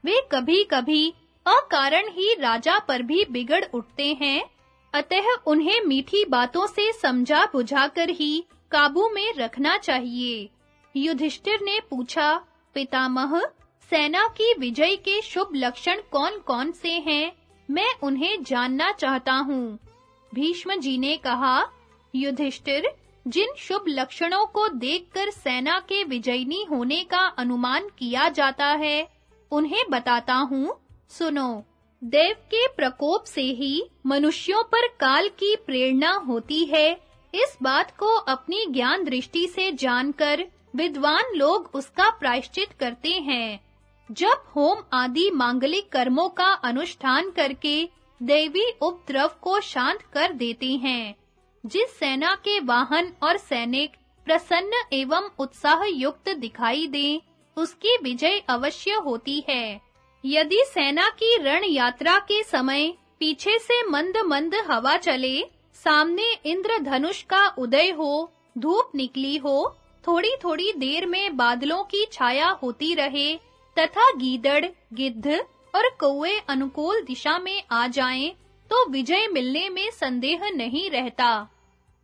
वे कभी-कभी अकारण ही राजा पर भी बिगड़ उठते हैं। अतः उन्हें मीठी बातों से समझा बुझाकर ही काबू में रखना चाहिए। युधिष्ठिर ने पूछा, पितामह सेना की विजय के शुभ लक्षण कौन-कौन से हैं? मैं उन्हें जानना चाहता हूँ। भीष्म जी ने कहा, युधिष्ठिर, जिन शुभ लक्षणों को देखकर सेना के विजयनी होने का अनुमान किया जाता है, उन्हें बताता हूँ। सुनो, देव के प्रकोप से ही मनुष्यों पर काल की प्रेरणा होती है। इस बात को अपनी ज्ञान दृष्टि से जानकर विद्वान लोग उसका प्रायश्चित करते हैं। जब होम आदि मांगलिक कर्मों का अनुष्ठान करके देवी उपद्रव को शांत कर देते हैं, जिस सेना के वाहन और सैनिक प्रसन्न एवं उत्साह युक्त दिखाई दें, उसकी विजय अवश्य होती है। यदि सेना की रण यात्रा के समय पीछे से मंद-मंद हवा चले, सामने इंद्रधनुष का उदय हो, धूप निकली हो, थोड़ी-थोड़ी देर में बादलों की छाया होती रहे तथा गीदड़, गिद्ध और कौवे अनुकूल दिशा में आ जाएँ तो विजय मिलने में संदेह नहीं रहता।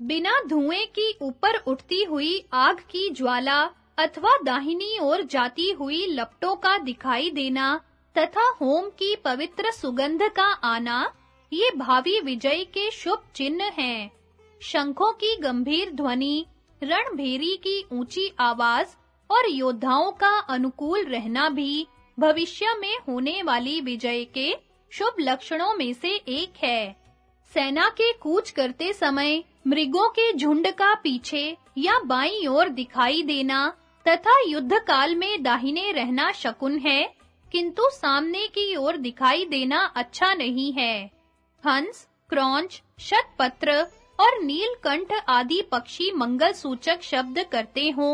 बिना धुएँ की ऊपर उठती हुई आग की ज्वाला अथवा दाहिनी ओर जाती हुई लपटों का दिखाई देना तथा होम की पवित्र सुगंध का आना, ये भावी विजय के शुभ चिन्ह हैं। शंखों की गंभीर ध्वनि, रणभेरी की ऊँची आवाज़ और योद्धाओं का अनुकूल रहना भी भविष्य में होने वाली विजय के शुभ लक्षणों में से एक है। सेना के कूच करते समय मृगों के झुंड का पीछे या बाईं ओर दिखाई देना तथा युद्ध काल में दाहिने रहना शकुन है, किंतु सामने की ओर दिखाई देना अच्छा नहीं है। हंस, क्रौंच, शतपत्र और नीलकंठ आदि पक्षी मंगल सूचक शब्द करते हो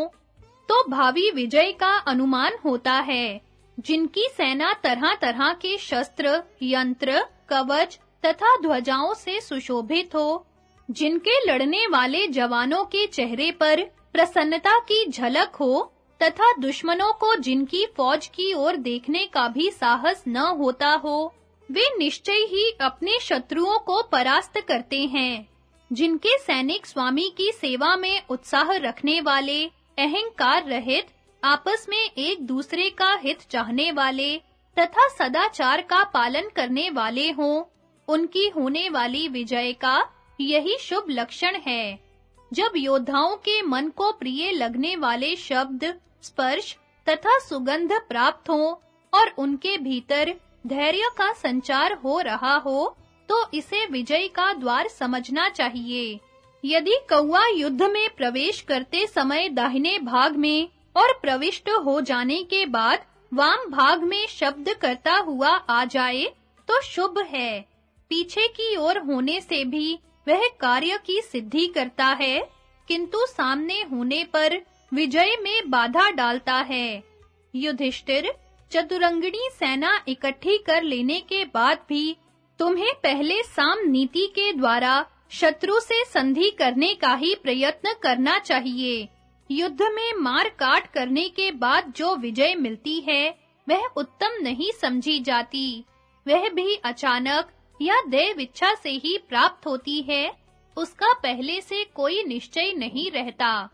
तो भावी विजय का अनुमान होता है, जिनकी सेना तरह-तरह के शस्त्र, यंत्र, कवच तथा ध्वजाओं से सुशोभित हो, जिनके लड़ने वाले जवानों के चेहरे पर प्रसन्नता की झलक हो तथा दुश्मनों को जिनकी फौज की ओर देखने का भी साहस न होता हो, वे निश्चय ही अपने शत्रुओं को परास्त करते हैं, जिनके सैनिक स्वामी की सेवा में उत्साह रखने वाले अहंकार रहित, आपस में एक दूसरे का हित चाहने वाले तथा सदाचार का पालन करने वाले हों। उनकी होने वाली विजय का यही शुभ लक्षण है। जब योद्धाओं के मन को प्रिय लगने वाले शब्द, स्पर्श तथा सुगंध प्राप्त हों और उनके भीतर धैर्य का संचार हो रहा हो तो इसे विजय का द्वार समझना चाहिए। यदि कौवा युद्ध में प्रवेश करते समय दाहिने भाग में और प्रविष्ट हो जाने के बाद वाम भाग में शब्द करता हुआ आ जाए तो शुभ है। पीछे की ओर होने से भी वह कार्य की सिद्धि करता है, किंतु सामने होने पर विजय में बाधा डालता है। युधिष्ठिर, चतुरंगिणी सेना इकट्ठी कर लेने के बाद भी तुम्हें पहले साम नीति के द्वारा शत्रु से संधि करने का ही प्रयत्न करना चाहिए। युद्ध में मार काट करने के बाद जो विजय मिलती है, वह उत्तम नहीं समझी जाती। वह भी अचानक या देव इच्छा से ही प्राप्त होती है, उसका पहले से कोई निश्चय नहीं रहता।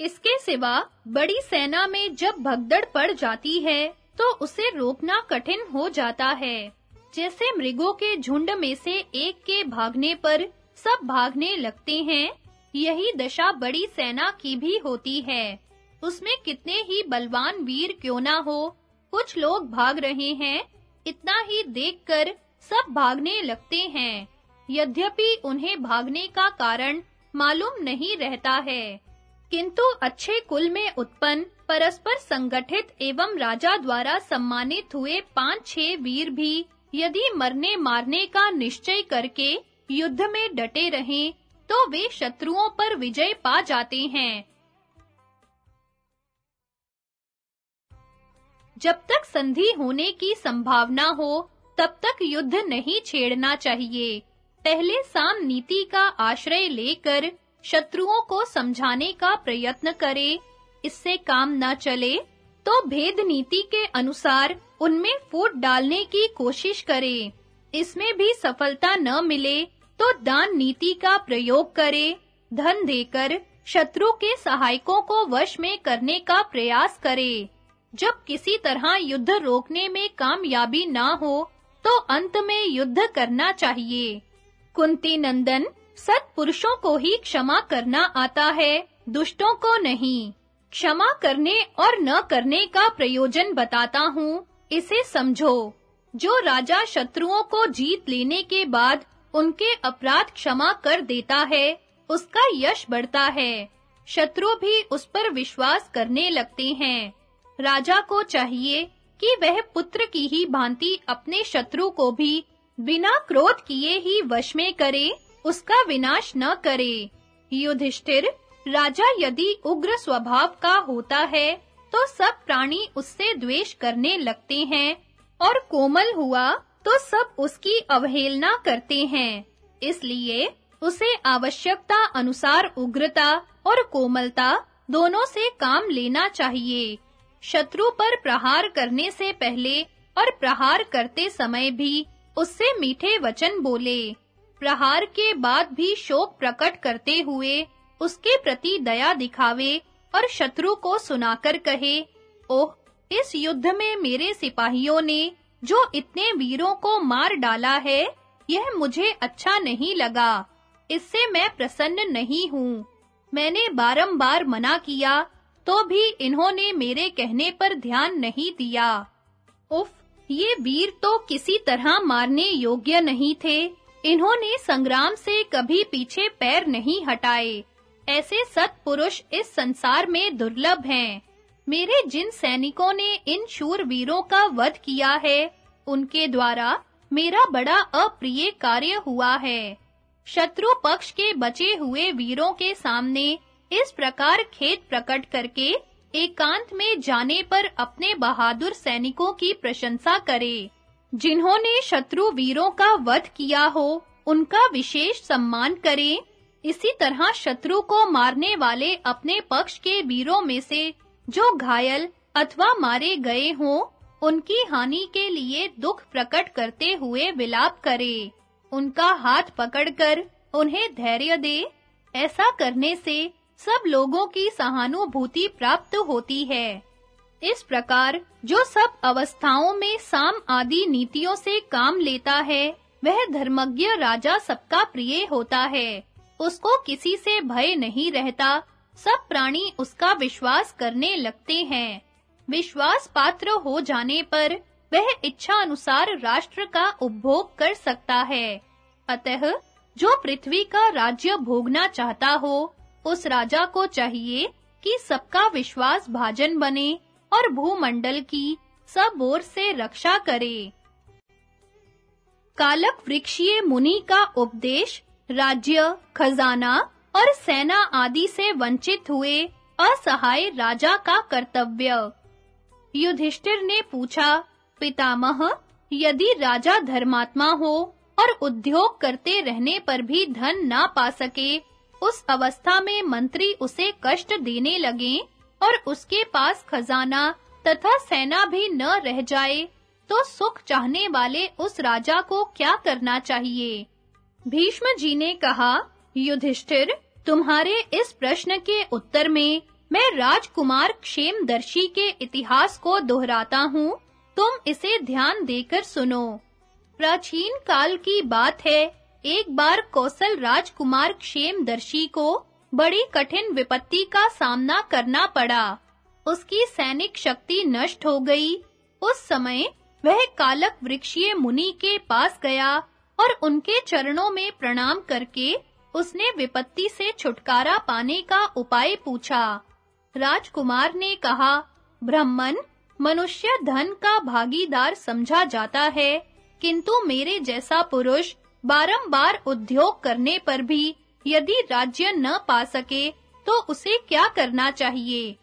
इसके सिवा बड़ी सेना में जब भगदड़ पड़ जाती है तो उसे रोकना कठिन हो जाता है। जैसे मृगों के झुंड में से एक के भागने पर सब भागने लगते हैं। यही दशा बड़ी सेना की भी होती है। उसमें कितने ही बलवान वीर क्यों ना हो। कुछ लोग भाग रहे हैं। इतना ही देखकर सब भागने लगते हैं। यद्यपि उन्हें भागने का कारण मालूम नहीं रहता है। किंतु अच्छे कुल में उत्पन्न परस्पर संगठित एवं राजा द्वारा सम्मानित हुए पाँच छह वीर भी यदि मरने मारने का निश्चय करके युद्ध में डटे रहें तो वे शत्रुओं पर विजय पा जाते हैं। जब तक संधि होने की संभावना हो, तब तक युद्ध नहीं छेड़ना चाहिए। पहले साम नीति का आश्रय लेकर शत्रुओं को समझाने का प्रयत्न करें। इससे काम न चले तो भेद नीति के अनुसार उनमें फूट डालने की कोशिश करें। इसमें भी सफलता न मिले तो दान नीति का प्रयोग करें, धन देकर शत्रु के सहायकों को वश में करने का प्रयास करें। जब किसी तरह युद्ध रोकने में कामयाबी ना हो तो अंत में युद्ध करना चाहिए। कुंती नंदन सत्पुरुषों को ही क्षमा करना आता है, दुष्टों को नहीं। क्षमा करने और न करने का प्रयोजन बताता हूँ, इसे समझो। जो राजा शत्रुओं को जीत लेने के बाद उनके अपराध क्षमा कर देता है, उसका यश बढ़ता है। शत्रु भी उस पर विश्वास करने लगते हैं। राजा को चाहिए कि वह पुत्र की ही भांति अपने शत्रु को भी बिना क्रोध किए ही वश में करे, उसका विनाश न करे। युधिष्ठिर, राजा यदि उग्र स्वभाव का होता है तो सब प्राणी उससे द्वेष करने लगते हैं, और कोमल हुआ तो सब उसकी अवहेलना करते हैं। इसलिए उसे आवश्यकता अनुसार उग्रता और कोमलता दोनों से काम लेना चाहिए। शत्रु पर प्रहार करने से पहले और प्रहार करते समय भी उससे मीठे वचन बोले। प्रहार के बाद भी शोक प्रकट करते हुए उसके प्रति दया दिखावे और शत्रु को सुनाकर कहे, ओह, इस युद्ध में मेरे सिपाहियों ने जो इतने वीरों को मार डाला है, यह मुझे अच्छा नहीं लगा। इससे मैं प्रसन्न नहीं हूँ। मैंने बारंबार मना किया तो भी इन्होंने मेरे कहने पर ध्यान नहीं दिया। उफ, ये वीर तो किसी तरह मारने योग्य नहीं थे। इन्होंने संग्राम से कभी पीछे पैर नहीं हटाए। ऐसे सत्पुरुष इस संसार में दुर्लभ हैं। मेरे जिन सैनिकों ने इन शूर वीरों का वध किया है, उनके द्वारा मेरा बड़ा अप्रिय कार्य हुआ है। शत्रु पक्ष के बचे हुए वीरों के सामने इस प्रकार खेत प्रकट करके एकांत में जाने पर अपने बहादुर सैनिकों की प्रशंसा करे। जिन्होंने शत्रु वीरों का वध किया हो, उनका विशेष सम्मान करें। इसी तरह शत्रु को मारने वाले अपने पक्ष के वीरों में से जो घायल अथवा मारे गए हों, उनकी हानि के लिए दुख प्रकट करते हुए विलाप करे। उनका हाथ पकड़कर उन्हें धैर्य दे। ऐसा करने से सब लोगों की सहानुभूति प्राप्त होती है। इस प्रकार जो सब अवस्थाओं में साम आदि नीतियों से काम लेता है, वह धर्मज्ञ राजा सबका प्रिय होता है। उसको किसी से भय नहीं रहता सब प्राणी उसका विश्वास करने लगते हैं। विश्वास पात्र हो जाने पर वह इच्छा अनुसार राष्ट्र का उपभोग कर सकता है। अतः जो पृथ्वी का राज्य भोगना चाहता हो, उस राजा को चाहिए कि सबका विश्वास भाजन बने और भूमंडल की सब ओर से रक्षा करे। कालक वृक्षीय मुनि का उपदेश, राज्य, खजाना और सेना आदि से वंचित हुए असहाय राजा का कर्तव्य। युधिष्ठिर ने पूछा, पितामह, यदि राजा धर्मात्मा हो और उद्योग करते रहने पर भी धन ना पा सके, उस अवस्था में मंत्री उसे कष्ट देने लगे और उसके पास खजाना तथा सेना भी न रह जाए तो सुख चाहने वाले उस राजा को क्या करना चाहिए? भीष्म जी ने कहा, युधिष्ठिर तुम्हारे इस प्रश्न के उत्तर में मैं राजकुमार क्षेमदर्शी के इतिहास को दोहराता हूँ। तुम इसे ध्यान देकर सुनो। प्राचीन काल की बात है, एक बार कौशल राजकुमार क्षेमदर्शी को बड़ी कठिन विपत्ति का सामना करना पड़ा। उसकी सैनिक शक्ति नष्ट हो गई। उस समय वह कालक वृक्षीय मुनि के पास गया और उनके चरणों में प्रणाम करके उसने विपत्ति से छुटकारा पाने का उपाय पूछा। राजकुमार ने कहा, ब्राह्मण, मनुष्य धन का भागीदार समझा जाता है, किंतु मेरे जैसा पुरुष बारंबार उद्योग करने पर भी यदि राज्य न पा सके तो उसे क्या करना चाहिए?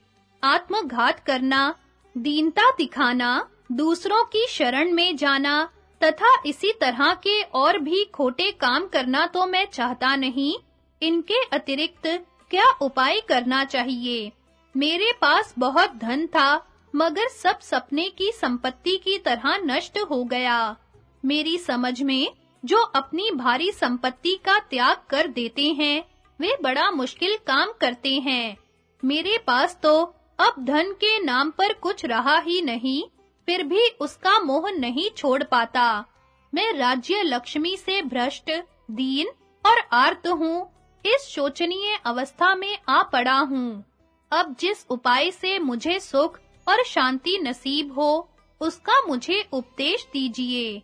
आत्मघात करना, दीनता दिखाना, दूसरों की शरण में जाना तथा इसी तरह के और भी खोटे काम करना तो मैं चाहता नहीं। इनके अतिरिक्त क्या उपाय करना चाहिए? मेरे पास बहुत धन था, मगर सब सपने की संपत्ति की तरह नष्ट हो गया। मेरी समझ में, जो अपनी भारी संपत्ति का त्याग कर देते हैं, वे बड़ा मुश्किल काम करते हैं। मेरे पास तो अब धन के नाम पर कुछ रहा ही नहीं। फिर भी उसका मोह नहीं छोड़ पाता। मैं राज्य लक्ष्मी से भ्रष्ट, दीन और आर्त हूँ। इस शोचनीय अवस्था में आ पड़ा हूँ। अब जिस उपाय से मुझे सुख और शांति नसीब हो, उसका मुझे उपदेश दीजिए।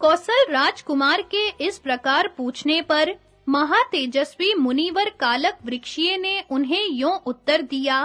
कौशल राजकुमार के इस प्रकार पूछने पर महातेजस्वी मुनिवर कालक वृक्षीय ने उन्हें यों उत्तर दिया,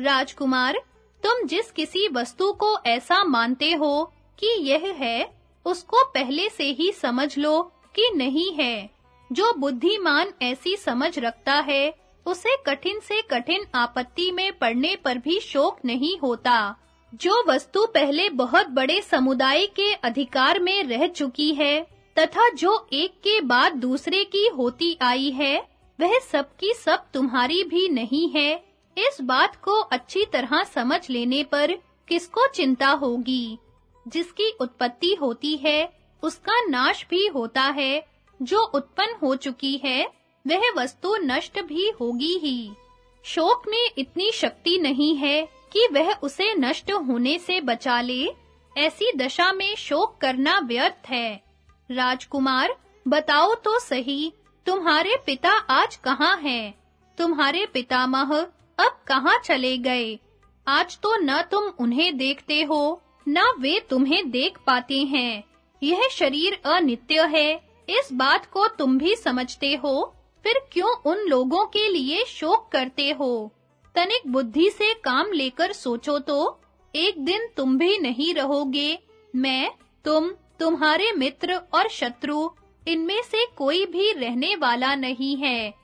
राजकुमार तुम जिस किसी वस्तु को ऐसा मानते हो कि यह है, उसको पहले से ही समझ लो कि नहीं है। जो बुद्धिमान ऐसी समझ रखता है, उसे कठिन से कठिन आपत्ति में पड़ने पर भी शोक नहीं होता। जो वस्तु पहले बहुत बड़े समुदाय के अधिकार में रह चुकी है, तथा जो एक के बाद दूसरे की होती आई है, वह सबकी सब तुम्हारी भी नहीं है। इस बात को अच्छी तरह समझ लेने पर किसको चिंता होगी? जिसकी उत्पत्ति होती है, उसका नाश भी होता है। जो उत्पन्न हो चुकी है, वह वस्तु नष्ट भी होगी ही। शोक में इतनी शक्ति नहीं है कि वह उसे नष्ट होने से बचा ले। ऐसी दशा में शोक करना व्यर्थ है। राजकुमार, बताओ तो सही, तुम्हारे पिता आज कहाँ हैं? तुम्हारे पितामह अब कहाँ चले गए? आज तो न तुम उन्हें देखते हो, न वे तुम्हें देख पाते हैं। यह शरीर अनित्य है। इस बात को तुम भी समझते हो। फिर क्यों उन लोगों के लिए शोक करते हो? तनिक बुद्धि से काम लेकर सोचो तो। एक दिन तुम भी नहीं रहोगे। मैं, तुम, तुम्हारे मित्र और शत्रु, इनमें से कोई भी रहने वाला नहीं है।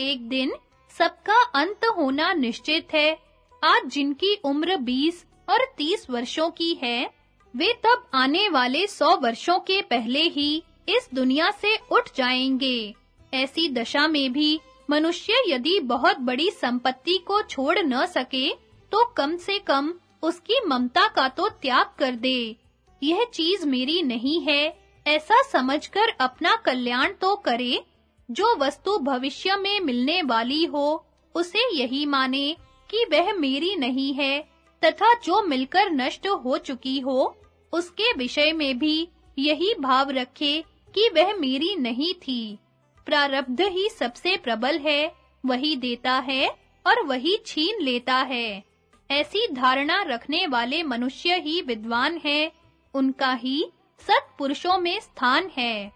एक दिन सबका अंत होना निश्चित है। आज जिनकी उम्र 20 और 30 वर्षों की है, वे तब आने वाले 100 वर्षों के पहले ही इस दुनिया से उठ जाएँगे। ऐसी दशा में भी मनुष्य यदि बहुत बड़ी संपत्ति को छोड़ न सके तो कम से कम उसकी ममता का तो त्याग कर दे। यह चीज़ मेरी नहीं है, ऐसा समझकर अपना कल्याण तो करे जो वस्तु भविष्य में मिलने वाली हो, उसे यही माने कि वह मेरी नहीं है, तथा जो मिलकर नष्ट हो चुकी हो, उसके विषय में भी यही भाव रखे कि वह मेरी नहीं थी। प्रारब्ध ही सबसे प्रबल है, वही देता है और वही छीन लेता है। ऐसी धारणा रखने वाले मनुष्य ही विद्वान है, उनका ही सत्पुरुषों में स्थान है।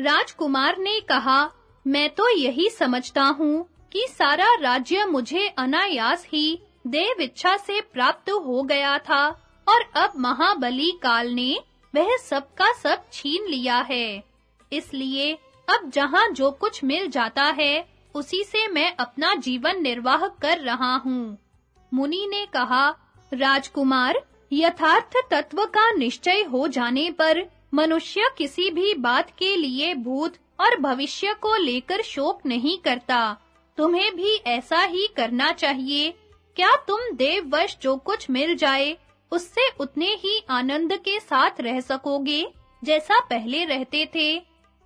राजकुमार ने कहा मैं तो यही समझता हूँ कि सारा राज्य मुझे अनायास ही देव इच्छा से प्राप्त हो गया था, और अब महाबली काल ने वह सब का सब छीन लिया है। इसलिए अब जहाँ जो कुछ मिल जाता है, उसी से मैं अपना जीवन निर्वाह कर रहा हूँ। मुनि ने कहा, राजकुमार, यथार्थ तत्व का निश्चय हो जाने पर मनुष्य किसी भी बात के लिए भूत और भविष्य को लेकर शोक नहीं करता। तुम्हें भी ऐसा ही करना चाहिए। क्या तुम देववश जो कुछ मिल जाए, उससे उतने ही आनंद के साथ रह सकोगे, जैसा पहले रहते थे?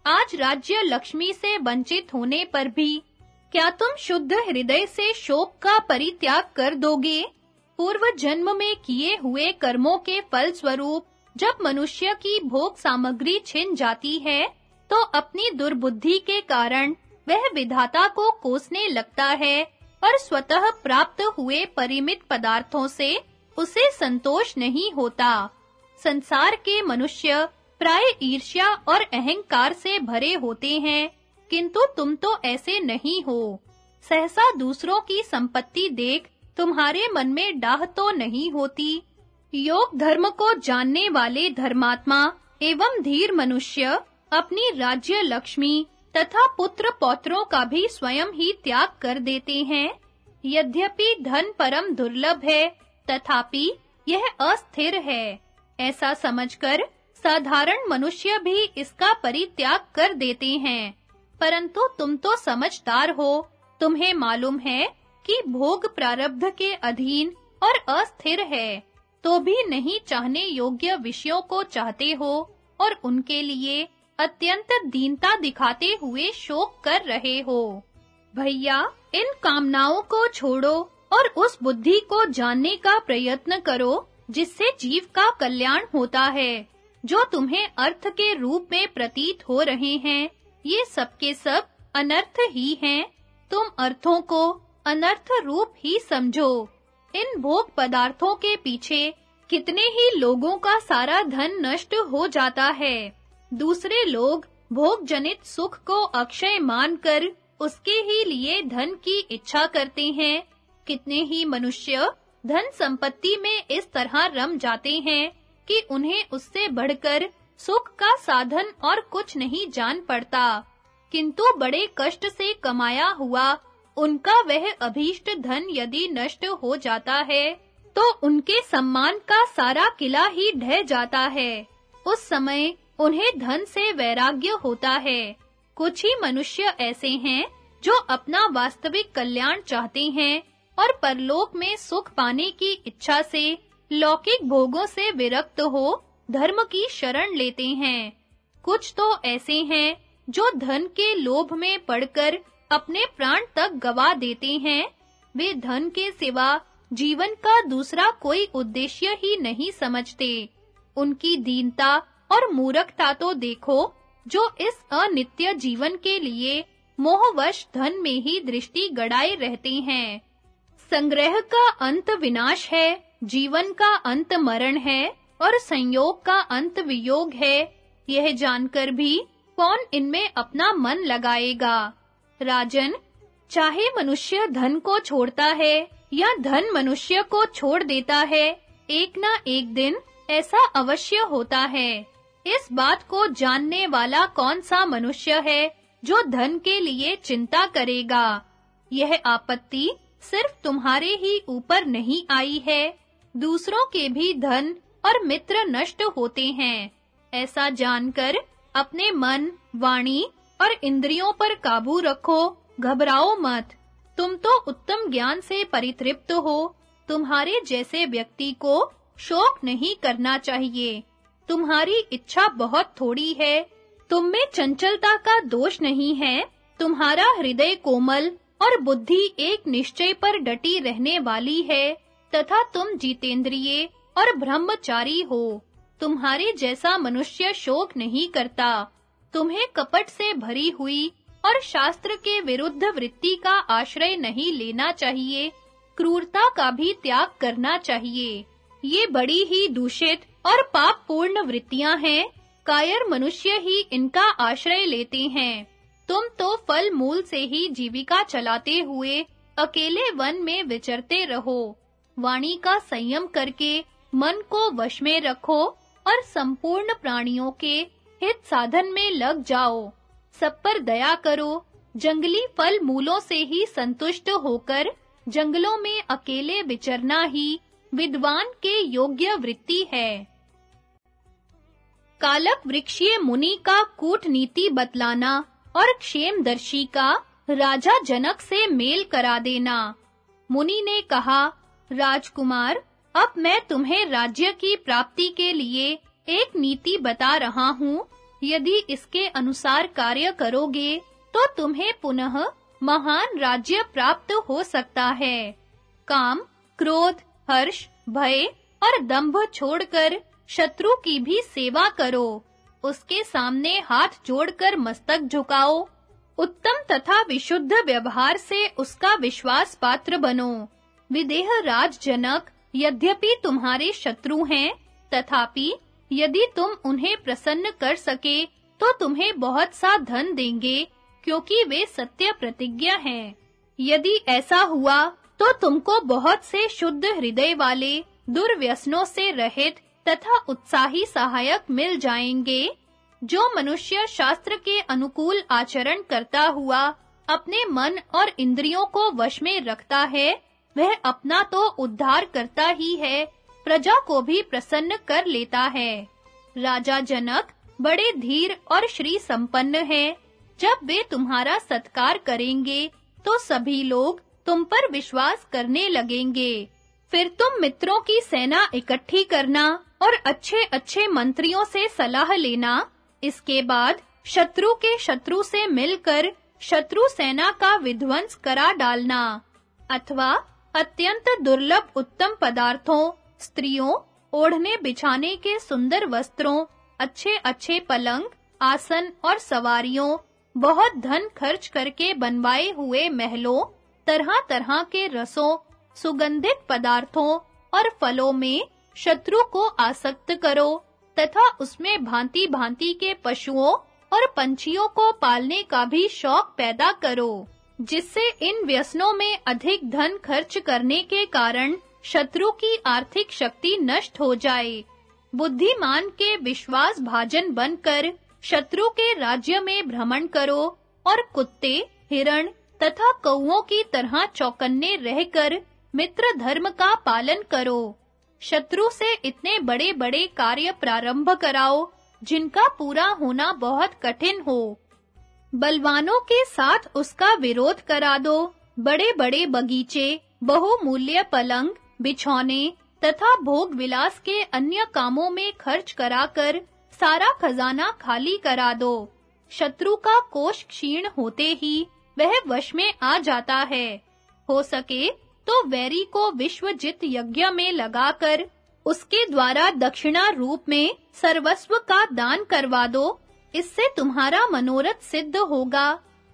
आज राज्य लक्ष्मी से वंचित होने पर भी, क्या तुम शुद्ध हृदय से शोक का परित्याग कर दोगे? पूर्व जन्म में किए हुए कर्मों के फल स्वरूप जब मनुष्य की भोग सामग्री छिन जाती है तो अपनी दुर्बुद्धि के कारण वह विधाता को कोसने लगता है और स्वतः प्राप्त हुए परिमित पदार्थों से उसे संतोष नहीं होता। संसार के मनुष्य प्राय ईर्ष्या और अहंकार से भरे होते हैं, किंतु तुम तो ऐसे नहीं हो। सहसा दूसरों की संपत्ति देख तुम्हारे मन में डाह तो नहीं होती। योग धर्म को जानने वाले धर्मात्मा एवं धीर मनुष्य अपनी राज्य लक्ष्मी तथा पुत्र पौत्रों का भी स्वयं ही त्याग कर देते हैं। यद्यपि धन परम दुर्लभ है, तथापि यह अस्थिर है। ऐसा समझकर साधारण मनुष्य भी इसका परित्याग कर देते हैं। परंतु तुम तो समझदार हो। तुम्हें मालूम है कि भोग प्रारब्ध के अधीन और अस्थिर है। तो भी नहीं चाहने योग्य विषयों को चाहते हो और उनके लिए अत्यंत दीनता दिखाते हुए शोक कर रहे हो। भैया, इन कामनाओं को छोड़ो और उस बुद्धि को जानने का प्रयत्न करो, जिससे जीव का कल्याण होता है, जो तुम्हें अर्थ के रूप में प्रतीत हो रहे हैं। ये सब के सब अनर्थ ही हैं। तुम अर्थों को अनर्थ रूप ही समझो। इन भोग पदार्थों के पीछे कितने ही लोगों का सारा धन नष्ट हो जाता है। दूसरे लोग भोग जनित सुख को अक्षय मानकर उसके ही लिए धन की इच्छा करते हैं। कितने ही मनुष्य धन संपत्ति में इस तरह रम जाते हैं कि उन्हें उससे बढ़कर सुख का साधन और कुछ नहीं जान पड़ता। किंतु बड़े कष्ट से कमाया हुआ उनका वह अभीष्ट धन यदि नष्ट हो जाता है तो उनके सम्मान का सारा किला ही ढह जाता है। उस समय उन्हें धन से वैराग्य होता है। कुछ ही मनुष्य ऐसे हैं जो अपना वास्तविक कल्याण चाहते हैं और परलोक में सुख पाने की इच्छा से लौकिक भोगों से विरक्त हो धर्म की शरण लेते हैं। कुछ तो ऐसे हैं जो धन के लोभ में पड़कर अपने प्राण तक गवा देते हैं। वे धन के सिवा जीवन का दूसरा कोई उद्देश्य ही नहीं समझते। उनकी दीनता और मूर्खता तो देखो, जो इस अनित्य जीवन के लिए मोहवश धन में ही दृष्टि गड़ाए रहते हैं। संग्रह का अंत विनाश है, जीवन का अंत मरण है, और संयोग का अंत वियोग है। यह जानकर भी कौन इनमें अपना मन लगाएगा? राजन, चाहे मनुष्य धन को छोड़ता है, या धन मनुष्य को छोड़ देता है, एक ना एक दिन ऐसा अवश्य होता है। इस बात को जानने वाला कौन सा मनुष्य है, जो धन के लिए चिंता करेगा? यह आपत्ति सिर्फ़ तुम्हारे ही ऊपर नहीं आई है। दूसरों के भी धन और मित्र नष्ट होते हैं। ऐसा जानकर अपने मन, वाणी और इंद्रियों पर काबू रखो। घबराओ मत। तुम तो उत्तम ज्ञान से परितृप्त हो। तुम्हारे जैसे व्यक्ति को शोक नहीं करना चाहिए। तुम्हारी इच्छा बहुत थोड़ी है। तुम में चंचलता का दोष नहीं है। तुम्हारा हृदय कोमल और बुद्धि एक निश्चय पर डटी रहने वाली है। तथा तुम जितेंद्रिय और ब्रह्मचारी हो। तुम्हारे जैसा मनुष्य शोक नहीं करता। तुम्हें कपट से भरी हुई और शास्त्र के विरुद्ध वृत्ति का आश्रय नहीं लेना चाहिए। क्रूरता का भी त्याग करना चाहिए। ये बड़ी ही दूषित और पाप पूर्ण वृत्तियाँ हैं। कायर मनुष्य ही इनका आश्रय लेते हैं। तुम तो फल मूल से ही जीविका चलाते हुए अकेले वन में विचरते रहो। वाणी का संयम करके मन को वश में रखो और संपूर्ण प्राणियों के हित साधन में लग जाओ। सब पर दया करो। जंगली फल मूलों से ही संतुष्ट होकर जंगलों में अकेले विचरना ही विद्वान के योग्य वृत्ति है। कालक वृक्षीय मुनि का कूटनीति बतलाना और क्षेमदर्शी का राजा जनक से मेल करा देना। मुनि ने कहा, राजकुमार, अब मैं तुम्हें राज्य की प्राप्ति के लिए एक नीति बता रहा हूँ। यदि इसके अनुसार कार्य करोगे तो तुम्हें पुनः महान राज्य प्राप्त हो सकता है। काम, क्रोध, हर्ष, भय और दंभ छोड़कर शत्रु की भी सेवा करो। उसके सामने हाथ जोड़कर मस्तक झुकाओ। उत्तम तथा विशुद्ध व्यवहार से उसका विश्वास पात्र बनो। विदेह राज जनक, यद्यपि तुम्हारे शत्रु हैं, तथापि यदि तुम उन्हें प्रसन्न कर सके तो तुम्हें बहुत सा धन देंगे, क्योंकि वे सत्य प्रतिज्ञा हैं। यदि ऐसा हुआ तो तुमको बहुत से शुद्ध हृदय वाले, दुर्व्यसनों से रहित तथा उत्साही सहायक मिल जाएँगे, जो मनुष्य शास्त्र के अनुकूल आचरण करता हुआ अपने मन और इंद्रियों को वश में रखता है, वह अपना तो उद्धार करता ही है, प्रजा को भी प्रसन्न कर लेता है। राजा जनक बड़े धीर और श्री संपन्न हैं। जब वे तुम्हारा सत्कार करेंगे तो सभी लोग तुम पर विश्वास करने लगेंगे। फिर तुम मित्रों की सेना इकट्ठी करना और अच्छे-अच्छे मंत्रियों से सलाह लेना। इसके बाद शत्रु के शत्रु से मिलकर शत्रु सेना का विध्वंस करा डालना। अथवा अत्यंत दुर्लभ उत्तम पदार्थों, स्त्रियों, ओढ़ने बिछाने के सुंदर वस्त्रों, अच्छे-अच्छे पलंग, आसन और सवारियों, बहुत धन खर्च करके बनवाए हुए महलों, तरह-तरह के रसों सुगंधित पदार्थों और फलों में शत्रु को आसक्त करो, तथा उसमें भांति-भांति के पशुओं और पंछियों को पालने का भी शौक पैदा करो, जिससे इन व्यसनों में अधिक धन खर्च करने के कारण शत्रु की आर्थिक शक्ति नष्ट हो जाए। बुद्धिमान के विश्वास भाजन बनकर शत्रु के राज्य में भ्रमण करो और कुत्ते, हिरण तथा कौओं की तरह चौकन्ने रहकर मित्र धर्म का पालन करो। शत्रु से इतने बड़े-बड़े कार्य प्रारंभ कराओ, जिनका पूरा होना बहुत कठिन हो। बलवानों के साथ उसका विरोध करा दो। बड़े-बड़े बगीचे, बहुमूल्य पलंग, बिछौने तथा भोग विलास के अन्य कामों में खर्च कराकर सारा खजाना खाली करा दो। शत्रु का कोष क्षीण होते ही वह वश में आ जाता है। हो सके तो वैरी को विश्वजित यज्ञ में लगाकर उसके द्वारा दक्षिणा रूप में सर्वस्व का दान करवा दो। इससे तुम्हारा मनोरथ सिद्ध होगा।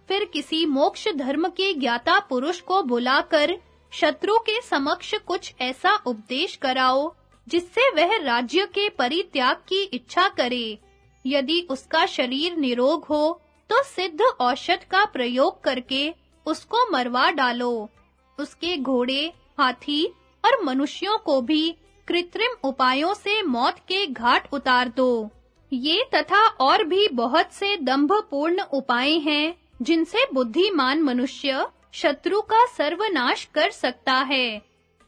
फिर किसी मोक्ष धर्म के ज्ञाता पुरुष को बुलाकर शत्रु के समक्ष कुछ ऐसा उपदेश कराओ, जिससे वह राज्य के परित्याग की इच्छा करे। यदि उसका शरीर निरोग हो तो सिद्ध औषध का प्रयोग करके उसको मरवा डालो। उसके घोड़े, हाथी और मनुष्यों को भी कृत्रिम उपायों से मौत के घाट उतार दो। ये तथा और भी बहुत से दंभपूर्ण उपाय हैं, जिनसे बुद्धिमान मनुष्य शत्रु का सर्वनाश कर सकता है।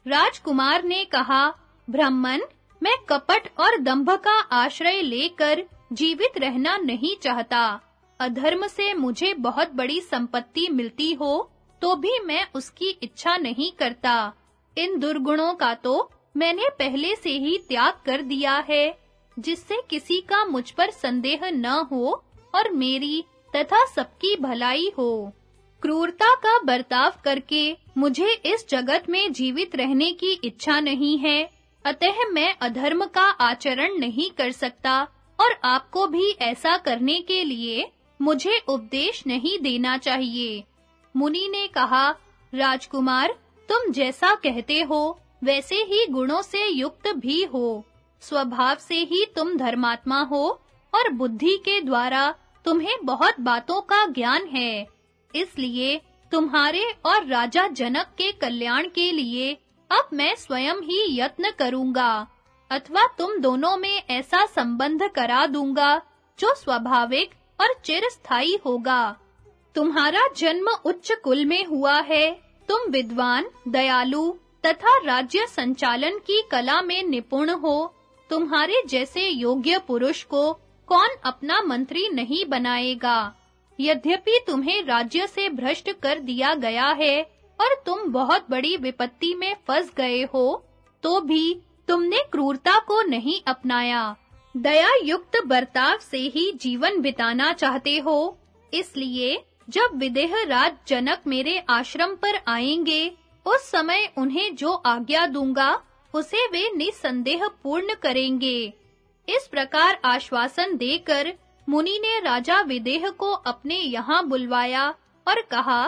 राजकुमार ने कहा, ब्राह्मण, मैं कपट और दंभ का आश्रय लेकर जीवित रहना नहीं चाहता। अधर्म से मुझे बहुत बड़ी संपत्ति मिलती हो तो भी मैं उसकी इच्छा नहीं करता। इन दुर्गुणों का तो मैंने पहले से ही त्याग कर दिया है, जिससे किसी का मुझ पर संदेह न हो और मेरी तथा सबकी भलाई हो। क्रूरता का बर्ताव करके मुझे इस जगत में जीवित रहने की इच्छा नहीं है, अतः मैं अधर्म का आचरण नहीं कर सकता और आपको भी ऐसा करने के लिए मुझे उपदेश नहीं देना चाहिए। मुनि ने कहा, राजकुमार, तुम जैसा कहते हो, वैसे ही गुणों से युक्त भी हो। स्वभाव से ही तुम धर्मात्मा हो, और बुद्धि के द्वारा तुम्हें बहुत बातों का ज्ञान है। इसलिए तुम्हारे और राजा जनक के कल्याण के लिए अब मैं स्वयं ही यत्न करूँगा, अथवा तुम दोनों में ऐसा संबंध करा दूँगा, जो स्वाभाविक और चिरस्थायी होगा। तुम्हारा जन्म उच्च कुल में हुआ है। तुम विद्वान, दयालु तथा राज्य संचालन की कला में निपुण हो। तुम्हारे जैसे योग्य पुरुष को कौन अपना मंत्री नहीं बनाएगा? यद्यपि तुम्हें राज्य से भ्रष्ट कर दिया गया है और तुम बहुत बड़ी विपत्ति में फंस गए हो तो भी तुमने क्रूरता को नहीं अपनाया। दया युक्त बर्ताव से ही जीवन बिताना चाहते हो, इसलिए जब विदेह राज जनक मेरे आश्रम पर आएँगे, उस समय उन्हें जो आज्ञा दूँगा, उसे वे निसंदेह पूर्ण करेंगे। इस प्रकार आश्वासन देकर मुनि ने राजा विदेह को अपने यहाँ बुलवाया और कहा,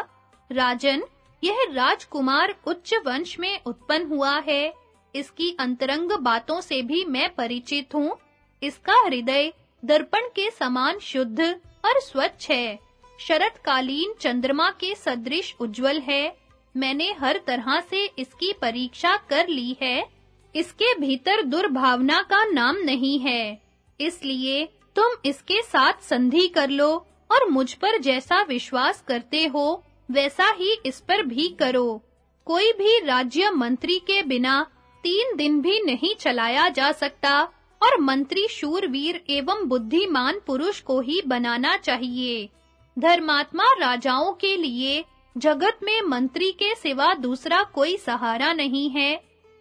राजन, यह राजकुमार उच्च वंश में उत्पन्न हुआ है। इसकी अंतरंग बातों से भी मैं परिचित हूँ। इसका हृदय दर्पण के समान शुद्ध और स्वच्छ है। शरतकालीन चंद्रमा के सदृश उज्जवल है। मैंने हर तरह से इसकी परीक्षा कर ली है। इसके भीतर दुर्भावना का नाम नहीं है। इसलिए तुम इसके साथ संधि कर लो और मुझ पर जैसा विश्वास करते हो, वैसा ही इस पर भी करो। कोई भी राज्य मंत्री के बिना तीन दिन भी नहीं चलाया जा सकता और मंत्री शूरवीर एवं बुद्धिमान पुरुष को ही बनाना चाहिए। धर्मात्मा राजाओं के लिए जगत में मंत्री के सिवा दूसरा कोई सहारा नहीं है।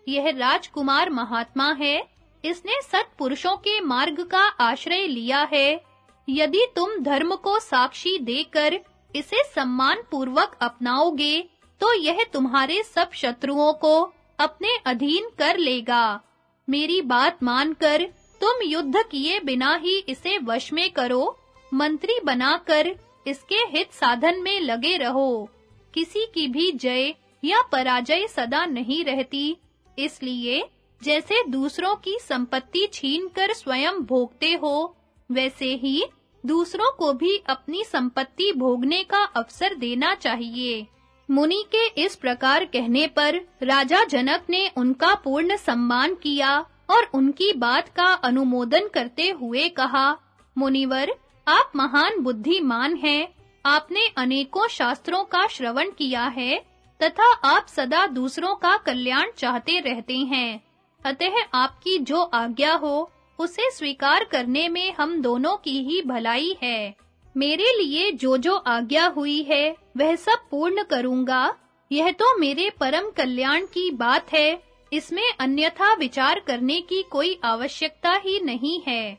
यह राजकुमार महात्मा है। इसने सत्पुरुषों के मार्ग का आश्रय लिया है। यदि तुम धर्म को साक्षी देकर इसे सम्मान पूर्वक अपनाओगे तो यह तुम्हारे सब शत्रुओं को अपने अधीन कर लेगा। मेरी बात मानकर तुम युद्ध किए बिना ही इसे वश में करो। मंत्री बनाकर इसके हित साधन में लगे रहो। किसी की भी जय या पराजय सदा नहीं रहती। इसलिए जैसे दूसरों की संपत्ति छीनकर स्वयं भोगते हो, वैसे ही दूसरों को भी अपनी संपत्ति भोगने का अवसर देना चाहिए। मुनि के इस प्रकार कहने पर राजा जनक ने उनका पूर्ण सम्मान किया और उनकी बात का अनुमोदन करते हुए कहा, मुनिवर आप महान बुद्धिमान हैं। आपने अनेकों शास्त्रों का श्रवण किया है, तथा आप सदा दूसरों का कल्याण चाहते रहते हैं। अतः आपकी जो आज्ञा हो, उसे स्वीकार करने में हम दोनों की ही भलाई है। मेरे लिए जो जो आज्ञा हुई है, वह सब पूर्ण करूँगा। यह तो मेरे परम कल्याण की बात है। इसमें अन्यथा विचार करने की कोई आवश्यकता ही नहीं है।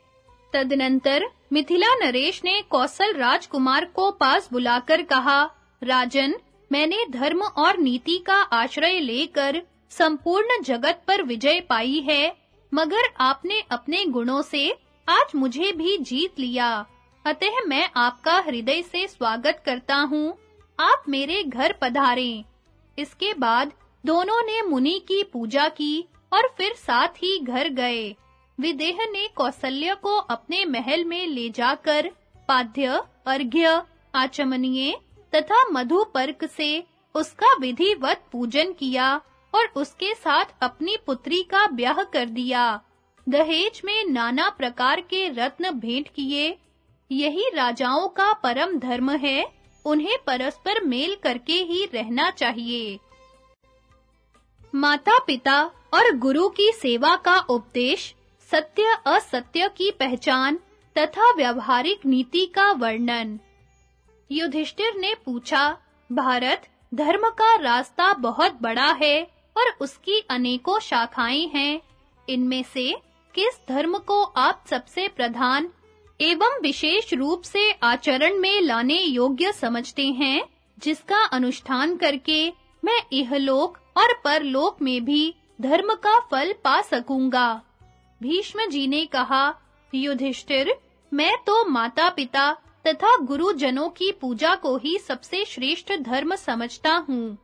तदनंतर मिथिला नरेश ने कौशल राजकुमार को पास बुलाकर कहा, राजन, मैंने धर्म और नीति का आश्रय लेकर संपूर्ण जगत पर विजय पाई है, मगर आपने अपने गुणों से आज मुझे भी जीत लिया। अतः मैं आपका हृदय से स्वागत करता हूँ। आप मेरे घर पधारें। इसके बाद दोनों ने मुनि की पूजा की और फिर साथ ही घर गए। विदेह ने कौशल्य को अपने महल में ले जाकर पाद्य, अर्घ्य, आचमनीय तथा मधुपर्क से उसका विधिवत पूजन किया और उसके साथ अपनी पुत्री का ब्याह कर दिया। दहेज में नाना प्रकार के रत्न भेंट किए। यही राजाओं का परम धर्म है, उन्हें परस्पर मेल करके ही रहना चाहिए। माता-पिता और गुरु की सेवा का उपदेश सत्य असत्य की पहचान तथा व्यवहारिक नीति का वर्णन। युधिष्ठिर ने पूछा, भारत धर्म का रास्ता बहुत बड़ा है और उसकी अनेकों शाखाएँ हैं। इनमें से किस धर्म को आप सबसे प्रधान एवं विशेष रूप से आचरण में लाने योग्य समझते हैं, जिसका अनुष्ठान करके मैं इहलोक और परलोक में भी धर्म का फल पा सकूँगा? भीष्म जी ने कहा, युधिष्ठिर, मैं तो माता-पिता तथा गुरुजनों की पूजा को ही सबसे श्रेष्ठ धर्म समझता हूँ।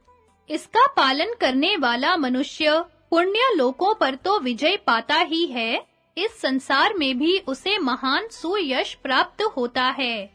इसका पालन करने वाला मनुष्य पुण्य लोकों पर तो विजय पाता ही है। इस संसार में भी उसे महान सुयश प्राप्त होता है।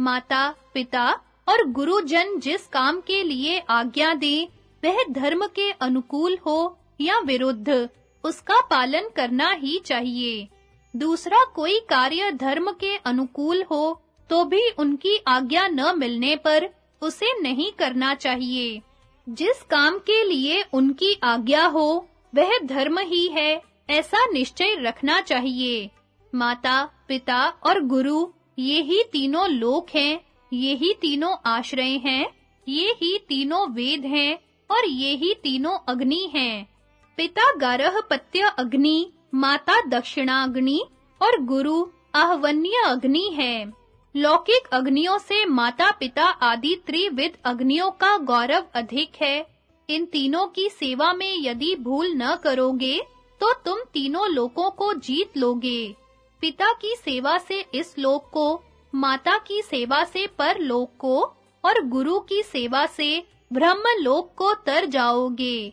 माता पिता और गुरुजन जिस काम के लिए आज्ञा दे, वह धर्म के अनुकूल हो या विरुद्ध। उसका पालन करना ही चाहिए। दूसरा कोई कार्य धर्म के अनुकूल हो तो भी उनकी आज्ञा न मिलने पर उसे नहीं करना चाहिए। जिस काम के लिए उनकी आज्ञा हो, वह धर्म ही है, ऐसा निश्चय रखना चाहिए। माता, पिता और गुरु, ये ही तीनों लोक हैं, ये ही तीनों आश्रय हैं, ये ही तीनों वेद हैं और ये ही तीनों अग्नि हैं। पिता गारह पत्य अग्नि, माता दक्षिणाग्नि और गुरु आहवन्य अग्नि है। लौकिक अग्नियों से माता-पिता आदि त्रिविध अग्नियों का गौरव अधिक है। इन तीनों की सेवा में यदि भूल न करोगे तो तुम तीनों लोकों को जीत लोगे। पिता की सेवा से इस लोक को, माता की सेवा से परलोक को और गुरु की सेवा से ब्रह्म लोक को तर जाओगे।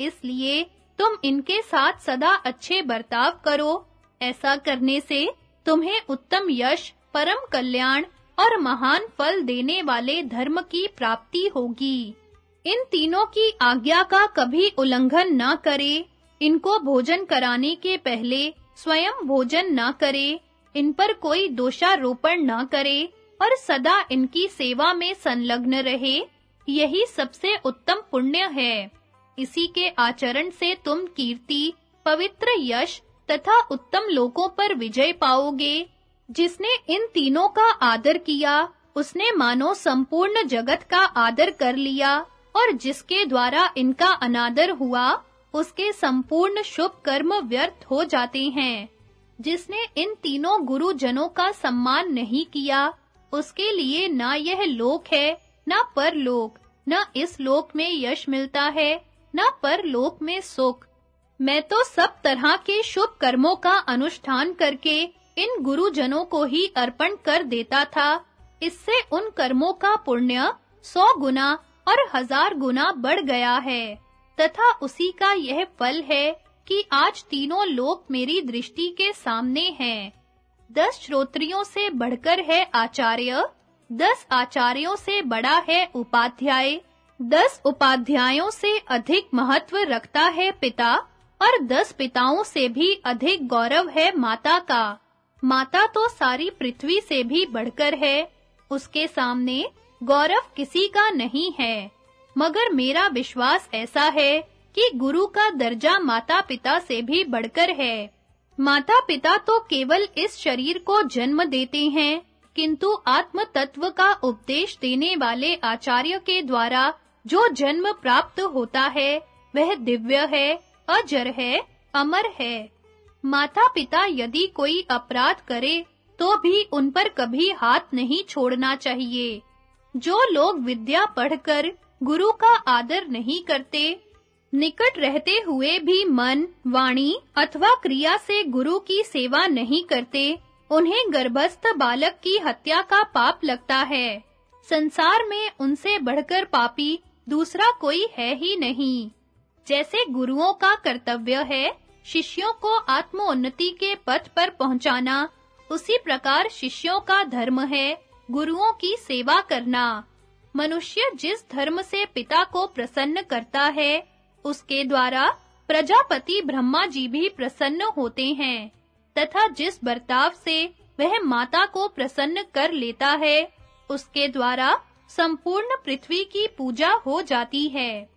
इसलिए तुम इनके साथ सदा अच्छे बर्ताव करो। ऐसा करने से तुम्हें उत्तम यश, परम कल्याण और महान फल देने वाले धर्म की प्राप्ति होगी। इन तीनों की आज्ञा का कभी उल्लंघन न करे। इनको भोजन कराने के पहले स्वयं भोजन न करे। इन पर कोई दोषारोपण न करे और सदा इनकी सेवा में संलग्न रहे। यही सबसे उत्तम पुण्य है। इसी के आचरण से तुम कीर्ति, पवित्र यश तथा उत्तम लोकों पर विजय पाओगे। जिसने इन तीनों का आदर किया, उसने मानो संपूर्ण जगत का आदर कर लिया, और जिसके द्वारा इनका अनादर हुआ, उसके संपूर्ण शुभ कर्म व्यर्थ हो जाते हैं। जिसने इन तीनों गुरु जनों का सम्मान नहीं किया, उसके लिए ना यह लोक है, ना परलोक, ना इस लोक में यश मिलता है ना परलोक में सुख मैं तो सब तरह के शुभ कर्मों का अनुष्ठान करके इन गुरुजनों को ही अर्पण कर देता था। इससे उन कर्मों का पुण्य सौ गुना और हज़ार गुना बढ़ गया है। तथा उसी का यह फल है कि आज तीनों लोक मेरी दृष्टि के सामने हैं। दस श्रोत्रियों से बढ़कर है आचार्य, दस आचार्यों से बड़ा है उपाध्याय दस उपाध्यायों से अधिक महत्व रखता है पिता और दस पिताओं से भी अधिक गौरव है माता का। माता तो सारी पृथ्वी से भी बढ़कर है। उसके सामने गौरव किसी का नहीं है। मगर मेरा विश्वास ऐसा है कि गुरु का दर्जा माता-पिता से भी बढ़कर है। माता-पिता तो केवल इस शरीर को जन्म देते हैं, किंतु आत्म तत्व का उपदेश देने वाले आचार्य के द्वारा जो जन्म प्राप्त होता है, वह दिव्य है, अजर है, अमर है। माता-पिता यदि कोई अपराध करे तो भी उन पर कभी हाथ नहीं छोड़ना चाहिए। जो लोग विद्या पढ़कर गुरु का आदर नहीं करते, निकट रहते हुए भी मन, वाणी अथवा क्रिया से गुरु की सेवा नहीं करते, उन्हें गर्भस्थ बालक की हत्या का पाप लगता है। संसार में उनसे बढ़कर पापी दूसरा कोई है ही नहीं। जैसे गुरुओं का कर्तव्य है शिष्यों को आत्मोन्नति के पथ पर पहुंचाना, उसी प्रकार शिष्यों का धर्म है गुरुओं की सेवा करना। मनुष्य जिस धर्म से पिता को प्रसन्न करता है, उसके द्वारा प्रजापति ब्रह्मा जी भी प्रसन्न होते हैं, तथा जिस बर्ताव से वह माता को प्रसन्न कर लेता है, उसके द्वारा संपूर्ण पृथ्वी की पूजा हो जाती है।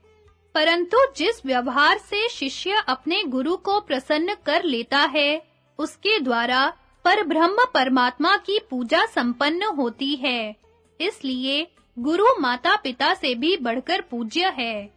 परंतु जिस व्यवहार से शिष्य अपने गुरु को प्रसन्न कर लेता है, उसके द्वारा परब्रह्म परमात्मा की पूजा संपन्न होती है। इसलिए गुरु माता पिता से भी बढ़कर पूज्य है।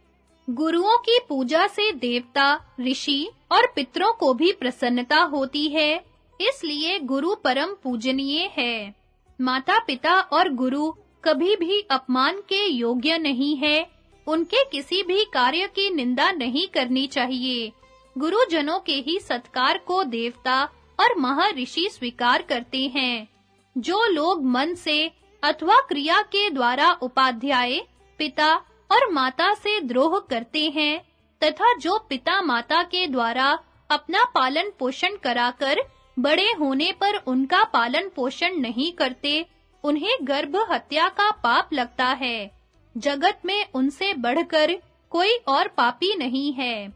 गुरुओं की पूजा से देवता, ऋषि और पितरों को भी प्रसन्नता होती है, इसलिए गुरु परम पूजनीय है। माता पिता और गुरु कभी भी अपमान के योग्य नहीं है। उनके किसी भी कार्य की निंदा नहीं करनी चाहिए। गुरुजनों के ही सत्कार को देवता और महर्षि स्वीकार करते हैं। जो लोग मन से अथवा क्रिया के द्वारा उपाध्याय, पिता और माता से द्रोह करते हैं, तथा जो पिता माता के द्वारा अपना पालन पोषण कराकर बड़े होने पर उनका पालन पोषण नहीं करते उन्हें गर्भ हत्या का पाप लगता है। जगत में उनसे बढ़कर कोई और पापी नहीं है।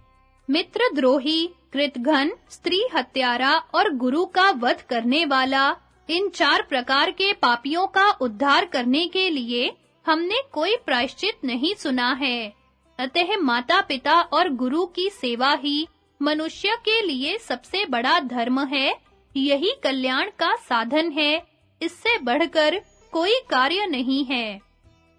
मित्र द्रोही कृतघन, स्त्री हत्यारा और गुरु का वध करने वाला, इन चार प्रकार के पापियों का उद्धार करने के लिए हमने कोई प्रायश्चित नहीं सुना है। अतः माता-पिता और गुरु की सेवा ही मनुष्य के लिए सबसे बड़ा धर्म है। यही कल्याण का साधन है। इससे बढ़कर कोई कार्य नहीं है।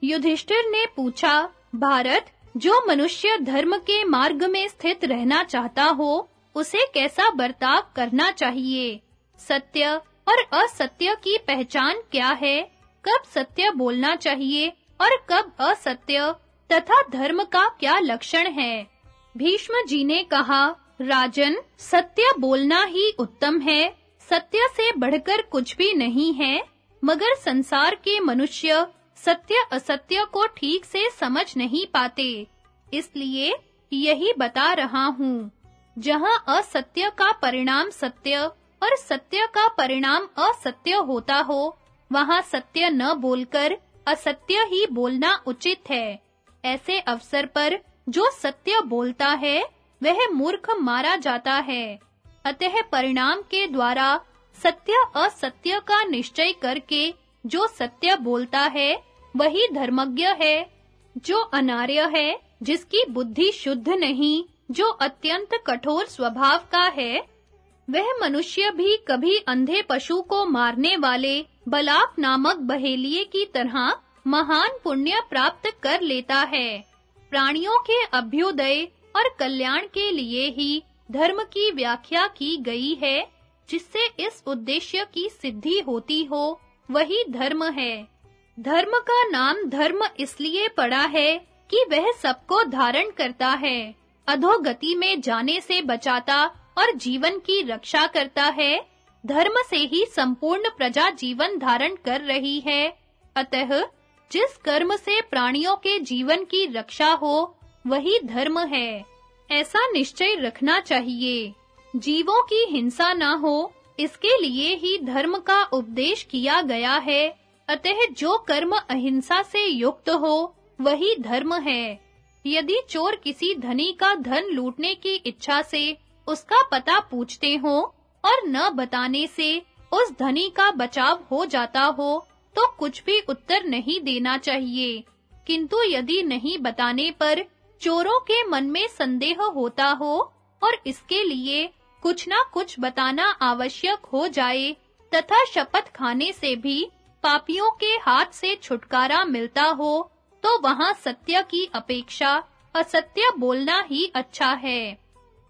युधिष्ठिर ने पूछा, भारत, जो मनुष्य धर्म के मार्ग में स्थित रहना चाहता हो, उसे कैसा बर्ताव करना चाहिए? सत्य और असत्य की पहचान क्या है? कब सत्य बोलना चाहिए और कब असत्य? तथा धर्म का क्या लक्षण है? भीष्म जी ने कहा, राजन, सत्य बोलना ही उत्तम है। सत्य से बढ़कर कुछ भी नहीं है, मगर संसार के मनुष्य सत्य असत्य को ठीक से समझ नहीं पाते। इसलिए यही बता रहा हूँ, जहाँ असत्य का परिणाम सत्य और सत्य का परिणाम असत्य होता हो, वहाँ सत्य न बोलकर असत्य ही बोलना उचित है। ऐसे अवसर पर जो सत्य बोलता है, वह मूर्ख मारा जाता है। अतः परिणाम के द्वारा सत्य असत्य का निश्चय करके जो सत्य बोलता है, वही धर्मज्ञ है, जो अनार्य है, जिसकी बुद्धि शुद्ध नहीं, जो अत्यंत कठोर स्वभाव का है, वह मनुष्य भी कभी अंधे पशु को मारने वाले बलाप नामक बहेलिए की तरह महान पुण्य प्राप्त कर लेता है। प्राणियों के अभ्युदय और कल्याण के लिए ही धर्म की व्याख्या की गई है, जिससे इस उद्देश्य की सिद्धि होती हो, वही धर्म है। धर्म का नाम धर्म इसलिए पड़ा है कि वह सबको धारण करता है, अधोगति में जाने से बचाता और जीवन की रक्षा करता है, धर्म से ही संपूर्ण प्रजा जीवन धारण कर रही है। अतः, जिस कर्म से प्राणियों के जीवन की रक्षा हो, वही धर्म है। ऐसा निश्चय रखना चाहिए। जीवों की हिंसा ना हो, इसके लिए ही धर्म का उपदेश किया गया है। अतः जो कर्म अहिंसा से युक्त हो, वही धर्म है। यदि चोर किसी धनी का धन लूटने की इच्छा से उसका पता पूछते हो और न बताने से उस धनी का बचाव हो जाता हो तो कुछ भी उत्तर नहीं देना चाहिए। किंतु यदि नहीं बताने पर चोरों के मन में संदेह होता हो और इसके लिए कुछ ना कुछ बताना आवश्यक हो जाए, तथा शपथ खाने से भी पापियों के हाथ से छुटकारा मिलता हो तो वहाँ सत्य की अपेक्षा असत्य बोलना ही अच्छा है।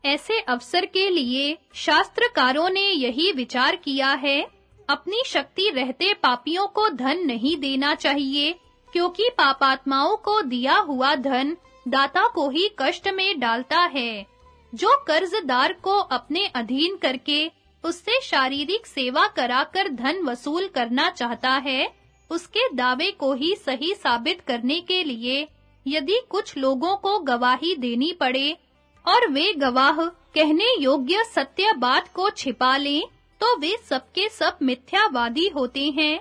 ऐसे अवसर के लिए शास्त्रकारों ने यही विचार किया है, अपनी शक्ति रहते पापियों को धन नहीं देना चाहिए, क्योंकि पापात्माओं को दिया हुआ धन दाता को ही कष्ट में डालता है। जो कर्जदार को अपने अधीन करके उससे शारीरिक सेवा कराकर धन वसूल करना चाहता है, उसके दावे को ही सही साबित करने के लिए यदि कुछ लोगों को गवाही देनी पड़े और वे गवाह कहने योग्य सत्य बात को छिपा लें तो वे सबके सब मिथ्यावादी होते हैं।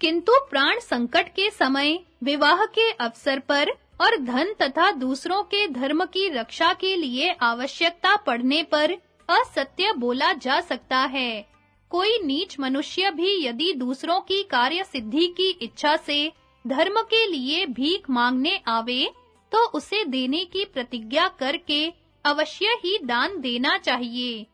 किंतु प्राण संकट के समय विवाह के अवसर पर और धन तथा दूसरों के धर्म की रक्षा के लिए आवश्यकता पड़ने पर असत्य बोला जा सकता है। कोई नीच मनुष्य भी यदि दूसरों की कार्य सिद्धि की इच्छा से धर्म के लिए भीख मांगने आवे तो उसे देने की प्रतिज्ञा करके अवश्य ही दान देना चाहिए।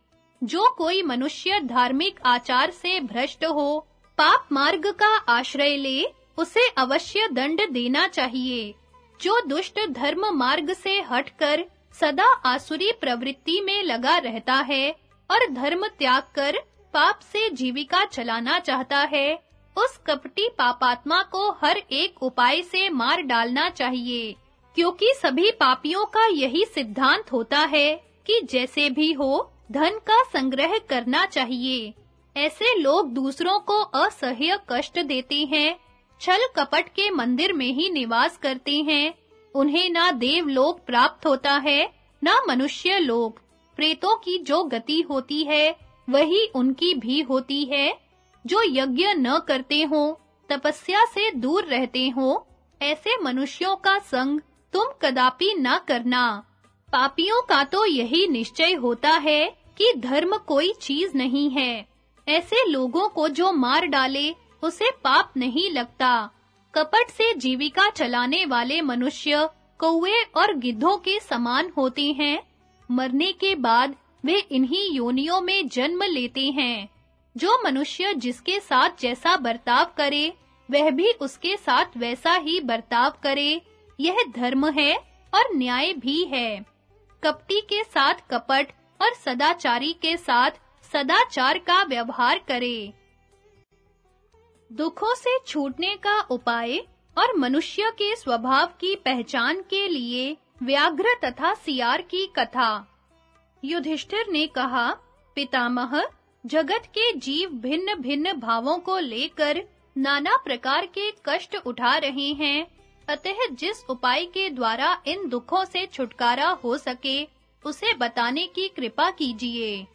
जो कोई मनुष्य धार्मिक आचार से भ्रष्ट हो, पाप मार्ग का आश्रय ले, उसे अवश्य दंड देना चाहिए। जो दुष्ट धर्म मार्ग से हटकर सदा आसुरी प्रवृत्ति में लगा रहता है और धर्म त्याग कर पाप से जीविका चलाना चाहता है, उस कपटी पापात्मा को हर एक उपाय से मार डालना चाहिए, क्योंकि सभी पापियों का यही सिद्धांत होता है कि जैसे भी हो, धन का संग्रह करना चाहिए। ऐसे लोग दूसरों को असह्य कष्ट देते हैं छल कपट के मंदिर में ही निवास करते हैं। उन्हें ना देवलोक प्राप्त होता है, ना मनुष्य लोक। प्रेतों की जो गति होती है, वही उनकी भी होती है। जो यज्ञ न करते हो, तपस्या से दूर रहते हो, ऐसे मनुष्यों का संग तुम कदापि न करना। पापियों का तो यही निश्चय होता है कि धर्म कोई चीज़ नहीं है। ऐसे लोगों को जो मार डाले उसे पाप नहीं लगता। कपट से जीविका चलाने वाले मनुष्य कौवे और गिद्धों के समान होते हैं। मरने के बाद वे इन्हीं योनियों में जन्म लेते हैं। जो मनुष्य जिसके साथ जैसा बर्ताव करे, वह भी उसके साथ वैसा ही बर्ताव करे। यह धर्म है और न्याय भी है। कपटी के साथ कपट और सदाचारी के साथ सदाचार का व्यवहार करे। दुखों से छूटने का उपाय और मनुष्य के स्वभाव की पहचान के लिए व्याघ्र तथा सियार की कथा। युधिष्ठिर ने कहा, पितामह, जगत के जीव भिन्न-भिन्न भावों को लेकर नाना प्रकार के कष्ट उठा रहे हैं, अतः जिस उपाय के द्वारा इन दुखों से छुटकारा हो सके, उसे बताने की कृपा कीजिए।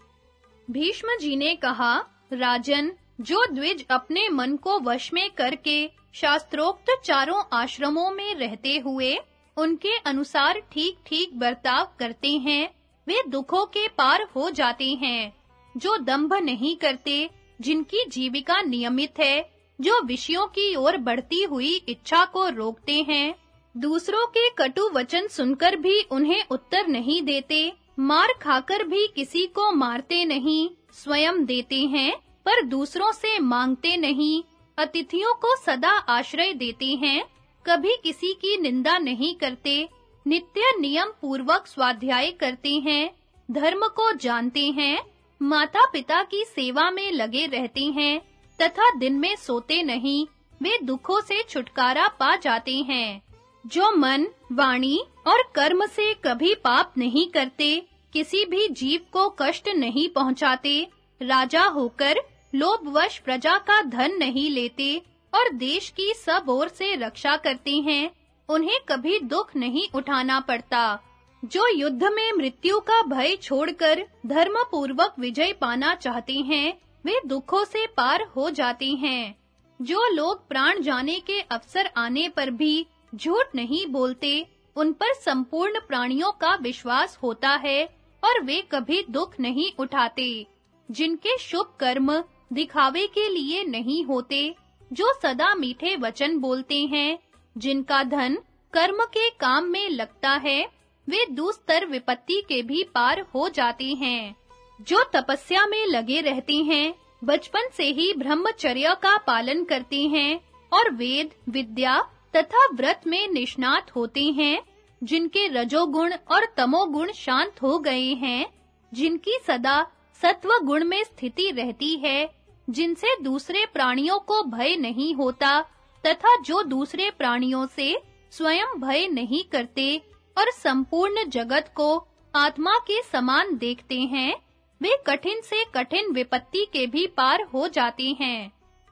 भीष्म जी ने कहा, राजन जो द्विज अपने मन को वश में करके शास्त्रोक्त चारों आश्रमों में रहते हुए उनके अनुसार ठीक-ठीक बर्ताव करते हैं, वे दुखों के पार हो जाते हैं, जो दंभ नहीं करते, जिनकी जीविका नियमित है, जो विषयों की ओर बढ़ती हुई इच्छा को रोकते हैं। दूसरों के कटु वचन सुनकर भी उन्हें उत्तर नहीं देते, मार खाकर भी किसी को मारते नहीं, स्वयं देते हैं। पर दूसरों से मांगते नहीं, अतिथियों को सदा आश्रय देते हैं, कभी किसी की निंदा नहीं करते, नित्य नियम पूर्वक स्वाध्याय करते हैं, धर्म को जानते हैं, माता-पिता की सेवा में लगे रहते हैं, तथा दिन में सोते नहीं, वे दुखों से छुटकारा पा जाते हैं। जो मन, वाणी और कर्म से कभी पाप नहीं करते, किसी भी जीव को कष्ट नहीं पहुंचाते, राजा होकर लोभवश प्रजा का धन नहीं लेते और देश की सब ओर से रक्षा करते हैं। उन्हें कभी दुख नहीं उठाना पड़ता। जो युद्ध में मृत्यु का भय छोड़कर धर्म पूर्वक विजय पाना चाहते हैं, वे दुखों से पार हो जाते हैं। जो लोग प्राण जाने के अवसर आने पर भी झूठ नहीं बोलते, उन पर संपूर्ण प्राणियों का विश्वास होता है और वे कभी दुख नहीं उठाते। जिनके शुभ कर्म दिखावे के लिए नहीं होते, जो सदा मीठे वचन बोलते हैं, जिनका धन कर्म के काम में लगता है, वे दूस्तर विपत्ति के भी पार हो जाते हैं। जो तपस्या में लगे रहते हैं, बचपन से ही ब्रह्मचर्य का पालन करते हैं, और वेद, विद्या तथा व्रत में निष्णात होते हैं, जिनके रजोगुण और तमोगुण शांत हो गए हैं, जिनकी सदा सत्व गुण में स्थिति रहती है जिनसे दूसरे प्राणियों को भय नहीं होता तथा जो दूसरे प्राणियों से स्वयं भय नहीं करते और संपूर्ण जगत को आत्मा के समान देखते हैं, वे कठिन से कठिन विपत्ति के भी पार हो जाते हैं।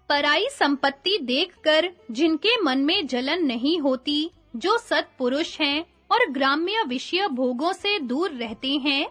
पराई संपत्ति देखकर जिनके मन में जलन नहीं होती, जो सत्पुरुष हैं और ग्राम्य विषय भोगों से दूर रहते हैं,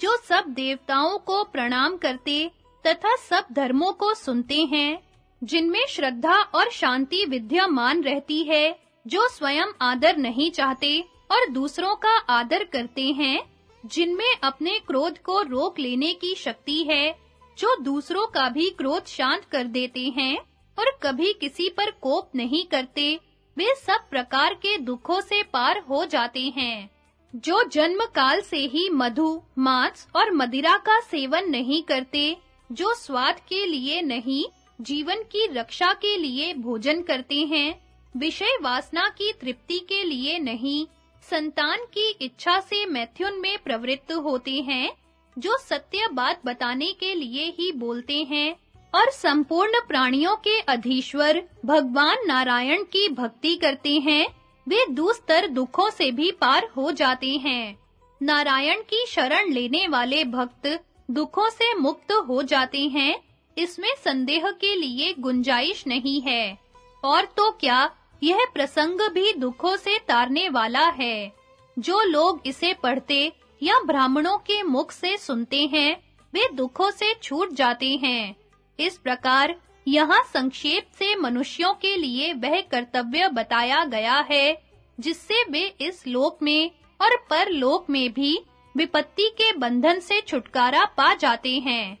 जो सब देवताओं को प्रणाम करते तथा सब धर्मों को सुनते हैं, जिनमें श्रद्धा और शांति विद्यमान रहती है, जो स्वयं आदर नहीं चाहते और दूसरों का आदर करते हैं, जिनमें अपने क्रोध को रोक लेने की शक्ति है, जो दूसरों का भी क्रोध शांत कर देते हैं और कभी किसी पर कोप नहीं करते, वे सब प्रकार के दुखों से पार हो जाते हैं। जो जन्म काल से ही मधु, मांस और मदिरा का सेवन नहीं करते जो स्वाद के लिए नहीं, जीवन की रक्षा के लिए भोजन करते हैं, विषय वासना की तृप्ति के लिए नहीं, संतान की इच्छा से मैथुन में प्रवृत्त होते हैं, जो सत्य बात बताने के लिए ही बोलते हैं, और संपूर्ण प्राणियों के अधीश्वर भगवान नारायण की भक्ति करते हैं, वे दूस्तर दुखों से भी पार हो जाते हैं। नारायण की शरण लेने वाले भक्त दुखों से मुक्त हो जाते हैं, इसमें संदेह के लिए गुंजाइश नहीं है। और तो क्या, यह प्रसंग भी दुखों से तारने वाला है। जो लोग इसे पढ़ते या ब्राह्मणों के मुख से सुनते हैं, वे दुखों से छूट जाते हैं। इस प्रकार यहाँ संक्षेप से मनुष्यों के लिए वह कर्तव्य बताया गया है, जिससे वे इस लोक में और परलोक में भी विपत्ति के बंधन से छुटकारा पा जाते हैं।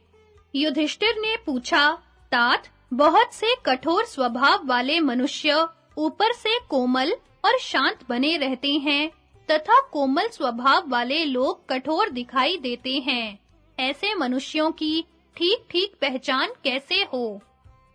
युधिष्ठिर ने पूछा, तात, बहुत से कठोर स्वभाव वाले मनुष्य ऊपर से कोमल और शांत बने रहते हैं तथा कोमल स्वभाव वाले लोग कठोर दिखाई देते हैं। ऐसे मनुष्यों की ठीक-ठीक पहचान कैसे हो?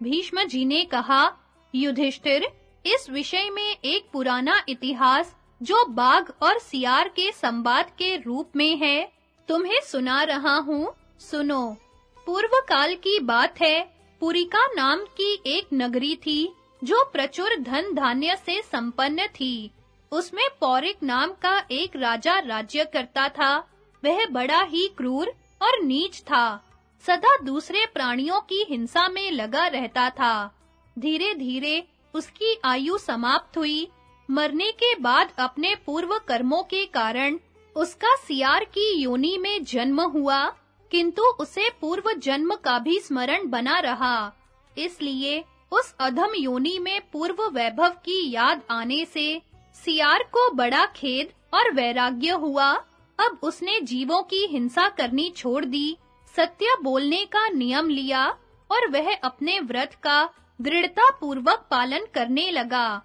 भीष्म जी ने कहा, युधिष्ठिर, इस विषय में एक पुराना इतिहास जो बाघ और सियार के संवाद के रूप में है, तुम्हें सुना रहा हूँ। सुनो, पूर्व काल की बात है। पुरिका नाम की एक नगरी थी, जो प्रचुर धन धान्य से संपन्न थी। उसमें पौरिक नाम का एक राजा राज्य करता था। वह बड़ा ही क्रूर और नीच था। सदा दूसरे प्राणियों की हिंसा में लगा रहता था। धीरे-धीरे उसकी आयु समाप्त हुई। मरने के बाद अपने पूर्व कर्मों के कारण उसका सियार की योनि में जन्म हुआ, किंतु उसे पूर्व जन्म का भी स्मरण बना रहा। इसलिए उस अधम योनि में पूर्व वैभव की याद आने से सियार को बड़ा खेद और वैराग्य हुआ। अब उसने जीवों की हिंसा करनी छोड़ दी, सत्य बोलने का नियम लिया और वह अपने व्रत का दृढ़ता पूर्वक पालन करने लगा।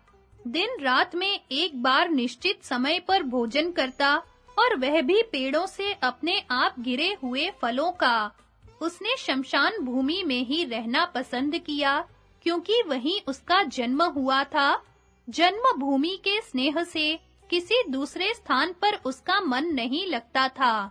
दिन रात में एक बार निश्चित समय पर भोजन करता और वह भी पेड़ों से अपने आप गिरे हुए फलों का। उसने शमशान भूमि में ही रहना पसंद किया, क्योंकि वहीं उसका जन्म हुआ था। जन्म भूमि के स्नेह से किसी दूसरे स्थान पर उसका मन नहीं लगता था।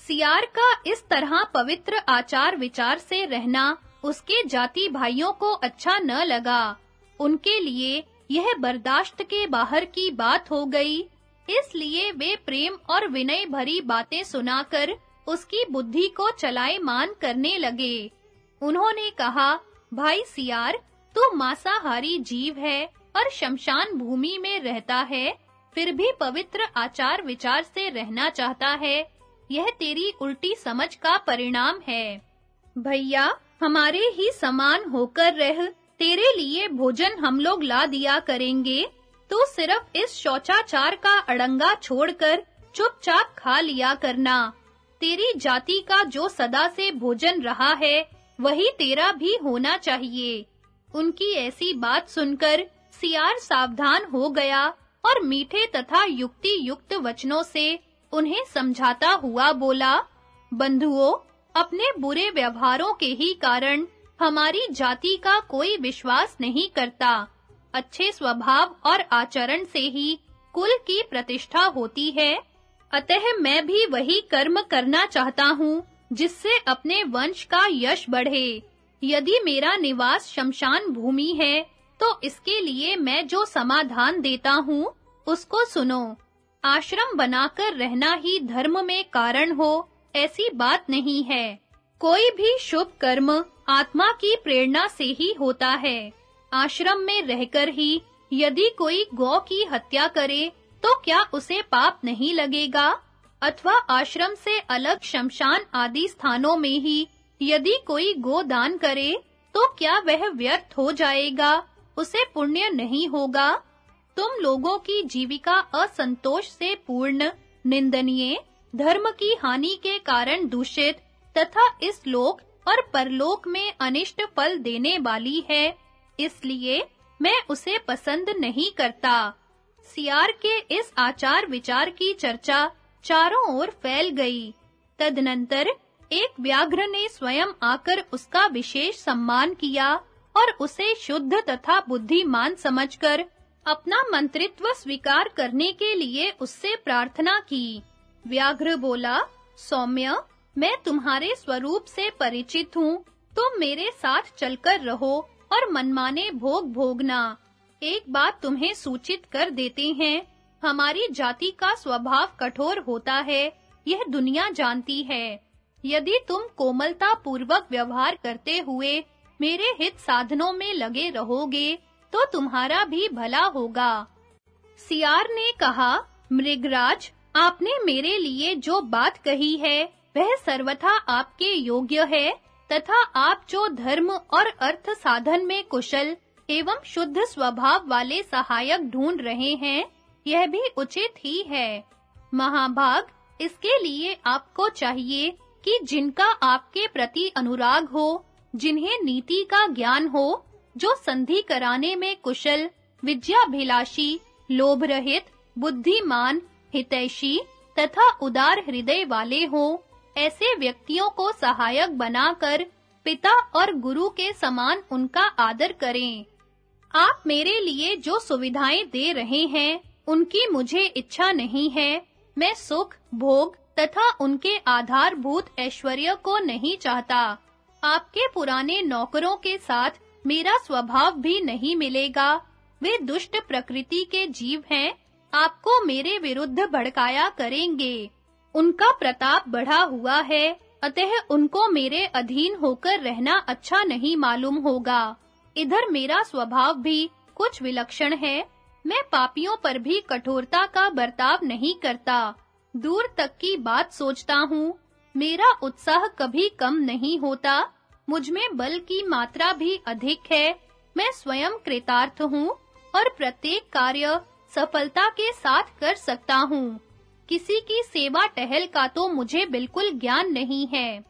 सियार का इस तरह पवित्र आचार विचार से रहना उसके जाति भाइयों को अच्छा न लगा। उनके लिए यह बर्दाश्त के बाहर की बात हो गई। इसलिए वे प्रेम और विनय भरी बातें सुनाकर उसकी बुद्धि को चलाए मान करने लगे। उन्होंने कहा, भाई सियार, तू मांसाहारी जीव है और शमशान भूमि में रहता है, फिर भी पवित्र आचार विचार से रहना चाहता है। यह तेरी उल्टी समझ का परिणाम है। भैया, हमारे ही समान होकर रह। तेरे लिए भोजन हम लोग ला दिया करेंगे। तो सिर्फ़ इस शौचाचार का अड़ंगा छोड़कर चुपचाप खा लिया करना। तेरी जाति का जो सदा से भोजन रहा है, वही तेरा भी होना चाहिए। उनकी ऐसी बात सुनकर सियार सावधान हो गया और मीठे तथा युक्ति युक्त वचनों से उन्हें समझाता हुआ बोला, बंधुओं, अपने बुरे व्यवहारों के ही कारण हमारी जाति का कोई विश्वास नहीं करता। अच्छे स्वभाव और आचरण से ही कुल की प्रतिष्ठा होती है। अतः मैं भी वही कर्म करना चाहता हूँ, जिससे अपने वंश का यश बढ़े। यदि मेरा निवास शमशान भूमि है तो इसके लिए मैं जो समाधान देता हूँ, उसको सुनो। आश्रम बनाकर रहना ही धर्म में कारण हो, ऐसी बात नहीं है। कोई भी शुभ कर्म आत्मा की प्रेरणा से ही होता है। आश्रम में रहकर ही यदि कोई गौ की हत्या करे तो क्या उसे पाप नहीं लगेगा? अथवा आश्रम से अलग शमशान आदि स्थानों में ही यदि कोई गोदान करे तो क्या वह व्यर्थ हो जाएगा? उसे पुण्य नहीं होगा? तुम लोगों की जीविका असंतोष से पूर्ण, निंदनीय, धर्म की हानि के कारण दूषित तथा इस लोक और परलोक में अनिष्ट फल देने वाली है, इसलिए मैं उसे पसंद नहीं करता। सियार के इस आचार विचार की चर्चा चारों ओर फैल गई। तदनंतर एक व्याघ्र ने स्वयं आकर उसका विशेष सम्मान किया और उसे शुद्ध तथा बुद्धिमान समझकर अपना मंत्रित्व स्वीकार करने के लिए उससे प्रार्थना की। व्याघ्र बोला, सौम्य मैं तुम्हारे स्वरूप से परिचित हूँ। तुम मेरे साथ चलकर रहो और मनमाने भोग भोगना। एक बात तुम्हें सूचित कर देते हैं, हमारी जाति का स्वभाव कठोर होता है, यह दुनिया जानती है। यदि तुम कोमलता पूर्वक व्यवहार करते हुए मेरे हित साधनों में लगे रहोगे तो तुम्हारा भी भला होगा। सियार ने कहा, मृगराज, आपने मेरे लिए जो बात कही है वह सर्वथा आपके योग्य है, तथा आप जो धर्म और अर्थ साधन में कुशल एवं शुद्ध स्वभाव वाले सहायक ढूंढ रहे हैं, यह भी उचित ही है। महाभाग, इसके लिए आपको चाहिए कि जिनका आपके प्रति अनुराग हो, जिन्हें नीति का ज्ञान हो, जो संधि कराने में कुशल, विद्याभिलाषी लोभ रहित बुद्धिमान, हितैषी, तथा उदार हृदय वाले हो ऐसे व्यक्तियों को सहायक बनाकर पिता और गुरु के समान उनका आदर करें। आप मेरे लिए जो सुविधाएँ दे रहे हैं, उनकी मुझे इच्छा नहीं है। मैं सुख, भोग तथा उनके आधारभूत ऐश्वर्य को नहीं चाहता। आपके पुराने नौकरों के साथ मेरा स्वभाव भी नहीं मिलेगा। वे दुष्ट प्रकृति के जीव हैं। आपको मेरे विरुद्ध भड़काया करेंगे। उनका प्रताप बढ़ा हुआ है, अतः उनको मेरे अधीन होकर रहना अच्छा नहीं मालूम होगा। इधर मेरा स्वभाव भी कुछ विलक्षण है। मैं पापियों पर भी कठोरता का बर्ताव नहीं करता। दूर तक की बात सोचता हूँ। मेरा उत्साह कभी कम नहीं होता। मुझमें बल की मात्रा भी अधिक है। मैं स्वयं कृतार्थ हूँ और प्रत्येक कार्य सफलता के साथ कर सकता हूँ। किसी की सेवा टहल का तो मुझे बिल्कुल ज्ञान नहीं है।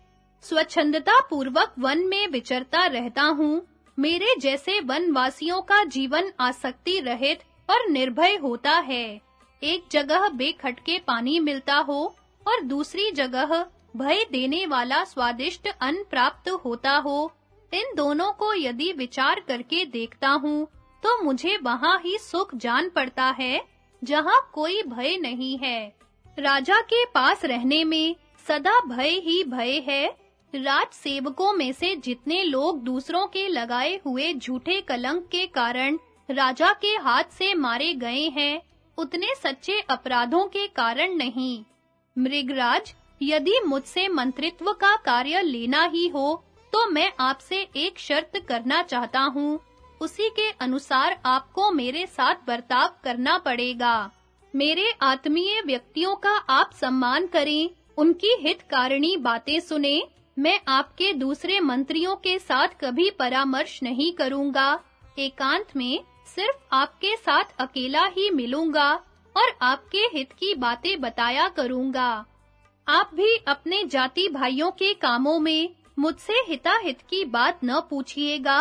स्वच्छंदता पूर्वक वन में विचरता रहता हूँ। मेरे जैसे वनवासियों का जीवन आसक्ति रहित और निर्भय होता है। एक जगह बेखटके पानी मिलता हो और दूसरी जगह भय देने वाला स्वादिष्ट अन्न प्राप्त होता हो। इन दोनों को यदि विचार करके देखता हूँ तो मुझे वहाँ ही सुख जान पड़ता है, जहाँ कोई भय नहीं है। राजा के पास रहने में सदा भय ही भय है। राज सेवकों में से जितने लोग दूसरों के लगाए हुए झूठे कलंक के कारण राजा के हाथ से मारे गए हैं, उतने सच्चे अपराधों के कारण नहीं। मृगराज, यदि मुझसे मंत्रित्व का कार्य लेना ही हो तो मैं आपसे एक शर्त करना चाहता हूँ। उसी के अनुसार आपको मेरे साथ बर्ताव करना पड़ेगा। मेरे आत्मीय व्यक्तियों का आप सम्मान करें, उनकी हितकारिणी बातें सुने। मैं आपके दूसरे मंत्रियों के साथ कभी परामर्श नहीं करूँगा। एकांत में सिर्फ़ आपके साथ अकेला ही मिलूँगा और आपके हित की बातें बताया करूँगा। आप भी अपने जाति भाइयों के कामों में मुझसे हिताहित की बात न पूछिएगा।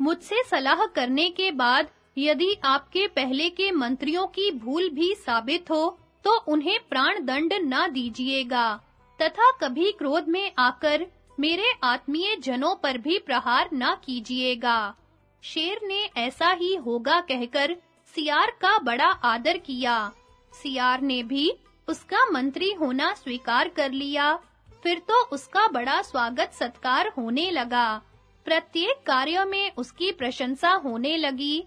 मुझसे सलाह करने के बाद यदि आपके पहले के मंत्रियों की भूल भी साबित हो तो उन्हें प्राण दंड न दीजिएगा। तथा कभी क्रोध में आकर मेरे आत्मीय जनों पर भी प्रहार न कीजिएगा। शेर ने ऐसा ही होगा कहकर सियार का बड़ा आदर किया। सियार ने भी उसका मंत्री होना स्वीकार कर लिया। फिर तो उसका बड़ा स्वागत सत्कार होने लगा। प्रत्येक कार्य में उसकी प्रशंसा होने लगी।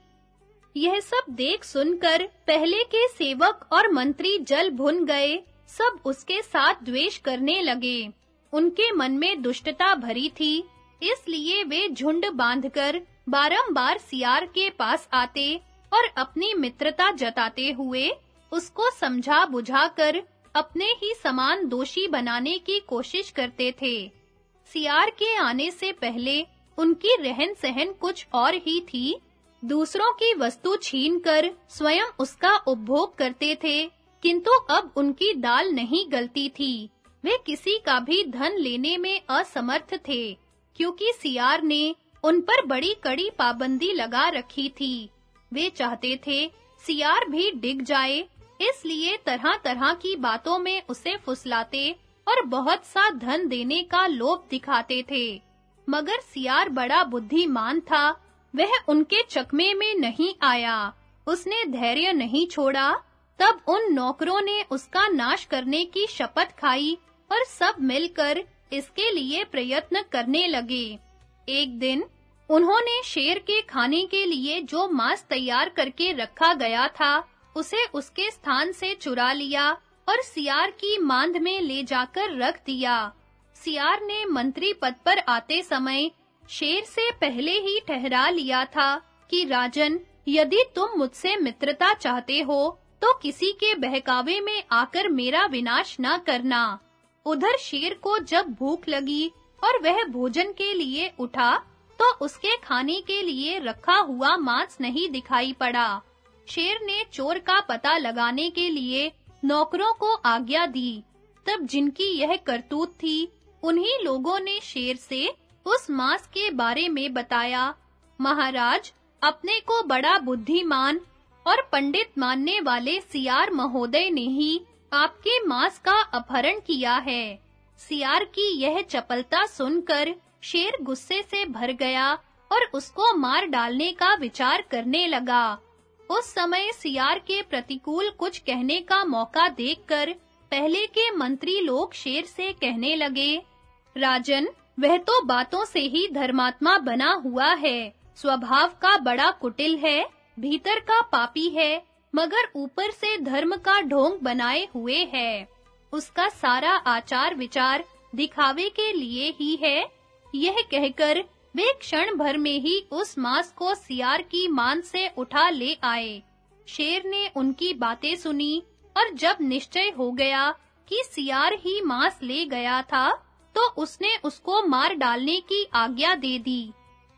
यह सब देख सुनकर पहले के सेवक और मंत्री जल भुन गए। सब उसके साथ द्वेष करने लगे। उनके मन में दुष्टता भरी थी। इसलिए वे झुंड बांधकर बारंबार सियार के पास आते और अपनी मित्रता जताते हुए उसको समझा बुझाकर अपने ही समान दोषी बनाने की कोशिश करते थे। सियार के आने से पहले उनकी रहन सहन कुछ और ही थी। दूसरों की वस्तु छीनकर स्वयं उसका उपभोग करते थे, किंतु अब उनकी दाल नहीं गलती थी। वे किसी का भी धन लेने में असमर्थ थे, क्योंकि सियार ने उन पर बड़ी कड़ी पाबंदी लगा रखी थी। वे चाहते थे सियार भी डिग जाए, इसलिए तरह-तरह की बातों में उसे फुसलाते और बहुत सा धन देने का लोभ दिखाते थे। मगर सियार बड़ा बुद्धिमान था वह उनके चकमे में नहीं आया। उसने धैर्य नहीं छोड़ा। तब उन नौकरों ने उसका नाश करने की शपथ खाई और सब मिलकर इसके लिए प्रयत्न करने लगे। एक दिन उन्होंने शेर के खाने के लिए जो मांस तैयार करके रखा गया था, उसे उसके स्थान से चुरा लिया और सियार की मांद में ले जाकर रख दिया। सियार ने मंत्री पद पर आते समय शेर से पहले ही ठहरा लिया था कि, राजन, यदि तुम मुझसे मित्रता चाहते हो तो किसी के बहकावे में आकर मेरा विनाश न करना। उधर शेर को जब भूख लगी और वह भोजन के लिए उठा तो उसके खाने के लिए रखा हुआ मांस नहीं दिखाई पड़ा। शेर ने चोर का पता लगाने के लिए नौकरों को आज्ञा दी। तब जिनकी यह करतूत थी, उन्हीं लोगों ने शेर से उस मांस के बारे में बताया। महाराज, अपने को बड़ा बुद्धिमान और पंडित मानने वाले सियार महोदय ने ही आपके मांस का अपहरण किया है। सियार की यह चपलता सुनकर शेर गुस्से से भर गया और उसको मार डालने का विचार करने लगा। उस समय सियार के प्रतिकूल कुछ कहने का मौका देखकर पहले के मंत्री लोग शेर से कहने लगे, राजन वह तो बातों से ही धर्मात्मा बना हुआ है। स्वभाव का बड़ा कुटिल है, भीतर का पापी है, मगर ऊपर से धर्म का ढोंग बनाए हुए है। उसका सारा आचार विचार दिखावे के लिए ही है। यह कहकर वे क्षण भर में ही उस मांस को सियार की मान से उठा ले आए। शेर ने उनकी बातें सुनी और जब निश्चय हो गया कि सियार ही मांस ले गया था तो उसने उसको मार डालने की आज्ञा दे दी।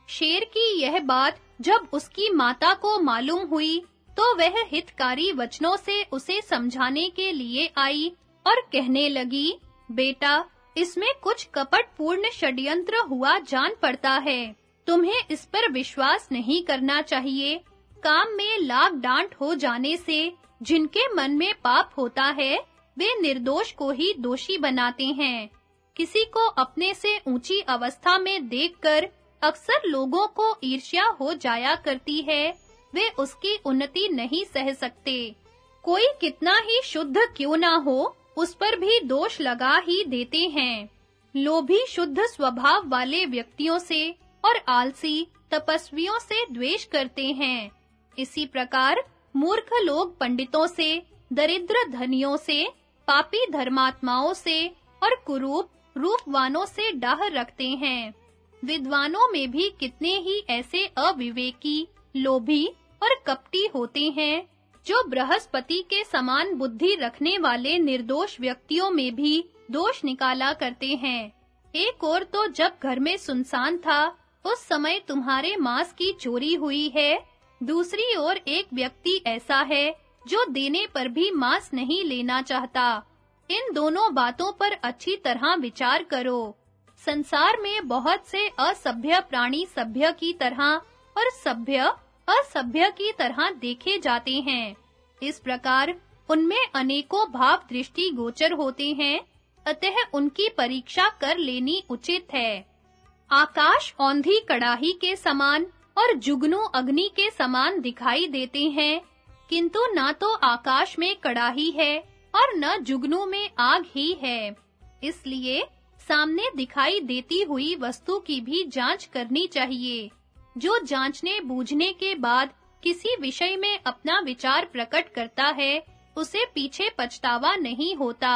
शेर की यह बात जब उसकी माता को मालूम हुई तो वह हितकारी वचनों से उसे समझाने के लिए आई और कहने लगी, बेटा, इसमें कुछ कपट पूर्ण षड्यंत्र हुआ जान पड़ता है। तुम्हें इस पर विश्वास नहीं करना चाहिए। काम में लाग डांट हो जाने से, जिनके मन में पाप होता है, वे निर्दोष को ही दोषी बनाते हैं। किसी को अपने से ऊँची अवस्था में देखकर अक्सर लोगों को ईर्ष्या हो जाया करती है। वे उसकी उन्नति नहीं सह सकते। कोई कितना ही शुद्ध क्यों ना हो, उस पर भी दोष लगा ही देते हैं। लोभी शुद्ध स्वभाव वाले व्यक्तियों से और आलसी, तपस्वियों से द्वेष करते हैं। इसी प्रकार मूर्ख लोग पंडितों से, दरिद्र धनियों से, पापी धर्मात्माओं से और कुरूप रूपवानों से डाह रखते हैं। विद्वानों में भी कितने ही ऐसे अविवेकी, लोभी और कपटी होते हैं, जो बृहस्पति के समान बुद्धि रखने वाले निर्दोष व्यक्तियों में भी दोष निकाला करते हैं। एक और तो जब घर में सुनसान था, उस समय तुम्हारे मांस की चोरी हुई है। दूसरी ओर एक व्यक्ति ऐसा है, जो देने पर भी मांस नहीं लेना चाहता। इन दोनों बातों पर अच्छी तरह विचार करो। संसार में बहुत से असभ्य प्राणी सभ्य की तरह और सभ्य असभ्य की तरह देखे जाते हैं। इस प्रकार उनमें अनेकों भाव दृष्टि गोचर होते हैं, अतः उनकी परीक्षा कर लेनी उचित है। आकाश औंधी कड़ाही के समान और जुगनू अग्नि के समान दिखाई देते हैं, किंतु ना तो आकाश में कड़ाही है और न जुगनू में आग ही है। इसलिए सामने दिखाई देती हुई वस्तु की भी जाँच करनी चाहिए, जो जांचने बूझने के बाद किसी विषय में अपना विचार प्रकट करता है, उसे पीछे पछतावा नहीं होता।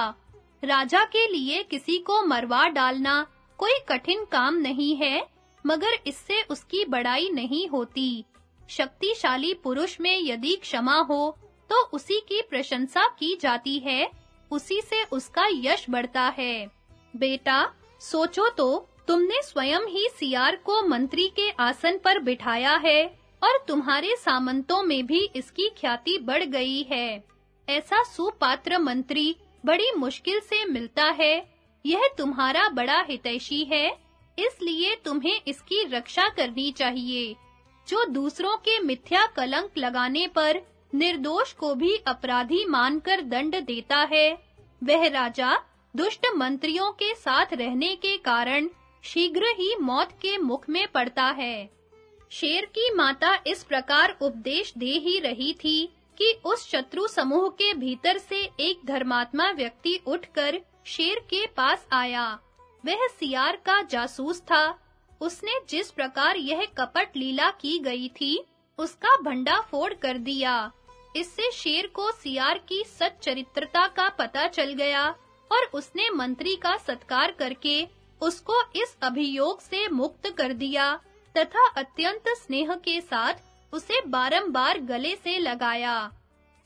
राजा के लिए किसी को मरवा डालना कोई कठिन काम नहीं है, मगर इससे उसकी बड़ाई नहीं होती। शक्तिशाली पुरुष में यदि क्षमा हो तो उसी की प्रशंसा की जाती है। उसी से उसका यश बढ़ता है। बेटा, सोचो तो तुमने स्वयं ही सियार को मंत्री के आसन पर बिठाया है और तुम्हारे सामंतों में भी इसकी ख्याति बढ़ गई है। ऐसा सुपात्र मंत्री बड़ी मुश्किल से मिलता है। यह तुम्हारा बड़ा हितैषी है, इसलिए तुम्हें इसकी रक्षा करनी चाहिए। जो दूसरों के मिथ्या कलंक लगाने पर निर्दोष को भी अपराधी मानकर दंड देता है। वह राजा दुष्ट मंत्रियों के साथ रहने के कारण शीघ्र ही मौत के मुख में पड़ता है। शेर की माता इस प्रकार उपदेश दे ही रही थी कि उस शत्रु समूह के भीतर से एक धर्मात्मा व्यक्ति उठकर शेर के पास आया। वह सियार का जासूस था। उसने जिस प्रकार यह कपट लीला की गई थी उसका भंडा फोड़ कर दिया। इससे शेर को सियार की सच्चरित्रता का पता चल गया और उसने मंत्री का सत्कार करके उसको इस अभियोग से मुक्त कर दिया तथा अत्यंत स्नेह के साथ उसे बारंबार गले से लगाया।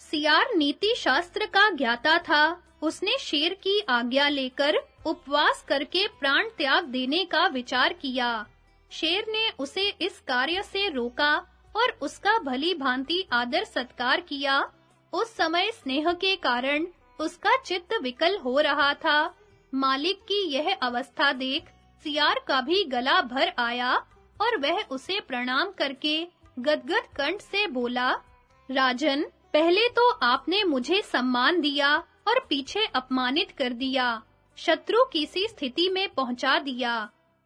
सियार नीति शास्त्र का ज्ञाता था। उसने शेर की आज्ञा लेकर उपवास करके प्राण त्याग देने का विचार किया। शेर ने उसे इस कार्य से रोका और उसका भली भांति आदर सत्कार किया। उस समय स्नेह के कारण उसका चित्त विकल हो रहा था। मालिक की यह अवस्था देख सियार का भी गला भर आया और वह उसे प्रणाम करके गदगद कंठ से बोला, राजन, पहले तो आपने मुझे सम्मान दिया और पीछे अपमानित कर दिया, शत्रु किसी स्थिति में पहुँचा दिया।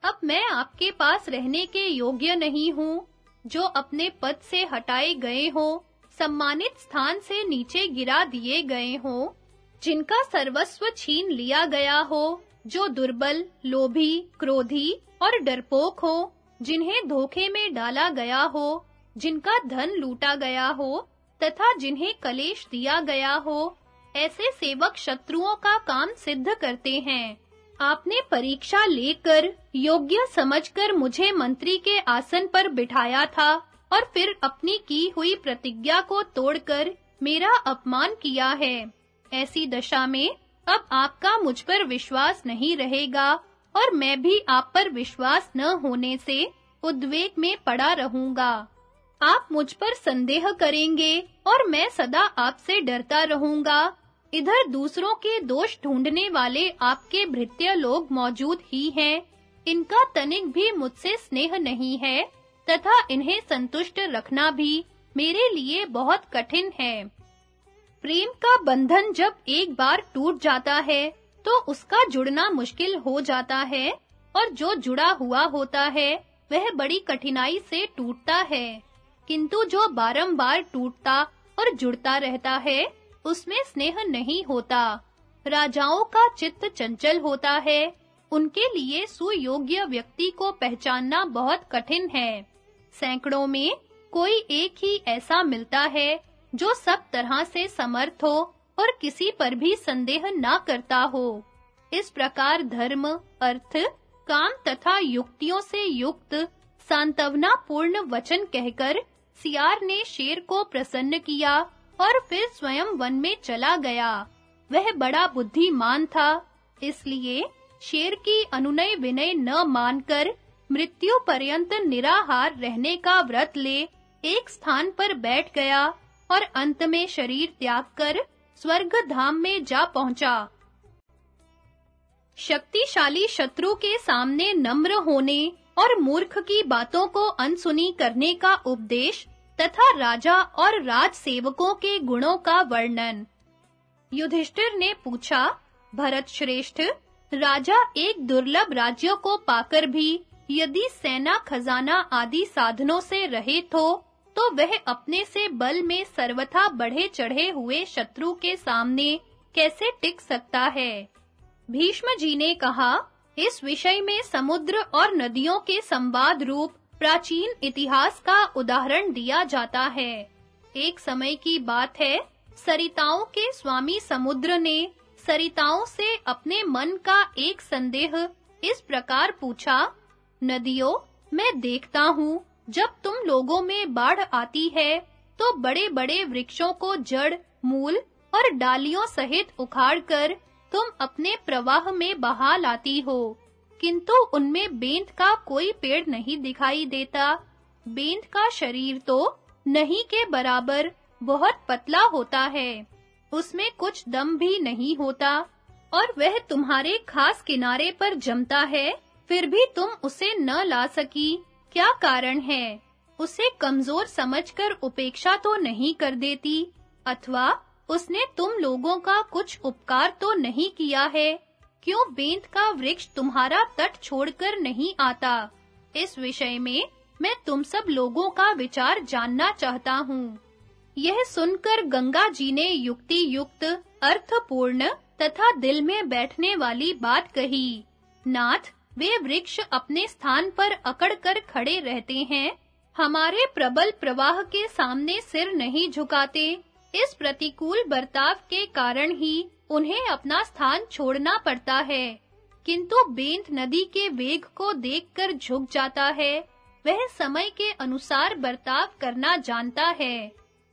अब मैं आपके पास रहने के योग्य नहीं हूँ। जो अपने पद से हटाए गए हो, सम्मानित स्थान से नीचे गिरा दिए गए हो, जिनका सर्वस्व छीन लिया गया हो, जो दुर्बल, लोभी, क्रोधी और डरपोक हो, जिन्हें धोखे में डाला गया हो, जिनका धन लूटा गया हो, तथा जिन्हें कलेश दिया गया हो, ऐसे सेवक शत्रुओं का काम सिद्ध करते हैं। आपने परीक्षा लेकर, योग्य समझकर मुझे मंत्री के आसन पर बिठाया था और फिर अपनी की हुई प्रतिज्ञा को तोड़कर मेरा अपमान किया है। ऐसी दशा में, अब आपका मुझ पर विश्वास नहीं रहेगा और मैं भी आप पर विश्वास न होने से उद्वेग में पड़ा रहूँगा। आप मुझ पर संदेह करेंगे और मैं सदा आपसे डरता रहूँगा। इधर दूसरों के दोष ढूँढने वाले आपके भृत्य लोग मौजूद ही हैं। इनका तनिक भी मुझसे स्नेह नहीं है, तथा इन्हें संतुष्ट रखना भी मेरे लिए बहुत कठिन है। प्रेम का बंधन जब एक बार टूट जाता है तो उसका जुड़ना मुश्किल हो जाता है, और जो जुड़ा हुआ होता है, वह बड़ी कठिनाई से टूटता है। किंतु जो बारंबार टूटता और जुड़ता रहता है उसमें स्नेह नहीं होता। राजाओं का चित्त चंचल होता है। उनके लिए सुयोग्य व्यक्ति को पहचानना बहुत कठिन है। सैकड़ों में कोई एक ही ऐसा मिलता है, जो सब तरह से समर्थ हो और किसी पर भी संदेह ना करता हो। इस प्रकार धर्म, अर्थ, काम तथा युक्तियों से युक्त सांत्वना पूर्ण वचन कहकर सियार ने शेर को प्रसन्न किया। और फिर स्वयं वन में चला गया। वह बड़ा बुद्धिमान था, इसलिए शेर की अनुनय विनय न मानकर मृत्यु पर्यंत निराहार रहने का व्रत ले एक स्थान पर बैठ गया और अंत में शरीर त्याग कर स्वर्ग धाम में जा पहुँचा। शक्तिशाली शत्रु के सामने नम्र होने और मूर्ख की बातों को अनसुनी करने का उपदेश तथा राजा और राज सेवकों के गुणों का वर्णन। युधिष्ठिर ने पूछा, भरत श्रेष्ठ, राजा एक दुर्लभ राज्य को पाकर भी यदि सेना, खजाना आदि साधनों से रहित हो तो वह अपने से बल में सर्वथा बढ़े चढ़े हुए शत्रु के सामने कैसे टिक सकता है? भीष्म जी ने कहा, इस विषय में समुद्र और नदियों के संवाद रूप प्राचीन इतिहास का उदाहरण दिया जाता है। एक समय की बात है, सरिताओं के स्वामी समुद्र ने सरिताओं से अपने मन का एक संदेह इस प्रकार पूछा, नदियों, मैं देखता हूँ, जब तुम लोगों में बाढ़ आती है तो बड़े-बड़े वृक्षों को जड़, मूल और डालियों सहित उखाड़कर तुम अपने प्रवाह में बहा लाती हो। किंतु उनमें बेंत का कोई पेड़ नहीं दिखाई देता। बेंत का शरीर तो नहीं के बराबर बहुत पतला होता है। उसमें कुछ दम भी नहीं होता और वह तुम्हारे खास किनारे पर जमता है, फिर भी तुम उसे न ला सकी। क्या कारण है? उसे कमज़ोर समझकर उपेक्षा तो नहीं कर देती, अथवा उसने तुम लोगों का कुछ उपकार तो नहीं किया है। क्यों बेंत का वृक्ष तुम्हारा तट छोड़कर नहीं आता? इस विषय में मैं तुम सब लोगों का विचार जानना चाहता हूँ। यह सुनकर गंगा जी ने युक्ति युक्त अर्थपूर्ण तथा दिल में बैठने वाली बात कही। नाथ, वे वृक्ष अपने स्थान पर अकड़ कर खड़े रहते हैं। हमारे प्रबल प्रवाह के सामने सिर नहीं झुकाते। इस प्रतिकूल बर्ताव के कारण ही उन्हें अपना स्थान छोड़ना पड़ता है। किंतु बेंत नदी के वेग को देखकर झुक जाता है। वह समय के अनुसार बर्ताव करना जानता है।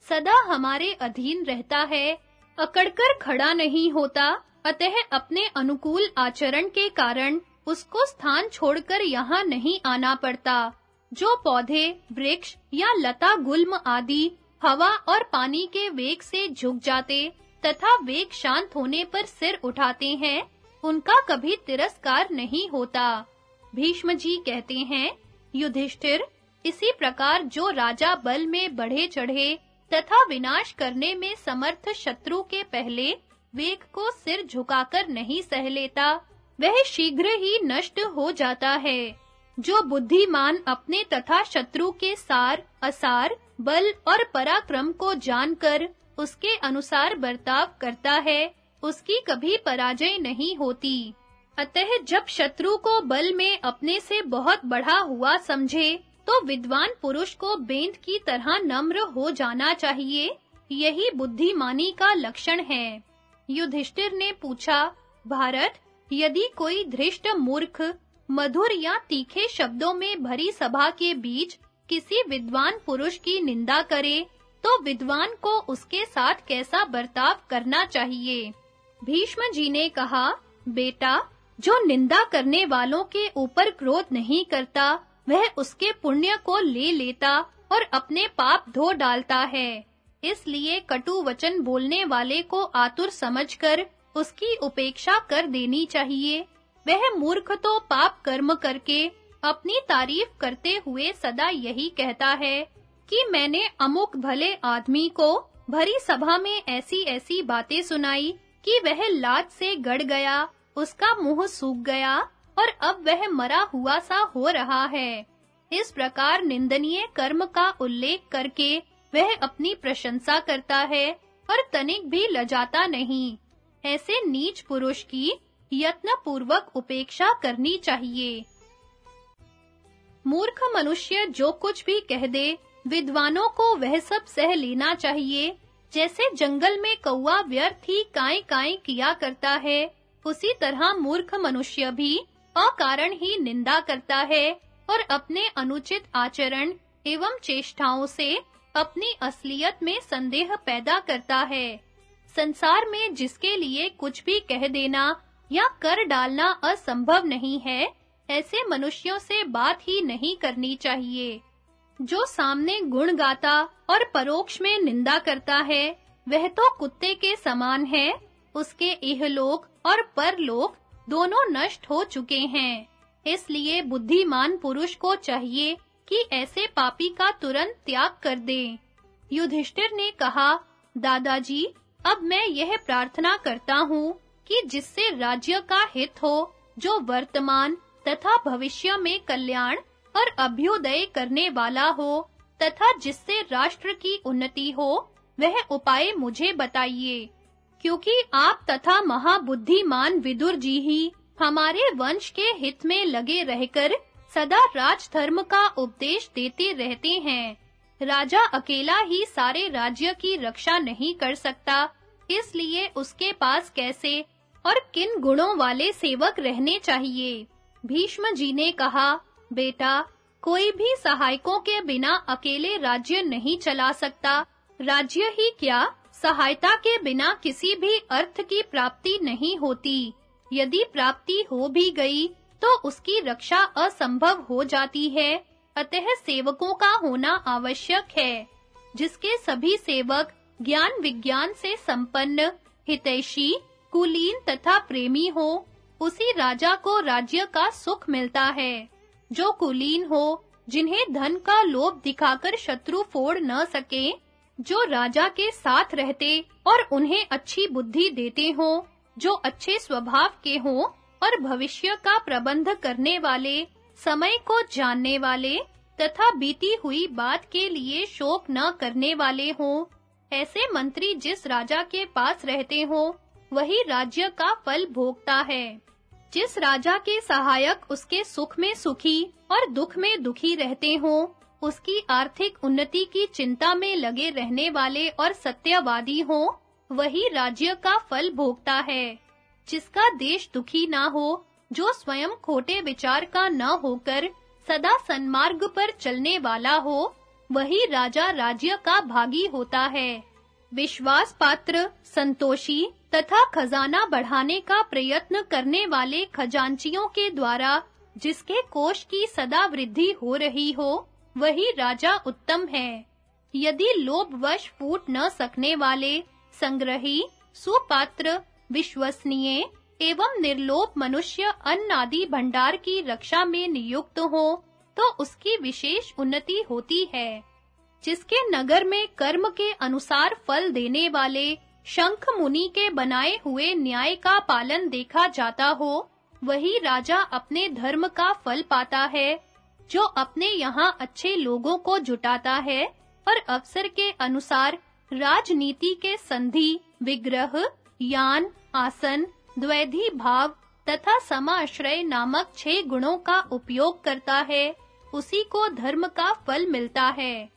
सदा हमारे अधीन रहता है। अकड़कर खड़ा नहीं होता। अतः अपने अनुकूल आचरण के कारण उसको स्थान छोड़कर यहाँ नहीं आना पड़ता। जो पौधे, वृक्ष या लता गुल्म आदि हवा और पानी के वेग से झुक जाते तथा वेग शांत होने पर सिर उठाते हैं, उनका कभी तिरस्कार नहीं होता। भीष्म जी कहते हैं, युधिष्ठिर, इसी प्रकार जो राजा बल में बढ़े चढ़े तथा विनाश करने में समर्थ शत्रु के पहले वेग को सिर झुकाकर नहीं सह लेता, वह शीघ्र ही नष्ट हो जाता है। जो बुद्धिमान अपने तथा शत्रु के सार, असार, बल और पराक्रम को जानकर उसके अनुसार बर्ताव करता है, उसकी कभी पराजय नहीं होती। अतः जब शत्रु को बल में अपने से बहुत बढ़ा हुआ समझे तो विद्वान पुरुष को बेंत की तरह नम्र हो जाना चाहिए, यही बुद्धिमानी का लक्षण है। युधिष्ठिर ने पूछा, भारत, यदि कोई धृष्ट मूर्ख, मधुर या तीखे शब्दों में भरी सभा के बीच किसी विद्वान पुरुष की निंदा करे तो विद्वान को उसके साथ कैसा बर्ताव करना चाहिए? भीष्म जी ने कहा, बेटा, जो निंदा करने वालों के ऊपर क्रोध नहीं करता, वह उसके पुण्य को ले लेता और अपने पाप धो डालता है। इसलिए कटु वचन बोलने वाले को आतुर समझकर उसकी उपेक्षा कर देनी चाहिए। वह मूर्ख तो पाप कर्म करके अपनी तारीफ़ करते हुए सदा यही कहता है। कि मैंने अमुक भले आदमी को भरी सभा में ऐसी-ऐसी बातें सुनाई कि वह लात से गड़ गया, उसका मुँह सूख गया और अब वह मरा हुआ सा हो रहा है। इस प्रकार निंदनीय कर्म का उल्लेख करके वह अपनी प्रशंसा करता है और तनिक भी लजाता नहीं। ऐसे नीच पुरुष की यत्न पूर्वक उपेक्षा करनी चाहिए। मूर्ख मनुष्य जो कुछ भी कह दे विद्वानों को वह सब सह लेना चाहिए। जैसे जंगल में कौवा व्यर्थ ही काई-काई किया करता है, उसी तरह मूर्ख मनुष्य भी अकारण ही निंदा करता है और अपने अनुचित आचरण एवं चेष्टाओं से अपनी असलियत में संदेह पैदा करता है। संसार में जिसके लिए कुछ भी कह देना या कर डालना असंभव नहीं है, ऐसे मनुष्यों से बात ही नहीं करनी चाहिए। जो सामने गुण गाता और परोक्ष में निंदा करता है, वह तो कुत्ते के समान है। उसके इहलोक और परलोक दोनों नष्ट हो चुके हैं। इसलिए बुद्धिमान पुरुष को चाहिए कि ऐसे पापी का तुरंत त्याग कर दे। युधिष्ठिर ने कहा, दादाजी, अब मैं यह प्रार्थना करता हूँ कि जिससे राज्य का हित हो, जो वर्तमान तथा भविष्य में कल्याण और अभ्युदय करने वाला हो, तथा जिससे राष्ट्र की उन्नति हो, वह उपाय मुझे बताइए। क्योंकि आप तथा महाबुद्धिमान विदुर जी ही हमारे वंश के हित में लगे रहकर सदा राजधर्म का उपदेश देते रहते हैं। राजा अकेला ही सारे राज्य की रक्षा नहीं कर सकता, इसलिए उसके पास कैसे और किन गुणों वाले सेवक रहने चाहिए? भीष्म जी ने कहा बेटा, कोई भी सहायकों के बिना अकेले राज्य नहीं चला सकता। राज्य ही क्या? सहायता के बिना किसी भी अर्थ की प्राप्ति नहीं होती। यदि प्राप्ति हो भी गई तो उसकी रक्षा असंभव हो जाती है। अतः सेवकों का होना आवश्यक है। जिसके सभी सेवक ज्ञान विज्ञान से संपन्न, हितैषी, कुलीन तथा प्रेमी हो, उसी राजा को राज्य का सुख मिलता है। जो कुलीन हो, जिन्हें धन का लोभ दिखाकर शत्रु फोड़ न सके, जो राजा के साथ रहते और उन्हें अच्छी बुद्धि देते हो, जो अच्छे स्वभाव के हो और भविष्य का प्रबंध करने वाले, समय को जानने वाले तथा बीती हुई बात के लिए शोक न करने वाले हो। ऐसे मंत्री जिस राजा के पास रहते हो, वही राज्य का फल भोगता है। जिस राजा के सहायक उसके सुख में सुखी और दुख में दुखी रहते हों, उसकी आर्थिक उन्नति की चिंता में लगे रहने वाले और सत्यवादी हों, वही राज्य का फल भोगता है। जिसका देश दुखी ना हो, जो स्वयं खोटे विचार का न होकर सदा सन्मार्ग पर चलने वाला हो, वही राजा राज्य का भागी होता है। विश्वास पात्र संतोषी तथा खजाना बढ़ाने का प्रयत्न करने वाले खजांचियों के द्वारा, जिसके कोष की सदा वृद्धि हो रही हो, वही राजा उत्तम है। यदि लोभवश फूट न सकने वाले, संग्रही, सुपात्र, विश्वसनीय एवं निर्लोभ मनुष्य अन्न आदि भंडार की रक्षा में नियुक्त हो तो उसकी विशेष उन्नति होती है, जिसके नगर में कर्म के अनुसार फल देने वाले शंख मुनि के बनाए हुए न्याय का पालन देखा जाता हो, वही राजा अपने धर्म का फल पाता है, जो अपने यहाँ अच्छे लोगों को जुटाता है, और अवसर के अनुसार राजनीति के संधि, विग्रह, यान, आसन, द्वैधी भाव तथा समाश्रय नामक छह गुणों का उपयोग करता है, उसी को धर्म का फल मिलता है।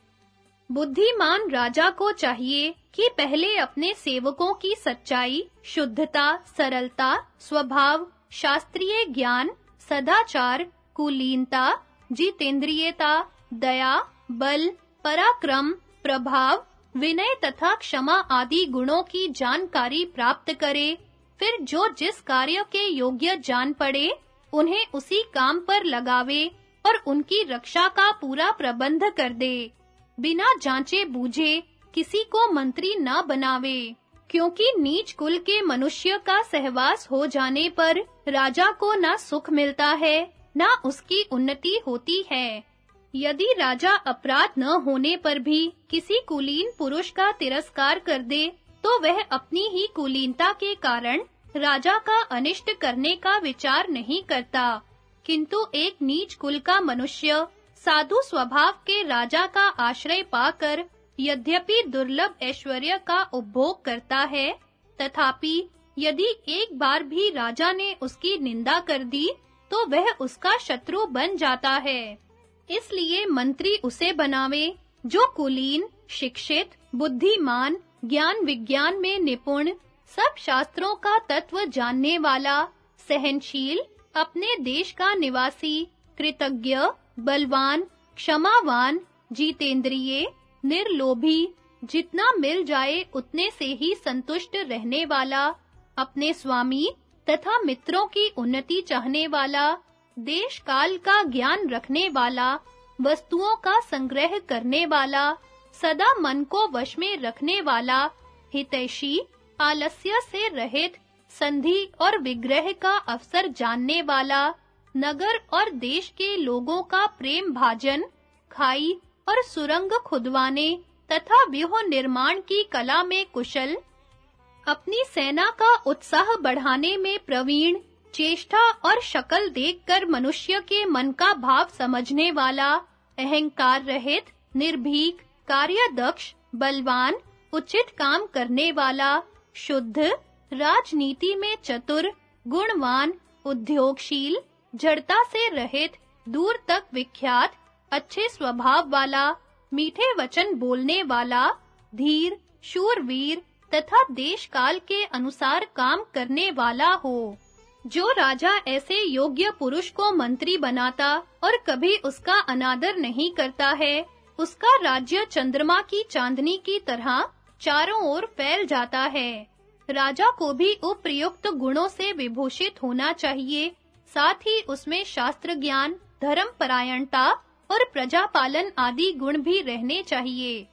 बुद्धिमान राजा को चाहिए कि पहले अपने सेवकों की सच्चाई, शुद्धता, सरलता, स्वभाव, शास्त्रीय ज्ञान, सदाचार, कुलीनता, जितेंद्रियता, दया, बल, पराक्रम, प्रभाव, विनय तथा क्षमा आदि गुणों की जानकारी प्राप्त करे। फिर जो जिस कार्य के योग्य जान पड़े, उन्हें उसी काम पर लगावे और उनकी रक्षा का पूरा प्रबंध कर दे। बिना जांचे बूझे किसी को मंत्री न बनावे, क्योंकि नीच कुल के मनुष्य का सहवास हो जाने पर राजा को ना सुख मिलता है, ना उसकी उन्नति होती है। यदि राजा अपराध न होने पर भी किसी कुलीन पुरुष का तिरस्कार कर दे तो वह अपनी ही कुलीनता के कारण राजा का अनिष्ट करने का विचार नहीं करता। किंतु एक नीच कुल का मनुष्य साधु स्वभाव के राजा का आश्रय पाकर यद्यपि दुर्लभ ऐश्वर्य का उपभोग करता है, तथापि यदि एक बार भी राजा ने उसकी निंदा कर दी तो वह उसका शत्रु बन जाता है। इसलिए मंत्री उसे बनावे, जो कुलीन, शिक्षित, बुद्धिमान, ज्ञान विज्ञान में निपुण, सब शास्त्रों का तत्व जानने वाला, सहनशील, अपने देश का निवासी, कृतज्ञ, बलवान, क्षमावान, जीतेंद्रिय निर्लोभी, जितना मिल जाए उतने से ही संतुष्ट रहने वाला, अपने स्वामी तथा मित्रों की उन्नति चाहने वाला देश काल का ज्ञान रखने वाला, वस्तुओं का संग्रह करने वाला, सदा मन को वश में रखने वाला, हितैषी, आलस्य से रहित, संधि और विग्रह का अवसर जानने वाला, नगर और देश के लोगों का प्रेम भाजन, खाई और सुरंग खुदवाने तथा व्यूह निर्माण की कला में कुशल, अपनी सेना का उत्साह बढ़ाने में प्रवीण, चेष्टा और शकल देखकर मनुष्य के मन का भाव समझने वाला, अहंकार रहित, निर्भीक, कार्यदक्ष, बलवान, उचित काम करने वाला, शुद्ध, राजनीति में चतुर, गुणवान, उद्योगशील, जड़ता से रहित, दूर तक विख्यात अच्छे स्वभाव वाला, मीठे वचन बोलने वाला, धीर, शूरवीर तथा देश काल के अनुसार काम करने वाला हो। जो राजा ऐसे योग्य पुरुष को मंत्री बनाता और कभी उसका अनादर नहीं करता है, उसका राज्य चंद्रमा की चांदनी की तरह चारों ओर फैल जाता है। राजा को भी उपयुक्त गुणों से विभूषित होना चाहिए, साथ ही उसमें शास्त्र ज्ञान धर्म परायणता और प्रजा पालन आदि गुण भी रहने चाहिए।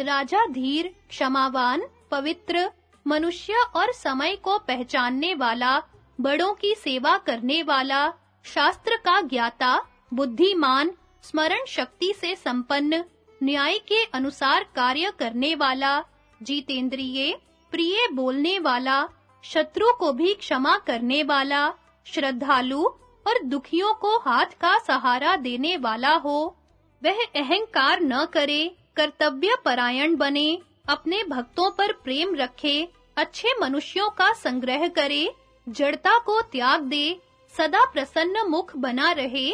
राजा धीर, क्षमावान, पवित्र, मनुष्य और समय को पहचानने वाला, बड़ों की सेवा करने वाला, शास्त्र का ज्ञाता, बुद्धिमान, स्मरण शक्ति से संपन्न, न्याय के अनुसार कार्य करने वाला, जीतेंद्रिय, प्रिय बोलने वाला, शत्रु को भी क्षमा करने वाला, श्रद्धालु और दुखियों को हाथ का सहारा देने वाला हो। वह अहंकार न करे, कर्तव्य परायण बने, अपने भक्तों पर प्रेम रखे, अच्छे मनुष्यों का संग्रह करे, जड़ता को त्याग दे, सदा प्रसन्न मुख बना रहे,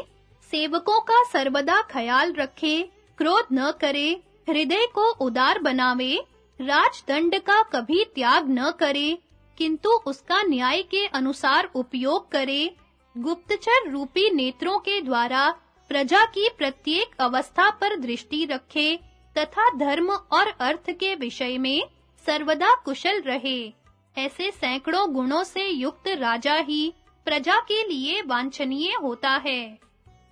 सेवकों का सर्वदा ख्याल रखे, क्रोध न करे, हृदय को उदार बनावे, राजदंड का कभी त्याग न करे, किंतु उसका न्याय के अनुसार उपयोग करे गुप्तचर रूपी नेत्रों के द्वारा प्रजा की प्रत्येक अवस्था पर दृष्टि रखे तथा धर्म और अर्थ के विषय में सर्वदा कुशल रहे। ऐसे सैकड़ों गुणों से युक्त राजा ही प्रजा के लिए वांछनीय होता है।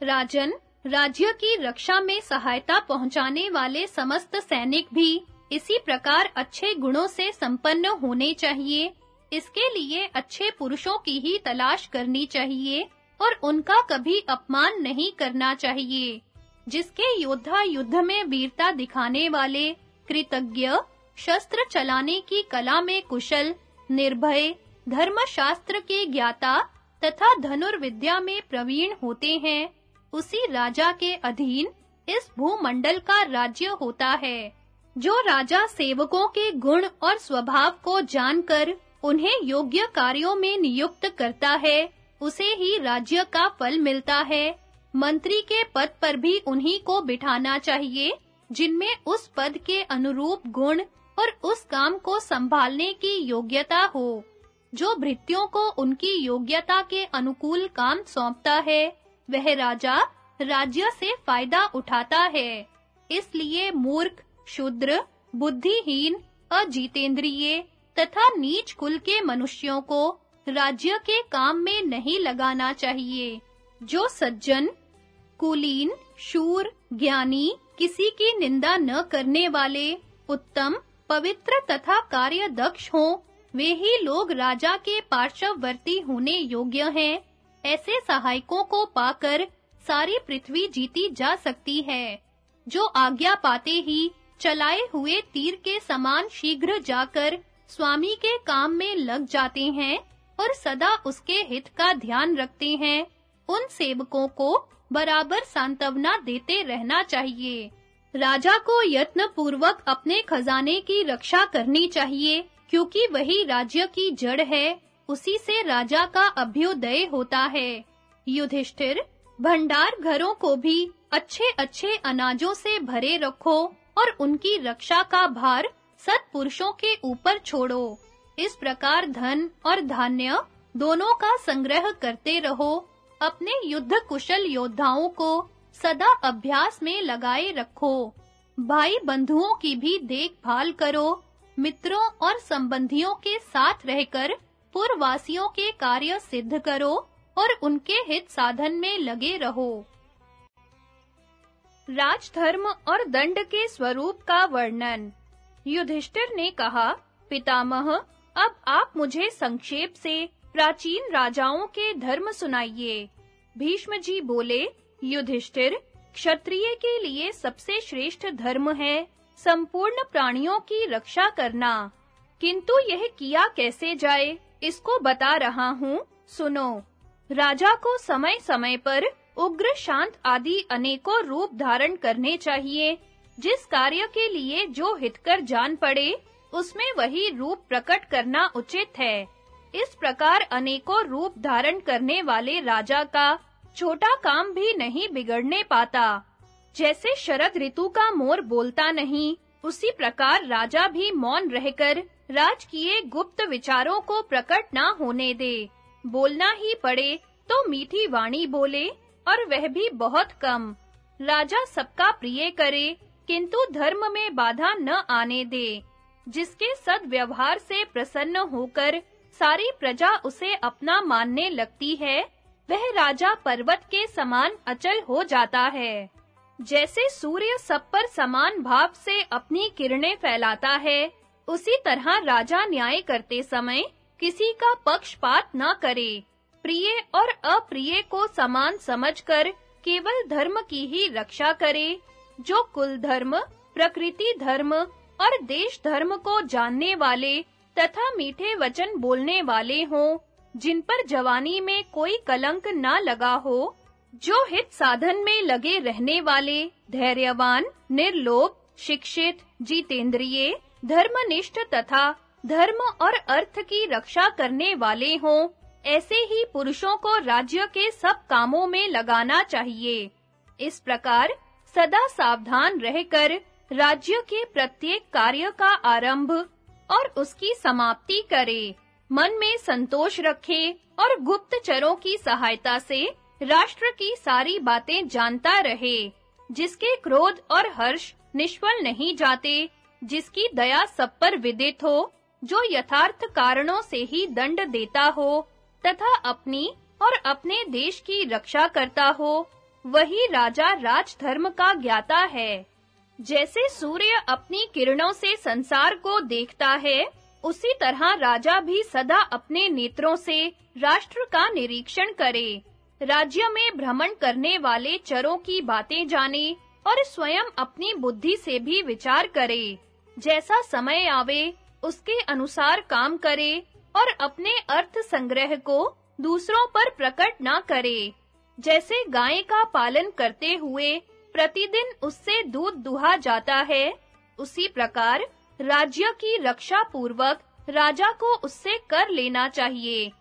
राजन, राज्य की रक्षा में सहायता पहुँचाने वाले समस्त सैनिक भी इसी प्रकार अच्छे गुणों से संपन्न होने चाहिए इसके लिए अच्छे पुरुषों की ही तलाश करनी चाहिए और उनका कभी अपमान नहीं करना चाहिए। जिसके योद्धा युद्ध में वीरता दिखाने वाले, कृतज्ञ, शस्त्र चलाने की कला में कुशल, निर्भय, धर्मशास्त्र के ज्ञाता तथा धनुर्विद्या में प्रवीण होते हैं, उसी राजा के अधीन इस भूमंडल का राज्य होता है, जो राजा सेवकों के गुण और स्वभाव को जानकर उन्हें योग्य कार्यों में नियुक्त करता है, उसे ही राज्य का फल मिलता है। मंत्री के पद पर भी उन्हीं को बिठाना चाहिए, जिनमें उस पद के अनुरूप गुण और उस काम को संभालने की योग्यता हो, जो भृत्यों को उनकी योग्यता के अनुकूल काम सौंपता है। वह राजा राज्य से फ़ायदा उठाता है। इसलिए मूर्ख, शूद्र, बुद्धिहीन, अजीतेंद्रिय तथा नीच कुल के मनुष्यों को राज्य के काम में नहीं लगाना चाहिए। जो सज्जन, कुलीन, शूर, ज्ञानी किसी की निंदा न करने वाले, उत्तम, पवित्र तथा कार्य दक्ष हों, वे ही लोग राजा के पार्श्ववर्ती होने योग्य हैं। ऐसे सहायकों को पाकर सारी पृथ्वी जीती जा सकती है। जो आज्ञा पाते ही चलाए हुए तीर के समान शीघ्र जाकर स्वामी के काम में लग जाते हैं और सदा उसके हित का ध्यान रखते हैं। उन सेवकों को बराबर सांत्वना देते रहना चाहिए। राजा को यत्न पूर्वक अपने खजाने की रक्षा करनी चाहिए, क्योंकि वही राज्य की जड़ है, उसी से राजा का अभ्युदय होता है। युधिष्ठिर, भंडार घरों को भी अच्छे-अच्छे अनाजों से भरे रखो और उनकी रक्षा का भार सत्पुरुषों के ऊपर छोड़ो। इस प्रकार धन और धान्य दोनों का संग्रह करते रहो। अपने युद्ध कुशल योद्धाओं को सदा अभ्यास में लगाए रखो। भाई बंधुओं की भी देखभाल करो। मित्रों और संबंधियों के साथ रहकर पूर्ववासियों के कार्य सिद्ध करो और उनके हित साधन में लगे रहो। राजधर्म और दंड के स्वरूप का वर्णन। युधिष्ठिर ने कहा, पितामह, अब आप मुझे संक्षेप से प्राचीन राजाओं के धर्म सुनाइए। भीष्म जी बोले, युधिष्ठिर, क्षत्रिय के लिए सबसे श्रेष्ठ धर्म है संपूर्ण प्राणियों की रक्षा करना। किंतु यह किया कैसे जाए, इसको बता रहा हूँ, सुनो। राजा को समय-समय पर उग्र शांत आदि अनेकों रूप धारण करने चाहिए जिस कार्य के लिए जो हितकर जान पड़े, उसमें वही रूप प्रकट करना उचित है। इस प्रकार अनेकों रूप धारण करने वाले राजा का छोटा काम भी नहीं बिगड़ने पाता। जैसे शरद ऋतु का मोर बोलता नहीं, उसी प्रकार राजा भी मौन रहकर राजकीय गुप्त विचारों को प्रकट ना होने दे। बोलना ही पड़े तो मीठी वाणी बोले और वह भी बहुत कम। राजा सबका प्रिय करे किंतु धर्म में बाधा न आने दे, जिसके सद्व्यवहार से प्रसन्न होकर सारी प्रजा उसे अपना मानने लगती है, वह राजा पर्वत के समान अचल हो जाता है। जैसे सूर्य सब पर समान भाव से अपनी किरणें फैलाता है, उसी तरह राजा न्याय करते समय किसी का पक्षपात न करे, प्रिय और अप्रिय को समान समझकर केवल धर्म की ही रक्षा करे जो कुल धर्म, प्रकृति धर्म और देश धर्म को जानने वाले तथा मीठे वचन बोलने वाले हों, जिन पर जवानी में कोई कलंक ना लगा हो, जो हित साधन में लगे रहने वाले, धैर्यवान, निर्लोभ, शिक्षित, जितेंद्रिय, धर्मनिष्ठ तथा धर्म और अर्थ की रक्षा करने वाले हों, ऐसे ही पुरुषों को राज्य के सब कामों में लगाना चाहिए। इस प्रकार सदा सावधान रहकर राज्य के प्रत्येक कार्य का आरंभ और उसकी समाप्ति करे। मन में संतोष रखे और गुप्तचरों की सहायता से राष्ट्र की सारी बातें जानता रहे, जिसके क्रोध और हर्ष निष्फल नहीं जाते, जिसकी दया सब पर विदित हो, जो यथार्थ कारणों से ही दंड देता हो, तथा अपनी और अपने देश की रक्षा करता हो। वही राजा राजधर्म का ज्ञाता है। जैसे सूर्य अपनी किरणों से संसार को देखता है, उसी तरह राजा भी सदा अपने नेत्रों से राष्ट्र का निरीक्षण करे। राज्य में भ्रमण करने वाले चरों की बातें जाने और स्वयं अपनी बुद्धि से भी विचार करे। जैसा समय आवे, उसके अनुसार काम करे और अपने अर्थ संग्रह को दूसरों पर प्रकट ना करे। जैसे गाय का पालन करते हुए प्रतिदिन उससे दूध दुहा जाता है, उसी प्रकार राज्य की रक्षा पूर्वक राजा को उससे कर लेना चाहिए।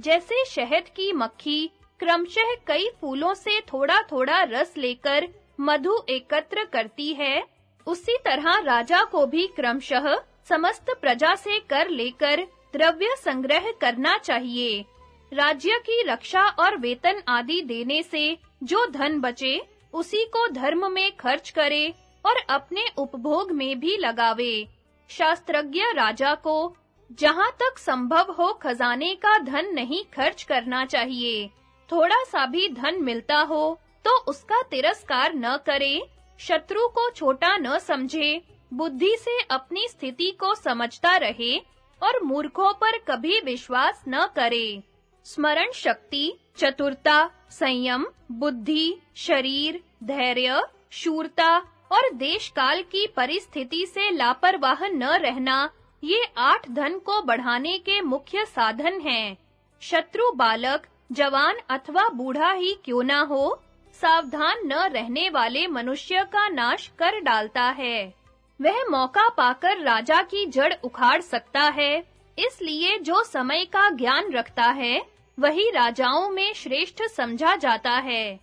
जैसे शहद की मक्खी, क्रमशः कई फूलों से थोड़ा-थोड़ा रस लेकर मधु एकत्र करती है, उसी तरह राजा को भी क्रमशः समस्त प्रजा से कर लेकर द्रव्य संग्रह करना चाहिए। राज्य की रक्षा और वेतन आदि देने से जो धन बचे, उसी को धर्म में खर्च करे और अपने उपभोग में भी लगावे। शास्त्रज्ञ राजा को, जहाँ तक संभव हो खजाने का धन नहीं खर्च करना चाहिए, थोड़ा सा भी धन मिलता हो तो उसका तिरस्कार न करे, शत्रु को छोटा न समझे, बुद्धि से अपनी स्थिति को समझता रहे और मूर्खों पर कभी विश्वास न करे। स्मरण शक्ति, चतुरता, संयम, बुद्धि, शरीर, धैर्य, शूरता और देश काल की परिस्थिति से लापरवाह न रहना, ये आठ धन को बढ़ाने के मुख्य साधन हैं। शत्रु बालक, जवान अथवा बूढ़ा ही क्यों ना हो, सावधान न रहने वाले मनुष्य का नाश कर डालता है। वह मौका पाकर राजा की जड़ उखाड़ सकता है इसलिए जो समय का ज्ञान रखता है, वही राजाओं में श्रेष्ठ समझा जाता है।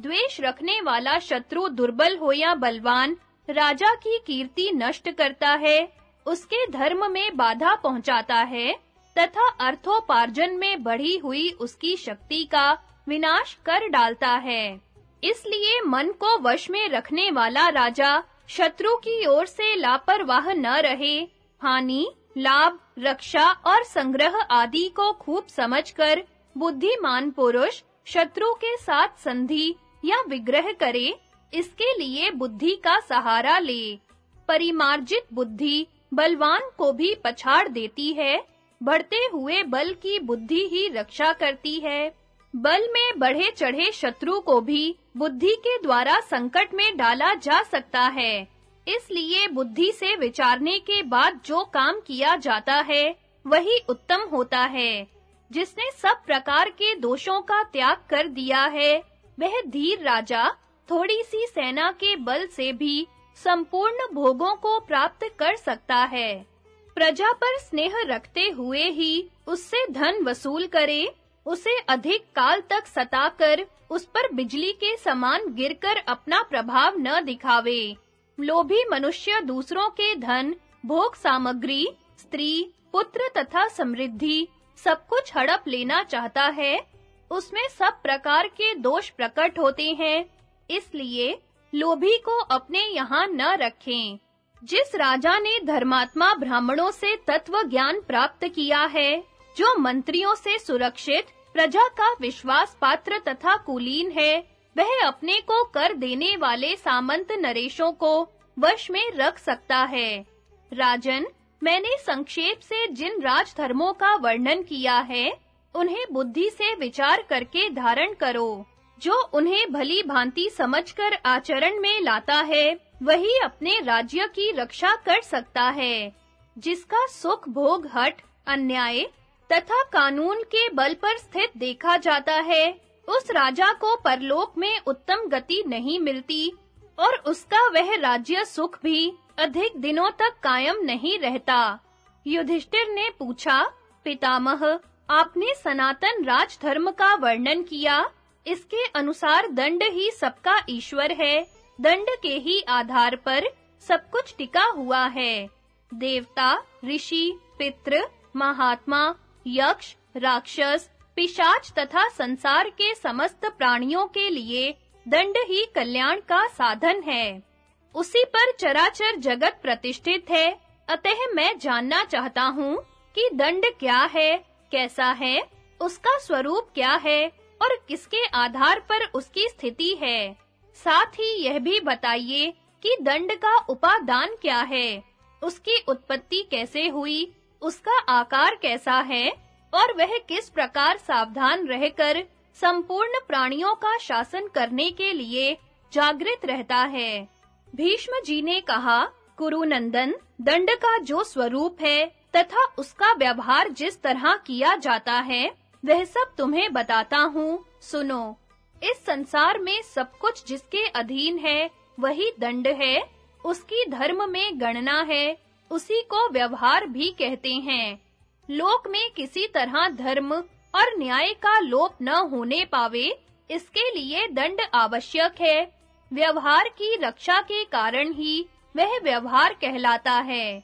द्वेष रखने वाला शत्रु दुर्बल हो या बलवान, राजा की कीर्ति नष्ट करता है, उसके धर्म में बाधा पहुंचाता है, तथा अर्थोपार्जन में बढ़ी हुई उसकी शक्ति का विनाश कर डालता है। इसलिए मन को वश में रखने वाला राजा शत्रु की ओर से लापरवाह न रहे। हानि लाभ, रक्षा और संग्रह आदि को खूब समझकर बुद्धिमान पुरुष शत्रु के साथ संधि या विग्रह करे, इसके लिए बुद्धि का सहारा ले। परिमार्जित बुद्धि बलवान को भी पछाड़ देती है, बढ़ते हुए बल की बुद्धि ही रक्षा करती है। बल में बढ़े चढ़े शत्रु को भी बुद्धि के द्वारा संकट में डाला जा सकता है। इसलिए बुद्धि से विचारने के बाद जो काम किया जाता है, वही उत्तम होता है। जिसने सब प्रकार के दोषों का त्याग कर दिया है, वह धीर राजा, थोड़ी सी सेना के बल से भी संपूर्ण भोगों को प्राप्त कर सकता है। प्रजा पर स्नेह रखते हुए ही उससे धन वसूल करे, उसे अधिक काल तक सताकर उस पर बिजली के समान गिरकर अपना प्रभाव न दिखावे। लोभी मनुष्य दूसरों के धन, भोग सामग्री, स्त्री, पुत्र तथा समृद्धि, सब कुछ हड़प लेना चाहता है। उसमें सब प्रकार के दोष प्रकट होते हैं। इसलिए लोभी को अपने यहाँ न रखें। जिस राजा ने धर्मात्मा ब्राह्मणों से तत्व ज्ञान प्राप्त किया है, जो मंत्रियों से सुरक्षित, प्रजा का विश्वास पात्र तथा कुलीन है वह अपने को कर देने वाले सामंत नरेशों को वश में रख सकता है। राजन, मैंने संक्षेप से जिन राजधर्मों का वर्णन किया है, उन्हें बुद्धि से विचार करके धारण करो। जो उन्हें भली भांति समझकर आचरण में लाता है, वही अपने राज्य की रक्षा कर सकता है। जिसका सुख भोग हट, अन्याय तथा कानून के बल पर स्थित देखा जाता है उस राजा को परलोक में उत्तम गति नहीं मिलती, और उसका वह राज्य सुख भी अधिक दिनों तक कायम नहीं रहता। युधिष्ठिर ने पूछा, पितामह, आपने सनातन राजधर्म का वर्णन किया, इसके अनुसार दंड ही सबका ईश्वर है, दंड के ही आधार पर सब कुछ टिका हुआ है। देवता, ऋषि, पितृ, महात्मा, यक्ष, राक्षस पिशाच तथा संसार के समस्त प्राणियों के लिए दंड ही कल्याण का साधन है। उसी पर चराचर जगत प्रतिष्ठित है। अतः मैं जानना चाहता हूँ कि दंड क्या है, कैसा है, उसका स्वरूप क्या है और किसके आधार पर उसकी स्थिति है। साथ ही यह भी बताइए कि दंड का उपादान क्या है, उसकी उत्पत्ति कैसे हुई, उसका आकार कैसा है और वह किस प्रकार सावधान रहकर संपूर्ण प्राणियों का शासन करने के लिए जागृत रहता है? भीष्म जी ने कहा, कुरुनंदन, दंड का जो स्वरूप है तथा उसका व्यवहार जिस तरह किया जाता है, वह सब तुम्हें बताता हूँ। सुनो, इस संसार में सब कुछ जिसके अधीन है, वही दंड है। उसकी धर्म में गणना है। उसी को व्यवहार भी कहते हैं। लोक में किसी तरह धर्म और न्याय का लोप न होने पावे, इसके लिए दंड आवश्यक है। व्यवहार की रक्षा के कारण ही वह व्यवहार कहलाता है।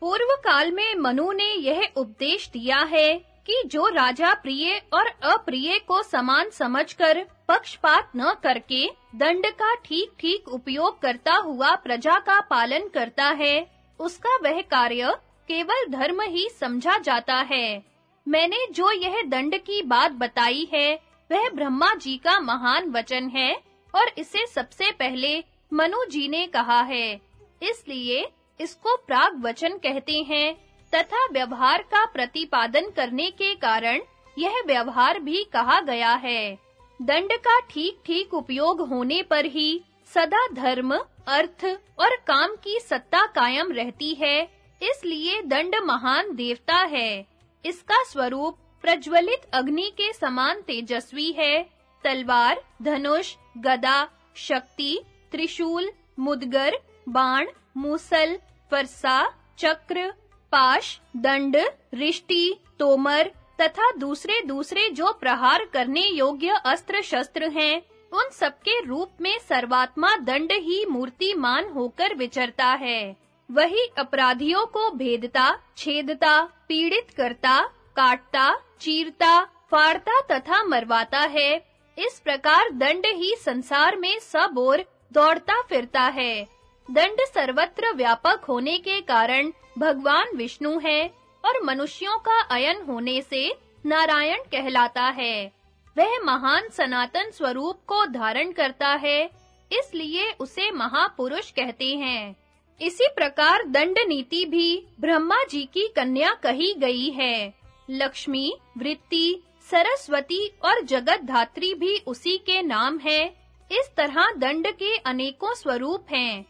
पूर्व काल में मनु ने यह उपदेश दिया है कि जो राजा प्रिय और अप्रिय को समान समझकर पक्षपात न करके दंड का ठीक-ठीक उपयोग करता हुआ प्रजा का पालन करता है, उसका वह कार्य केवल धर्म ही समझा जाता है। मैंने जो यह दंड की बात बताई है, वह ब्रह्मा जी का महान वचन है और इसे सबसे पहले मनु जी ने कहा है। इसलिए इसको प्राग वचन कहते हैं तथा व्यवहार का प्रतिपादन करने के कारण यह व्यवहार भी कहा गया है। दंड का ठीक-ठीक उपयोग होने पर ही सदा धर्म, अर्थ और काम की सत्ता कायम रहती है इसलिए दंड महान देवता है। इसका स्वरूप प्रज्वलित अग्नि के समान तेजस्वी है। तलवार, धनुष, गदा, शक्ति, त्रिशूल, मुदगर, बाण, मूसल, फरसा, चक्र, पाश, दंड, रिष्टि, तोमर तथा दूसरे दूसरे जो प्रहार करने योग्य अस्त्र शस्त्र हैं, उन सबके रूप में सर्वात्मा दंड ही मूर्तिमान होकर विचरता है। वही अपराधियों को भेदता, छेदता पीड़ित करता काटता, चीरता, फाड़ता तथा मरवाता है। इस प्रकार दंड ही संसार में सब ओर दौड़ता फिरता है। दंड सर्वत्र व्यापक होने के कारण भगवान विष्णु है और मनुष्यों का अयन होने से नारायण कहलाता है। वह महान सनातन स्वरूप को धारण करता है, इसलिए उसे महापुरुष कहते हैं। इसी प्रकार दंड नीति भी ब्रह्मा जी की कन्या कही गई है। लक्ष्मी, वृत्ति, सरस्वती और जगत धात्री भी उसी के नाम है। इस तरह दंड के अनेकों स्वरूप हैं।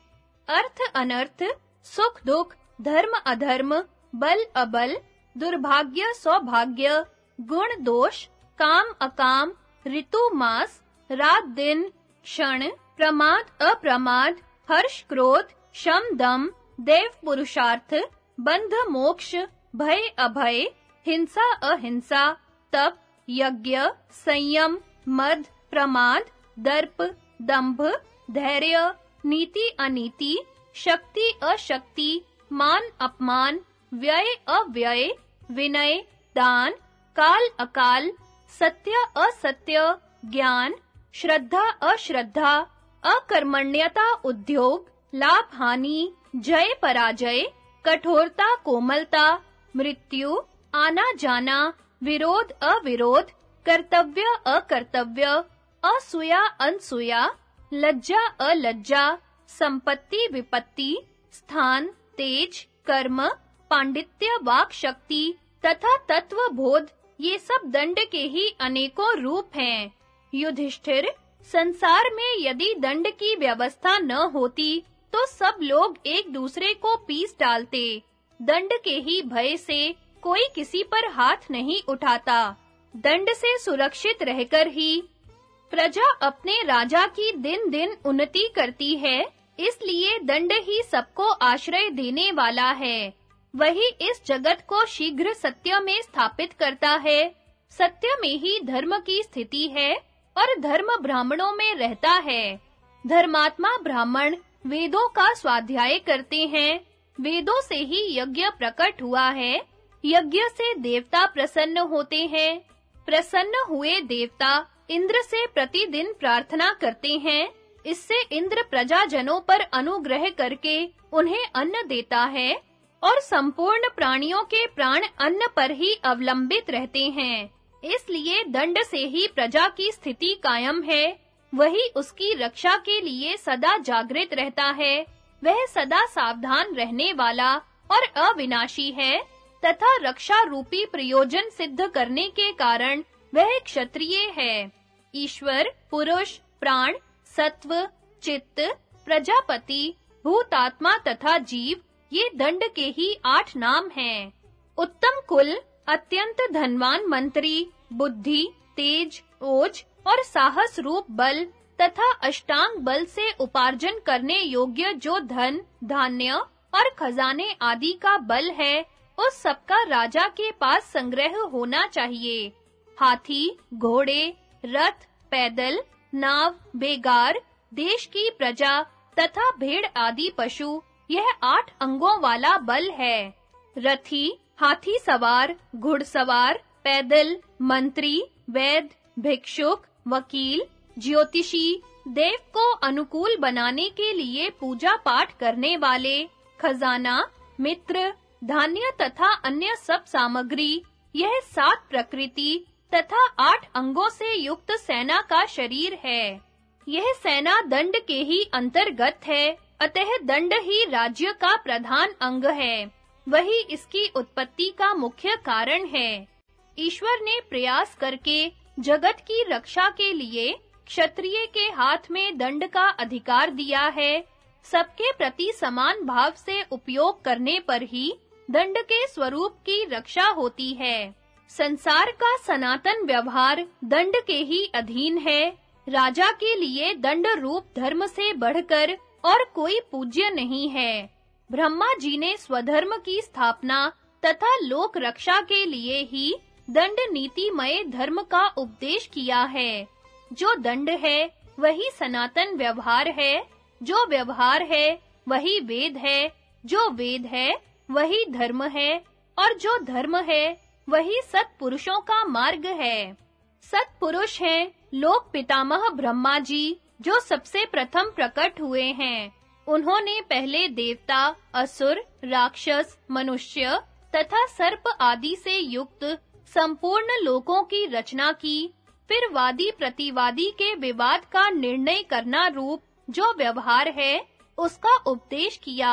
अर्थ अनर्थ, सुख दुख, धर्म अधर्म, बल अबल, दुर्भाग्य सौभाग्य, गुण दोष, काम अकाम, ऋतु मास, रात दिन, क्षण, प्रमाद अप्रमाद, हर्ष क्रोध शम दम देव पुरुषार्थ बंध मोक्ष, भय अभय, हिंसा अहिंसा, तप, यज्ञ, संयम, मद, प्रमाद, दर्प, दंभ, धैर्य, नीति अनीति, शक्ति अशक्ति, मान अपमान, व्यय अव्यय, विनय, दान, काल अकाल, सत्य असत्य, ज्ञान, श्रद्धा अश्रद्धा, अकर्मण्यता उद्योग लाभ हानि जय पराजय, कठोरता, कोमलता, मृत्यु, आना जाना, विरोध, अविरोध, कर्तव्य, अकर्तव्य, असुया, अनसुया, लज्जा, अलज्जा, संपत्ति, विपत्ति, स्थान, तेज, कर्म, पांडित्य, वाक शक्ति, तथा तत्व, बोध, ये सब दंड के ही अनेकों रूप हैं। युधिष्ठिर, संसार में यदि दंड की व्यवस्था न होती तो सब लोग एक दूसरे को पीस डालते। दंड के ही भय से कोई किसी पर हाथ नहीं उठाता। दंड से सुरक्षित रहकर ही प्रजा अपने राजा की दिन-दिन उन्नति करती है, इसलिए दंड ही सबको आश्रय देने वाला है। वही इस जगत को शीघ्र सत्य में स्थापित करता है। सत्य में ही धर्म की स्थिति है और धर्म ब्राह्मणों में रहता है। धर्मात्मा ब्राह्मण वेदों का स्वाध्याय करते हैं। वेदों से ही यज्ञ प्रकट हुआ है। यज्ञ से देवता प्रसन्न होते हैं। प्रसन्न हुए देवता इंद्र से प्रतिदिन प्रार्थना करते हैं। इससे इंद्र प्रजाजनों पर अनुग्रह करके उन्हें अन्न देता है और संपूर्ण प्राणियों के प्राण अन्न पर ही अवलंबित रहते हैं। इसलिए दंड से ही प्रजा की स्थिति कायम है। वही उसकी रक्षा के लिए सदा जागृत रहता है। वह सदा सावधान रहने वाला और अविनाशी है, तथा रक्षा रूपी प्रयोजन सिद्ध करने के कारण वह क्षत्रिय है। ईश्वर, पुरुष, प्राण, सत्व, चित्त, प्रजापति, भूतात्मा तथा जीव, ये दंड के ही आठ नाम हैं। उत्तम कुल, अत्यंत धनवान मंत्री, बुद्धि, तेज, ओज और साहस रूप बल तथा अष्टांग बल से उपार्जन करने योग्य जो धन, धान्य और खजाने आदि का बल है, उस सबका राजा के पास संग्रह होना चाहिए। हाथी, घोड़े, रथ, पैदल, नाव, बेगार, देश की प्रजा तथा भेड़ आदि पशु, यह आठ अंगों वाला बल है। रथी, हाथी सवार, घुड़सवार, पैदल, मंत्री वैद भिक्षुक वकील, ज्योतिषी, देव को अनुकूल बनाने के लिए पूजा पाठ करने वाले, खजाना, मित्र, धान्य तथा अन्य सब सामग्री, यह सात प्रकृति तथा आठ अंगों से युक्त सेना का शरीर है। यह सेना दंड के ही अंतर्गत है, अतः दंड ही राज्य का प्रधान अंग है। वही इसकी उत्पत्ति का मुख्य कारण है। ईश्वर ने प्रयास करके जगत की रक्षा के लिए क्षत्रिय के हाथ में दंड का अधिकार दिया है। सबके प्रति समान भाव से उपयोग करने पर ही दंड के स्वरूप की रक्षा होती है। संसार का सनातन व्यवहार दंड के ही अधीन है। राजा के लिए दंड रूप धर्म से बढ़कर और कोई पूज्य नहीं है। ब्रह्मा जी ने स्वधर्म की स्थापना तथा लोक रक्षा के लिए ही दंड नीतिमय धर्म का उपदेश किया है। जो दंड है, वही सनातन व्यवहार है। जो व्यवहार है, वही वेद है। जो वेद है, वही धर्म है। और जो धर्म है, वही सत्पुरुषों का मार्ग है। सत्पुरुष हैं, लोक पितामह ब्रह्मा जी, जो सबसे प्रथम प्रकट हुए हैं। उन्होंने पहले देवता, असुर, राक्षस, मनुष्य तथा सर्प आदि से युक्त संपूर्ण लोकों की रचना की, फिर वादी प्रतिवादी के विवाद का निर्णय करना रूप जो व्यवहार है, उसका उपदेश किया।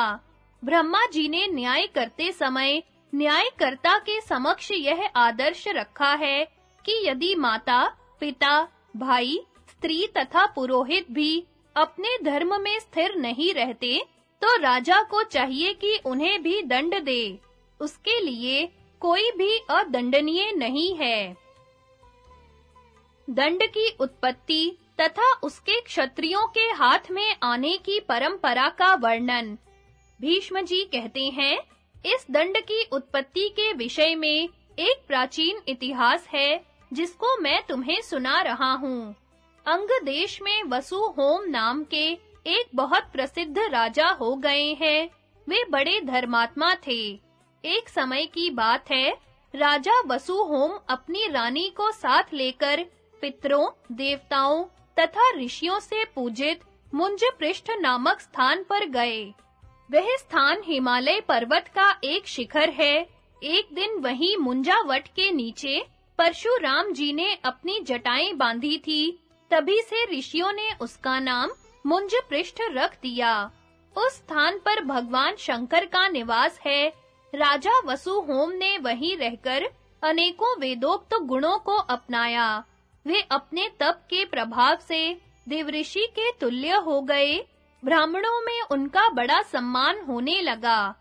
ब्रह्मा जी ने न्याय करते समय, न्यायकर्ता के समक्ष यह आदर्श रखा है कि यदि माता, पिता, भाई, स्त्री तथा पुरोहित भी अपने धर्म में स्थिर नहीं रहते तो राजा को चाहिए कि उन्हें भी दंड दे। उसके लिए कोई भी अदंडनीय नहीं है। दंड की उत्पत्ति तथा उसके क्षत्रियों के हाथ में आने की परंपरा का वर्णन। भीष्म जी कहते हैं, इस दंड की उत्पत्ति के विषय में एक प्राचीन इतिहास है, जिसको मैं तुम्हें सुना रहा हूँ। अंग देश में वसु होम नाम के एक बहुत प्रसिद्ध राजा हो गए हैं। वे बड़े धर्मात्मा थे। एक समय की बात है। राजा वसु होम अपनी रानी को साथ लेकर पितरों, देवताओं तथा ऋषियों से पूजित मुंज पृष्ठ नामक स्थान पर गए। वह स्थान हिमालय पर्वत का एक शिखर है। एक दिन वहीं मुंजावट के नीचे परशुराम जी ने अपनी जटाएँ बांधी थी। तभी से ऋषियों ने उसका नाम मुंज पृष्ठ रख दिया। उस स्थान पर भगवान शंकर का निवास है। राजा वसु होम ने वहीं रहकर अनेकों वेदोक्त गुणों को अपनाया। वे अपने तप के प्रभाव से देवऋषि के तुल्य हो गए। ब्राह्मणों में उनका बड़ा सम्मान होने लगा।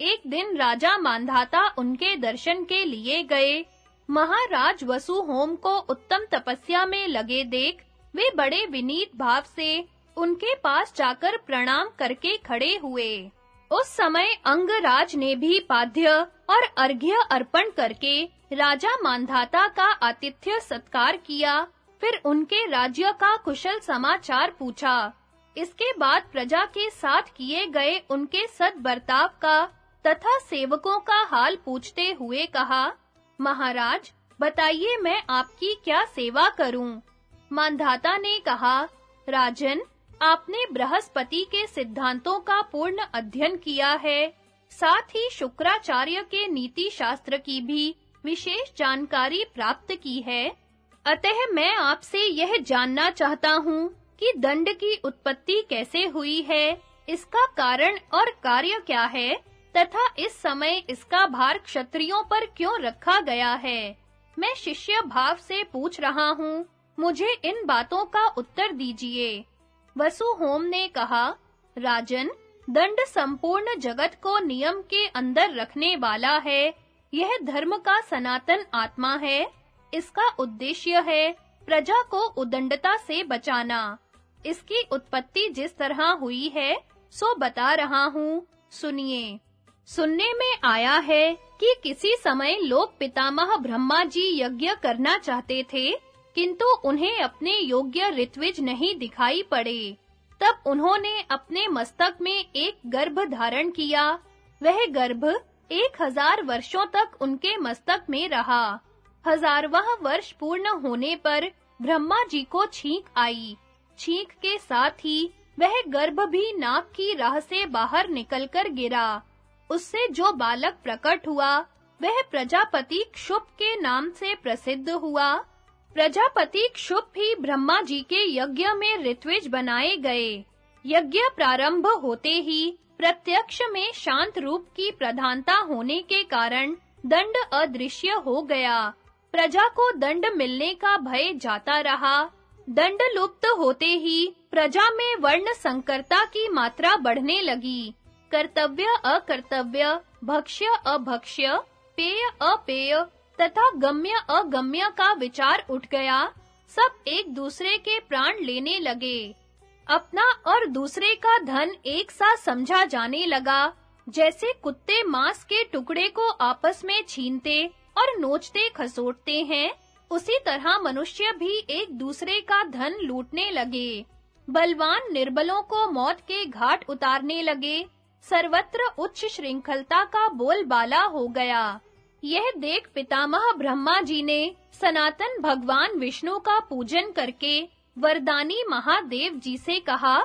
एक दिन राजा मानधाता उनके दर्शन के लिए गए। महाराज वसु होम को उत्तम तपस्या में लगे देख वे बड़े विनीत भाव से उनके पास जाकर प्रणाम करके खड़े हुए। उस समय अंगराज ने भी पाद्य और अर्घ्य अर्पण करके राजा मानधाता का आतिथ्य सत्कार किया, फिर उनके राज्य का कुशल समाचार पूछा। इसके बाद प्रजा के साथ किए गए उनके सद्बर्ताव का तथा सेवकों का हाल पूछते हुए कहा, महाराज, बताइए मैं आपकी क्या सेवा करूँ? मानधाता ने कहा, राजन आपने बृहस्पति के सिद्धांतों का पूर्ण अध्ययन किया है। साथ ही शुक्राचार्य के नीति शास्त्र की भी विशेष जानकारी प्राप्त की है। अतः मैं आपसे यह जानना चाहता हूँ कि दंड की उत्पत्ति कैसे हुई है, इसका कारण और कार्य क्या है, तथा इस समय इसका भार क्षत्रियों पर क्यों रखा गया है। मैं शिष्य भाव से पूछ रहा हूँ, मुझे इन बातों का उत्तर दीजिए। वसु होम ने कहा, राजन, दंड संपूर्ण जगत को नियम के अंदर रखने वाला है। यह धर्म का सनातन आत्मा है। इसका उद्देश्य है प्रजा को उदंडता से बचाना। इसकी उत्पत्ति जिस तरह हुई है, सो बता रहा हूँ। सुनिए। सुनने में आया है कि किसी समय लोग पितामह ब्रह्मा जी यज्ञ करना चाहते थे किंतु उन्हें अपने योग्य ऋत्विज नहीं दिखाई पड़े। तब उन्होंने अपने मस्तक में एक गर्भ धारण किया। वह गर्भ एक हज़ार वर्षों तक उनके मस्तक में रहा। हजारवां वर्ष पूर्ण होने पर ब्रह्मा जी को छींक आई। छींक के साथ ही वह गर्भ भी नाक की राह से बाहर निकलकर गिरा। उससे जो बालक प्रकट हुआ, वह प्रजापति क्षुप के नाम से प्रसिद्ध हुआ। प्रजापति क्षुप ही ब्रह्मा जी के यज्ञ में ऋत्विज बनाए गए। यज्ञ प्रारंभ होते ही प्रत्यक्ष में शांत रूप की प्रधानता होने के कारण दंड अदृश्य हो गया। प्रजा को दंड मिलने का भय जाता रहा। दंड लुप्त होते ही प्रजा में वर्ण संकरता की मात्रा बढ़ने लगी। कर्तव्य अकर्तव्य, भक्ष्य अभक्ष्य, पेय अपेय तथा गम्य अगम्य का विचार उठ गया। सब एक दूसरे के प्राण लेने लगे। अपना और दूसरे का धन एक साथ समझा जाने लगा। जैसे कुत्ते मांस के टुकड़े को आपस में छीनते और नोचते खसोटते हैं, उसी तरह मनुष्य भी एक दूसरे का धन लूटने लगे। बलवान निर्बलों को मौत के घाट उतारने लगे। सर्वत्र उच्च श्रृंखलता का बोलबाला हो गया। यह देख पितामह ब्रह्मा जी ने सनातन भगवान विष्णु का पूजन करके वरदानी महादेव जी से कहा,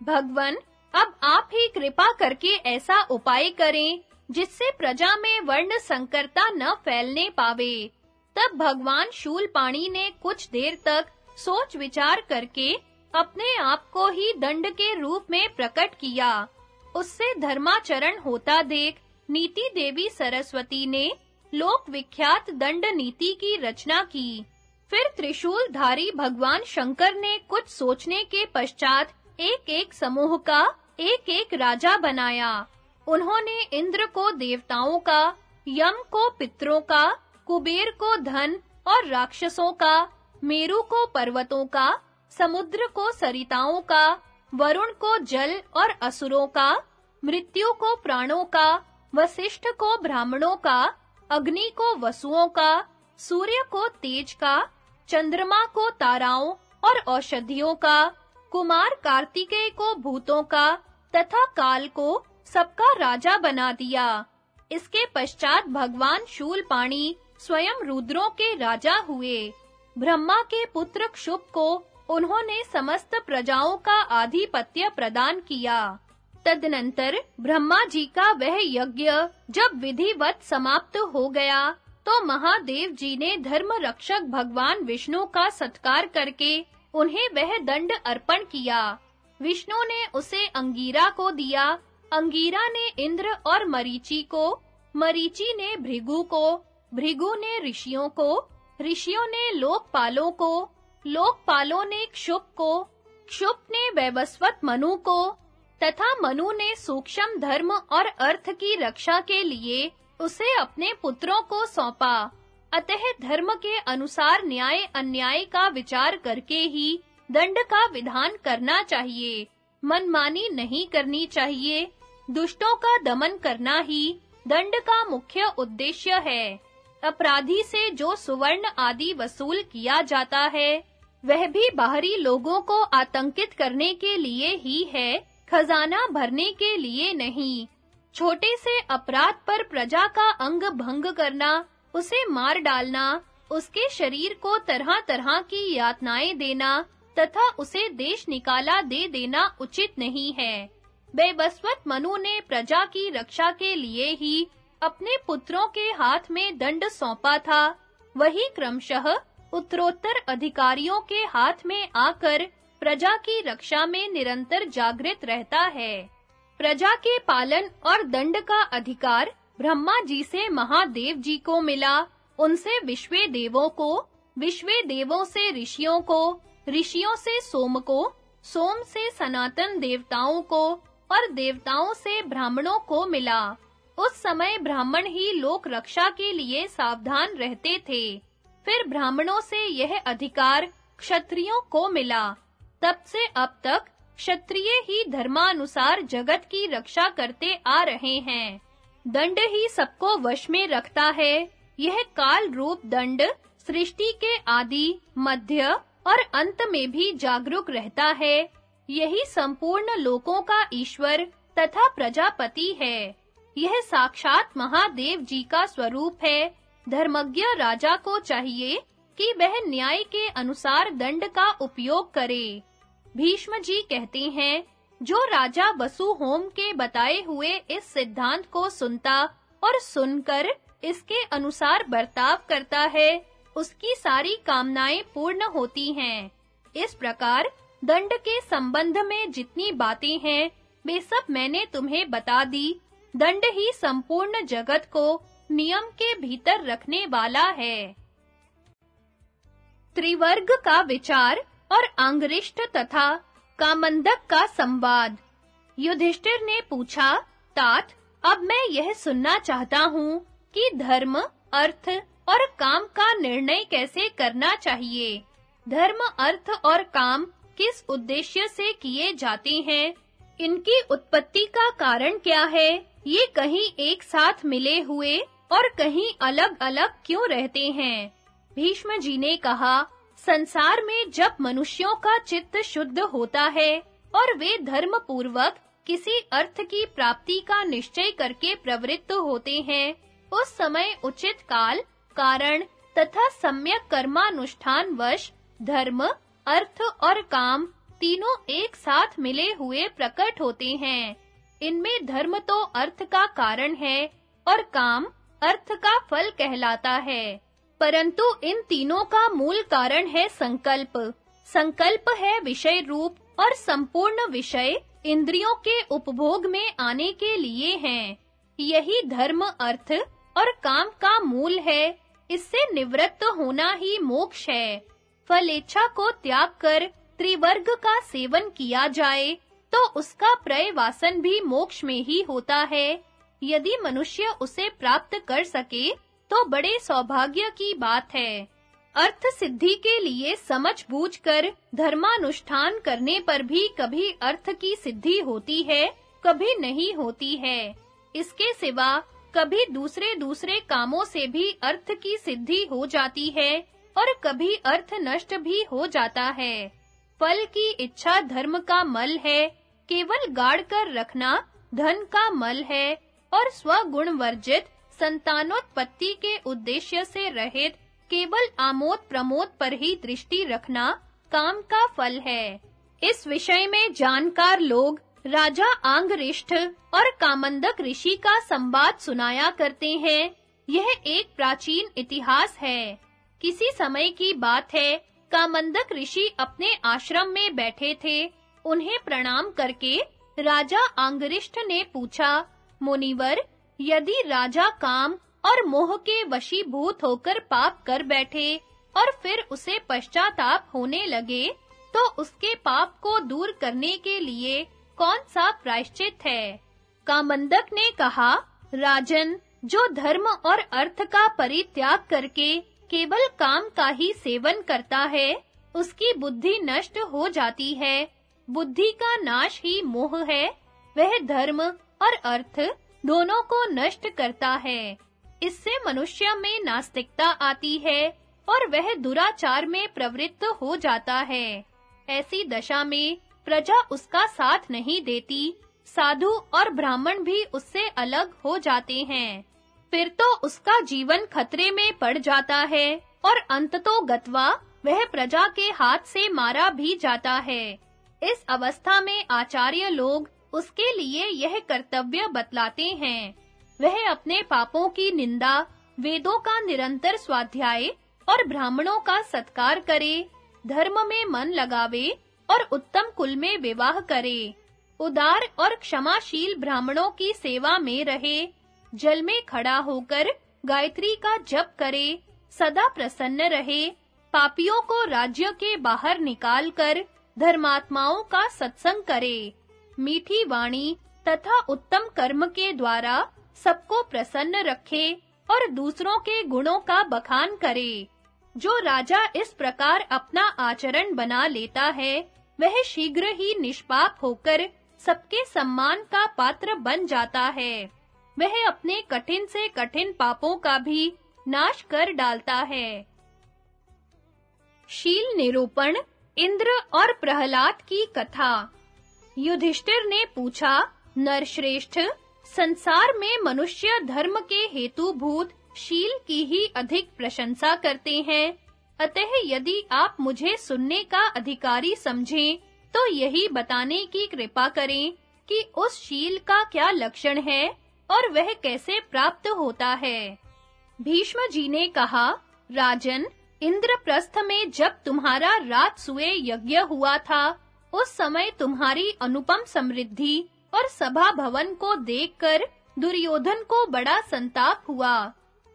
भगवन, अब आप ही कृपा करके ऐसा उपाय करें, जिससे प्रजा में वर्ण संकरता न फैलने पावे। तब भगवान शूलपाणी ने कुछ देर तक सोच विचार करके अपने आप को ही दंड के रूप में प्रकट किया। उससे धर्माचरण होता देख नीति देवी सरस्वती ने लोक विख्यात दंड नीति की रचना की। फिर त्रिशूल धारी भगवान शंकर ने कुछ सोचने के पश्चात एक-एक समूह का एक-एक राजा बनाया। उन्होंने इंद्र को देवताओं का, यम को पितरों का, कुबेर को धन और राक्षसों का, मेरु को पर्वतों का, समुद्र को सरिताओं का, वरुण को जल और असुरों का, मृत्यु को प्राणों का, वशिष्ठ को ब्राह्मणों का अग्नि को वसुओं का, सूर्य को तेज का, चंद्रमा को ताराओं और औषधियों का, कुमार कार्तिकेय को भूतों का, तथा काल को सबका राजा बना दिया। इसके पश्चात भगवान शूलपाणी स्वयं रुद्रों के राजा हुए। ब्रह्मा के पुत्र क्षुप को उन्होंने समस्त प्रजाओं का आधिपत्य प्रदान किया। तदनंतर ब्रह्मा जी का वह यज्ञ जब विधिवत समाप्त हो गया तो महादेव जी ने धर्म रक्षक भगवान विष्णु का सत्कार करके उन्हें वह दंड अर्पण किया। विष्णु ने उसे अंगीरा को दिया। अंगीरा ने इंद्र और मरीचि को, मरीचि ने भृगु को, भृगु ने ऋषियों को, ऋषियों ने लोकपालों को, लोकपालों ने क्षुप को, क्षुप ने वैवस्वत मनु को तथा मनु ने सूक्ष्म धर्म और अर्थ की रक्षा के लिए उसे अपने पुत्रों को सौंपा। अतः धर्म के अनुसार न्याय अन्याय का विचार करके ही दंड का विधान करना चाहिए। मनमानी नहीं करनी चाहिए। दुष्टों का दमन करना ही दंड का मुख्य उद्देश्य है। अपराधी से जो सुवर्ण आदि वसूल किया जाता है, वह भी बाहरी लोगों को आतंकित करने के लिए ही है। खजाना भरने के लिए नहीं। छोटे से अपराध पर प्रजा का अंग भंग करना, उसे मार डालना, उसके शरीर को तरह-तरह की यातनाएँ देना, तथा उसे देश निकाला दे देना उचित नहीं है। बेबसवत मनु ने प्रजा की रक्षा के लिए ही अपने पुत्रों के हाथ में दंड सौंपा था। वही क्रमशः उत्तरोत्तर अधिकारियों के हाथ में आकर प्रजा की रक्षा में निरंतर जागृत रहता है। प्रजा के पालन और दंड का अधिकार ब्रह्मा जी से महादेव जी को मिला। उनसे विश्वे देवों को, विश्वे देवों से ऋषियों को, ऋषियों से सोम को, सोम से सनातन देवताओं को और देवताओं से ब्राह्मणों को मिला। उस समय ब्राह्मण ही लोक रक्षा के लिए सावधान रहते थे। फिर ब्राह्मणों से यह अधिकार क्षत्रियों को मिला। तब से अब तक क्षत्रिय ही धर्मानुसार जगत की रक्षा करते आ रहे हैं। दंड ही सबको वश में रखता है। यह काल रूप दंड, सृष्टि के आदि, मध्य और अंत में भी जागरूक रहता है। यही संपूर्ण लोकों का ईश्वर तथा प्रजापति है। यह साक्षात महादेव जी का स्वरूप है। धर्मज्ञ राजा को चाहिए कि वह न्याय के अनुसार दंड का उपयोग करे। भीष्म जी कहते हैं, जो राजा वसु होम के बताए हुए इस सिद्धांत को सुनता और सुनकर इसके अनुसार बर्ताव करता है, उसकी सारी कामनाएँ पूर्ण होती हैं। इस प्रकार दंड के संबंध में जितनी बातें हैं, वे सब मैंने तुम्हें बता दी। दंड ही संपूर्ण जगत को नियम के भीतर रखने वाला है। त्रिवर्ग का विचार और अंगरिष्ठ तथा कामंदक का संवाद। युधिष्ठिर ने पूछा, तात, अब मैं यह सुनना चाहता हूँ कि धर्म, अर्थ और काम का निर्णय कैसे करना चाहिए? धर्म, अर्थ और काम किस उद्देश्य से किए जाते हैं? इनकी उत्पत्ति का कारण क्या है? ये कहीं एक साथ मिले हुए और कहीं अलग-अलग क्यों रहते हैं? भीष्म जी ने कहा, संसार में जब मनुष्यों का चित्त शुद्ध होता है और वे धर्म पूर्वक किसी अर्थ की प्राप्ति का निश्चय करके प्रवृत्त होते हैं, उस समय उचित काल, कारण तथा सम्यक कर्मानुष्ठान वश धर्म, अर्थ और काम तीनों एक साथ मिले हुए प्रकट होते हैं। इनमें धर्म तो अर्थ का कारण है और काम अर्थ का फल कहलाता है। परंतु इन तीनों का मूल कारण है संकल्प। संकल्प है विषय रूप और संपूर्ण विषय इंद्रियों के उपभोग में आने के लिए हैं। यही धर्म अर्थ और काम का मूल है। इससे निवृत्त होना ही मोक्ष है। फलेच्छा को त्याग कर त्रिवर्ग का सेवन किया जाए तो उसका प्रय वासन भी मोक्ष में ही होता है। यदि मनुष्य उसे प्राप्त कर सके तो बड़े सौभाग्य की बात है। अर्थ सिद्धि के लिए समझ बूझ कर धर्मानुष्ठान करने पर भी कभी अर्थ की सिद्धि होती है, कभी नहीं होती है। इसके सिवा, कभी दूसरे दूसरे कामों से भी अर्थ की सिद्धि हो जाती है, और कभी अर्थ नष्ट भी हो जाता है। फल की इच्छा धर्म का मल है, केवल गाड़ कर रखना धन का मल है, और स्वगुण वर्जित संतानोत्पत्ति के उद्देश्य से रहित केवल आमोद प्रमोद पर ही दृष्टि रखना काम का फल है। इस विषय में जानकार लोग राजा आंगरिष्ठ और कामंदक ऋषि का संवाद सुनाया करते हैं। यह एक प्राचीन इतिहास है। किसी समय की बात है, कामंदक ऋषि अपने आश्रम में बैठे थे। उन्हें प्रणाम करके राजा आंगरिष्ठ ने पूछा, मुनिवर यदि राजा काम और मोह के वशीभूत होकर पाप कर बैठे और फिर उसे पश्चाताप होने लगे तो उसके पाप को दूर करने के लिए कौन सा प्रायश्चित है? कामंदक ने कहा, राजन, जो धर्म और अर्थ का परित्याग करके केवल काम का ही सेवन करता है, उसकी बुद्धि नष्ट हो जाती है। बुद्धि का नाश ही मोह है, वह धर्म और अर्थ दोनों को नष्ट करता है। इससे मनुष्य में नास्तिकता आती है और वह दुराचार में प्रवृत्त हो जाता है। ऐसी दशा में प्रजा उसका साथ नहीं देती, साधु और ब्राह्मण भी उससे अलग हो जाते हैं। फिर तो उसका जीवन खतरे में पड़ जाता है और अंततो गत्वा वह प्रजा के हाथ से मारा भी जाता है। इस अवस्था में आचार्य लोग उसके लिए यह कर्तव्य बतलाते हैं। वह अपने पापों की निंदा, वेदों का निरंतर स्वाध्याय और ब्राह्मणों का सत्कार करे, धर्म में मन लगावे और उत्तम कुल में विवाह करे। उदार और क्षमाशील ब्राह्मणों की सेवा में रहे, जल में खड़ा होकर गायत्री का जप करे, सदा प्रसन्न रहे, पापियों को राज्य के बाहर निकालकर धर्मात्माओं का सत्संग करे। मीठी वाणी तथा उत्तम कर्म के द्वारा सबको प्रसन्न रखे और दूसरों के गुणों का बखान करे। जो राजा इस प्रकार अपना आचरण बना लेता है, वह शीघ्र ही निष्पाप होकर सबके सम्मान का पात्र बन जाता है। वह अपने कठिन से कठिन पापों का भी नाश कर डालता है। शील निरूपण, इंद्र और प्रहलाद की कथा। युधिष्ठिर ने पूछा, नरश्रेष्ठ, संसार में मनुष्य धर्म के हेतु भूत शील की ही अधिक प्रशंसा करते हैं। अतः यदि आप मुझे सुनने का अधिकारी समझें तो यही बताने की कृपा करें कि उस शील का क्या लक्षण है और वह कैसे प्राप्त होता है। भीष्म जी ने कहा, राजन, इंद्रप्रस्थ में जब तुम्हारा रात सुए यज्ञ हुआ था उस समय तुम्हारी अनुपम समृद्धि और सभा भवन को देखकर दुर्योधन को बड़ा संताप हुआ।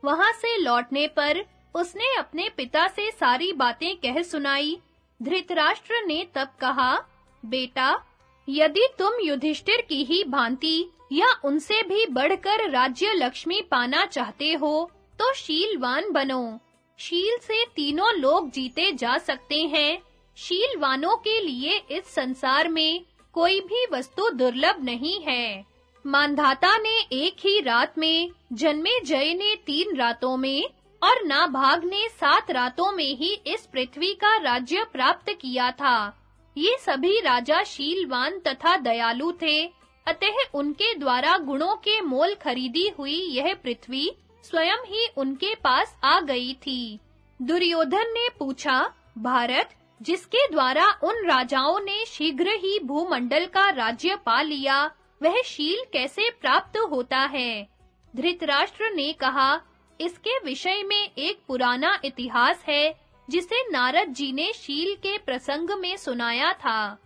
वहाँ से लौटने पर उसने अपने पिता से सारी बातें कह सुनाई। धृतराष्ट्र ने तब कहा, बेटा, यदि तुम युधिष्ठिर की ही भांति या उनसे भी बढ़कर राज्य लक्ष्मी पाना चाहते हो तो शीलवान बनो। शील से तीनों लोग जीते जा सकते हैं। शीलवानों के लिए इस संसार में कोई भी वस्तु दुर्लभ नहीं है। मानधाता ने एक ही रात में, जन्मे जय ने तीन रातों में, और नाभाग ने सात रातों में ही इस पृथ्वी का राज्य प्राप्त किया था। ये सभी राजा शीलवान तथा दयालु थे, अतः उनके द्वारा गुणों के मोल खरीदी हुई यह पृथ्वी स्वयं ही उनके पास आ गई थी। दुर्योधन ने पूछा, भारत जिसके द्वारा उन राजाओं ने शीघ्र ही भूमंडल का राज्य पा लिया, वह शील कैसे प्राप्त होता है? धृतराष्ट्र ने कहा, इसके विषय में एक पुराना इतिहास है, जिसे नारद जी ने शील के प्रसंग में सुनाया था।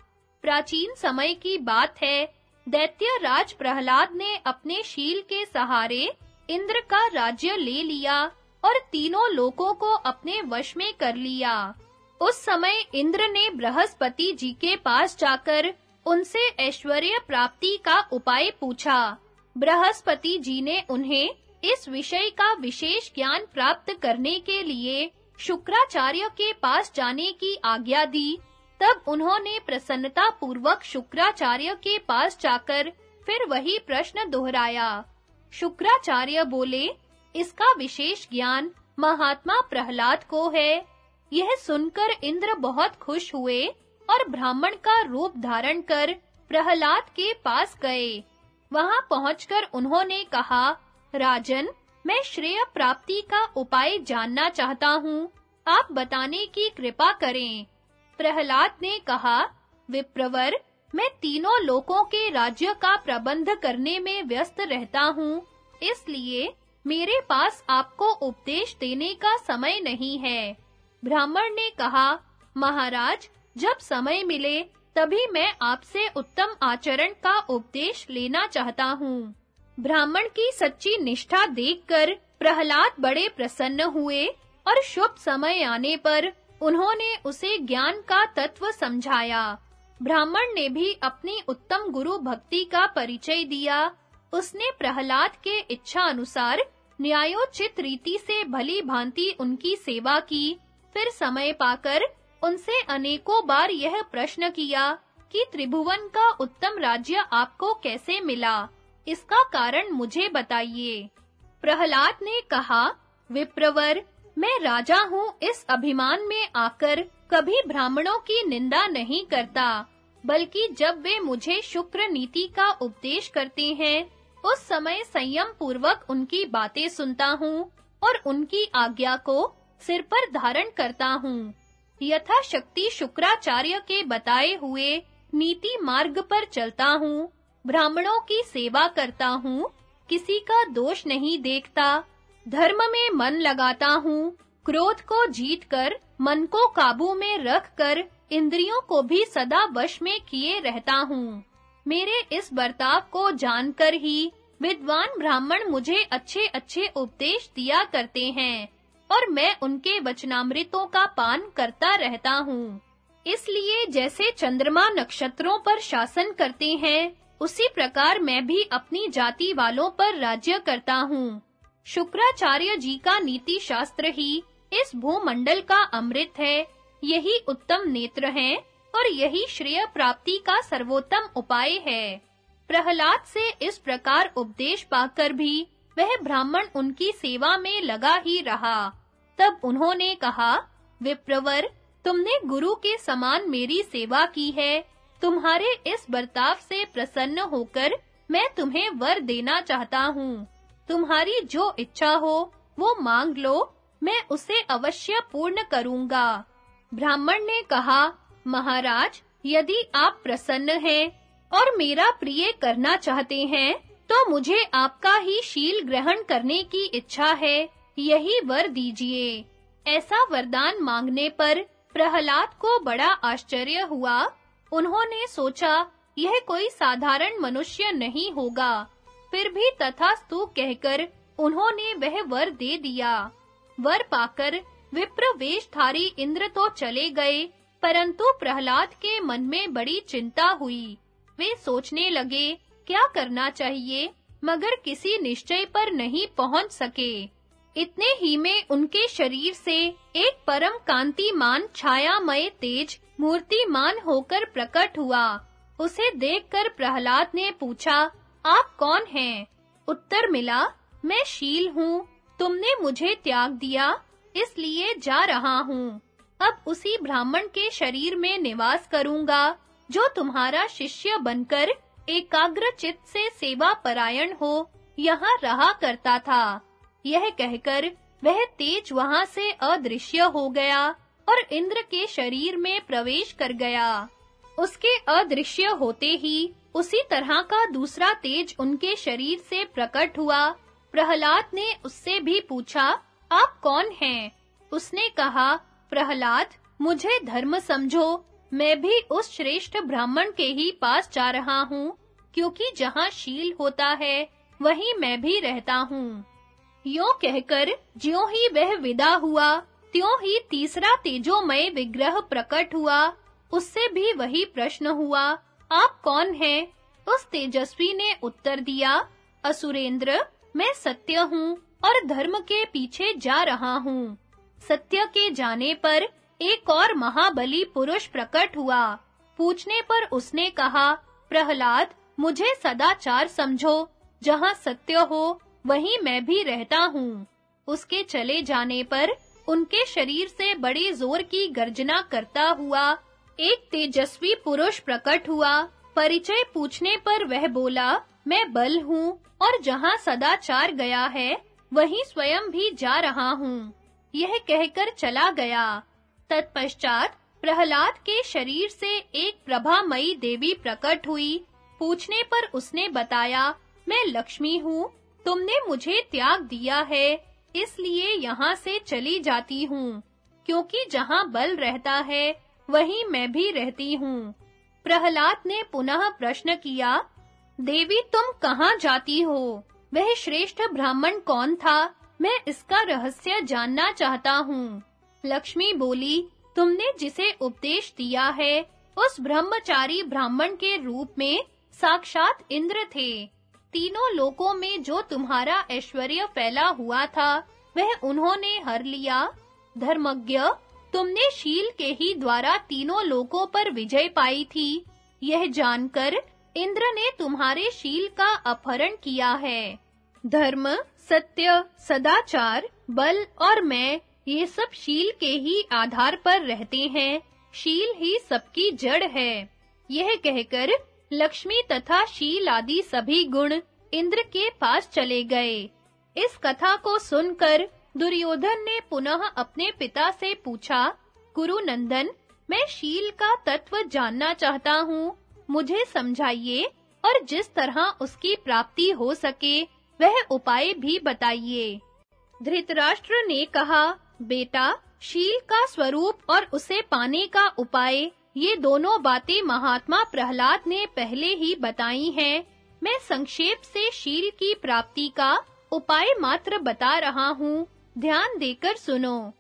प्राचीन समय की बात है, दैत्य राज प्रहलाद ने अपने शील के सहारे इंद्र का राज्य ले लिया और तीनों लोकों को अपने वश में कर लिया। उस समय इंद्र ने बृहस्पति जी के पास जाकर उनसे ऐश्वर्य प्राप्ति का उपाय पूछा। बृहस्पति जी ने उन्हें इस विषय का विशेष ज्ञान प्राप्त करने के लिए शुक्राचार्य के पास जाने की आज्ञा दी। तब उन्होंने प्रसन्नता पूर्वक शुक्राचार्य के पास जाकर फिर वही प्रश्न दोहराया। शुक्राचार्य बोले, इसका विशेष ज्ञान महात्मा प्रहलाद को है। यह सुनकर इंद्र बहुत खुश हुए और ब्राह्मण का रूप धारण कर प्रहलाद के पास गए। वहाँ पहुंचकर उन्होंने कहा, राजन, मैं श्रेय प्राप्ति का उपाय जानना चाहता हूँ। आप बताने की कृपा करें। प्रहलाद ने कहा, विप्रवर, मैं तीनों लोकों के राज्य का प्रबंध करने में व्यस्त रहता हूँ, इसलिए मेरे पास आपको उपदेश देने का समय नहीं है। ब्राह्मण ने कहा, महाराज, जब समय मिले, तभी मैं आपसे उत्तम आचरण का उपदेश लेना चाहता हूँ। ब्राह्मण की सच्ची निष्ठा देखकर प्रहलाद बड़े प्रसन्न हुए और शुभ समय आने पर उन्होंने उसे ज्ञान का तत्व समझाया। ब्राह्मण ने भी अपनी उत्तम गुरु भक्ति का परिचय दिया। उसने प्रहलाद के इच्छा अनुसार न्यायोचित रीति से भली भांति उनकी सेवा की। फिर समय पाकर उनसे अनेकों बार यह प्रश्न किया कि त्रिभुवन का उत्तम राज्य आपको कैसे मिला? इसका कारण मुझे बताइए। प्रहलाद ने कहा, विप्रवर, मैं राजा हूँ, इस अभिमान में आकर कभी ब्राह्मणों की निंदा नहीं करता, बल्कि जब वे मुझे शुक्र नीति का उपदेश करते हैं, उस समय संयम पूर्वक उनकी बातें सुनता हूँ और उनकी आज्ञा को सिर पर धारण करता हूँ। यथा शक्ति शुक्राचार्य के बताए हुए नीति मार्ग पर चलता हूँ। ब्राह्मणों की सेवा करता हूँ। किसी का दोष नहीं देखता। धर्म में मन लगाता हूँ। क्रोध को जीतकर, मन को काबू में रखकर, इंद्रियों को भी सदा वश में किए रहता हूँ। मेरे इस बर्ताव को जानकर ही विद्वान ब्राह्मण मुझे अच्छे-अच्छे उपदेश दिया करते हैं। और मैं उनके वचनामृतों का पान करता रहता हूँ। इसलिए जैसे चंद्रमा नक्षत्रों पर शासन करते हैं, उसी प्रकार मैं भी अपनी जाति वालों पर राज्य करता हूँ। शुक्राचार्य जी का नीति शास्त्र ही इस भूमंडल का अमृत है। यही उत्तम नेत्र हैं और यही श्रेय प्राप्ति का सर्वोत्तम उपाय है। प्रहलाद से इस प्रकार उपदेश पाकर भी वह ब्राह्मण उनकी सेवा में लगा ही रहा। तब उन्होंने कहा, विप्रवर, तुमने गुरु के समान मेरी सेवा की है। तुम्हारे इस बर्ताव से प्रसन्न होकर मैं तुम्हें वर देना चाहता हूँ। तुम्हारी जो इच्छा हो, वो मांग लो, मैं उसे अवश्य पूर्ण करूँगा। ब्राह्मण ने कहा, महाराज, यदि आप प्रसन्न हैं और मेरा प्रिय करना चाहते हैं तो मुझे आपका ही शील ग्रहण करने की इच्छा है। यही वर दीजिए। ऐसा वरदान मांगने पर प्रहलाद को बड़ा आश्चर्य हुआ। उन्होंने सोचा, यह कोई साधारण मनुष्य नहीं होगा। फिर भी तथास्तु कहकर उन्होंने वह वर दे दिया। वर पाकर विप्र वेशधारी इंद्र तो चले गए, परंतु प्रहलाद के मन में बड़ी चिंता हुई। वे सोचने लगे, क्या करना चाहिए, मगर किसी निश्चय पर नहीं पहुँच सके। इतने ही में उनके शरीर से एक परम कांतिमान, छायामय, तेज, मूर्तिमान होकर प्रकट हुआ। उसे देखकर प्रहलाद ने पूछा, आप कौन हैं? उत्तर मिला, मैं शील हूँ। तुमने मुझे त्याग दिया, इसलिए जा रहा हूँ। अब उसी ब्राह्मण के शरीर में निवास करूँगा, जो तुम्हारा शिष्य बनकर एकाग्र चित्त से सेवा परायण हो, यहाँ रहा करता था। यह कहकर वह तेज वहाँ से अदृश्य हो गया और इंद्र के शरीर में प्रवेश कर गया। उसके अदृश्य होते ही उसी तरह का दूसरा तेज उनके शरीर से प्रकट हुआ। प्रहलाद ने उससे भी पूछा, आप कौन हैं? उसने कहा, प्रहलाद, मुझे धर्म समझो। मैं भी उस श्रेष्ठ ब्राह्मण के ही पास जा रहा हूँ, क्योंकि जहाँ शील होता है, वहीं मैं भी रहता हूँ। यो कहकर ज्यों ही वह विदा हुआ, त्यों ही तीसरा तेजोमय विग्रह प्रकट हुआ। उससे भी वही प्रश्न हुआ, आप कौन हैं? उस तेजस्वी ने उत्तर दिया, असुरेंद्र, मैं सत्य हूँ और धर्म के पीछे जा रहा हूँ। सत्य के जाने पर एक और महाबली पुरुष प्रकट हुआ। पूछने पर उसने कहा, प्रहलाद, मुझे सदाचार समझो, जहाँ सत्य हो वहीं मैं भी रहता हूँ। उसके चले जाने पर उनके शरीर से बड़े ज़ोर की गर्जना करता हुआ, एक तेजस्वी पुरुष प्रकट हुआ। परिचय पूछने पर वह बोला, मैं बल हूँ और जहाँ सदाचार गया है, वहीं स्वयं भी जा रहा हूँ। यह कहकर चला गया। तत्पश्चात प्रहलाद के शरीर से एक प्रभामयी देवी प्रकट हुई। पूछने पर उसने बताया, मैं लक्ष्मी हूँ तुमने मुझे त्याग दिया है, इसलिए यहाँ से चली जाती हूँ, क्योंकि जहाँ बल रहता है, वहीं मैं भी रहती हूँ। प्रहलाद ने पुनः प्रश्न किया, देवी तुम कहाँ जाती हो? वह श्रेष्ठ ब्राह्मण कौन था? मैं इसका रहस्य जानना चाहता हूँ। लक्ष्मी बोली, तुमने जिसे उपदेश दिया है, उस ब्रह्मचारी ब्राह्मण के रूप में साक्षात इंद्र थे। तीनों लोकों में जो तुम्हारा ऐश्वर्य फैला हुआ था, वह उन्होंने हर लिया। धर्मज्ञ, तुमने शील के ही द्वारा तीनों लोकों पर विजय पाई थी। यह जानकर इंद्र ने तुम्हारे शील का अपहरण किया है। धर्म, सत्य, सदाचार, बल और मैं, ये सब शील के ही आधार पर रहते हैं। शील ही सबकी जड़ है। यह कहकर लक्ष्मी तथा शील आदि सभी गुण इंद्र के पास चले गए। इस कथा को सुनकर दुर्योधन ने पुनः अपने पिता से पूछा, गुरु नंदन, मैं शील का तत्व जानना चाहता हूँ। मुझे समझाइए और जिस तरह उसकी प्राप्ति हो सके, वह उपाय भी बताइए। धृतराष्ट्र ने कहा, बेटा, शील का स्वरूप और उसे पाने का उपाय ये दोनों बातें महात्मा प्रहलाद ने पहले ही बताई हैं। मैं संक्षेप से शील की प्राप्ति का उपाय मात्र बता रहा हूँ। ध्यान देकर सुनो।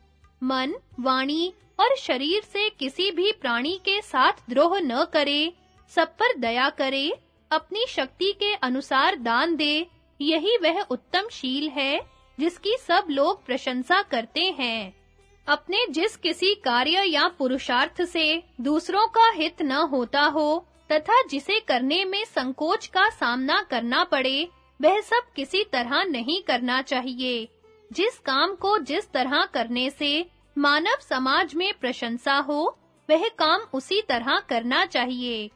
मन, वाणी और शरीर से किसी भी प्राणी के साथ द्रोह न करे। सब पर दया करे। अपनी शक्ति के अनुसार दान दे। यही वह उत्तम शील है जिसकी सब लोग प्रशंसा करते हैं। अपने जिस किसी कार्य या पुरुषार्थ से दूसरों का हित न होता हो, तथा जिसे करने में संकोच का सामना करना पड़े, वह सब किसी तरह नहीं करना चाहिए। जिस काम को जिस तरह करने से मानव समाज में प्रशंसा हो, वह काम उसी तरह करना चाहिए।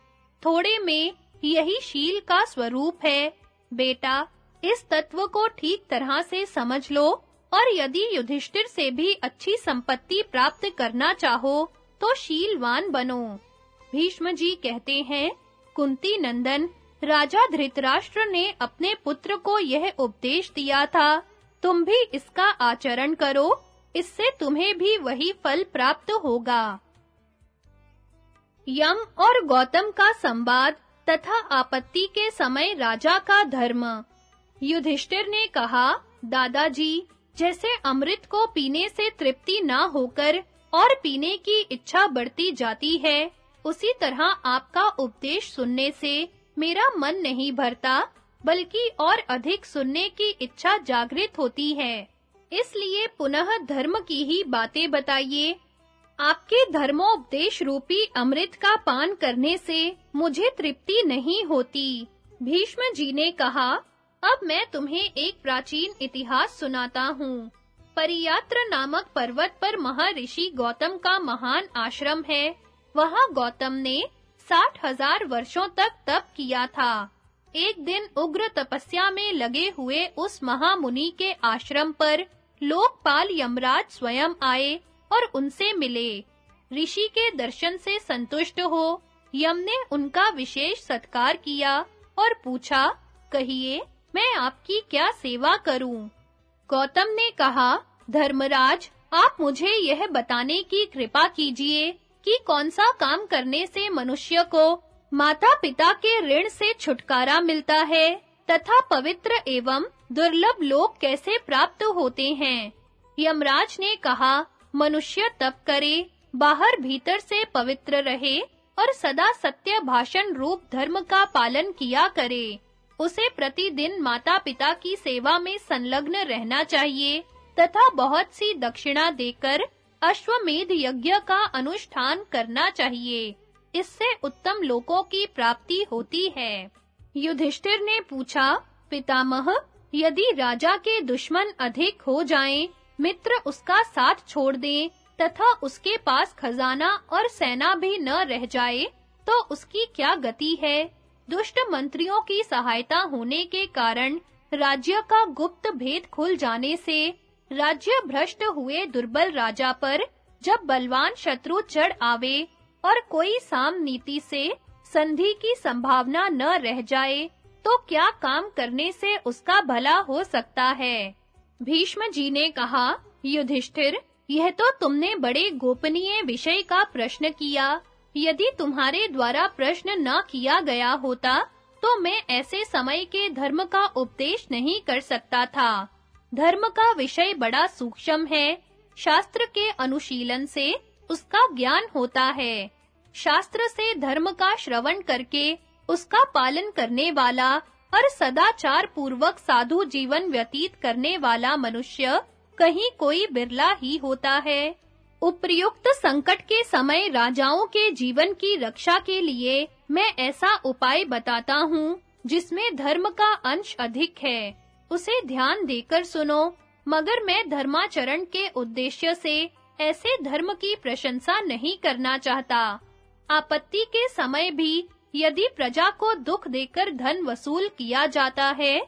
थोड़े में यही शील का स्वरूप है। बेटा, इस तत्व को ठीक तरह से समझ लो और यदि युधिष्ठिर से भी अच्छी संपत्ति प्राप्त करना चाहो तो शीलवान बनो। भीष्म जी कहते हैं, कुंती नंदन, राजा धृतराष्ट्र ने अपने पुत्र को यह उपदेश दिया था, तुम भी इसका आचरण करो, इससे तुम्हें भी वही फल प्राप्त होगा। यम और गौतम का संवाद तथा आपत्ति के समय राजा का धर्म। युधिष्ठिर ने कहा, दादाजी जैसे अमृत को पीने से तृप्ति ना होकर और पीने की इच्छा बढ़ती जाती है, उसी तरह आपका उपदेश सुनने से मेरा मन नहीं भरता, बल्कि और अधिक सुनने की इच्छा जागृत होती है। इसलिए पुनः धर्म की ही बातें बताइए। आपके धर्मोपदेश रूपी अमृत का पान करने से मुझे तृप्ति नहीं होती, भीष्म जी ने कहा। अब मैं तुम्हें एक प्राचीन इतिहास सुनाता हूँ। परियात्र नामक पर्वत पर महर्षि गौतम का महान आश्रम है। वहाँ गौतम ने साठ हज़ार वर्षों तक तप किया था। एक दिन उग्र तपस्या में लगे हुए उस महामुनि के आश्रम पर लोकपाल यमराज स्वयं आए और उनसे मिले। ऋषि के दर्शन से संतुष्ट हो, यम ने उनका विशेष सत्कार किया और पूछा, कहिए मैं आपकी क्या सेवा करूँ? गौतम ने कहा, धर्मराज, आप मुझे यह बताने की कृपा कीजिए कि कौन सा काम करने से मनुष्य को माता-पिता के ऋण से छुटकारा मिलता है तथा पवित्र एवं दुर्लभ लोक कैसे प्राप्त होते हैं? यमराज ने कहा, मनुष्य तप करे, बाहर भीतर से पवित्र रहे और सदा सत्य भाषण रूप धर्म का पालन किया करे। उसे प्रतिदिन माता-पिता की सेवा में संलग्न रहना चाहिए तथा बहुत सी दक्षिणा देकर अश्वमेध यज्ञ का अनुष्ठान करना चाहिए इससे उत्तम लोकों की प्राप्ति होती है युधिष्ठिर ने पूछा पितामह यदि राजा के दुश्मन अधिक हो जाएँ, मित्र उसका साथ छोड़ दें तथा उसके पास खजाना और सेना भी न रह जाए, तो उसकी क्या गति है? दुष्ट मंत्रियों की सहायता होने के कारण राज्य का गुप्त भेद खुल जाने से राज्य भ्रष्ट हुए दुर्बल राजा पर जब बलवान शत्रु चढ़ आवे और कोई साम नीति से संधि की संभावना न रह जाए तो क्या काम करने से उसका भला हो सकता है? भीष्म जी ने कहा, युधिष्ठिर, यह तो तुमने बड़े गोपनीय विषय का प्रश्न किया। यदि तुम्हारे द्वारा प्रश्न न किया गया होता तो मैं ऐसे समय के धर्म का उपदेश नहीं कर सकता था। धर्म का विषय बड़ा सूक्ष्म है। शास्त्र के अनुशीलन से उसका ज्ञान होता है। शास्त्र से धर्म का श्रवण करके उसका पालन करने वाला और सदाचार पूर्वक साधु जीवन व्यतीत करने वाला मनुष्य कहीं कोई बिरला ही होता है। उपर्युक्त संकट के समय राजाओं के जीवन की रक्षा के लिए मैं ऐसा उपाय बताता हूँ, जिसमें धर्म का अंश अधिक है। उसे ध्यान देकर सुनो, मगर मैं धर्माचरण के उद्देश्य से ऐसे धर्म की प्रशंसा नहीं करना चाहता। आपत्ति के समय भी यदि प्रजा को दुख देकर धन वसूल किया जाता है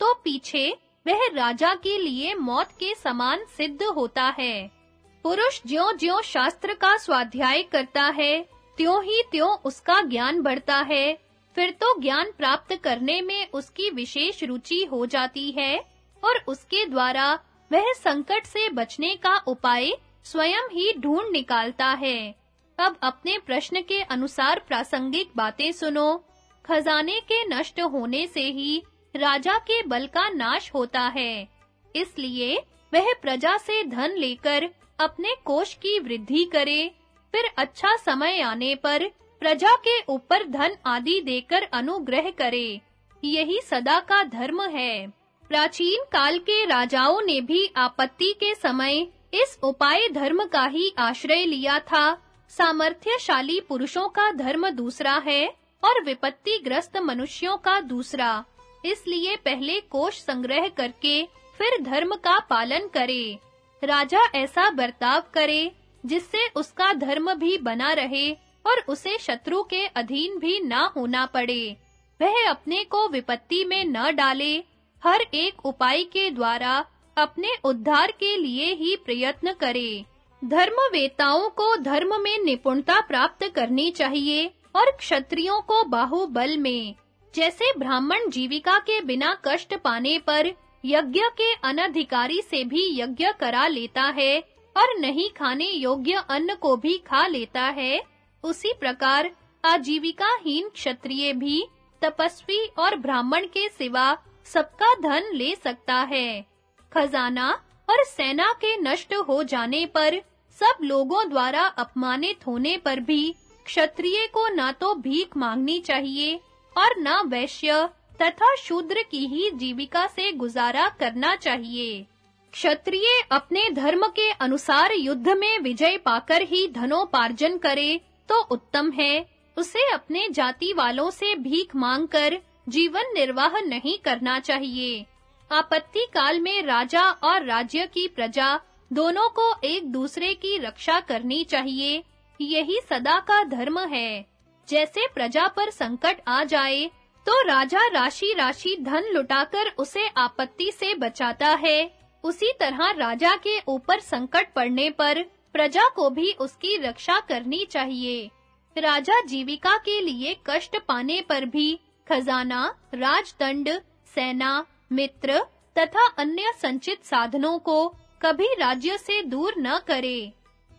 तो पीछे वह राजा के लिए मौत के समान सिद्ध होता है। पुरुष ज्यों-ज्यों शास्त्र का स्वाध्याय करता है, त्यों ही त्यों उसका ज्ञान बढ़ता है। फिर तो ज्ञान प्राप्त करने में उसकी विशेष रुचि हो जाती है और उसके द्वारा वह संकट से बचने का उपाय स्वयं ही ढूंढ निकालता है। अब अपने प्रश्न के अनुसार प्रासंगिक बातें सुनो। खजाने के नष्ट होने से ही राजा के बल का नाश होता है। इसलिए वह प्रजा से धन लेकर अपने कोष की वृद्धि करे, फिर अच्छा समय आने पर प्रजा के ऊपर धन आदि देकर अनुग्रह करे। यही सदा का धर्म है। प्राचीन काल के राजाओं ने भी आपत्ति के समय इस उपाय धर्म का ही आश्रय लिया था। सामर्थ्यशाली पुरुषों का धर्म दूसरा है और विपत्ति ग्रस्त मनुष्यों का दूसरा। इसलिए पहले कोष संग्रह करके फिर धर्म का पालन करे। राजा ऐसा बर्ताव करे, जिससे उसका धर्म भी बना रहे और उसे शत्रु के अधीन भी ना होना पड़े। वह अपने को विपत्ति में न डाले, हर एक उपाय के द्वारा अपने उद्धार के लिए ही प्रयत्न करे। धर्मवेताओं को धर्म में निपुणता प्राप्त करनी चाहिए और क्षत्रियों को बाहुबल में, जैसे ब्राह्मण जीविका के बिना कष्ट पाने पर यज्ञ के अनधिकारी से भी यज्ञ करा लेता है और नहीं खाने योग्य अन्न को भी खा लेता है। उसी प्रकार आजीविकाहीन क्षत्रिय भी तपस्वी और ब्राह्मण के सिवा सबका धन ले सकता है। खजाना और सेना के नष्ट हो जाने पर सब लोगों द्वारा अपमानित होने पर भी क्षत्रिय को ना तो भीख मांगनी चाहिए और ना वैश्य तथा शूद्र की ही जीविका से गुजारा करना चाहिए। क्षत्रिय अपने धर्म के अनुसार युद्ध में विजय पाकर ही धनोपार्जन करे तो उत्तम है। उसे अपने जाति वालों से भीख मांगकर जीवन निर्वाह नहीं करना चाहिए। आपत्ति काल में राजा और राज्य की प्रजा दोनों को एक दूसरे की रक्षा करनी चाहिए। यही सदा का धर्म है। जैसे प्रजा पर संकट आ जाए तो राजा राशि राशि धन लुटाकर उसे आपत्ति से बचाता है। उसी तरह राजा के ऊपर संकट पड़ने पर प्रजा को भी उसकी रक्षा करनी चाहिए। राजा जीविका के लिए कष्ट पाने पर भी खजाना, राजदंड, सेना, मित्र तथा अन्य संचित साधनों को कभी राज्य से दूर न करे।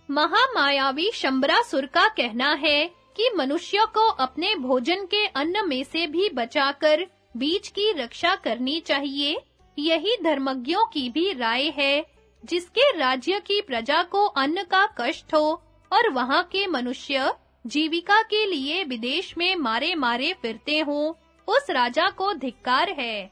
महामायावी शंबरासुर का कहना है कि मनुष्य को अपने भोजन के अन्न में से भी बचाकर बीज की रक्षा करनी चाहिए। यही धर्मज्ञों की भी राय है, जिसके राज्य की प्रजा को अन्न का कष्ट हो और वहाँ के मनुष्य जीविका के लिए विदेश में मारे-मारे फिरते हो, उस राजा को धिक्कार है।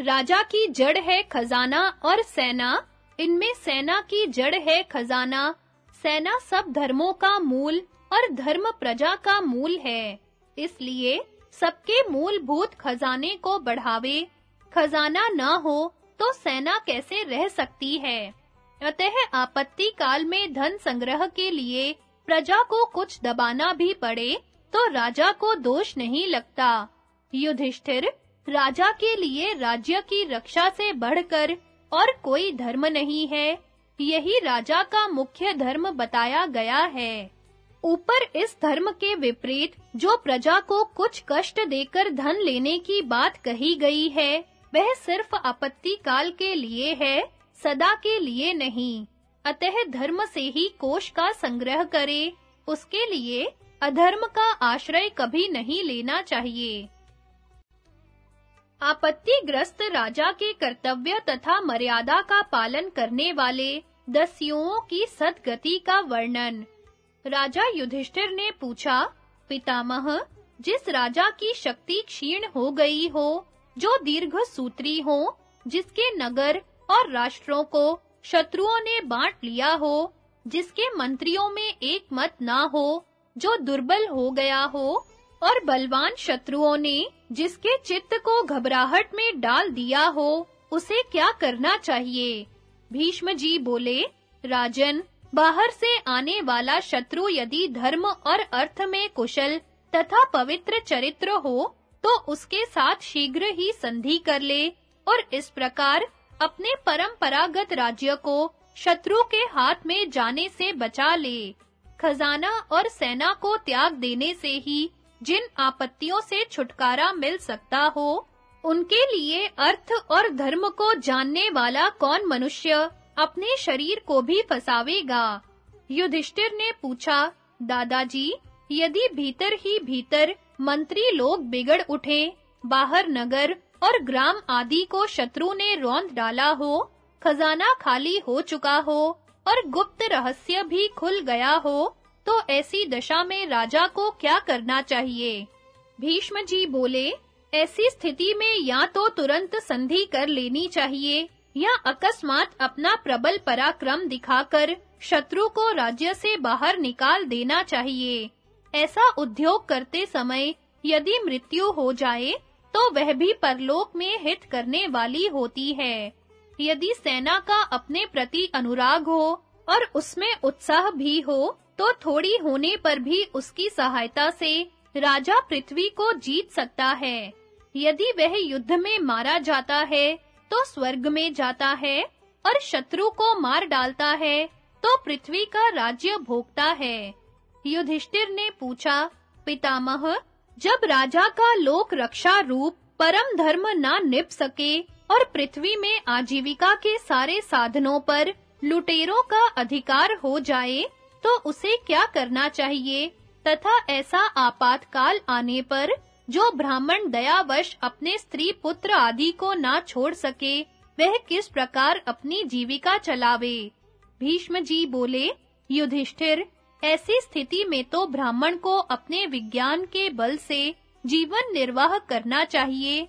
राजा की जड़ है खजाना और सेना। इनमें सेना की जड़ है खजाना। सेना सब धर्मों का मूल और धर्म प्रजा का मूल है। इसलिए सबके मूलभूत खजाने को बढ़ावे। खजाना न हो तो सेना कैसे रह सकती है? अतः आपत्ति काल में धन संग्रह के लिए प्रजा को कुछ दबाना भी पड़े तो राजा को दोष नहीं लगता। युधिष्ठिर, राजा के लिए राज्य की रक्षा से बढ़कर और कोई धर्म नहीं है। यही राजा का मुख्य धर्म बताया गया है। ऊपर इस धर्म के विपरीत, जो प्रजा को कुछ कष्ट देकर धन लेने की बात कही गई है, वह सिर्फ़ आपत्ति काल के लिए है, सदा के लिए नहीं। अतः धर्म से ही कोष का संग्रह करे। उसके लिए अधर्म का आश्रय कभी नहीं लेना चाहिए। आपत्तिग्रस्त राजा के कर्तव्य तथा मर्यादा का पालन करने वाले दस्युओं की सदगति का वर्णन। राजा युधिष्ठिर ने पूछा, पितामह, जिस राजा की शक्ति क्षीण हो गई हो, जो दीर्घ सूत्री हो, जिसके नगर और राष्ट्रों को शत्रुओं ने बांट लिया हो, जिसके मंत्रियों में एक मत ना हो, जो दुर्बल हो गया हो, और बलवान शत्रुओं ने जिसके चित्त को घबराहट में डाल दिया हो, उसे क्या करना चाहिए? भीष्म जी बोले, राजन बाहर से आने वाला शत्रु यदि धर्म और अर्थ में कुशल तथा पवित्र चरित्र हो तो उसके साथ शीघ्र ही संधि कर ले और इस प्रकार अपने परंपरागत राज्य को शत्रु के हाथ में जाने से बचा ले। खजाना और सेना को त्याग देने से ही जिन आपत्तियों से छुटकारा मिल सकता हो, उनके लिए अर्थ और धर्म को जानने वाला कौन मनुष्य? अपने शरीर को भी फसावेगा। युधिष्ठिर ने पूछा, दादाजी, यदि भीतर ही भीतर मंत्री लोग बिगड़ उठे, बाहर नगर और ग्राम आदि को शत्रु ने रौंद डाला हो, खजाना खाली हो चुका हो और गुप्त रहस्य भी खुल गया हो तो ऐसी दशा में राजा को क्या करना चाहिए? भीष्म जी बोले, ऐसी स्थिति में या तो तुरंत संधि कर लेनी चाहिए या अकस्मात अपना प्रबल पराक्रम दिखाकर शत्रु को राज्य से बाहर निकाल देना चाहिए। ऐसा उद्योग करते समय यदि मृत्यु हो जाए तो वह भी परलोक में हित करने वाली होती है। यदि सेना का अपने प्रति अनुराग हो और उसमें उत्साह भी हो तो थोड़ी होने पर भी उसकी सहायता से राजा पृथ्वी को जीत सकता है। यदि वह युद्ध में मारा जाता है तो स्वर्ग में जाता है और शत्रु को मार डालता है तो पृथ्वी का राज्य भोगता है। युधिष्ठिर ने पूछा, पितामह, जब राजा का लोक रक्षा रूप परम धर्म ना निप सके और पृथ्वी में आजीविका के सारे साधनों पर लुटेरों का अधिकार हो जाए तो उसे क्या करना चाहिए? तथा ऐसा आपातकाल आने पर जो ब्राह्मण दयावश अपने स्त्री पुत्र आदि को ना छोड़ सके, वह किस प्रकार अपनी जीविका चलावे? भीष्म जी बोले, युधिष्ठिर, ऐसी स्थिति में तो ब्राह्मण को अपने विज्ञान के बल से जीवन निर्वाह करना चाहिए,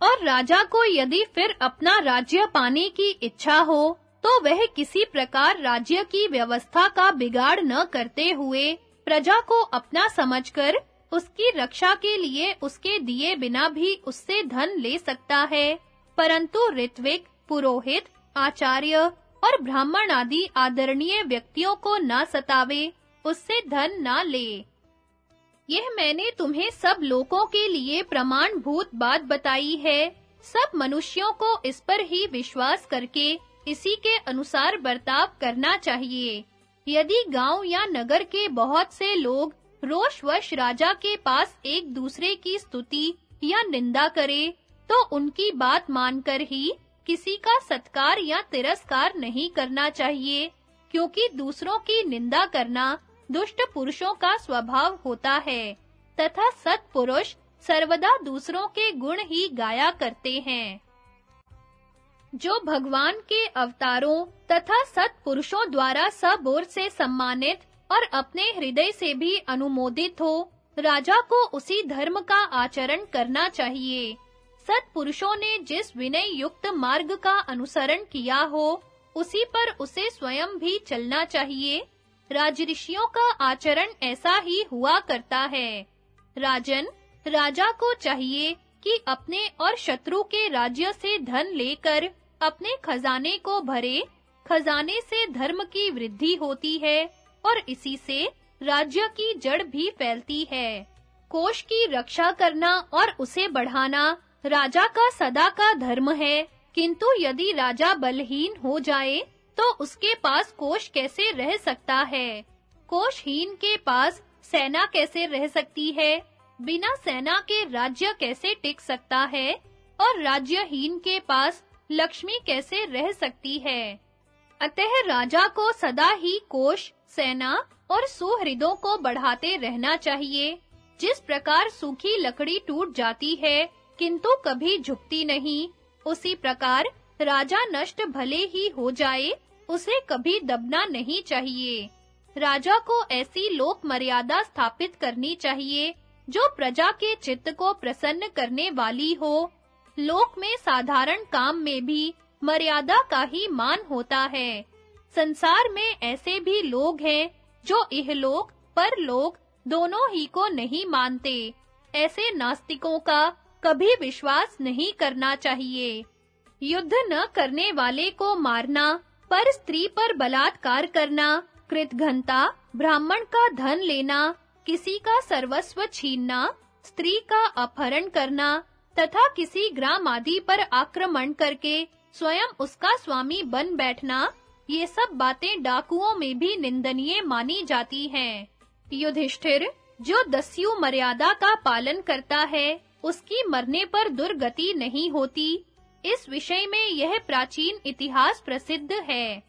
और राजा को यदि फिर अपना राज्य पाने की इच्छा हो तो वह किसी प्रकार राज्य की व्यवस्था का बिगाड़ न करते हुए प्रजा को अपना समझकर उसकी रक्षा के लिए उसके दिए बिना भी उससे धन ले सकता है। परंतु ऋत्विक, पुरोहित, आचार्य और ब्राह्मण आदि आदरणीय व्यक्तियों को ना सतावे, उससे धन ना ले। यह मैंने तुम्हें सब लोगों के लिए प्रमाणभूत बात बताई है। सब मनुष्यों को इस पर ही विश्वास करके इसी के अनुसार बर्ताव करना चाहिए। यदि गाँव या नगर के बहुत से लोग रोषवश राजा के पास एक दूसरे की स्तुति या निंदा करे तो उनकी बात मानकर ही किसी का सत्कार या तिरस्कार नहीं करना चाहिए, क्योंकि दूसरों की निंदा करना दुष्ट पुरुषों का स्वभाव होता है, तथा सत्पुरुष सर्वदा दूसरों के गुण ही गाया करते हैं। जो भगवान के अवतारों तथा सत्पुरुषों द्वारा सब ओर से सम्मानित और अपने हृदय से भी अनुमोदित हो। राजा को उसी धर्म का आचरण करना चाहिए। सत्पुरुषों ने जिस विनय युक्त मार्ग का अनुसरण किया हो, उसी पर उसे स्वयं भी चलना चाहिए। राजऋषियों का आचरण ऐसा ही हुआ करता है। राजन, राजा को चाहिए कि अपने और शत्रु के राज्य से धन लेकर अपने खजाने को भरे। खजाने से धर्म की वृद्धि होती है। और इसी से राज्य की जड़ भी फैलती है। कोष की रक्षा करना और उसे बढ़ाना राजा का सदा का धर्म है, किंतु यदि राजा बलहीन हो जाए तो उसके पास कोष कैसे रह सकता है? कोषहीन के पास सेना कैसे रह सकती है? बिना सेना के राज्य कैसे टिक सकता है? और राज्यहीन के पास लक्ष्मी कैसे रह सकती है? अतः राजा को सदा ही कोष सेना और सुहृदों को बढ़ाते रहना चाहिए। जिस प्रकार सूखी लकड़ी टूट जाती है, किंतु कभी झुकती नहीं, उसी प्रकार राजा नष्ट भले ही हो जाए, उसे कभी दबना नहीं चाहिए। राजा को ऐसी लोक मर्यादा स्थापित करनी चाहिए, जो प्रजा के चित्त को प्रसन्न करने वाली हो। लोक में साधारण काम में भी मर्यादा का ही मान होता है। संसार में ऐसे भी लोग हैं जो इहलोक, परलोक दोनों ही को नहीं मानते। ऐसे नास्तिकों का कभी विश्वास नहीं करना चाहिए। युद्ध न करने वाले को मारना, पर स्त्री पर बलात्कार करना, कृतघ्नता, ब्राह्मण का धन लेना, किसी का सर्वस्व छीनना, स्त्री का अपहरण करना, तथा किसी ग्राम आदि पर आक्रमण करके स्वयं उसका स्वामी बन बैठना ये सब बातें डाकुओं में भी निंदनीय मानी जाती हैं। युधिष्ठिर, जो दस्यु मर्यादा का पालन करता है, उसकी मरने पर दुर्गति नहीं होती। इस विषय में यह प्राचीन इतिहास प्रसिद्ध है।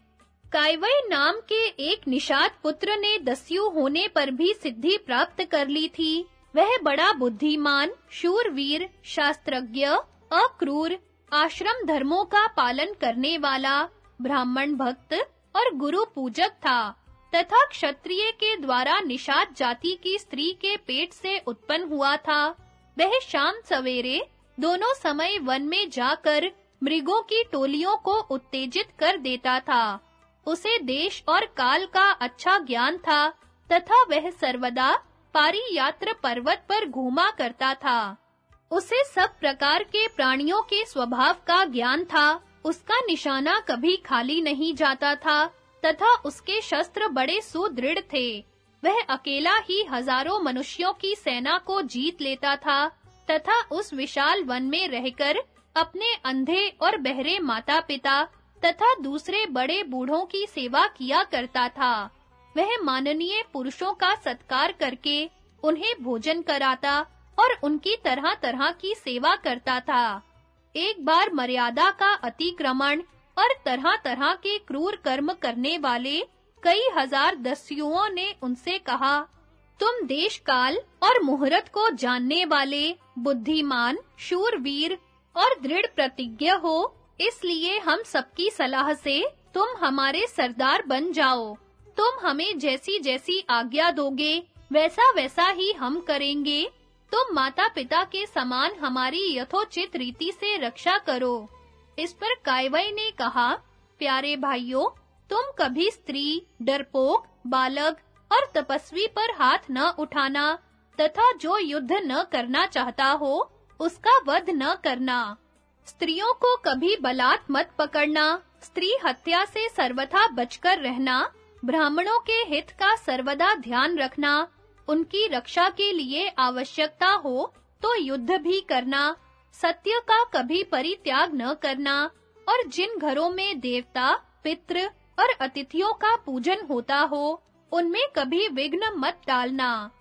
कायवय नाम के एक निषाद पुत्र ने दस्यु होने पर भी सिद्धि प्राप्त कर ली थी। वह बड़ा बुद्धिमान, शूरवीर, शास्त्रज्ञ, अक्रूर, आश्रम धर्मों का पालन करने वाला। ब्राह्मण भक्त और गुरु पूजक था, तथा क्षत्रिय के द्वारा निषाद जाति की स्त्री के पेट से उत्पन्न हुआ था। वह शाम सवेरे दोनों समय वन में जाकर मृगों की टोलियों को उत्तेजित कर देता था। उसे देश और काल का अच्छा ज्ञान था, तथा वह सर्वदा पारी यात्र पर्वत पर घूमा करता था। उसे सब प्रकार के प्राणियों के स्वभाव का ज्ञान था। उसका निशाना कभी खाली नहीं जाता था, तथा उसके शस्त्र बड़े सुदृढ़ थे। वह अकेला ही हज़ारों मनुष्यों की सेना को जीत लेता था, तथा उस विशाल वन में रहकर अपने अंधे और बहरे माता-पिता तथा दूसरे बड़े बूढ़ों की सेवा किया करता था। वह माननीय पुरुषों का सत्कार करके उन्हें भोजन कराता और उनकी तरह-तरह की सेवा करता था। एक बार मर्यादा का अतिक्रमण और तरह-तरह के क्रूर कर्म करने वाले कई हज़ार दस्युओं ने उनसे कहा, तुम देश काल और मुहूर्त को जानने वाले बुद्धिमान, शूरवीर और दृढ़ प्रतिज्ञ हो, इसलिए हम सबकी सलाह से तुम हमारे सरदार बन जाओ। तुम हमें जैसी-जैसी आज्ञा दोगे, वैसा-वैसा ही हम करेंगे। तुम माता-पिता के समान हमारी यथोचित रीति से रक्षा करो। इस पर कायवय ने कहा, प्यारे भाइयों, तुम कभी स्त्री, डरपोक, बालक और तपस्वी पर हाथ न उठाना तथा जो युद्ध न करना चाहता हो, उसका वध न करना। स्त्रियों को कभी बलात् मत पकड़ना, स्त्री हत्या से सर्वथा बचकर रहना, ब्राह्मणों के हित का सर्वदा ध्यान रखना उनकी रक्षा के लिए आवश्यकता हो तो युद्ध भी करना, सत्य का कभी परित्याग न करना, और जिन घरों में देवता, पितृ और अतिथियों का पूजन होता हो, उनमें कभी विघ्न मत डालना।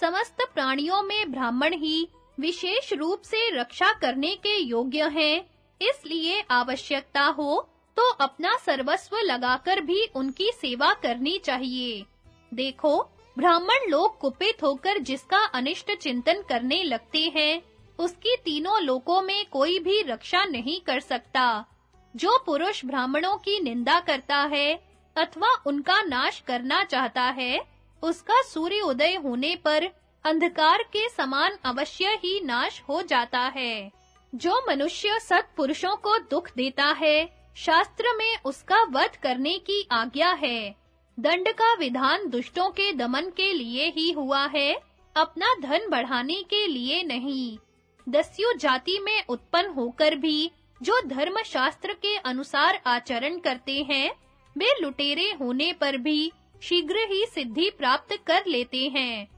समस्त प्राणियों में ब्राह्मण ही विशेष रूप से रक्षा करने के योग्य हैं, इसलिए आवश्यकता हो तो अपना सर्वस्व लगाकर भी उनकी सेवा करनी चाहिए। देखो ब्राह्मण लोग कुपित होकर जिसका अनिष्ट चिंतन करने लगते हैं, उसकी तीनों लोकों में कोई भी रक्षा नहीं कर सकता। जो पुरुष ब्राह्मणों की निंदा करता है अथवा उनका नाश करना चाहता है, उसका सूर्य उदय होने पर अंधकार के समान अवश्य ही नाश हो जाता है। जो मनुष्य सत पुरुषों को दुख देता है, शास्त्र में उसका वध करने की आज्ञा है। दंड का विधान दुष्टों के दमन के लिए ही हुआ है, अपना धन बढ़ाने के लिए नहीं। दस्यु जाति में उत्पन्न होकर भी, जो धर्म शास्त्र के अनुसार आचरण करते हैं, वे लुटेरे होने पर भी शीघ्र ही सिद्धि प्राप्त कर लेते हैं।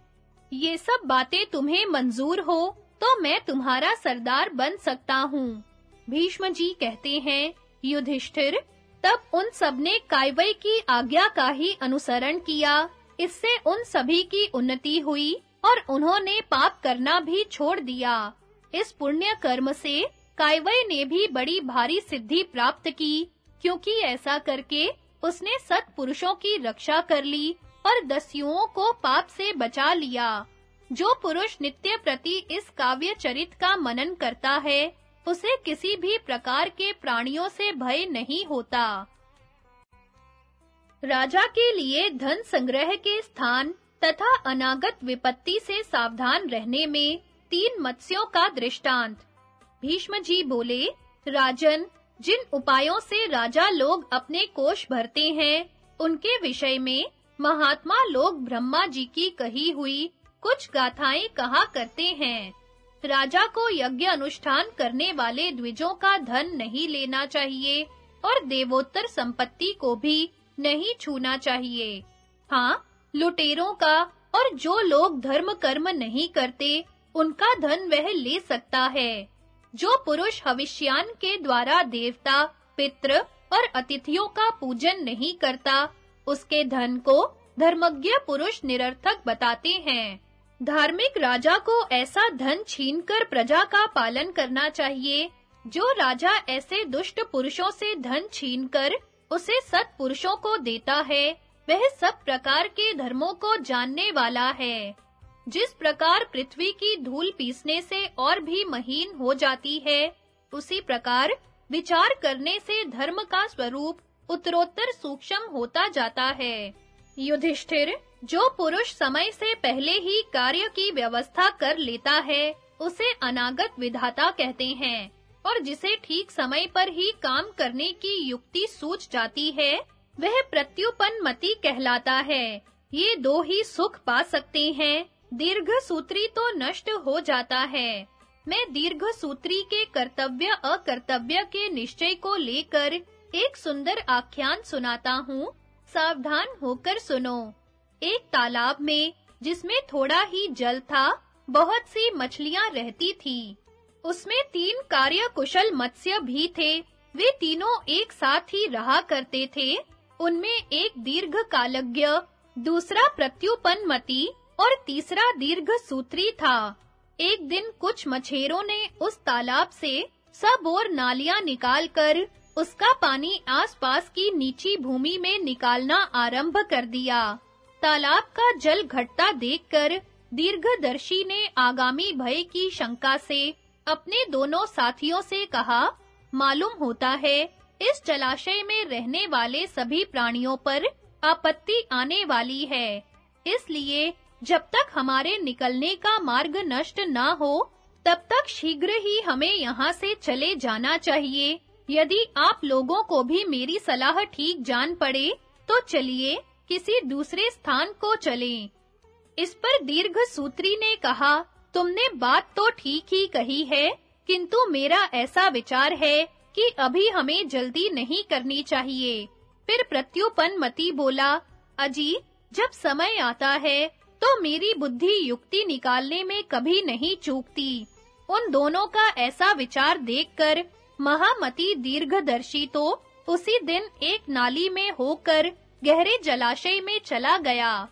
ये सब बातें तुम्हें मंजूर हो तो मैं तुम्हारा सरदार बन सकता हूँ। भीष्म जी कहते हैं, युधिष्ठिर तब उन सबने कायवय की आज्ञा का ही अनुसरण किया। इससे उन सभी की उन्नति हुई और उन्होंने पाप करना भी छोड़ दिया। इस पुण्य कर्म से कायवय ने भी बड़ी भारी सिद्धि प्राप्त की, क्योंकि ऐसा करके उसने सत पुरुषों की रक्षा कर ली और दस्युओं को पाप से बचा लिया। जो पुरुष नित्य प्रति इस काव्य चरित का मनन करता है उसे किसी भी प्रकार के प्राणियों से भय नहीं होता। राजा के लिए धन संग्रह के स्थान तथा अनागत विपत्ति से सावधान रहने में तीन मत्स्यों का दृष्टांत। भीष्म जी बोले, राजन, जिन उपायों से राजा लोग अपने कोष भरते हैं, उनके विषय में महात्मा लोग ब्रह्मा जी की कही हुई कुछ गाथाएँ कहा करते हैं। राजा को यज्ञ अनुष्ठान करने वाले द्विजों का धन नहीं लेना चाहिए और देवोत्तर संपत्ति को भी नहीं छूना चाहिए। हाँ लुटेरों का और जो लोग धर्म कर्म नहीं करते, उनका धन वह ले सकता है, जो पुरुष हविष्यान के द्वारा देवता, पितृ और अतिथियों का पूजन नहीं करता, उसके धन को धर्मज्ञ पुरुष निरर्थक बताते हैं। धार्मिक राजा को ऐसा धन छीनकर प्रजा का पालन करना चाहिए। जो राजा ऐसे दुष्ट पुरुषों से धन छीनकर उसे सत पुरुषों को देता है, वह सब प्रकार के धर्मों को जानने वाला है। जिस प्रकार पृथ्वी की धूल पीसने से और भी महीन हो जाती है, उसी प्रकार विचार करने से धर्म का स्वरूप उत्तरोत्तर सूक्ष्म होता जाता है। युधिष्ठिर जो पुरुष समय से पहले ही कार्य की व्यवस्था कर लेता है, उसे अनागत विधाता कहते हैं और जिसे ठीक समय पर ही काम करने की युक्ति सूझ जाती है, वह प्रत्युपन मति कहलाता है। ये दो ही सुख पा सकते हैं। दीर्घ सूत्री तो नष्ट हो जाता है। मैं दीर्घ सूत्री के कर्तव्य, अकर्तव्य के निश्चय को लेकर एक सुंदर आख्यान सुनाता हूँ। सावधान होकर सुनो। एक तालाब में, जिसमें थोड़ा ही जल था, बहुत सी मछलियाँ रहती थी। उसमें तीन कार्य कुशल मत्स्य भी थे। वे तीनों एक साथ ही रहा करते थे। उनमें एक दीर्घ कालज्ञ दूसरा प्रत्युपनमति और तीसरा दीर्घ सूत्री था। एक दिन कुछ मछेरों ने उस तालाब से सब और नालियाँ निकालकर उसका पानी आसपास की नीची भूमि में निकालना आरंभ कर दिया। तालाब का जल घटता देखकर दीर्घदर्शी ने आगामी भय की शंका से अपने दोनों साथियों से कहा, मालूम होता है, इस जलाशय में रहने वाले सभी प्राणियों पर आपत्ति आने वाली है। इसलिए जब तक हमारे निकलने का मार्ग नष्ट ना हो, तब तक शीघ्र ही हमें यहाँ से चले जाना चाहिए। यदि आप लोगों को भी मेरी सलाह ठीक जान पड़े तो चलिए किसी दूसरे स्थान को चलें। इस पर दीर्घ सूत्री ने कहा, तुमने बात तो ठीक ही कही है, किंतु मेरा ऐसा विचार है कि अभी हमें जल्दी नहीं करनी चाहिए। फिर प्रत्युपन मती बोला, अजी, जब समय आता है तो मेरी बुद्धि युक्ति निकालने में कभी नहीं चूकती। उन दोनों का ऐसा विचार देखकर महामती दीर्घदर्शी तो उसी दिन एक नाली में होकर गहरे जलाशय में चला गया।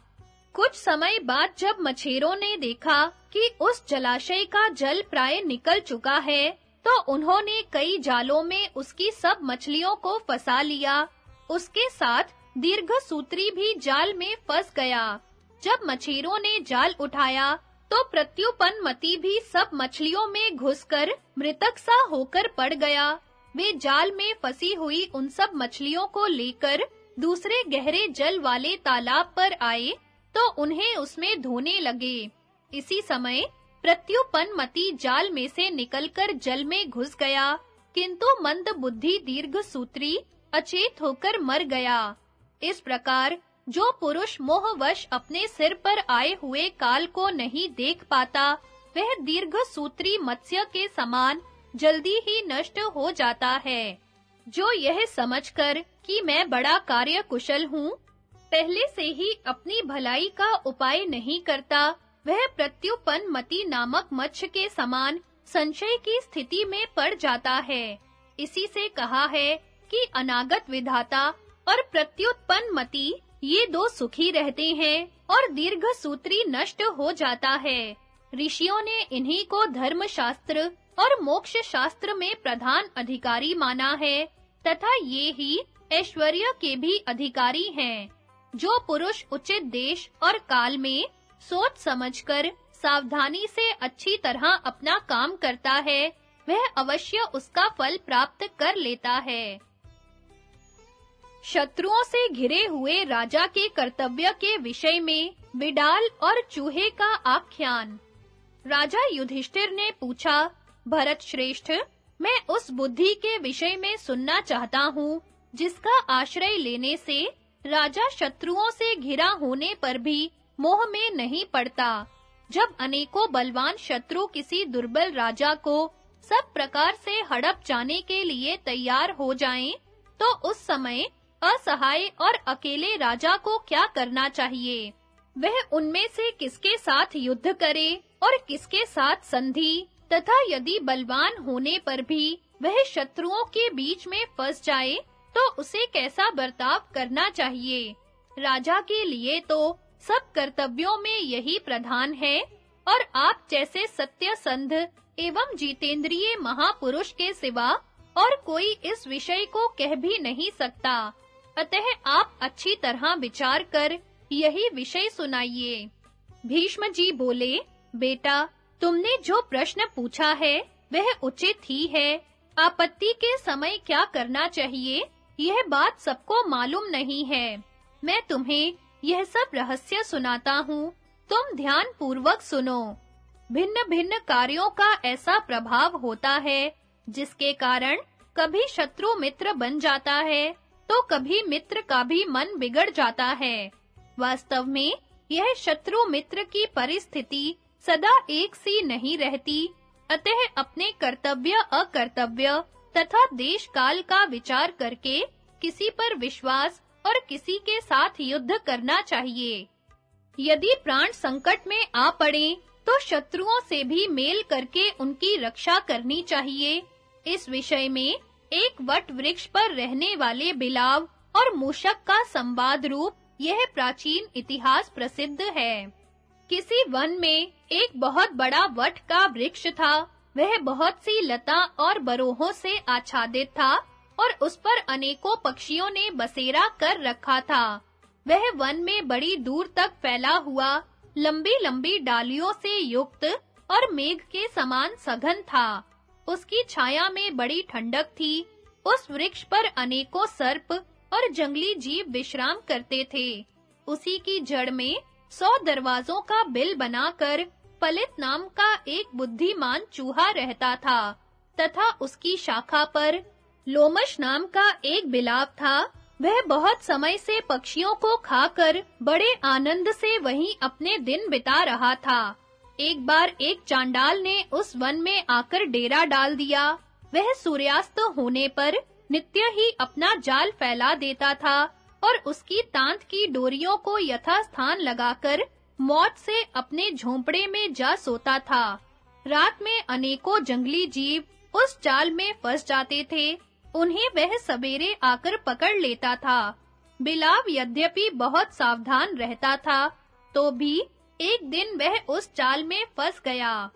कुछ समय बाद जब मछेरों ने देखा कि उस जलाशय का जल प्राय निकल चुका है तो उन्होंने कई जालों में उसकी सब मछलियों को फंसा लिया। उसके साथ दीर्घ सूत्री भी जाल में फंस गया। जब मछेरों ने जाल उठाया तो प्रत्युपन मती भी सब मछलियों में घुसकर मृतक सा होकर पड़ गया। वे जाल में फंसी हुई उन सब मछलियों को लेकर दूसरे गहरे जल वाले तालाब पर आए तो उन्हें उसमें धोने लगे। इसी समय प्रत्युपन मती जाल में से निकलकर जल में घुस गया, किंतु मंद बुद्धि दीर्घ सूत्री अचेत होकर मर गया। इस प्रकार जो पुरुष मोहवश अपने सिर पर आए हुए काल को नहीं देख पाता, वह दीर्घ सूत्री मत्स्य के समान जल्दी ही नष्ट हो जाता है। जो यह समझकर कि मैं बड़ा कार्य कुशल हूँ। पहले से ही अपनी भलाई का उपाय नहीं करता, वह प्रत्युपन मति नामक मच्छ के समान संशय की स्थिति में पड़ जाता है। इसी से कहा है कि अनागत विधाता और प्रत्युत्पन्न मति, ये दो सुखी रहते हैं और दीर्घ सूत्री नष्ट हो जाता है। ऋषियों ने इन्हीं को धर्म शास्त्र और मोक्ष शास्त्र में प्रधान अधिकारी माना है, तथा ये ही ऐश्वर्य के भी अधिकारी हैं, जो पुरुष उचित देश और काल में सोच समझकर सावधानी से अच्छी तरह अपना काम करता है, वह अवश्य उसका फल प्राप्त कर लेता है। शत्रुओं से घिरे हुए राजा के कर्तव्य के विषय में बिडाल और चूहे का आख्यान। राजा युधिष्ठिर ने पूछा, भरत श्रेष्ठ, मैं उस बुद्धि के विषय में सुनना चाहता हूँ जिसका आश्रय लेने से राजा शत्रुओं से घिरा होने पर भी मोह में नहीं पड़ता। जब अनेकों बलवान शत्रु किसी दुर्बल राजा को सब प्रकार से हड़प जाने के लिए तैयार हो जाएँ, तो उस समय असहाय और अकेले राजा को क्या करना चाहिए? वह उनमें से किसके साथ युद्ध करे और किसके साथ संधि? तथा यदि बलवान होने पर भी वह शत्रुओं के बीच में फंस जाए तो उसे कैसा बर्ताव करना चाहिए? राजा के लिए तो सब कर्तव्यों में यही प्रधान है, और आप जैसे सत्य संध एवं जीतेंद्रिय महापुरुष के सिवा और कोई इस विषय को कह भी नहीं सकता। अतः आप अच्छी तरह विचार कर यही विषय सुनाइए। भीष्म जी बोले, बेटा, तुमने जो प्रश्न पूछा है, वह उचित ही है। आपत्ति के समय क्या करना चाहिए? यह बात सबको मालूम नहीं है। मैं तुम्हें यह सब रहस्य सुनाता हूँ। तुम ध्यान पूर्वक सुनो। भिन्न-भिन्न कार्यों का ऐसा प्रभाव होता है, जिसके कारण कभी शत्रु मित्र बन जाता है तो कभी मित्र का भी मन बिगड़ जाता है। वास्तव में यह शत्रु मित्र की परिस्थिति सदा एक सी नहीं रहती, अतः अपने कर्तव्य अकर्तव्य तथा देश काल का विचार करके किसी पर विश्वास और किसी के साथ युद्ध करना चाहिए। यदि प्राण संकट में आ पड़े तो शत्रुओं से भी मेल करके उनकी रक्षा करनी चाहिए। इस विषय में एक वट वृक्ष पर रहने वाले बिलाव और मूषक का संवाद रूप यह प्राचीन इतिहास प्रसिद्ध है। किसी वन में एक बहुत बड़ा वट का वृक्ष था वह बहुत सी लता और बरोहों से आच्छादित था और उस पर अनेकों पक्षियों ने बसेरा कर रखा था। वह वन में बड़ी दूर तक फैला हुआ, लंबी-लंबी डालियों से युक्त और मेघ के समान सघन था। उसकी छाया में बड़ी ठंडक थी। उस वृक्ष पर अनेकों सर्प और जंगली जीव विश्राम करते थे। उसी की जड़ में सौ दरवाजों का बिल बनाकर पलित नाम का एक बुद्धिमान चूहा रहता था, तथा उसकी शाखा पर लोमश नाम का एक बिलाव था। वह बहुत समय से पक्षियों को खाकर बड़े आनंद से वहीं अपने दिन बिता रहा था। एक बार एक चांडाल ने उस वन में आकर डेरा डाल दिया। वह सूर्यास्त होने पर नित्य ही अपना जाल फैला देता था, और उसकी तांत की डोरियों को यथास्थान लगाकर मौत से अपने झोंपड़े में जा सोता था। रात में अनेकों जंगली जीव उस जाल में फंस जाते थे। उन्हें वह सवेरे आकर पकड़ लेता था। बिलाव यद्यपि बहुत सावधान रहता था तो भी एक दिन वह उस चाल में फंस गया।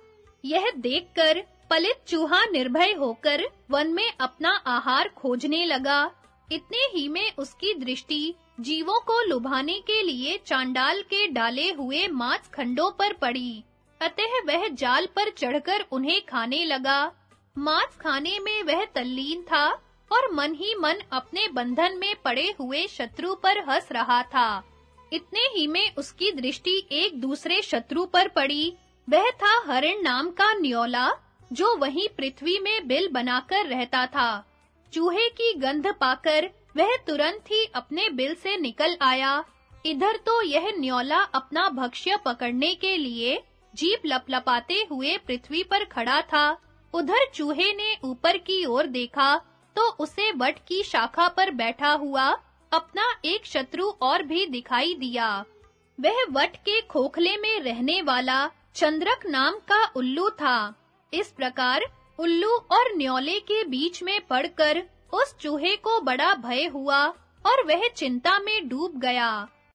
यह देखकर पलित चूहा निर्भय होकर वन में अपना आहार खोजने लगा। इतने ही में उसकी दृष्टि जीवों को लुभाने के लिए चांडाल के डाले हुए मांस खंडों पर पड़ी। अतः वह जाल पर चढ़कर उन्हें खाने लगा। मांस खाने में वह तल्लीन था और मन ही मन अपने बंधन में पड़े हुए शत्रु पर हंस रहा था। इतने ही में उसकी दृष्टि एक दूसरे शत्रु पर पड़ी। वह था हरण नाम का न्योला, जो वहीं पृथ्वी में बिल बनाकर रहता था। चूहे की गंध पाकर वह तुरंत ही अपने बिल से निकल आया। इधर तो यह न्योला अपना भक्ष्य पकड़ने के लिए जीप लपलपाते हुए पृथ्वी पर खड़ा था। उधर चूहे ने ऊपर की ओर देखा तो उसे वट की शाखा पर बैठा हुआ अपना एक शत्रु और भी दिखाई दिया। वह वट के खोखले में रहने वाला चंद्रक नाम का उल्लू था। इस प्रकार उल्लू और न्योले के बीच में पड़कर उस चूहे को बड़ा भय हुआ और वह चिंता में डूब गया।